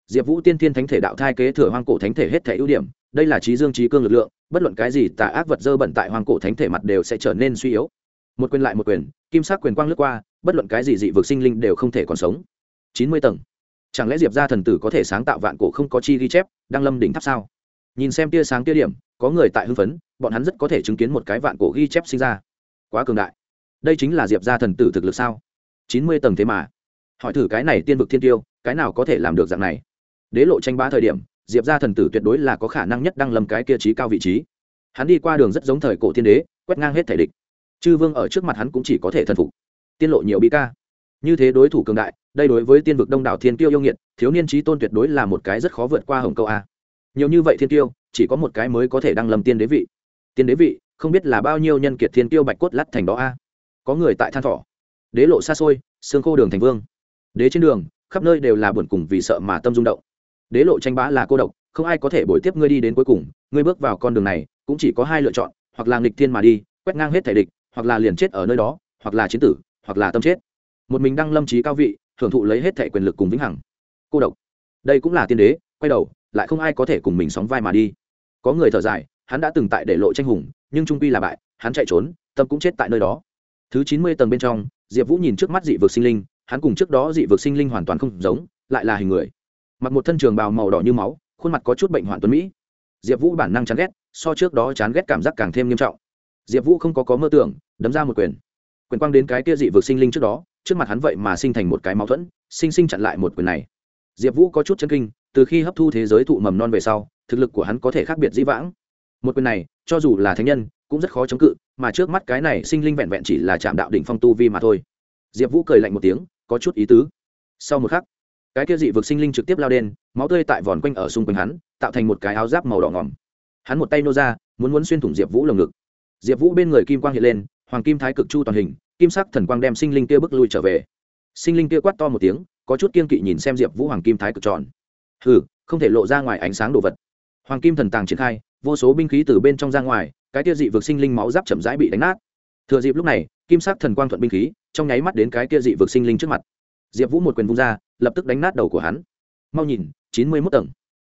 Diệp vũ tiên thiên thánh thể đạo thai kế thừa hoang cổ thánh thể hết thể ưu điểm, đây là trí dương trí cương lực lượng bất luận cái gì tà ác vật dơ bẩn tại hoàng cổ thánh thể mặt đều sẽ trở nên suy yếu. Một quyền lại một quyền, kim sắc quyền quang lướt qua, bất luận cái gì dị vực sinh linh đều không thể còn sống. Chín mươi tầng. Chẳng lẽ diệp gia thần tử có thể sáng tạo vạn cổ không có chi ghi chép, đang lâm đỉnh tháp sao? Nhìn xem tia sáng tia điểm, có người tại hưng phấn, bọn hắn rất có thể chứng kiến một cái vạn cổ ghi chép sinh ra. Quá cường đại. Đây chính là diệp gia thần tử thực lực sao? Chín mươi tầng thế mà. Hỏi thử cái này tiên vực thiên tiêu, cái nào có thể làm được dạng này? Đế lộ tranh bá thời điểm diệp gia thần tử tuyệt đối là có khả năng nhất đăng lâm cái kia trí cao vị trí. Hắn đi qua đường rất giống thời cổ thiên đế, quét ngang hết thể địch. Chư vương ở trước mặt hắn cũng chỉ có thể thần phục. Tiên lộ nhiều bí ca. Như thế đối thủ cường đại, đây đối với tiên vực đông đảo thiên tiêu yêu nghiệt, thiếu niên trí tôn tuyệt đối là một cái rất khó vượt qua hồng câu a. Nhiều như vậy thiên tiêu chỉ có một cái mới có thể đăng lâm tiên đế vị. Tiên đế vị, không biết là bao nhiêu nhân kiệt thiên tiêu bạch cốt lắt thành đó a. Có người tại than thỏ đế lộ xa xôi, xương khô đường thành vương. Đế trên đường, khắp nơi đều là buồn cùng vì sợ mà tâm rung động đế lộ tranh bá là cô độc, không ai có thể bồi tiếp ngươi đi đến cuối cùng, ngươi bước vào con đường này, cũng chỉ có hai lựa chọn, hoặc là nghịch thiên mà đi, quét ngang hết thể địch, hoặc là liền chết ở nơi đó, hoặc là chiến tử, hoặc là tâm chết. Một mình đăng lâm trí cao vị, hưởng thụ lấy hết thể quyền lực cùng vĩnh hằng. Cô độc. Đây cũng là tiên đế, quay đầu, lại không ai có thể cùng mình sóng vai mà đi. Có người thở dài, hắn đã từng tại để lộ tranh hùng, nhưng trung quy là bại, hắn chạy trốn, tâm cũng chết tại nơi đó. Thứ chín mươi tầng bên trong, diệp vũ nhìn trước mắt dị vực sinh linh, hắn cùng trước đó dị vực sinh linh hoàn toàn không giống, lại là hình người mặc một thân trường bào màu đỏ như máu, khuôn mặt có chút bệnh hoạn tuấn mỹ. Diệp vũ bản năng chán ghét, so trước đó chán ghét cảm giác càng thêm nghiêm trọng. Diệp vũ không có có mơ tưởng, đấm ra một quyền. Quyền quang đến cái kia dị vực sinh linh trước đó, trước mặt hắn vậy mà sinh thành một cái mâu thuẫn, sinh sinh chặn lại một quyền này. Diệp vũ có chút chân kinh, từ khi hấp thu thế giới thụ mầm non về sau, thực lực của hắn có thể khác biệt dĩ vãng. Một quyền này, cho dù là thánh nhân, cũng rất khó chống cự, mà trước mắt cái này sinh linh vẹn vẹn chỉ là chạm đạo đỉnh phong tu vi mà thôi. Diệp vũ cười lạnh một tiếng, có chút ý tứ. Sau một khắc cái kia dị vực sinh linh trực tiếp lao đen, máu tươi tại vòn quanh ở xung quanh hắn, tạo thành một cái áo giáp màu đỏ ngỏm. Hắn một tay nô ra, muốn muốn xuyên thủng diệp vũ lồng ngực. Diệp vũ bên người kim quang hiện lên, hoàng kim thái cực chu toàn hình, kim sắc thần quang đem sinh linh kia bước lui trở về. Sinh linh kia quát to một tiếng, có chút kiên kỵ nhìn xem diệp vũ hoàng kim thái cực tròn. Hừ, không thể lộ ra ngoài ánh sáng đồ vật. Hoàng kim thần tàng triển khai, vô số binh khí từ bên trong ra ngoài, cái kia dị vực sinh linh máu giáp chậm rãi bị đánh nát. Thừa dịp lúc này, kim sắc thần quang thuận binh khí, trong nháy mắt đến cái kia dị vực sinh linh trước mặt diệp vũ một quyền vung ra, lập tức đánh nát đầu của hắn. Mau nhìn, chín mươi mốt tầng.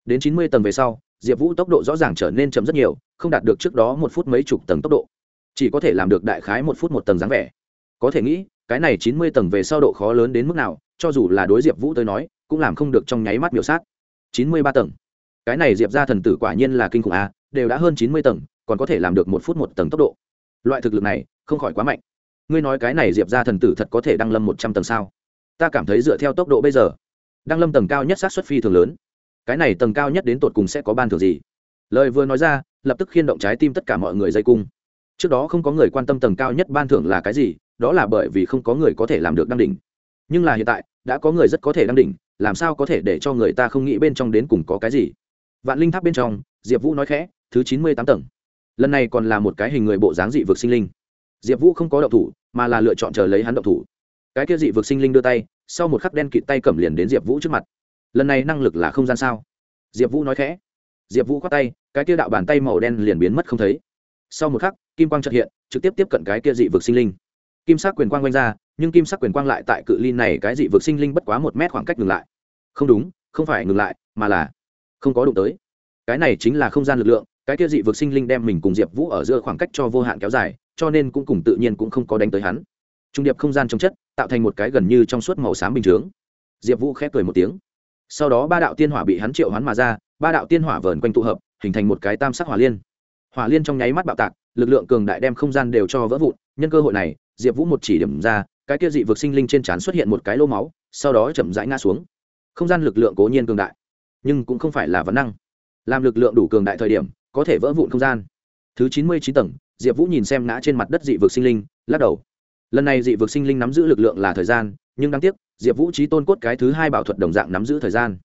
Đến chín mươi tầng về sau, diệp vũ tốc độ rõ ràng trở nên chậm rất nhiều, không đạt được trước đó một phút mấy chục tầng tốc độ. Chỉ có thể làm được đại khái một phút một tầng dáng vẻ. Có thể nghĩ, cái này chín mươi tầng về sau độ khó lớn đến mức nào, cho dù là đối diệp vũ tới nói, cũng làm không được trong nháy mắt biểu sát. chín mươi ba tầng. Cái này diệp ra thần tử quả nhiên là kinh khủng a, đều đã hơn chín mươi tầng, còn có thể làm được một phút một tầng tốc độ. Loại thực lực này, không khỏi quá mạnh. Ngươi nói cái này diệp ra thần tử thật có thể đăng lâm một trăm tầng sao? Ta cảm thấy dựa theo tốc độ bây giờ đang lâm tầng cao nhất sát xuất phi thường lớn. Cái này tầng cao nhất đến tột cùng sẽ có ban thường gì? Lời vừa nói ra, lập tức khiên động trái tim tất cả mọi người dây cung. Trước đó không có người quan tâm tầng cao nhất ban thưởng là cái gì, đó là bởi vì không có người có thể làm được đăng đỉnh. Nhưng là hiện tại, đã có người rất có thể đăng đỉnh, làm sao có thể để cho người ta không nghĩ bên trong đến cùng có cái gì? Vạn linh tháp bên trong, diệp vũ nói khẽ, thứ chín mươi tám tầng. Lần này còn là một cái hình người bộ dáng dị vực sinh linh. Diệp vũ không có động thủ, mà là lựa chọn chờ lấy hắn động thủ cái kia dị vực sinh linh đưa tay, sau một khắc đen kịt tay cầm liền đến diệp vũ trước mặt. Lần này năng lực là không gian sao? Diệp vũ nói khẽ. Diệp vũ khoác tay, cái kia đạo bàn tay màu đen liền biến mất không thấy. Sau một khắc, kim quang trật hiện, trực tiếp tiếp cận cái kia dị vực sinh linh. Kim sắc quyền quang quanh ra, nhưng kim sắc quyền quang lại tại cự ly này cái dị vực sinh linh bất quá một mét khoảng cách ngừng lại. Không đúng, không phải ngừng lại, mà là không có đụng tới. Cái này chính là không gian lực lượng, cái kia dị vực sinh linh đem mình cùng diệp vũ ở giữa khoảng cách cho vô hạn kéo dài, cho nên cũng cùng tự nhiên cũng không có đánh tới hắn. Trung điệp không gian trong chất tạo thành một cái gần như trong suốt màu xám bình chướng. Diệp vũ khép cười một tiếng. Sau đó ba đạo tiên hỏa bị hắn triệu hoán mà ra, ba đạo tiên hỏa vờn quanh tụ hợp, hình thành một cái tam sắc hỏa liên. Hỏa liên trong nháy mắt bạo tạc, lực lượng cường đại đem không gian đều cho vỡ vụn. Nhân cơ hội này, diệp vũ một chỉ điểm ra, cái kia dị vực sinh linh trên trán xuất hiện một cái lô máu, sau đó chậm rãi ngã xuống. Không gian lực lượng cố nhiên cường đại, nhưng cũng không phải là vấn năng. Làm lực lượng đủ cường đại thời điểm, có thể vỡ vụn không gian. Thứ chín mươi chín tầng, diệp vũ nhìn xem ngã trên mặt đất dị vực sinh linh, lắc đầu lần này dị vực sinh linh nắm giữ lực lượng là thời gian, nhưng đáng tiếc, diệp vũ trí tôn cốt cái thứ hai bảo thuật đồng dạng nắm giữ thời gian.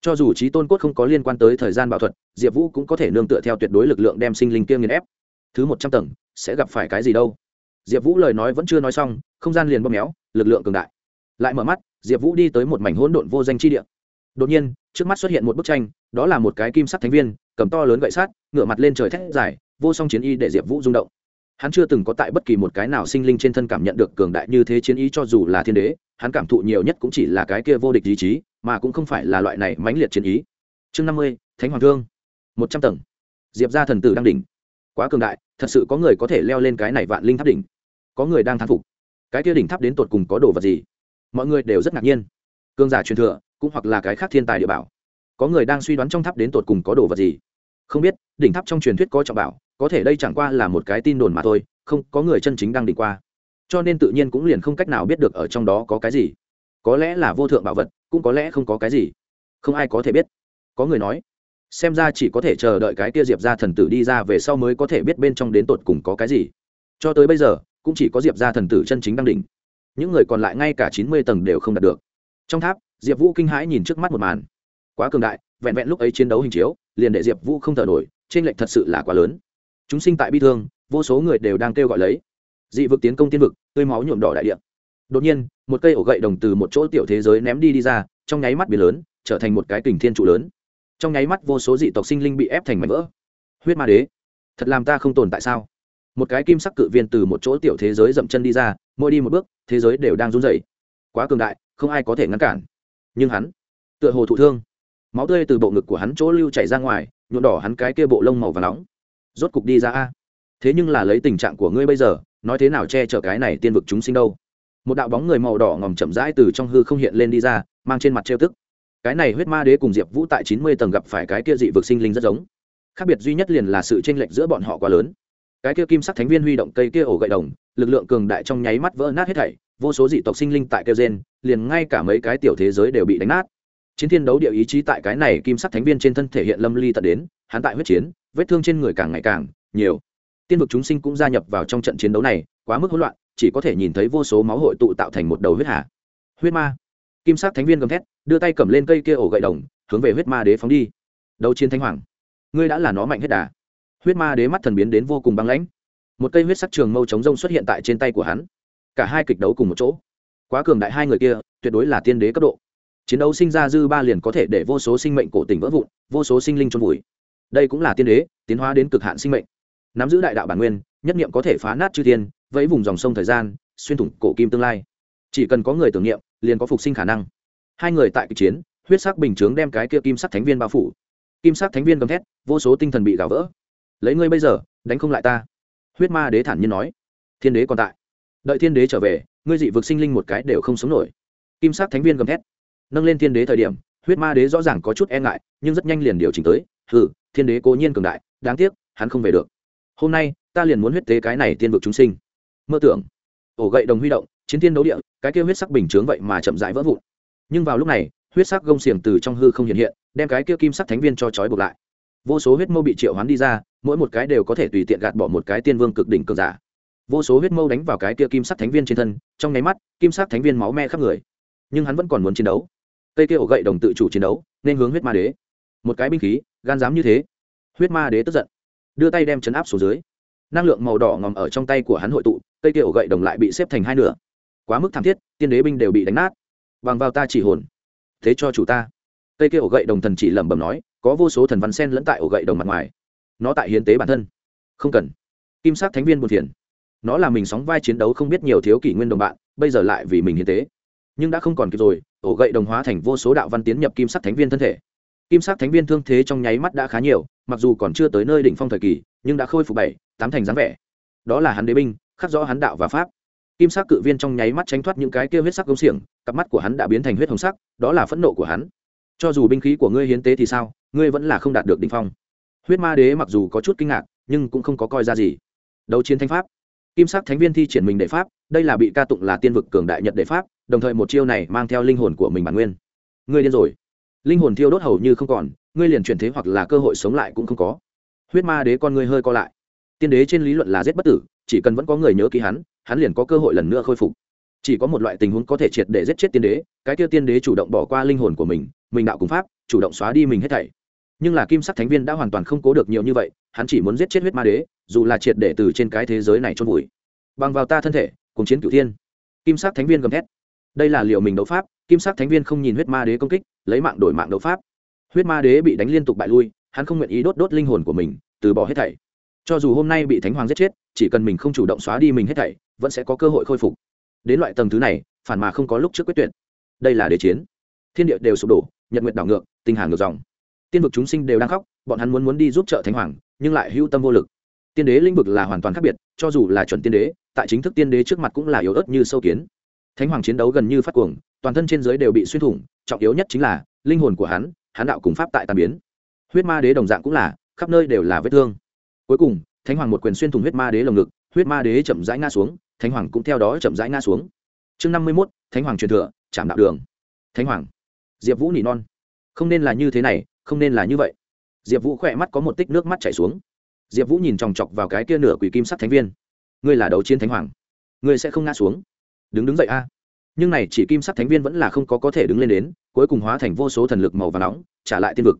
Cho dù trí tôn cốt không có liên quan tới thời gian bảo thuật, diệp vũ cũng có thể nương tựa theo tuyệt đối lực lượng đem sinh linh kia nghiền ép. Thứ một trăm tầng, sẽ gặp phải cái gì đâu? Diệp vũ lời nói vẫn chưa nói xong, không gian liền bóp méo, lực lượng cường đại. Lại mở mắt, diệp vũ đi tới một mảnh hỗn độn vô danh chi địa. Đột nhiên, trước mắt xuất hiện một bức tranh, đó là một cái kim sắt thánh viên, cầm to lớn gậy sát ngựa mặt lên trời thét dài, vô song chiến y để diệp vũ rung động hắn chưa từng có tại bất kỳ một cái nào sinh linh trên thân cảm nhận được cường đại như thế chiến ý cho dù là thiên đế, hắn cảm thụ nhiều nhất cũng chỉ là cái kia vô địch ý chí, mà cũng không phải là loại này mãnh liệt chiến ý. Chương năm mươi, thánh hoàng thương. Một trăm tầng. Diệp ra thần tử đang đỉnh. Quá cường đại, thật sự có người có thể leo lên cái này vạn linh tháp đỉnh. Có người đang thán phục. Cái kia đỉnh tháp đến tột cùng có đồ vật gì? Mọi người đều rất ngạc nhiên. Cương giả truyền thừa, cũng hoặc là cái khác thiên tài địa bảo. Có người đang suy đoán trong tháp đến tột cùng có đồ vật gì? Không biết, đỉnh tháp trong truyền thuyết có trọng bảo có thể đây chẳng qua là một cái tin đồn mà thôi, không, có người chân chính đang đỉnh qua. Cho nên tự nhiên cũng liền không cách nào biết được ở trong đó có cái gì. Có lẽ là vô thượng bảo vật, cũng có lẽ không có cái gì. Không ai có thể biết. Có người nói, xem ra chỉ có thể chờ đợi cái kia diệp ra thần tử đi ra về sau mới có thể biết bên trong đến tột cùng có cái gì. Cho tới bây giờ, cũng chỉ có diệp ra thần tử chân chính đang đỉnh. Những người còn lại ngay cả chín mươi tầng đều không đạt được. Trong tháp, diệp vũ kinh hãi nhìn trước mắt một màn. Quá cường đại, vẹn vẹn lúc ấy chiến đấu hình chiếu, liền để diệp vũ không thở nổi trên lệnh thật sự là quá lớn chúng sinh tại bi thương, vô số người đều đang kêu gọi lấy. Dị vực tiến công tiên vực, tươi máu nhuộm đỏ đại địa. Đột nhiên, một cây ổ gậy đồng từ một chỗ tiểu thế giới ném đi đi ra, trong nháy mắt biển lớn, trở thành một cái kình thiên trụ lớn. Trong nháy mắt vô số dị tộc sinh linh bị ép thành mảnh vỡ. Huyết ma đế, thật làm ta không tồn tại sao? Một cái kim sắc cự viên từ một chỗ tiểu thế giới dậm chân đi ra, mỗi đi một bước, thế giới đều đang run rẩy. Quá cường đại, không ai có thể ngăn cản. Nhưng hắn, tựa hồ thụ thương. Máu tươi từ bộ ngực của hắn chỗ lưu chảy ra ngoài, nhuộm đỏ hắn cái kia bộ lông màu và nóng rốt cục đi ra a. Thế nhưng là lấy tình trạng của ngươi bây giờ, nói thế nào che chở cái này tiên vực chúng sinh đâu? Một đạo bóng người màu đỏ ngòm chậm rãi từ trong hư không hiện lên đi ra, mang trên mặt trêu tức. Cái này huyết ma đế cùng diệp vũ tại chín mươi tầng gặp phải cái kia dị vực sinh linh rất giống. Khác biệt duy nhất liền là sự tranh lệch giữa bọn họ quá lớn. Cái kia kim sắc thánh viên huy động cây kia ổ gậy đồng, lực lượng cường đại trong nháy mắt vỡ nát hết thảy, vô số dị tộc sinh linh tại kêu gen liền ngay cả mấy cái tiểu thế giới đều bị đánh nát. Chiến thiên đấu địa ý chí tại cái này kim sắc thánh viên trên thân thể hiện lâm ly tận đến, hắn tại huyết chiến vết thương trên người càng ngày càng nhiều. Tiên vực chúng sinh cũng gia nhập vào trong trận chiến đấu này, quá mức hỗn loạn, chỉ có thể nhìn thấy vô số máu hội tụ tạo thành một đầu huyết hà. Huyết ma. Kim sắc thánh viên gầm thét, đưa tay cầm lên cây kia ổ gậy đồng, hướng về huyết ma đế phóng đi. Đấu chiến thánh hoàng. Ngươi đã là nó mạnh hết đà. Huyết ma đế mắt thần biến đến vô cùng băng lãnh. Một cây huyết sắc trường mâu chống rông xuất hiện tại trên tay của hắn. Cả hai kịch đấu cùng một chỗ. Quá cường đại hai người kia, tuyệt đối là tiên đế cấp độ. Chiến đấu sinh ra dư ba liền có thể để vô số sinh mệnh cổ tình vỡ vụn, vô số sinh linh trôn vùi đây cũng là tiên đế, tiến hóa đến cực hạn sinh mệnh. Nắm giữ đại đạo bản nguyên, nhất niệm có thể phá nát chư thiên, vẫy vùng dòng sông thời gian, xuyên thủng cổ kim tương lai. Chỉ cần có người tưởng niệm, liền có phục sinh khả năng. Hai người tại kịch chiến, huyết sắc bình chướng đem cái kia kim sắc thánh viên bao phủ. Kim sắc thánh viên gầm thét, vô số tinh thần bị gào vỡ. Lấy ngươi bây giờ, đánh không lại ta. Huyết ma đế thản nhiên nói. Thiên đế còn tại. Đợi thiên đế trở về, ngươi dị vực sinh linh một cái đều không sống nổi. Kim sắc thánh viên gầm thét. Nâng lên thiên đế thời điểm, huyết ma đế rõ ràng có chút e ngại, nhưng rất nhanh liền điều chỉnh tới. Hừ thiên đế cố nhiên cường đại, đáng tiếc, hắn không về được. Hôm nay, ta liền muốn huyết tế cái này tiên vực chúng sinh. Mơ tưởng. Ổ gậy đồng huy động, chiến thiên đấu địa, cái kia huyết sắc bình chướng vậy mà chậm rãi vỡ vụn. Nhưng vào lúc này, huyết sắc gông xiềng từ trong hư không hiện hiện, đem cái kia kim sắc thánh viên cho trói buộc lại. Vô số huyết mâu bị triệu hoán đi ra, mỗi một cái đều có thể tùy tiện gạt bỏ một cái tiên vương cực đỉnh cường giả. Vô số huyết mâu đánh vào cái kia kim sắc thánh viên trên thân, trong nháy mắt, kim sắc thánh viên máu me khắp người. Nhưng hắn vẫn còn muốn chiến đấu. Cây kia ổ gậy đồng tự chủ chiến đấu, nên hướng huyết ma đế. Một cái binh khí gan dám như thế. Huyết ma đế tức giận, đưa tay đem chấn áp xuống dưới. Năng lượng màu đỏ ngòm ở trong tay của hắn hội tụ, cây kia ổ gậy đồng lại bị xếp thành hai nửa. Quá mức thảm thiết, tiên đế binh đều bị đánh nát. Bằng vào ta chỉ hồn, thế cho chủ ta. Cây kia ổ gậy đồng thần chỉ lẩm bẩm nói, có vô số thần văn sen lẫn tại ổ gậy đồng mặt ngoài. Nó tại hiến tế bản thân. Không cần. Kim sắc thánh viên buồn phiền. Nó là mình sóng vai chiến đấu không biết nhiều thiếu kỷ nguyên đồng bạn, bây giờ lại vì mình hiến tế. Nhưng đã không còn kịp rồi, ổ gậy đồng hóa thành vô số đạo văn tiến nhập kim sắc thánh viên thân thể kim sắc thánh viên thương thế trong nháy mắt đã khá nhiều, mặc dù còn chưa tới nơi đỉnh phong thời kỳ, nhưng đã khôi phục bảy, tám thành dáng vẻ. Đó là hắn đế binh, khắc rõ hắn đạo và pháp. Kim sắc cự viên trong nháy mắt tránh thoát những cái kia huyết sắc công xiềng, cặp mắt của hắn đã biến thành huyết hồng sắc, đó là phẫn nộ của hắn. Cho dù binh khí của ngươi hiến tế thì sao, ngươi vẫn là không đạt được đ ỉ n h phong. Huyết ma đế mặc dù có chút kinh ngạc, nhưng cũng không có coi ra gì. Đấu chiến thanh pháp. Kim sắc thánh viên thi triển mình đệ pháp, đây là bị ca tụng là tiên vực cường đại nhật đệ pháp, đồng thời một chiêu này mang theo linh hồn của mình bản nguyên. Ngươi điên rồi linh hồn thiêu đốt hầu như không còn, ngươi liền chuyển thế hoặc là cơ hội sống lại cũng không có. Huyết ma đế con ngươi hơi co lại. Tiên đế trên lý luận là giết bất tử, chỉ cần vẫn có người nhớ ký hắn hắn liền có cơ hội lần nữa khôi phục. Chỉ có một loại tình huống có thể triệt để giết chết tiên đế, cái kia tiên đế chủ động bỏ qua linh hồn của mình mình đạo cùng pháp, chủ động xóa đi mình hết thảy. Nhưng là kim sắc thánh viên đã hoàn toàn không cố được nhiều như vậy, hắn chỉ muốn giết chết huyết ma đế, dù là triệt để từ trên cái thế giới này trôn vùi. Bằng vào ta thân thể, cùng chiến cửu thiên. Kim sắc thánh viên gầm thét. Đây là liệu mình đấu pháp, kim sắc thánh viên không nhìn huyết ma đế công kích lấy mạng đổi mạng đấu pháp. Huyết ma đế bị đánh liên tục bại lui, hắn không nguyện ý đốt đốt linh hồn của mình, từ bỏ hết thảy. Cho dù hôm nay bị thánh hoàng giết chết, chỉ cần mình không chủ động xóa đi mình hết thảy, vẫn sẽ có cơ hội khôi phục. Đến loại tầng thứ này, phản mà không có lúc trước quyết tuyệt. Đây là đế chiến. Thiên địa đều sụp đổ, nhật nguyệt đảo ngược, tinh hà ngược dòng. Tiên vực chúng sinh đều đang khóc, bọn hắn muốn muốn đi giúp trợ thánh hoàng, nhưng lại hữu tâm vô lực. Tiên đế lĩnh vực là hoàn toàn khác biệt, cho dù là chuẩn tiên đế, tại chính thức tiên đế trước mặt cũng là yếu ớt như sâu kiến. Thánh hoàng chiến đấu gần như phát cuồng, toàn thân trên giới đều bị xuyên thủng trọng yếu nhất chính là, linh hồn của hắn hắn đạo cùng pháp tại tàn biến. Huyết ma đế đồng dạng cũng là, khắp nơi đều là vết thương. Cuối cùng, thánh hoàng một quyền xuyên thủng huyết ma đế lồng ngực, huyết ma đế chậm rãi ngã xuống, thánh hoàng cũng theo đó chậm rãi ngã xuống. Chương năm mươi mốt, thánh hoàng truyền thừa chạm đạo đường. Thánh hoàng. Diệp vũ nỉ non. Không nên là như thế này, không nên là như vậy. Diệp vũ khỏe mắt có một tích nước mắt chảy xuống. Diệp vũ nhìn chòng chọc vào cái kia nửa quỷ kim sắc thánh viên. Ngươi là đấu chiến thánh hoàng. Ngươi sẽ không ngã xuống. Đứng đứng dậy a nhưng này chỉ kim sắc thánh viên vẫn là không có có thể đứng lên đến, cuối cùng hóa thành vô số thần lực màu và nóng, trả lại tiên vực.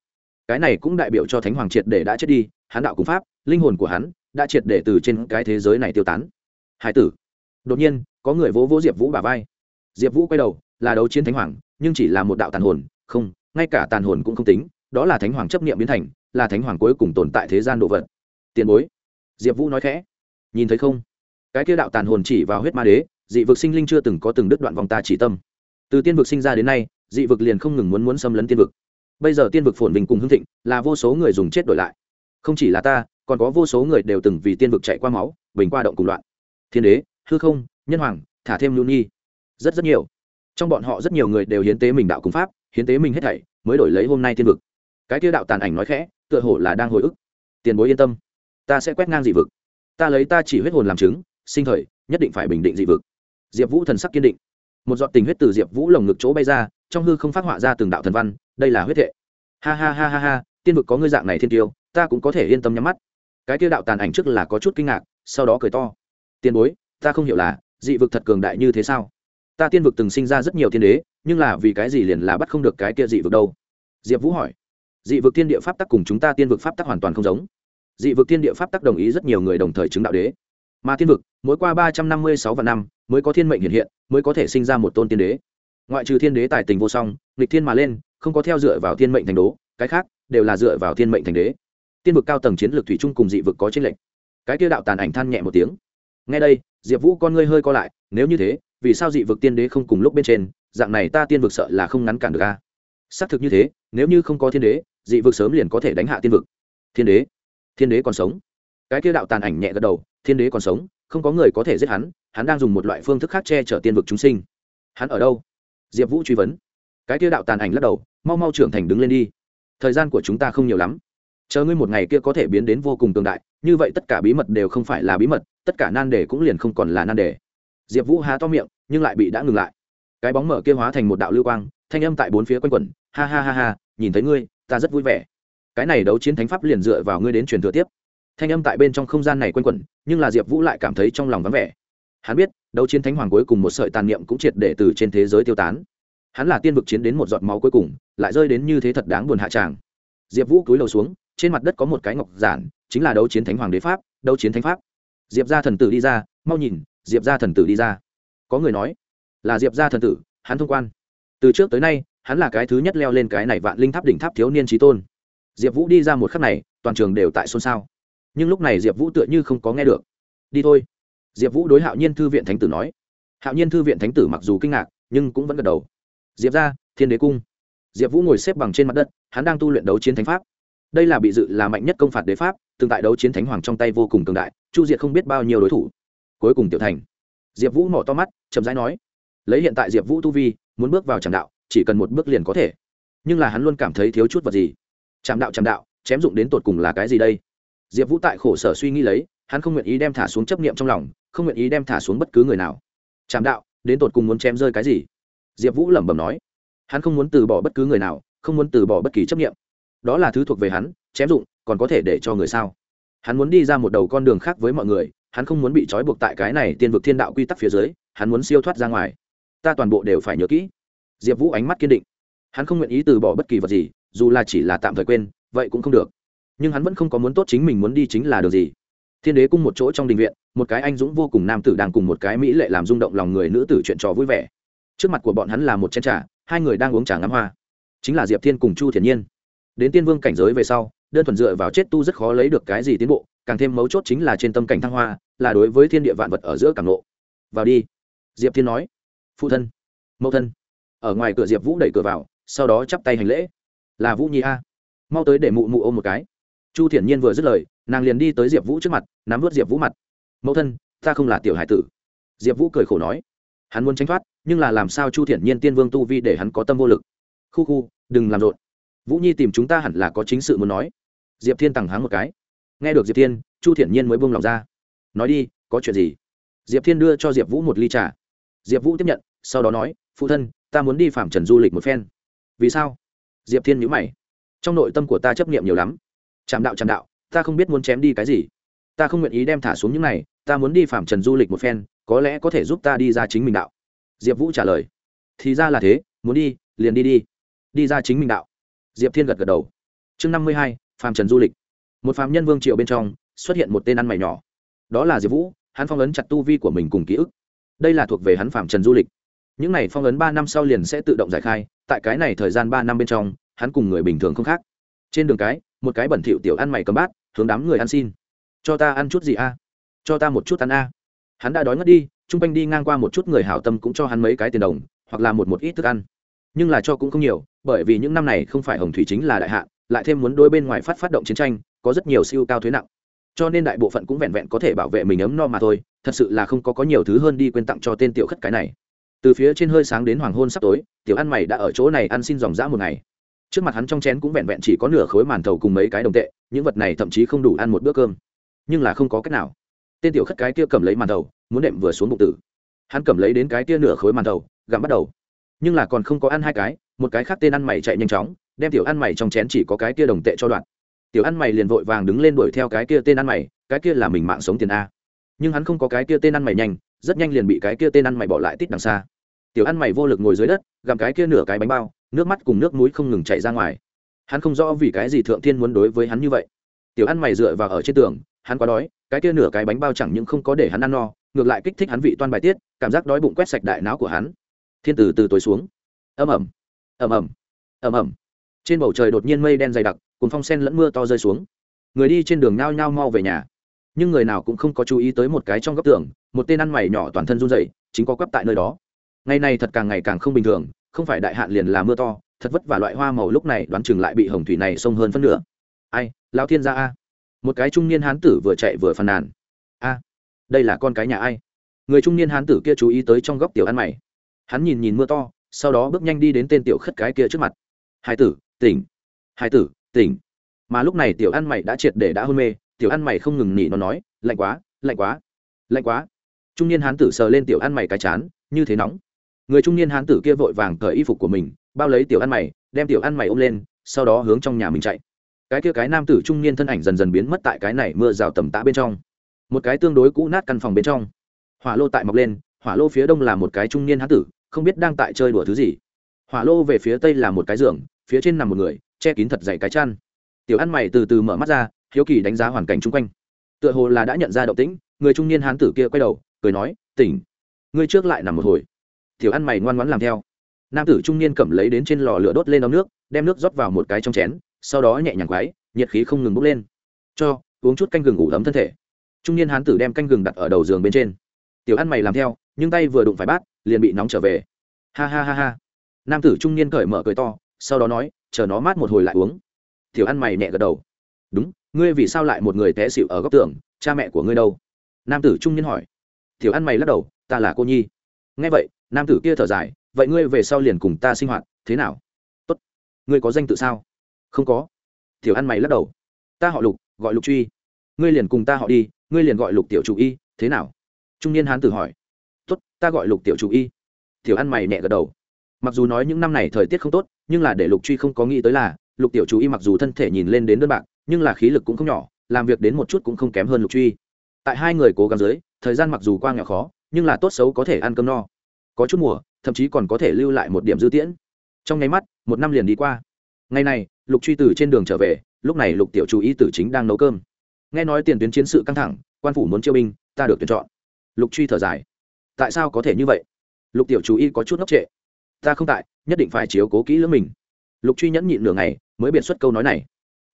Cái này cũng đại biểu cho thánh hoàng triệt để đã chết đi, hán đạo cùng pháp, linh hồn của hắn đã triệt để từ trên cái thế giới này tiêu tán. Hải tử, đột nhiên, có người vỗ vỗ diệp vũ bà vai. Diệp vũ quay đầu, là đấu chiến thánh hoàng, nhưng chỉ là một đạo tàn hồn, không, ngay cả tàn hồn cũng không tính, đó là thánh hoàng chấp nghiệm biến thành, là thánh hoàng cuối cùng tồn tại thế gian độ vật. Tiền bối, diệp vũ nói khẽ. Nhìn thấy không? Cái kia đạo tàn hồn chỉ vào huyết ma đế dị vực sinh linh chưa từng có từng đứt đoạn vòng ta chỉ tâm. Từ tiên vực sinh ra đến nay, dị vực liền không ngừng muốn muốn xâm lấn tiên vực. Bây giờ tiên vực phồn bình cùng hưng thịnh, là vô số người dùng chết đổi lại. Không chỉ là ta, còn có vô số người đều từng vì tiên vực chạy qua máu, bình qua động cùng loạn. Thiên đế, hư không, nhân hoàng, thả thêm lưu nhi. Rất rất nhiều. Trong bọn họ rất nhiều người đều hiến tế mình đạo cùng pháp, hiến tế mình hết thảy, mới đổi lấy hôm nay tiên vực. Cái tiêu đạo tàn ảnh nói khẽ, tựa hồ là đang hồi ức. Tiền bối yên tâm. Ta sẽ quét ngang dị vực. Ta lấy ta chỉ huyết hồn làm chứng, sinh thời, nhất định phải bình định dị vực diệp vũ thần sắc kiên định. Một giọt tình huyết từ diệp vũ lồng ngực chỗ bay ra, trong hư không phát họa ra từng đạo thần văn, đây là huyết thệ ha ha ha ha ha, tiên vực có ngươi dạng này thiên tiêu, ta cũng có thể yên tâm nhắm mắt. Cái tiêu đạo tàn ảnh trước là có chút kinh ngạc, sau đó cười to. Tiền bối, ta không hiểu là, dị vực thật cường đại như thế sao? Ta tiên vực từng sinh ra rất nhiều thiên đế, nhưng là vì cái gì liền là bắt không được cái kia dị vực đâu? Diệp vũ hỏi. Dị vực thiên địa pháp tắc cùng chúng ta tiên vực pháp tắc hoàn toàn không giống. Dị vực thiên địa pháp tắc đồng ý rất nhiều người đồng thời chứng đạo đế. Mà thiên vực, mỗi qua ba trăm năm mươi sáu vạn năm mới có thiên mệnh hiện hiện, mới có thể sinh ra một tôn tiên đế. Ngoại trừ thiên đế tài tình vô song, nghịch thiên mà lên, không có theo dựa vào thiên mệnh thành đố, cái khác đều là dựa vào thiên mệnh thành đế. Tiên vực cao tầng chiến lược thủy chung cùng dị vực có trên lệnh cái kia đạo tàn ảnh than nhẹ một tiếng. Ngay đây, diệp vũ con ngươi hơi co lại, nếu như thế, vì sao dị vực tiên đế không cùng lúc bên trên, dạng này ta tiên vực sợ là không ngắn cản được a? Xác thực như thế, nếu như không có thiên đế, dị vực sớm liền có thể đánh hạ tiên vực. Thiên đế thiên đế còn sống. Cái kia đạo tàn ảnh nhẹ gật đầu, thiên đế còn sống không có người có thể giết hắn hắn đang dùng một loại phương thức khác che chở tiên vực chúng sinh. Hắn ở đâu? Diệp vũ truy vấn. Cái kia đạo tàn ảnh lắc đầu, mau mau trưởng thành đứng lên đi. Thời gian của chúng ta không nhiều lắm. Chờ ngươi một ngày kia có thể biến đến vô cùng tương đại, như vậy tất cả bí mật đều không phải là bí mật, tất cả nan đề cũng liền không còn là nan đề. Diệp vũ há to miệng, nhưng lại bị đã ngừng lại. Cái bóng mở kia hóa thành một đạo lưu quang, thanh âm tại bốn phía quanh quẩn, ha ha ha ha, nhìn thấy ngươi, ta rất vui vẻ. Cái này đấu chiến thánh pháp liền dựa vào ngươi đến truyền thừa tiếp thanh âm tại bên trong không gian này quanh quẩn, nhưng là diệp vũ lại cảm thấy trong lòng vắng vẻ. Hắn biết, đấu chiến thánh hoàng cuối cùng một sợi tàn niệm cũng triệt để từ trên thế giới tiêu tán. Hắn là tiên vực chiến đến một giọt máu cuối cùng, lại rơi đến như thế thật đáng buồn hạ tràng. Diệp vũ cúi đầu xuống, trên mặt đất có một cái ngọc giản, chính là đấu chiến thánh hoàng đế pháp, đấu chiến thánh pháp. Diệp ra thần tử đi ra, mau nhìn, diệp ra thần tử đi ra. Có người nói, là diệp ra thần tử, hắn thông quan. Từ trước tới nay, hắn là cái thứ nhất leo lên cái này vạn linh tháp đỉnh tháp thiếu niên trí tôn. Diệp vũ đi ra một khắc này, toàn trường đều tại xôn xao nhưng lúc này diệp vũ tựa như không có nghe được đi thôi diệp vũ đối hạo nhiên thư viện thánh tử nói hạo nhiên thư viện thánh tử mặc dù kinh ngạc nhưng cũng vẫn gật đầu diệp ra thiên đế cung diệp vũ ngồi xếp bằng trên mặt đất hắn đang tu luyện đấu chiến thánh pháp đây là bị dự là mạnh nhất công phạt đế pháp tương tại đấu chiến thánh hoàng trong tay vô cùng cường đại chu diệt không biết bao nhiêu đối thủ cuối cùng tiểu thành diệp vũ mỏ to mắt chậm rãi nói lấy hiện tại diệp vũ tu vi muốn bước vào tràng đạo chỉ cần một bước liền có thể nhưng là hắn luôn cảm thấy thiếu chút vật gì tràng đạo tràng đạo chém dụng đến tột cùng là cái gì đây diệp vũ tại khổ sở suy nghĩ lấy, hắn không nguyện ý đem thả xuống chấp niệm trong lòng, không nguyện ý đem thả xuống bất cứ người nào. Chạm đạo, đến tột cùng muốn chém rơi cái gì? Diệp vũ lẩm bẩm nói. Hắn không muốn từ bỏ bất cứ người nào, không muốn từ bỏ bất kỳ chấp niệm. Đó là thứ thuộc về hắn, chém dụng, còn có thể để cho người sao? Hắn muốn đi ra một đầu con đường khác với mọi người, hắn không muốn bị trói buộc tại cái này tiên vực thiên đạo quy tắc phía dưới, hắn muốn siêu thoát ra ngoài. Ta toàn bộ đều phải nhớ kỹ. Diệp vũ ánh mắt kiên định. Hắn không nguyện ý từ bỏ bất kỳ vật gì, dù là chỉ là tạm thời quên, vậy cũng không được nhưng hắn vẫn không có muốn tốt chính mình muốn đi chính là được gì. Thiên đế cung một chỗ trong đình viện, một cái anh dũng vô cùng nam tử đang cùng một cái mỹ lệ làm rung động lòng người nữ tử chuyện trò vui vẻ. Trước mặt của bọn hắn là một chén trà, hai người đang uống trà ngắm hoa. Chính là diệp thiên cùng chu Thiển nhiên. Đến tiên vương cảnh giới về sau, đơn thuần dựa vào chết tu rất khó lấy được cái gì tiến bộ, càng thêm mấu chốt chính là trên tâm cảnh thăng hoa, là đối với thiên địa vạn vật ở giữa càng lộ vào đi. Diệp thiên nói. Phụ thân. Mẫu thân. Ở ngoài cửa diệp vũ đẩy cửa vào, sau đó chắp tay hành lễ. Là vũ nhi a. Mau tới để mụ mụ ôm một cái chu thiển nhiên vừa dứt lời, nàng liền đi tới diệp vũ trước mặt, nắm vớt diệp vũ mặt. Mẫu thân, ta không là tiểu hải tử. Diệp vũ cười khổ nói. Hắn muốn tránh thoát, nhưng là làm sao chu thiển nhiên tiên vương tu vi để hắn có tâm vô lực? Khu khu, đừng làm rộn. Vũ nhi tìm chúng ta hẳn là có chính sự muốn nói. Diệp thiên tằng háng một cái. Nghe được diệp thiên, chu thiển nhiên mới buông lòng ra. Nói đi, có chuyện gì? Diệp thiên đưa cho diệp vũ một ly trà. Diệp vũ tiếp nhận, sau đó nói, phụ thân, ta muốn đi phạm trần du lịch một phen. Vì sao? Diệp thiên nhữ mày. Trong nội tâm của ta chấp nghiệm nhiều lắm chạm đạo chạm đạo, ta không biết muốn chém đi cái gì. Ta không nguyện ý đem thả xuống những này, ta muốn đi phạm trần du lịch một phen, có lẽ có thể giúp ta đi ra chính mình đạo. Diệp vũ trả lời. Thì ra là thế, muốn đi, liền đi đi. Đi ra chính mình đạo. Diệp thiên gật gật đầu. Chương năm mươi hai phạm trần du lịch. Một phạm nhân vương triệu bên trong, xuất hiện một tên ăn mày nhỏ. Đó là diệp vũ, hắn phong ấn chặt tu vi của mình cùng ký ức. Đây là thuộc về hắn phạm trần du lịch. Những này phong ấn ba năm sau liền sẽ tự động giải khai, tại cái này thời gian ba năm bên trong, hắn cùng người bình thường không khác. Trên đường cái một cái bẩn thỉu tiểu ăn mày cầm bát, hướng đám người ăn xin. Cho ta ăn chút gì a? Cho ta một chút ăn a. Hắn đã đói ngất đi, chung quanh đi ngang qua một chút người hảo tâm cũng cho hắn mấy cái tiền đồng, hoặc là một một ít thức ăn. Nhưng là cho cũng không nhiều, bởi vì những năm này không phải hồng thủy chính là đại hạ, lại thêm muốn đôi bên ngoài phát phát động chiến tranh, có rất nhiều siêu cao thuế nặng. Cho nên đại bộ phận cũng vẹn vẹn có thể bảo vệ mình ấm no mà thôi, thật sự là không có có nhiều thứ hơn đi quên tặng cho tên tiểu khất cái này. Từ phía trên hơi sáng đến hoàng hôn sắp tối, tiểu ăn mày đã ở chỗ này ăn xin dòng dã một ngày trước mặt hắn trong chén cũng vẹn vẹn chỉ có nửa khối màn thầu cùng mấy cái đồng tệ, những vật này thậm chí không đủ ăn một bữa cơm. Nhưng là không có cách nào. Tên tiểu khất cái kia cầm lấy màn thầu, muốn đệm vừa xuống bụng tử. Hắn cầm lấy đến cái kia nửa khối màn thầu, gặm bắt đầu. Nhưng là còn không có ăn hai cái, một cái khác tên ăn mày chạy nhanh chóng, đem tiểu ăn mày trong chén chỉ có cái kia đồng tệ cho đoạn. Tiểu ăn mày liền vội vàng đứng lên đuổi theo cái kia tên ăn mày, cái kia là mình mạng sống tiền a. Nhưng hắn không có cái kia tên ăn mày nhanh, rất nhanh liền bị cái kia tên ăn mày bỏ lại tít đằng xa. Tiểu ăn mày vô lực ngồi dưới đất, gặm cái kia nửa cái bánh bao nước mắt cùng nước mũi không ngừng chảy ra ngoài. Hắn không rõ vì cái gì thượng thiên muốn đối với hắn như vậy. Tiểu ăn mày dựa vào ở trên tường, hắn quá đói, cái kia nửa cái bánh bao chẳng những không có để hắn ăn no, ngược lại kích thích hắn vị toan bài tiết, cảm giác đói bụng quét sạch đại não của hắn. Thiên từ từ tối xuống. Ầm ầm. Ầm ầm. Ầm ầm. Trên bầu trời đột nhiên mây đen dày đặc cùng phong sen lẫn mưa to rơi xuống. Người đi trên đường nhao nhao mau về nhà. Nhưng người nào cũng không có chú ý tới một cái trong góc tường, một tên ăn mày nhỏ toàn thân run rẩy, chính có quắp tại nơi đó. Ngày này thật càng ngày càng không bình thường không phải đại hạn liền là mưa to, thật vất vả loại hoa màu lúc này đoán chừng lại bị hồng thủy này sông hơn phân nửa. Ai lao thiên gia a. Một cái trung niên hán tử vừa chạy vừa phàn nàn. A, đây là con cái nhà ai? Người trung niên hán tử kia chú ý tới trong góc tiểu ăn mày. Hắn nhìn nhìn mưa to, sau đó bước nhanh đi đến tên tiểu khất cái kia trước mặt. Hai tử, tỉnh. Hai tử, tỉnh. Mà lúc này tiểu ăn mày đã triệt để đã hôn mê, tiểu ăn mày không ngừng nỉ nó nói, lạnh quá lạnh quá lạnh quá. Trung niên hán tử sờ lên tiểu ăn mày cái chán, như thế nóng người trung niên hán tử kia vội vàng cởi y phục của mình, bao lấy tiểu ăn mày, đem tiểu ăn mày ôm lên, sau đó hướng trong nhà mình chạy. Cái kia cái nam tử trung niên thân ảnh dần dần biến mất tại cái này mưa rào tầm tã bên trong. Một cái tương đối cũ nát căn phòng bên trong. Hỏa lô tại mọc lên, hỏa lô phía đông là một cái trung niên hán tử, không biết đang tại chơi đùa thứ gì. Hỏa lô về phía tây là một cái giường, phía trên nằm một người, che kín thật dày cái chăn. Tiểu ăn mày từ từ mở mắt ra, hiếu kỳ đánh giá hoàn cảnh chung quanh. Tựa hồ là đã nhận ra động tĩnh, người trung niên hán tử kia quay đầu, cười nói, tỉnh, ngươi trước lại nằm một hồi thiểu ăn mày ngoan ngoãn làm theo. Nam tử trung niên cầm lấy đến trên lò lửa đốt lên ấm nước, đem nước rót vào một cái trong chén, sau đó nhẹ nhàng quái, nhiệt khí không ngừng bốc lên. Cho, uống chút canh gừng ủ ấm thân thể. Trung niên hán tử đem canh gừng đặt ở đầu giường bên trên. Tiểu ăn mày làm theo, nhưng tay vừa đụng phải bát, liền bị nóng trở về. Ha ha ha ha. Nam tử trung niên cởi mở cười to, sau đó nói, chờ nó mát một hồi lại uống. Tiểu ăn mày nhẹ gật đầu. Đúng, ngươi vì sao lại một người té xịu ở góc tường, cha mẹ của ngươi đâu? Nam tử trung niên hỏi. Tiểu ăn mày lắc đầu, ta là cô nhi. Nghe vậy nam tử kia thở dài, vậy ngươi về sau liền cùng ta sinh hoạt, thế nào? Tốt. Ngươi có danh tự sao? Không có. Tiểu ăn mày lắc đầu. Ta họ lục, gọi lục truy. Ngươi liền cùng ta họ đi, ngươi liền gọi lục tiểu chủ y, thế nào? Trung niên hán tử hỏi. Tốt, ta gọi lục tiểu chủ y. Tiểu ăn mày nhẹ gật đầu. Mặc dù nói những năm này thời tiết không tốt, nhưng là để lục truy không có nghĩ tới là, lục tiểu chủ y mặc dù thân thể nhìn lên đến đơn bạc, nhưng là khí lực cũng không nhỏ, làm việc đến một chút cũng không kém hơn lục truy. Tại hai người cố gắng dưới, thời gian mặc dù qua nghèo khó, nhưng là tốt xấu có thể ăn cơm no có chút mùa, thậm chí còn có thể lưu lại một điểm dư tiễn. Trong nháy mắt, một năm liền đi qua. Ngày này, lục truy tử trên đường trở về, lúc này lục tiểu chú ý tử chính đang nấu cơm. Nghe nói tiền tuyến chiến sự căng thẳng, quan phủ muốn chiêu binh, ta được tuyển chọn. Lục truy thở dài. Tại sao có thể như vậy? Lục tiểu chú ý có chút ngốc trệ. Ta không tại, nhất định phải chiếu cố kỹ lưỡng mình. Lục truy nhẫn nhịn nửa ngày, mới biện xuất câu nói này.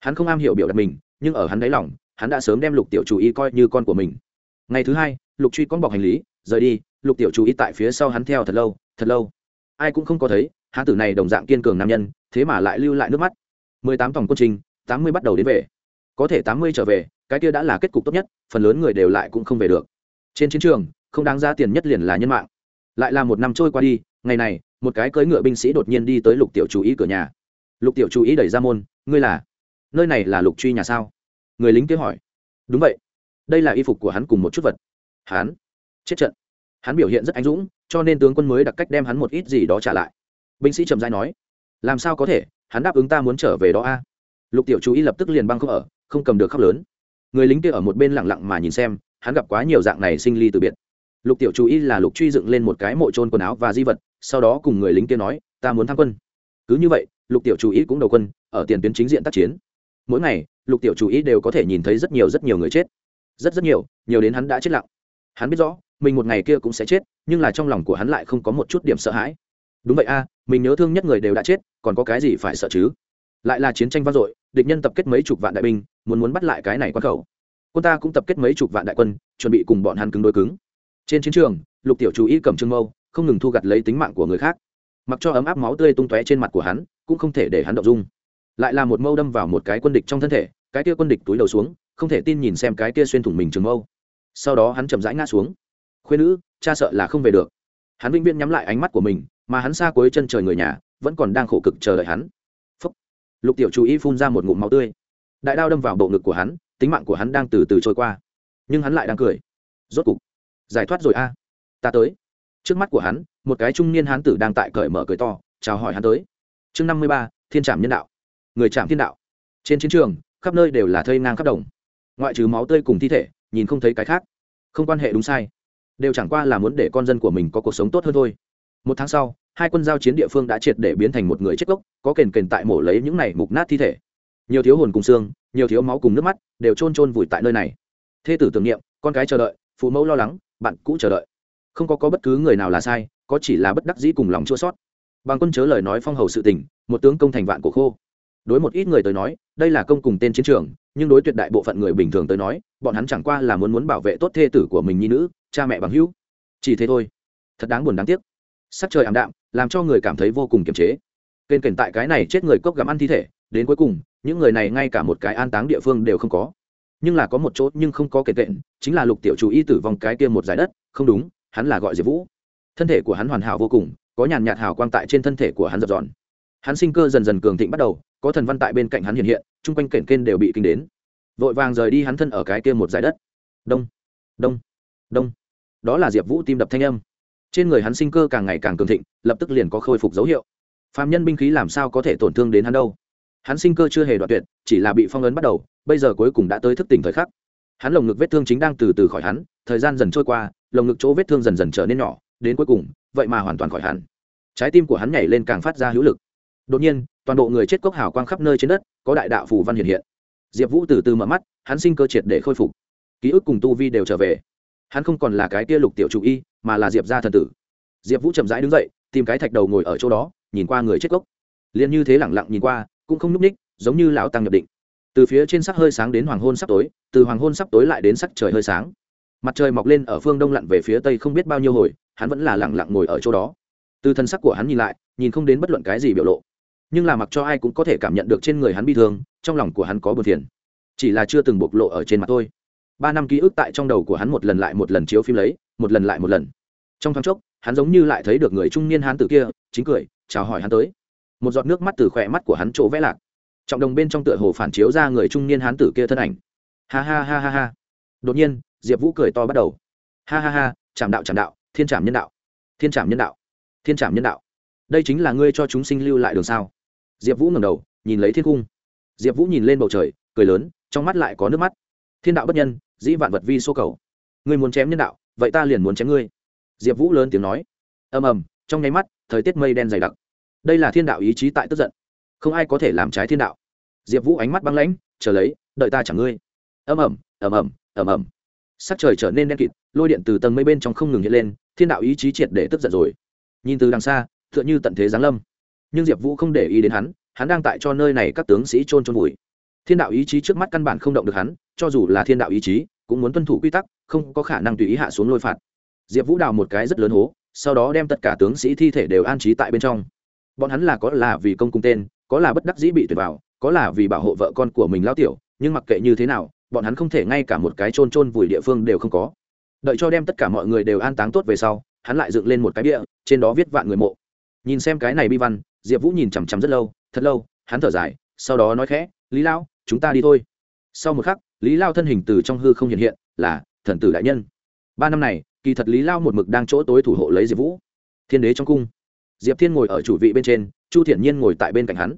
Hắn không am hiểu biểu đạt mình, nhưng ở hắn đáy lòng, hắn đã sớm đem lục tiểu chú ý coi như con của mình. Ngày thứ hai, lục truy con bọc hành lý, rời đi lục tiểu chú ý tại phía sau hắn theo thật lâu thật lâu. Ai cũng không có thấy hán tử này đồng dạng kiên cường nam nhân, thế mà lại lưu lại nước mắt. Mười tám tổng quân trình, tám mươi bắt đầu đến về. Có thể tám mươi trở về, cái kia đã là kết cục tốt nhất, phần lớn người đều lại cũng không về được. Trên chiến trường, không đáng ra tiền nhất liền là nhân mạng. Lại là một năm trôi qua đi, ngày này, một cái cưỡi ngựa binh sĩ đột nhiên đi tới lục tiểu chú ý cửa nhà. Lục tiểu chú ý đẩy ra môn, ngươi là? Nơi này là lục truy nhà sao? Người lính kia hỏi. Đúng vậy. Đây là y phục của hắn cùng một chút vật. Hắn? Chết trận hắn biểu hiện rất anh dũng, cho nên tướng quân mới đặc cách đem hắn một ít gì đó trả lại. Binh sĩ trầm dai nói, làm sao có thể? Hắn đáp ứng ta muốn trở về đó a. Lục tiểu chú ý lập tức liền băng không ở, không cầm được khóc lớn. Người lính kia ở một bên lặng lặng mà nhìn xem, hắn gặp quá nhiều dạng này sinh ly từ biệt. Lục tiểu chú ý là lục truy dựng lên một cái mộ trôn quần áo và di vật, sau đó cùng người lính kia nói, ta muốn tham quân. Cứ như vậy, lục tiểu chú ý cũng đầu quân, ở tiền tuyến chính diện tác chiến. Mỗi ngày, lục tiểu chú ý đều có thể nhìn thấy rất nhiều rất nhiều người chết. Rất rất nhiều nhiều đến hắn đã chết lặng. Hắn biết rõ mình một ngày kia cũng sẽ chết, nhưng là trong lòng của hắn lại không có một chút điểm sợ hãi. Đúng vậy a, mình nhớ thương nhất người đều đã chết, còn có cái gì phải sợ chứ? Lại là chiến tranh vang dội, địch nhân tập kết mấy chục vạn đại binh, muốn muốn bắt lại cái này quan khẩu. Quân ta cũng tập kết mấy chục vạn đại quân, chuẩn bị cùng bọn hắn cứng đối cứng. Trên chiến trường, lục tiểu chú ý cầm trương mâu, không ngừng thu gặt lấy tính mạng của người khác. Mặc cho ấm áp máu tươi tung tóe trên mặt của hắn, cũng không thể để hắn động dung. Lại là một mâu đâm vào một cái quân địch trong thân thể, cái kia quân địch túi đầu xuống, không thể tin nhìn xem cái kia xuyên thủng mình trường mâu. Sau đó hắn chậm rãi ngã xuống khuyên nữ, cha sợ là không về được. Hắn vĩnh viễn nhắm lại ánh mắt của mình, mà hắn xa cuối chân trời người nhà, vẫn còn đang khổ cực chờ đợi hắn. Phúc. lục tiểu chú ý phun ra một ngụm máu tươi. Đại đao đâm vào bộ ngực của hắn, tính mạng của hắn đang từ từ trôi qua. Nhưng hắn lại đang cười. Rốt cục. Giải thoát rồi a. Ta tới. Trước mắt của hắn, một cái trung niên hán tử đang tại cởi mở cười to, chào hỏi hắn tới. Chương năm mươi ba, thiên trạm nhân đạo. Người trạm thiên đạo. Trên chiến trường, khắp nơi đều là thây ngang khắp đồng. Ngoại trừ máu tươi cùng thi thể, nhìn không thấy cái khác. Không quan hệ đúng sai đều chẳng qua là muốn để con dân của mình có cuộc sống tốt hơn thôi. Một tháng sau, hai quân giao chiến địa phương đã triệt để biến thành một người chết gốc, có kền kền tại mổ lấy những này mục nát thi thể. Nhiều thiếu hồn cùng xương, nhiều thiếu máu cùng nước mắt đều trôn trôn vùi tại nơi này. Thê tử tưởng niệm, con cái chờ đợi, phụ mẫu lo lắng, bạn cũ chờ đợi. Không có có bất cứ người nào là sai, có chỉ là bất đắc dĩ cùng lòng chua sót bằng quân chớ lời nói phong hầu sự tình, một tướng công thành vạn của khô đối một ít người tới nói, đây là công cùng tên chiến trường, nhưng đối tuyệt đại bộ phận người bình thường tới nói, bọn hắn chẳng qua là muốn muốn bảo vệ tốt thê tử của mình nhi nữ, cha mẹ bằng hữu. Chỉ thế thôi. Thật đáng buồn đáng tiếc. Sắc trời ảm đạm, làm cho người cảm thấy vô cùng kiềm chế. Kênh kềnh tại cái này chết người cốc gặm ăn thi thể, đến cuối cùng, những người này ngay cả một cái an táng địa phương đều không có. Nhưng là có một chỗ nhưng không có kể kện, chính là lục tiểu chủ y tử vong cái kia một giải đất, không đúng, hắn là gọi diệp vũ. Thân thể của hắn hoàn hảo vô cùng, có nhàn nhạt hào quang tại trên thân thể của hắn dập dọn hắn sinh cơ dần dần cường thịnh bắt đầu, có thần văn tại bên cạnh hắn hiện hiện, chung quanh kển kên đều bị kinh đến. Vội vàng rời đi hắn thân ở cái kia một giải đất. Đông đông đông. Đó là diệp vũ tim đập thanh âm. Trên người hắn sinh cơ càng ngày càng cường thịnh, lập tức liền có khôi phục dấu hiệu. Phạm nhân binh khí làm sao có thể tổn thương đến hắn đâu? Hắn sinh cơ chưa hề đoạn tuyệt, chỉ là bị phong ấn bắt đầu, bây giờ cuối cùng đã tới thức tỉnh thời khắc. Hắn lồng ngực vết thương chính đang từ từ khỏi hắn, thời gian dần trôi qua, lồng ngực chỗ vết thương dần dần trở nên nhỏ, đến cuối cùng, vậy mà hoàn toàn khỏi hắn. Trái tim của hắn nhảy lên càng phát ra hữu lực đột nhiên, toàn bộ người chết cốc hào quang khắp nơi trên đất, có đại đạo phù văn hiện hiện. Diệp vũ từ từ mở mắt, hắn sinh cơ triệt để khôi phục. Ký ức cùng tu vi đều trở về. Hắn không còn là cái tia lục tiểu chủ y, mà là diệp gia thần tử. Diệp vũ chậm rãi đứng dậy, tìm cái thạch đầu ngồi ở chỗ đó, nhìn qua người chết cốc. Liền như thế lẳng lặng nhìn qua, cũng không n ú c ních, giống như lão tăng nhập định. Từ phía trên sắc hơi sáng đến hoàng hôn sắp tối, từ hoàng hôn sắp tối lại đến sắc trời hơi sáng. Mặt trời mọc lên ở phương đông lặn về phía tây không biết bao nhiêu hồi, hắn vẫn là lẳng lặng ngồi ở chỗ đó. Từ thân sắc của hắn nhìn lại, nhìn không đến bất luận cái gì biểu lộ nhưng là mặc cho ai cũng có thể cảm nhận được trên người hắn bi thương, trong lòng của hắn có buồn phiền. Chỉ là chưa từng bộc lộ ở trên mặt tôi ba năm ký ức tại trong đầu của hắn một lần lại một lần chiếu phim lấy, một lần lại một lần. Trong thoáng chốc, hắn giống như lại thấy được người trung niên hán tử kia, chính cười, chào hỏi hắn tới. Một giọt nước mắt từ khỏe mắt của hắn chỗ vẽ lạc. Trọng đồng bên trong tựa hồ phản chiếu ra người trung niên hán tử kia thân ảnh. Ha ha ha ha ha. Đột nhiên, diệp vũ cười to bắt đầu. Ha ha ha, chạm đạo chạm đạo, thiên trảm nhân đạo. Thiên trảm nhân đạo. Thiên trảm nhân đạo. Đây chính là ngươi cho chúng sinh lưu lại đường sao? Diệp vũ ngẩng đầu, nhìn lấy thiên cung diệp vũ nhìn lên bầu trời, cười lớn, trong mắt lại có nước mắt. Thiên đạo bất nhân, dĩ vạn vật vi số cầu. Ngươi muốn chém nhân đạo, vậy ta liền muốn chém ngươi. Diệp vũ lớn tiếng nói. Ầm ầm, trong nháy mắt, thời tiết mây đen dày đặc. Đây là thiên đạo ý chí tại tức giận. Không ai có thể làm trái thiên đạo. Diệp vũ ánh mắt băng lãnh, chờ lấy, đợi ta chẳng ngươi. Ầm ầm ầm ầm ầm ầm. Sắc trời trở nên đen kịt, lôi điện từ tầng mây bên trong không ngừng hiện lên, thiên đạo ý chí triệt để tức giận rồi. Nhìn từ đằng xa t h ư ợ n h ư tận thế giáng lâm nhưng diệp vũ không để ý đến hắn hắn đang tại cho nơi này các tướng sĩ trôn trôn vùi. Thiên đạo ý chí trước mắt căn bản không động được hắn, cho dù là thiên đạo ý chí, cũng muốn tuân thủ quy tắc, không có khả năng tùy ý hạ xuống lôi phạt. Diệp vũ đào một cái rất lớn hố, sau đó đem tất cả tướng sĩ thi thể đều an trí tại bên trong. Bọn hắn là có là vì công cung tên, có là bất đắc dĩ bị tuyệt vào, có là vì bảo hộ vợ con của mình lao tiểu, nhưng mặc kệ như thế nào, bọn hắn không thể ngay cả một cái chôn chôn vùi địa phương đều không có. Đợi cho đem tất cả mọi người đều an táng tốt về sau, hắn lại dựng lên một cái bia trên đó viết vạn người mộ. Nhìn xem cái này bi văn diệp vũ nhìn chằm chằm rất lâu, thật lâu, hắn thở dài, sau đó nói khẽ, lý lao chúng ta đi thôi. Sau một khắc, lý lao thân hình từ trong hư không hiện hiện, là thần tử đại nhân. Ba năm này, kỳ thật lý lao một mực đang chỗ tối thủ hộ lấy diệp vũ. Thiên đế trong cung, diệp thiên ngồi ở chủ vị bên trên, chu thiện nhiên ngồi tại bên cạnh hắn.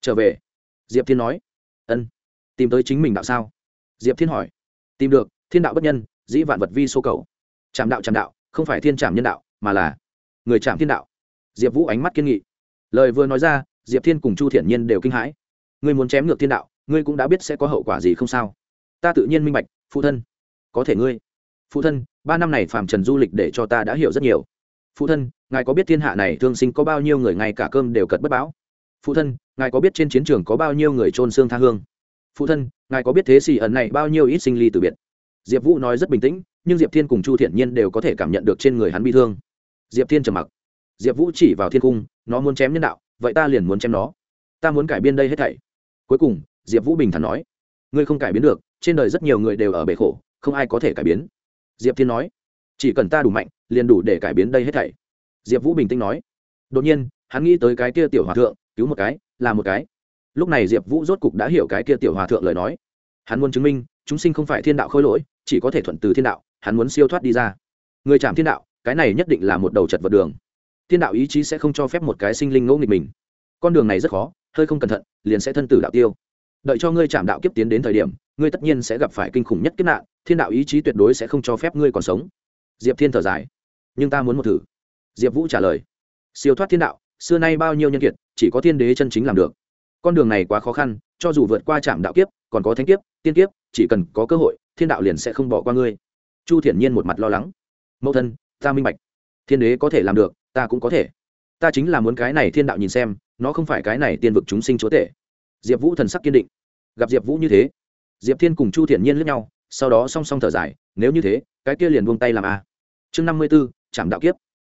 Trở về. Diệp thiên nói. Ân, tìm tới chính mình đạo sao? Diệp thiên hỏi. Tìm được, thiên đạo bất nhân, dĩ vạn vật vi số cầu. Trạm đạo trạm đạo, không phải thiên trạm nhân đạo, mà là người trạm thiên đạo. Diệp vũ ánh mắt kiên nghị lời vừa nói ra, diệp thiên cùng chu thiện nhiên đều kinh hãi. Ngươi muốn chém ngược thiên đạo, ngươi cũng đã biết sẽ có hậu quả gì không sao. Ta tự nhiên minh bạch, phụ thân. Có thể ngươi. Phụ thân, ba năm này phạm trần du lịch để cho ta đã hiểu rất nhiều. Phụ thân, ngài có biết thiên hạ này thương sinh có bao nhiêu người ngay cả cơm đều cật bất báo? phụ thân, ngài có biết trên chiến trường có bao nhiêu người trôn xương tha hương? Phụ thân, ngài có biết thế xì ẩn này bao nhiêu ít sinh ly từ biệt? Diệp vũ nói rất bình tĩnh, nhưng diệp thiên cùng chu thiện nhiên đều có thể cảm nhận được trên người hắn bi thương. Diệp thiên trầm mặc. Diệp vũ chỉ vào thiên cung nó muốn chém nhân đạo, vậy ta liền muốn chém nó. Ta muốn cải biên đây hết thảy. Cuối cùng, diệp vũ bình thản nói, ngươi không cải biến được, trên đời rất nhiều người đều ở bể khổ, không ai có thể cải biến diệp thiên nói, chỉ cần ta đủ mạnh, liền đủ để cải biến đây hết thảy. Diệp vũ bình tĩnh nói, đột nhiên, hắn nghĩ tới cái kia tiểu hòa thượng, cứu một cái, là một cái. Lúc này diệp vũ rốt cục đã hiểu cái kia tiểu hòa thượng lời nói. Hắn muốn chứng minh, chúng sinh không phải thiên đạo khôi lỗi, chỉ có thể thuận từ thiên đạo, hắn muốn siêu thoát đi ra. Người chạm thiên đạo, cái này nhất định là một đầu chật vật đường thiên đạo ý chí sẽ không cho phép một cái sinh linh ngẫu nghịch mình. Con đường này rất khó, hơi không cẩn thận, liền sẽ thân tử đạo tiêu. Đợi cho ngươi chạm đạo kiếp tiến đến thời điểm, ngươi tất nhiên sẽ gặp phải kinh khủng nhất kiếp nạn, thiên đạo ý chí tuyệt đối sẽ không cho phép ngươi còn sống. Diệp thiên thở dài. Nhưng ta muốn một thử. Diệp vũ trả lời. Siêu thoát thiên đạo, xưa nay bao nhiêu nhân kiệt, chỉ có thiên đế chân chính làm được. Con đường này quá khó khăn, cho dù vượt qua trạm đạo kiếp, còn có thánh kiếp, tiên kiếp, chỉ cần có cơ hội, thiên đạo liền sẽ không bỏ qua ngươi. Chu thiển nhiên một mặt lo lắng. Mẫu thân, ta minh bạch. Thiên đế có thể làm được ta cũng có thể. Ta chính là muốn cái này thiên đạo nhìn xem, nó không phải cái này tiên vực chúng sinh chúa tể. Diệp vũ thần sắc kiên định. Gặp diệp vũ như thế, diệp thiên cùng chu thiển nhiên lướt nhau, sau đó song song thở dài, nếu như thế, cái kia liền buông tay làm a. Chương năm mươi b ố trảm đạo kiếp.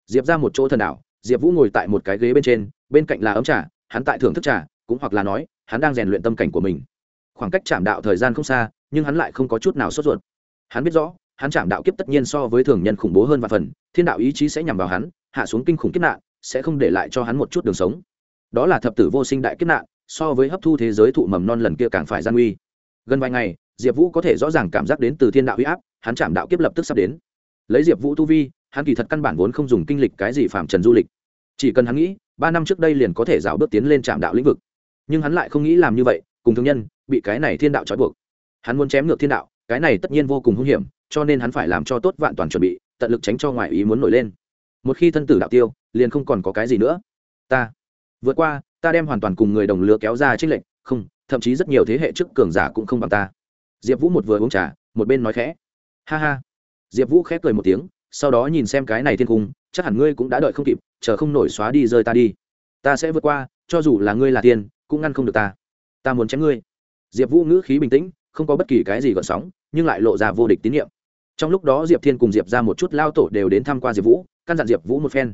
Diệp ra một chỗ thần đạo, diệp vũ ngồi tại một cái ghế bên trên, bên cạnh là ấm trà, hắn tại thưởng thức trà, cũng hoặc là nói, hắn đang rèn luyện tâm cảnh của mình. Khoảng cách chạm đạo thời gian không xa, nhưng hắn lại không có chút nào sốt ruột. Hắn biết rõ, hắn chạm đạo kiếp tất nhiên so với thường nhân khủng bố hơn và phần, thiên đạo ý chí sẽ nhằm vào hắn hạ xuống kinh khủng kiếp nạn, sẽ không để lại cho hắn một chút đường sống. Đó là thập tử vô sinh đại kiếp nạn, so với hấp thu thế giới thụ mầm non lần kia càng phải gian nguy. Gần vài ngày, diệp vũ có thể rõ ràng cảm giác đến từ thiên đạo huy áp, hắn chạm đạo kiếp lập tức sắp đến. Lấy diệp vũ tu vi, hắn kỳ thật căn bản vốn không dùng kinh lịch cái gì phạm trần du lịch. Chỉ cần hắn nghĩ, ba năm trước đây liền có thể dạo bước tiến lên trạm đạo lĩnh vực. Nhưng hắn lại không nghĩ làm như vậy, cùng thương nhân, bị cái này thiên đạo trói buộc. Hắn muốn chém ngược thiên đạo, cái này tất nhiên vô cùng hung hiểm, cho nên hắn phải làm cho tốt vạn toàn chuẩn bị, tận lực tránh cho ngoại ý muốn nổi lên một khi thân tử đạo tiêu, liền không còn có cái gì nữa. Ta, vượt qua, ta đem hoàn toàn cùng người đồng lứa kéo ra trích lệnh không, thậm chí rất nhiều thế hệ trước cường giả cũng không bằng ta. Diệp vũ một vừa uống trà, một bên nói khẽ. Ha ha. Diệp vũ khẽ cười một tiếng, sau đó nhìn xem cái này thiên cung, chắc hẳn ngươi cũng đã đợi không kịp, chờ không nổi xóa đi rơi ta đi. Ta sẽ vượt qua, cho dù là ngươi là tiên, cũng ngăn không được ta. Ta muốn chém ngươi. Diệp vũ ngữ khí bình tĩnh, không có bất kỳ cái gì gợn sóng, nhưng lại lộ ra vô địch tín nhiệm trong lúc đó diệp thiên cùng diệp ra một chút lao tổ đều đến tham q u a diệp vũ căn dặn diệp vũ một phen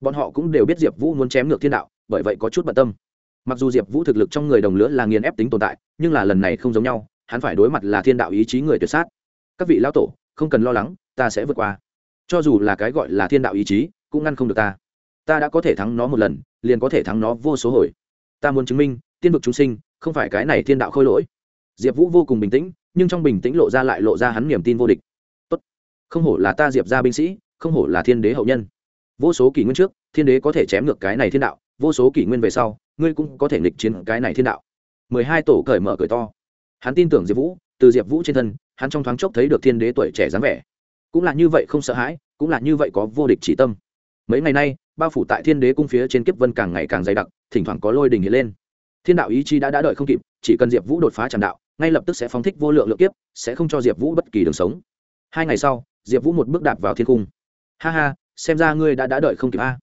bọn họ cũng đều biết diệp vũ muốn chém ngược thiên đạo bởi vậy có chút bận tâm mặc dù diệp vũ thực lực trong người đồng lứa là nghiền ép tính tồn tại nhưng là lần này không giống nhau hắn phải đối mặt là thiên đạo ý chí người tuyệt sát các vị lao tổ không cần lo lắng ta sẽ vượt qua cho dù là cái gọi là thiên đạo ý chí cũng ngăn không được ta ta đã có thể thắng nó một lần liền có thể thắng nó vô số hồi ta muốn chứng minh tiên vực chúng sinh không phải cái này thiên đạo khôi lỗi diệp vũ vô cùng bình tĩnh nhưng trong bình tĩnh lộ ra lại lộ ra hắn niềm tin vô địch không hổ là ta diệp ra binh sĩ, không hổ là thiên đế hậu nhân. Vô số kỷ nguyên trước, thiên đế có thể chém ngược cái này thiên đạo, vô số kỷ nguyên về sau, ngươi cũng có thể nghịch chiến cái này thiên đạo. Mười hai tổ cởi mở cởi to. Hắn tin tưởng diệp vũ, từ diệp vũ trên thân, hắn trong thoáng chốc thấy được thiên đế tuổi trẻ dáng vẻ. Cũng là như vậy không sợ hãi, cũng là như vậy có vô địch chỉ tâm. Mấy ngày nay, bao phủ tại thiên đế cung phía trên kiếp vân càng ngày càng dày đặc, thỉnh thoảng có lôi đình hiện lên. Thiên đạo ý chí đã đã đợi không kịp, chỉ cần diệp vũ đột phá tràn đạo, ngay lập tức sẽ phóng thích vô lượng lượng kiếp, sẽ không cho diệp vũ bất kỳ đường sống. Hai ngày sau diệp vũ một bước đạp vào thiên cung ha ha, xem ra ngươi đã đã đợi không kịp a.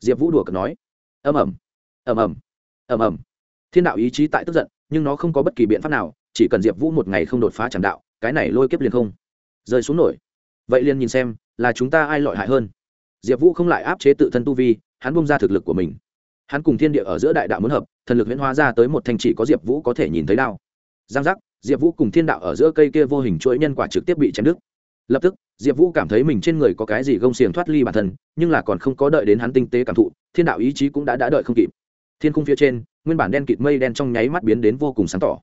Diệp vũ đùa cợt nói. Ầm ầm ầm ầm ầm ầm. Thiên đạo ý chí tại tức giận, nhưng nó không có bất kỳ biện pháp nào, chỉ cần diệp vũ một ngày không đột phá tràn đạo, cái này lôi kiếp liền không rơi xuống nổi. Vậy liền nhìn xem, là chúng ta ai lọi hại hơn? Diệp vũ không lại áp chế tự thân tu vi, hắn bung ra thực lực của mình. Hắn cùng thiên địa ở giữa đại đạo muốn hợp, thần lực huyễn hóa ra tới một thanh chỉ có diệp vũ có thể nhìn thấy đao. Giang giác, diệp vũ cùng thiên đạo ở giữa cây kia vô hình chuỗi nhân quả trực tiếp bị chém đứt lập tức, diệp vũ cảm thấy mình trên người có cái gì gông xiềng thoát ly bản thân, nhưng là còn không có đợi đến hắn tinh tế cảm thụ, thiên đạo ý chí cũng đã đã đợi không kịp. Thiên khung phía trên, nguyên bản đen kịt mây đen trong nháy mắt biến đến vô cùng sáng tỏ.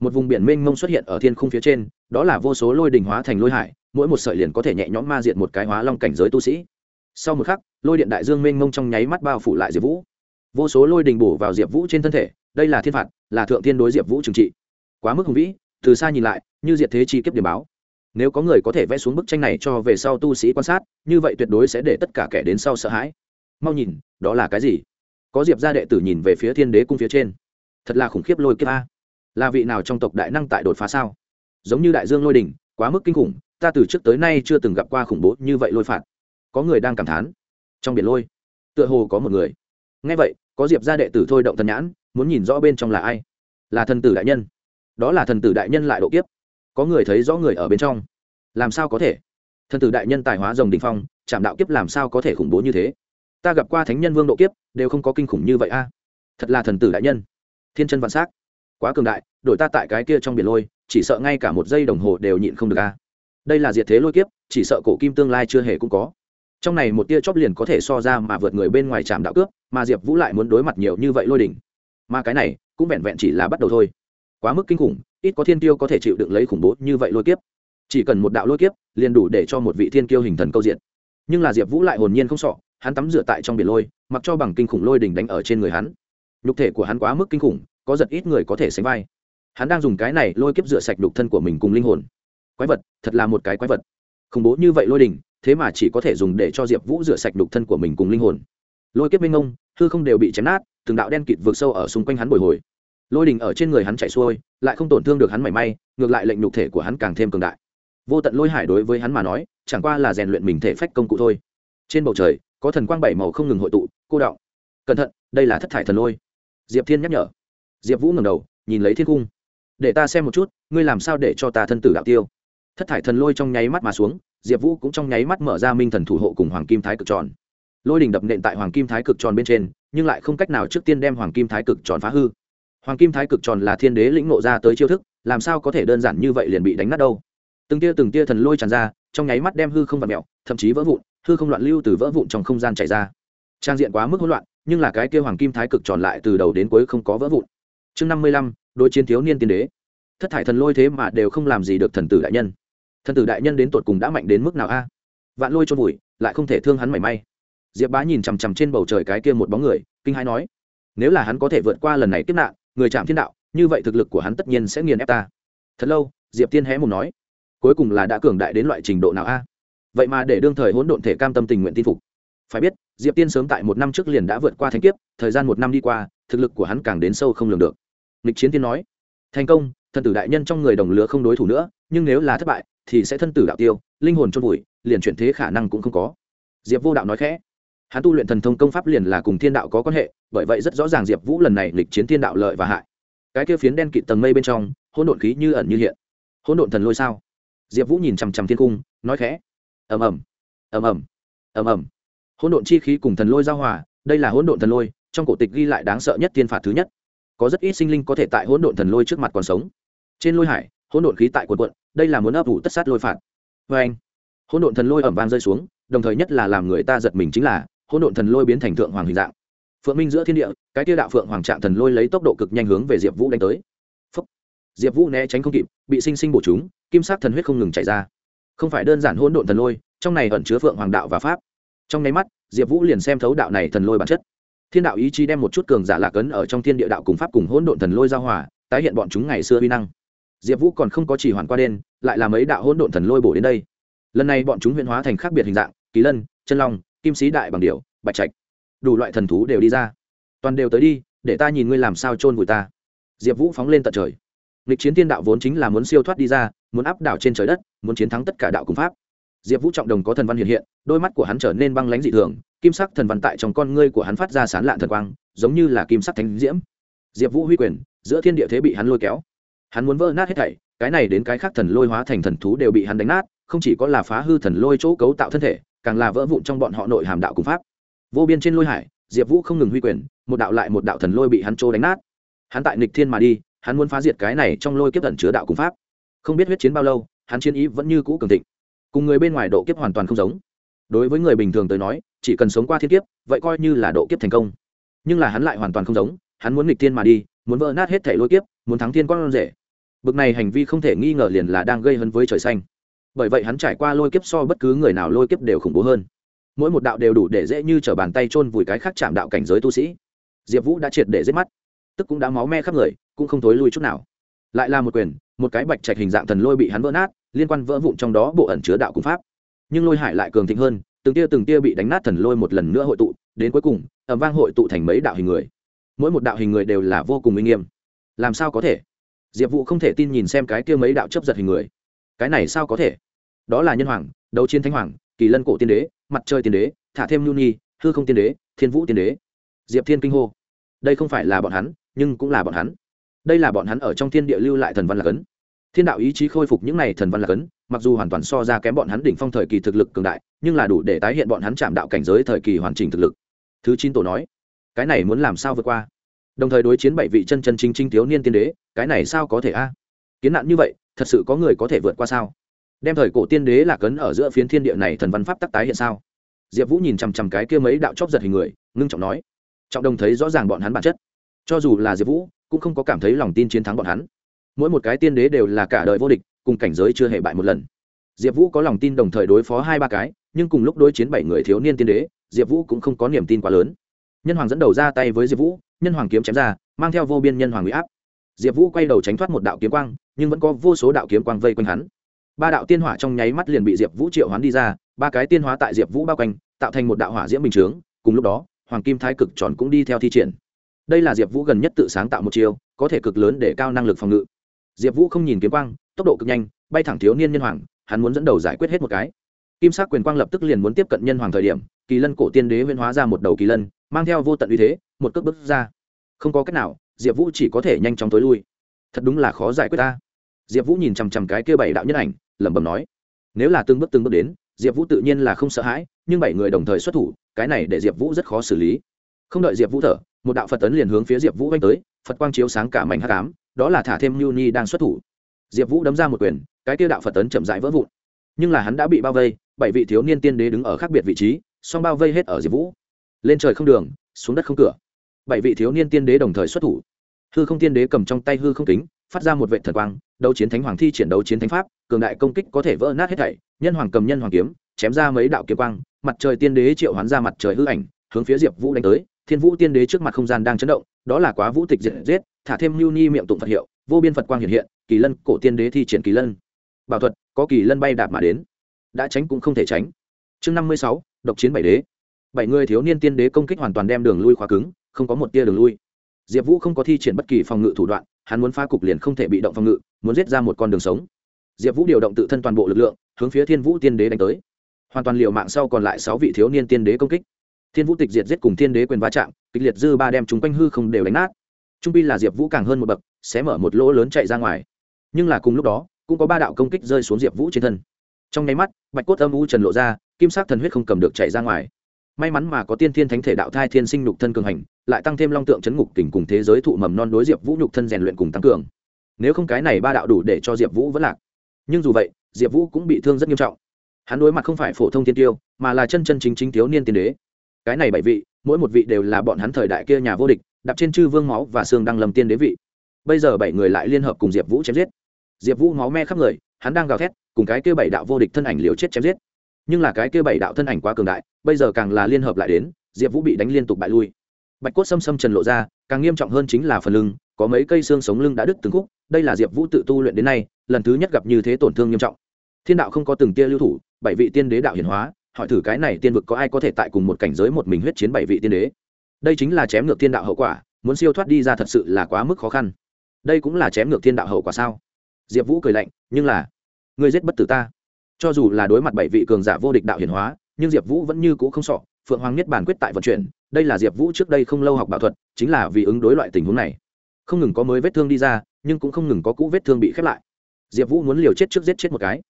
Một vùng biển mênh mông xuất hiện ở thiên khung phía trên, đó là vô số lôi đình hóa thành lôi hải, mỗi một sợi liền có thể nhẹ nhõm ma diện một cái hóa long cảnh giới tu sĩ. Sau một khắc, lôi điện đại dương mênh mông trong nháy mắt bao phủ lại diệp vũ. Vô số lôi đình bổ vào diệp vũ trên thân thể, đây là thiên phạt, là thượng thiên đối diệp vũ trừng trị. Quá mức hùng vĩ, từ xa nhìn lại, như diệt thế chi kiếp điểm báo nếu có người có thể vẽ xuống bức tranh này cho về sau tu sĩ quan sát, như vậy tuyệt đối sẽ để tất cả kẻ đến sau sợ hãi. Mau nhìn, đó là cái gì? Có diệp gia đệ tử nhìn về phía thiên đế cung phía trên. Thật là khủng khiếp lôi kiếp a. Là vị nào trong tộc đại năng tại đột phá sao? Giống như đại dương lôi đình quá mức kinh khủng, ta từ trước tới nay chưa từng gặp qua khủng bố như vậy lôi phạt. Có người đang cảm thán. Trong biển lôi, tựa hồ có một người. Ngay vậy, có diệp gia đệ tử thôi động thần nhãn, muốn nhìn rõ bên trong là ai. Là thần tử đại nhân. Đó là thần tử đại nhân lại độ kiếp có người thấy rõ người ở bên trong. Làm sao có thể? Thần tử đại nhân tài hóa rồng đình phong chạm đạo kiếp làm sao có thể khủng bố như thế? Ta gặp qua thánh nhân vương độ kiếp, đều không có kinh khủng như vậy a. Thật là thần tử đại nhân. Thiên chân vạn s á c quá cường đại, đổi ta tại cái kia trong biển lôi, chỉ sợ ngay cả một giây đồng hồ đều nhịn không được a. Đây là diệt thế lôi kiếp, chỉ sợ cổ kim tương lai chưa hề cũng có. Trong này một tia chóp liền có thể so ra mà vượt người bên ngoài trạm đạo cướp, mà diệp vũ lại muốn đối mặt nhiều như vậy lôi đỉnh. Mà cái này, cũng vẹn vẹn chỉ là bắt đầu thôi quá mức kinh khủng, ít có thiên tiêu có thể chịu đựng lấy khủng bố như vậy lôi kiếp. Chỉ cần một đạo lôi kiếp, liền đủ để cho một vị thiên kiêu hình thần câu diện. Nhưng là diệp vũ lại hồn nhiên không sọ hắn tắm rửa tại trong biển lôi, mặc cho bằng kinh khủng lôi đỉnh đánh ở trên người hắn. Nhục thể của hắn quá mức kinh khủng, có giật ít người có thể sánh vai. Hắn đang dùng cái này lôi kiếp rửa sạch đục thân của mình cùng linh hồn. Quái vật, thật là một cái quái vật. Khủng bố như vậy lôi đỉnh, thế mà chỉ có thể dùng để cho diệp vũ rửa sạch đục thân của mình cùng linh hồn. Lôi kiếp minh ông hư không đều bị chém nát, từng đạo đen kịt vượt sâu ở xung quanh hắn bồi hồi lôi đình ở trên người hắn chạy xuôi, lại không tổn thương được hắn mảy may, ngược lại lệnh nhục thể của hắn càng thêm cường đại. Vô tận lôi hải đối với hắn mà nói, chẳng qua là rèn luyện mình thể phách công cụ thôi. Trên bầu trời, có thần quang bảy màu không ngừng hội tụ, cô đọng. Cẩn thận, đây là thất thải thần lôi. Diệp thiên nhắc nhở. Diệp vũ ngẩng đầu, nhìn lấy thiên cung. Để ta xem một chút, ngươi làm sao để cho ta thân tử đạo tiêu? Thất thải thần lôi trong nháy mắt mà xuống, diệp vũ cũng trong nháy mắt mở ra minh thần thủ hộ cùng hoàng kim thái cực tròn. Lôi đình đập nện tại hoàng kim thái cực tròn bên trên, nhưng lại không cách nào trước tiên đem hoàng kim thái cực tròn phá hư hoàng kim thái cực tròn là thiên đế lĩnh nộ ra tới chiêu thức, làm sao có thể đơn giản như vậy liền bị đánh nát đâu? Từng tia từng tia thần lôi tràn ra, trong nháy mắt đem hư không vặt mẹo thậm chí vỡ vụn, hư không loạn lưu từ vỡ vụn trong không gian chảy ra. Trang diện quá mức hỗn loạn, nhưng là cái kia hoàng kim thái cực tròn lại từ đầu đến cuối không có vỡ vụn. Chương năm mươi lăm, đối chiến thiếu niên tiên đế. Thất thải thần lôi thế mà đều không làm gì được thần tử đại nhân. Thần tử đại nhân đến tột cùng đã mạnh đến mức nào a? Vạn lôi trôn vùi, lại không thể thương hắn mảy may. Diệp bá nhìn chằm chằm trên bầu trời cái kia một bóng người, kinh hãi nói, nếu là hắn có thể vượt qua lần này kiếp nạn người chạm thiên đạo, như vậy thực lực của hắn tất nhiên sẽ nghiền ép ta. Thật lâu, diệp tiên hé mồm nói, cuối cùng là đã cường đại đến loại trình độ nào a? Vậy mà để đương thời hỗn độn thể cam tâm tình nguyện tin phục. Phải biết, diệp tiên sớm tại một năm trước liền đã vượt qua thanh kiếp, thời gian một năm đi qua, thực lực của hắn càng đến sâu không lường được. Nghịch chiến tiên nói, thành công thân tử đại nhân trong người đồng lứa không đối thủ nữa, nhưng nếu là thất bại, thì sẽ thân tử đạo tiêu, linh hồn chôn vùi, liền chuyển thế khả năng cũng không có. Diệp vô đạo nói khẽ hắn tu luyện thần thông công pháp liền là cùng thiên đạo có quan hệ, bởi vậy rất rõ ràng diệp vũ lần này lịch chiến thiên đạo lợi và hại. Cái kia phiến đen kịt tầng mây bên trong, hỗn độn khí như ẩn như hiện. Hỗn độn thần lôi sao? Diệp vũ nhìn chằm chằm thiên cung, nói khẽ. Ầm ầm ầm ầm ầm ầm. Hỗn độn chi khí cùng thần lôi giao hòa, đây là hỗn độn thần lôi, trong cổ tịch ghi lại đáng sợ nhất tiên phạt thứ nhất. Có rất ít sinh linh có thể tại hỗn độn thần lôi trước mặt còn sống. Trên lôi hải, hỗn độn khí tại quần quận đây là muốn ấp ủ tất sát lôi phạt. Vê anh hỗn độn thần lôi ẩm vang rơi xuống, đồng thời nhất là làm người ta giật mình chính là hỗn độn thần lôi biến thành thượng hoàng hình dạng. Phượng minh giữa thiên địa, cái tiêu đạo phượng hoàng trạng thần lôi lấy tốc độ cực nhanh hướng về diệp vũ đánh tới. Phúc. diệp vũ né tránh không kịp, bị sinh sinh bổ chúng, kim sắc thần huyết không ngừng chảy ra. Không phải đơn giản hỗn độn thần lôi, trong này ẩn chứa phượng hoàng đạo và pháp. Trong nháy mắt, diệp vũ liền xem thấu đạo này thần lôi bản chất. Thiên đạo ý chí đem một chút cường giả lạc ấn ở trong thiên địa đạo cùng pháp cùng hỗn độn thần lôi giao hòa, tái hiện bọn chúng ngày xưa uy năng. Diệp vũ còn không có chỉ hoàn qua đen, lại là mấy đạo hỗn độn thần lôi bổ đến đây. Lần này bọn chúng huyễn hóa thành khác biệt hình dạng, kỳ lân, chân long kim sĩ đại bằng điệu bạch trạch. Đủ loại thần thú đều đi ra. Toàn đều tới đi, để ta nhìn ngươi làm sao chôn vùi ta. Diệp vũ phóng lên tận trời. Lịch chiến thiên đạo vốn chính là muốn siêu thoát đi ra, muốn áp đảo trên trời đất, muốn chiến thắng tất cả đạo cùng pháp. Diệp vũ trọng đồng có thần văn hiện hiện, đôi mắt của hắn trở nên băng lãnh dị thường, kim sắc thần văn tại trong con ngươi của hắn phát ra sán lạn thần quang, giống như là kim sắc thánh diễm. Diệp vũ huy quyền, giữa thiên địa thế bị hắn lôi kéo. Hắn muốn vỡ nát hết thảy, cái này đến cái khác thần lôi hóa thành thần thú đều bị hắn đánh nát, không chỉ có là phá hư thần lôi chỗ cấu tạo thân thể càng là vỡ vụn trong bọn họ nội hàm đạo cùng pháp. Vô biên trên lôi hải, diệp vũ không ngừng huy quyền, một đạo lại một đạo thần lôi bị hắn trô đánh nát. Hắn tại nịch thiên mà đi, hắn muốn phá diệt cái này trong lôi kiếp thần chứa đạo cùng pháp. Không biết huyết chiến bao lâu, hắn chiến ý vẫn như cũ cường thịnh. Cùng người bên ngoài độ kiếp hoàn toàn không giống. Đối với người bình thường tới nói, chỉ cần sống qua thiên kiếp, vậy coi như là độ kiếp thành công. Nhưng là hắn lại hoàn toàn không giống, hắn muốn nghịch thiên mà đi, muốn vỡ nát hết thể lôi kiếp, muốn thắng thiên con rể bực này hành vi không thể nghi ngờ liền là đang gây hấn với trời xanh bởi vậy hắn trải qua lôi kiếp so bất cứ người nào lôi kiếp đều khủng bố hơn. Mỗi một đạo đều đủ để dễ như t r ở bàn tay chôn vùi cái khác chạm đạo cảnh giới tu sĩ. Diệp vũ đã triệt để giết mắt, tức cũng đã máu me khắp người, cũng không thối lui chút nào. Lại là một quyền, một cái bạch trạch hình dạng thần lôi bị hắn vỡ nát, liên quan vỡ vụn trong đó bộ ẩn chứa đạo cung pháp. Nhưng lôi hải lại cường thịnh hơn, từng tia từng tia bị đánh nát thần lôi một lần nữa hội tụ, đến cuối cùng ẩm vang hội tụ thành mấy đạo hình người. Mỗi một đạo hình người đều là vô cùng uy nghiêm. Làm sao có thể? Diệp vũ không thể tin nhìn xem cái kia mấy đạo chấp giật hình người. Cái này sao có thể? Đó là nhân hoàng, đấu chiến thánh hoàng, kỳ lân cổ tiên đế, mặt trời tiên đế, thả thêm nhu nhi, hư không tiên đế, thiên vũ tiên đế. Diệp thiên kinh hô. Đây không phải là bọn hắn, nhưng cũng là bọn hắn. Đây là bọn hắn ở trong thiên địa lưu lại thần văn lạc ấn thiên đạo ý chí khôi phục những này thần văn lạc ấn mặc dù hoàn toàn so ra kém bọn hắn đỉnh phong thời kỳ thực lực cường đại, nhưng là đủ để tái hiện bọn hắn chạm đạo cảnh giới thời kỳ hoàn chỉnh thực lực. Thứ chín tổ nói, cái này muốn làm sao vượt qua? Đồng thời đối chiến bảy vị chân chân chính chính thiếu niên tiên đế, cái này sao có thể a? Kiến nạn như vậy, thật sự có người có thể vượt qua sao? Đem thời cổ tiên đế là cấn ở giữa phiến thiên địa này thần văn pháp tắc tái hiện sao? Diệp vũ nhìn chằm chằm cái kia mấy đạo chóp giật hình người, ngưng trọng nói. Trọng đồng thấy rõ ràng bọn hắn bản chất. Cho dù là diệp vũ, cũng không có cảm thấy lòng tin chiến thắng bọn hắn. Mỗi một cái tiên đế đều là cả đời vô địch, cùng cảnh giới chưa hề bại một lần. Diệp vũ có lòng tin đồng thời đối phó hai ba cái, nhưng cùng lúc đối chiến bảy người thiếu niên tiên đế, diệp vũ cũng không có niềm tin quá lớn. Nhân hoàng dẫn đầu ra tay với diệp vũ, nhân hoàng kiếm chém ra, mang theo vô biên nhân hoàng huy áp. Diệp vũ quay đầu tránh thoát một đạo kiếm quang, nhưng vẫn có vô số đạo kiếm quang vây quanh hắn ba đạo tiên hỏa trong nháy mắt liền bị diệp vũ triệu hoán đi ra, ba cái tiên hóa tại diệp vũ bao quanh, tạo thành một đạo hỏa diễm bình chướng, cùng lúc đó, hoàng kim thái cực tròn cũng đi theo thi triển. Đây là diệp vũ gần nhất tự sáng tạo một chiêu, có thể cực lớn để cao năng lực phòng ngự. Diệp vũ không nhìn kiếm quang, tốc độ cực nhanh, bay thẳng thiếu niên nhân hoàng, hắn muốn dẫn đầu giải quyết hết một cái. Kim sắc quyền quang lập tức liền muốn tiếp cận nhân hoàng thời điểm, kỳ lân cổ tiên đế huyên hóa ra một đầu kỳ lân, mang theo vô tận uy thế, một cước bước ra. Không có cách nào, diệp vũ chỉ có thể nhanh chóng tối lui. Thật đúng là khó giải quyết ta. Diệp vũ nhìn chằm chằm cái kia bảy đạo nhân ảnh lẩm bẩm nói. Nếu là từng bước từng bước đến, diệp vũ tự nhiên là không sợ hãi, nhưng bảy người đồng thời xuất thủ, cái này để diệp vũ rất khó xử lý. Không đợi diệp vũ thở, một đạo phật tấn liền hướng phía diệp vũ oanh tới, phật quang chiếu sáng cả mảnh hát cám đó là thả thêm nhu ni đang xuất thủ. Diệp vũ đấm ra một quyền, cái kia đạo phật tấn chậm rãi vỡ vụn. Nhưng là hắn đã bị bao vây, bảy vị thiếu niên tiên đế đứng ở khác biệt vị trí, song bao vây hết ở diệp vũ. Lên trời không đường, xuống đất không cửa. Bảy vị thiếu niên tiên đế đồng thời xuất thủ. Hư không tiên đế cầm trong tay hư không kính phát ra một vệ thần quang, đấu chiến thánh hoàng thi triển đấu chiến thánh pháp, cường đại công kích có thể vỡ nát hết thảy, nhân hoàng cầm nhân hoàng kiếm, chém ra mấy đạo kiếm quang, mặt trời tiên đế triệu hoán ra mặt trời hư ảnh, hướng phía diệp vũ đánh tới, thiên vũ tiên đế trước mặt không gian đang chấn động, đó là quá vũ tịch diệt giết, thả thêm lưu ni miệng tụng phật hiệu, vô biên phật quang hiện hiện, kỳ lân cổ tiên đế thi triển kỳ lân. Bảo thuật, có kỳ lân bay đạp mà đến. Đã tránh cũng không thể tránh. Chương năm mươi sáu, độc chiến bảy đế. Bảy người thiếu niên tiên đế công kích hoàn toàn đem đường lui khóa cứng, không có một tia đường lui. Diệp vũ không có thi triển bất kỳ phòng ngự thủ đoạn hắn muốn phá cục liền không thể bị động phòng ngự, muốn giết ra một con đường sống. Diệp vũ điều động tự thân toàn bộ lực lượng, hướng phía thiên vũ tiên đế đánh tới. Hoàn toàn liệu mạng sau còn lại sáu vị thiếu niên tiên đế công kích. Thiên vũ tịch diệt giết cùng thiên đế quyền va chạm, kịch liệt dư ba đem chúng quanh hư không đều đánh nát. Trung pi là diệp vũ càng hơn một bậc, sẽ mở một lỗ lớn chạy ra ngoài. Nhưng là cùng lúc đó, cũng có ba đạo công kích rơi xuống diệp vũ trên thân. Trong nháy mắt, bạch cốt âm u trần lộ ra, kim sắc thần huyết không cầm được chạy ra ngoài. May mắn mà có tiên thiên thánh thể đạo thai thiên sinh nhục thân cường hành lại tăng thêm long tượng chấn ngục kình cùng thế giới thụ mầm non đối diệp vũ nhục thân rèn luyện cùng tăng cường. Nếu không cái này ba đạo đủ để cho diệp vũ vẫn lạc. Nhưng dù vậy, diệp vũ cũng bị thương rất nghiêm trọng. Hắn đối mặt không phải phổ thông tiên tiêu, mà là chân chân chính chính thiếu niên tiên đế. Cái này bảy vị, mỗi một vị đều là bọn hắn thời đại kia nhà vô địch, đạp trên chư vương máu và xương đang lầm tiên đế vị. Bây giờ bảy người lại liên hợp cùng diệp vũ chém giết. Diệp vũ máu me khắp người, hắn đang gào thét, cùng cái kia bảy đạo vô địch thân ảnh liều chết chém giết. Nhưng là cái kia bảy đạo thân ảnh quá cường đại, bây giờ càng là liên hợp lại đến, diệp vũ bị đánh liên tục bại lui bạch cốt xâm xâm trần lộ ra, càng nghiêm trọng hơn chính là phần lưng, có mấy cây xương sống lưng đã đứt từng khúc, đây là diệp vũ tự tu luyện đến nay, lần thứ nhất gặp như thế tổn thương nghiêm trọng. Thiên đạo không có từng tia lưu thủ, bảy vị tiên đế đạo hiển hóa, hỏi thử cái này tiên vực có ai có thể tại cùng một cảnh giới một mình huyết chiến bảy vị tiên đế. Đây chính là chém ngược thiên đạo hậu quả, muốn siêu thoát đi ra thật sự là quá mức khó khăn. Đây cũng là chém ngược thiên đạo hậu quả sao? Diệp vũ cười lạnh, nhưng là người giết bất tử ta. Cho dù là đối mặt bảy vị cường giả vô địch đạo hiển hóa, nhưng diệp vũ vẫn như c ũ không sọ phượng hoàng Niết bản quyết tại vận chuyển, đây là diệp vũ trước đây không lâu học bảo thuật, chính là vì ứng đối loại tình huống này. Không ngừng có mới vết thương đi ra, nhưng cũng không ngừng có cũ vết thương bị khép lại. Diệp vũ muốn liều chết trước giết chết một cái.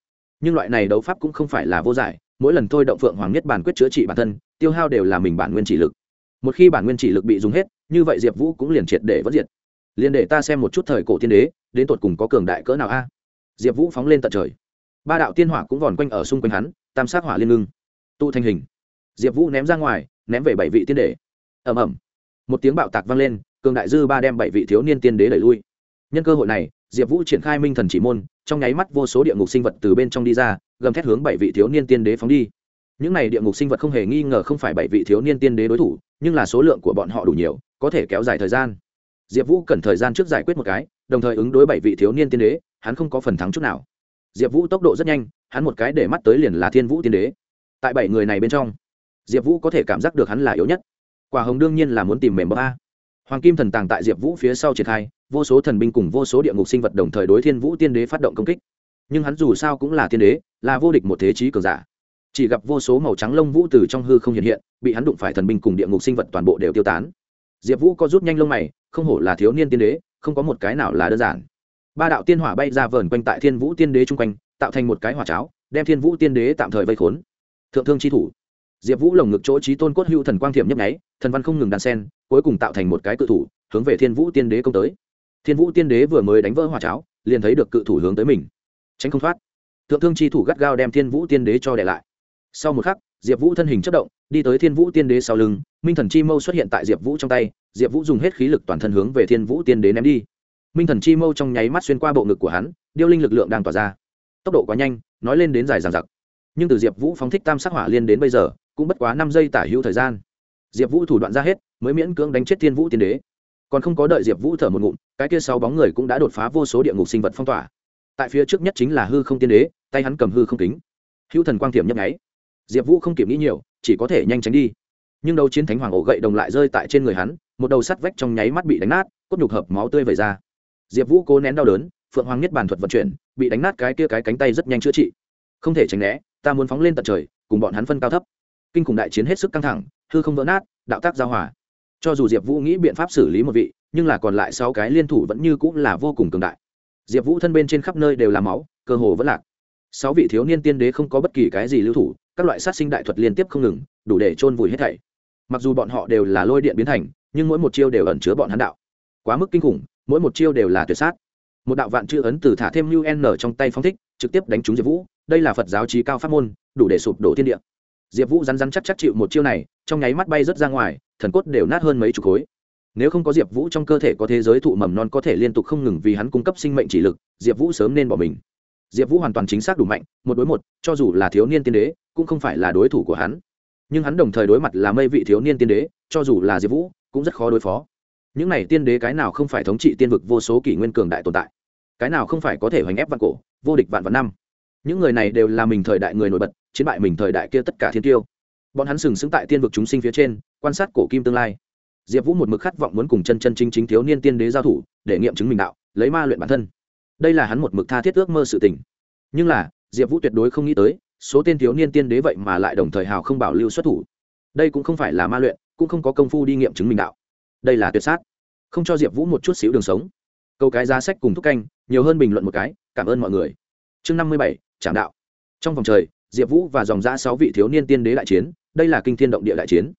Nhưng loại này đấu pháp cũng không phải là vô giải, mỗi lần thôi động phượng hoàng Niết bản quyết chữa trị bản thân, tiêu hao đều là mình bản nguyên chỉ lực. Một khi bản nguyên chỉ lực bị dùng hết, như vậy diệp vũ cũng liền triệt để vất diệt. Liền để ta xem một chút thời cổ tiên đế, đến tột cùng có cường đại cỡ nào a? Diệp vũ phóng lên tận trời. Ba đạo tiên hỏa cũng vòn quanh ở xung quanh hắn, tam sát hỏa liên ngưng. Tụ thành hình diệp vũ ném ra ngoài, ném về bảy vị tiên đế. Ẩm ẩm một tiếng bạo tạc vang lên, cường đại dư ba đem bảy vị thiếu niên tiên đế đẩy lui. Nhân cơ hội này, diệp vũ triển khai minh thần chỉ môn, trong nháy mắt vô số địa ngục sinh vật từ bên trong đi ra, gầm thét hướng bảy vị thiếu niên tiên đế phóng đi. Những này địa ngục sinh vật không hề nghi ngờ không phải bảy vị thiếu niên tiên đế đối thủ, nhưng là số lượng của bọn họ đủ nhiều, có thể kéo dài thời gian. Diệp vũ cần thời gian trước giải quyết một cái, đồng thời ứng đối bảy vị thiếu niên tiên đế, hắn không có phần thắng chút nào. Diệp vũ tốc độ rất nhanh, hắn một cái để mắt tới liền là thiên vũ tiên đế. Tại bảy người này bên trong diệp vũ có thể cảm giác được hắn là yếu nhất. Quả hồng đương nhiên là muốn tìm mềm bờ a. Hoàng kim thần tàng tại diệp vũ phía sau triển khai, vô số thần binh cùng vô số địa ngục sinh vật đồng thời đối thiên vũ tiên đế phát động công kích. Nhưng hắn dù sao cũng là tiên đế, là vô địch một thế trí cường giả. Chỉ gặp vô số màu trắng lông vũ từ trong hư không hiện hiện, bị hắn đụng phải thần binh cùng địa ngục sinh vật toàn bộ đều tiêu tán. Diệp vũ có rút nhanh lông mày, không hổ là thiếu niên tiên đế, không có một cái nào là đơn giản. Ba đạo tiên hỏa bay ra vờn quanh tại thiên vũ tiên đế chung quanh, tạo thành một cái hỏa cháo, đem thiên vũ tiên đế tạm thời vây khốn. Thượng thương chi thủ diệp vũ lồng ngực chỗ trí tôn cốt hữu thần quang thiểm nhấp nháy, thần văn không ngừng đàn sen, cuối cùng tạo thành một cái cự thủ, hướng về thiên vũ tiên đế công tới. Thiên vũ tiên đế vừa mới đánh vỡ hỏa cháo, liền thấy được cự thủ hướng tới mình. Tránh không thoát. Thượng thương chi thủ gắt gao đem thiên vũ tiên đế cho để lại. Sau một khắc, diệp vũ thân hình chất động, đi tới thiên vũ tiên đế sau lưng, minh thần chi mâu xuất hiện tại diệp vũ trong tay, diệp vũ dùng hết khí lực toàn thân hướng về thiên vũ tiên đế ném đi. Minh thần chi mâu trong nháy mắt xuyên qua bộ ngực của hắn, điêu linh lực lượng đang tỏa ra. Tốc độ quá nhanh, nói lên đến dài dàn giặc nhưng từ diệp vũ phóng thích tam sắc hỏa liên đến bây giờ cũng bất quá năm giây tả hữu thời gian. Diệp vũ thủ đoạn ra hết, mới miễn cưỡng đánh chết thiên vũ tiên đế. Còn không có đợi diệp vũ thở một ngụm, cái kia sáu bóng người cũng đã đột phá vô số địa ngục sinh vật phong tỏa. Tại phía trước nhất chính là hư không tiên đế, tay hắn cầm hư không kính. Hữu thần quang tiềm nhấp nháy. Diệp vũ không kịp nghĩ nhiều, chỉ có thể nhanh tránh đi. Nhưng đấu chiến thánh hoàng ổ gậy đồng lại rơi tại trên người hắn, một đầu sắt vách trong nháy mắt bị đánh nát, cốt nhục hợp máu tươi vẩy ra. Diệp vũ cố nén đau đớn, phượng hoàng nhất bàn thuật vận chuyển, bị đánh nát cái kia cái cánh tay rất nhanh chữa trị. Không thể tránh né, ta muốn phóng lên tận trời, cùng bọn hắn phân cao thấp kinh khủng đại chiến hết sức căng thẳng, hư không vỡ nát, đạo tác giao hòa. Cho dù diệp vũ nghĩ biện pháp xử lý một vị, nhưng là còn lại sáu cái liên thủ vẫn như cũng là vô cùng cường đại. Diệp vũ thân bên trên khắp nơi đều là máu, cơ hồ vẫn lạc. Sáu vị thiếu niên tiên đế không có bất kỳ cái gì lưu thủ, các loại sát sinh đại thuật liên tiếp không ngừng, đủ để chôn vùi hết thảy. Mặc dù bọn họ đều là lôi điện biến thành, nhưng mỗi một chiêu đều ẩn chứa bọn hắn đạo. Quá mức kinh khủng, mỗi một chiêu đều là tuyệt sát. Một đạo vạn chữ ấn từ thả thêm un trong tay phong thích, trực tiếp đánh trúng diệp vũ, đây là phật giáo trí cao pháp môn, đủ để sụp đổ thiên địa diệp vũ rắn rắn chắc chắc chịu một chiêu này, trong nháy mắt bay rớt ra ngoài, thần cốt đều nát hơn mấy chục khối. Nếu không có diệp vũ trong cơ thể có thế giới thụ mầm non có thể liên tục không ngừng vì hắn cung cấp sinh mệnh chỉ lực, diệp vũ sớm nên bỏ mình. Diệp vũ hoàn toàn chính xác đủ mạnh, một đối một, cho dù là thiếu niên tiên đế, cũng không phải là đối thủ của hắn. Nhưng hắn đồng thời đối mặt là mây vị thiếu niên tiên đế, cho dù là diệp vũ, cũng rất khó đối phó. Những này tiên đế cái nào không phải thống trị tiên vực vô số kỷ nguyên cường đại tồn tại? Cái nào không phải có thể hoành ép vạn cổ, vô địch vạn vạn năm? Những người này đều là mình thời đại người nổi bật, chiến bại mình thời đại kia tất cả thiên tiêu. Bọn hắn sừng sững tại tiên vực chúng sinh phía trên, quan sát cổ kim tương lai. Diệp vũ một mực khát vọng muốn cùng chân chân chính chính thiếu niên tiên đế giao thủ, để nghiệm chứng mình đạo, lấy ma luyện bản thân. Đây là hắn một mực tha thiết ước mơ sự tình. Nhưng là, diệp vũ tuyệt đối không nghĩ tới, số tên thiếu niên tiên đế vậy mà lại đồng thời hào không bảo lưu xuất thủ. Đây cũng không phải là ma luyện, cũng không có công phu đi nghiệm chứng mình đạo. Đây là tuyệt sát. Không cho diệp vũ một chút xíu đường sống. Câu cái giá sách cùng thúc canh, nhiều hơn bình luận một cái, cảm ơn mọi người. Chương năm mươi bảy trảm đạo. Trong vòng trời, diệp vũ và dòng giã sáu vị thiếu niên tiên đế đại chiến, đây là kinh thiên động địa đại chiến.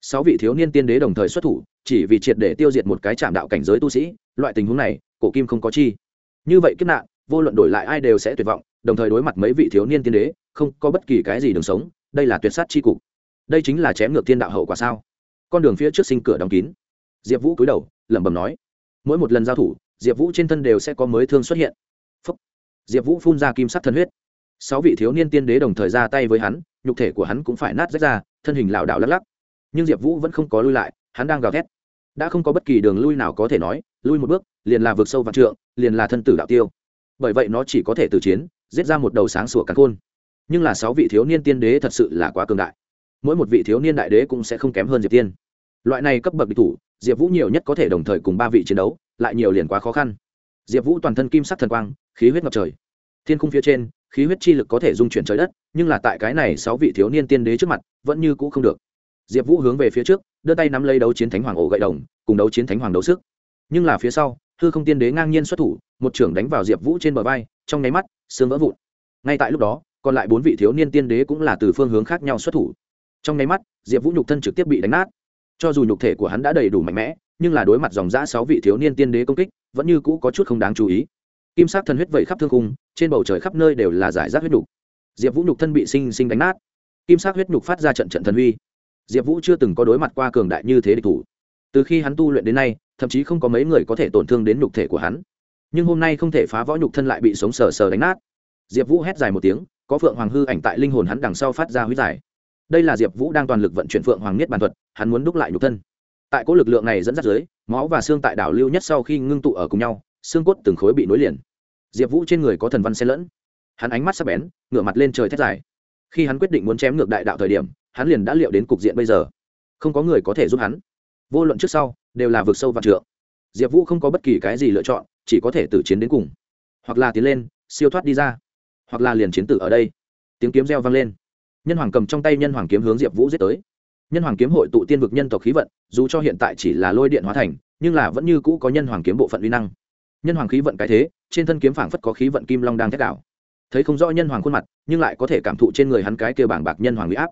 Sáu vị thiếu niên tiên đế đồng thời xuất thủ, chỉ vì triệt để tiêu diệt một cái trạm đạo cảnh giới tu sĩ, loại tình huống này, cổ kim không có chi. Như vậy kiếp nạn, vô luận đổi lại ai đều sẽ tuyệt vọng, đồng thời đối mặt mấy vị thiếu niên tiên đế, không có bất kỳ cái gì đường sống, đây là tuyệt sát c h i cục. Đây chính là chém ngược thiên đạo hậu quả sao? Con đường phía trước sinh cửa đóng kín. Diệp vũ cúi đầu, lẩm bẩm nói, mỗi một lần giao thủ, diệp vũ trên thân đều sẽ có mới thương xuất hiện. Phúc. diệp vũ phun ra kim sắc thân huyết sáu vị thiếu niên tiên đế đồng thời ra tay với hắn, nhục thể của hắn cũng phải nát rách ra, thân hình lảo đảo lắc lắc. Nhưng diệp vũ vẫn không có lui lại, hắn đang gào thét. Đã không có bất kỳ đường lui nào có thể nói, lui một bước, liền là vượt sâu vạn trượng, liền là thân tử đạo tiêu. Bởi vậy nó chỉ có thể từ chiến, giết ra một đầu sáng sủa cắn khôn. Nhưng là sáu vị thiếu niên tiên đế thật sự là quá cường đại. Mỗi một vị thiếu niên đại đế cũng sẽ không kém hơn diệp tiên. Loại này cấp bậc địch thủ, diệp vũ nhiều nhất có thể đồng thời cùng ba vị chiến đấu, lại nhiều liền quá khó khăn. Diệp vũ toàn thân kim sắc thần quang, khí huyết ngập trời thiên khung phía trên, khí huyết chi lực có thể dung chuyển trời đất, nhưng là tại cái này sáu vị thiếu niên tiên đế trước mặt, vẫn như cũ không được. Diệp vũ hướng về phía trước, đưa tay nắm lấy đấu chiến thánh hoàng ổ gậy đồng, cùng đấu chiến thánh hoàng đấu sức. Nhưng là phía sau, hư không tiên đế ngang nhiên xuất thủ, một trưởng đánh vào diệp vũ trên bờ vai, trong nháy mắt, xương vỡ vụn. Ngay tại lúc đó, còn lại bốn vị thiếu niên tiên đế cũng là từ phương hướng khác nhau xuất thủ. Trong nháy mắt, diệp vũ nhục thân trực tiếp bị đánh nát. Cho dù nhục thể của hắn đã đầy đủ mạnh mẽ, nhưng là đối mặt dòng giã sáu vị thiếu niên tiên đế công kích, vẫn như cũ có chút không đáng chú ý. Kim sắc thần huyết vẩy khắp thương khung trên bầu trời khắp nơi đều là giải rác huyết nhục. Diệp vũ nhục thân bị sinh sinh đánh nát. Kim sắc huyết nhục phát ra trận trận thần uy diệp vũ chưa từng có đối mặt qua cường đại như thế địch thủ. Từ khi hắn tu luyện đến nay, thậm chí không có mấy người có thể tổn thương đến nhục thể của hắn. Nhưng hôm nay không thể phá võ nhục thân lại bị sống sờ sờ đánh nát. Diệp vũ hét dài một tiếng, có phượng hoàng hư ảnh tại linh hồn hắn đằng sau phát ra huyết giải. Đây là diệp vũ đang toàn lực vận chuyển phượng hoàng niết bàn thuật, hắn muốn đúc lại nhục thân. Tại có lực lượng này dẫn dắt dưới, máu và xương tại đảo lưu nhất sau khi ngưng tụ ở cùng nhau, xương cốt từng khối bị nối liền diệp vũ trên người có thần văn xen lẫn. Hắn ánh mắt sắc bén, ngửa mặt lên trời thét dài. Khi hắn quyết định muốn chém ngược đại đạo thời điểm, hắn liền đã liệu đến cục diện bây giờ. Không có người có thể giúp hắn. Vô luận trước sau, đều là vượt sâu và trượng. Diệp vũ không có bất kỳ cái gì lựa chọn, chỉ có thể tử chiến đến cùng. Hoặc là tiến lên, siêu thoát đi ra. Hoặc là liền chiến tử ở đây. Tiếng kiếm reo vang lên. Nhân hoàng cầm trong tay nhân hoàng kiếm hướng diệp vũ giết tới. Nhân hoàng kiếm hội tụ tiên vực nhân tộc khí vận, dù cho hiện tại chỉ là lôi điện hóa thành, nhưng là vẫn như cũ có nhân hoàng kiếm bộ phận uy năng nhân hoàng khí vận cái thế, trên thân kiếm phảng phất có khí vận kim long đang thét đảo. Thấy không rõ nhân hoàng khuôn mặt, nhưng lại có thể cảm thụ trên người hắn cái kia bảng bạc nhân hoàng huy áp.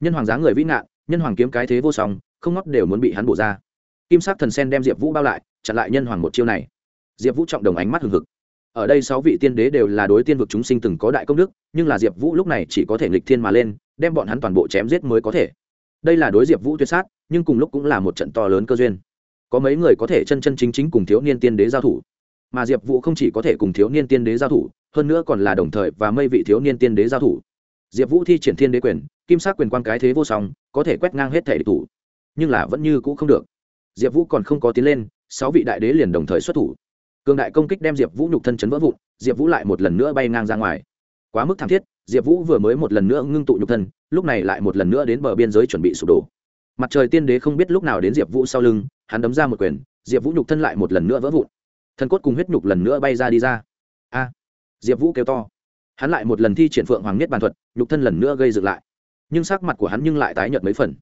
Nhân hoàng dáng người vĩ ngạn, nhân hoàng kiếm cái thế vô song, không ngót đều muốn bị hắn bổ ra. Kim sắc thần sen đem diệp vũ bao lại, chặn lại nhân hoàng một chiêu này. Diệp vũ trọng đồng ánh mắt hừng hực. Ở đây sáu vị tiên đế đều là đối tiên vực chúng sinh từng có đại công đức, nhưng là diệp vũ lúc này chỉ có thể nghịch thiên mà lên, đem bọn hắn toàn bộ chém giết mới có thể. Đây là đối diệp vũ tuyệt sát, nhưng cùng lúc cũng là một trận to lớn cơ duyên. Có mấy người có thể chân chân chính chính cùng thiếu niên tiên đế giao thủ mà diệp vũ không chỉ có thể cùng thiếu niên tiên đế giao thủ, hơn nữa còn là đồng thời và mây vị thiếu niên tiên đế giao thủ. Diệp vũ thi triển thiên đế quyền, kim sắc quyền quan cái thế vô song, có thể quét ngang hết thể địch thủ, nhưng là vẫn như cũ không được. Diệp vũ còn không có tiến lên, sáu vị đại đế liền đồng thời xuất thủ. Cường đại công kích đem diệp vũ nhục thân chấn vỡ vụn, diệp vũ lại một lần nữa bay ngang ra ngoài. Quá mức thảm thiết, diệp vũ vừa mới một lần nữa ngưng tụ nhục thân, lúc này lại một lần nữa đến bờ biên giới chuẩn bị sụp đổ. Mặt trời tiên đế không biết lúc nào đến diệp vũ sau lưng, hắn đấm ra một quyền, diệp vũ nhục thân lại một lần nữa vỡ vụn thần cốt cùng huyết nhục lần nữa bay ra đi ra. A. Diệp vũ kêu to. Hắn lại một lần thi triển phượng hoàng nhất bàn thuật, nhục thân lần nữa gây dựng lại. Nhưng sắc mặt của hắn nhưng lại tái nhợt mấy phần.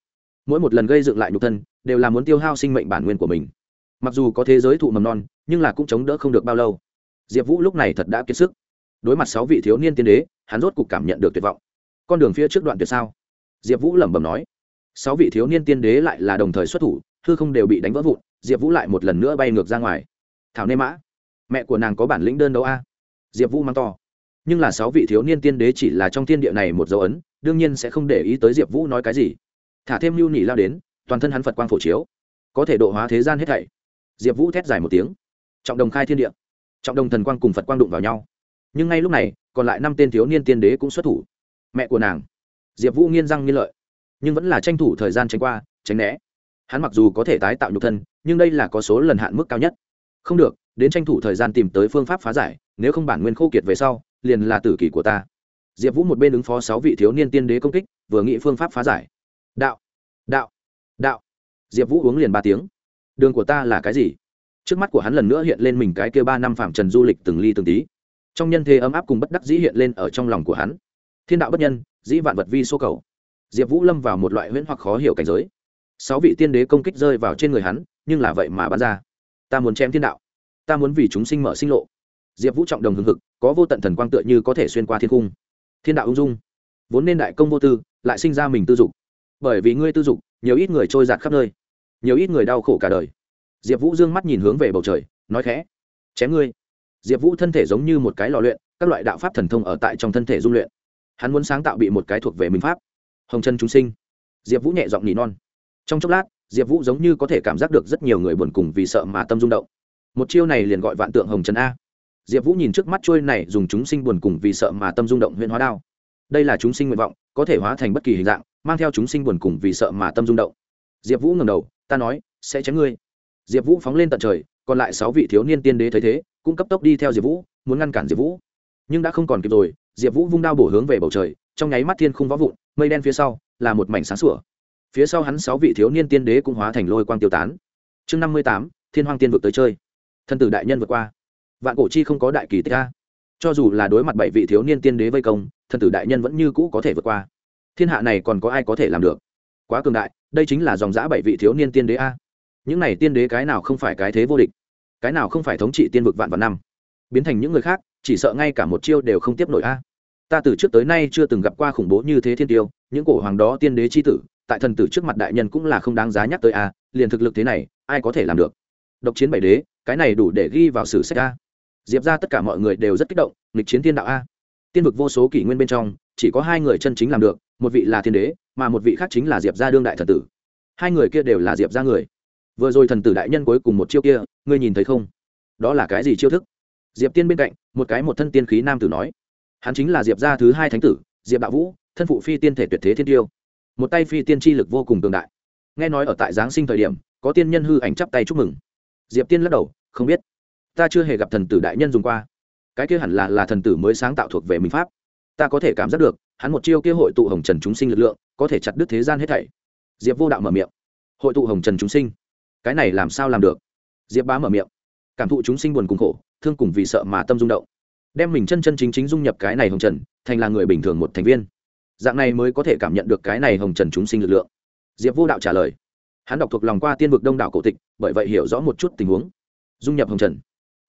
Mỗi một lần gây dựng lại nhục thân, đều là muốn tiêu hao sinh mệnh bản nguyên của mình. Mặc dù có thế giới thụ mầm non, nhưng là cũng chống đỡ không được bao lâu. Diệp vũ lúc này thật đã kiệt sức. Đối mặt sáu vị thiếu niên tiên đế, hắn rốt cục cảm nhận được tuyệt vọng. Con đường phía trước đoạn tuyệt sao? Diệp vũ lẩm bẩm nói. Sáu vị thiếu niên tiên đế lại là đồng thời xuất thủ thư không đều bị đánh vỡ vụn, diệp vũ lại một lần nữa bay ngược ra ngoài thảo nê mã. Mẹ của nàng có bản lĩnh đơn đấu a. Diệp vũ mang to. Nhưng là sáu vị thiếu niên tiên đế chỉ là trong thiên địa này một dấu ấn, đương nhiên sẽ không để ý tới diệp vũ nói cái gì. Thả thêm lưu nỉ lao đến, toàn thân hắn phật quang phổ chiếu. Có thể độ hóa thế gian hết thảy. Diệp vũ thét dài một tiếng. Trọng đồng khai thiên địa. Trọng đồng thần quang cùng phật quang đụng vào nhau. Nhưng ngay lúc này, còn lại năm tên thiếu niên tiên đế cũng xuất thủ. Mẹ của nàng. Diệp vũ nghiên răng nghiên lợi. Nhưng vẫn là tranh thủ thời gian tránh qua, tránh né. Hắn mặc dù có thể tái tạo nhục thân, nhưng đây là có số lần hạn mức cao nhất không được, đến tranh thủ thời gian tìm tới phương pháp phá giải, nếu không bản nguyên khô kiệt về sau, liền là tử kỷ của ta. Diệp vũ một bên ứng phó sáu vị thiếu niên tiên đế công kích, vừa nghĩ phương pháp phá giải. Đạo đạo đạo. Diệp vũ uống liền ba tiếng. Đường của ta là cái gì? Trước mắt của hắn lần nữa hiện lên mình cái kia ba năm phạm trần du lịch từng ly từng tí. Trong nhân thế ấm áp cùng bất đắc dĩ hiện lên ở trong lòng của hắn. Thiên đạo bất nhân, dĩ vạn vật vi số cầu. Diệp vũ lâm vào một loại huyễn hoặc khó hiểu cảnh giới. Sáu vị tiên đế công kích rơi vào trên người hắn, nhưng là vậy mà bắn ra ta muốn chém thiên đạo, ta muốn vì chúng sinh mở sinh lộ. Diệp vũ trọng đồng hưng hực, có vô tận thần quang tựa như có thể xuyên qua thiên cung thiên đạo ung dung, vốn nên đại công vô tư, lại sinh ra mình tư dục. Bởi vì ngươi tư dục, nhiều ít người trôi giạt khắp nơi, nhiều ít người đau khổ cả đời. Diệp vũ d ư ơ n g mắt nhìn hướng về bầu trời, nói khẽ, chém ngươi. Diệp vũ thân thể giống như một cái lò luyện, các loại đạo pháp thần thông ở tại trong thân thể dung luyện. Hắn muốn sáng tạo bị một cái thuộc về mình pháp. Hồng chân chúng sinh. Diệp vũ nhẹ giọng nỉ non. Trong chốc lát diệp vũ giống như có thể cảm giác được rất nhiều người buồn cùng vì sợ mà tâm rung động. Một chiêu này liền gọi vạn tượng hồng trần a. Diệp vũ nhìn trước mắt trôi này dùng chúng sinh buồn cùng vì sợ mà tâm rung động huyện hóa đao. Đây là chúng sinh nguyện vọng, có thể hóa thành bất kỳ hình dạng, mang theo chúng sinh buồn cùng vì sợ mà tâm rung động. Diệp vũ ngầm đầu, ta nói, sẽ chém ngươi. Diệp vũ phóng lên tận trời, còn lại sáu vị thiếu niên tiên đế thấy thế, cũng cấp tốc đi theo diệp vũ, muốn ngăn cản diệp vũ. Nhưng đã không còn kịp rồi, diệp vũ vung đao bổ hướng về bầu trời, trong nháy mắt thiên không võ vụn, mây đen phía sau, là một mảnh sáng sủa phía sau hắn sáu vị thiếu niên tiên đế cũng hóa thành lôi quang tiêu tán. Chương năm mươi tám, thiên hoàng tiên vực tới chơi. Thân tử đại nhân vượt qua. Vạn cổ chi không có đại kỳ tích a. Cho dù là đối mặt bảy vị thiếu niên tiên đế vây công, thân tử đại nhân vẫn như cũ có thể vượt qua. Thiên hạ này còn có ai có thể làm được? Quá cường đại, đây chính là dòng giã bảy vị thiếu niên tiên đế a. Những này tiên đế cái nào không phải cái thế vô địch? Cái nào không phải thống trị tiên vực vạn vạn năm? Biến thành những người khác, chỉ sợ ngay cả một chiêu đều không tiếp nổi a. Ta từ trước tới nay chưa từng gặp qua khủng bố như thế thiên tiêu, những cổ hoàng đó tiên đế c h i tử tại thần tử trước mặt đại nhân cũng là không đáng giá nhắc tới a à, liền thực lực thế này, ai có thể làm được? Độc chiến bảy đế, cái này đủ để ghi vào sử sách a. Diệp ra tất cả mọi người đều rất kích động, nghịch chiến tiên đạo a. Tiên vực vô số kỷ nguyên bên trong, chỉ có hai người chân chính làm được, một vị là thiên đế, mà một vị khác chính là diệp gia đương đại thần tử. Hai người kia đều là diệp gia người. Vừa rồi thần tử đại nhân cuối cùng một chiêu kia, ngươi nhìn thấy không? Đó là cái gì chiêu thức? Diệp tiên bên cạnh, một cái một thân tiên khí nam tử nói. Hắn chính là diệp gia thứ hai thánh tử, diệp đạo vũ, thân phụ phi tiên thể tuyệt thế thiên tiêu một tay phi tiên tri lực vô cùng tương đại. Nghe nói ở tại giáng sinh thời điểm, có tiên nhân hư ảnh chắp tay chúc mừng. Diệp tiên lắc đầu, không biết. Ta chưa hề gặp thần tử đại nhân dùng qua. Cái kia hẳn là là thần tử mới sáng tạo thuộc về mình pháp. Ta có thể cảm giác được, hắn một chiêu kia hội tụ hồng trần chúng sinh lực lượng, có thể chặt đứt thế gian hết thảy. Diệp vô đạo mở miệng. Hội tụ hồng trần chúng sinh? Cái này làm sao làm được? Diệp bá mở miệng. Cảm thụ chúng sinh buồn cùng khổ, thương cùng vì sợ mà tâm rung động. Đem mình chân chân chính chính dung nhập cái này hồng trần, thành là người bình thường một thành viên dạng này mới có thể cảm nhận được cái này hồng trần chúng sinh lực lượng. Diệp vô đạo trả lời. Hắn đọc thuộc lòng qua tiên vực đông đảo cổ tịch, bởi vậy hiểu rõ một chút tình huống. Dung nhập hồng trần.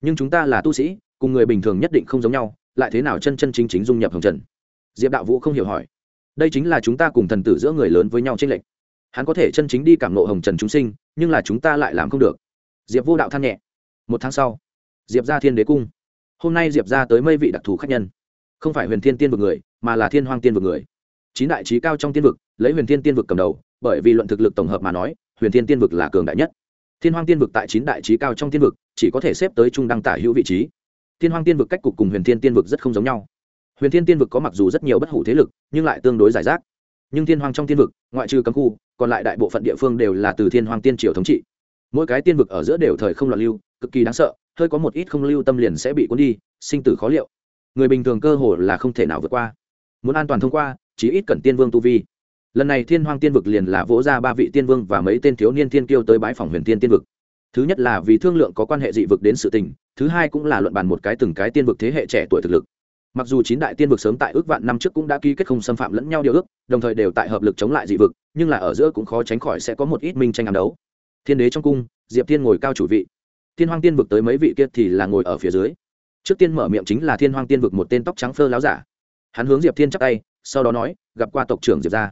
Nhưng chúng ta là tu sĩ, cùng người bình thường nhất định không giống nhau, lại thế nào chân chân chính chính dung nhập hồng trần? Diệp đạo vũ không hiểu hỏi. Đây chính là chúng ta cùng thần tử giữa người lớn với nhau tranh lệch. Hắn có thể chân chính đi cảm nộ hồng trần chúng sinh, nhưng là chúng ta lại làm không được. Diệp vô đạo than nhẹ. Một tháng sau, diệp ra thiên đế cung. Hôm nay diệp ra tới mây vị đặc thù khác nhân. Không phải huyền thiên tiên vực người, mà là thiên hoang tiên vực người chín đại trí cao trong tiên vực, lấy huyền thiên tiên vực cầm đầu, bởi vì luận thực lực tổng hợp mà nói, huyền thiên tiên vực là cường đại nhất. Thiên hoang tiên vực tại chín đại trí cao trong tiên vực, chỉ có thể xếp tới trung đăng tả hữu vị trí. Thiên hoang tiên vực cách cục cùng huyền thiên tiên vực rất không giống nhau. Huyền thiên tiên vực có mặc dù rất nhiều bất hủ thế lực, nhưng lại tương đối giải rác. Nhưng thiên hoang trong tiên vực, ngoại trừ cấm khu, còn lại đại bộ phận địa phương đều là từ thiên hoang tiên triều thống trị. Mỗi cái tiên vực ở giữa đều thời không loạn lưu, cực kỳ đáng sợ, hơi có một ít không lưu tâm liền sẽ bị cuốn đi, sinh tử khó liệu. Người bình thường cơ hồ là không thể nào vượt qua. Muốn an toàn thông qua chỉ ít cần tiên vương tu vi. Lần này thiên hoang tiên vực liền là vỗ ra ba vị tiên vương và mấy tên thiếu niên thiên kiêu tới bái phòng huyền tiên tiên vực. Thứ nhất là vì thương lượng có quan hệ dị vực đến sự tình, thứ hai cũng là luận bàn một cái từng cái tiên vực thế hệ trẻ tuổi thực lực. Mặc dù chín đại tiên vực sớm tại ước vạn năm trước cũng đã ký kết không xâm phạm lẫn nhau điều ước, đồng thời đều tại hợp lực chống lại dị vực, nhưng là ở giữa cũng khó tránh khỏi sẽ có một ít minh tranh ám đấu. Thiên đế trong cung, diệp tiên ngồi cao chủ vị. Thiên hoang tiên vực tới mấy vị kia thì là ngồi ở phía dưới. Trước tiên mở miệng chính là thiên hoang tiên vực một tên tóc trắng phơ láo giả. Hắn hướng diệp thiên chắp tay sau đó nói, gặp qua tộc trưởng diệp ra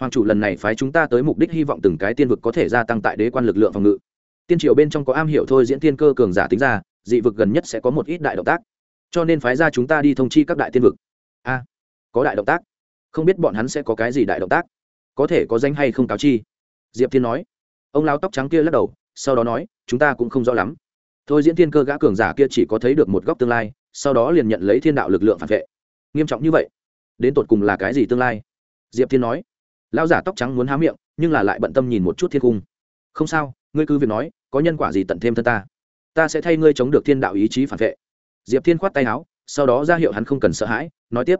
hoàng chủ lần này phái chúng ta tới mục đích hy vọng từng cái tiên vực có thể gia tăng tại đế quan lực lượng phòng ngự. Tiên triều bên trong có am hiểu thôi diễn tiên cơ cường giả tính ra, dị vực gần nhất sẽ có một ít đại động tác. Cho nên phái ra chúng ta đi thông chi các đại tiên vực. A, có đại động tác. Không biết bọn hắn sẽ có cái gì đại động tác? Có thể có danh hay không cáo chi? Diệp thiên nói. Ông lao tóc trắng kia lắc đầu, sau đó nói, chúng ta cũng không rõ lắm. Thôi diễn thiên cơ gã cường giả kia chỉ có thấy được một góc tương lai, sau đó liền nhận lấy thiên đạo lực lượng phản vệ. Nghiêm trọng như vậy đến tột cùng là cái gì tương lai? Diệp thiên nói. Lão giả tóc trắng muốn há miệng, nhưng là lại bận tâm nhìn một chút thiên cung. Không sao, ngươi cứ việc nói, có nhân quả gì tận thêm thân ta? Ta sẽ thay ngươi chống được thiên đạo ý chí phản vệ. Diệp thiên khoát tay áo, sau đó ra hiệu hắn không cần sợ hãi, nói tiếp.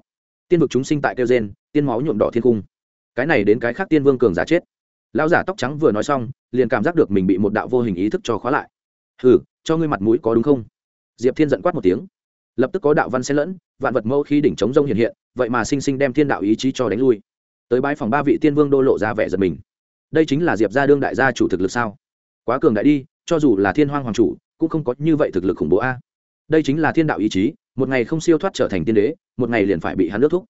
Tiên vực chúng sinh tại kêu gen tiên máu nhuộm đỏ thiên cung. Cái này đến cái khác tiên vương cường giả chết. Lão giả tóc trắng vừa nói xong, liền cảm giác được mình bị một đạo vô hình ý thức cho khóa lại. Hừ, cho ngươi mặt mũi có đúng không? Diệp thiên giận quát một tiếng lập tức có đạo văn xen lẫn, vạn vật mẫu khi đỉnh chống rông hiện hiện, vậy mà sinh sinh đem thiên đạo ý chí cho đánh lui. Tới bãi phòng ba vị tiên vương đô lộ ra vẻ giật mình. Đây chính là diệp gia đương đại gia chủ thực lực sao? Quá cường đại đi, cho dù là thiên hoang hoàng chủ, cũng không có như vậy thực lực khủng bố a. Đây chính là thiên đạo ý chí, một ngày không siêu thoát trở thành tiên đế, một ngày liền phải bị hắn nước thúc.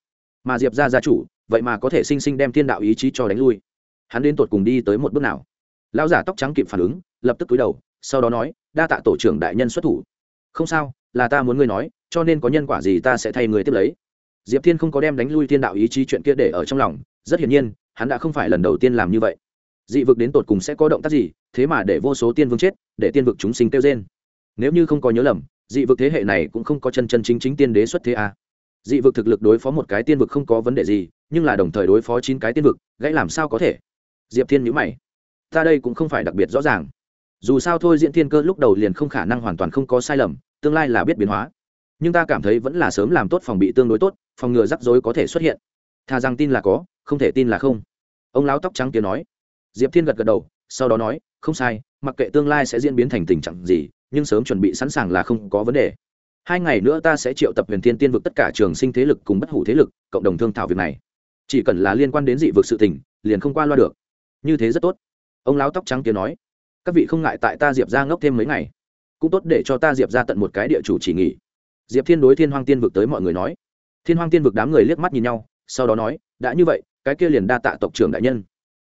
Mà diệp gia gia chủ, vậy mà có thể sinh sinh đem thiên đạo ý chí cho đánh lui. Hắn đến tột cùng đi tới một bước nào? Lão giả tóc trắng kịp phản ứng, lập tức cúi đầu, sau đó nói, đa tạ tổ trưởng đại nhân xuất thủ. Không sao, là ta muốn ngươi nói cho nên có nhân quả gì ta sẽ thay người tiếp lấy. Diệp thiên không có đem đánh lui thiên đạo ý chí chuyện kia để ở trong lòng, rất hiển nhiên, hắn đã không phải lần đầu tiên làm như vậy. Dị vực đến tột cùng sẽ có động tác gì, thế mà để vô số tiên vương chết, để tiên vực chúng sinh kêu trên nếu như không có nhớ lầm, dị vực thế hệ này cũng không có chân chân chính chính tiên đế xuất thế a à. dị vực thực lực đối phó một cái tiên vực không có vấn đề gì, nhưng là đồng thời đối phó chín cái tiên vực, gãy làm sao có thể? Diệp thiên nhữ mày. Ta đây cũng không phải đặc biệt rõ ràng. Dù sao thôi, diễn thiên cơ lúc đầu liền không khả năng hoàn toàn không có sai lầm, tương lai là biết biến hóa nhưng ta cảm thấy vẫn là sớm làm tốt phòng bị tương đối tốt, phòng ngừa rắc rối có thể xuất hiện. Thà rằng tin là có, không thể tin là không. Ông lão tóc trắng kia nói. Diệp thiên gật gật đầu, sau đó nói, không sai, mặc kệ tương lai sẽ diễn biến thành tình trạng gì, nhưng sớm chuẩn bị sẵn sàng là không có vấn đề. Hai ngày nữa ta sẽ triệu tập huyền thiên tiên vực tất cả trường sinh thế lực cùng bất hủ thế lực, cộng đồng thương thảo việc này. Chỉ cần là liên quan đến dị vực sự tình, liền không qua loa được. Như thế rất tốt. Ông lão tóc trắng kia nói. Các vị không ngại tại ta diệp ra ngốc thêm mấy ngày. Cũng tốt để cho ta diệp ra tận một cái địa chủ chỉ nghỉ diệp thiên đối thiên hoang tiên vực tới mọi người nói. Thiên hoang tiên vực đám người liếc mắt nhìn nhau, sau đó nói, đã như vậy, cái kia liền đa tạ tộc trưởng đại nhân.